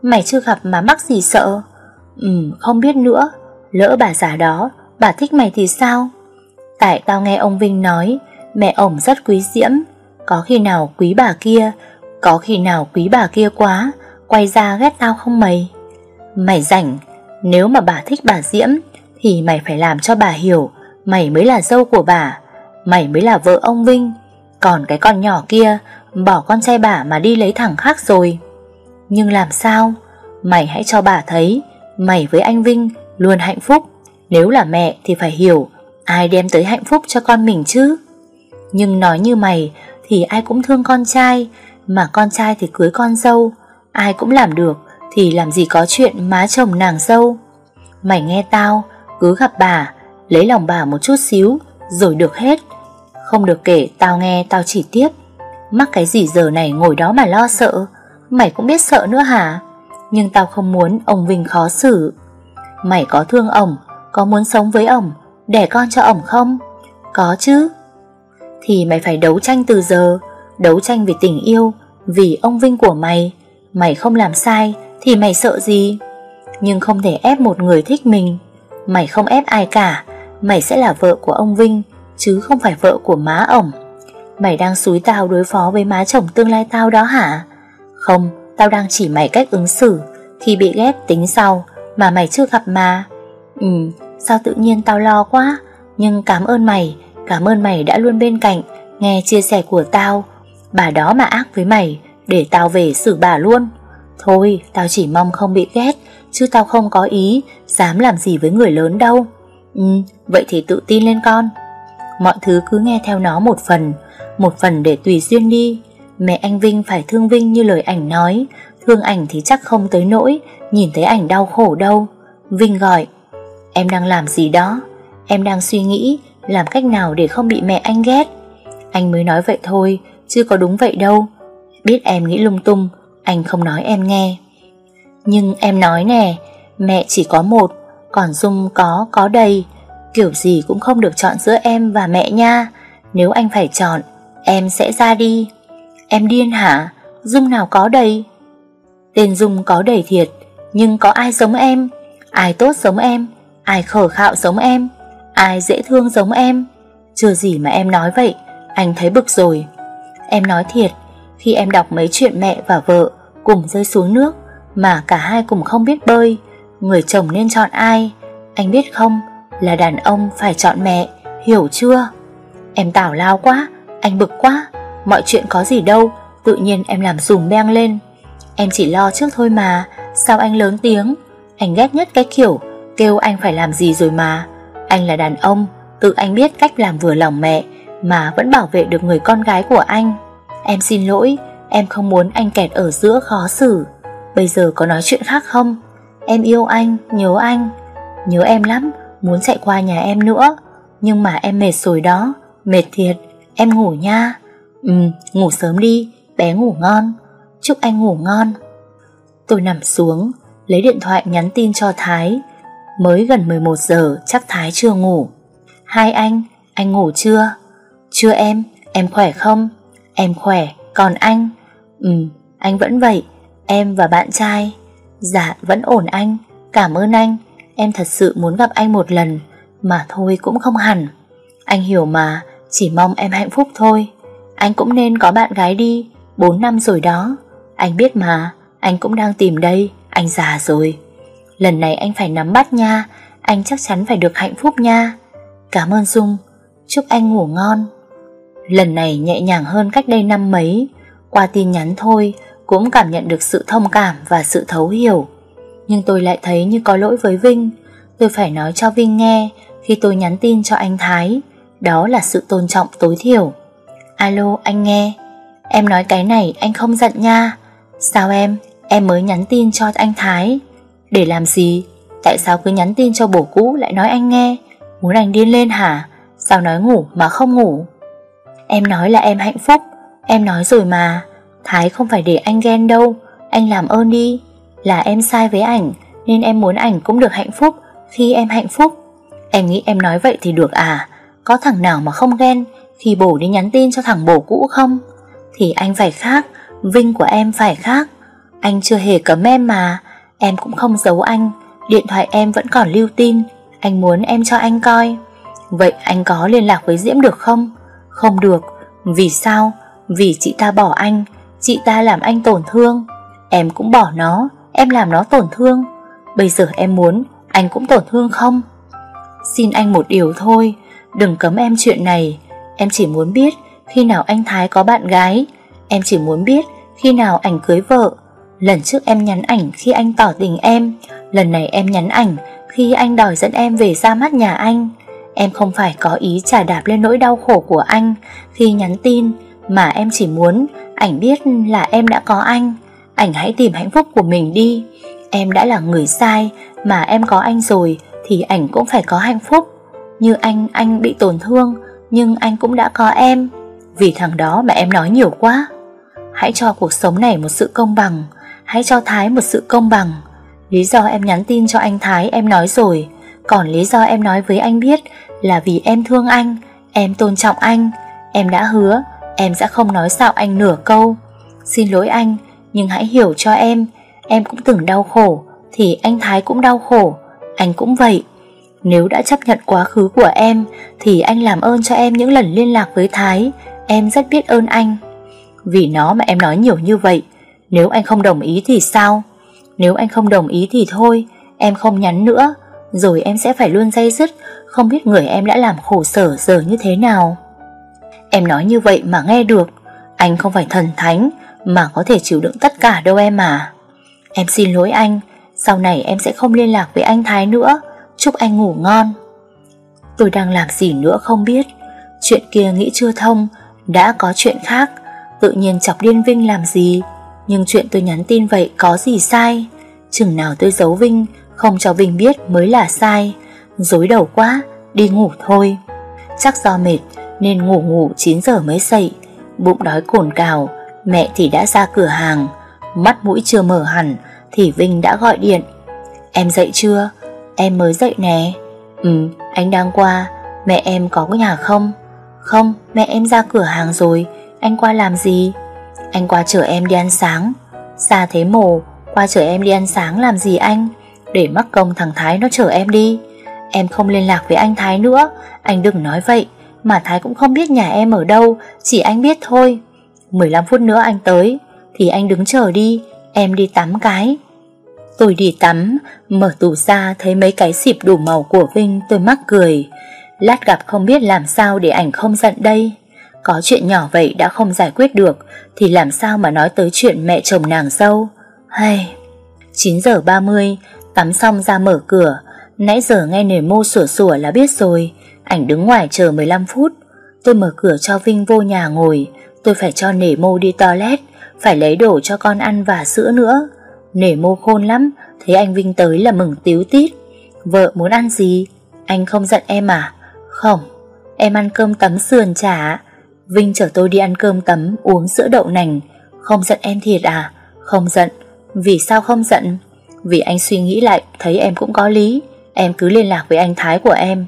Mày chưa gặp mà mắc gì sợ? Ừ không biết nữa. Lỡ bà già đó, Bà thích mày thì sao? Tại tao nghe ông Vinh nói, Mẹ ổng rất quý Diễm. Có khi nào quý bà kia, Có khi nào quý bà kia quá, Quay ra ghét tao không mày? Mày rảnh, Nếu mà bà thích bà Diễm Thì mày phải làm cho bà hiểu Mày mới là dâu của bà. Mày mới là vợ ông Vinh. Còn cái con nhỏ kia Bỏ con trai bà mà đi lấy thằng khác rồi. Nhưng làm sao? Mày hãy cho bà thấy, Mày với anh Vinh luôn hạnh phúc. Nếu là mẹ thì phải hiểu, Ai đem tới hạnh phúc cho con mình chứ? Nhưng nói như mày Thì ai cũng thương con trai, Mà con trai thì cưới con dâu. Ai cũng làm được Thì làm gì có chuyện má chồng nàng dâu. Mày nghe tao, Cứ gặp bà, Lấy lòng bà một chút xíu, Rồi được hết không được kể, tao nghe, tao chỉ tiếp. Mắc cái gì giờ này ngồi đó mà lo sợ? Mày cũng biết sợ nữa hả? Nhưng tao không muốn ông Vinh khó xử. Mày có thương ổng Có muốn sống với ổng Đẻ con cho ổng không? Có chứ. Thì mày phải đấu tranh từ giờ, Đấu tranh vì tình yêu, Vì ông Vinh của mày. Mày không làm sai, Thì mày sợ gì? Nhưng không thể ép một người thích mình. Mày không ép ai cả, Mày sẽ là vợ của ông Vinh. Chứ không phải vợ của má ổng. Mày đang xúi tao đối phó với má chồng tương lai tao đó hả? Không, Tao đang chỉ mày cách ứng xử. Khi bị ghét tính sau Mà mày chưa gặp mà. Ừ sao tự nhiên tao lo quá. Nhưng cảm ơn mày, Cảm ơn mày đã luôn bên cạnh, Nghe chia sẻ của tao. Bà đó mà ác với mày, Để tao về xử bà luôn. Thôi, tao chỉ mong không bị ghét, Chứ tao không có ý Dám làm gì với người lớn đâu. Ừ vậy thì tự tin lên con. Mọi thứ cứ nghe theo nó một phần Một phần để tùy duyên đi. Mẹ anh Vinh phải thương Vinh như lời ảnh nói. Thương ảnh thì chắc không tới nỗi Nhìn thấy ảnh đau khổ đâu. Vinh gọi Em đang làm gì đó? Em đang suy nghĩ Làm cách nào để không bị mẹ anh ghét? Anh mới nói vậy thôi Chứ có đúng vậy đâu. Biết em nghĩ lung tung Anh không nói em nghe. Nhưng em nói nè Mẹ chỉ có một Còn Dung có, có đầy Kiểu gì cũng không được chọn giữa em và mẹ nha. Nếu anh phải chọn, Em sẽ ra đi. Em điên hả? Dung nào có đầy? Tên Dung có đầy thiệt, Nhưng có ai giống em? Ai tốt giống em? Ai khờ khạo giống em? Ai dễ thương giống em? Chưa gì mà em nói vậy, Anh thấy bực rồi. Em nói thiệt, Khi em đọc mấy chuyện mẹ và vợ Cùng rơi xuống nước Mà cả hai cùng không biết bơi, Người chồng nên chọn ai? Anh biết không? Là đàn ông phải chọn mẹ Hiểu chưa? Em tảo lao quá Anh bực quá Mọi chuyện có gì đâu Tự nhiên em làm rùm beng lên. Em chỉ lo trước thôi mà Sao anh lớn tiếng? Anh ghét nhất cái kiểu Kêu anh phải làm gì rồi mà. Anh là đàn ông Tự anh biết cách làm vừa lòng mẹ Mà vẫn bảo vệ được người con gái của anh. Em xin lỗi Em không muốn anh kẹt ở giữa khó xử. Bây giờ có nói chuyện khác không? Em yêu anh, nhớ anh. Nhớ em lắm, muốn chạy qua nhà em nữa. Nhưng mà em mệt rồi đó. Mệt thiệt, em ngủ nha. Ừ, ngủ sớm đi, bé ngủ ngon. Chúc anh ngủ ngon. Tôi nằm xuống Lấy điện thoại nhắn tin cho Thái. Mới gần 11 giờ chắc Thái chưa ngủ. Hai anh, anh ngủ chưa? Chưa em, em khỏe không? Em khỏe, còn anh? Ừ, anh vẫn vậy. Em và bạn trai? Dạ, vẫn ổn anh. Cảm ơn anh. Em thật sự muốn gặp anh một lần Mà thôi cũng không hẳn. Anh hiểu mà, chỉ mong em hạnh phúc thôi. Anh cũng nên có bạn gái đi 4 năm rồi đó. Anh biết mà, anh cũng đang tìm đây Anh già rồi. Lần này anh phải nắm bắt nha Anh chắc chắn phải được hạnh phúc nha. Cảm ơn Dung Chúc anh ngủ ngon. Lần này nhẹ nhàng hơn cách đây năm mấy Qua tin nhắn thôi Cũng cảm nhận được sự thông cảm và sự thấu hiểu. Nhưng tôi lại thấy như có lỗi với Vinh. Tôi phải nói cho Vinh nghe, Khi tôi nhắn tin cho anh Thái, Đó là sự tôn trọng tối thiểu. Alo, anh nghe. Em nói cái này, anh không giận nha. Sao em? Em mới nhắn tin cho anh Thái. Để làm gì? Tại sao cứ nhắn tin cho bổ cũ lại nói anh nghe? Muốn anh điên lên hả? Sao nói ngủ mà không ngủ? Em nói là em hạnh phúc. Em nói rồi mà. Thái không phải để anh ghen đâu. Anh làm ơn đi. Là em sai với ảnh, Nên em muốn ảnh cũng được hạnh phúc. Khi em hạnh phúc, Em nghĩ em nói vậy thì được à? Có thằng nào mà không ghen thì bổ đi nhắn tin cho thằng bổ cũ không? Thì anh phải khác, Vinh của em phải khác. Anh chưa hề cấm em mà, Em cũng không giấu anh. Điện thoại em vẫn còn lưu tin, Anh muốn em cho anh coi. Vậy anh có liên lạc với Diễm được không? Không được. Vì sao? Vì chị ta bỏ anh, Chị ta làm anh tổn thương. Em cũng bỏ nó. Em làm nó tổn thương. Bây giờ em muốn Anh cũng tổn thương không? Xin anh một điều thôi, Đừng cấm em chuyện này. Em chỉ muốn biết Khi nào anh Thái có bạn gái. Em chỉ muốn biết Khi nào ảnh cưới vợ. Lần trước em nhắn ảnh khi anh tỏ tình em. Lần này em nhắn ảnh Khi anh đòi dẫn em về ra mắt nhà anh. Em không phải có ý trả đạp lên nỗi đau khổ của anh Khi nhắn tin, Mà em chỉ muốn Ảnh biết là em đã có anh. Ảnh hãy tìm hạnh phúc của mình đi. Em đã là người sai Mà em có anh rồi Thì ảnh cũng phải có hạnh phúc. Như anh, anh bị tổn thương Nhưng anh cũng đã có em. Vì thằng đó mà em nói nhiều quá. Hãy cho cuộc sống này một sự công bằng. Hãy cho Thái một sự công bằng. Lý do em nhắn tin cho anh Thái em nói rồi. Còn lý do em nói với anh biết Là vì em thương anh Em tôn trọng anh. Em đã hứa Em sẽ không nói xạo anh nửa câu. Xin lỗi anh nhưng hãy hiểu cho em Em cũng từng đau khổ, Thì anh Thái cũng đau khổ, Anh cũng vậy. Nếu đã chấp nhận quá khứ của em, Thì anh làm ơn cho em những lần liên lạc với Thái, Em rất biết ơn anh. Vì nó mà em nói nhiều như vậy, Nếu anh không đồng ý thì sao? Nếu anh không đồng ý thì thôi, Em không nhắn nữa, Rồi em sẽ phải luôn dây dứt, Không biết người em đã làm khổ sở giờ như thế nào. Em nói như vậy mà nghe được, Anh không phải thần thánh mà có thể chịu đựng tất cả đâu em à. Em xin lỗi anh Sau này em sẽ không liên lạc với anh Thái nữa. Chúc anh ngủ ngon. Tôi đang làm gì nữa không biết. Chuyện kia nghĩ chưa thông Đã có chuyện khác. Tự nhiên chọc điên Vinh làm gì? Nhưng chuyện tôi nhắn tin vậy có gì sai? Chừng nào tôi giấu Vinh Không cho Vinh biết mới là sai. Dối đầu quá Đi ngủ thôi. Chắc do mệt nên ngủ ngủ 9 giờ mới dậy, bụng đói cồn cào, mẹ thì đã ra cửa hàng, mắt mũi chưa mở hẳn thì Vinh đã gọi điện. Em dậy chưa? Em mới dậy nè. Ừ, anh đang qua, mẹ em có nhà không? Không, mẹ em ra cửa hàng rồi, anh qua làm gì? Anh qua chở em đi ăn sáng. Xa thế mồ, qua chở em đi ăn sáng làm gì anh? Để mắc công thằng Thái nó chở em đi. Em không liên lạc với anh Thái nữa, anh đừng nói vậy. Mà Thái cũng không biết nhà em ở đâu Chỉ anh biết thôi 15 phút nữa anh tới, Thì anh đứng chờ đi, Em đi tắm cái. Tôi đi tắm, Mở tủ ra, thấy mấy cái xịp đủ màu của Vinh, Tôi mắc cười. Lát gặp không biết làm sao để ảnh không giận đây. Có chuyện nhỏ vậy đã không giải quyết được, Thì làm sao mà nói tới chuyện mẹ chồng nàng dâu. Hay 9 giờ 30 Tắm xong ra mở cửa. Nãy giờ nghe nề mô sủa sủa là biết rồi. Ảnh đứng ngoài chờ 15 phút. Tôi mở cửa cho Vinh vô nhà ngồi. Tôi phải cho nể mô đi toilet, Phải lấy đồ cho con ăn và sữa nữa. Nể mô khôn lắm, Thấy anh Vinh tới là mừng tíu tít. Vợ muốn ăn gì? Anh không giận em à? Không, Em ăn cơm tấm sườn chả. Vinh chở tôi đi ăn cơm tấm, uống sữa đậu nành. Không giận em thiệt à? Không giận. Vì sao không giận? Vì anh suy nghĩ lại, thấy em cũng có lý. Em cứ liên lạc với anh Thái của em.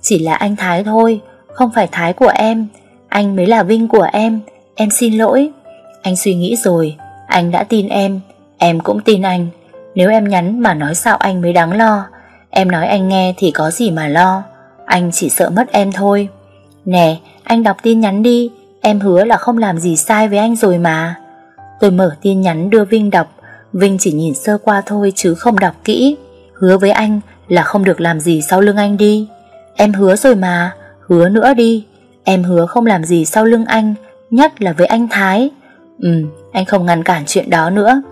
Chỉ là anh Thái thôi, Không phải Thái của em. Anh mới là Vinh của em. Em xin lỗi. Anh suy nghĩ rồi. Anh đã tin em. Em cũng tin anh. Nếu em nhắn mà nói sao anh mới đáng lo. Em nói anh nghe thì có gì mà lo. Anh chỉ sợ mất em thôi. Nè anh đọc tin nhắn đi. Em hứa là không làm gì sai với anh rồi mà. Tôi mở tin nhắn đưa Vinh đọc. Vinh chỉ nhìn sơ qua thôi chứ không đọc kỹ. Hứa với anh là không được làm gì sau lưng anh đi. Em hứa rồi mà, hứa nữa đi. Em hứa không làm gì sau lưng anh, nhất là với anh Thái. Ừ, anh không ngăn cản chuyện đó nữa.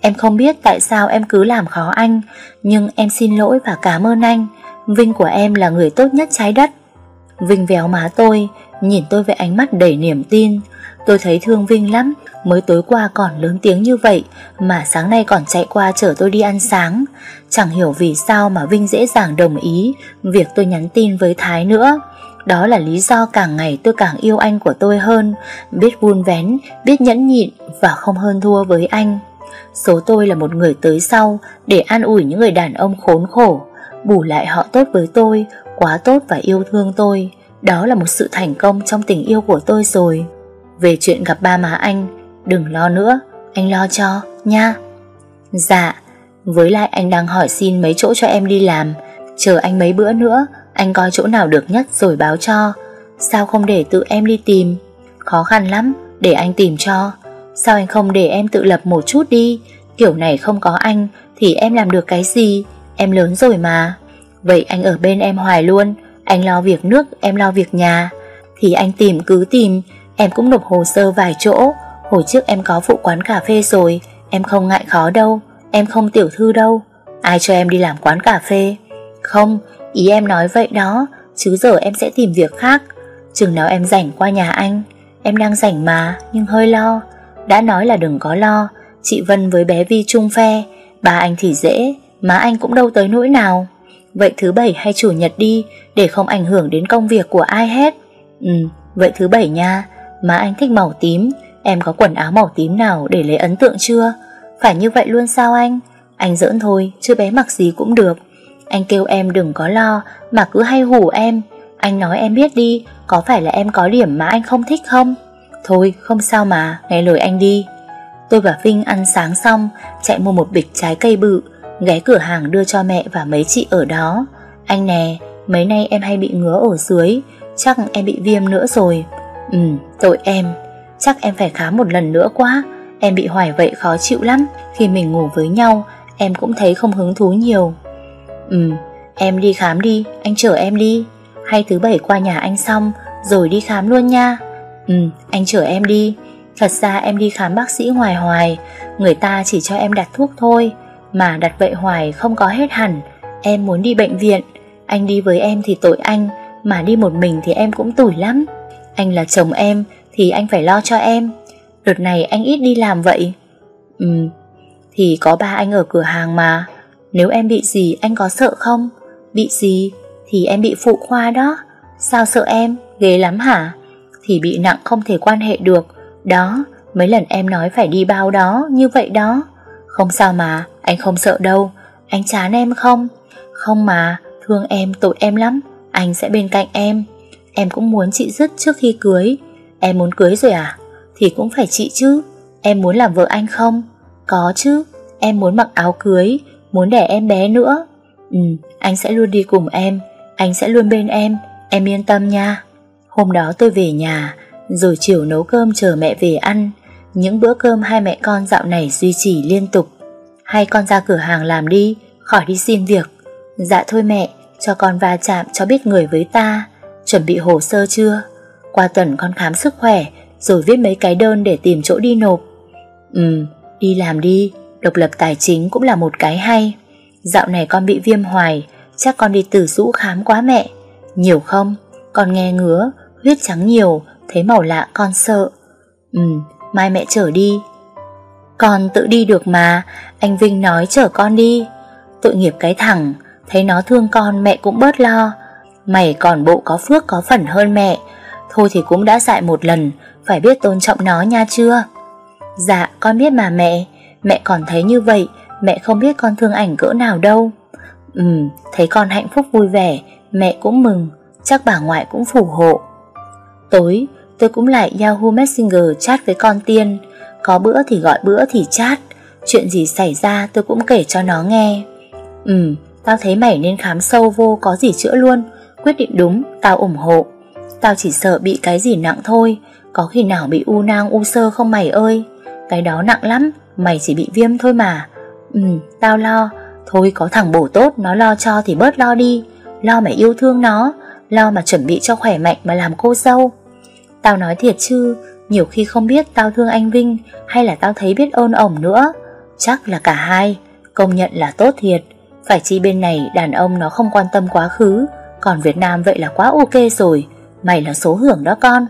Em không biết tại sao em cứ làm khó anh, nhưng em xin lỗi và cảm ơn anh. Vinh của em là người tốt nhất trái đất. Vinh véo má tôi, nhìn tôi với ánh mắt đầy niềm tin. Tôi thấy thương Vinh lắm, mới tối qua còn lớn tiếng như vậy mà sáng nay còn chạy qua chở tôi đi ăn sáng. Chẳng hiểu vì sao mà Vinh dễ dàng đồng ý việc tôi nhắn tin với Thái nữa. Đó là lý do càng ngày tôi càng yêu anh của tôi hơn, biết vun vén, biết nhẫn nhịn và không hơn thua với anh. Số tôi là một người tới sau để an ủi những người đàn ông khốn khổ, bù lại họ tốt với tôi, quá tốt và yêu thương tôi. Đó là một sự thành công trong tình yêu của tôi rồi. Về chuyện gặp ba má anh Đừng lo nữa Anh lo cho nha Dạ Với lại anh đang hỏi xin mấy chỗ cho em đi làm Chờ anh mấy bữa nữa anh coi chỗ nào được nhất rồi báo cho. Sao không để tự em đi tìm? Khó khăn lắm Để anh tìm cho. Sao anh không để em tự lập một chút đi? Kiểu này không có anh Thì em làm được cái gì? Em lớn rồi mà. Vậy anh ở bên em hoài luôn. Anh lo việc nước Em lo việc nhà. Thì anh tìm cứ tìm. Em cũng nộp hồ sơ vài chỗ. Hồi trước em có phụ quán cà phê rồi. Em không ngại khó đâu. Em không tiểu thư đâu. Ai cho em đi làm quán cà phê? Không, ý em nói vậy đó Chứ giờ em sẽ tìm việc khác. Chừng nào em rảnh qua nhà anh Em đang rảnh mà, nhưng hơi lo. Đã nói là đừng có lo Chị Vân với bé Vi chung phe Bà anh thì dễ, má anh cũng đâu tới nỗi nào. Vậy thứ bảy hay chủ nhật đi Để không ảnh hưởng đến công việc của ai hết. Ừ, vậy thứ bảy nha Má anh thích màu tím Em có quần áo màu tím nào để lấy ấn tượng chưa? Phải như vậy luôn sao anh? Anh giỡn thôi chứ bé mặc gì cũng được. Anh kêu em đừng có lo Mà cứ hay hủ em anh nói em biết đi, có phải là em có điểm mà anh không thích không? Thôi, không sao mà, nghe lời anh đi. Tôi và Vinh ăn sáng xong, chạy mua một bịch trái cây bự, ghé cửa hàng đưa cho mẹ và mấy chị ở đó. Anh nè, mấy nay em hay bị ngứa ở dưới, chắc em bị viêm nữa rồi. Ừ, tội em, chắc em phải khám một lần nữa quá. Em bị hoài vậy khó chịu lắm, khi mình ngủ với nhau, em cũng thấy không hứng thú nhiều. Ừ, em đi khám đi, anh chở em đi. Hay thứ bảy qua nhà anh xong, rồi đi khám luôn nha. Ừ, anh chở em đi. Thật ra em đi khám bác sĩ hoài hoài, người ta chỉ cho em đặt thuốc thôi, mà đặt vậy hoài không có hết hẳn. Em muốn đi bệnh viện, anh đi với em thì tội anh, mà đi một mình thì em cũng tủi lắm. Anh là chồng em thì anh phải lo cho em. Đợt này anh ít đi làm vậy. Ừ, thì có ba anh ở cửa hàng mà. Nếu em bị gì anh có sợ không? Bị gì? Thì em bị phụ khoa đó. Sao sợ em? Ghê lắm hả? Thì bị nặng không thể quan hệ được. Đó, mấy lần em nói phải đi bao đó, như vậy đó. Không sao mà, anh không sợ đâu. Anh chán em không? Không mà, thương em, tội em lắm. Anh sẽ bên cạnh em. Em cũng muốn chị dứt trước khi cưới. Em muốn cưới rồi à? Thì cũng phải chị chứ. Em muốn làm vợ anh không? Có chứ. Em muốn mặc áo cưới, muốn đẻ em bé nữa. Ừ, anh sẽ luôn đi cùng em. Anh sẽ luôn bên em. Em yên tâm nha. Hôm đó tôi về nhà, rồi chiều nấu cơm chờ mẹ về ăn. Những bữa cơm hai mẹ con dạo này duy trì liên tục. Hay con ra cửa hàng làm đi, khỏi đi xin việc. Dạ thôi mẹ, cho con va chạm cho biết người với ta. Chuẩn bị hồ sơ chưa? Qua tuần con khám sức khỏe, rồi viết mấy cái đơn để tìm chỗ đi nộp. Ừ, đi làm đi, độc lập tài chính cũng là một cái hay. Dạo này con bị viêm hoài, chắc con đi tử rũ khám quá mẹ. Nhiều không? Con nghe ngứa, huyết trắng nhiều, thấy màu lạ con sợ. Ừ, mai mẹ chở đi. Con tự đi được mà, anh Vinh nói chở con đi. Tội nghiệp cái thằng, thấy nó thương con mẹ cũng bớt lo. Mày còn bộ có phước có phần hơn mẹ. Thôi thì cũng đã dạy một lần, phải biết tôn trọng nó nha chưa? Dạ, con biết mà mẹ. Mẹ còn thấy như vậy, mẹ không biết con thương ảnh cỡ nào đâu. Ừ, thấy con hạnh phúc vui vẻ, mẹ cũng mừng, chắc bà ngoại cũng phù hộ. Tối, tôi cũng lại Yahoo Messenger chat với con Tiên. Có bữa thì gọi bữa thì chat. Chuyện gì xảy ra tôi cũng kể cho nó nghe. Ừ, tao thấy mày nên khám sâu vô có gì chữa luôn. Quyết định đúng, tao ủng hộ. Tao chỉ sợ bị cái gì nặng thôi. Có khi nào bị u nang u sơ không mày ơi? Cái đó nặng lắm, mày chỉ bị viêm thôi mà. Ừ, tao lo. Thôi có thằng bổ tốt nó lo cho thì bớt lo đi. Lo mà yêu thương nó, lo mà chuẩn bị cho khỏe mạnh mà làm cô dâu. Tao nói thiệt chứ, nhiều khi không biết tao thương anh Vinh hay là tao thấy biết ơn ổng nữa. Chắc là cả hai, công nhận là tốt thiệt. Phải chi bên này đàn ông nó không quan tâm quá khứ, còn Việt Nam vậy là quá ok rồi. Mày là số hưởng đó con.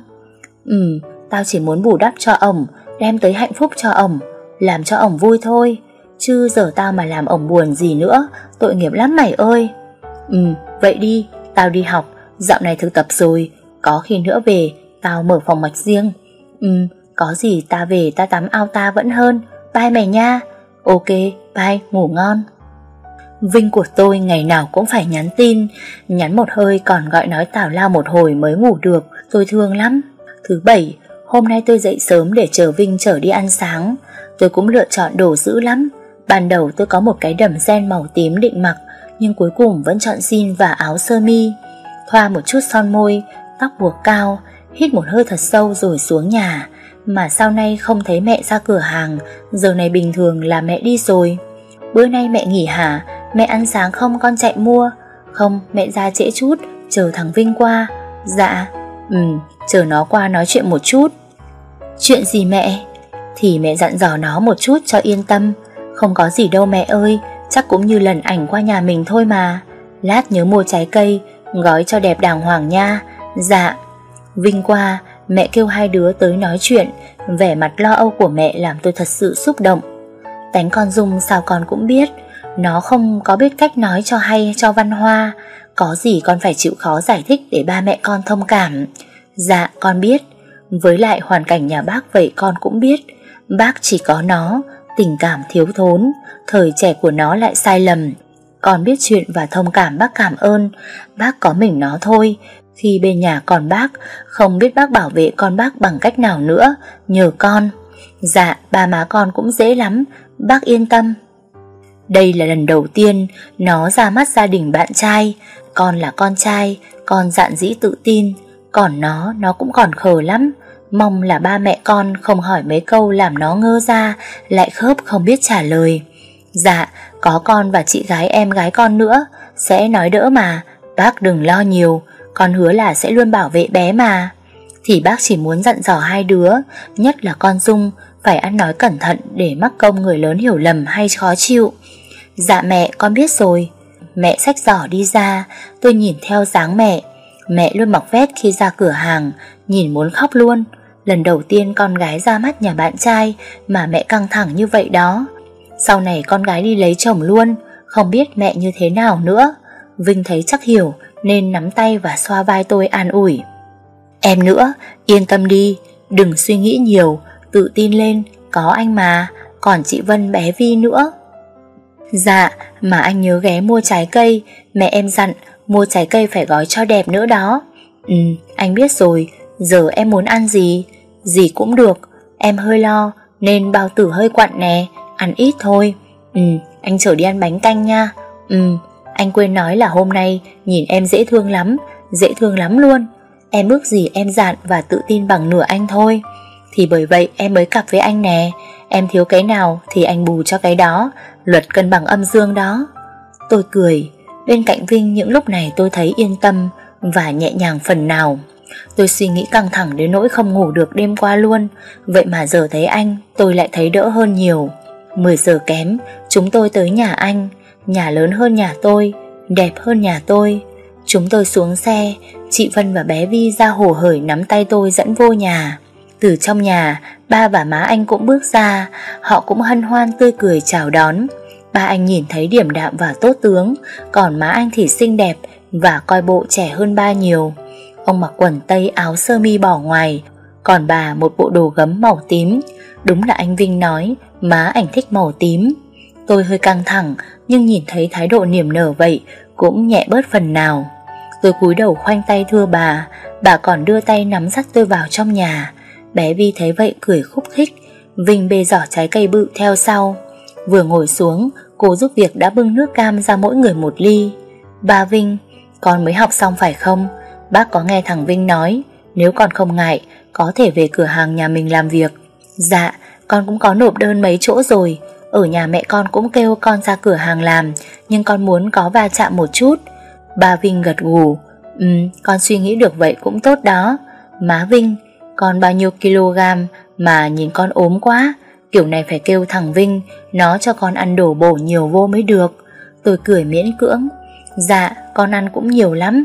Ừ, tao chỉ muốn bù đắp cho ổng, đem tới hạnh phúc cho ổng, làm cho ổng vui thôi. Chứ giờ tao mà làm ổng buồn gì nữa, tội nghiệp lắm mày ơi. Ừ, vậy đi, tao đi học, dạo này thực tập rồi, có khi nữa về, tao mở phòng mạch riêng. Ừ, có gì ta về ta tắm ao ta vẫn hơn, bye mày nha. Ok, bye, ngủ ngon. Vinh của tôi ngày nào cũng phải nhắn tin, nhắn một hơi còn gọi nói tào lao một hồi mới ngủ được, tôi thương lắm. Thứ bảy, hôm nay tôi dậy sớm để chờ Vinh trở đi ăn sáng. Tôi cũng lựa chọn đồ dữ lắm. Ban đầu tôi có một cái đầm ren màu tím định mặc, nhưng cuối cùng vẫn chọn jean và áo sơ mi. Thoa một chút son môi, tóc buộc cao, hít một hơi thật sâu rồi xuống nhà. Mà sau nay không thấy mẹ ra cửa hàng, giờ này bình thường là mẹ đi rồi. Bữa nay mẹ nghỉ hả? Mẹ ăn sáng không con chạy mua? Không, mẹ ra trễ chút, chờ thằng Vinh qua. Dạ, ừ, chờ nó qua nói chuyện một chút. Chuyện gì mẹ? Thì mẹ dặn dò nó một chút cho yên tâm. Không có gì đâu mẹ ơi, chắc cũng như lần ảnh qua nhà mình thôi mà. Lát nhớ mua trái cây, gói cho đẹp đàng hoàng nha. Dạ. Vinh qua, mẹ kêu hai đứa tới nói chuyện, vẻ mặt lo âu của mẹ làm tôi thật sự xúc động. Tánh con Dung sao con cũng biết, nó không có biết cách nói cho hay cho văn hoa, có gì con phải chịu khó giải thích để ba mẹ con thông cảm. Dạ con biết, với lại hoàn cảnh nhà bác vậy con cũng biết, bác chỉ có nó, tình cảm thiếu thốn, thời trẻ của nó lại sai lầm. Con biết chuyện và thông cảm bác cảm ơn, bác có mình nó thôi, Khi bên nhà còn bác Không biết bác bảo vệ con bác bằng cách nào nữa Nhờ con. Dạ ba má con cũng dễ lắm. Bác yên tâm. Đây là lần đầu tiên Nó ra mắt gia đình bạn trai. Con là con trai Con dạn dĩ tự tin. Còn nó, nó cũng còn khờ lắm. Mong là ba mẹ con không hỏi mấy câu làm nó ngơ ra Lại khớp không biết trả lời. Dạ, có con và chị gái em gái con nữa Sẽ nói đỡ mà Bác đừng lo nhiều Con hứa là sẽ luôn bảo vệ bé mà. Thì bác chỉ muốn dặn dò hai đứa Nhất là con Dung Phải ăn nói cẩn thận để mắc công người lớn hiểu lầm hay khó chịu. Dạ mẹ con biết rồi. Mẹ xách giỏ đi ra Tôi nhìn theo dáng mẹ. Mẹ luôn mặc vest khi ra cửa hàng Nhìn muốn khóc luôn. Lần đầu tiên con gái ra mắt nhà bạn trai Mà mẹ căng thẳng như vậy đó. Sau này con gái đi lấy chồng luôn, Không biết mẹ như thế nào nữa. Vinh thấy chắc hiểu Nên nắm tay và xoa vai tôi an ủi. Em nữa, Yên tâm đi, Đừng suy nghĩ nhiều, Tự tin lên, Có anh mà, Còn chị Vân bé Vi nữa. Dạ Mà anh nhớ ghé mua trái cây, Mẹ em dặn, Mua trái cây phải gói cho đẹp nữa đó. Ừ anh biết rồi Giờ em muốn ăn gì? Gì cũng được. Em hơi lo, Nên bao tử hơi quặn nè. Ăn ít thôi. Ừ anh chở đi ăn bánh canh nha. Ừ anh quên nói là hôm nay Nhìn em dễ thương lắm, Dễ thương lắm luôn. Em ước gì em dạn và tự tin bằng nửa anh thôi. Thì bởi vậy em mới cặp với anh nè. Em thiếu cái nào thì anh bù cho cái đó. Luật cân bằng âm dương đó. Tôi cười. Bên cạnh Vinh những lúc này tôi thấy yên tâm Và nhẹ nhàng phần nào. Tôi suy nghĩ căng thẳng đến nỗi không ngủ được đêm qua luôn. Vậy mà giờ thấy anh, Tôi lại thấy đỡ hơn nhiều. 10 giờ kém, Chúng tôi tới nhà anh. Nhà lớn hơn nhà tôi, Đẹp hơn nhà tôi. Chúng tôi xuống xe, Chị Vân và bé Vi ra hồ hởi nắm tay tôi dẫn vô nhà. Từ trong nhà, Ba và má anh cũng bước ra. Họ cũng hân hoan tươi cười chào đón. Ba anh nhìn thấy điểm đạm và tốt tướng, Còn má anh thì xinh đẹp Và coi bộ trẻ hơn ba nhiều. Ông mặc quần tây áo sơ mi bỏ ngoài, Còn bà một bộ đồ gấm màu tím. Đúng là anh Vinh nói, Má ảnh thích màu tím. Tôi hơi căng thẳng, Nhưng nhìn thấy thái độ niềm nở vậy, Cũng nhẹ bớt phần nào. Tôi cúi đầu khoanh tay thưa bà Bà còn đưa tay nắm dắt tôi vào trong nhà. Bé Vi thấy vậy cười khúc khích. Vinh bê giỏ trái cây bự theo sau. Vừa ngồi xuống, Cô giúp việc đã bưng nước cam ra mỗi người một ly. Bà Vinh, Con mới học xong phải không? Bác có nghe thằng Vinh nói, Nếu con không ngại, Có thể về cửa hàng nhà mình làm việc. Dạ con cũng có nộp đơn mấy chỗ rồi. Ở nhà mẹ con cũng kêu con ra cửa hàng làm, Nhưng con muốn có va chạm một chút. Bà Vinh gật gù Ừ con suy nghĩ được vậy cũng tốt đó. Má Vinh, Con bao nhiêu kg Mà nhìn con ốm quá. Kiểu này phải kêu thằng Vinh, Nó cho con ăn đổ bổ nhiều vô mới được. Tôi cười miễn cưỡng. Dạ con ăn cũng nhiều lắm.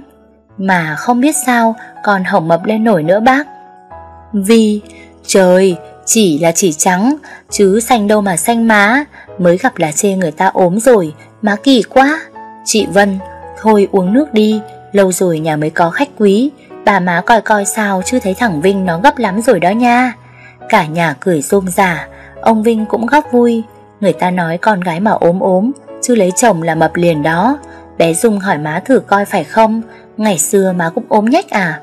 Mà không biết sao, Còn hỏng mập lên nổi nữa bác. Vì, Trời, Chỉ là chỉ trắng, Chứ xanh đâu mà xanh má. Mới gặp là chê người ta ốm rồi, Má kỳ quá. Chị Vân, Thôi uống nước đi, Lâu rồi nhà mới có khách quý. Bà má coi coi sao chứ thấy thằng Vinh nó gấp lắm rồi đó nha. Cả nhà cười rôm rả Ông Vinh cũng góc vui. Người ta nói con gái mà ốm ốm, Chứ lấy chồng là mập liền đó. Bé Dung hỏi má thử coi phải không? Ngày xưa má cũng ốm nhách à?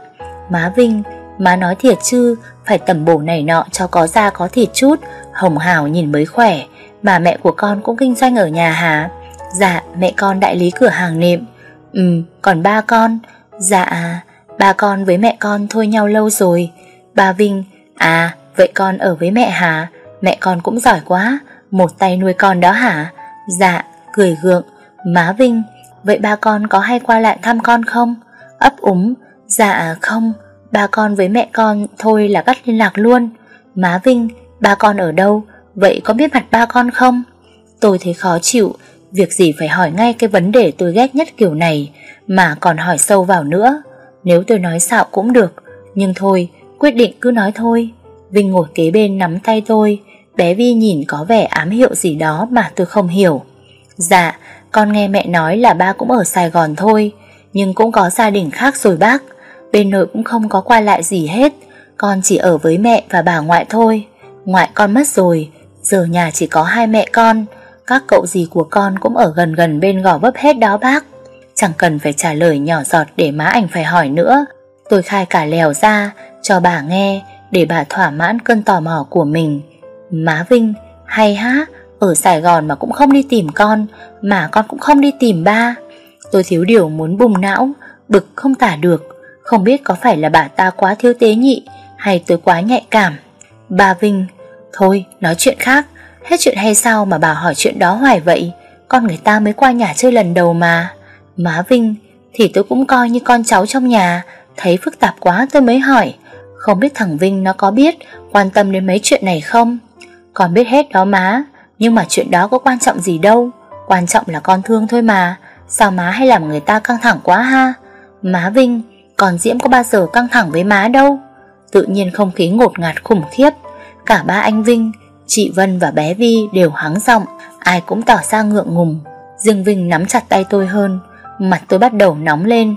Má Vinh, Má nói thiệt chứ, Phải tẩm bổ này nọ cho có da có thịt chút. Hồng hào nhìn mới khỏe Mà mẹ của con cũng kinh doanh ở nhà hả? Dạ mẹ con đại lý cửa hàng nệm. Ừ còn ba con? Dạ ba con với mẹ con thôi nhau lâu rồi. Ba Vinh À vậy con ở với mẹ hả? Mẹ con cũng giỏi quá, Một tay nuôi con đó hả? Dạ cười gượng. Má Vinh, Vậy ba con có hay qua lại thăm con không? Ấp úng Dạ không, Ba con với mẹ con thôi là cắt liên lạc luôn. Má Vinh, Ba con ở đâu? Vậy có biết mặt ba con không? Tôi thấy khó chịu, Việc gì phải hỏi ngay cái vấn đề tôi ghét nhất kiểu này, Mà còn hỏi sâu vào nữa. Nếu tôi nói xạo cũng được, Nhưng thôi, Quyết định cứ nói thôi. Vinh ngồi kế bên nắm tay tôi, Bé Vi nhìn có vẻ ám hiệu gì đó mà tôi không hiểu. Dạ Con nghe mẹ nói là ba cũng ở Sài Gòn thôi nhưng cũng có gia đình khác rồi bác. Bên nội cũng không có qua lại gì hết Con chỉ ở với mẹ và bà ngoại thôi. Ngoại con mất rồi Giờ nhà chỉ có hai mẹ con. Các cậu gì của con cũng ở gần gần bên gò vấp hết đó bác. Chẳng cần phải trả lời nhỏ giọt để má ảnh phải hỏi nữa. Tôi khai cả lèo ra cho bà nghe để bà thỏa mãn cơn tò mò của mình. Má Vinh, hay há, ở Sài Gòn mà cũng không đi tìm con, mà con cũng không đi tìm ba. Tôi thiếu điều muốn bùng não, bực không tả được, không biết có phải là bà ta quá thiếu tế nhị hay tôi quá nhạy cảm. Bà Vinh, thôi nói chuyện khác, hết chuyện hay sao mà bà hỏi chuyện đó hoài vậy, con người ta mới qua nhà chơi lần đầu mà. Má Vinh, thì tôi cũng coi như con cháu trong nhà, thấy phức tạp quá tôi mới hỏi, không biết thằng Vinh nó có biết quan tâm đến mấy chuyện này không? Con biết hết đó má, nhưng mà chuyện đó có quan trọng gì đâu, quan trọng là con thương thôi mà, sao má hay làm người ta căng thẳng quá ha? Má Vinh, còn Diễm có bao giờ căng thẳng với má đâu. Tự nhiên không khí ngột ngạt khủng khiếp, cả ba anh Vinh, chị Vân và bé Vi đều hắng giọng, ai cũng tỏ ra ngượng ngùng. Dương Vinh nắm chặt tay tôi hơn, mặt tôi bắt đầu nóng lên.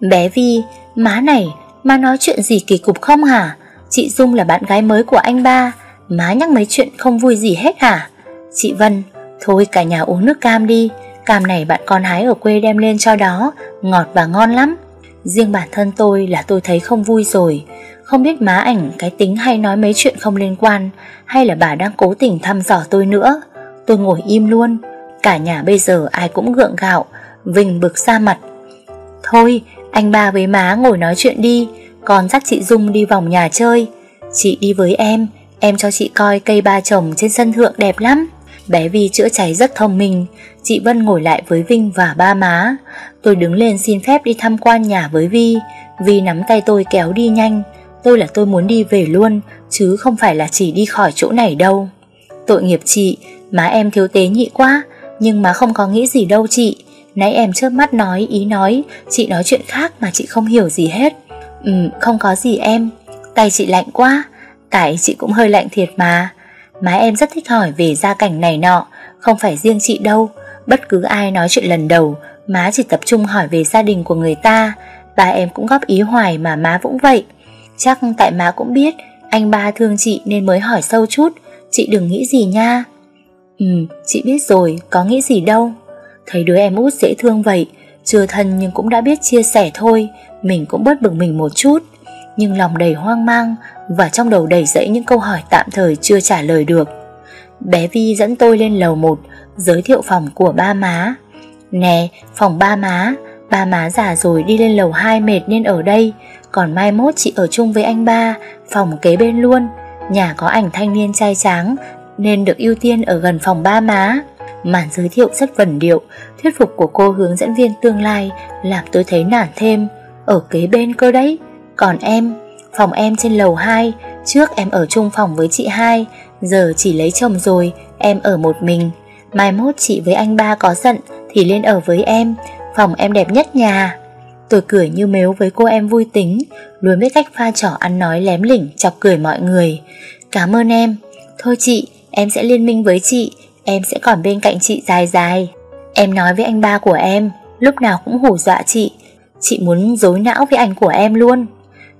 Bé Vi, má này, má nói chuyện gì kỳ cục không hả? Chị Dung là bạn gái mới của anh ba, má nhắc mấy chuyện không vui gì hết hả? Chị Vân, thôi cả nhà uống nước cam đi, cam này bạn con hái ở quê đem lên cho đó, ngọt và ngon lắm. Riêng bản thân tôi là tôi thấy không vui rồi, không biết má ảnh cái tính hay nói mấy chuyện không liên quan, hay là bà đang cố tình thăm dò tôi nữa. Tôi ngồi im luôn, cả nhà bây giờ ai cũng gượng gạo, Vinh bực xa mặt. Thôi, anh ba với má ngồi nói chuyện đi, con dắt chị Dung đi vòng nhà chơi. Chị đi với em, em cho chị coi cây ba trồng trên sân thượng đẹp lắm. Bé Vi chữa cháy rất thông minh. Chị Vân ngồi lại với Vinh và ba má. Tôi đứng lên xin phép đi tham quan nhà với Vi. Vi nắm tay tôi kéo đi nhanh. Tôi là tôi muốn đi về luôn, Chứ không phải là chỉ đi khỏi chỗ này đâu. Tội nghiệp chị, Má em thiếu tế nhị quá, Nhưng má không có nghĩ gì đâu chị. Nãy em chớp mắt nói, ý nói, Chị nói chuyện khác mà chị không hiểu gì hết. Ừ không có gì em. Tay chị lạnh quá. Tại chị cũng hơi lạnh thiệt mà. Má em rất thích hỏi về gia cảnh này nọ, Không phải riêng chị đâu. Bất cứ ai nói chuyện lần đầu, Má chỉ tập trung hỏi về gia đình của người ta. Ba em cũng góp ý hoài mà má cũng vậy. Chắc tại má cũng biết, Anh ba thương chị nên mới hỏi sâu chút. Chị đừng nghĩ gì nha. Ừ chị biết rồi, Có nghĩ gì đâu. Thấy đứa em út dễ thương vậy, Chưa thân nhưng cũng đã biết chia sẻ thôi. Mình cũng bớt bực mình một chút. Nhưng lòng đầy hoang mang và trong đầu đầy dẫy những câu hỏi tạm thời chưa trả lời được. Bé Vi dẫn tôi lên lầu 1, giới thiệu phòng của ba má. Nè, phòng ba má, ba má già rồi đi lên lầu 2 mệt nên ở đây, còn mai mốt chị ở chung với anh ba, phòng kế bên luôn. Nhà có ảnh thanh niên trai tráng nên được ưu tiên ở gần phòng ba má. Màn giới thiệu rất vần điệu, thuyết phục của cô hướng dẫn viên tương lai làm tôi thấy nản thêm, ở kế bên cơ đấy. Còn em, Phòng em trên lầu 2 Trước em ở chung phòng với chị hai, Giờ chỉ lấy chồng rồi, Em ở một mình. Mai mốt chị với anh ba có giận Thì lên ở với em. Phòng em đẹp nhất nhà. Tôi cười như mếu với cô em vui tính, Luôn biết cách pha trò ăn nói lém lỉnh, Chọc cười mọi người. Cảm ơn em. Thôi chị, em sẽ liên minh với chị, Em sẽ còn bên cạnh chị dài dài. Em nói với anh ba của em, Lúc nào cũng hù dọa chị. Chị muốn dối não với anh của em luôn.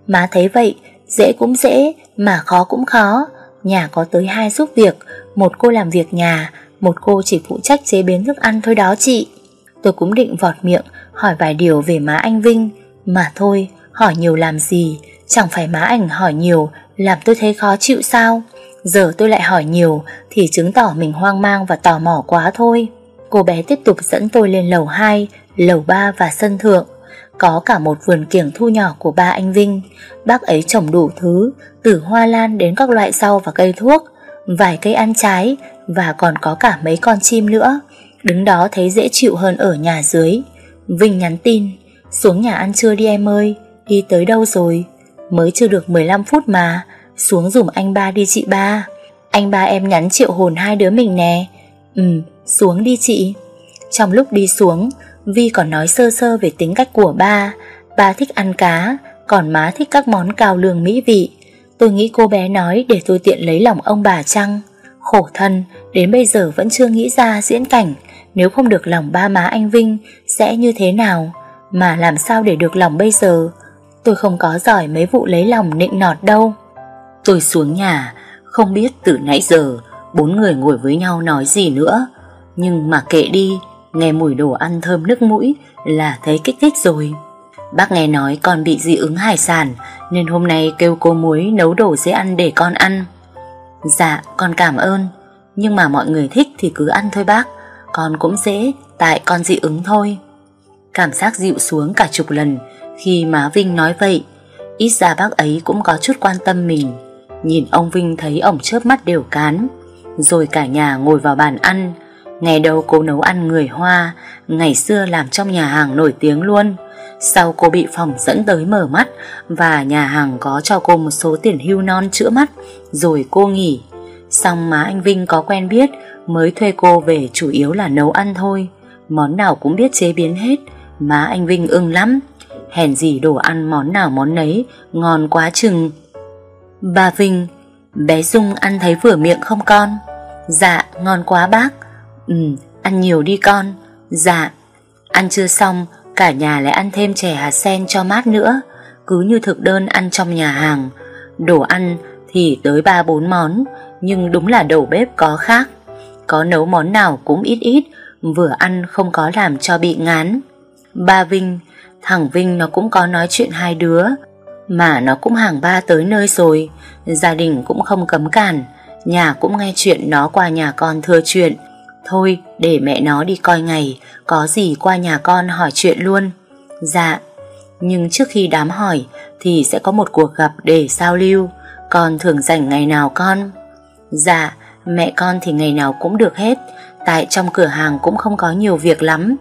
Má thấy vậy, dễ cũng dễ, mà khó cũng khó. Nhà có tới hai giúp việc, một cô làm việc nhà, một cô chỉ phụ trách chế biến thức ăn thôi đó chị. Tôi cũng định vọt miệng, hỏi vài điều về má anh Vinh, mà thôi, hỏi nhiều làm gì, chẳng phải má ảnh hỏi nhiều, làm tôi thấy khó chịu sao. Giờ tôi lại hỏi nhiều thì chứng tỏ mình hoang mang và tò mò quá thôi. Cô bé tiếp tục dẫn tôi lên lầu 2, lầu 3 và sân thượng. Có cả một vườn kiểng thu nhỏ của ba anh Vinh. Bác ấy trồng đủ thứ, Từ hoa lan đến các loại rau và cây thuốc, Vài cây ăn trái Và còn có cả mấy con chim nữa. Đứng đó thấy dễ chịu hơn ở nhà dưới. Vinh nhắn tin, Xuống nhà ăn trưa đi em ơi, Đi tới đâu rồi? Mới chưa được 15 phút mà, Xuống dùm anh ba đi chị ba. Anh ba em nhắn triệu hồn hai đứa mình nè. Ừ xuống đi chị. Trong lúc đi xuống Vi còn nói sơ sơ về tính cách của ba. Ba thích ăn cá, Còn má thích các món cao lương mỹ vị. Tôi nghĩ cô bé nói để tôi tiện lấy lòng ông bà chăng? Khổ thân, Đến bây giờ vẫn chưa nghĩ ra diễn cảnh. Nếu không được lòng ba má anh Vinh, Sẽ như thế nào? Mà làm sao để được lòng bây giờ? Tôi không có giỏi mấy vụ lấy lòng nịnh nọt đâu. Tôi xuống nhà, Không biết từ nãy giờ Bốn người ngồi với nhau nói gì nữa. Nhưng mà kệ đi Nghe mùi đồ ăn thơm nước mũi là thấy kích thích rồi. Bác nghe nói con bị dị ứng hải sản, Nên hôm nay kêu cô muối nấu đồ dễ ăn để con ăn. Dạ con cảm ơn, Nhưng mà mọi người thích thì cứ ăn thôi bác. Con cũng dễ, Tại con dị ứng thôi. Cảm giác dịu xuống cả chục lần Khi má Vinh nói vậy. Ít ra bác ấy cũng có chút quan tâm mình. Nhìn ông Vinh thấy ổng chớp mắt đều cán, Rồi cả nhà ngồi vào bàn ăn. Ngày đầu cô nấu ăn người Hoa, Ngày xưa làm trong nhà hàng nổi tiếng luôn. Sau cô bị phòng dẫn tới mở mắt Và nhà hàng có cho cô một số tiền hưu non chữa mắt, Rồi cô nghỉ. Xong má anh Vinh có quen biết, Mới thuê cô về chủ yếu là nấu ăn thôi. Món nào cũng biết chế biến hết, Má anh Vinh ưng lắm. Hèn gì đồ ăn món nào món nấy, Ngon quá chừng. Bà Vinh, Bé Dung ăn thấy vừa miệng không con? Dạ ngon quá bác. Ừ ăn nhiều đi con. Dạ. Ăn chưa xong, Cả nhà lại ăn thêm chè hạt sen cho mát nữa. Cứ như thực đơn ăn trong nhà hàng. Đồ ăn thì tới 3-4 món, Nhưng đúng là đầu bếp có khác. Có nấu món nào cũng ít ít, Vừa ăn không có làm cho bị ngán. Ba Vinh, Thằng Vinh nó cũng có nói chuyện hai đứa, Mà nó cũng hàng ba tới nơi rồi. Gia đình cũng không cấm cản, Nhà cũng nghe chuyện nó qua nhà con thưa chuyện. Thôi, để mẹ nó đi coi ngày, Có gì qua nhà con hỏi chuyện luôn. Dạ Nhưng trước khi đám hỏi Thì sẽ có một cuộc gặp để giao lưu, Con thường rảnh ngày nào con? Dạ Mẹ con thì ngày nào cũng được hết, Tại trong cửa hàng cũng không có nhiều việc lắm.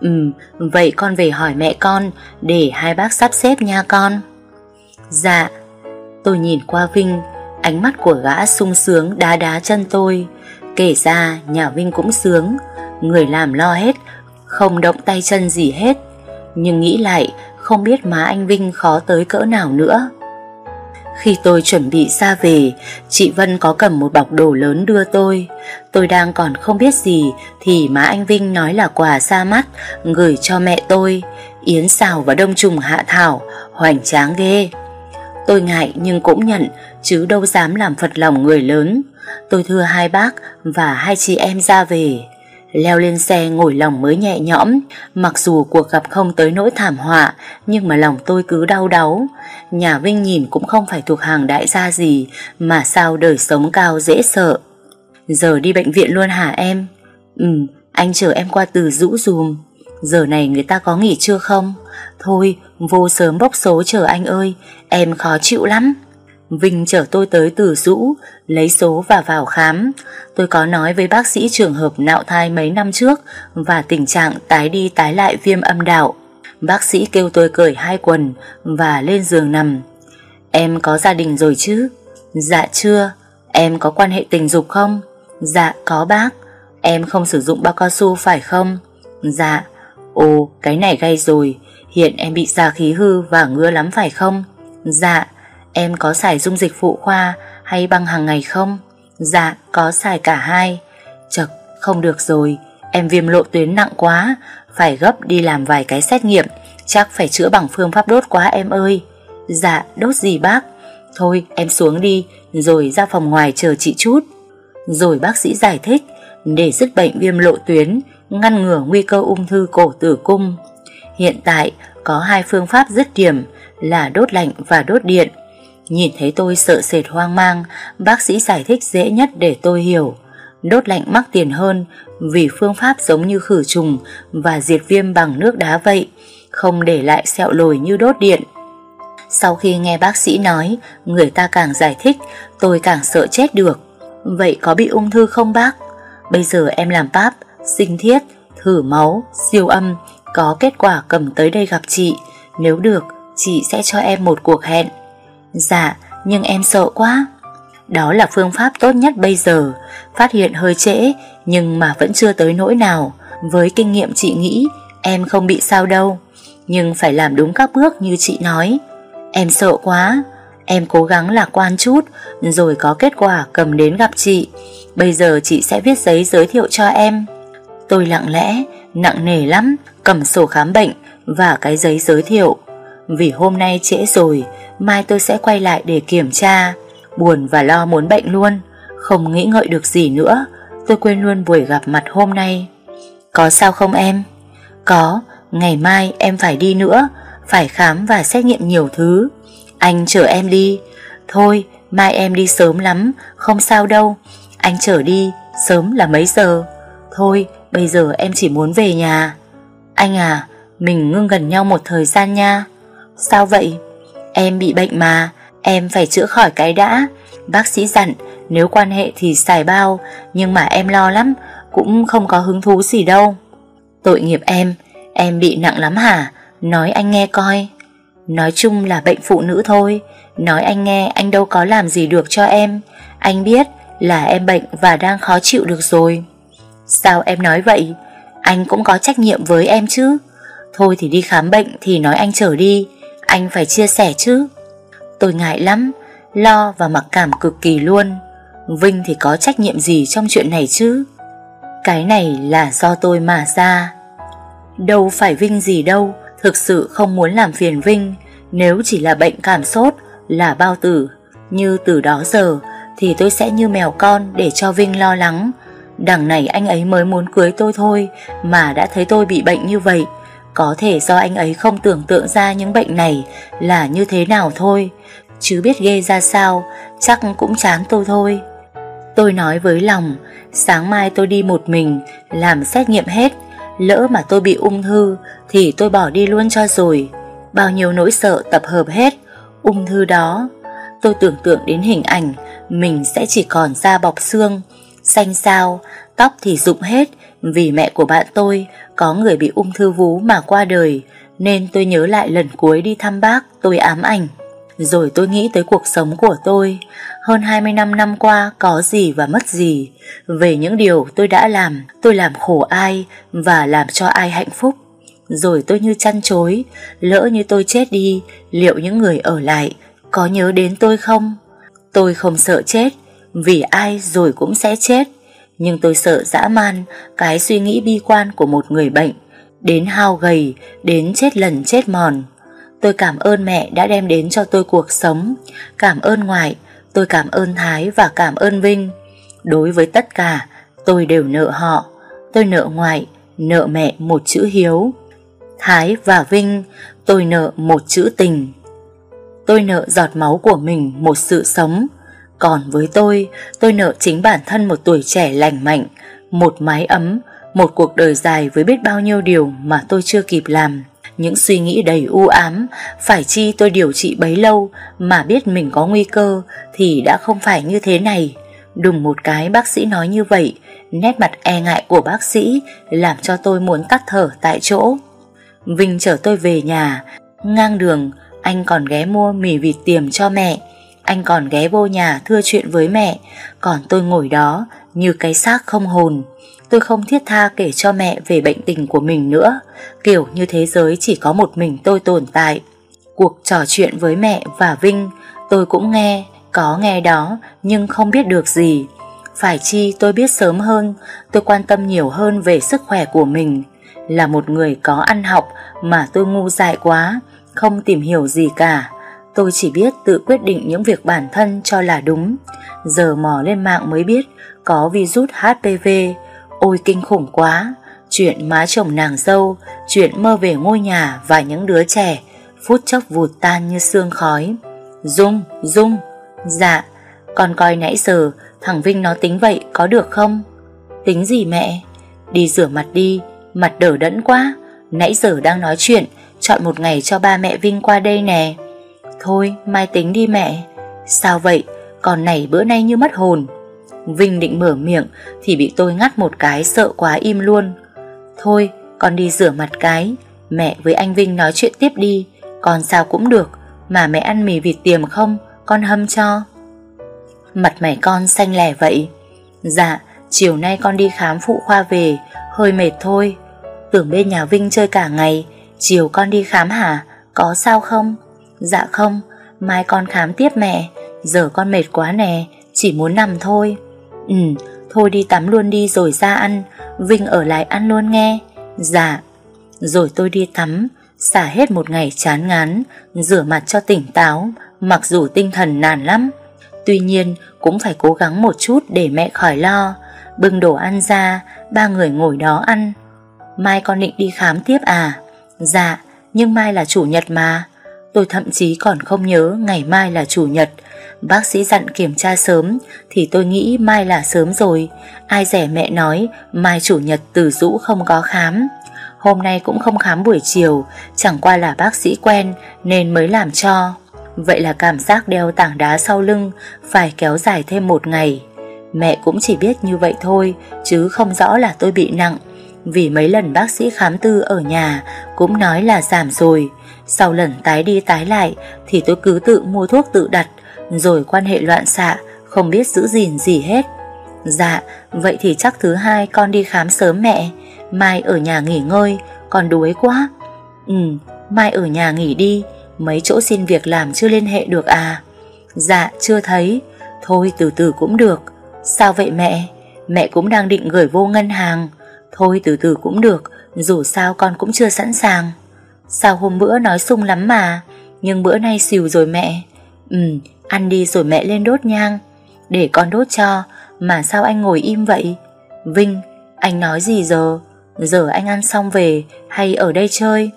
Ừ Vậy con về hỏi mẹ con, Để hai bác sắp xếp nha con. Dạ. Tôi nhìn qua Vinh, Ánh mắt của gã sung sướng đá đá chân tôi. Kể ra, nhà Vinh cũng sướng. Người làm lo hết, Không động tay chân gì hết. Nhưng nghĩ lại, Không biết má anh Vinh khó tới cỡ nào nữa. Khi tôi chuẩn bị ra về, Chị Vân có cầm một bọc đồ lớn đưa tôi. Tôi đang còn không biết gì, Thì má anh Vinh nói là quà xa mắt, Gửi cho mẹ tôi. Yến xào và đông trùng hạ thảo, Hoành tráng ghê. Tôi ngại nhưng cũng nhận, Chứ đâu dám làm phật lòng người lớn. Tôi thưa hai bác Và hai chị em ra về. Leo lên xe ngồi lòng mới nhẹ nhõm. Mặc dù cuộc gặp không tới nỗi thảm họa, Nhưng mà lòng tôi cứ đau đáu. Nhà Vinh nhìn cũng không phải thuộc hàng đại gia gì, Mà sao đời sống cao dễ sợ. Giờ đi bệnh viện luôn hả em? Ừ anh chờ em qua từ rũ dùm Giờ này người ta có nghỉ chưa không? Thôi, vô sớm bốc số chờ anh ơi, Em khó chịu lắm. Vinh chở tôi tới từ rũ Lấy số và vào khám. Tôi có nói với bác sĩ trường hợp nạo thai mấy năm trước Và tình trạng tái đi tái lại viêm âm đạo. Bác sĩ kêu tôi cởi hai quần Và lên giường nằm. Em có gia đình rồi chứ? Dạ chưa. Em có quan hệ tình dục không? Dạ có bác. Em không sử dụng bao cao su phải không? Dạ. Ồ, cái này gay rồi. Hiện em bị da khí hư và ngứa lắm phải không Dạ Em có xài dung dịch phụ khoa hay băng hàng ngày không? Dạ, có xài cả hai. Chật, không được rồi, em viêm lộ tuyến nặng quá, phải gấp đi làm vài cái xét nghiệm, chắc phải chữa bằng phương pháp đốt quá em ơi. Dạ, đốt gì bác? Thôi, em xuống đi, rồi ra phòng ngoài chờ chị chút. Rồi bác sĩ giải thích, để dứt bệnh viêm lộ tuyến, ngăn ngừa nguy cơ ung thư cổ tử cung. Hiện tại, có hai phương pháp dứt điểm là đốt lạnh và đốt điện. Nhìn thấy tôi sợ sệt hoang mang, bác sĩ giải thích dễ nhất để tôi hiểu. Đốt lạnh mắc tiền hơn vì phương pháp giống như khử trùng và diệt viêm bằng nước đá vậy, không để lại sẹo lồi như đốt điện. Sau khi nghe bác sĩ nói, người ta càng giải thích, tôi càng sợ chết được. Vậy có bị ung thư không bác? Bây giờ em làm pap, sinh thiết, thử máu, siêu âm, có kết quả cầm tới đây gặp chị. Nếu được, chị sẽ cho em một cuộc hẹn. Dạ, nhưng em sợ quá. Đó là phương pháp tốt nhất bây giờ, phát hiện hơi trễ nhưng mà vẫn chưa tới nỗi nào. Với kinh nghiệm chị nghĩ em không bị sao đâu, nhưng phải làm đúng các bước như chị nói. Em sợ quá, em cố gắng lạc quan chút rồi có kết quả cầm đến gặp chị. Bây giờ chị sẽ viết giấy giới thiệu cho em. Tôi lặng lẽ, nặng nề lắm, cầm sổ khám bệnh và cái giấy giới thiệu. Vì hôm nay trễ rồi Mai tôi sẽ quay lại để kiểm tra Buồn và lo muốn bệnh luôn Không nghĩ ngợi được gì nữa Tôi quên luôn buổi gặp mặt hôm nay Có sao không em? Có, ngày mai em phải đi nữa phải khám và xét nghiệm nhiều thứ. Anh chở em đi. Thôi, mai em đi sớm lắm, không sao đâu. Anh chở đi, sớm là mấy giờ? Thôi, bây giờ em chỉ muốn về nhà. Anh à, mình ngưng gần nhau một thời gian nha. Sao vậy? Em bị bệnh mà, em phải chữa khỏi cái đã. Bác sĩ dặn, nếu quan hệ thì xài bao, nhưng mà em lo lắm, cũng không có hứng thú gì đâu. Tội nghiệp em, em bị nặng lắm hả? Nói anh nghe coi. Nói chung là bệnh phụ nữ thôi, nói anh nghe anh đâu có làm gì được cho em. Anh biết là em bệnh và đang khó chịu được rồi. Sao em nói vậy? Anh cũng có trách nhiệm với em chứ. Thôi thì đi khám bệnh thì nói anh chở đi, anh phải chia sẻ chứ. Tôi ngại lắm, lo và mặc cảm cực kỳ luôn. Vinh thì có trách nhiệm gì trong chuyện này chứ? Cái này là do tôi mà ra. Đâu phải Vinh gì đâu, thực sự không muốn làm phiền Vinh. Nếu chỉ là bệnh cảm sốt, là bao tử. Như từ đó giờ thì tôi sẽ như mèo con để cho Vinh lo lắng. Đằng này anh ấy mới muốn cưới tôi thôi mà đã thấy tôi bị bệnh như vậy. Có thể do anh ấy không tưởng tượng ra những bệnh này là như thế nào thôi. Chứ biết ghê ra sao, chắc cũng chán tôi thôi. Tôi nói với lòng, sáng mai tôi đi một mình, làm xét nghiệm hết. Lỡ mà tôi bị ung thư thì tôi bỏ đi luôn cho rồi. Bao nhiêu nỗi sợ tập hợp hết, ung thư đó. Tôi tưởng tượng đến hình ảnh mình sẽ chỉ còn da bọc xương, xanh xao, tóc thì rụng hết. Vì mẹ của bạn tôi có người bị ung thư vú mà qua đời nên tôi nhớ lại lần cuối đi thăm bác tôi ám ảnh. Rồi tôi nghĩ tới cuộc sống của tôi. Hơn 25 năm qua có gì và mất gì? Về những điều tôi đã làm Tôi làm khổ ai Và làm cho ai hạnh phúc? Rồi tôi như chăn chối Lỡ như tôi chết đi Liệu những người ở lại Có nhớ đến tôi không? Tôi không sợ chết vì ai rồi cũng sẽ chết. Nhưng tôi sợ dã man Cái suy nghĩ bi quan của một người bệnh, Đến hao gầy, Đến chết lần chết mòn. Tôi cảm ơn mẹ đã đem đến cho tôi cuộc sống. Cảm ơn ngoại, Tôi cảm ơn Thái và cảm ơn Vinh. Đối với tất cả, Tôi đều nợ họ. Tôi nợ ngoại, Nợ mẹ một chữ hiếu. Thái và Vinh, Tôi nợ một chữ tình. Tôi nợ giọt máu của mình một sự sống. Còn với tôi Tôi nợ chính bản thân một tuổi trẻ lành mạnh Một mái ấm Một cuộc đời dài với biết bao nhiêu điều Mà tôi chưa kịp làm những suy nghĩ đầy u ám, phải chi tôi điều trị bấy lâu mà biết mình có nguy cơ thì đã không phải như thế này. Đùng một cái bác sĩ nói như vậy, nét mặt e ngại của bác sĩ làm cho tôi muốn tắt thở tại chỗ. Vinh chở tôi về nhà, ngang đường anh còn ghé mua mì vịt tiềm cho mẹ. Anh còn ghé vô nhà thưa chuyện với mẹ, còn tôi ngồi đó như cái xác không hồn. Tôi không thiết tha kể cho mẹ về bệnh tình của mình nữa. Kiểu như thế giới chỉ có một mình tôi tồn tại. Cuộc trò chuyện với mẹ và Vinh Tôi cũng nghe, có nghe đó Nhưng không biết được gì. Phải chi tôi biết sớm hơn Tôi quan tâm nhiều hơn về sức khỏe của mình. Là một người có ăn học Mà tôi ngu dại quá Không tìm hiểu gì cả. Tôi chỉ biết tự quyết định những việc bản thân cho là đúng. Giờ mò lên mạng mới biết Có virus HPV Ôi kinh khủng quá. Chuyện má chồng nàng dâu Chuyện mơ về ngôi nhà và những đứa trẻ Phút chốc vụt tan như sương khói. Dung, Dung. Dạ, con coi nãy giờ Thằng Vinh nó tính vậy có được không? Tính gì mẹ? Đi rửa mặt đi, mặt đỡ đẫn quá. Nãy giờ đang nói chuyện Chọn một ngày cho ba mẹ Vinh qua đây nè. Thôi mai tính đi mẹ Sao vậy Còn này bữa nay như mất hồn Vinh định mở miệng thì bị tôi ngắt một cái sợ quá im luôn. Thôi, con đi rửa mặt cái, mẹ với anh Vinh nói chuyện tiếp đi, con sao cũng được, mà mẹ ăn mì vịt tiềm không, con hâm cho. Mặt mày con xanh lẻ vậy. Dạ, chiều nay con đi khám phụ khoa về, hơi mệt thôi. Tưởng bên nhà Vinh chơi cả ngày, chiều con đi khám hả, có sao không? Dạ không, mai con khám tiếp mẹ, giờ con mệt quá nè, chỉ muốn nằm thôi. Ừ, thôi đi tắm luôn đi rồi ra ăn, Vinh ở lại ăn luôn nghe. Dạ. Rồi tôi đi tắm, xả hết một ngày chán ngán, rửa mặt cho tỉnh táo, mặc dù tinh thần nản lắm. Tuy nhiên cũng phải cố gắng một chút để mẹ khỏi lo. Bưng đồ ăn ra, ba người ngồi đó ăn. Mai con định đi khám tiếp à? Dạ, nhưng mai là chủ nhật mà. Tôi thậm chí còn không nhớ ngày mai là chủ nhật. Bác sĩ dặn kiểm tra sớm thì tôi nghĩ mai là sớm rồi. Ai rẻ mẹ nói mai chủ nhật từ rũ không có khám. Hôm nay cũng không khám buổi chiều, chẳng qua là bác sĩ quen nên mới làm cho. Vậy là cảm giác đeo tảng đá sau lưng phải kéo dài thêm một ngày. Mẹ cũng chỉ biết như vậy thôi, chứ không rõ là tôi bị nặng. Vì mấy lần bác sĩ khám tư ở nhà cũng nói là giảm rồi. Sau lần tái đi tái lại thì tôi cứ tự mua thuốc tự đặt, rồi quan hệ loạn xạ, không biết giữ gìn gì hết. Dạ, vậy thì chắc thứ hai con đi khám sớm mẹ, mai ở nhà nghỉ ngơi, con đuối quá. Ừ, mai ở nhà nghỉ đi, mấy chỗ xin việc làm chưa liên hệ được à? Dạ, chưa thấy, thôi từ từ cũng được. Sao vậy mẹ? Mẹ cũng đang định gửi vô ngân hàng. Thôi từ từ cũng được, dù sao con cũng chưa sẵn sàng. Sao hôm bữa nói sung lắm mà, nhưng bữa nay xìu rồi mẹ. Ừ, ăn đi rồi mẹ lên đốt nhang. Để con đốt cho, mà sao anh ngồi im vậy? Vinh, anh nói gì giờ? Giờ anh ăn xong về hay ở đây chơi?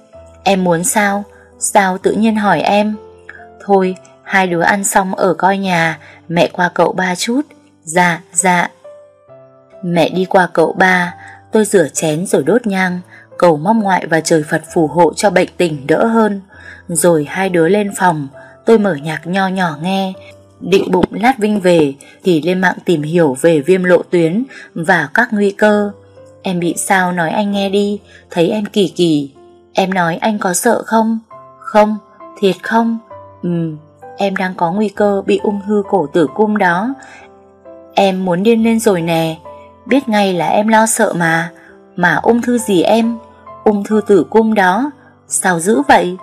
Em muốn sao? Sao tự nhiên hỏi em? Thôi, hai đứa ăn xong ở coi nhà, mẹ qua cậu ba chút. Dạ, dạ. Mẹ đi qua cậu ba, tôi rửa chén rồi đốt nhang, cầu mong ngoại và trời Phật phù hộ cho bệnh tình đỡ hơn. Rồi hai đứa lên phòng, tôi mở nhạc nho nhỏ nghe, định bụng lát Vinh về thì lên mạng tìm hiểu về viêm lộ tuyến và các nguy cơ. Em bị sao nói anh nghe đi, thấy em kỳ kỳ. Em nói anh có sợ không? Không, thiệt không? Ừm, em đang có nguy cơ bị ung thư cổ tử cung đó. Em muốn điên lên rồi nè, biết ngay là em lo sợ mà. Mà ung thư gì em? Ung thư tử cung đó. Sao dữ vậy?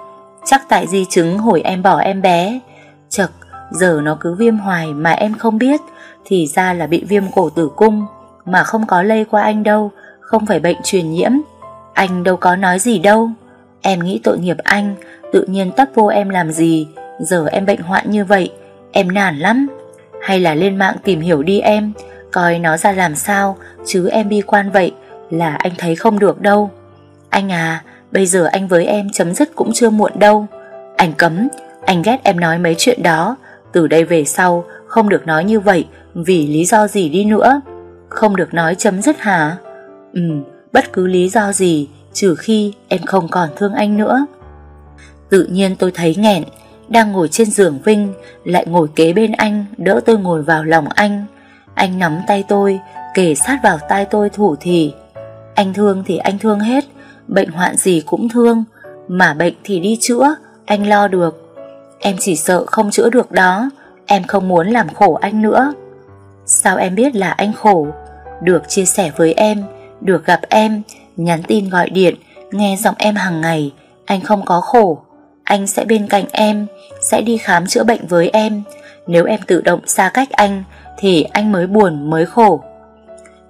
Chắc tại di chứng hồi em bỏ em bé. Chật, giờ nó cứ viêm hoài mà em không biết, thì ra là bị viêm cổ tử cung, mà không có lây qua anh đâu, không phải bệnh truyền nhiễm. Anh đâu có nói gì đâu. Em nghĩ tội nghiệp anh, tự nhiên tấp vô em làm gì, giờ em bệnh hoạn như vậy, em nản lắm. Hay là lên mạng tìm hiểu đi em, coi nó ra làm sao, chứ em bi quan vậy là anh thấy không được đâu. Anh à, bây giờ anh với em chấm dứt cũng chưa muộn đâu. Anh cấm, anh ghét em nói mấy chuyện đó, từ đây về sau không được nói như vậy vì lý do gì đi nữa. Không được nói chấm dứt hả? Ừ, bất cứ lý do gì trừ khi em không còn thương anh nữa. Tự nhiên tôi thấy nghẹn, đang ngồi trên giường Vinh, lại ngồi kế bên anh, đỡ tôi ngồi vào lòng anh. Anh nắm tay tôi, kề sát vào tai tôi thủ thì. Anh thương thì anh thương hết, bệnh hoạn gì cũng thương, mà bệnh thì đi chữa, anh lo được. Em chỉ sợ không chữa được đó, em không muốn làm khổ anh nữa. Sao em biết là anh khổ? Được chia sẻ với em, được gặp em, nhắn tin gọi điện, nghe giọng em hàng ngày, anh không có khổ. Anh sẽ bên cạnh em, sẽ đi khám chữa bệnh với em. Nếu em tự động xa cách anh, thì anh mới buồn, mới khổ.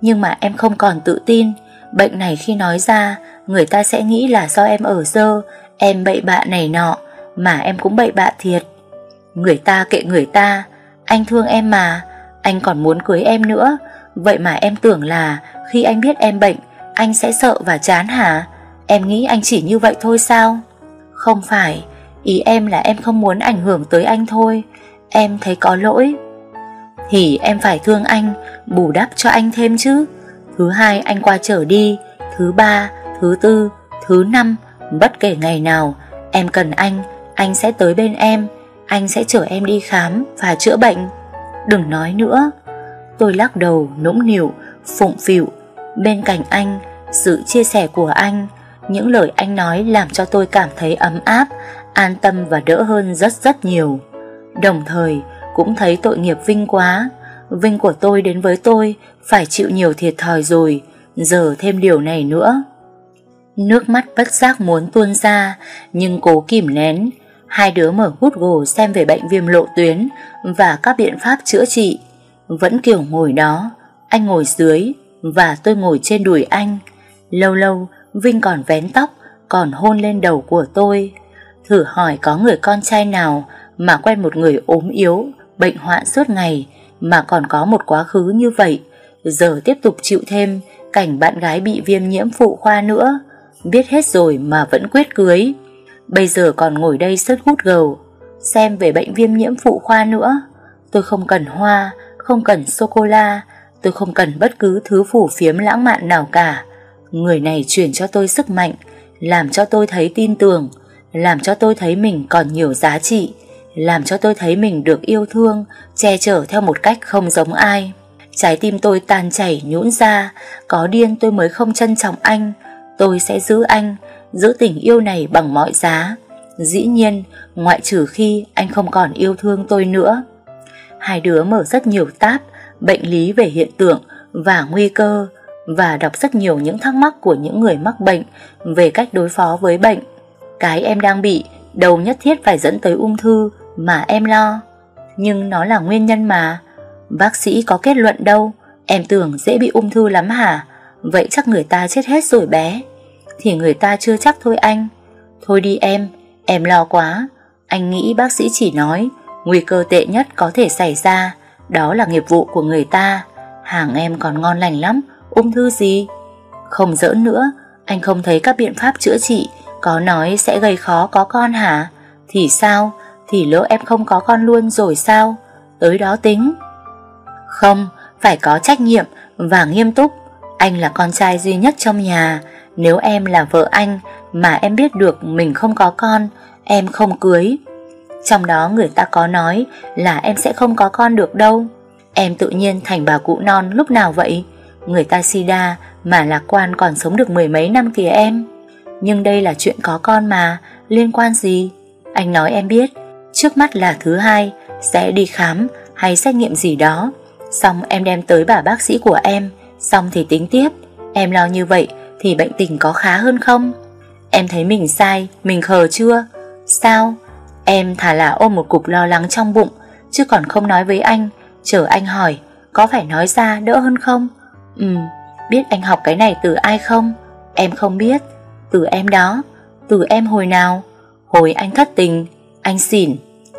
Nhưng mà em không còn tự tin, bệnh này khi nói ra, người ta sẽ nghĩ là do em ở dơ, em bậy bạ này nọ, mà em cũng bậy bạ thiệt. Người ta kệ người ta, anh thương em mà, anh còn muốn cưới em nữa, vậy mà em tưởng là khi anh biết em bệnh, anh sẽ sợ và chán hả? Em nghĩ anh chỉ như vậy thôi sao? Không phải, ý em là em không muốn ảnh hưởng tới anh thôi, em thấy có lỗi. Thì em phải thương anh, bù đắp cho anh thêm chứ. Thứ hai anh qua trở đi, thứ ba, thứ tư, thứ năm, bất kể ngày nào, em cần anh, anh sẽ tới bên em, anh sẽ chở em đi khám và chữa bệnh. Đừng nói nữa. Tôi lắc đầu nũng nịu, phụng phịu. Bên cạnh anh, sự chia sẻ của anh, những lời anh nói làm cho tôi cảm thấy ấm áp, an tâm và đỡ hơn rất rất nhiều. Đồng thời, cũng thấy tội nghiệp Vinh quá. Vinh của tôi đến với tôi phải chịu nhiều thiệt thòi rồi, giờ thêm điều này nữa. Nước mắt bất giác muốn tuôn ra, nhưng cố kìm nén. Hai đứa mở Google xem về bệnh viêm lộ tuyến và các biện pháp chữa trị. Vẫn kiểu ngồi đó, anh ngồi dưới và tôi ngồi trên đùi anh. Lâu lâu, Vinh còn vén tóc, còn hôn lên đầu của tôi. Thử hỏi có người con trai nào mà quen một người ốm yếu, bệnh hoạn suốt ngày mà còn có một quá khứ như vậy, giờ tiếp tục chịu thêm cảnh bạn gái bị viêm nhiễm phụ khoa nữa, biết hết rồi mà vẫn quyết cưới. Bây giờ còn ngồi đây sứt hút gầu, Xem về bệnh viêm nhiễm phụ khoa nữa. Tôi không cần hoa, Không cần sô-cô-la, Tôi không cần bất cứ thứ phủ phiếm lãng mạn nào cả. Người này truyền cho tôi sức mạnh, Làm cho tôi thấy tin tưởng, Làm cho tôi thấy mình còn nhiều giá trị, Làm cho tôi thấy mình được yêu thương, Che chở theo một cách không giống ai. Trái tim tôi tan chảy, nhũn ra, Có điên tôi mới không trân trọng anh Tôi sẽ giữ anh, Giữ tình yêu này bằng mọi giá. Dĩ nhiên, Ngoại trừ khi anh không còn yêu thương tôi nữa. Hai đứa mở rất nhiều tab Bệnh lý về hiện tượng Và nguy cơ, Và đọc rất nhiều những thắc mắc của những người mắc bệnh Về cách đối phó với bệnh. Cái em đang bị Đâu nhất thiết phải dẫn tới ung thư Mà em lo. Nhưng nó là nguyên nhân mà. Bác sĩ có kết luận đâu? Em tưởng dễ bị ung thư lắm hả? Vậy chắc người ta chết hết rồi bé. Thì người ta chưa chắc thôi anh. Thôi đi em Em lo quá. Anh nghĩ bác sĩ chỉ nói Nguy cơ tệ nhất có thể xảy ra Đó là nghiệp vụ của người ta. Hàng em còn ngon lành lắm Ung thư gì? Không giỡn nữa Anh không thấy các biện pháp chữa trị Có nói sẽ gây khó có con hả? Thì sao? Thì lỡ em không có con luôn rồi sao? Tới đó tính. Không, phải có trách nhiệm và nghiêm túc. Anh là con trai duy nhất trong nhà. Nếu em là vợ anh mà em biết được mình không có con, em không cưới. Trong đó người ta có nói là em sẽ không có con được đâu. Em tự nhiên thành bà cụ non lúc nào vậy? Người ta sida mà lạc quan còn sống được mười mấy năm kìa em. Nhưng đây là chuyện có con mà, liên quan gì? Anh nói em biết, trước mắt là thứ hai, sẽ đi khám hay xét nghiệm gì đó Xong em đem tới bà bác sĩ của em Xong thì tính tiếp, Em lo như vậy thì bệnh tình có khá hơn không? Em thấy mình sai, Mình khờ chưa? Sao? Em thả là ôm một cục lo lắng trong bụng, Chứ còn không nói với anh, Chờ anh hỏi, Có phải nói ra đỡ hơn không? Ừ Biết anh học cái này từ ai không? Em không biết. Từ em đó, Từ em hồi nào? Hồi anh thất tình, Anh xỉn.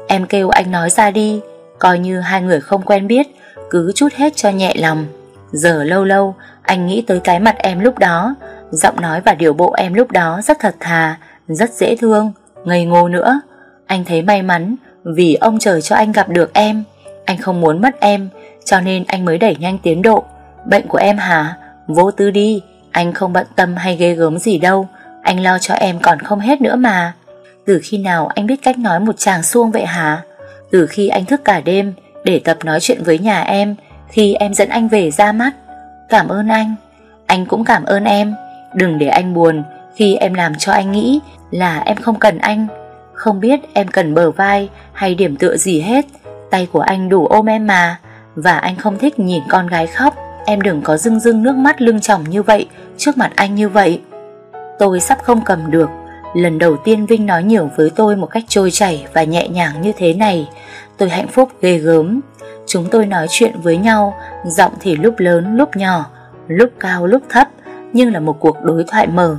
Em kêu anh nói ra đi, Coi như hai người không quen biết, cứ chút hết cho nhẹ lòng. Giờ lâu lâu, anh nghĩ tới cái mặt em lúc đó, giọng nói và điều bộ em lúc đó rất thật thà, rất dễ thương, ngây ngô nữa. Anh thấy may mắn vì ông trời cho anh gặp được em. Anh không muốn mất em, cho nên anh mới đẩy nhanh tiến độ. Bệnh của em hả? Vô tư đi, anh không bận tâm hay ghê gớm gì đâu. Anh lo cho em còn không hết nữa mà. Từ khi nào anh biết cách nói một chàng xuông vậy hả? Từ khi anh thức cả đêm, để tập nói chuyện với nhà em khi em dẫn anh về ra mắt. Cảm ơn anh. Anh cũng cảm ơn em. Đừng để anh buồn khi em làm cho anh nghĩ là em không cần anh. Không biết em cần bờ vai hay điểm tựa gì hết. Tay của anh đủ ôm em mà. Và anh không thích nhìn con gái khóc. Em đừng có rưng rưng nước mắt lưng tròng như vậy, trước mặt anh như vậy. Tôi sắp không cầm được. Lần đầu tiên Vinh nói nhiều với tôi một cách trôi chảy và nhẹ nhàng như thế này. Tôi hạnh phúc ghê gớm. Chúng tôi nói chuyện với nhau, Giọng thì lúc lớn, lúc nhỏ, Lúc cao, lúc thấp, Nhưng là một cuộc đối thoại mở.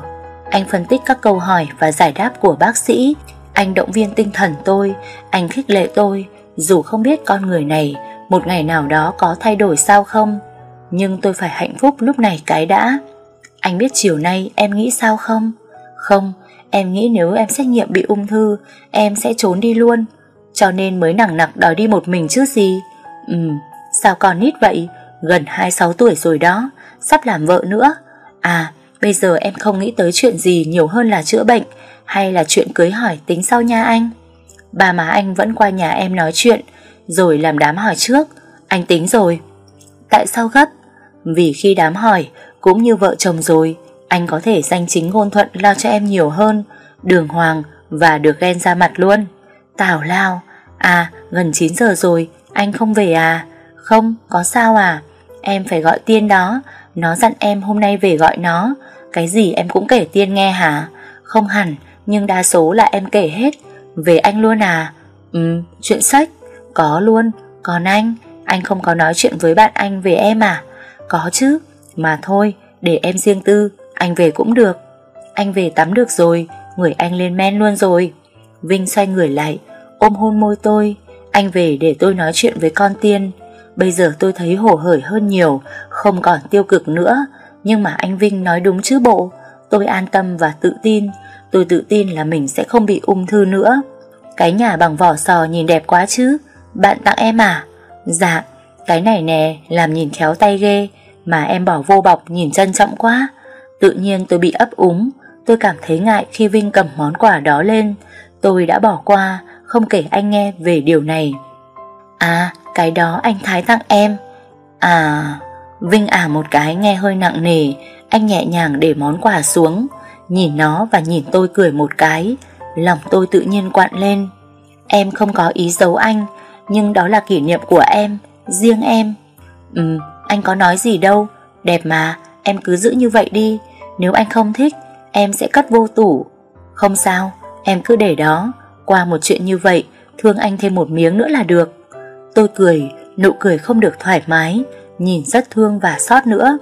Anh phân tích các câu hỏi và giải đáp của bác sĩ. Anh động viên tinh thần tôi, Anh khích lệ tôi. Dù không biết con người này Một ngày nào đó có thay đổi sao không, Nhưng tôi phải hạnh phúc lúc này cái đã. Anh biết chiều nay em nghĩ sao không? Không Em nghĩ nếu em xét nghiệm bị ung thư, Em sẽ trốn đi luôn. Cho nên mới nặng nặc đòi đi một mình chứ gì. Ừ sao còn nít vậy? Gần 26 tuổi rồi đó, Sắp làm vợ nữa. À bây giờ em không nghĩ tới chuyện gì nhiều hơn là chữa bệnh, Hay là chuyện cưới hỏi tính sau nha anh. Ba má anh vẫn qua nhà em nói chuyện, Rồi làm đám hỏi trước. Anh tính rồi. Tại sao gấp? Vì khi đám hỏi, Cũng như vợ chồng rồi anh có thể danh chính ngôn thuận lo cho em nhiều hơn, Đường hoàng Và được ghen ra mặt luôn. Tào lao À gần 9 giờ rồi, Anh không về à? Không, có sao à? Em phải gọi Tiên đó, Nó dặn em hôm nay về gọi nó. Cái gì em cũng kể Tiên nghe hả? Không hẳn, nhưng đa số là em kể hết. Về anh luôn à? Ừ chuyện sách. Có luôn. Còn anh Anh không có nói chuyện với bạn anh về em à? Có chứ, Mà thôi, để em riêng tư. Anh về cũng được. Anh về tắm được rồi, Người anh lên men luôn rồi. Vinh xoay người lại, ôm hôn môi tôi. Anh về để tôi nói chuyện với con tiên. Bây giờ tôi thấy hổ hởi hơn nhiều, Không còn tiêu cực nữa. Nhưng mà anh Vinh nói đúng chứ bộ. Tôi an tâm và tự tin. Tôi tự tin là mình sẽ không bị ung thư nữa. Cái nhà bằng vỏ sò nhìn đẹp quá chứ. Bạn tặng em à? Dạ Cái này nè, làm nhìn khéo tay ghê. Mà em bỏ vô bọc nhìn trân trọng quá. Tự nhiên tôi bị ấp úng. Tôi cảm thấy ngại khi Vinh cầm món quà đó lên. Tôi đã bỏ qua, Không kể anh nghe về điều này. À cái đó anh Thái tặng em. À Vinh à một cái nghe hơi nặng nề. Anh nhẹ nhàng để món quà xuống. Nhìn nó và nhìn tôi cười một cái. Lòng tôi tự nhiên quặn lên. Em không có ý giấu anh, Nhưng đó là kỷ niệm của em, Riêng em. Ừ anh có nói gì đâu. Đẹp mà em cứ giữ như vậy đi. Nếu anh không thích Em sẽ cất vô tủ. Không sao em cứ để đó. Qua một chuyện như vậy Thương anh thêm một miếng nữa là được. Tôi cười Nụ cười không được thoải mái Nhìn rất thương và xót nữa.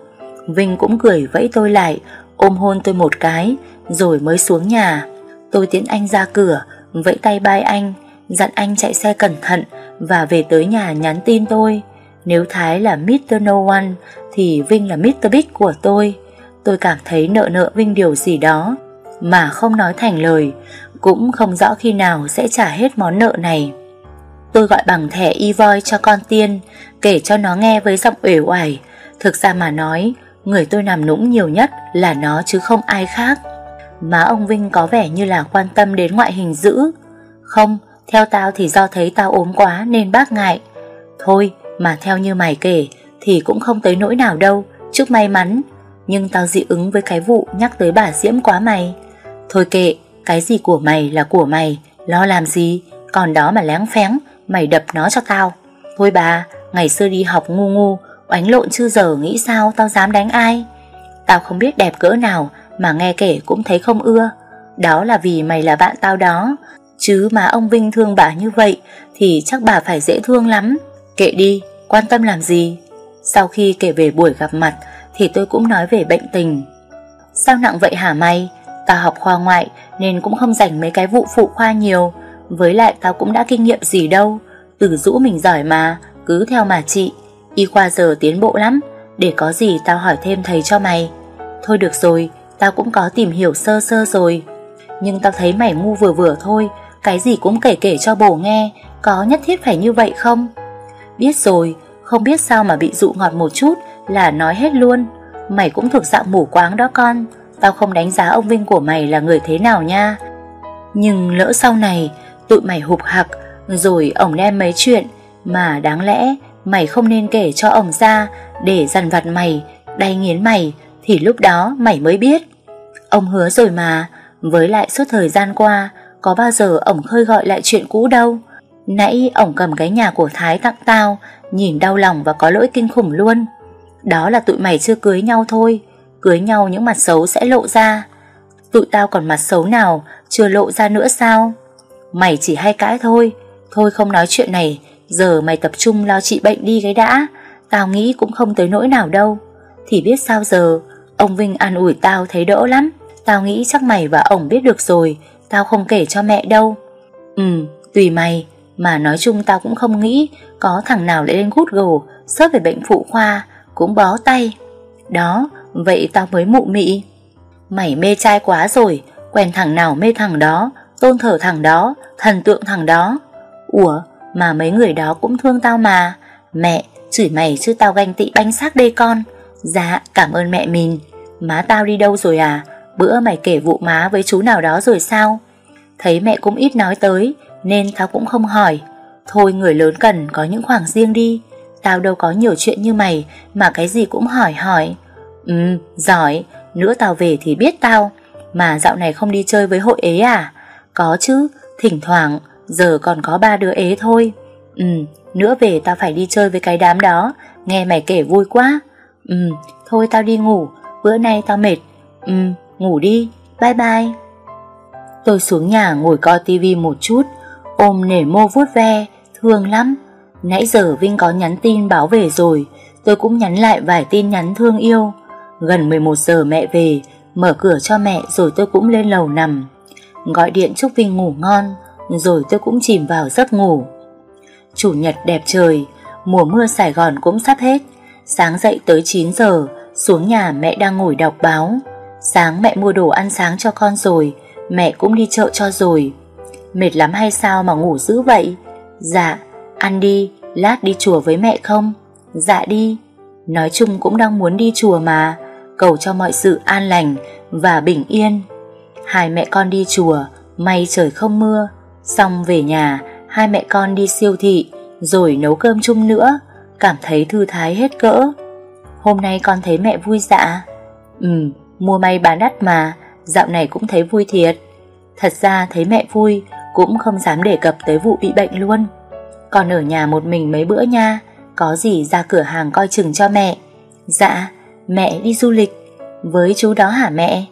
Vinh cũng cười vẫy tôi lại ôm hôn tôi một cái, rồi mới xuống nhà. Tôi tiễn anh ra cửa, vẫy tay bai anh, dặn anh chạy xe cẩn thận và về tới nhà nhắn tin tôi. Nếu Thái là Mr. No One thì Vinh là Mr. Big của tôi. Tôi cảm thấy nợ nợ Vinh điều gì đó mà không nói thành lời, cũng không rõ khi nào sẽ trả hết món nợ này. Tôi gọi bằng thẻ e-voi cho con tiên, kể cho nó nghe với giọng uể oải. Thực ra mà nói, Người tôi nằm nũng nhiều nhất là nó chứ không ai khác Má ông Vinh có vẻ như là quan tâm đến ngoại hình dữ Không, theo tao thì do thấy tao ốm quá nên bác ngại Thôi, mà theo như mày kể thì cũng không tới nỗi nào đâu Chúc may mắn. Nhưng tao dị ứng với cái vụ nhắc tới bà Diễm quá mày. Thôi kệ, cái gì của mày là của mày Lo làm gì? Còn đó mà láng phén Mày đập nó cho tao. Thôi bà, ngày xưa đi học ngu ngu Oánh lộn chứ giờ nghĩ sao tao dám đánh ai? Tao không biết đẹp cỡ nào Mà nghe kể cũng thấy không ưa. Đó là vì mày là bạn tao đó. Chứ mà ông Vinh thương bà như vậy Thì chắc bà phải dễ thương lắm. Kệ đi, quan tâm làm gì? Sau khi kể về buổi gặp mặt Thì tôi cũng nói về bệnh tình. Sao nặng vậy hả mày? Tao học khoa ngoại Nên cũng không dành mấy cái vụ phụ khoa nhiều. Với lại tao cũng đã kinh nghiệm gì đâu. Từ rũ mình giỏi mà Cứ theo mà chị. Y khoa giờ tiến bộ lắm Để có gì tao hỏi thêm thầy cho mày. Thôi được rồi Tao cũng có tìm hiểu sơ sơ rồi. Nhưng tao thấy mày ngu vừa vừa thôi Cái gì cũng kể kể cho bổ nghe Có nhất thiết phải như vậy không? Biết rồi, Không biết sao mà bị dụ ngọt một chút Là nói hết luôn. Mày cũng thuộc dạng mù quáng đó con, Tao không đánh giá ông Vinh của mày là người thế nào nha. Nhưng lỡ sau này, Tụi mày hụp hặc, Rồi ổng đem mấy chuyện Mà đáng lẽ Mày không nên kể cho ổng ra Để dằn vặt mày, Đay nghiến mày, Thì lúc đó mày mới biết. Ông hứa rồi mà, Với lại suốt thời gian qua, Có bao giờ ổng khơi gọi lại chuyện cũ đâu. Nãy ổng cầm cái nhà của Thái tặng tao Nhìn đau lòng và có lỗi kinh khủng luôn. Đó là tụi mày chưa cưới nhau thôi Cưới nhau những mặt xấu sẽ lộ ra. Tụi tao còn mặt xấu nào Chưa lộ ra nữa sao? Mày chỉ hay cãi thôi. Thôi không nói chuyện này Giờ mày tập trung lo trị bệnh đi cái đã. Tao nghĩ cũng không tới nỗi nào đâu. Thì biết sao giờ Ông Vinh an ủi tao thấy đỡ lắm. Tao nghĩ chắc mày và ổng biết được rồi Tao không kể cho mẹ đâu. Ừ, tùy mày. Mà nói chung tao cũng không nghĩ Có thằng nào lại lên Google Search về bệnh phụ khoa Cũng bó tay. Đó, vậy tao mới mụ mị. Mày mê trai quá rồi Quen thằng nào mê thằng đó Tôn thờ thằng đó Thần tượng thằng đó. Ủa mà mấy người đó cũng thương tao mà. Mẹ, chửi mày chứ tao ganh tị bánh xác đây con. Dạ, cảm ơn mẹ mình. Má tao đi đâu rồi à? Bữa mày kể vụ má với chú nào đó rồi sao? Thấy mẹ cũng ít nói tới nên tao cũng không hỏi. Thôi người lớn cần có những khoảng riêng đi. Tao đâu có nhiều chuyện như mày Mà cái gì cũng hỏi hỏi. Ừ, giỏi. Nữa tao về thì biết tao. Mà dạo này không đi chơi với hội ế à? Có chứ, thỉnh thoảng. Giờ còn có ba đứa ế thôi. Ừ, nữa về tao phải đi chơi với cái đám đó. Nghe mày kể vui quá. Ừ, thôi tao đi ngủ. Bữa nay tao mệt. Ừ, ngủ đi, bye bye. Tôi xuống nhà ngồi coi tivi một chút. Ôm nể mô vuốt ve Thương lắm Nãy giờ Vinh có nhắn tin báo về rồi Tôi cũng nhắn lại vài tin nhắn thương yêu Gần 11 giờ mẹ về Mở cửa cho mẹ rồi tôi cũng lên lầu nằm Gọi điện chúc Vinh ngủ ngon rồi tôi cũng chìm vào giấc ngủ. Chủ nhật đẹp trời, mùa mưa Sài Gòn cũng sắp hết. Sáng dậy tới 9 giờ, xuống nhà mẹ đang ngồi đọc báo. Sáng mẹ mua đồ ăn sáng cho con rồi, Mẹ cũng đi chợ cho rồi Mệt lắm hay sao mà ngủ dữ vậy? Dạ Ăn đi, Lát đi chùa với mẹ không? Dạ đi. Nói chung cũng đang muốn đi chùa mà. Cầu cho mọi sự an lành Và bình yên. Hai mẹ con đi chùa, May trời không mưa. Xong về nhà, Hai mẹ con đi siêu thị, Rồi nấu cơm chung nữa. Cảm thấy thư thái hết cỡ. Hôm nay con thấy mẹ vui dạ? Ừ mua may bán đắt mà. Dạo này cũng thấy vui thiệt. Thật ra thấy mẹ vui cũng không dám đề cập tới vụ bị bệnh luôn. Còn ở nhà một mình mấy bữa nha, Có gì ra cửa hàng coi chừng cho mẹ. Dạ Mẹ đi du lịch. Với chú đó hả mẹ?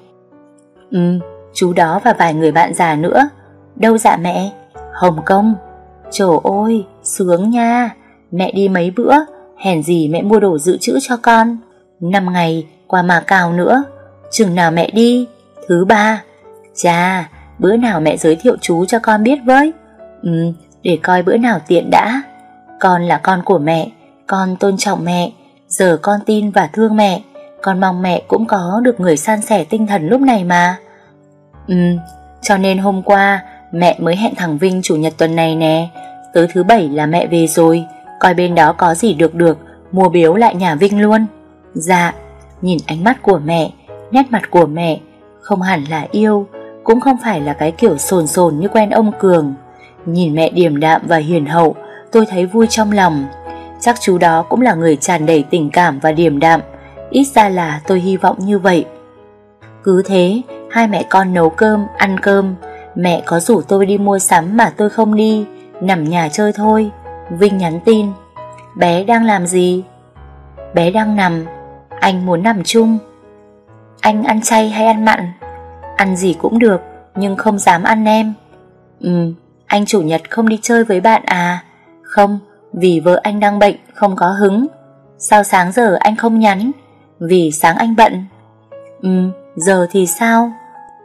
Ừ Chú đó và vài người bạn già nữa. Đâu dạ mẹ? Hồng Kông. Trời ơi, sướng nha. Mẹ đi mấy bữa, Hèn gì mẹ mua đồ dự trữ cho con. Năm ngày qua mà cào nữa. Chừng nào mẹ đi? Thứ ba. Chà bữa nào mẹ giới thiệu chú cho con biết với. Ừ để coi bữa nào tiện đã. Con là con của mẹ, Con tôn trọng mẹ. Giờ con tin và thương mẹ. Con mong mẹ cũng có được người san sẻ tinh thần lúc này mà. Ừ cho nên hôm qua, Mẹ mới hẹn thằng Vinh chủ nhật tuần này nè. Tới thứ bảy là mẹ về rồi. Coi bên đó có gì được được, Mua biếu lại nhà Vinh luôn. Dạ Nhìn ánh mắt của mẹ, Nét mặt của mẹ, Không hẳn là yêu. Cũng không phải là cái kiểu sồn sồn như quen ông Cường. Nhìn mẹ điềm đạm và hiền hậu Tôi thấy vui trong lòng. Chắc chú đó cũng là người tràn đầy tình cảm và điềm đạm. Ít ra là tôi hy vọng như vậy. Cứ thế Hai mẹ con nấu cơm, ăn cơm. Mẹ có rủ tôi đi mua sắm mà tôi không đi Nằm nhà chơi thôi. Vinh nhắn tin. Bé đang làm gì? Bé đang nằm. Anh muốn nằm chung. Anh ăn chay hay ăn mặn? Ăn gì cũng được Nhưng không dám ăn em Ừ Anh chủ nhật không đi chơi với bạn à? Không Vì vợ anh đang bệnh không có hứng Sao sáng giờ anh không nhắn? Vì sáng anh bận Ừ Giờ thì sao?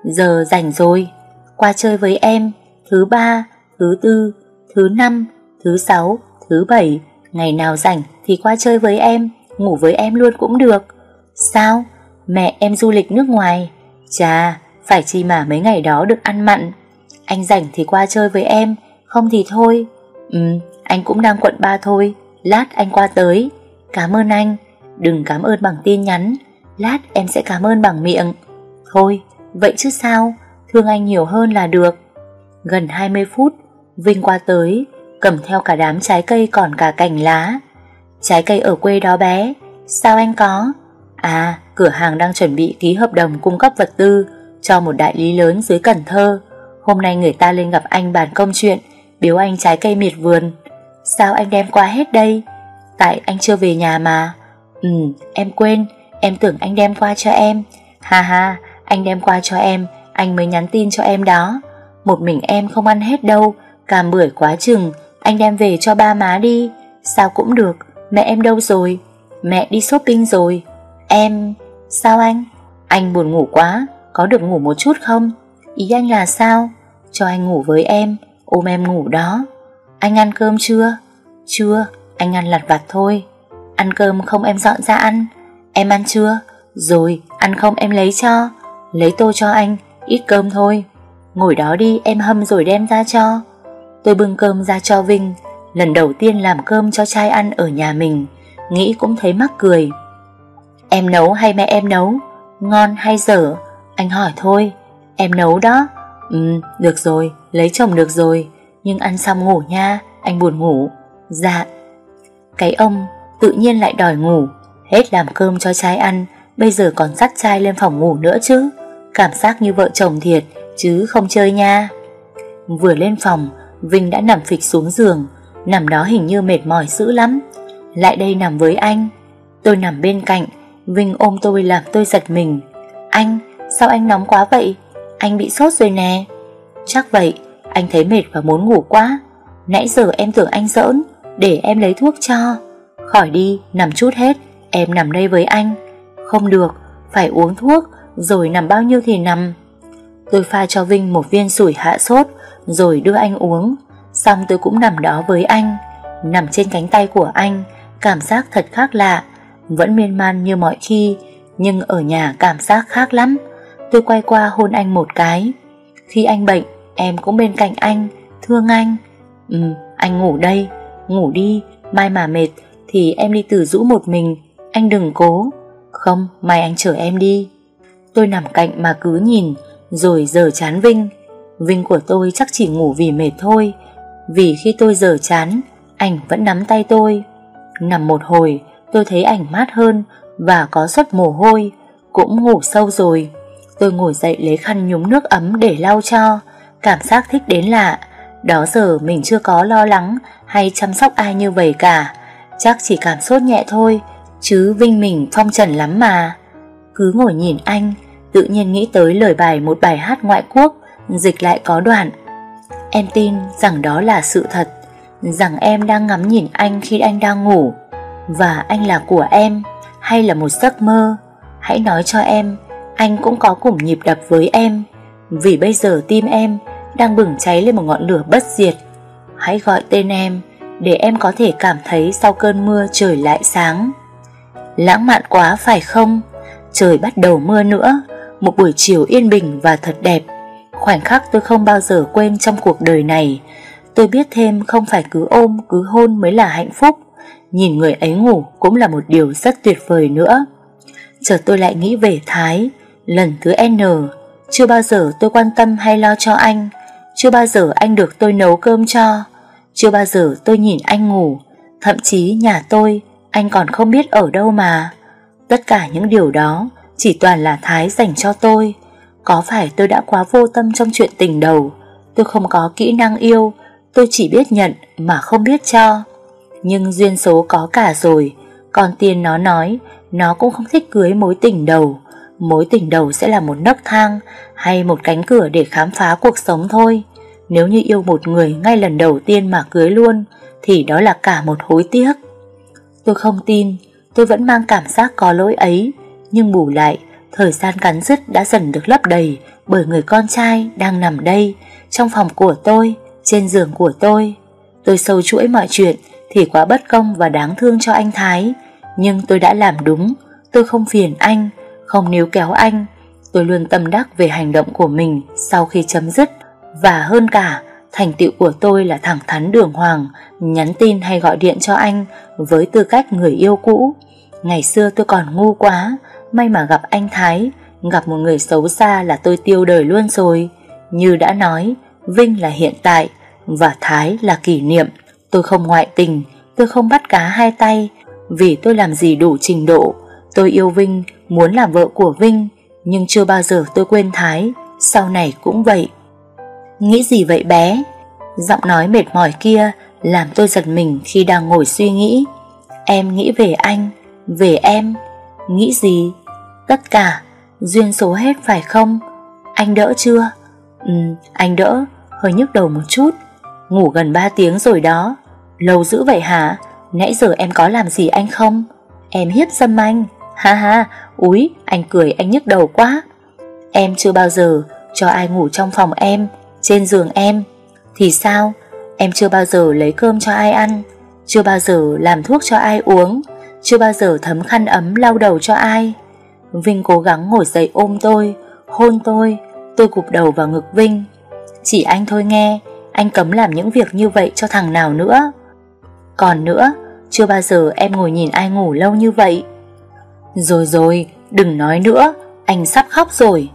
Giờ rảnh rồi Qua chơi với em Thứ ba, thứ tư, thứ năm, thứ sáu, thứ bảy Ngày nào rảnh thì qua chơi với em Ngủ với em luôn cũng được Sao? Mẹ em du lịch nước ngoài Chà, phải chi mà mấy ngày đó được ăn mặn. Anh rảnh thì qua chơi với em Không thì thôi. Ừ, anh cũng đang quận ba thôi. Lát anh qua tới. Cảm ơn anh. Đừng cảm ơn bằng tin nhắn. Lát em sẽ cảm ơn bằng miệng. Thôi, vậy chứ sao? Thương anh nhiều hơn là được. Gần 20 phút Vinh qua tới Cầm theo cả đám trái cây còn cả cành lá. Trái cây ở quê đó bé Sao anh có? À cửa hàng đang chuẩn bị ký hợp đồng cung cấp vật tư. Cho một đại lý lớn dưới Cần Thơ. Hôm nay người ta lên gặp anh bàn công chuyện, Biếu anh trái cây miệt vườn. Sao anh đem qua hết đây? Tại anh chưa về nhà mà. Ừ em quên, Em tưởng anh đem qua cho em. Ha ha, anh đem qua cho em, Anh mới nhắn tin cho em đó. Một mình em không ăn hết đâu Càm bưởi quá chừng, Anh đem về cho ba má đi. Sao cũng được, Mẹ em đâu rồi? Mẹ đi shopping rồi. Em, Sao anh? Anh buồn ngủ quá. Có được ngủ một chút không? Ý anh là sao? Cho anh ngủ với em, Ôm em ngủ đó. Anh ăn cơm chưa? Chưa, Anh ăn lặt vặt thôi. Ăn cơm không em dọn ra ăn. Em ăn chưa? Rồi, ăn không em lấy cho. Lấy tô cho anh, Ít cơm thôi. Ngồi đó đi, em hâm rồi đem ra cho. Tôi bưng cơm ra cho Vinh. Lần đầu tiên làm cơm cho trai ăn ở nhà mình. Nghĩ cũng thấy mắc cười. Em nấu hay mẹ em nấu? Ngon hay dở? Anh hỏi thôi. Em nấu đó. Ừ được rồi Lấy chồng được rồi. Nhưng ăn xong ngủ nha Anh buồn ngủ. Dạ. Cái ông tự nhiên lại đòi ngủ. Hết làm cơm cho trai ăn Bây giờ còn dắt trai lên phòng ngủ nữa chứ. Cảm giác như vợ chồng thiệt Chứ không chơi nha. Vừa lên phòng Vinh đã nằm phịch xuống giường. Nằm đó hình như mệt mỏi dữ lắm. Lại đây nằm với anh. Tôi nằm bên cạnh Vinh ôm tôi làm tôi giật mình. Anh, sao anh nóng quá vậy? Anh bị sốt rồi nè. Chắc vậy, anh thấy mệt và muốn ngủ quá. Nãy giờ em tưởng anh giỡn Để em lấy thuốc cho. Khỏi đi, nằm chút hết Em nằm đây với anh. Không được, phải uống thuốc Rồi nằm bao nhiêu thì nằm. Tôi pha cho Vinh một viên sủi hạ sốt Rồi đưa anh uống. Xong tôi cũng nằm đó với anh. Nằm trên cánh tay của anh Cảm giác thật khác lạ. Vẫn miên man như mọi khi Nhưng ở nhà cảm giác khác lắm. Tôi quay qua hôn anh một cái. Khi anh bệnh, Em cũng bên cạnh anh, Thương anh. Ừ anh ngủ đây, Ngủ đi, Mai mà mệt Thì em đi từ rũ một mình. Anh đừng cố. Không, mai anh chở em đi. Tôi nằm cạnh mà cứ nhìn, Rồi giờ chán Vinh. Vinh của tôi chắc chỉ ngủ vì mệt thôi. Vì khi tôi giờ chán, Ảnh vẫn nắm tay tôi. Nằm một hồi, tôi thấy ảnh mát hơn Và có suất mồ hôi, Cũng ngủ sâu rồi. Tôi ngồi dậy lấy khăn nhúng nước ấm để lau cho. Cảm giác thích đến lạ. Đó giờ mình chưa có lo lắng Hay chăm sóc ai như vậy cả. Chắc chỉ cảm sốt nhẹ thôi, Chứ Vinh mình phong trần lắm mà. Cứ ngồi nhìn anh, Tự nhiên nghĩ tới lời bài một bài hát ngoại quốc, Dịch lại có đoạn. Em tin rằng đó là sự thật, Rằng em đang ngắm nhìn anh khi anh đang ngủ. Và anh là của em, Hay là một giấc mơ? Hãy nói cho em anh cũng có cùng nhịp đập với em. Vì bây giờ tim em Đang bừng cháy lên một ngọn lửa bất diệt. Hãy gọi tên em Để em có thể cảm thấy sau cơn mưa trời lại sáng. Lãng mạn quá, phải không? Trời bắt đầu mưa nữa. Một buổi chiều yên bình và thật đẹp. Khoảnh khắc tôi không bao giờ quên trong cuộc đời này. Tôi biết thêm không phải cứ ôm, cứ hôn mới là hạnh phúc. Nhìn người ấy ngủ cũng là một điều rất tuyệt vời nữa. Chợt tôi lại nghĩ về Thái. Lần thứ N. Chưa bao giờ tôi quan tâm hay lo cho anh. Chưa bao giờ anh được tôi nấu cơm cho. Chưa bao giờ tôi nhìn anh ngủ. Thậm chí nhà tôi, Anh còn không biết ở đâu mà. Tất cả những điều đó Chỉ toàn là Thái dành cho tôi. Có phải tôi đã quá vô tâm trong chuyện tình đầu? Tôi không có kỹ năng yêu. Tôi chỉ biết nhận mà không biết cho. Nhưng duyên số có cả rồi. Còn tiền nó nói, Nó cũng không thích cưới mối tình đầu. Mối tình đầu sẽ là một nấc thang Hay một cánh cửa để khám phá cuộc sống thôi Nếu như yêu một người ngay lần đầu tiên mà cưới luôn Thì đó là cả một hối tiếc Tôi không tin Tôi vẫn mang cảm giác có lỗi ấy Nhưng bù lại Thời gian cắn dứt đã dần được lấp đầy Bởi người con trai đang nằm đây Trong phòng của tôi trên giường của tôi. Tôi sâu chuỗi mọi chuyện thì quá bất công và đáng thương cho anh Thái. Nhưng tôi đã làm đúng, tôi không phiền anh, không níu kéo anh. Tôi luôn tâm đắc về hành động của mình sau khi chấm dứt. Và hơn cả, thành tựu của tôi là thẳng thắn đường hoàng, nhắn tin hay gọi điện cho anh với tư cách người yêu cũ. Ngày xưa tôi còn ngu quá, may mà gặp anh Thái, gặp một người xấu xa là tôi tiêu đời luôn rồi. Như đã nói, Vinh là hiện tại, và Thái là kỷ niệm. Tôi không ngoại tình, tôi không bắt cá hai tay, vì tôi làm gì đủ trình độ. Tôi yêu Vinh, muốn làm vợ của Vinh, nhưng chưa bao giờ tôi quên Thái, sau này cũng vậy. Nghĩ gì vậy bé? Giọng nói mệt mỏi kia làm tôi giật mình khi đang ngồi suy nghĩ. Em nghĩ về anh, về em. Nghĩ gì? Tất cả, duyên số hết phải không? Anh đỡ chưa? Ừ, anh đỡ, hơi nhức đầu một chút. Ngủ gần 3 tiếng rồi đó Lâu dữ vậy hả Nãy giờ em có làm gì anh không Em hiếp dâm anh Ha ha Úi, anh cười, anh nhức đầu quá. Em chưa bao giờ cho ai ngủ trong phòng em, Trên giường em. Thì sao? Em chưa bao giờ lấy cơm cho ai ăn, Chưa bao giờ làm thuốc cho ai uống, Chưa bao giờ thấm khăn ấm lau đầu cho ai. Vinh cố gắng ngồi dậy ôm tôi, Hôn tôi Tôi cụp đầu vào ngực Vinh. Chỉ anh thôi nghe, anh cấm làm những việc như vậy cho thằng nào nữa? Còn nữa, Chưa bao giờ em ngồi nhìn ai ngủ lâu như vậy. Rồi rồi Đừng nói nữa Anh sắp khóc rồi.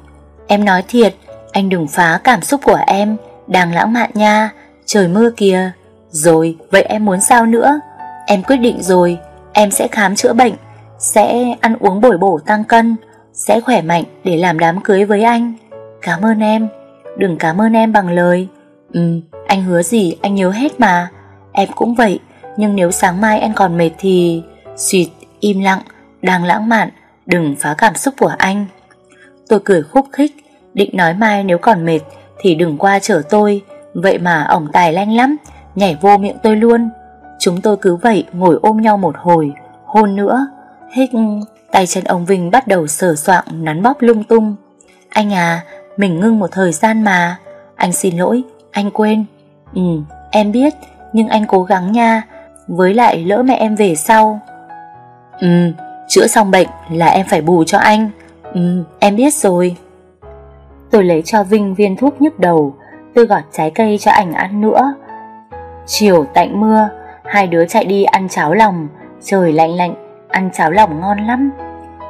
Em nói thiệt Anh đừng phá cảm xúc của em Đang lãng mạn nha. Trời mưa kìa. Rồi vậy em muốn sao nữa? Em quyết định rồi Em sẽ khám chữa bệnh Sẽ ăn uống bồi bổ tăng cân Sẽ khỏe mạnh để làm đám cưới với anh. Cảm ơn em Đừng cảm ơn em bằng lời. Ừ, anh hứa gì anh nhớ hết mà. Em cũng vậy Nhưng nếu sáng mai anh còn mệt thì Xuyệt, im lặng, đang lãng mạn, Đừng phá cảm xúc của anh. Tôi cười khúc khích, Định nói mai nếu còn mệt Thì đừng qua chở tôi. Vậy mà ổng tài lanh lắm, Nhảy vô miệng tôi luôn. Chúng tôi cứ vậy ngồi ôm nhau một hồi, Hôn nữa. Hết tay chân ông Vinh bắt đầu sờ soạng, Nắn bóp lung tung. Anh à Mình ngưng một thời gian mà. Anh xin lỗi, anh quên. Ừ em biết, Nhưng anh cố gắng nha. Với lại lỡ mẹ em về sau. Ừ chữa xong bệnh là em phải bù cho anh. Ừ em biết rồi. Tôi lấy cho Vinh viên thuốc nhức đầu. Tôi gọt trái cây cho ảnh ăn nữa. Chiều tạnh mưa, Hai đứa chạy đi ăn cháo lòng. Trời lạnh lạnh, Ăn cháo lòng ngon lắm.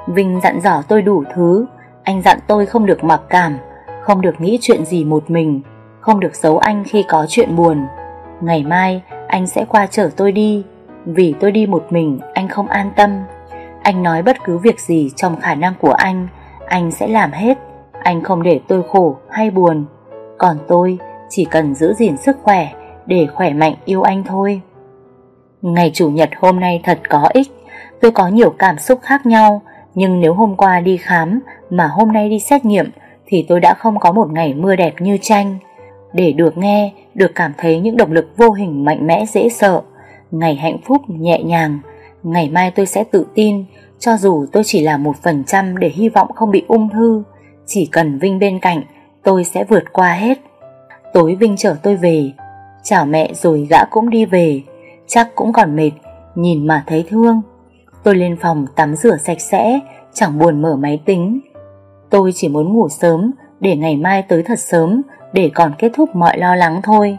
Vinh dặn dò tôi đủ thứ. Anh dặn tôi không được mặc cảm, Không được nghĩ chuyện gì một mình, Không được giấu anh khi có chuyện buồn. Ngày mai, anh sẽ qua chở tôi đi. Vì tôi đi một mình, anh không an tâm. Anh nói bất cứ việc gì trong khả năng của anh Anh sẽ làm hết. Anh không để tôi khổ hay buồn. Còn tôi chỉ cần giữ gìn sức khỏe Để khỏe mạnh yêu anh thôi. Ngày Chủ nhật hôm nay thật có ích. Tôi có nhiều cảm xúc khác nhau, Nhưng nếu hôm qua đi khám Mà hôm nay đi xét nghiệm Thì tôi đã không có một ngày mưa đẹp như tranh. Để được nghe, Được cảm thấy những động lực vô hình mạnh mẽ dễ sợ, Ngày hạnh phúc nhẹ nhàng Ngày mai tôi sẽ tự tin, Cho dù tôi chỉ là một phần trăm Để hy vọng không bị ung thư, Chỉ cần Vinh bên cạnh, Tôi sẽ vượt qua hết. Tối Vinh chở tôi về, Chào mẹ rồi gã cũng đi về, Chắc cũng còn mệt, Nhìn mà thấy thương. Tôi lên phòng tắm rửa sạch sẽ, Chẳng buồn mở máy tính. Tôi chỉ muốn ngủ sớm, Để ngày mai tới thật sớm, Để còn kết thúc mọi lo lắng thôi.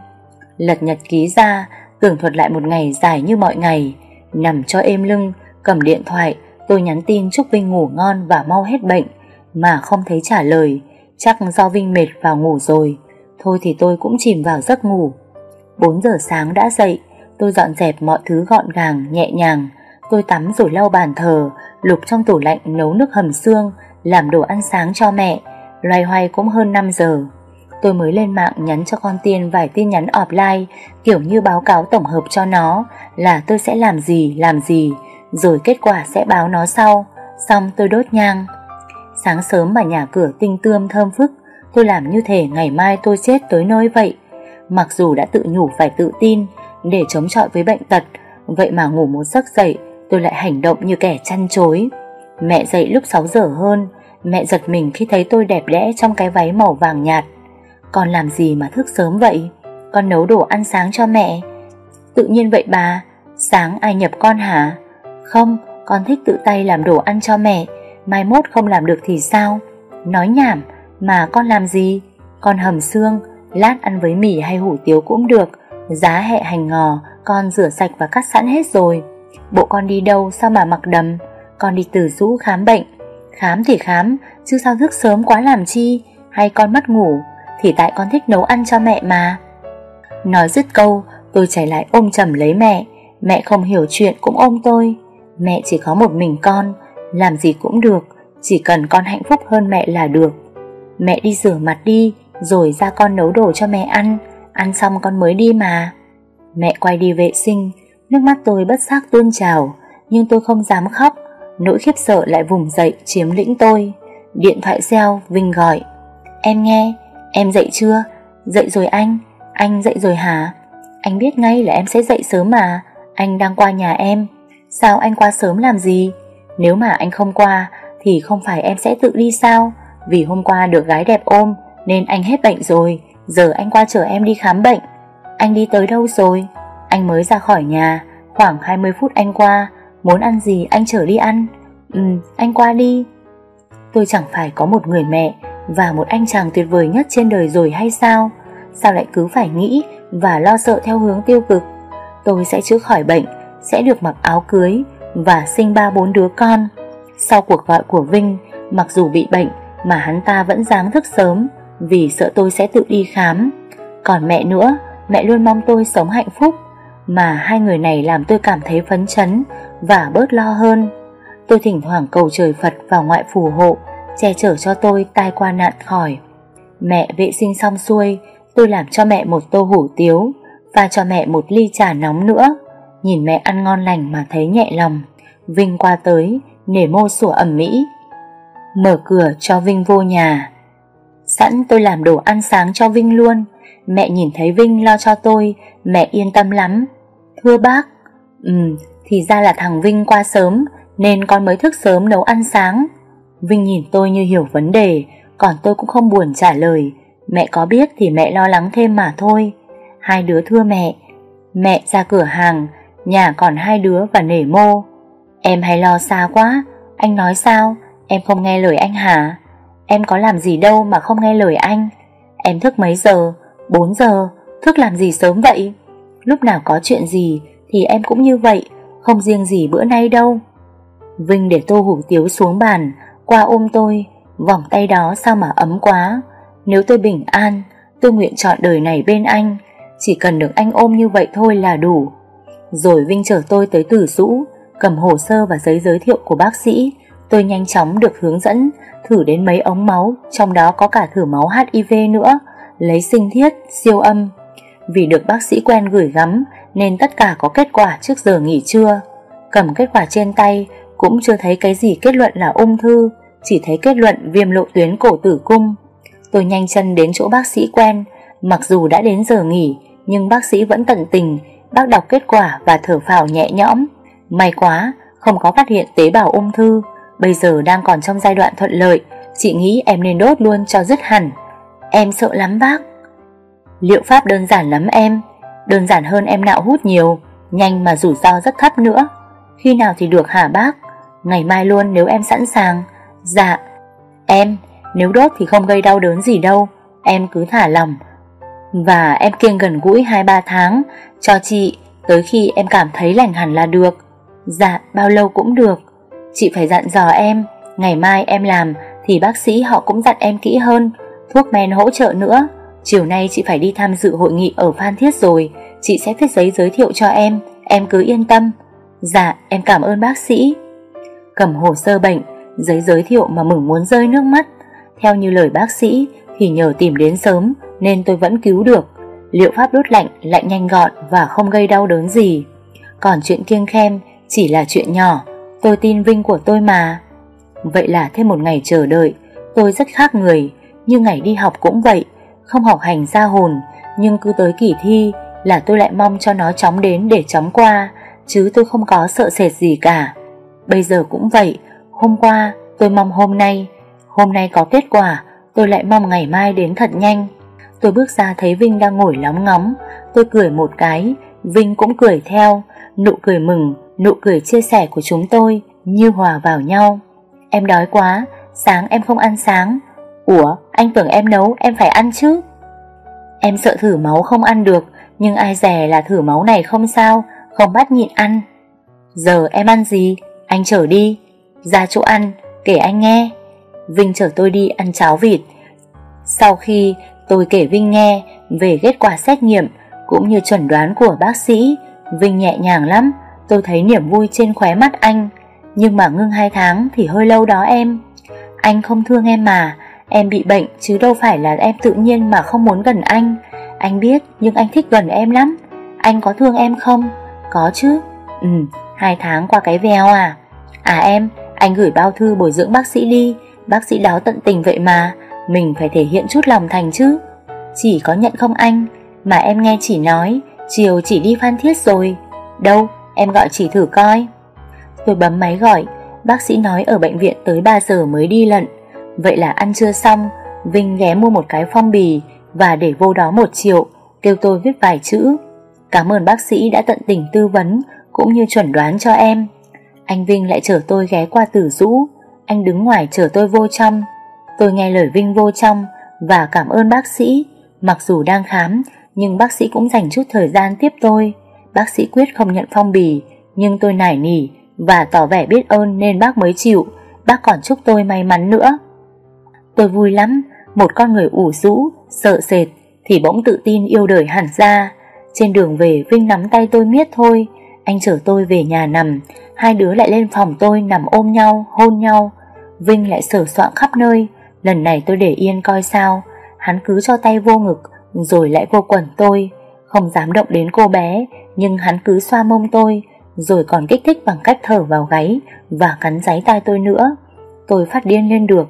Lật nhật ký ra, Tưởng thuật lại một ngày dài như mọi ngày. Nằm cho êm lưng Cầm điện thoại Tôi nhắn tin chúc Vinh ngủ ngon và mau hết bệnh Mà không thấy trả lời. Chắc do Vinh mệt vào ngủ rồi. Thôi thì tôi cũng chìm vào giấc ngủ. 4 giờ sáng đã dậy Tôi dọn dẹp mọi thứ gọn gàng, nhẹ nhàng. Tôi tắm rồi lau bàn thờ Lục trong tủ lạnh nấu nước hầm xương Làm đồ ăn sáng cho mẹ. Loay hoay cũng hơn 5 giờ. Tôi mới lên mạng nhắn cho con Tiên vài tin nhắn offline Kiểu như báo cáo tổng hợp cho nó Là tôi sẽ làm gì, làm gì Rồi kết quả sẽ báo nó sau. Xong tôi đốt nhang. Sáng sớm mà nhà cửa tinh tươm thơm phức Tôi làm như thể ngày mai tôi chết tới nơi vậy. Mặc dù đã tự nhủ phải tự tin Để chống chọi với bệnh tật Vậy mà ngủ một giấc dậy Tôi lại hành động như kẻ chăn chối. Mẹ dậy lúc 6 giờ hơn Mẹ giật mình khi thấy tôi đẹp đẽ Trong cái váy màu vàng nhạt. Con làm gì mà thức sớm vậy? Con nấu đồ ăn sáng cho mẹ. Tự nhiên vậy bà, Sáng ai nhập con hả? Không, con thích tự tay làm đồ ăn cho mẹ. Mai mốt không làm được thì sao? Nói nhảm, Mà con làm gì? Con hầm xương, Lát ăn với mì hay hủ tiếu cũng được. Giá hẹ hành ngò, Con rửa sạch và cắt sẵn hết rồi. Bộ con đi đâu, sao mà mặc đầm? Con đi từ rũ khám bệnh. Khám thì khám, Chứ sao thức sớm quá làm chi? Hay con mất ngủ? Thì tại con thích nấu ăn cho mẹ mà. Nói dứt câu Tôi chạy lại ôm chầm lấy mẹ. Mẹ không hiểu chuyện cũng ôm tôi. Mẹ chỉ có một mình con Làm gì cũng được Chỉ cần con hạnh phúc hơn mẹ là được. Mẹ đi rửa mặt đi Rồi ra con nấu đồ cho mẹ ăn. Ăn xong con mới đi mà. Mẹ quay đi vệ sinh Nước mắt tôi bất giác tuôn trào. Nhưng tôi không dám khóc Nỗi khiếp sợ lại vùng dậy chiếm lĩnh tôi. Điện thoại reo Vinh gọi Em nghe, em dậy chưa? Dậy rồi anh, anh dậy rồi hả? Anh biết ngay là em sẽ dậy sớm mà Anh đang qua nhà em Sao anh qua sớm làm gì? Nếu mà anh không qua Thì không phải em sẽ tự đi sao? Vì hôm qua được gái đẹp ôm Nên anh hết bệnh rồi Giờ anh qua chở em đi khám bệnh Anh đi tới đâu rồi? Anh mới ra khỏi nhà Khoảng 20 phút anh qua Muốn ăn gì anh chở đi ăn Ừ anh qua đi Tôi chẳng phải có một người mẹ và một anh chàng tuyệt vời nhất trên đời rồi hay sao? Sao lại cứ phải nghĩ Và lo sợ theo hướng tiêu cực? Tôi sẽ chữa khỏi bệnh Sẽ được mặc áo cưới Và sinh ba bốn đứa con. Sau cuộc gọi của Vinh Mặc dù bị bệnh Mà hắn ta vẫn dám thức sớm Vì sợ tôi sẽ tự đi khám. Còn mẹ nữa Mẹ luôn mong tôi sống hạnh phúc mà hai người này làm tôi cảm thấy phấn chấn và bớt lo hơn. Tôi thỉnh thoảng cầu trời Phật và ngoại phù hộ, che chở cho tôi tai qua nạn khỏi. Mẹ vệ sinh xong xuôi, tôi làm cho mẹ một tô hủ tiếu, và cho mẹ một ly trà nóng nữa. Nhìn mẹ ăn ngon lành mà thấy nhẹ lòng. Vinh qua tới, nể mô sủa ẩm mỹ. Mở cửa cho Vinh vô nhà. Sẵn tôi làm đồ ăn sáng cho Vinh luôn. Mẹ nhìn thấy Vinh lo cho tôi, mẹ yên tâm lắm. Thưa bác, Ừ, thì ra là thằng Vinh qua sớm nên con mới thức sớm nấu ăn sáng. Vinh nhìn tôi như hiểu vấn đề, còn tôi cũng không buồn trả lời. Mẹ có biết thì mẹ lo lắng thêm mà thôi. Hai đứa thưa mẹ, mẹ ra cửa hàng, nhà còn hai đứa và nể mô. Em hay lo xa quá, anh nói sao, em không nghe lời anh hả? Em có làm gì đâu mà không nghe lời anh Em thức mấy giờ 4 giờ Thức làm gì sớm vậy Lúc nào có chuyện gì thì em cũng như vậy Không riêng gì bữa nay đâu Vinh để tô hủ tiếu xuống bàn qua ôm tôi Vòng tay đó sao mà ấm quá. Nếu tôi bình an Tôi nguyện chọn đời này bên anh Chỉ cần được anh ôm như vậy thôi là đủ. Rồi Vinh chở tôi tới tử rũ Cầm hồ sơ và giấy giới thiệu của bác sĩ. Tôi nhanh chóng được hướng dẫn Thử đến mấy ống máu Trong đó có cả thử máu HIV nữa Lấy sinh thiết, siêu âm. Vì được bác sĩ quen gửi gắm Nên tất cả có kết quả trước giờ nghỉ trưa. Cầm kết quả trên tay cũng chưa thấy cái gì kết luận là ung thư, Chỉ thấy kết luận viêm lộ tuyến cổ tử cung. Tôi nhanh chân đến chỗ bác sĩ quen, Mặc dù đã đến giờ nghỉ, Nhưng bác sĩ vẫn tận tình, Bác đọc kết quả và thở phào nhẹ nhõm. May quá, Không có phát hiện tế bào ung thư, Bây giờ đang còn trong giai đoạn thuận lợi, Chị nghĩ em nên đốt luôn cho dứt hẳn. Em sợ lắm bác. Liệu pháp đơn giản lắm em, Đơn giản hơn em nạo hút nhiều, Nhanh mà rủi ro rất thấp nữa. Khi nào thì được hả bác? Ngày mai luôn nếu em sẵn sàng. Dạ. Em, nếu đốt thì không gây đau đớn gì đâu. Em cứ thả lòng Và em kiêng gần gũi 2-3 tháng, Cho chị Tới khi em cảm thấy lành hẳn là được. Dạ bao lâu cũng được. Chị phải dặn dò em, Ngày mai em làm Thì bác sĩ họ cũng dặn em kỹ hơn. Thuốc men hỗ trợ nữa. Chiều nay chị phải đi tham dự hội nghị ở Phan Thiết rồi. Chị sẽ viết giấy giới thiệu cho em. Em cứ yên tâm. Dạ em cảm ơn bác sĩ. Cầm hồ sơ bệnh, Giấy giới thiệu mà mừng muốn rơi nước mắt. Theo như lời bác sĩ, Thì nhờ tìm đến sớm Nên tôi vẫn cứu được. Liệu pháp đốt lạnh lại nhanh gọn Và không gây đau đớn gì. Còn chuyện kiêng khem chỉ là chuyện nhỏ, Tôi tin Vinh của tôi mà. Vậy là thêm một ngày chờ đợi, Tôi rất khác người, Như ngày đi học cũng vậy, Không học hành ra hồn, Nhưng cứ tới kỳ thi là tôi lại mong cho nó chóng đến để chóng qua, Chứ tôi không có sợ sệt gì cả. Bây giờ cũng vậy, Hôm qua tôi mong hôm nay Hôm nay có kết quả, Tôi lại mong ngày mai đến thật nhanh. Tôi bước ra thấy Vinh đang ngồi lóng ngóng, Tôi cười một cái, Vinh cũng cười theo, Nụ cười mừng, Nụ cười chia sẻ của chúng tôi Như hòa vào nhau. Em đói quá, Sáng em không ăn sáng. Ủa, anh tưởng em nấu, em phải ăn chứ? Em sợ thử máu không ăn được, Nhưng ai rẻ là thử máu này không sao, Không bắt nhịn ăn. Giờ em ăn gì? Anh chở đi Ra chỗ ăn kể anh nghe. Vinh chở tôi đi ăn cháo vịt. Sau khi tôi kể Vinh nghe Về kết quả xét nghiệm Cũng như chuẩn đoán của bác sĩ Vinh nhẹ nhàng lắm. Tôi thấy niềm vui trên khóe mắt anh. Nhưng mà ngưng hai tháng thì hơi lâu đó em. Anh không thương em mà Em bị bệnh chứ đâu phải là em tự nhiên mà không muốn gần anh. Anh biết nhưng anh thích gần em lắm. Anh có thương em không? Có chứ. Ừ, hai tháng qua cái veo à? À em, anh gửi bao thư bồi dưỡng bác sĩ đi Bác sĩ đó tận tình vậy mà. Mình phải thể hiện chút lòng thành chứ. Chỉ có nhận không anh? Mà em nghe chỉ nói Chiều chỉ đi Phan Thiết rồi. Đâu, em gọi chỉ thử coi. Tôi bấm máy gọi. Bác sĩ nói ở bệnh viện tới 3 giờ mới đi lận. Vậy là ăn trưa xong Vinh ghé mua một cái phong bì Và để vô đó một triệu Kêu tôi viết vài chữ. Cảm ơn bác sĩ đã tận tình tư vấn Cũng như chuẩn đoán cho em. Anh Vinh lại chở tôi ghé qua tử rũ Anh đứng ngoài chở tôi vô trong. Tôi nghe lời Vinh vô trong Và cảm ơn bác sĩ. Mặc dù đang khám Nhưng bác sĩ cũng dành chút thời gian tiếp tôi. Bác sĩ quyết không nhận phong bì Nhưng tôi nải nỉ Và tỏ vẻ biết ơn nên bác mới chịu. Bác còn chúc tôi may mắn nữa. Tôi vui lắm. Một con người ủ rũ, sợ sệt Thì bỗng tự tin yêu đời hẳn ra. Trên đường về Vinh nắm tay tôi miết thôi. Anh chở tôi về nhà nằm. Hai đứa lại lên phòng tôi nằm ôm nhau, Hôn nhau. Vinh lại sửa soạn khắp nơi. Lần này tôi để yên coi sao. Hắn cứ cho tay vô ngực, Rồi lại vô quần tôi. Không dám động đến cô bé, Nhưng hắn cứ xoa mông tôi, Rồi còn kích thích bằng cách thở vào gáy Và cắn giấy tai tôi nữa. Tôi phát điên lên được.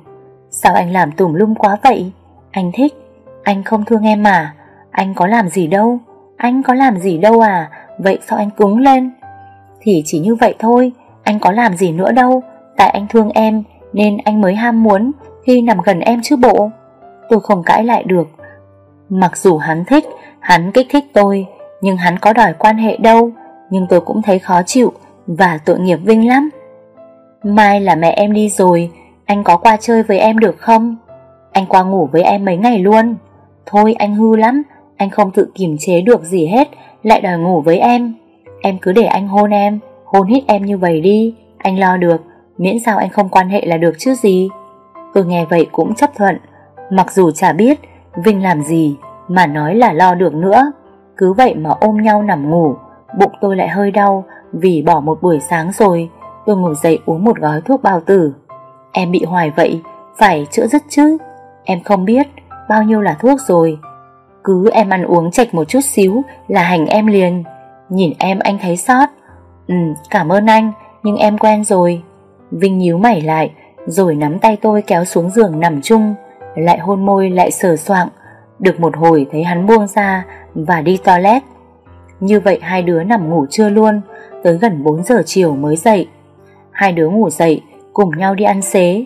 Sao anh làm tùm lum quá vậy? Anh thích. Anh không thương em mà. Anh có làm gì đâu? Anh có làm gì đâu à? Vậy sao anh cứng lên? Thì chỉ như vậy thôi Anh có làm gì nữa đâu. Tại anh thương em Nên anh mới ham muốn Khi nằm gần em chứ bộ. Tôi không cãi lại được. Mặc dù hắn thích Hắn kích thích tôi Nhưng hắn có đòi quan hệ đâu. Nhưng tôi cũng thấy khó chịu Và tội nghiệp Vinh lắm. Mai là mẹ em đi rồi anh có qua chơi với em được không? anh qua ngủ với em mấy ngày luôn. Thôi anh hư lắm, anh không tự kiềm chế được gì hết, lại đòi ngủ với em. Em cứ để anh hôn em, hôn hít em như vậy đi, anh lo được, miễn sao anh không quan hệ là được chứ gì. Tôi nghe vậy cũng chấp thuận, mặc dù chả biết Vinh làm gì mà nói là lo được nữa. Cứ vậy mà ôm nhau nằm ngủ, bụng tôi lại hơi đau vì bỏ một buổi sáng rồi. Tôi ngủ dậy uống một gói thuốc bao tử. Em bị hoài vậy, phải chữa dứt chứ. Em không biết bao nhiêu là thuốc rồi. Cứ em ăn uống chạch một chút xíu là hành em liền. Nhìn em anh thấy sót. Ừ, cảm ơn anh, nhưng em quen rồi. Vinh nhíu mày lại, rồi nắm tay tôi kéo xuống giường nằm chung, lại hôn môi lại sờ soạng. Được một hồi thấy hắn buông ra và đi toilet. Như vậy hai đứa nằm ngủ trưa luôn, tới gần 4 giờ chiều mới dậy. Hai đứa ngủ dậy, cùng nhau đi ăn xế,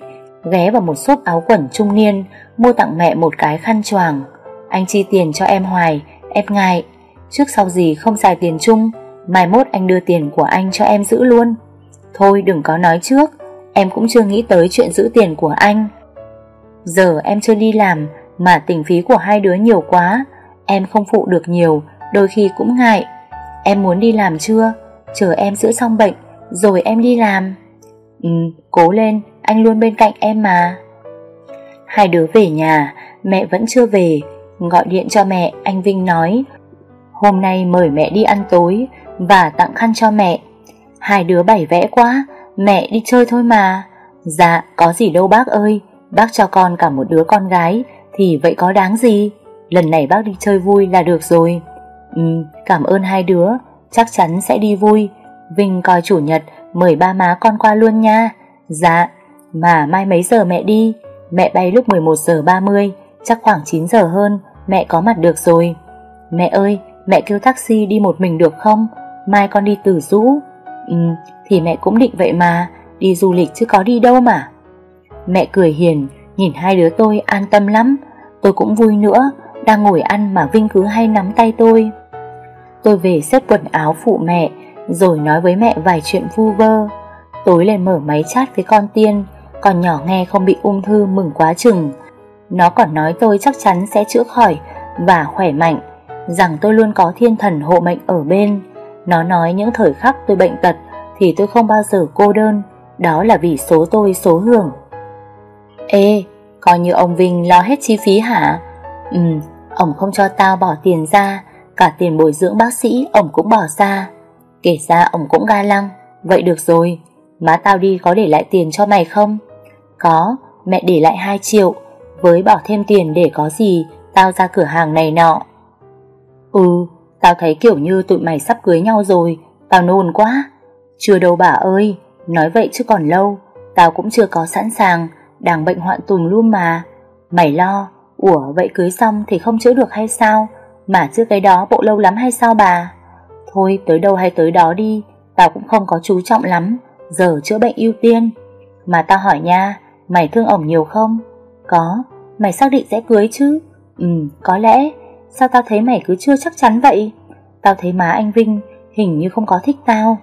ghé vào một shop áo quần trung niên, mua tặng mẹ một cái khăn choàng. Anh chi tiền cho em hoài, em ngại. Trước sau gì không xài tiền chung, mai mốt anh đưa tiền của anh cho em giữ luôn. Thôi đừng có nói trước, em cũng chưa nghĩ tới chuyện giữ tiền của anh. Giờ em chưa đi làm mà tình phí của hai đứa nhiều quá, em không phụ được nhiều, đôi khi cũng ngại. Em muốn đi làm chưa? Chờ em chữa xong bệnh, rồi em đi làm. Ừ, cố lên, anh luôn bên cạnh em mà. Hai đứa về nhà, mẹ vẫn chưa về, gọi điện cho mẹ, anh Vinh nói Hôm nay mời mẹ đi ăn tối và tặng khăn cho mẹ. Hai đứa bảy vẽ quá, mẹ đi chơi thôi mà. Dạ, có gì đâu bác ơi, bác cho con cả một đứa con gái, thì vậy có đáng gì? Lần này bác đi chơi vui là được rồi. Ừ, cảm ơn hai đứa, chắc chắn sẽ đi vui. Vinh coi chủ nhật, mời ba má con qua luôn nha. Dạ, mà mai mấy giờ mẹ đi? Mẹ bay lúc 11 giờ 30, chắc khoảng 9 giờ hơn, mẹ có mặt được rồi. Mẹ ơi, mẹ kêu taxi đi một mình được không? Mai con đi tử rũ. Ừ, thì mẹ cũng định vậy mà, đi du lịch chứ có đi đâu mà. Mẹ cười hiền, nhìn hai đứa tôi an tâm lắm. Tôi cũng vui nữa, đang ngồi ăn mà Vinh cứ hay nắm tay tôi. Tôi về xếp quần áo phụ mẹ, rồi nói với mẹ vài chuyện vu vơ. Tối lên mở máy chat với con Tiên, con nhỏ nghe không bị ung thư mừng quá chừng. Nó còn nói tôi chắc chắn sẽ chữa khỏi và khỏe mạnh, rằng tôi luôn có thiên thần hộ mệnh ở bên. Nó nói những thời khắc tôi bệnh tật thì tôi không bao giờ cô đơn, đó là vì số tôi số hưởng. Ê, coi như ông Vinh lo hết chi phí hả? Ừ, ông không cho tao bỏ tiền ra, cả tiền bồi dưỡng bác sĩ ông cũng bỏ ra. Kể ra ông cũng ga lăng, vậy được rồi, má tao đi có để lại tiền cho mày không? Có, mẹ để lại 2 triệu, với bỏ thêm tiền để có gì tao ra cửa hàng này nọ. Ừ, tao thấy kiểu như tụi mày sắp cưới nhau rồi, tao nôn quá. Chưa đâu bà ơi, nói vậy chứ còn lâu, tao cũng chưa có sẵn sàng, đang bệnh hoạn tùm luôn mà. Mày lo, ủa vậy cưới xong thì không chữa được hay sao? Mà trước cái đó bộ lâu lắm hay sao bà? Thôi tới đâu hay tới đó đi, tao cũng không có chú trọng lắm, giờ chữa bệnh ưu tiên. Mà tao hỏi nha, mày thương ổng nhiều không? Có, mày xác định sẽ cưới chứ? Ừ, có lẽ, sao tao thấy mày cứ chưa chắc chắn vậy? Tao thấy má anh Vinh hình như không có thích tao.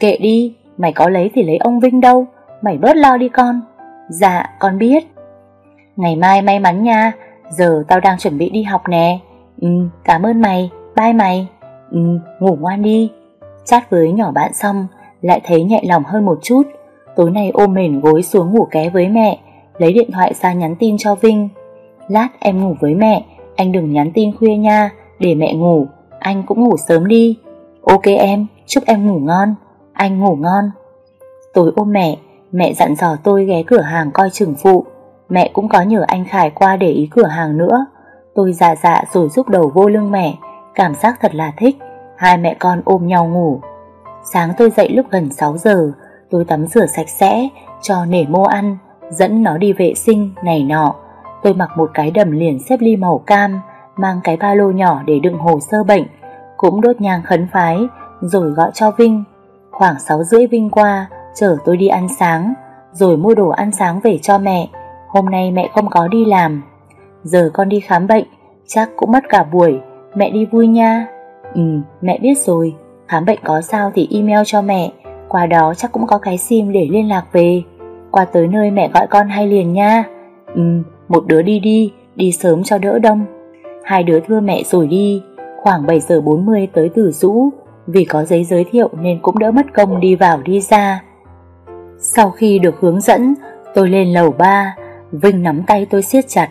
Kệ đi, mày có lấy thì lấy ông Vinh đâu, mày bớt lo đi con. Dạ, con biết. Ngày mai may mắn nha, giờ tao đang chuẩn bị đi học nè. Ừ, cảm ơn mày, bye mày. Ừ, ngủ ngoan đi. Chat với nhỏ bạn xong, lại thấy nhẹ lòng hơn một chút. Tối nay ôm mền gối xuống ngủ ké với mẹ, lấy điện thoại ra nhắn tin cho Vinh. Lát em ngủ với mẹ, anh đừng nhắn tin khuya nha, để mẹ ngủ, anh cũng ngủ sớm đi. Ok em, chúc em ngủ ngon, anh ngủ ngon. Tối ôm mẹ, mẹ dặn dò tôi ghé cửa hàng coi chừng phụ. Mẹ cũng có nhờ anh Khải qua để ý cửa hàng nữa. Tôi dạ dạ rồi giúp đầu vô lưng mẹ, cảm giác thật là thích. Hai mẹ con ôm nhau ngủ. Sáng tôi dậy lúc gần 6 giờ, tôi tắm rửa sạch sẽ, cho nể mô ăn, dẫn nó đi vệ sinh, này nọ. Tôi mặc một cái đầm liền xếp ly màu cam, mang cái ba lô nhỏ để đựng hồ sơ bệnh, cũng đốt nhang khấn phái, rồi gọi cho Vinh. Khoảng 6 rưỡi Vinh qua, chở tôi đi ăn sáng, rồi mua đồ ăn sáng về cho mẹ. Hôm nay mẹ không có đi làm. Giờ con đi khám bệnh, chắc cũng mất cả buổi, mẹ đi vui nha. Ừ, mẹ biết rồi, khám bệnh có sao thì email cho mẹ, qua đó chắc cũng có cái sim để liên lạc về. Qua tới nơi mẹ gọi con hay liền nha. Ừ, một đứa đi đi, đi sớm cho đỡ đông. Hai đứa thưa mẹ rồi đi, khoảng 7 giờ 40 tới Tử Dũ, vì có giấy giới thiệu nên cũng đỡ mất công đi vào đi ra. Sau khi được hướng dẫn, tôi lên lầu 3, Vinh nắm tay tôi siết chặt.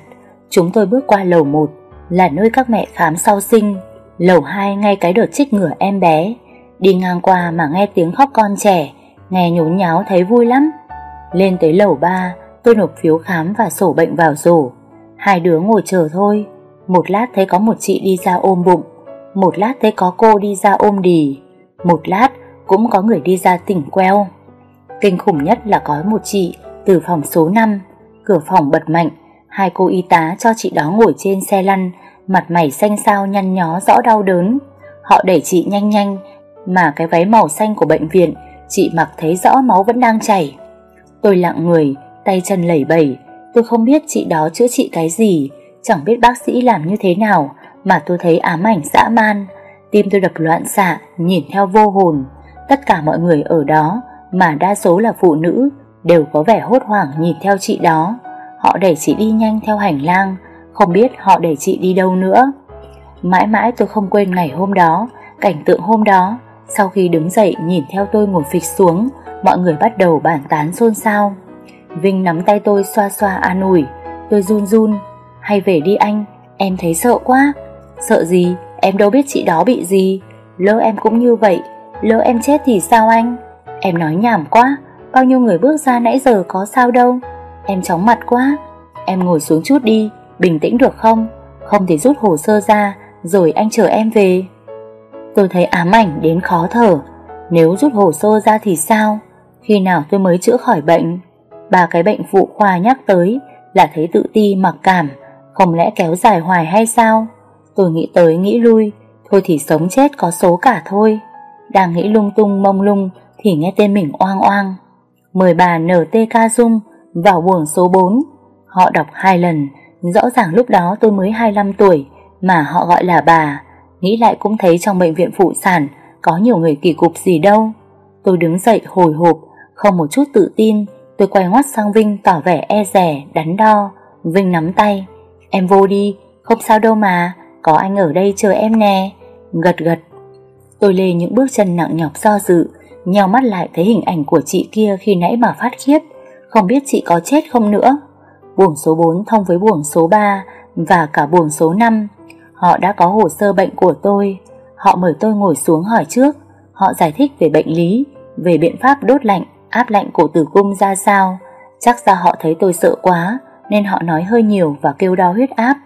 Chúng tôi bước qua lầu 1, là nơi các mẹ khám sau sinh. Lầu 2 ngay cái đợt trích ngửa em bé. Đi ngang qua mà nghe tiếng khóc con trẻ, nghe nhốn nháo thấy vui lắm. Lên tới lầu 3, tôi nộp phiếu khám và sổ bệnh vào rổ. Hai đứa ngồi chờ thôi. Một lát thấy có một chị đi ra ôm bụng, một lát thấy có cô đi ra ôm đì, một lát cũng có người đi ra tỉnh queo. Kinh khủng nhất là có một chị từ phòng số 5, cửa phòng bật mạnh, hai cô y tá cho chị đó ngồi trên xe lăn, mặt mày xanh xao nhăn nhó rõ đau đớn. Họ đẩy chị nhanh nhanh, mà cái váy màu xanh của bệnh viện, chị mặc thấy rõ máu vẫn đang chảy. Tôi lặng người, tay chân lẩy bẩy, tôi không biết chị đó chữa trị cái gì, chẳng biết bác sĩ làm như thế nào, mà tôi thấy ám ảnh dã man. Tim tôi đập loạn xạ, nhìn theo vô hồn. Tất cả mọi người ở đó, mà đa số là phụ nữ, đều có vẻ hốt hoảng nhìn theo chị đó. Họ đẩy chị đi nhanh theo hành lang, không biết họ đẩy chị đi đâu nữa. Mãi mãi tôi không quên ngày hôm đó, cảnh tượng hôm đó. Sau khi đứng dậy nhìn theo tôi ngồi phịch xuống, mọi người bắt đầu bàn tán xôn xao. Vinh nắm tay tôi xoa xoa an ủi, tôi run run. Hay về đi anh, em thấy sợ quá. Sợ gì, em đâu biết chị đó bị gì. Lỡ em cũng như vậy, lỡ em chết thì sao anh? Em nói nhảm quá, bao nhiêu người bước ra nãy giờ có sao đâu. Em chóng mặt quá, em ngồi xuống chút đi, bình tĩnh được không? Không thì rút hồ sơ ra, rồi anh chờ em về. Tôi thấy ám ảnh đến khó thở, nếu rút hồ sơ ra thì sao? Khi nào tôi mới chữa khỏi bệnh? Ba cái bệnh phụ khoa nhắc tới là thấy tự ti mặc cảm, không lẽ kéo dài hoài hay sao? Tôi nghĩ tới nghĩ lui, thôi thì sống chết có số cả thôi. Đang nghĩ lung tung mông lung thì nghe tên mình oang oang. Mời bà NTK Dung vào buồng số 4. Họ đọc hai lần, rõ ràng lúc đó tôi mới 25 tuổi mà họ gọi là bà. Nghĩ lại cũng thấy trong bệnh viện phụ sản có nhiều người kỳ cục gì đâu. Tôi đứng dậy hồi hộp, không một chút tự tin. Tôi quay ngoắt sang Vinh tỏ vẻ e rẻ, đắn đo. Vinh nắm tay. Em vô đi, không sao đâu mà, có anh ở đây chờ em nè. Gật gật. Tôi lê những bước chân nặng nhọc do dự, nheo mắt lại thấy hình ảnh của chị kia khi nãy mà phát khiếp, không biết chị có chết không nữa. Buồng số 4 thông với buồng số 3 và cả buồng số 5. Họ đã có hồ sơ bệnh của tôi. Họ mời tôi ngồi xuống hỏi trước. Họ giải thích về bệnh lý, về biện pháp đốt lạnh, áp lạnh cổ tử cung ra sao. Chắc ra họ thấy tôi sợ quá, nên họ nói hơi nhiều và kêu đo huyết áp.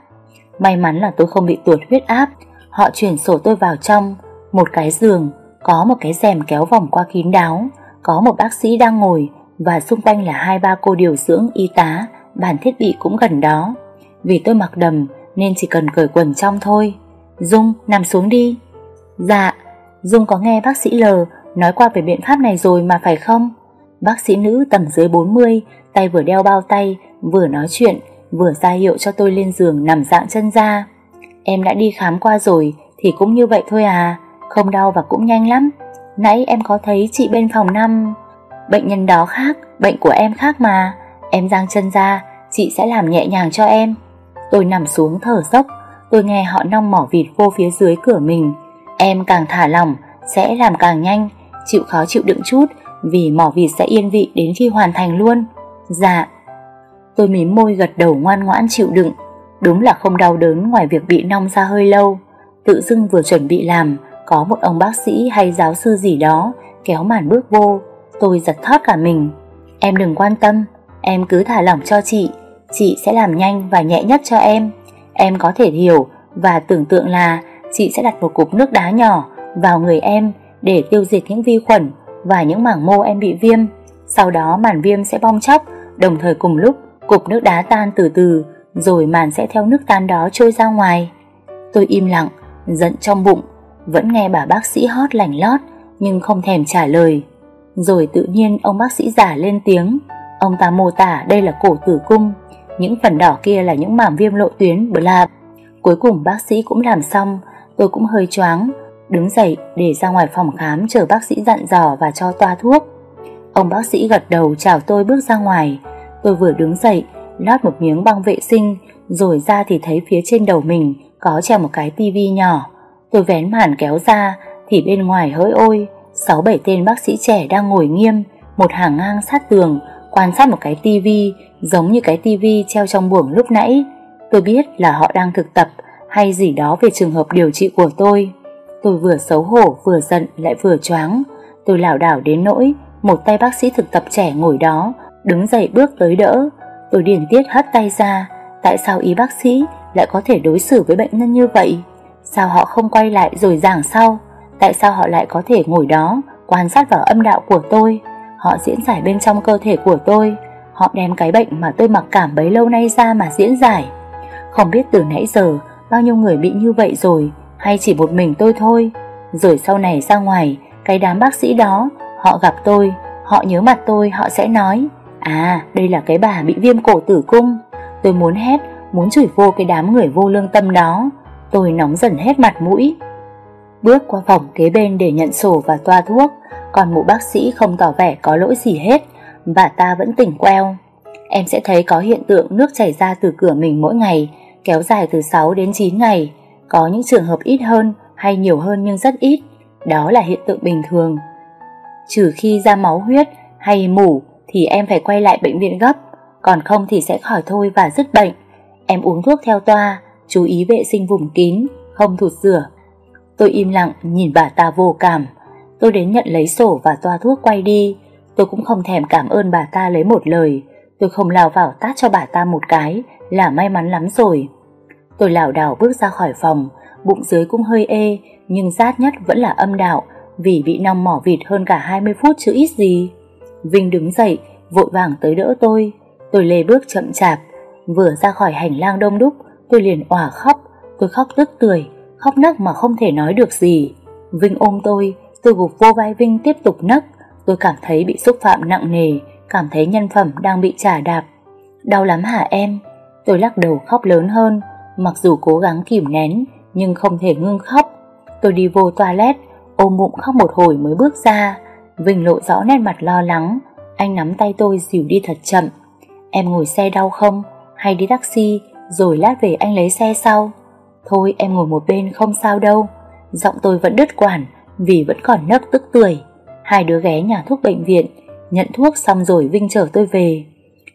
May mắn là tôi không bị tuột huyết áp. Họ chuyển sổ tôi vào trong, một cái giường, có một cái rèm kéo vòng qua kín đáo, có một bác sĩ đang ngồi và xung quanh là hai ba cô điều dưỡng y tá, bàn thiết bị cũng gần đó. Vì tôi mặc đầm nên chỉ cần cởi quần trong thôi. Dung, nằm xuống đi. Dạ, Dung có nghe bác sĩ L nói qua về biện pháp này rồi mà phải không? Bác sĩ nữ tầm dưới 40, tay vừa đeo bao tay, vừa nói chuyện, vừa ra hiệu cho tôi lên giường nằm dạng chân ra. Em đã đi khám qua rồi thì cũng như vậy thôi à, không đau và cũng nhanh lắm. Nãy em có thấy chị bên phòng 5 Bệnh nhân đó khác, bệnh của em khác mà Em giang chân ra, chị sẽ làm nhẹ nhàng cho em Tôi nằm xuống thở dốc Tôi nghe họ nong mỏ vịt vô phía dưới cửa mình Em càng thả lỏng Sẽ làm càng nhanh Chịu khó chịu đựng chút vì mỏ vịt sẽ yên vị đến khi hoàn thành luôn. Dạ. Tôi mím môi gật đầu ngoan ngoãn chịu đựng. Đúng là không đau đớn ngoài việc bị nong ra hơi lâu. Tự dưng vừa chuẩn bị làm, Có một ông bác sĩ hay giáo sư gì đó Kéo màn bước vô. Tôi giật thót cả mình. Em đừng quan tâm, Em cứ thả lỏng cho chị. Chị sẽ làm nhanh và nhẹ nhất cho em. Em có thể hiểu và tưởng tượng là Chị sẽ đặt một cục nước đá nhỏ Vào người em để tiêu diệt những vi khuẩn và những mảng mô em bị viêm. Sau đó màn viêm sẽ bong chóc, Đồng thời cùng lúc, cục nước đá tan từ từ, Rồi màn sẽ theo nước tan đó trôi ra ngoài. Tôi im lặng, Giận trong bụng, Vẫn nghe bà bác sĩ hót lành lót, Nhưng không thèm trả lời. Rồi tự nhiên ông bác sĩ giả lên tiếng, Ông ta mô tả đây là cổ tử cung, Những phần đỏ kia là những mảng viêm lộ tuyến, bla. Cuối cùng bác sĩ cũng làm xong, Tôi cũng hơi choáng Đứng dậy để ra ngoài phòng khám Chờ bác sĩ dặn dò và cho toa thuốc Ông bác sĩ gật đầu chào tôi bước ra ngoài Tôi vừa đứng dậy lót một miếng băng vệ sinh, rồi ra thì thấy phía trên đầu mình có treo một cái tivi nhỏ. Tôi vén màn kéo ra, thì bên ngoài hỡi ôi, sáu bảy tên bác sĩ trẻ đang ngồi nghiêm, một hàng ngang sát tường, quan sát một cái tivi giống như cái tivi treo trong buồng lúc nãy. Tôi biết là họ đang thực tập hay gì đó về trường hợp điều trị của tôi. Tôi vừa xấu hổ, vừa giận, lại vừa choáng. Tôi lảo đảo đến nỗi một tay bác sĩ thực tập trẻ ngồi đó, đứng dậy bước tới đỡ. Tôi điền tiết hất tay ra. Tại sao y bác sĩ lại có thể đối xử với bệnh nhân như vậy? Sao họ không quay lại rồi giảng sau? Tại sao họ lại có thể ngồi đó, quan sát vào âm đạo của tôi? Họ diễn giải bên trong cơ thể của tôi. Họ đem cái bệnh mà tôi mặc cảm bấy lâu nay ra mà diễn giải. Không biết từ nãy giờ bao nhiêu người bị như vậy rồi, hay chỉ một mình tôi thôi. Rồi sau này ra ngoài, cái đám bác sĩ đó, họ gặp tôi, họ nhớ mặt tôi, họ sẽ nói À, đây là cái bà bị viêm cổ tử cung. Tôi muốn hét, muốn chửi vô cái đám người vô lương tâm đó. Tôi nóng dần hết mặt mũi. Bước qua phòng kế bên để nhận sổ và toa thuốc, còn mụ bác sĩ không tỏ vẻ có lỗi gì hết, bà ta vẫn tỉnh queo. Em sẽ thấy có hiện tượng nước chảy ra từ cửa mình mỗi ngày, kéo dài từ 6 đến 9 ngày. Có những trường hợp ít hơn hay nhiều hơn nhưng rất ít. Đó là hiện tượng bình thường. Trừ khi ra máu huyết hay mủ thì em phải quay lại bệnh viện gấp, còn không thì sẽ khỏi thôi và dứt bệnh. Em uống thuốc theo toa, chú ý vệ sinh vùng kín, không thụt rửa. Tôi im lặng nhìn bà ta vô cảm. Tôi đến nhận lấy sổ và toa thuốc quay đi. Tôi cũng không thèm cảm ơn bà ta lấy một lời. Tôi không lao vào tát cho bà ta một cái là may mắn lắm rồi. Tôi lảo đảo bước ra khỏi phòng, bụng dưới cũng hơi ê, nhưng rát nhất vẫn là âm đạo vì bị nong mỏ vịt hơn cả 20 phút chứ ít gì. Vinh đứng dậy, vội vàng tới đỡ tôi. Tôi lê bước chậm chạp, vừa ra khỏi hành lang đông đúc, tôi liền òa khóc. Tôi khóc tức tưởi, khóc nấc mà không thể nói được gì. Vinh ôm tôi, tôi gục vô vai Vinh tiếp tục nấc. Tôi cảm thấy bị xúc phạm nặng nề, cảm thấy nhân phẩm đang bị trả đạp. Đau lắm hả em? Tôi lắc đầu khóc lớn hơn, mặc dù cố gắng kìm nén, nhưng không thể ngưng khóc. Tôi đi vô toilet, ôm bụng khóc một hồi mới bước ra. Vinh lộ rõ nét mặt lo lắng, anh nắm tay tôi dìu đi thật chậm. Em ngồi xe đau không? Hay đi taxi, rồi lát về anh lấy xe sau? Thôi em ngồi một bên không sao đâu. Giọng tôi vẫn đứt quản, vì vẫn còn nấc tức tuổi Hai đứa ghé nhà thuốc bệnh viện, nhận thuốc xong rồi Vinh chở tôi về.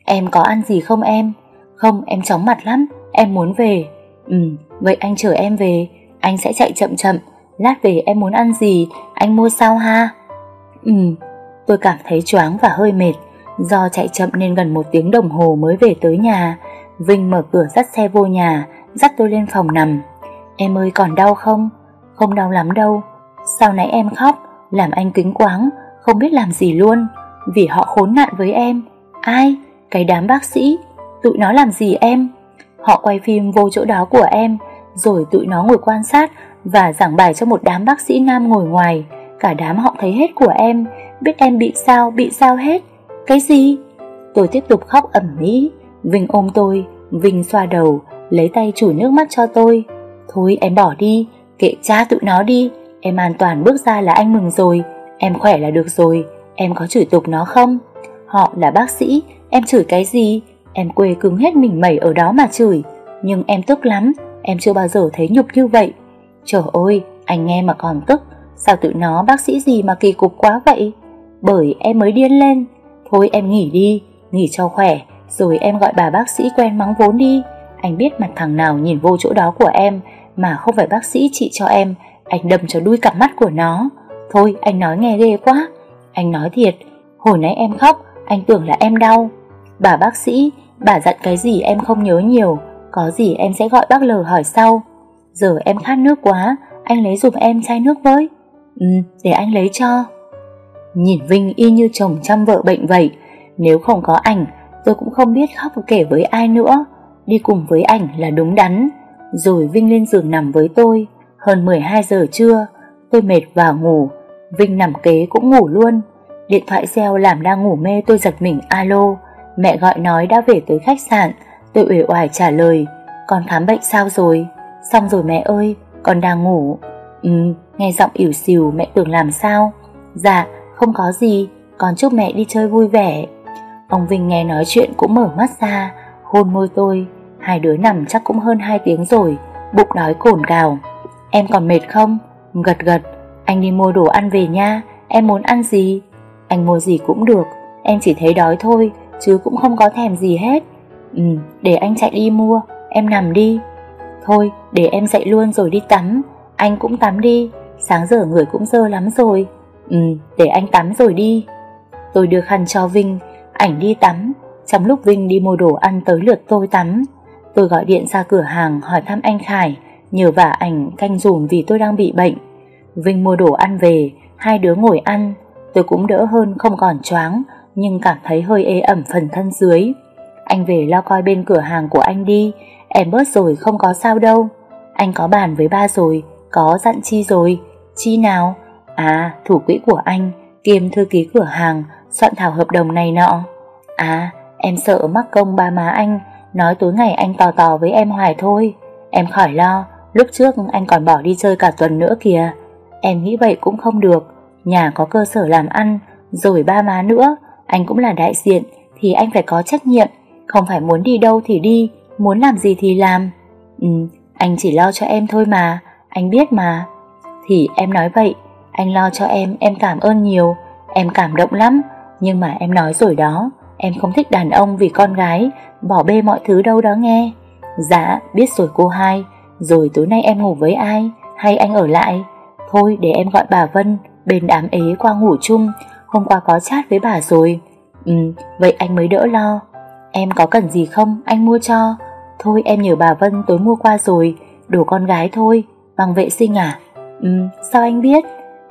Em có ăn gì không em? Không, em chóng mặt lắm, em muốn về. Ừ, vậy anh chở em về, anh sẽ chạy chậm chậm. Lát về em muốn ăn gì, anh mua sao ha? Ừ, tôi cảm thấy choáng và hơi mệt. Do chạy chậm nên gần một tiếng đồng hồ mới về tới nhà. Vinh mở cửa dắt xe vô nhà, dắt tôi lên phòng nằm. Em ơi còn đau không? Không đau lắm đâu. Sao nãy em khóc, làm anh kính quáng, không biết làm gì luôn. Vì họ khốn nạn với em. Ai? Cái đám bác sĩ. Tụi nó làm gì em? Họ quay phim vô chỗ đó của em, rồi tụi nó ngồi quan sát và giảng bài cho một đám bác sĩ nam ngồi ngoài. Cả đám họ thấy hết của em, biết em bị sao, bị sao hết. Cái gì? Tôi tiếp tục khóc ẩm mỹ. Vinh ôm tôi, Vinh xoa đầu, lấy tay chùi nước mắt cho tôi. Thôi em bỏ đi, kệ cha tụi nó đi, em an toàn bước ra là anh mừng rồi, em khỏe là được rồi, em có chửi tục nó không? Họ là bác sĩ, em chửi cái gì? Em quê cứng hết mình mẩy ở đó mà chửi, nhưng em tức lắm, em chưa bao giờ thấy nhục như vậy. Trời ơi, anh nghe mà còn tức, sao tụi nó bác sĩ gì mà kỳ cục quá vậy? Bởi em mới điên lên, thôi em nghỉ đi, nghỉ cho khỏe, rồi em gọi bà bác sĩ quen mắng vốn đi. Anh biết mặt thằng nào nhìn vô chỗ đó của em mà không phải bác sĩ trị cho em, anh đâm cho đuôi cặp mắt của nó. Thôi anh nói nghe ghê quá. Anh nói thiệt, hồi nãy em khóc, anh tưởng là em đau. Bà bác sĩ, bà dặn cái gì em không nhớ nhiều, có gì em sẽ gọi bác L hỏi sau. Giờ em khát nước quá, anh lấy giúp em chai nước với. Ừ, để anh lấy cho. Nhìn Vinh y như chồng chăm vợ bệnh vậy, nếu không có ảnh, tôi cũng không biết khóc kể với ai nữa. Đi cùng với ảnh là đúng đắn. Rồi Vinh lên giường nằm với tôi, hơn 12 giờ trưa, tôi mệt và ngủ, Vinh nằm kế cũng ngủ luôn. Điện thoại reo làm đang ngủ mê tôi giật mình alo, mẹ gọi nói đã về tới khách sạn, tôi uể oải trả lời, con khám bệnh sao rồi? Xong rồi mẹ ơi, con đang ngủ. Ừ, nghe giọng ỉu xìu mẹ tưởng làm sao? Dạ, không có gì, con chúc mẹ đi chơi vui vẻ. Ông Vinh nghe nói chuyện cũng mở mắt ra, hôn môi tôi. Hai đứa nằm chắc cũng hơn 2 tiếng rồi, bụng đói cồn cào. Em còn mệt không? Gật gật, anh đi mua đồ ăn về nha, em muốn ăn gì? Anh mua gì cũng được, em chỉ thấy đói thôi, chứ cũng không có thèm gì hết. Ừ, để anh chạy đi mua, em nằm đi. Thôi, để em dậy luôn rồi đi tắm, anh cũng tắm đi, sáng giờ người cũng dơ lắm rồi. Ừ, để anh tắm rồi đi. Tôi đưa khăn cho Vinh, ảnh đi tắm. Trong lúc Vinh đi mua đồ ăn tới lượt tôi tắm, tôi gọi điện ra cửa hàng hỏi thăm anh Khải, nhờ vả ảnh canh dùm vì tôi đang bị bệnh. Vinh mua đồ ăn về, hai đứa ngồi ăn. Tôi cũng đỡ hơn không còn choáng, nhưng cảm thấy hơi ế ẩm phần thân dưới. Anh về lo coi bên cửa hàng của anh đi, em bớt rồi không có sao đâu. Anh có bàn với ba rồi, có dặn chi rồi. Chi nào? À, thủ quỹ của anh, kiêm thư ký cửa hàng, soạn thảo hợp đồng này nọ. À, em sợ mắc công ba má anh, nói tối ngày anh tò tò với em hoài thôi. Em khỏi lo, lúc trước anh còn bỏ đi chơi cả tuần nữa kìa. Em nghĩ vậy cũng không được, nhà có cơ sở làm ăn, rồi ba má nữa, anh cũng là đại diện, thì anh phải có trách nhiệm, không phải muốn đi đâu thì đi, muốn làm gì thì làm. Ừ, anh chỉ lo cho em thôi mà, anh biết mà. Thì em nói vậy, anh lo cho em, em cảm ơn nhiều, em cảm động lắm, nhưng mà em nói rồi đó, em không thích đàn ông vì con gái, bỏ bê mọi thứ đâu đó nghe. Dạ, biết rồi cô hai, rồi tối nay em ngủ với ai, hay anh ở lại? Thôi để em gọi bà Vân, bên đám ế qua ngủ chung, hôm qua có chat với bà rồi. Ừ, vậy anh mới đỡ lo. Em có cần gì không, anh mua cho. Thôi em nhờ bà Vân tối mua qua rồi, đồ con gái thôi, bằng vệ sinh à? Ừ, sao anh biết?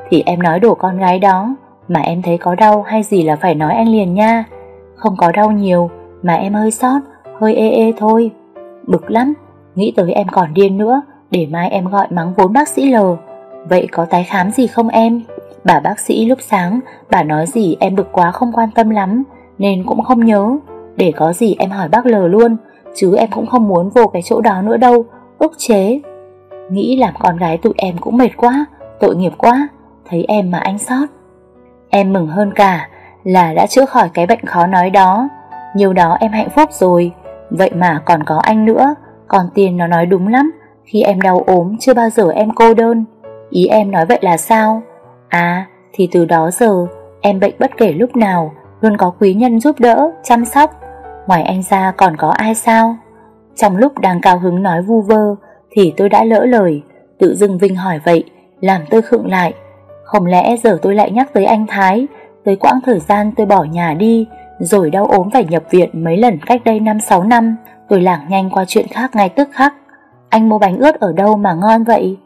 Thì em nói đồ con gái đó, mà em thấy có đau hay gì là phải nói anh liền nha. Không có đau nhiều, mà em hơi sót, hơi ê ê thôi. Bực lắm, nghĩ tới em còn điên nữa, để mai em gọi mắng vốn bác sĩ L. Vậy có tái khám gì không em? Bà bác sĩ lúc sáng, bà nói gì em bực quá không quan tâm lắm, nên cũng không nhớ. Để có gì em hỏi bác lờ luôn, chứ em cũng không muốn vô cái chỗ đó nữa đâu, ức chế. Nghĩ làm con gái tụi em cũng mệt quá, tội nghiệp quá, thấy em mà anh sót. Em mừng hơn cả là đã chữa khỏi cái bệnh khó nói đó, nhiều đó em hạnh phúc rồi, vậy mà còn có anh nữa, còn tiền nó nói đúng lắm, khi em đau ốm chưa bao giờ em cô đơn. Ý em nói vậy là sao? À, thì từ đó giờ, em bệnh bất kể lúc nào, luôn có quý nhân giúp đỡ, chăm sóc. Ngoài anh ra còn có ai sao? Trong lúc đang cao hứng nói vu vơ, thì tôi đã lỡ lời, tự dưng Vinh hỏi vậy, làm tôi khựng lại. Không lẽ giờ tôi lại nhắc tới anh Thái, tới quãng thời gian tôi bỏ nhà đi, rồi đau ốm phải nhập viện mấy lần cách đây 5-6 năm, tôi lảng nhanh qua chuyện khác ngay tức khắc. Anh mua bánh ướt ở đâu mà ngon vậy?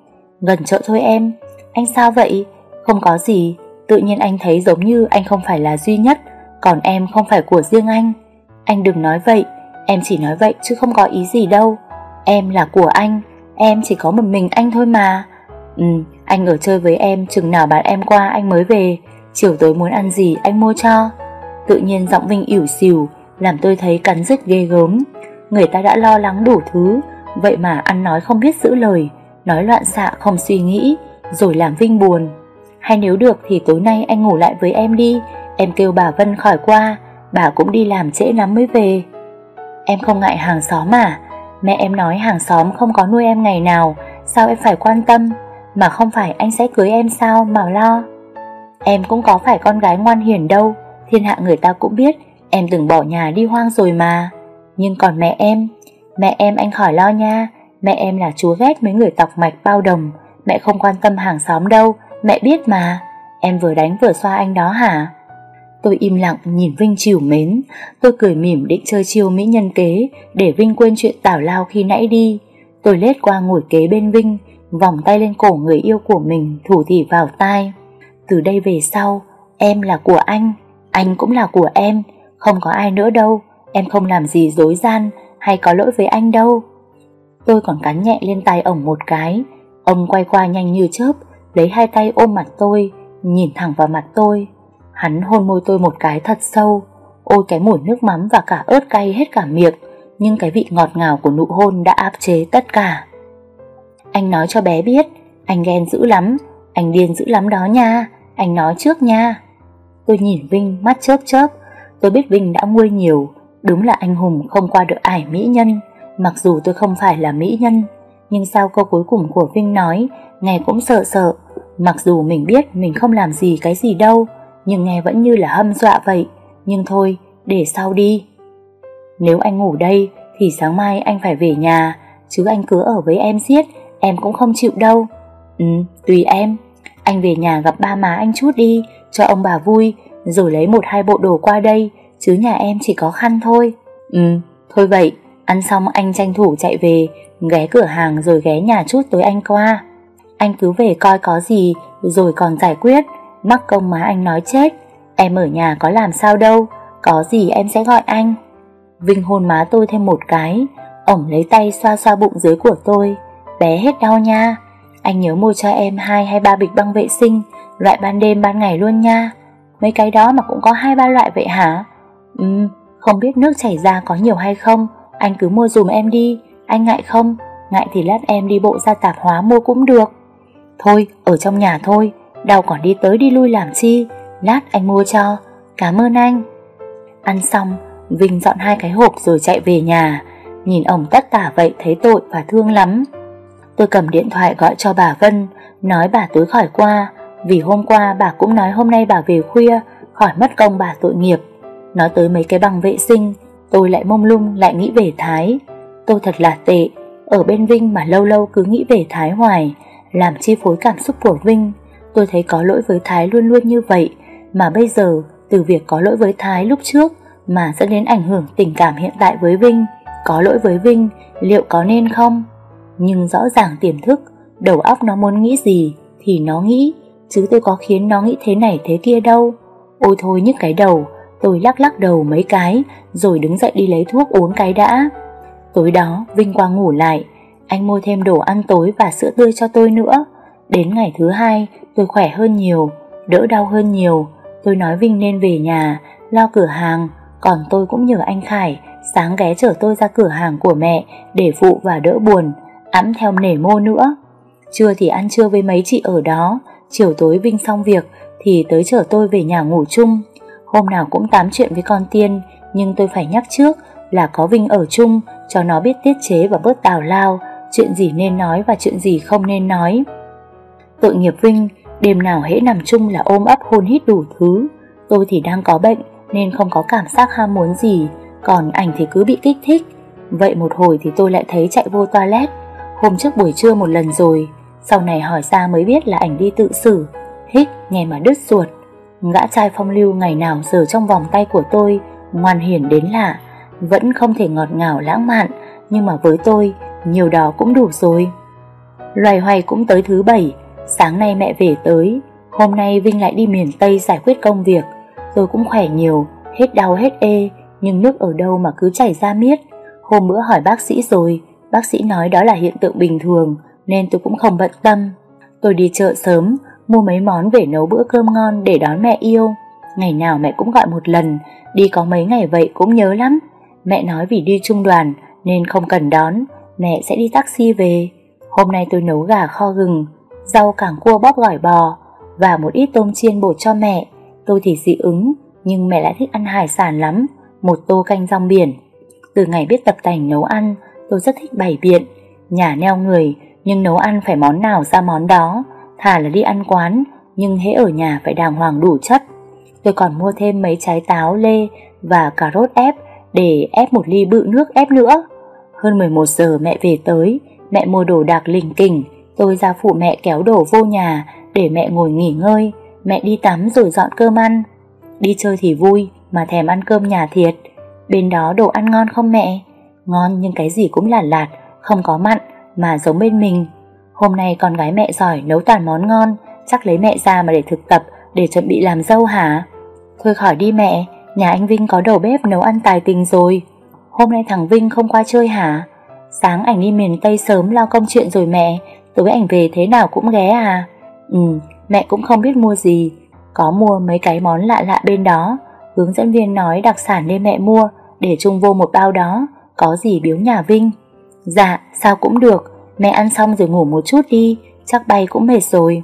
Gần chợ thôi em, anh sao vậy? Không có gì, tự nhiên anh thấy giống như anh không phải là duy nhất, còn em không phải của riêng anh. Anh đừng nói vậy, em chỉ nói vậy chứ không có ý gì đâu. Em là của anh, em chỉ có một mình anh thôi mà. Ừ, anh ở chơi với em, chừng nào bạn em qua anh mới về, chiều tối muốn ăn gì anh mua cho. Tự nhiên giọng Vinh ỉu xìu, làm tôi thấy cắn rứt ghê gớm. Người ta đã lo lắng đủ thứ, vậy mà ăn nói không biết giữ lời, nói loạn xạ không suy nghĩ, rồi làm Vinh buồn. Hay nếu được thì tối nay anh ngủ lại với em đi, em kêu bà Vân khỏi qua, bà cũng đi làm trễ lắm mới về. Em không ngại hàng xóm à? Mẹ em nói hàng xóm không có nuôi em ngày nào, sao em phải quan tâm? Mà không phải anh sẽ cưới em sao mà lo? Em cũng có phải con gái ngoan hiền đâu, thiên hạ người ta cũng biết em từng bỏ nhà đi hoang rồi mà. Nhưng còn mẹ em, mẹ em anh khỏi lo nha, mẹ em là chúa ghét mấy người tọc mạch bao đồng, mẹ không quan tâm hàng xóm đâu, mẹ biết mà. Em vừa đánh vừa xoa anh đó hả? Tôi im lặng nhìn Vinh chiều mến, tôi cười mỉm định chơi chiêu mỹ nhân kế để Vinh quên chuyện tảo lao khi nãy đi. Tôi lết qua ngồi kế bên Vinh, vòng tay lên cổ người yêu của mình thủ thỉ vào tai. Từ đây về sau, em là của anh, anh cũng là của em, không có ai nữa đâu, em không làm gì dối gian hay có lỗi với anh đâu. Tôi còn cắn nhẹ lên tay ổng một cái, ông quay qua nhanh như chớp, lấy hai tay ôm mặt tôi, nhìn thẳng vào mặt tôi. Hắn hôn môi tôi một cái thật sâu, ôi cái mùi nước mắm và cả ớt cay hết cả miệng, nhưng cái vị ngọt ngào của nụ hôn đã áp chế tất cả. Anh nói cho bé biết, anh ghen dữ lắm, anh điên dữ lắm đó nha, anh nói trước nha. Tôi nhìn Vinh mắt chớp chớp, tôi biết Vinh đã nguôi nhiều, Đúng là anh hùng không qua được ải mỹ nhân Mặc dù tôi không phải là mỹ nhân Nhưng sao câu cuối cùng của Vinh nói Nghe cũng sợ sợ Mặc dù mình biết mình không làm gì cái gì đâu, Nhưng nghe vẫn như là hâm dọa vậy. Nhưng thôi, để sau đi. Nếu anh ngủ đây, Thì sáng mai anh phải về nhà. Chứ anh cứ ở với em giết, Em cũng không chịu đâu. Ừ tùy em. Anh về nhà gặp ba má anh chút đi, Cho ông bà vui, Rồi lấy một hai bộ đồ qua đây. Chứ nhà em chỉ có khăn thôi. Ừ thôi vậy. Ăn xong anh tranh thủ chạy về, Ghé cửa hàng rồi ghé nhà chút tối anh qua. Anh cứ về coi có gì, Rồi còn giải quyết. Mắc công má anh nói chết. Em ở nhà có làm sao đâu, Có gì em sẽ gọi anh. Vinh hôn má tôi thêm một cái. Ổng lấy tay xoa xoa bụng dưới của tôi. Bé hết đau nha. Anh nhớ mua cho em hai hay ba bịch băng vệ sinh. Loại ban đêm ban ngày luôn nha. Mấy cái đó mà cũng có hai ba loại vậy hả? Ừ Không biết nước chảy ra có nhiều hay không. Anh cứ mua dùm em đi. Anh ngại không? Ngại thì lát em đi bộ ra tạp hóa mua cũng được. Thôi, ở trong nhà thôi, Đau còn đi tới đi lui làm chi? Lát anh mua cho. Cảm ơn anh. Ăn xong, Vinh dọn hai cái hộp rồi chạy về nhà. Nhìn ổng tất tả vậy thấy tội và thương lắm. Tôi cầm điện thoại gọi cho bà Vân, Nói bà tối khỏi qua. Vì hôm qua bà cũng nói hôm nay bà về khuya, Khỏi mất công bà tội nghiệp. Nói tới mấy cái bằng vệ sinh, Tôi lại mông lung, lại nghĩ về Thái. Tôi thật là tệ, Ở bên Vinh mà lâu lâu cứ nghĩ về Thái hoài. Làm chi phối cảm xúc của Vinh. Tôi thấy có lỗi với Thái luôn luôn như vậy, Mà bây giờ, từ việc có lỗi với Thái lúc trước Mà dẫn đến ảnh hưởng tình cảm hiện tại với Vinh. Có lỗi với Vinh, Liệu có nên không? Nhưng rõ ràng tiềm thức, Đầu óc nó muốn nghĩ gì Thì nó nghĩ, Chứ tôi có khiến nó nghĩ thế này thế kia đâu. Ôi thôi nhức cái đầu, Tôi lắc lắc đầu mấy cái, Rồi đứng dậy đi lấy thuốc uống cái đã. Tối đó, Vinh qua ngủ lại anh mua thêm đồ ăn tối và sữa tươi cho tôi nữa. Đến ngày thứ hai, tôi khỏe hơn nhiều, Đỡ đau hơn nhiều. Tôi nói Vinh nên về nhà, Lo cửa hàng. Còn tôi cũng nhờ anh Khải, Sáng ghé chở tôi ra cửa hàng của mẹ Để phụ và đỡ buồn, Ẵm theo nể mô nữa. Trưa thì ăn trưa với mấy chị ở đó. Chiều tối Vinh xong việc Thì tới chở tôi về nhà ngủ chung. Hôm nào cũng tám chuyện với con Tiên, Nhưng tôi phải nhắc trước là có Vinh ở chung Cho nó biết tiết chế và bớt tào lao. Chuyện gì nên nói và chuyện gì không nên nói. Tội nghiệp Vinh, Đêm nào hễ nằm chung là ôm ấp hôn hít đủ thứ. Tôi thì đang có bệnh Nên không có cảm giác ham muốn gì, Còn ảnh thì cứ bị kích thích. Vậy một hồi thì tôi lại thấy chạy vô toilet. Hôm trước buổi trưa một lần rồi, Sau này hỏi ra mới biết là ảnh đi tự xử. Hít nghe mà đứt ruột. Gã trai phong lưu ngày nào giờ trong vòng tay của tôi, Ngoan hiền đến lạ. Vẫn không thể ngọt ngào lãng mạn, Nhưng mà với tôi nhiều đó cũng đủ rồi. Loài hoài cũng tới thứ bảy. Sáng nay mẹ về tới. Hôm nay Vinh lại đi miền Tây giải quyết công việc. Tôi cũng khỏe nhiều, Hết đau hết ê, Nhưng nước ở đâu mà cứ chảy ra miết. Hôm bữa hỏi bác sĩ rồi, Bác sĩ nói đó là hiện tượng bình thường, Nên tôi cũng không bận tâm. Tôi đi chợ sớm, Mua mấy món về nấu bữa cơm ngon để đón mẹ yêu. Ngày nào mẹ cũng gọi một lần, Đi có mấy ngày vậy cũng nhớ lắm. Mẹ nói vì đi trung đoàn Nên không cần đón. Mẹ sẽ đi taxi về Hôm nay tôi nấu gà kho gừng rau cảng cua bóp gỏi bò và một ít tôm chiên bột cho mẹ. Tôi thì dị ứng, nhưng mẹ lại thích ăn hải sản lắm, một tô canh rong biển. Từ ngày biết tập tành nấu ăn, tôi rất thích bày biện, nhà neo người, nhưng nấu ăn phải món nào ra món đó, thà là đi ăn quán, nhưng hễ ở nhà phải đàng hoàng đủ chất. Tôi còn mua thêm mấy trái táo lê và cà rốt ép để ép một ly bự nước ép nữa. Hơn 11 giờ mẹ về tới, mẹ mua đồ đạc lình kình, Tôi ra phụ mẹ kéo đồ vô nhà để mẹ ngồi nghỉ ngơi, mẹ đi tắm rồi dọn cơm ăn. Đi chơi thì vui, mà thèm ăn cơm nhà thiệt. Bên đó đồ ăn ngon không mẹ? Ngon nhưng cái gì cũng lạt lạt, không có mặn, mà giống bên mình. Hôm nay con gái mẹ giỏi nấu toàn món ngon, chắc lấy mẹ ra mà để thực tập, để chuẩn bị làm dâu hả? Thôi khỏi đi mẹ, nhà anh Vinh có đầu bếp nấu ăn tài tình rồi. Hôm nay thằng Vinh không qua chơi hả? Sáng ảnh đi miền Tây sớm lo công chuyện rồi mẹ, Tối ảnh về thế nào cũng ghé à? Ừ mẹ cũng không biết mua gì. Có mua mấy cái món lạ lạ bên đó. Hướng dẫn viên nói đặc sản nên mẹ mua Để chung vô một bao đó. Có gì biếu nhà Vinh? Dạ sao cũng được. Mẹ ăn xong rồi ngủ một chút đi. Chắc bay cũng mệt rồi.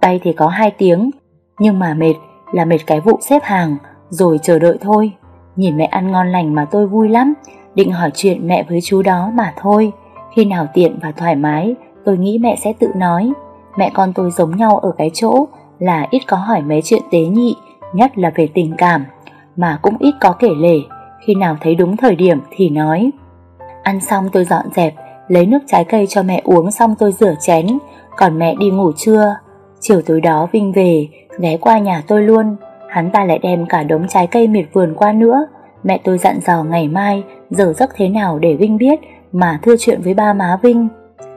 Bay thì có 2 tiếng. Nhưng mà mệt là mệt cái vụ xếp hàng. Rồi chờ đợi thôi. Nhìn mẹ ăn ngon lành mà tôi vui lắm. Định hỏi chuyện mẹ với chú đó mà thôi. Khi nào tiện và thoải mái, Tôi nghĩ mẹ sẽ tự nói. Mẹ con tôi giống nhau ở cái chỗ Là ít có hỏi mấy chuyện tế nhị, Nhất là về tình cảm, Mà cũng ít có kể lể. Khi nào thấy đúng thời điểm thì nói. Ăn xong tôi dọn dẹp, Lấy nước trái cây cho mẹ uống xong tôi rửa chén. Còn mẹ đi ngủ trưa. Chiều tối đó Vinh về, Ghé qua nhà tôi luôn. Hắn ta lại đem cả đống trái cây miệt vườn qua nữa. Mẹ tôi dặn dò ngày mai, Giờ giấc thế nào để Vinh biết Mà thưa chuyện với ba má Vinh.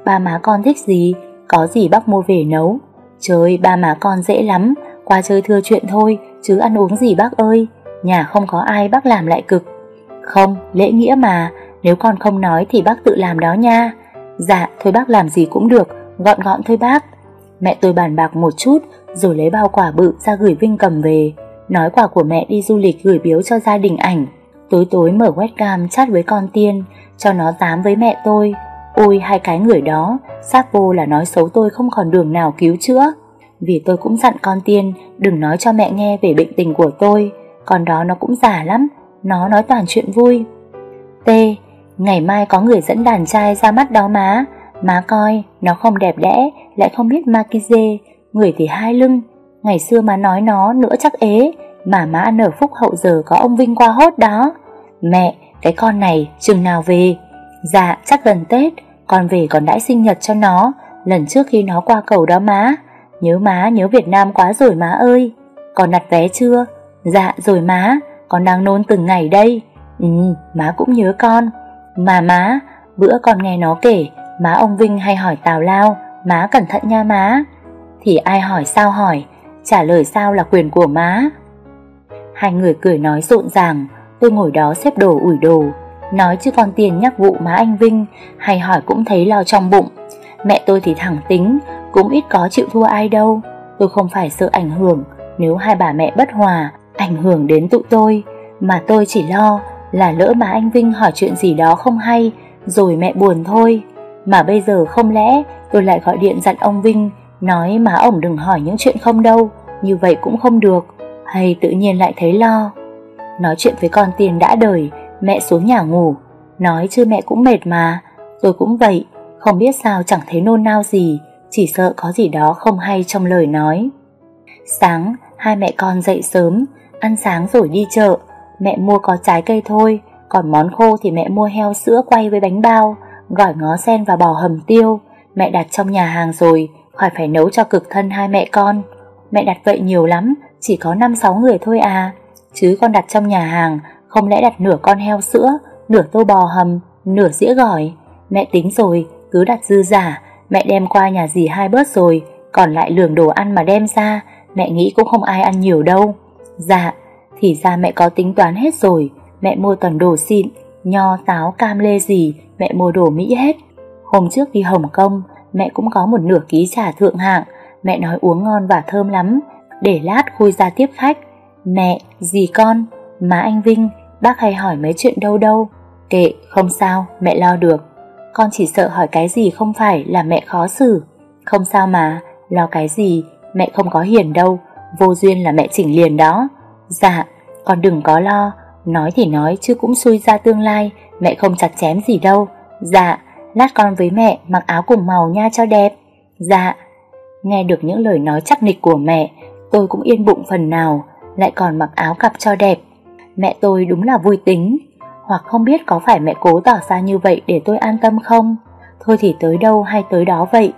Ba má con thích gì? Có gì bác mua về nấu? Trời, ba má con dễ lắm. Qua chơi thưa chuyện thôi, Chứ ăn uống gì bác ơi? Nhà không có ai bác làm lại cực. Không, lễ nghĩa mà. Nếu con không nói thì bác tự làm đó nha. Dạ thôi bác làm gì cũng được. Gọn gọn thôi bác. Mẹ tôi bàn bạc một chút, Rồi lấy bao quả bự ra gửi Vinh cầm về. Nói quà của mẹ đi du lịch gửi biếu cho gia đình ảnh. Tối tối mở webcam chat với con tiên, Cho nó dám với mẹ tôi. Ôi, hai cái người đó Sát vô là nói xấu tôi không còn đường nào cứu chữa. Vì tôi cũng dặn con tiên, Đừng nói cho mẹ nghe về bệnh tình của tôi. Còn đó nó cũng giả lắm, Nó nói toàn chuyện vui. T, Ngày mai có người dẫn đàn trai ra mắt đó má. Má coi, Nó không đẹp đẽ, Lại không biết makize Người thì hai lưng. Ngày xưa má nói nó nữa chắc ế, Mà má ăn ở phúc hậu giờ có ông Vinh qua hốt đó. Mẹ, Cái con này, chừng nào về? Dạ chắc gần Tết, Con về còn đãi sinh nhật cho nó, Lần trước khi nó qua cầu đó má. Nhớ má, nhớ Việt Nam quá rồi má ơi. Con đặt vé chưa? Dạ rồi má, Con đang nôn từng ngày đây. Ừ má cũng nhớ con. Mà má, Bữa con nghe nó kể, Má ông Vinh hay hỏi Tào Lao, Má cẩn thận nha má. Thì ai hỏi sao hỏi Trả lời sao là quyền của má. Hai người cười nói rộn ràng, Tôi ngồi đó xếp đồ ủi đồ. Nói chứ con tiền nhắc vụ má anh Vinh, Hay hỏi cũng thấy lo trong bụng. Mẹ tôi thì thẳng tính, Cũng ít có chịu thua ai đâu. Tôi không phải sợ ảnh hưởng, Nếu hai bà mẹ bất hòa, Ảnh hưởng đến tụi tôi. Mà tôi chỉ lo là lỡ má anh Vinh hỏi chuyện gì đó không hay, Rồi mẹ buồn thôi. Mà bây giờ không lẽ tôi lại gọi điện dặn ông Vinh Nói má ổng đừng hỏi những chuyện không đâu, Như vậy cũng không được, Hay tự nhiên lại thấy lo. Nói chuyện với con tiền đã đời, Mẹ xuống nhà ngủ. Nói chứ mẹ cũng mệt mà, rồi cũng vậy, Không biết sao chẳng thấy nôn nao gì, Chỉ sợ có gì đó không hay trong lời nói. Sáng, Hai mẹ con dậy sớm, Ăn sáng rồi đi chợ. Mẹ mua có trái cây thôi, Còn món khô thì mẹ mua heo sữa quay với bánh bao, Gỏi ngó sen và bò hầm tiêu. Mẹ đặt trong nhà hàng rồi Khỏi phải nấu cho cực thân hai mẹ con. Mẹ đặt vậy nhiều lắm Chỉ có 5-6 người thôi à. Chứ con đặt trong nhà hàng Không lẽ đặt nửa con heo sữa Nửa tô bò hầm Nửa dĩa gỏi. Mẹ tính rồi Cứ đặt dư giả Mẹ đem qua nhà dì hai bớt rồi Còn lại lường đồ ăn mà đem ra Mẹ nghĩ cũng không ai ăn nhiều đâu. Dạ Thì ra mẹ có tính toán hết rồi Mẹ mua toàn đồ xịn Nho, táo, cam lê gì Mẹ mua đồ Mỹ hết. Hôm trước đi Hồng Kông Mẹ cũng có một nửa ký trà thượng hạng. Mẹ nói uống ngon và thơm lắm. Để lát khui ra tiếp khách. Mẹ, dì con, má anh Vinh Bác hay hỏi mấy chuyện đâu đâu? Kệ, không sao, mẹ lo được. Con chỉ sợ hỏi cái gì không phải là mẹ khó xử. Không sao mà, lo cái gì Mẹ không có hiền đâu. Vô duyên là mẹ chỉnh liền đó. Dạ, con đừng có lo. Nói thì nói chứ cũng xui ra tương lai. Mẹ không chặt chém gì đâu. Dạ, lát con với mẹ, mặc áo cùng màu nha cho đẹp. Dạ Nghe được những lời nói chắc nịch của mẹ, Tôi cũng yên bụng phần nào, Lại còn mặc áo cặp cho đẹp. Mẹ tôi đúng là vui tính, Hoặc không biết có phải mẹ cố tỏ ra như vậy Để tôi an tâm không? Thôi thì tới đâu hay tới đó vậy?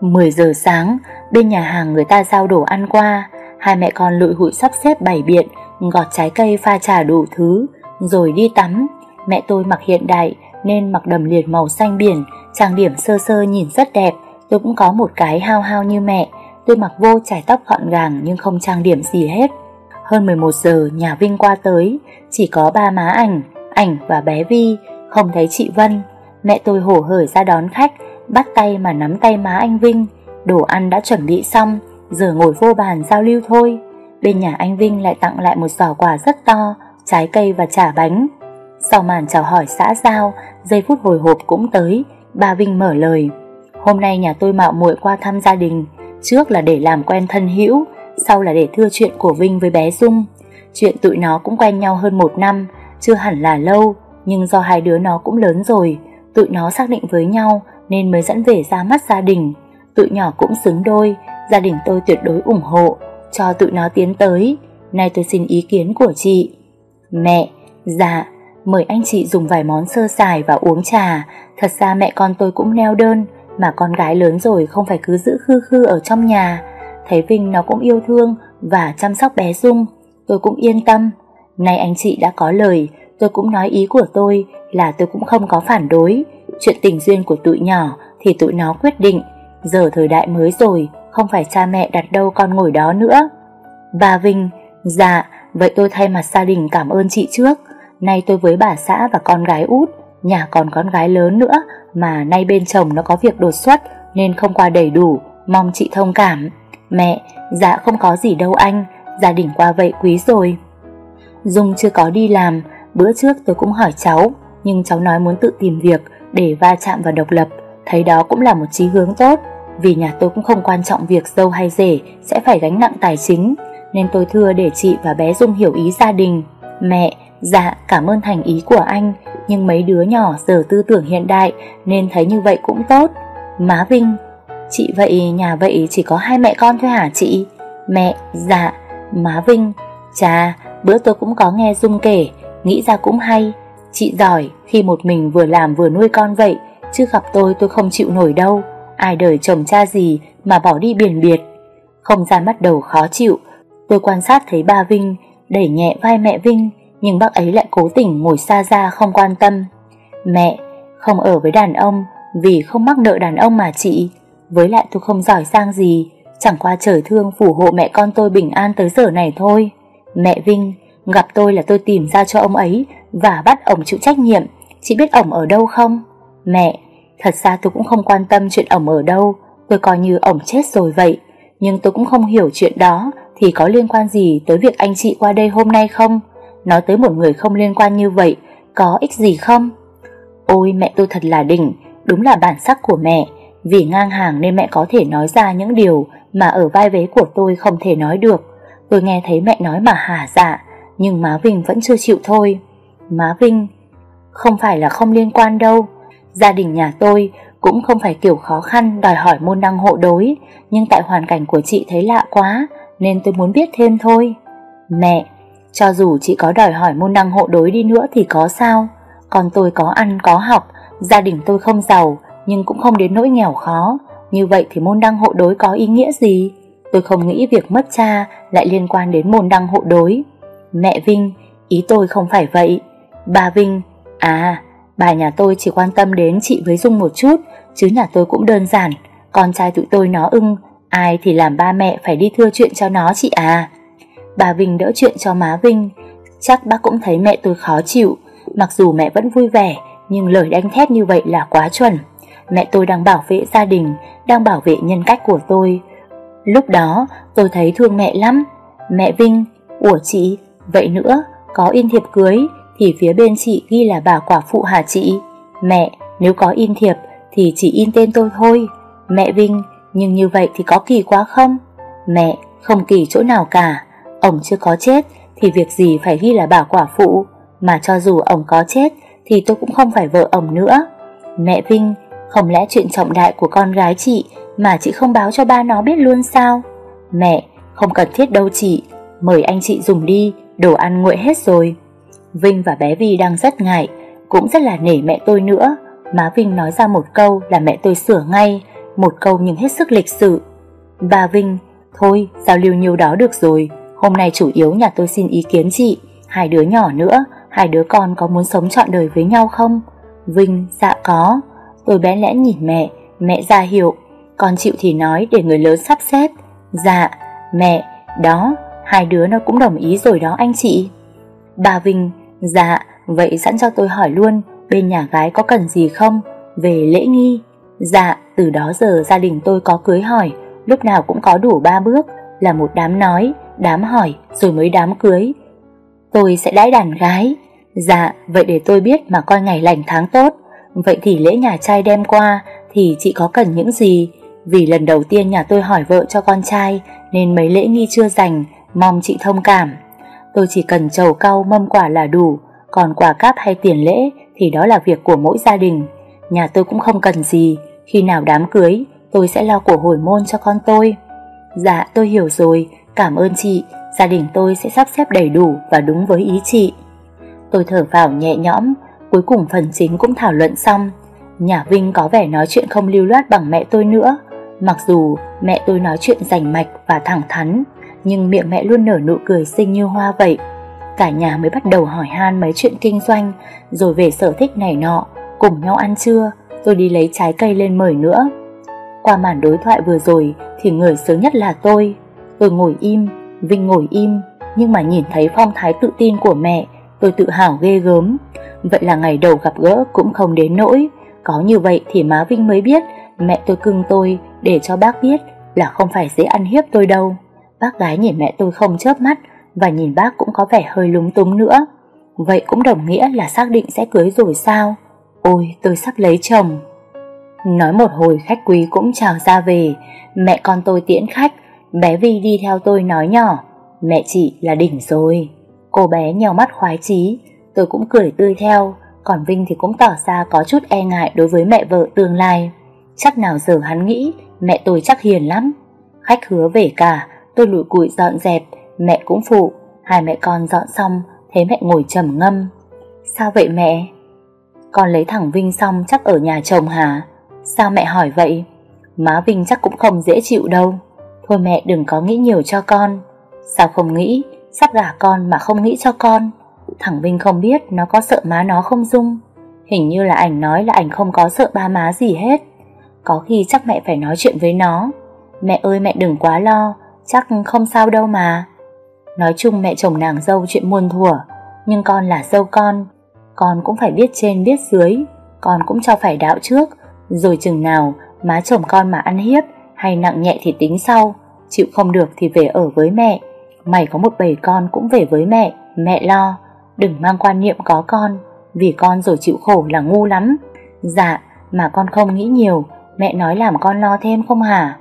10 giờ sáng, Bên nhà hàng người ta giao đồ ăn qua. Hai mẹ con lụi hụi sắp xếp bày biện, Gọt trái cây pha trà đủ thứ, Rồi đi tắm. Mẹ tôi mặc hiện đại nên mặc đầm liệt màu xanh biển, trang điểm sơ sơ nhìn rất đẹp. Tôi cũng có một cái hao hao như mẹ, tôi mặc vô chải tóc gọn gàng nhưng không trang điểm gì hết. Hơn 11 giờ nhà Vinh qua tới, chỉ có ba má ảnh, ảnh và bé Vi, không thấy chị Vân. Mẹ tôi hổ hởi ra đón khách, bắt tay mà nắm tay má anh Vinh. Đồ ăn đã chuẩn bị xong, giờ ngồi vô bàn giao lưu thôi. Bên nhà anh Vinh lại tặng lại một giỏ quà rất to, trái cây và chả bánh. Sau màn chào hỏi xã giao, giây phút hồi hộp cũng tới, bà Vinh mở lời. Hôm nay nhà tôi mạo muội qua thăm gia đình, trước là để làm quen thân hữu, sau là để thưa chuyện của Vinh với bé Dung. Chuyện tụi nó cũng quen nhau hơn một năm Chưa hẳn là lâu Nhưng do hai đứa nó cũng lớn rồi Tụi nó xác định với nhau Nên mới dẫn về ra mắt gia đình Tụi nhỏ cũng xứng đôi Gia đình tôi tuyệt đối ủng hộ Cho tụi nó tiến tới Nay tôi xin ý kiến của chị Mẹ, dạ Mời anh chị dùng vài món sơ sài và uống trà. Thật ra mẹ con tôi cũng neo đơn, Mà con gái lớn rồi không phải cứ giữ khư khư ở trong nhà. Thấy Vinh nó cũng yêu thương Và chăm sóc bé Dung, Tôi cũng yên tâm. Nay anh chị đã có lời, Tôi cũng nói ý của tôi là tôi cũng không có phản đối. Chuyện tình duyên của tụi nhỏ Thì tụi nó quyết định. Giờ thời đại mới rồi, Không phải cha mẹ đặt đâu con ngồi đó nữa. Bà Vinh Dạ Vậy tôi thay mặt gia đình cảm ơn chị trước. Nay tôi với bà xã và con gái út Nhà còn con gái lớn nữa Mà nay bên chồng nó có việc đột xuất Nên không qua đầy đủ Mong chị thông cảm. Mẹ, dạ không có gì đâu anh Gia đình qua vậy quý rồi. Dung chưa có đi làm Bữa trước tôi cũng hỏi cháu Nhưng cháu nói muốn tự tìm việc Để va chạm vào độc lập Thấy đó cũng là một chí hướng tốt. Vì nhà tôi cũng không quan trọng việc dâu hay rể Sẽ phải gánh nặng tài chính Nên tôi thưa để chị và bé Dung hiểu ý gia đình. Mẹ, dạ cảm ơn thành ý của anh Nhưng mấy đứa nhỏ giờ tư tưởng hiện đại Nên thấy như vậy cũng tốt. Má Vinh Chị vậy nhà vậy chỉ có hai mẹ con thôi hả chị? Mẹ, dạ. Má Vinh Chà, bữa tôi cũng có nghe Dung kể Nghĩ ra cũng hay. Chị giỏi khi một mình vừa làm vừa nuôi con vậy Chứ gặp tôi tôi không chịu nổi đâu. Ai đời chồng cha gì mà bỏ đi biển biệt. Không gian bắt đầu khó chịu. Tôi quan sát thấy ba Vinh Đẩy nhẹ vai mẹ Vinh. Nhưng bác ấy lại cố tình ngồi xa ra không quan tâm. Mẹ, Không ở với đàn ông, Vì không mắc nợ đàn ông mà chị. Với lại tôi không giỏi sang gì, Chẳng qua trời thương phù hộ mẹ con tôi bình an tới giờ này thôi. Mẹ Vinh, Gặp tôi là tôi tìm ra cho ông ấy Và bắt ổng chịu trách nhiệm. Chị biết ổng ở đâu không? Mẹ, Thật ra tôi cũng không quan tâm chuyện ổng ở đâu. Tôi coi như ổng chết rồi vậy. Nhưng tôi cũng không hiểu chuyện đó Thì có liên quan gì tới việc anh chị qua đây hôm nay không? Nói tới một người không liên quan như vậy, Có ích gì không? Ôi, mẹ tôi thật là đỉnh, Đúng là bản sắc của mẹ. Vì ngang hàng nên mẹ có thể nói ra những điều Mà ở vai vế của tôi không thể nói được. Tôi nghe thấy mẹ nói mà hả dạ Nhưng má Vinh vẫn chưa chịu thôi. Má Vinh, Không phải là không liên quan đâu. Gia đình nhà tôi cũng không phải kiểu khó khăn đòi hỏi môn đăng hộ đối, Nhưng tại hoàn cảnh của chị thấy lạ quá, Nên tôi muốn biết thêm thôi. Mẹ cho dù chị có đòi hỏi môn đăng hộ đối đi nữa thì có sao Còn tôi có ăn có học Gia đình tôi không giàu Nhưng cũng không đến nỗi nghèo khó Như vậy thì môn đăng hộ đối có ý nghĩa gì Tôi không nghĩ việc mất cha lại liên quan đến môn đăng hộ đối. Mẹ Vinh, ý tôi không phải vậy. Bà Vinh, à, bà nhà tôi chỉ quan tâm đến chị với Dung một chút, chứ nhà tôi cũng đơn giản. Con trai tụi tôi nó ưng, ai thì làm ba mẹ phải đi thưa chuyện cho nó chị à. Bà Vinh đỡ chuyện cho má Vinh, chắc bác cũng thấy mẹ tôi khó chịu. Mặc dù mẹ vẫn vui vẻ, nhưng lời đánh thép như vậy là quá chuẩn. Mẹ tôi đang bảo vệ gia đình, đang bảo vệ nhân cách của tôi. Lúc đó tôi thấy thương mẹ lắm Mẹ Vinh, ủa chị Vậy nữa, có in thiệp cưới Thì phía bên chị ghi là bà quả phụ hả chị Mẹ, nếu có in thiệp Thì chỉ in tên tôi thôi Mẹ Vinh, nhưng như vậy thì có kỳ quá không Mẹ, không kỳ chỗ nào cả Ông chưa có chết Thì việc gì phải ghi là bà quả phụ Mà cho dù ông có chết Thì tôi cũng không phải vợ ông nữa Mẹ Vinh, không lẽ chuyện trọng đại của con gái chị mà chị không báo cho ba nó biết luôn sao? Mẹ, không cần thiết đâu chị, mời anh chị dùng đi, đồ ăn nguội hết rồi. Vinh và bé Vi đang rất ngại, cũng rất là nể mẹ tôi nữa. Má Vinh nói ra một câu là mẹ tôi sửa ngay, một câu nhưng hết sức lịch sự. Bà Vinh, thôi giao lưu nhiều đó được rồi, hôm nay chủ yếu nhà tôi xin ý kiến chị, hai đứa nhỏ nữa, hai đứa con có muốn sống trọn đời với nhau không? Vinh, dạ có. Tôi bé lẽ nhìn mẹ, mẹ ra hiệu, con chịu thì nói để người lớn sắp xếp Dạ, mẹ, đó, hai đứa nó cũng đồng ý rồi đó anh chị Bà Vinh, dạ, vậy sẵn cho tôi hỏi luôn Bên nhà gái có cần gì không? Về lễ nghi Dạ, từ đó giờ gia đình tôi có cưới hỏi Lúc nào cũng có đủ ba bước là một đám nói, đám hỏi Rồi mới đám cưới. Tôi sẽ đãi đàn gái. Dạ, vậy để tôi biết mà coi ngày lành tháng tốt. Vậy thì lễ nhà trai đem qua Thì chị có cần những gì? Vì lần đầu tiên nhà tôi hỏi vợ cho con trai Nên mấy lễ nghi chưa dành Mong chị thông cảm. Tôi chỉ cần trầu cau mâm quả là đủ Còn quả cáp hay tiền lễ Thì đó là việc của mỗi gia đình. Nhà tôi cũng không cần gì Khi nào đám cưới tôi sẽ lo của hồi môn cho con tôi. Dạ tôi hiểu rồi. Cảm ơn chị. Gia đình tôi sẽ sắp xếp đầy đủ và đúng với ý chị. Tôi thở vào nhẹ nhõm. Cuối cùng phần chính cũng thảo luận xong. Nhà Vinh có vẻ nói chuyện không lưu loát bằng mẹ tôi nữa. Mặc dù mẹ tôi nói chuyện rành mạch và thẳng thắn, Nhưng miệng mẹ luôn nở nụ cười xinh như hoa vậy. Cả nhà mới bắt đầu hỏi han mấy chuyện kinh doanh, Rồi về sở thích này nọ. Cùng nhau ăn trưa, Tôi đi lấy trái cây lên mời nữa. Qua màn đối thoại vừa rồi Thì người sướng nhất là tôi. Tôi ngồi im, Vinh ngồi im Nhưng mà nhìn thấy phong thái tự tin của mẹ Tôi tự hào ghê gớm. Vậy là ngày đầu gặp gỡ cũng không đến nỗi. Có như vậy thì má Vinh mới biết Mẹ tôi cưng tôi để cho bác biết Là không phải dễ ăn hiếp tôi đâu. Bác gái nhìn mẹ tôi không chớp mắt Và nhìn bác cũng có vẻ hơi lúng túng nữa. Vậy cũng đồng nghĩa là xác định sẽ cưới rồi sao? Ôi tôi sắp lấy chồng. Nói một hồi khách quý cũng chào ra về. Mẹ con tôi tiễn khách, Bé Vi đi theo tôi nói nhỏ. Mẹ chị là đỉnh rồi. Cô bé nhèo mắt khoái chí. Tôi cũng cười tươi theo, Còn Vinh thì cũng tỏ ra có chút e ngại đối với mẹ vợ tương lai. Chắc nào giờ hắn nghĩ, Mẹ tôi chắc hiền lắm. Khách hứa về cả, Tôi lủi cụi dọn dẹp, Mẹ cũng phụ. Hai mẹ con dọn xong, Thấy mẹ ngồi trầm ngâm. Sao vậy mẹ? Con lấy thằng Vinh xong chắc ở nhà chồng hả? Sao mẹ hỏi vậy? Má Vinh chắc cũng không dễ chịu đâu. Thôi mẹ đừng có nghĩ nhiều cho con. Sao không nghĩ? Sắp gả con mà không nghĩ cho con. Thằng Vinh không biết nó có sợ má nó không dung. Hình như là ảnh nói là ảnh không có sợ ba má gì hết. Có khi chắc mẹ phải nói chuyện với nó. Mẹ ơi, mẹ đừng quá lo. Chắc không sao đâu mà. Nói chung mẹ chồng nàng dâu chuyện muôn thuở. Nhưng con là dâu con. Con cũng phải biết trên biết dưới. Con cũng cho phải đạo trước. Rồi chừng nào má chồng con mà ăn hiếp Hay nặng nhẹ thì tính sau, Chịu không được thì về ở với mẹ. Mày có một bầy con cũng về với mẹ Mẹ lo, Đừng mang quan niệm có con, Vì con rồi chịu khổ là ngu lắm. Dạ mà con không nghĩ nhiều, Mẹ nói làm con lo thêm không hả?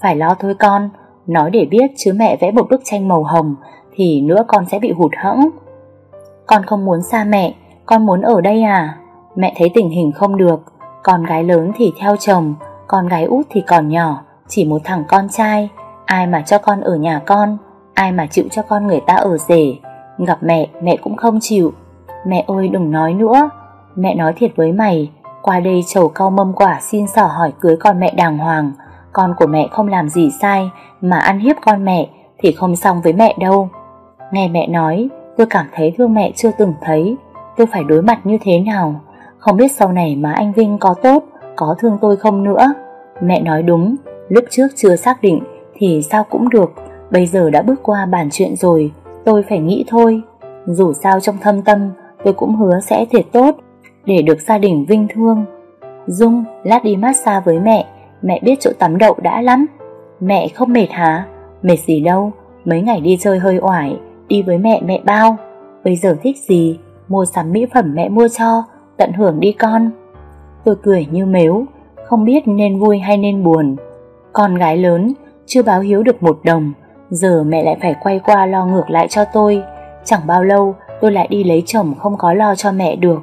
Phải lo thôi con, Nói để biết chứ mẹ vẽ một bức tranh màu hồng Thì nữa con sẽ bị hụt hẫng. Con không muốn xa mẹ, Con muốn ở đây à? Mẹ thấy tình hình không được con gái lớn thì theo chồng Con gái út thì còn nhỏ Chỉ một thằng con trai. Ai mà cho con ở nhà con Ai mà chịu cho con người ta ở rể. Gặp mẹ, mẹ cũng không chịu. Mẹ ơi đừng nói nữa. Mẹ nói thiệt với mày Qua đây chầu cao mâm quả xin sỏ hỏi cưới con mẹ đàng hoàng. Con của mẹ không làm gì sai Mà ăn hiếp con mẹ Thì không xong với mẹ đâu. Nghe mẹ nói Tôi cảm thấy thương mẹ chưa từng thấy. Tôi phải đối mặt như thế nào? Không biết sau này mà anh Vinh có tốt, Có thương tôi không nữa. Mẹ nói đúng, Lúc trước chưa xác định Thì sao cũng được, Bây giờ đã bước qua bản chuyện rồi, Tôi phải nghĩ thôi. Dù sao trong thâm tâm, Tôi cũng hứa sẽ thiệt tốt Để được gia đình vinh thương. Dung, lát đi massage với mẹ Mẹ biết chỗ tắm đậu đã lắm. Mẹ không mệt hả? Mệt gì đâu, Mấy ngày đi chơi hơi oải, Đi với mẹ mẹ bao. Bây giờ thích gì, Mua sắm mỹ phẩm mẹ mua cho Tận hưởng đi con. Tôi cười như mếu, Không biết nên vui hay nên buồn. Con gái lớn, Chưa báo hiếu được một đồng, Giờ mẹ lại phải quay qua lo ngược lại cho tôi. Chẳng bao lâu, tôi lại đi lấy chồng không có lo cho mẹ được.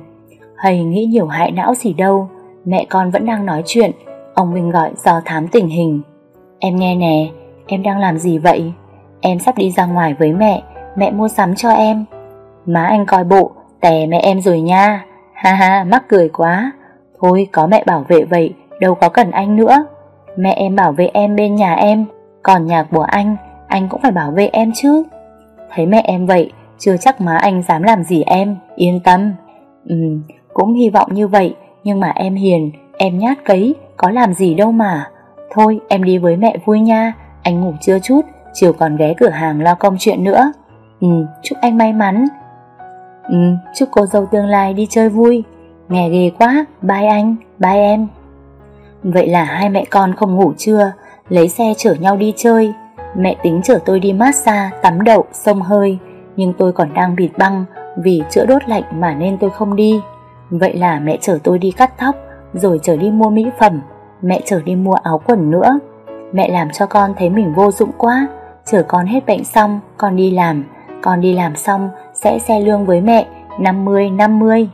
Hay nghĩ nhiều hại não gì đâu, Mẹ con vẫn đang nói chuyện, Ông Minh gọi do thám tình hình. Em nghe nè, Em đang làm gì vậy? Em sắp đi ra ngoài với mẹ Mẹ mua sắm cho em. Má anh coi bộ, Tè mẹ em rồi nha. Ha ha mắc cười quá Thôi có mẹ bảo vệ vậy Đâu có cần anh nữa Mẹ em bảo vệ em bên nhà em Còn nhà của anh anh cũng phải bảo vệ em chứ. Thấy mẹ em vậy, chưa chắc má anh dám làm gì em, yên tâm. Ừ, cũng hy vọng như vậy, nhưng mà em hiền, em nhát cấy, có làm gì đâu mà. Thôi em đi với mẹ vui nha, anh ngủ chưa chút, chiều còn ghé cửa hàng lo công chuyện nữa. Ừ, chúc anh may mắn. Ừ, chúc cô dâu tương lai đi chơi vui. Nghe ghê quá, bye anh, bye em. Vậy là hai mẹ con không ngủ trưa, lấy xe chở nhau đi chơi. Mẹ tính chở tôi đi massage, tắm đậu, sông hơi. Nhưng tôi còn đang bịt băng Vì chữa đốt lạnh mà nên tôi không đi. Vậy là mẹ chở tôi đi cắt tóc Rồi chở đi mua mỹ phẩm. Mẹ chở đi mua áo quần nữa. Mẹ làm cho con thấy mình vô dụng quá. Chở con hết bệnh xong Con đi làm. Con đi làm xong sẽ xe lương với mẹ 50-50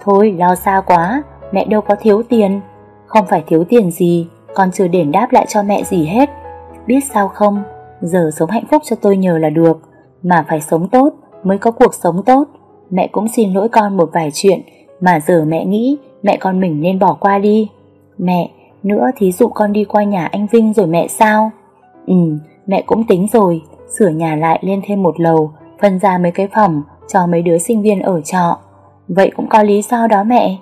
Thôi lo xa quá Mẹ đâu có thiếu tiền. Không phải thiếu tiền gì Con chưa đền đáp lại cho mẹ gì hết. Biết sao không? Giờ sống hạnh phúc cho tôi nhờ là được Mà phải sống tốt mới có cuộc sống tốt. Mẹ cũng xin lỗi con một vài chuyện Mà giờ mẹ nghĩ Mẹ con mình nên bỏ qua đi. Mẹ, nữa thí dụ con đi qua nhà anh Vinh rồi mẹ sao? Ừ, mẹ cũng tính rồi Sửa nhà lại lên thêm một lầu Phân ra mấy cái phòng Cho mấy đứa sinh viên ở trọ. Vậy cũng có lý do đó mẹ.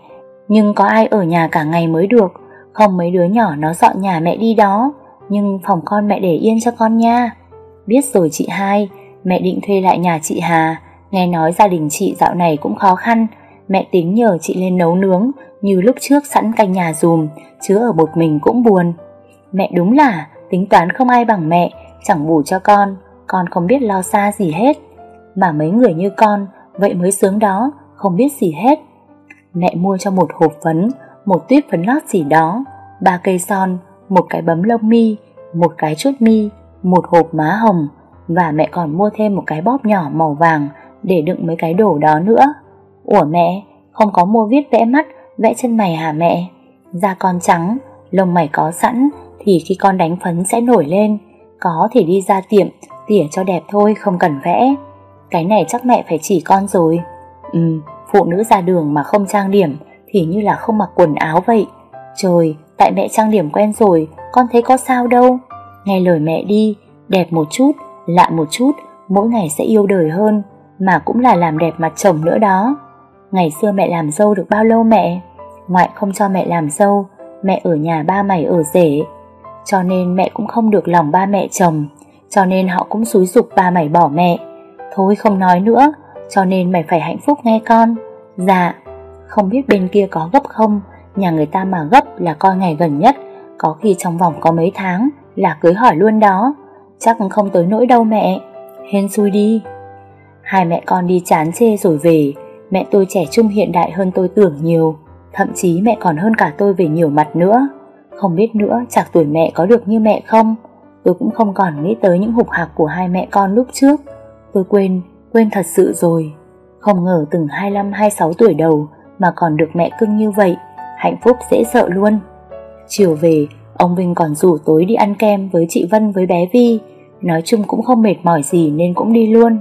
Nhưng có ai ở nhà cả ngày mới được? Không mấy đứa nhỏ nó dọn nhà mẹ đi đó. Nhưng phòng con mẹ để yên cho con nha. Biết rồi chị hai. Mẹ định thuê lại nhà chị Hà. Nghe nói gia đình chị dạo này cũng khó khăn. Mẹ tính nhờ chị lên nấu nướng Như lúc trước sẵn canh nhà dùm, Chứ ở một mình cũng buồn. Mẹ đúng là, tính toán không ai bằng mẹ, Chẳng bù cho con. Con không biết lo xa gì hết. Mà mấy người như con, Vậy mới sướng đó, Không biết gì hết. Mẹ mua cho một hộp phấn, Một tuyết phấn lót gì đó, Ba cây son, Một cái bấm lông mi, Một cái chút mi, Một hộp má hồng, Và mẹ còn mua thêm một cái bóp nhỏ màu vàng Để đựng mấy cái đồ đó nữa. Ủa mẹ, Không có mua viết vẽ mắt, Vẽ chân mày hả mẹ? Da con trắng, Lông mày có sẵn, Thì khi con đánh phấn sẽ nổi lên. Có thì đi ra tiệm, Tỉa cho đẹp thôi, không cần vẽ. Cái này chắc mẹ phải chỉ con rồi. Ừ Phụ nữ ra đường mà không trang điểm Thì như là không mặc quần áo vậy. Trời, Tại mẹ trang điểm quen rồi, Con thấy có sao đâu. Nghe lời mẹ đi, Đẹp một chút, Lạ một chút, Mỗi ngày sẽ yêu đời hơn, Mà cũng là làm đẹp mặt chồng nữa đó. Ngày xưa mẹ làm dâu được bao lâu mẹ? Ngoại không cho mẹ làm dâu, Mẹ ở nhà ba mày ở rể. Cho nên mẹ cũng không được lòng ba mẹ chồng, Cho nên họ cũng xúi dục ba mày bỏ mẹ. Thôi không nói nữa, Cho nên mày phải hạnh phúc nghe con. Dạ Không biết bên kia có gấp không? Nhà người ta mà gấp là coi ngày gần nhất, Có khi trong vòng có mấy tháng Là cưới hỏi luôn đó. Chắc không tới nỗi đâu mẹ. Hên xui đi. Hai mẹ con đi chán chê rồi về. Mẹ tôi trẻ trung hiện đại hơn tôi tưởng nhiều. Thậm chí mẹ còn hơn cả tôi về nhiều mặt nữa. Không biết nữa chạc tuổi mẹ có được như mẹ không? Tôi cũng không còn nghĩ tới những hục hạc của hai mẹ con lúc trước. Tôi quên, quên thật sự rồi. Không ngờ từng 25-26 tuổi đầu Mà còn được mẹ cưng như vậy Hạnh phúc dễ sợ luôn. Chiều về Ông Vinh còn rủ tối đi ăn kem với chị Vân với bé Vi. Nói chung cũng không mệt mỏi gì nên cũng đi luôn.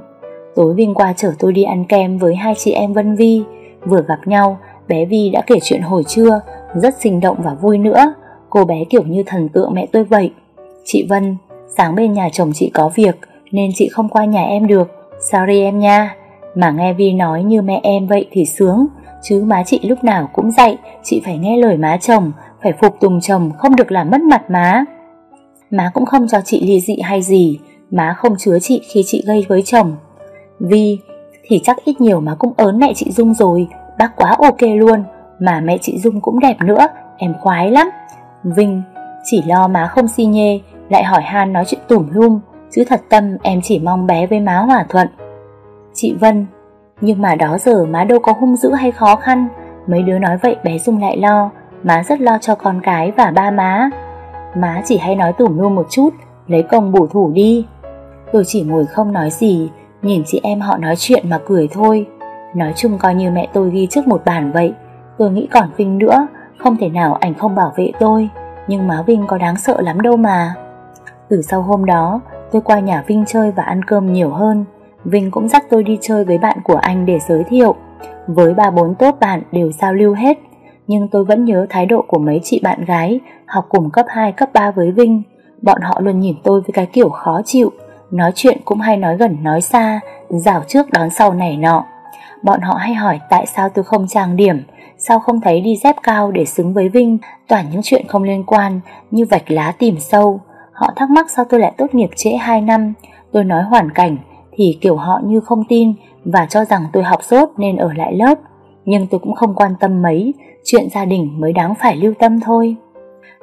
Tối Vinh qua chở tôi đi ăn kem với hai chị em Vân Vi. Vừa gặp nhau Bé Vi đã kể chuyện hồi trưa Rất sinh động và vui nữa. Cô bé kiểu như thần tượng mẹ tôi vậy. Chị Vân Sáng bên nhà chồng chị có việc nên chị không qua nhà em được. Sorry em nha. Mà nghe Vi nói như mẹ em vậy thì sướng. Chứ má chị lúc nào cũng dạy Chị phải nghe lời má chồng Phải phục tùng chồng không được làm mất mặt má. Má cũng không cho chị ly dị hay gì. Má không chứa chị khi chị gây với chồng. Vi thì chắc ít nhiều má cũng ớn mẹ chị Dung rồi. Bác quá ok luôn. Mà mẹ chị Dung cũng đẹp nữa. Em khoái lắm. Vinh chỉ lo má không si nhê Lại hỏi han nói chuyện tủm lum, Chứ thật tâm em chỉ mong bé với má hòa thuận. Chị Vân, Nhưng mà đó giờ má đâu có hung dữ hay khó khăn. Mấy đứa nói vậy bé Dung lại lo. Má rất lo cho con cái và ba má. Má chỉ hay nói tủm hum một chút, Lấy công bổ thủ đi. Tôi chỉ ngồi không nói gì, Nhìn chị em họ nói chuyện mà cười thôi. Nói chung coi như mẹ tôi ghi trước một bản vậy. Tôi nghĩ còn Vinh nữa, Không thể nào ảnh không bảo vệ tôi. Nhưng má Vinh có đáng sợ lắm đâu mà. Từ sau hôm đó Tôi qua nhà Vinh chơi và ăn cơm nhiều hơn. Vinh cũng dắt tôi đi chơi với bạn của anh để giới thiệu. Với ba bốn tốt bạn đều giao lưu hết Nhưng tôi vẫn nhớ thái độ của mấy chị bạn gái Học cùng cấp 2, cấp 3 với Vinh. Bọn họ luôn nhìn tôi với cái kiểu khó chịu Nói chuyện cũng hay nói gần nói xa Rào trước đón sau này nọ. Bọn họ hay hỏi tại sao tôi không trang điểm Sao không thấy đi dép cao để xứng với Vinh. Toàn những chuyện không liên quan Như vạch lá tìm sâu. Họ thắc mắc sao tôi lại tốt nghiệp trễ 2 năm. Tôi nói hoàn cảnh Thì kiểu họ như không tin Và cho rằng tôi học sốt nên ở lại lớp. Nhưng tôi cũng không quan tâm mấy, Chuyện gia đình mới đáng phải lưu tâm thôi.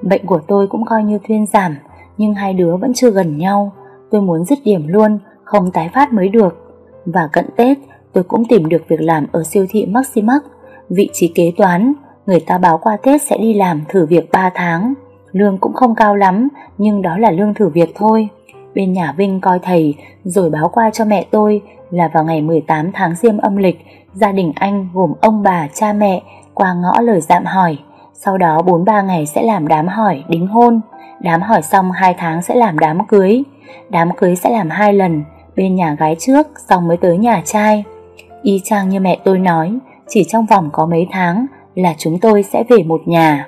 Bệnh của tôi cũng coi như thuyên giảm, Nhưng hai đứa vẫn chưa gần nhau. Tôi muốn dứt điểm luôn, Không tái phát mới được. Và cận Tết, tôi cũng tìm được việc làm ở siêu thị Maximax Vị trí kế toán. Người ta báo qua Tết sẽ đi làm thử việc 3 tháng. Lương cũng không cao lắm Nhưng đó là lương thử việc thôi bên nhà Vinh coi thầy rồi báo qua cho mẹ tôi là vào ngày 18 tháng Giêng âm lịch, gia đình anh gồm ông bà, cha mẹ qua ngõ lời dạm hỏi. Sau đó 4-3 ngày sẽ làm đám hỏi, đính hôn. Đám hỏi xong 2 tháng sẽ làm đám cưới. Đám cưới sẽ làm hai lần, bên nhà gái trước xong mới tới nhà trai. Y chang như mẹ tôi nói, chỉ trong vòng có mấy tháng là chúng tôi sẽ về một nhà.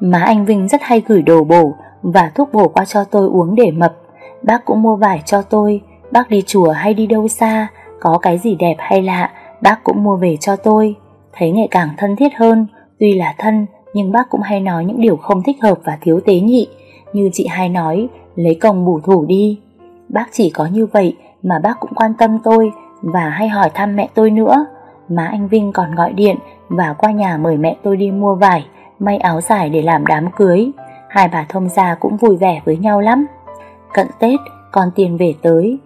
Má anh Vinh rất hay gửi đồ bổ và thuốc bổ qua cho tôi uống để mập. Bác cũng mua vải cho tôi, bác đi chùa hay đi đâu xa, có cái gì đẹp hay lạ, bác cũng mua về cho tôi. Thấy ngày càng thân thiết hơn, tuy là thân nhưng bác cũng hay nói những điều không thích hợp và thiếu tế nhị, như chị hay nói, lấy công bù thủ đi. Bác chỉ có như vậy mà bác cũng quan tâm tôi và hay hỏi thăm mẹ tôi nữa. Má anh Vinh còn gọi điện và qua nhà mời mẹ tôi đi mua vải, may áo dài để làm đám cưới. Hai bà thông gia cũng vui vẻ với nhau lắm. Cận Tết, con tiền về tới.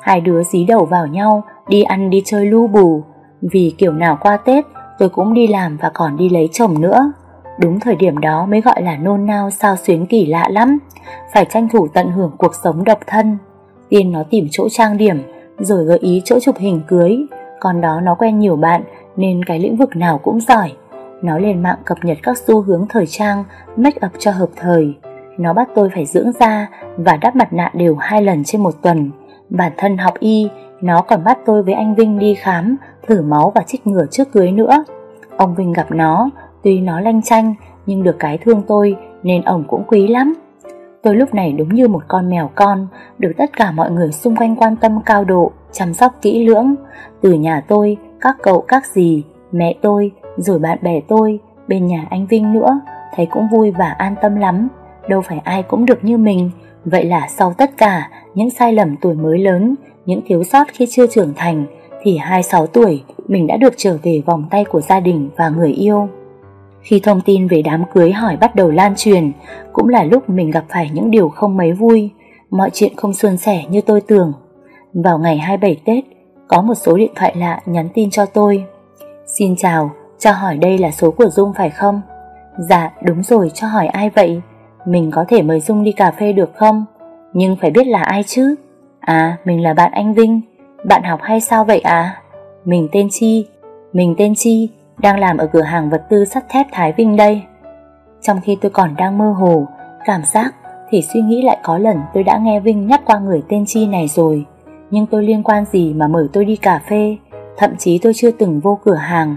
Hai đứa dí đầu vào nhau, đi ăn đi chơi lu bù. Vì kiểu nào qua Tết, tôi cũng đi làm và còn đi lấy chồng nữa. Đúng thời điểm đó mới gọi là nôn nao sao xuyến kỳ lạ lắm. Phải tranh thủ tận hưởng cuộc sống độc thân. Tiên nó tìm chỗ trang điểm, rồi gợi ý chỗ chụp hình cưới. Còn đó nó quen nhiều bạn nên cái lĩnh vực nào cũng giỏi. Nó lên mạng cập nhật các xu hướng thời trang, make up cho hợp thời. Nó bắt tôi phải dưỡng da và đắp mặt nạ đều hai lần trên một tuần. Bản thân học y, nó còn bắt tôi với anh Vinh đi khám, thử máu và chích ngừa trước cưới nữa. Ông Vinh gặp nó, tuy nó lanh chanh nhưng được cái thương tôi nên ông cũng quý lắm. Tôi lúc này đúng như một con mèo con, được tất cả mọi người xung quanh quan tâm cao độ, chăm sóc kỹ lưỡng. Từ nhà tôi, các cậu các dì, mẹ tôi, rồi bạn bè tôi, bên nhà anh Vinh nữa, thấy cũng vui và an tâm lắm. Đâu phải ai cũng được như mình, vậy là sau tất cả những sai lầm tuổi mới lớn, những thiếu sót khi chưa trưởng thành, thì 26 tuổi mình đã được trở về vòng tay của gia đình và người yêu. Khi thông tin về đám cưới hỏi bắt đầu lan truyền, cũng là lúc mình gặp phải những điều không mấy vui, mọi chuyện không suôn sẻ như tôi tưởng. Vào ngày 27 Tết, có một số điện thoại lạ nhắn tin cho tôi. Xin chào, cho hỏi đây là số của Dung phải không? Dạ, đúng rồi, cho hỏi ai vậy? Mình có thể mời Dung đi cà phê được không? Nhưng phải biết là ai chứ? À, mình là bạn anh Vinh. Bạn học hay sao vậy à? Mình tên Chi. Mình tên Chi, đang làm ở cửa hàng vật tư sắt thép Thái Vinh đây. Trong khi tôi còn đang mơ hồ, cảm giác thì suy nghĩ lại có lần tôi đã nghe Vinh nhắc qua người tên Chi này rồi. Nhưng tôi liên quan gì mà mời tôi đi cà phê, thậm chí tôi chưa từng vô cửa hàng.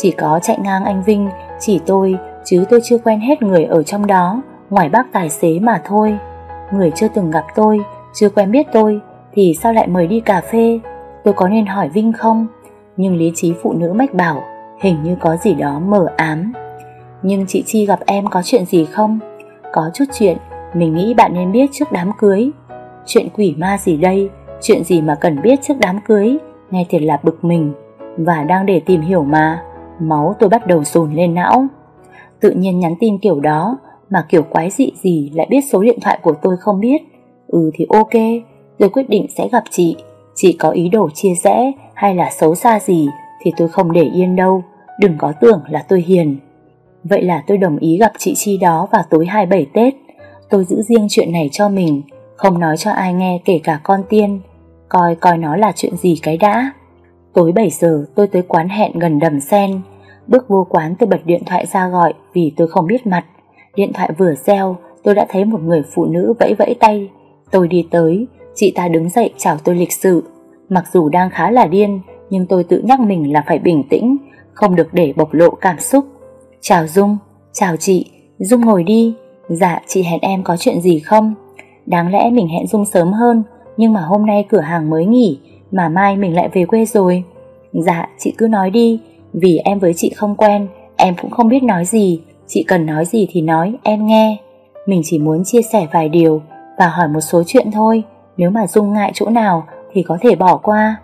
Chỉ có chạy ngang anh Vinh, chỉ tôi, chứ tôi chưa quen hết người ở trong đó, ngoài bác tài xế mà thôi. Người chưa từng gặp tôi, chưa quen biết tôi, thì sao lại mời đi cà phê? Tôi có nên hỏi Vinh không? Nhưng lý trí phụ nữ mách bảo Hình như có gì đó mờ ám Nhưng chị Chi gặp em có chuyện gì không? Có chút chuyện Mình nghĩ bạn nên biết trước đám cưới Chuyện quỷ ma gì đây Chuyện gì mà cần biết trước đám cưới Nghe thiệt là bực mình Và đang để tìm hiểu mà Máu tôi bắt đầu sồn lên não Tự nhiên nhắn tin kiểu đó Mà kiểu quái dị gì lại biết số điện thoại của tôi không biết Ừ thì ok Tôi quyết định sẽ gặp chị Chị có ý đồ chia rẽ hay là xấu xa gì thì tôi không để yên đâu, đừng có tưởng là tôi hiền. Vậy là tôi đồng ý gặp chị Chi đó vào tối 27 Tết. Tôi giữ riêng chuyện này cho mình, không nói cho ai nghe kể cả con tiên. Coi coi nó là chuyện gì cái đã. Tối 7 giờ tôi tới quán hẹn gần đầm sen. Bước vô quán tôi bật điện thoại ra gọi vì tôi không biết mặt. Điện thoại vừa reo, tôi đã thấy một người phụ nữ vẫy vẫy tay. Tôi đi tới, chị ta đứng dậy chào tôi lịch sự. Mặc dù đang khá là điên, nhưng tôi tự nhắc mình là phải bình tĩnh, không được để bộc lộ cảm xúc. Chào Dung, chào chị, Dung ngồi đi. Dạ, chị hẹn em có chuyện gì không? Đáng lẽ mình hẹn Dung sớm hơn, nhưng mà hôm nay cửa hàng mới nghỉ, mà mai mình lại về quê rồi. Dạ, chị cứ nói đi, vì em với chị không quen, em cũng không biết nói gì, chị cần nói gì thì nói, em nghe. Mình chỉ muốn chia sẻ vài điều và hỏi một số chuyện thôi, nếu mà Dung ngại chỗ nào thì có thể bỏ qua.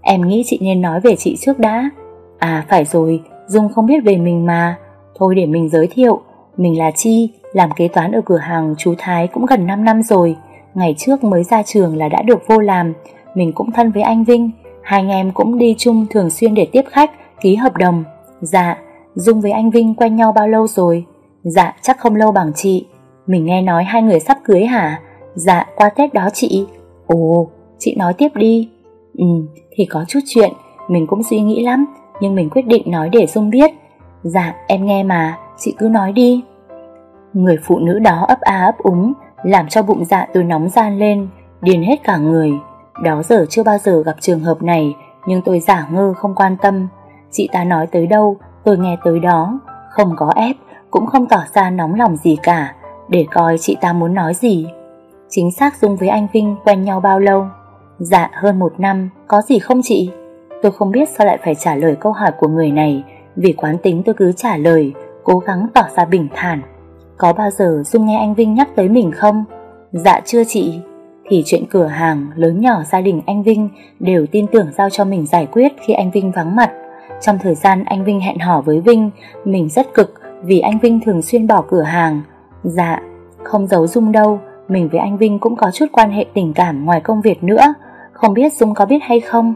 Em nghĩ chị nên nói về chị trước đã. À phải rồi Dung không biết về mình mà. Thôi để mình giới thiệu. Mình là Chi Làm kế toán ở cửa hàng chú Thái cũng gần 5 năm rồi. Ngày trước mới ra trường là đã được vô làm. Mình cũng thân với anh Vinh. Hai anh em cũng đi chung thường xuyên để tiếp khách, Ký hợp đồng. Dạ Dung với anh Vinh quen nhau bao lâu rồi? Dạ chắc không lâu bằng chị. Mình nghe nói hai người sắp cưới hả? Dạ qua Tết đó chị. Ồ, chị nói tiếp đi. Ừ thì có chút chuyện. Mình cũng suy nghĩ lắm, Nhưng mình quyết định nói để Dung biết. Dạ em nghe mà. Chị cứ nói đi. Người phụ nữ đó ấp a ấp úng, Làm cho bụng dạ tôi nóng gian lên Điên hết cả người. Đó giờ chưa bao giờ gặp trường hợp này, Nhưng tôi giả ngơ không quan tâm. Chị ta nói tới đâu, tôi nghe tới đó. Không có ép, Cũng không tỏ ra nóng lòng gì cả. Để coi chị ta muốn nói gì. Chính xác Dung với anh Vinh quen nhau bao lâu? Dạ hơn một năm. Có gì không chị? Tôi không biết sao lại phải trả lời câu hỏi của người này. Vì quán tính tôi cứ trả lời, Cố gắng tỏ ra bình thản. Có bao giờ Dung nghe anh Vinh nhắc tới mình không? Dạ chưa chị. Thì chuyện cửa hàng lớn nhỏ gia đình anh Vinh Đều tin tưởng giao cho mình giải quyết Khi anh Vinh vắng mặt. Trong thời gian anh Vinh hẹn hò với Vinh, Mình rất cực vì anh Vinh thường xuyên bỏ cửa hàng. Dạ không giấu Dung đâu, mình với anh Vinh cũng có chút quan hệ tình cảm ngoài công việc nữa. Không biết Dung có biết hay không?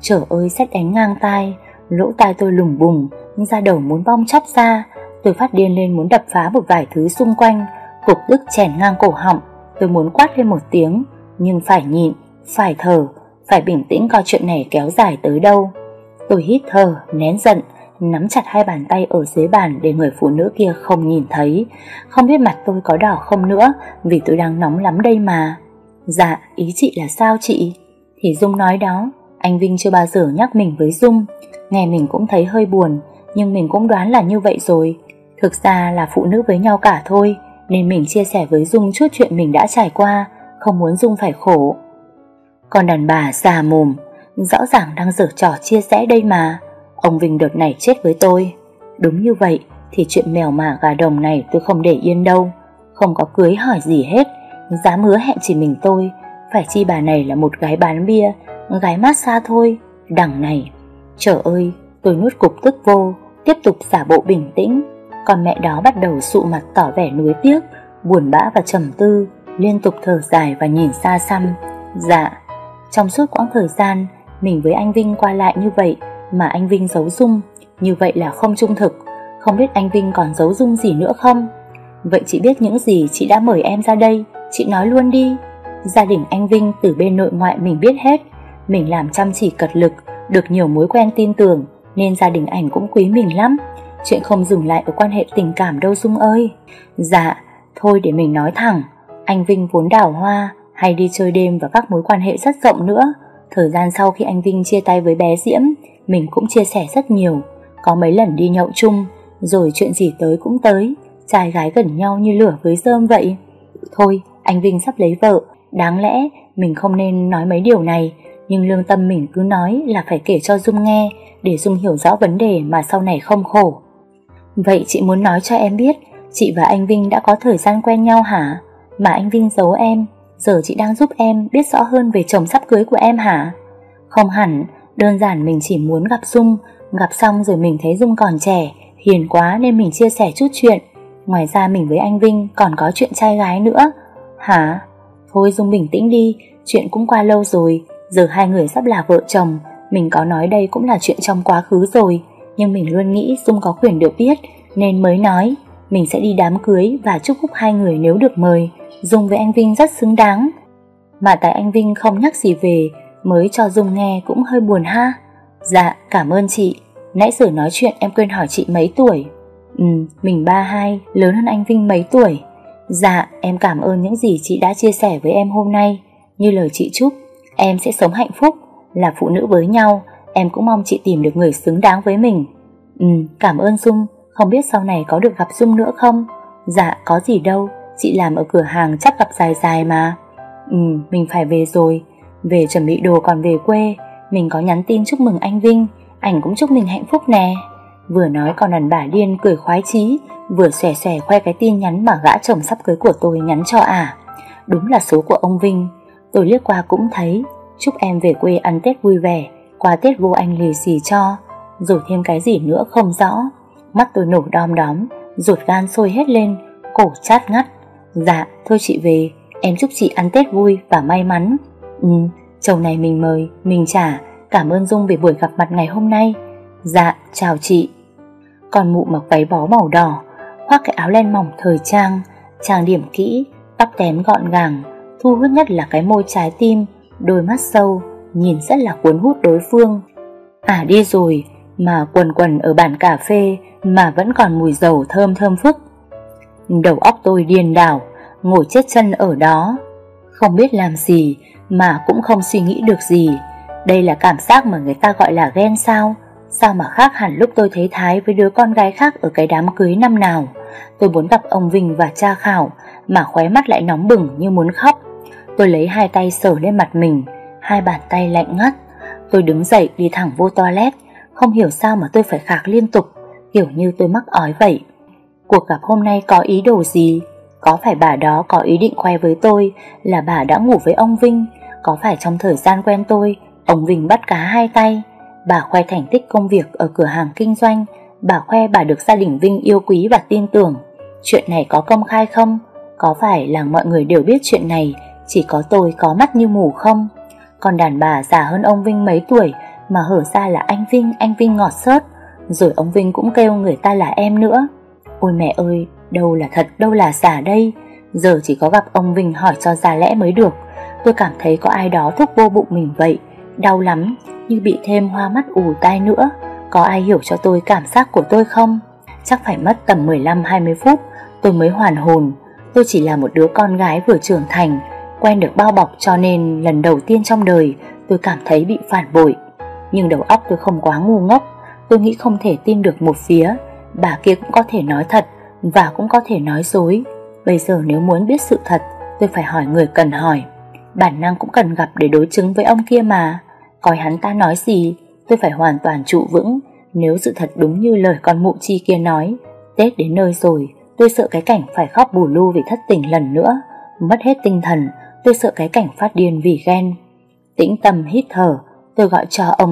Trời ơi, xét đánh ngang tai, Lỗ tai tôi lùng bùng, Da đầu muốn bong chóc ra. Tôi phát điên lên muốn đập phá một vài thứ xung quanh, Cục tức chèn ngang cổ họng. Tôi muốn quát lên một tiếng Nhưng phải nhịn, phải thở Phải bình tĩnh coi chuyện này kéo dài tới đâu Tôi hít thở, nén giận nắm chặt hai bàn tay ở dưới bàn để người phụ nữ kia không nhìn thấy. Không biết mặt tôi có đỏ không nữa vì tôi đang nóng lắm đây mà. Dạ, ý chị là sao chị? Thì Dung nói đó, anh Vinh chưa bao giờ nhắc mình với Dung. Nghe mình cũng thấy hơi buồn, nhưng mình cũng đoán là như vậy rồi. Thực ra là phụ nữ với nhau cả thôi, nên mình chia sẻ với Dung chút chuyện mình đã trải qua, không muốn Dung phải khổ. Còn đàn bà già mồm, rõ ràng đang dở trò chia sẻ đây mà. Ông Vinh đợt này chết với tôi. Đúng như vậy Thì chuyện mèo mả gà đồng này tôi không để yên đâu. Không có cưới hỏi gì hết Dám hứa hẹn chỉ mình tôi. Phải chi bà này là một gái bán bia Gái massage thôi. Đằng này Trời ơi tôi nuốt cục tức vô Tiếp tục giả bộ bình tĩnh. Còn mẹ đó bắt đầu sụ mặt tỏ vẻ nuối tiếc Buồn bã và trầm tư Liên tục thở dài và nhìn xa xăm Dạ Trong suốt quãng thời gian Mình với anh Vinh qua lại như vậy mà anh Vinh giấu Dung, như vậy là không trung thực, không biết anh Vinh còn giấu Dung gì nữa không? Vậy chị biết những gì chị đã mời em ra đây, chị nói luôn đi. Gia đình anh Vinh từ bên nội ngoại mình biết hết, mình làm chăm chỉ cật lực, được nhiều mối quen tin tưởng, nên gia đình ảnh cũng quý mình lắm. Chuyện không dừng lại ở quan hệ tình cảm đâu Dung ơi. Dạ, thôi để mình nói thẳng, anh Vinh vốn đảo hoa, hay đi chơi đêm và các mối quan hệ rất rộng nữa. Thời gian sau khi anh Vinh chia tay với bé Diễm mình cũng chia sẻ rất nhiều, có mấy lần đi nhậu chung, rồi chuyện gì tới cũng tới, trai gái gần nhau như lửa với rơm vậy. Thôi, anh Vinh sắp lấy vợ, đáng lẽ mình không nên nói mấy điều này, nhưng lương tâm mình cứ nói là phải kể cho Dung nghe, để Dung hiểu rõ vấn đề mà sau này không khổ. Vậy chị muốn nói cho em biết, chị và anh Vinh đã có thời gian quen nhau hả? Mà anh Vinh giấu em, giờ chị đang giúp em biết rõ hơn về chồng sắp cưới của em hả? Không hẳn, Đơn giản mình chỉ muốn gặp Dung Gặp xong rồi mình thấy Dung còn trẻ Hiền quá nên mình chia sẻ chút chuyện Ngoài ra mình với anh Vinh còn có chuyện trai gái nữa Hả? Thôi Dung bình tĩnh đi Chuyện cũng qua lâu rồi Giờ hai người sắp là vợ chồng Mình có nói đây cũng là chuyện trong quá khứ rồi nhưng mình luôn nghĩ Dung có quyền được biết Nên mới nói Mình sẽ đi đám cưới và chúc phúc hai người nếu được mời Dung với anh Vinh rất xứng đáng Mà tại anh Vinh không nhắc gì về mới cho Dung nghe cũng hơi buồn ha. Dạ, cảm ơn chị. Nãy giờ nói chuyện em quên hỏi chị mấy tuổi. Ừ, mình 32, lớn hơn anh Vinh mấy tuổi. Dạ, em cảm ơn những gì chị đã chia sẻ với em hôm nay. Như lời chị chúc, em sẽ sống hạnh phúc, là phụ nữ với nhau. Em cũng mong chị tìm được người xứng đáng với mình. Ừ, cảm ơn Dung, không biết sau này có được gặp Dung nữa không? Dạ, có gì đâu, chị làm ở cửa hàng chắc gặp dài dài mà. Ừ, mình phải về rồi, về chuẩn bị đồ còn về quê. Mình có nhắn tin chúc mừng anh Vinh. Ảnh cũng chúc mình hạnh phúc nè. Vừa nói còn đàn bà điên cười khoái chí. Vừa xòe xòe khoe cái tin nhắn Mà gã chồng sắp cưới của tôi nhắn cho à. Đúng là số của ông Vinh. Tôi liếc qua cũng thấy. Chúc em về quê ăn Tết vui vẻ. Qua Tết vô anh lì xì cho Rồi thêm cái gì nữa không rõ. Mắt tôi nổ đom đóm Ruột gan sôi hết lên Cổ chát ngắt. Dạ thôi chị về Em chúc chị ăn Tết vui và may mắn. Ừ, chồng này mình mời, mình trả, cảm ơn Dung về buổi gặp mặt ngày hôm nay. Dạ, chào chị. Còn mụ mặc váy bó màu đỏ, khoác cái áo len mỏng thời trang, trang điểm kỹ, tóc tém gọn gàng, Thu hút nhất là cái môi trái tim Đôi mắt sâu. Nhìn rất là cuốn hút đối phương. À đi rồi, Mà quần quần ở bàn cà phê Mà vẫn còn mùi dầu thơm thơm phức. Đầu óc tôi điên đảo, Ngồi chết chân ở đó. Không biết làm gì Mà cũng không suy nghĩ được gì. Đây là cảm giác mà người ta gọi là ghen sao? Sao mà khác hẳn lúc tôi thấy Thái với đứa con gái khác ở cái đám cưới năm nào? Tôi muốn gặp ông Vinh và cha Khảo Mà khóe mắt lại nóng bừng như muốn khóc. Tôi lấy hai tay sờ lên mặt mình. Hai bàn tay lạnh ngắt. Tôi đứng dậy đi thẳng vô toilet, Không hiểu sao mà tôi phải khạc liên tục, Kiểu như tôi mắc ói vậy. Cuộc gặp hôm nay có ý đồ gì? Có phải bà đó có ý định khoe với tôi Là bà đã ngủ với ông Vinh? Có phải trong thời gian quen tôi, Ông Vinh bắt cá hai tay? Bà khoe thành tích công việc ở cửa hàng kinh doanh, Bà khoe bà được gia đình Vinh yêu quý và tin tưởng. Chuyện này có công khai không? Có phải là mọi người đều biết chuyện này, Chỉ có tôi có mắt như mù không? Còn đàn bà già hơn ông Vinh mấy tuổi Mà hở ra là anh Vinh, anh Vinh ngọt sớt. Rồi ông Vinh cũng kêu người ta là em nữa. Ôi mẹ ơi, đâu là thật, đâu là giả đây. Giờ chỉ có gặp ông Vinh hỏi cho ra lẽ mới được. Tôi cảm thấy có ai đó thúc vô bụng mình vậy. Đau lắm, như bị thêm hoa mắt ù tai nữa. Có ai hiểu cho tôi cảm giác của tôi không? Chắc phải mất tầm 15-20 phút Tôi mới hoàn hồn. Tôi chỉ là một đứa con gái vừa trưởng thành Quen được bao bọc cho nên lần đầu tiên trong đời Tôi cảm thấy bị phản bội. Nhưng đầu óc tôi không quá ngu ngốc, Tôi nghĩ không thể tin được một phía. Bà kia cũng có thể nói thật Và cũng có thể nói dối. Bây giờ nếu muốn biết sự thật, Tôi phải hỏi người cần hỏi. Bản năng cũng cần gặp để đối chứng với ông kia mà. Coi hắn ta nói gì, Tôi phải hoàn toàn trụ vững. Nếu sự thật đúng như lời con mụ chi kia nói, Tết đến nơi rồi, Tôi sợ cái cảnh phải khóc bù lu vì thất tình lần nữa, Mất hết tinh thần. Tôi sợ cái cảnh phát điên vì ghen. Tĩnh tâm hít thở, Tôi gọi cho ông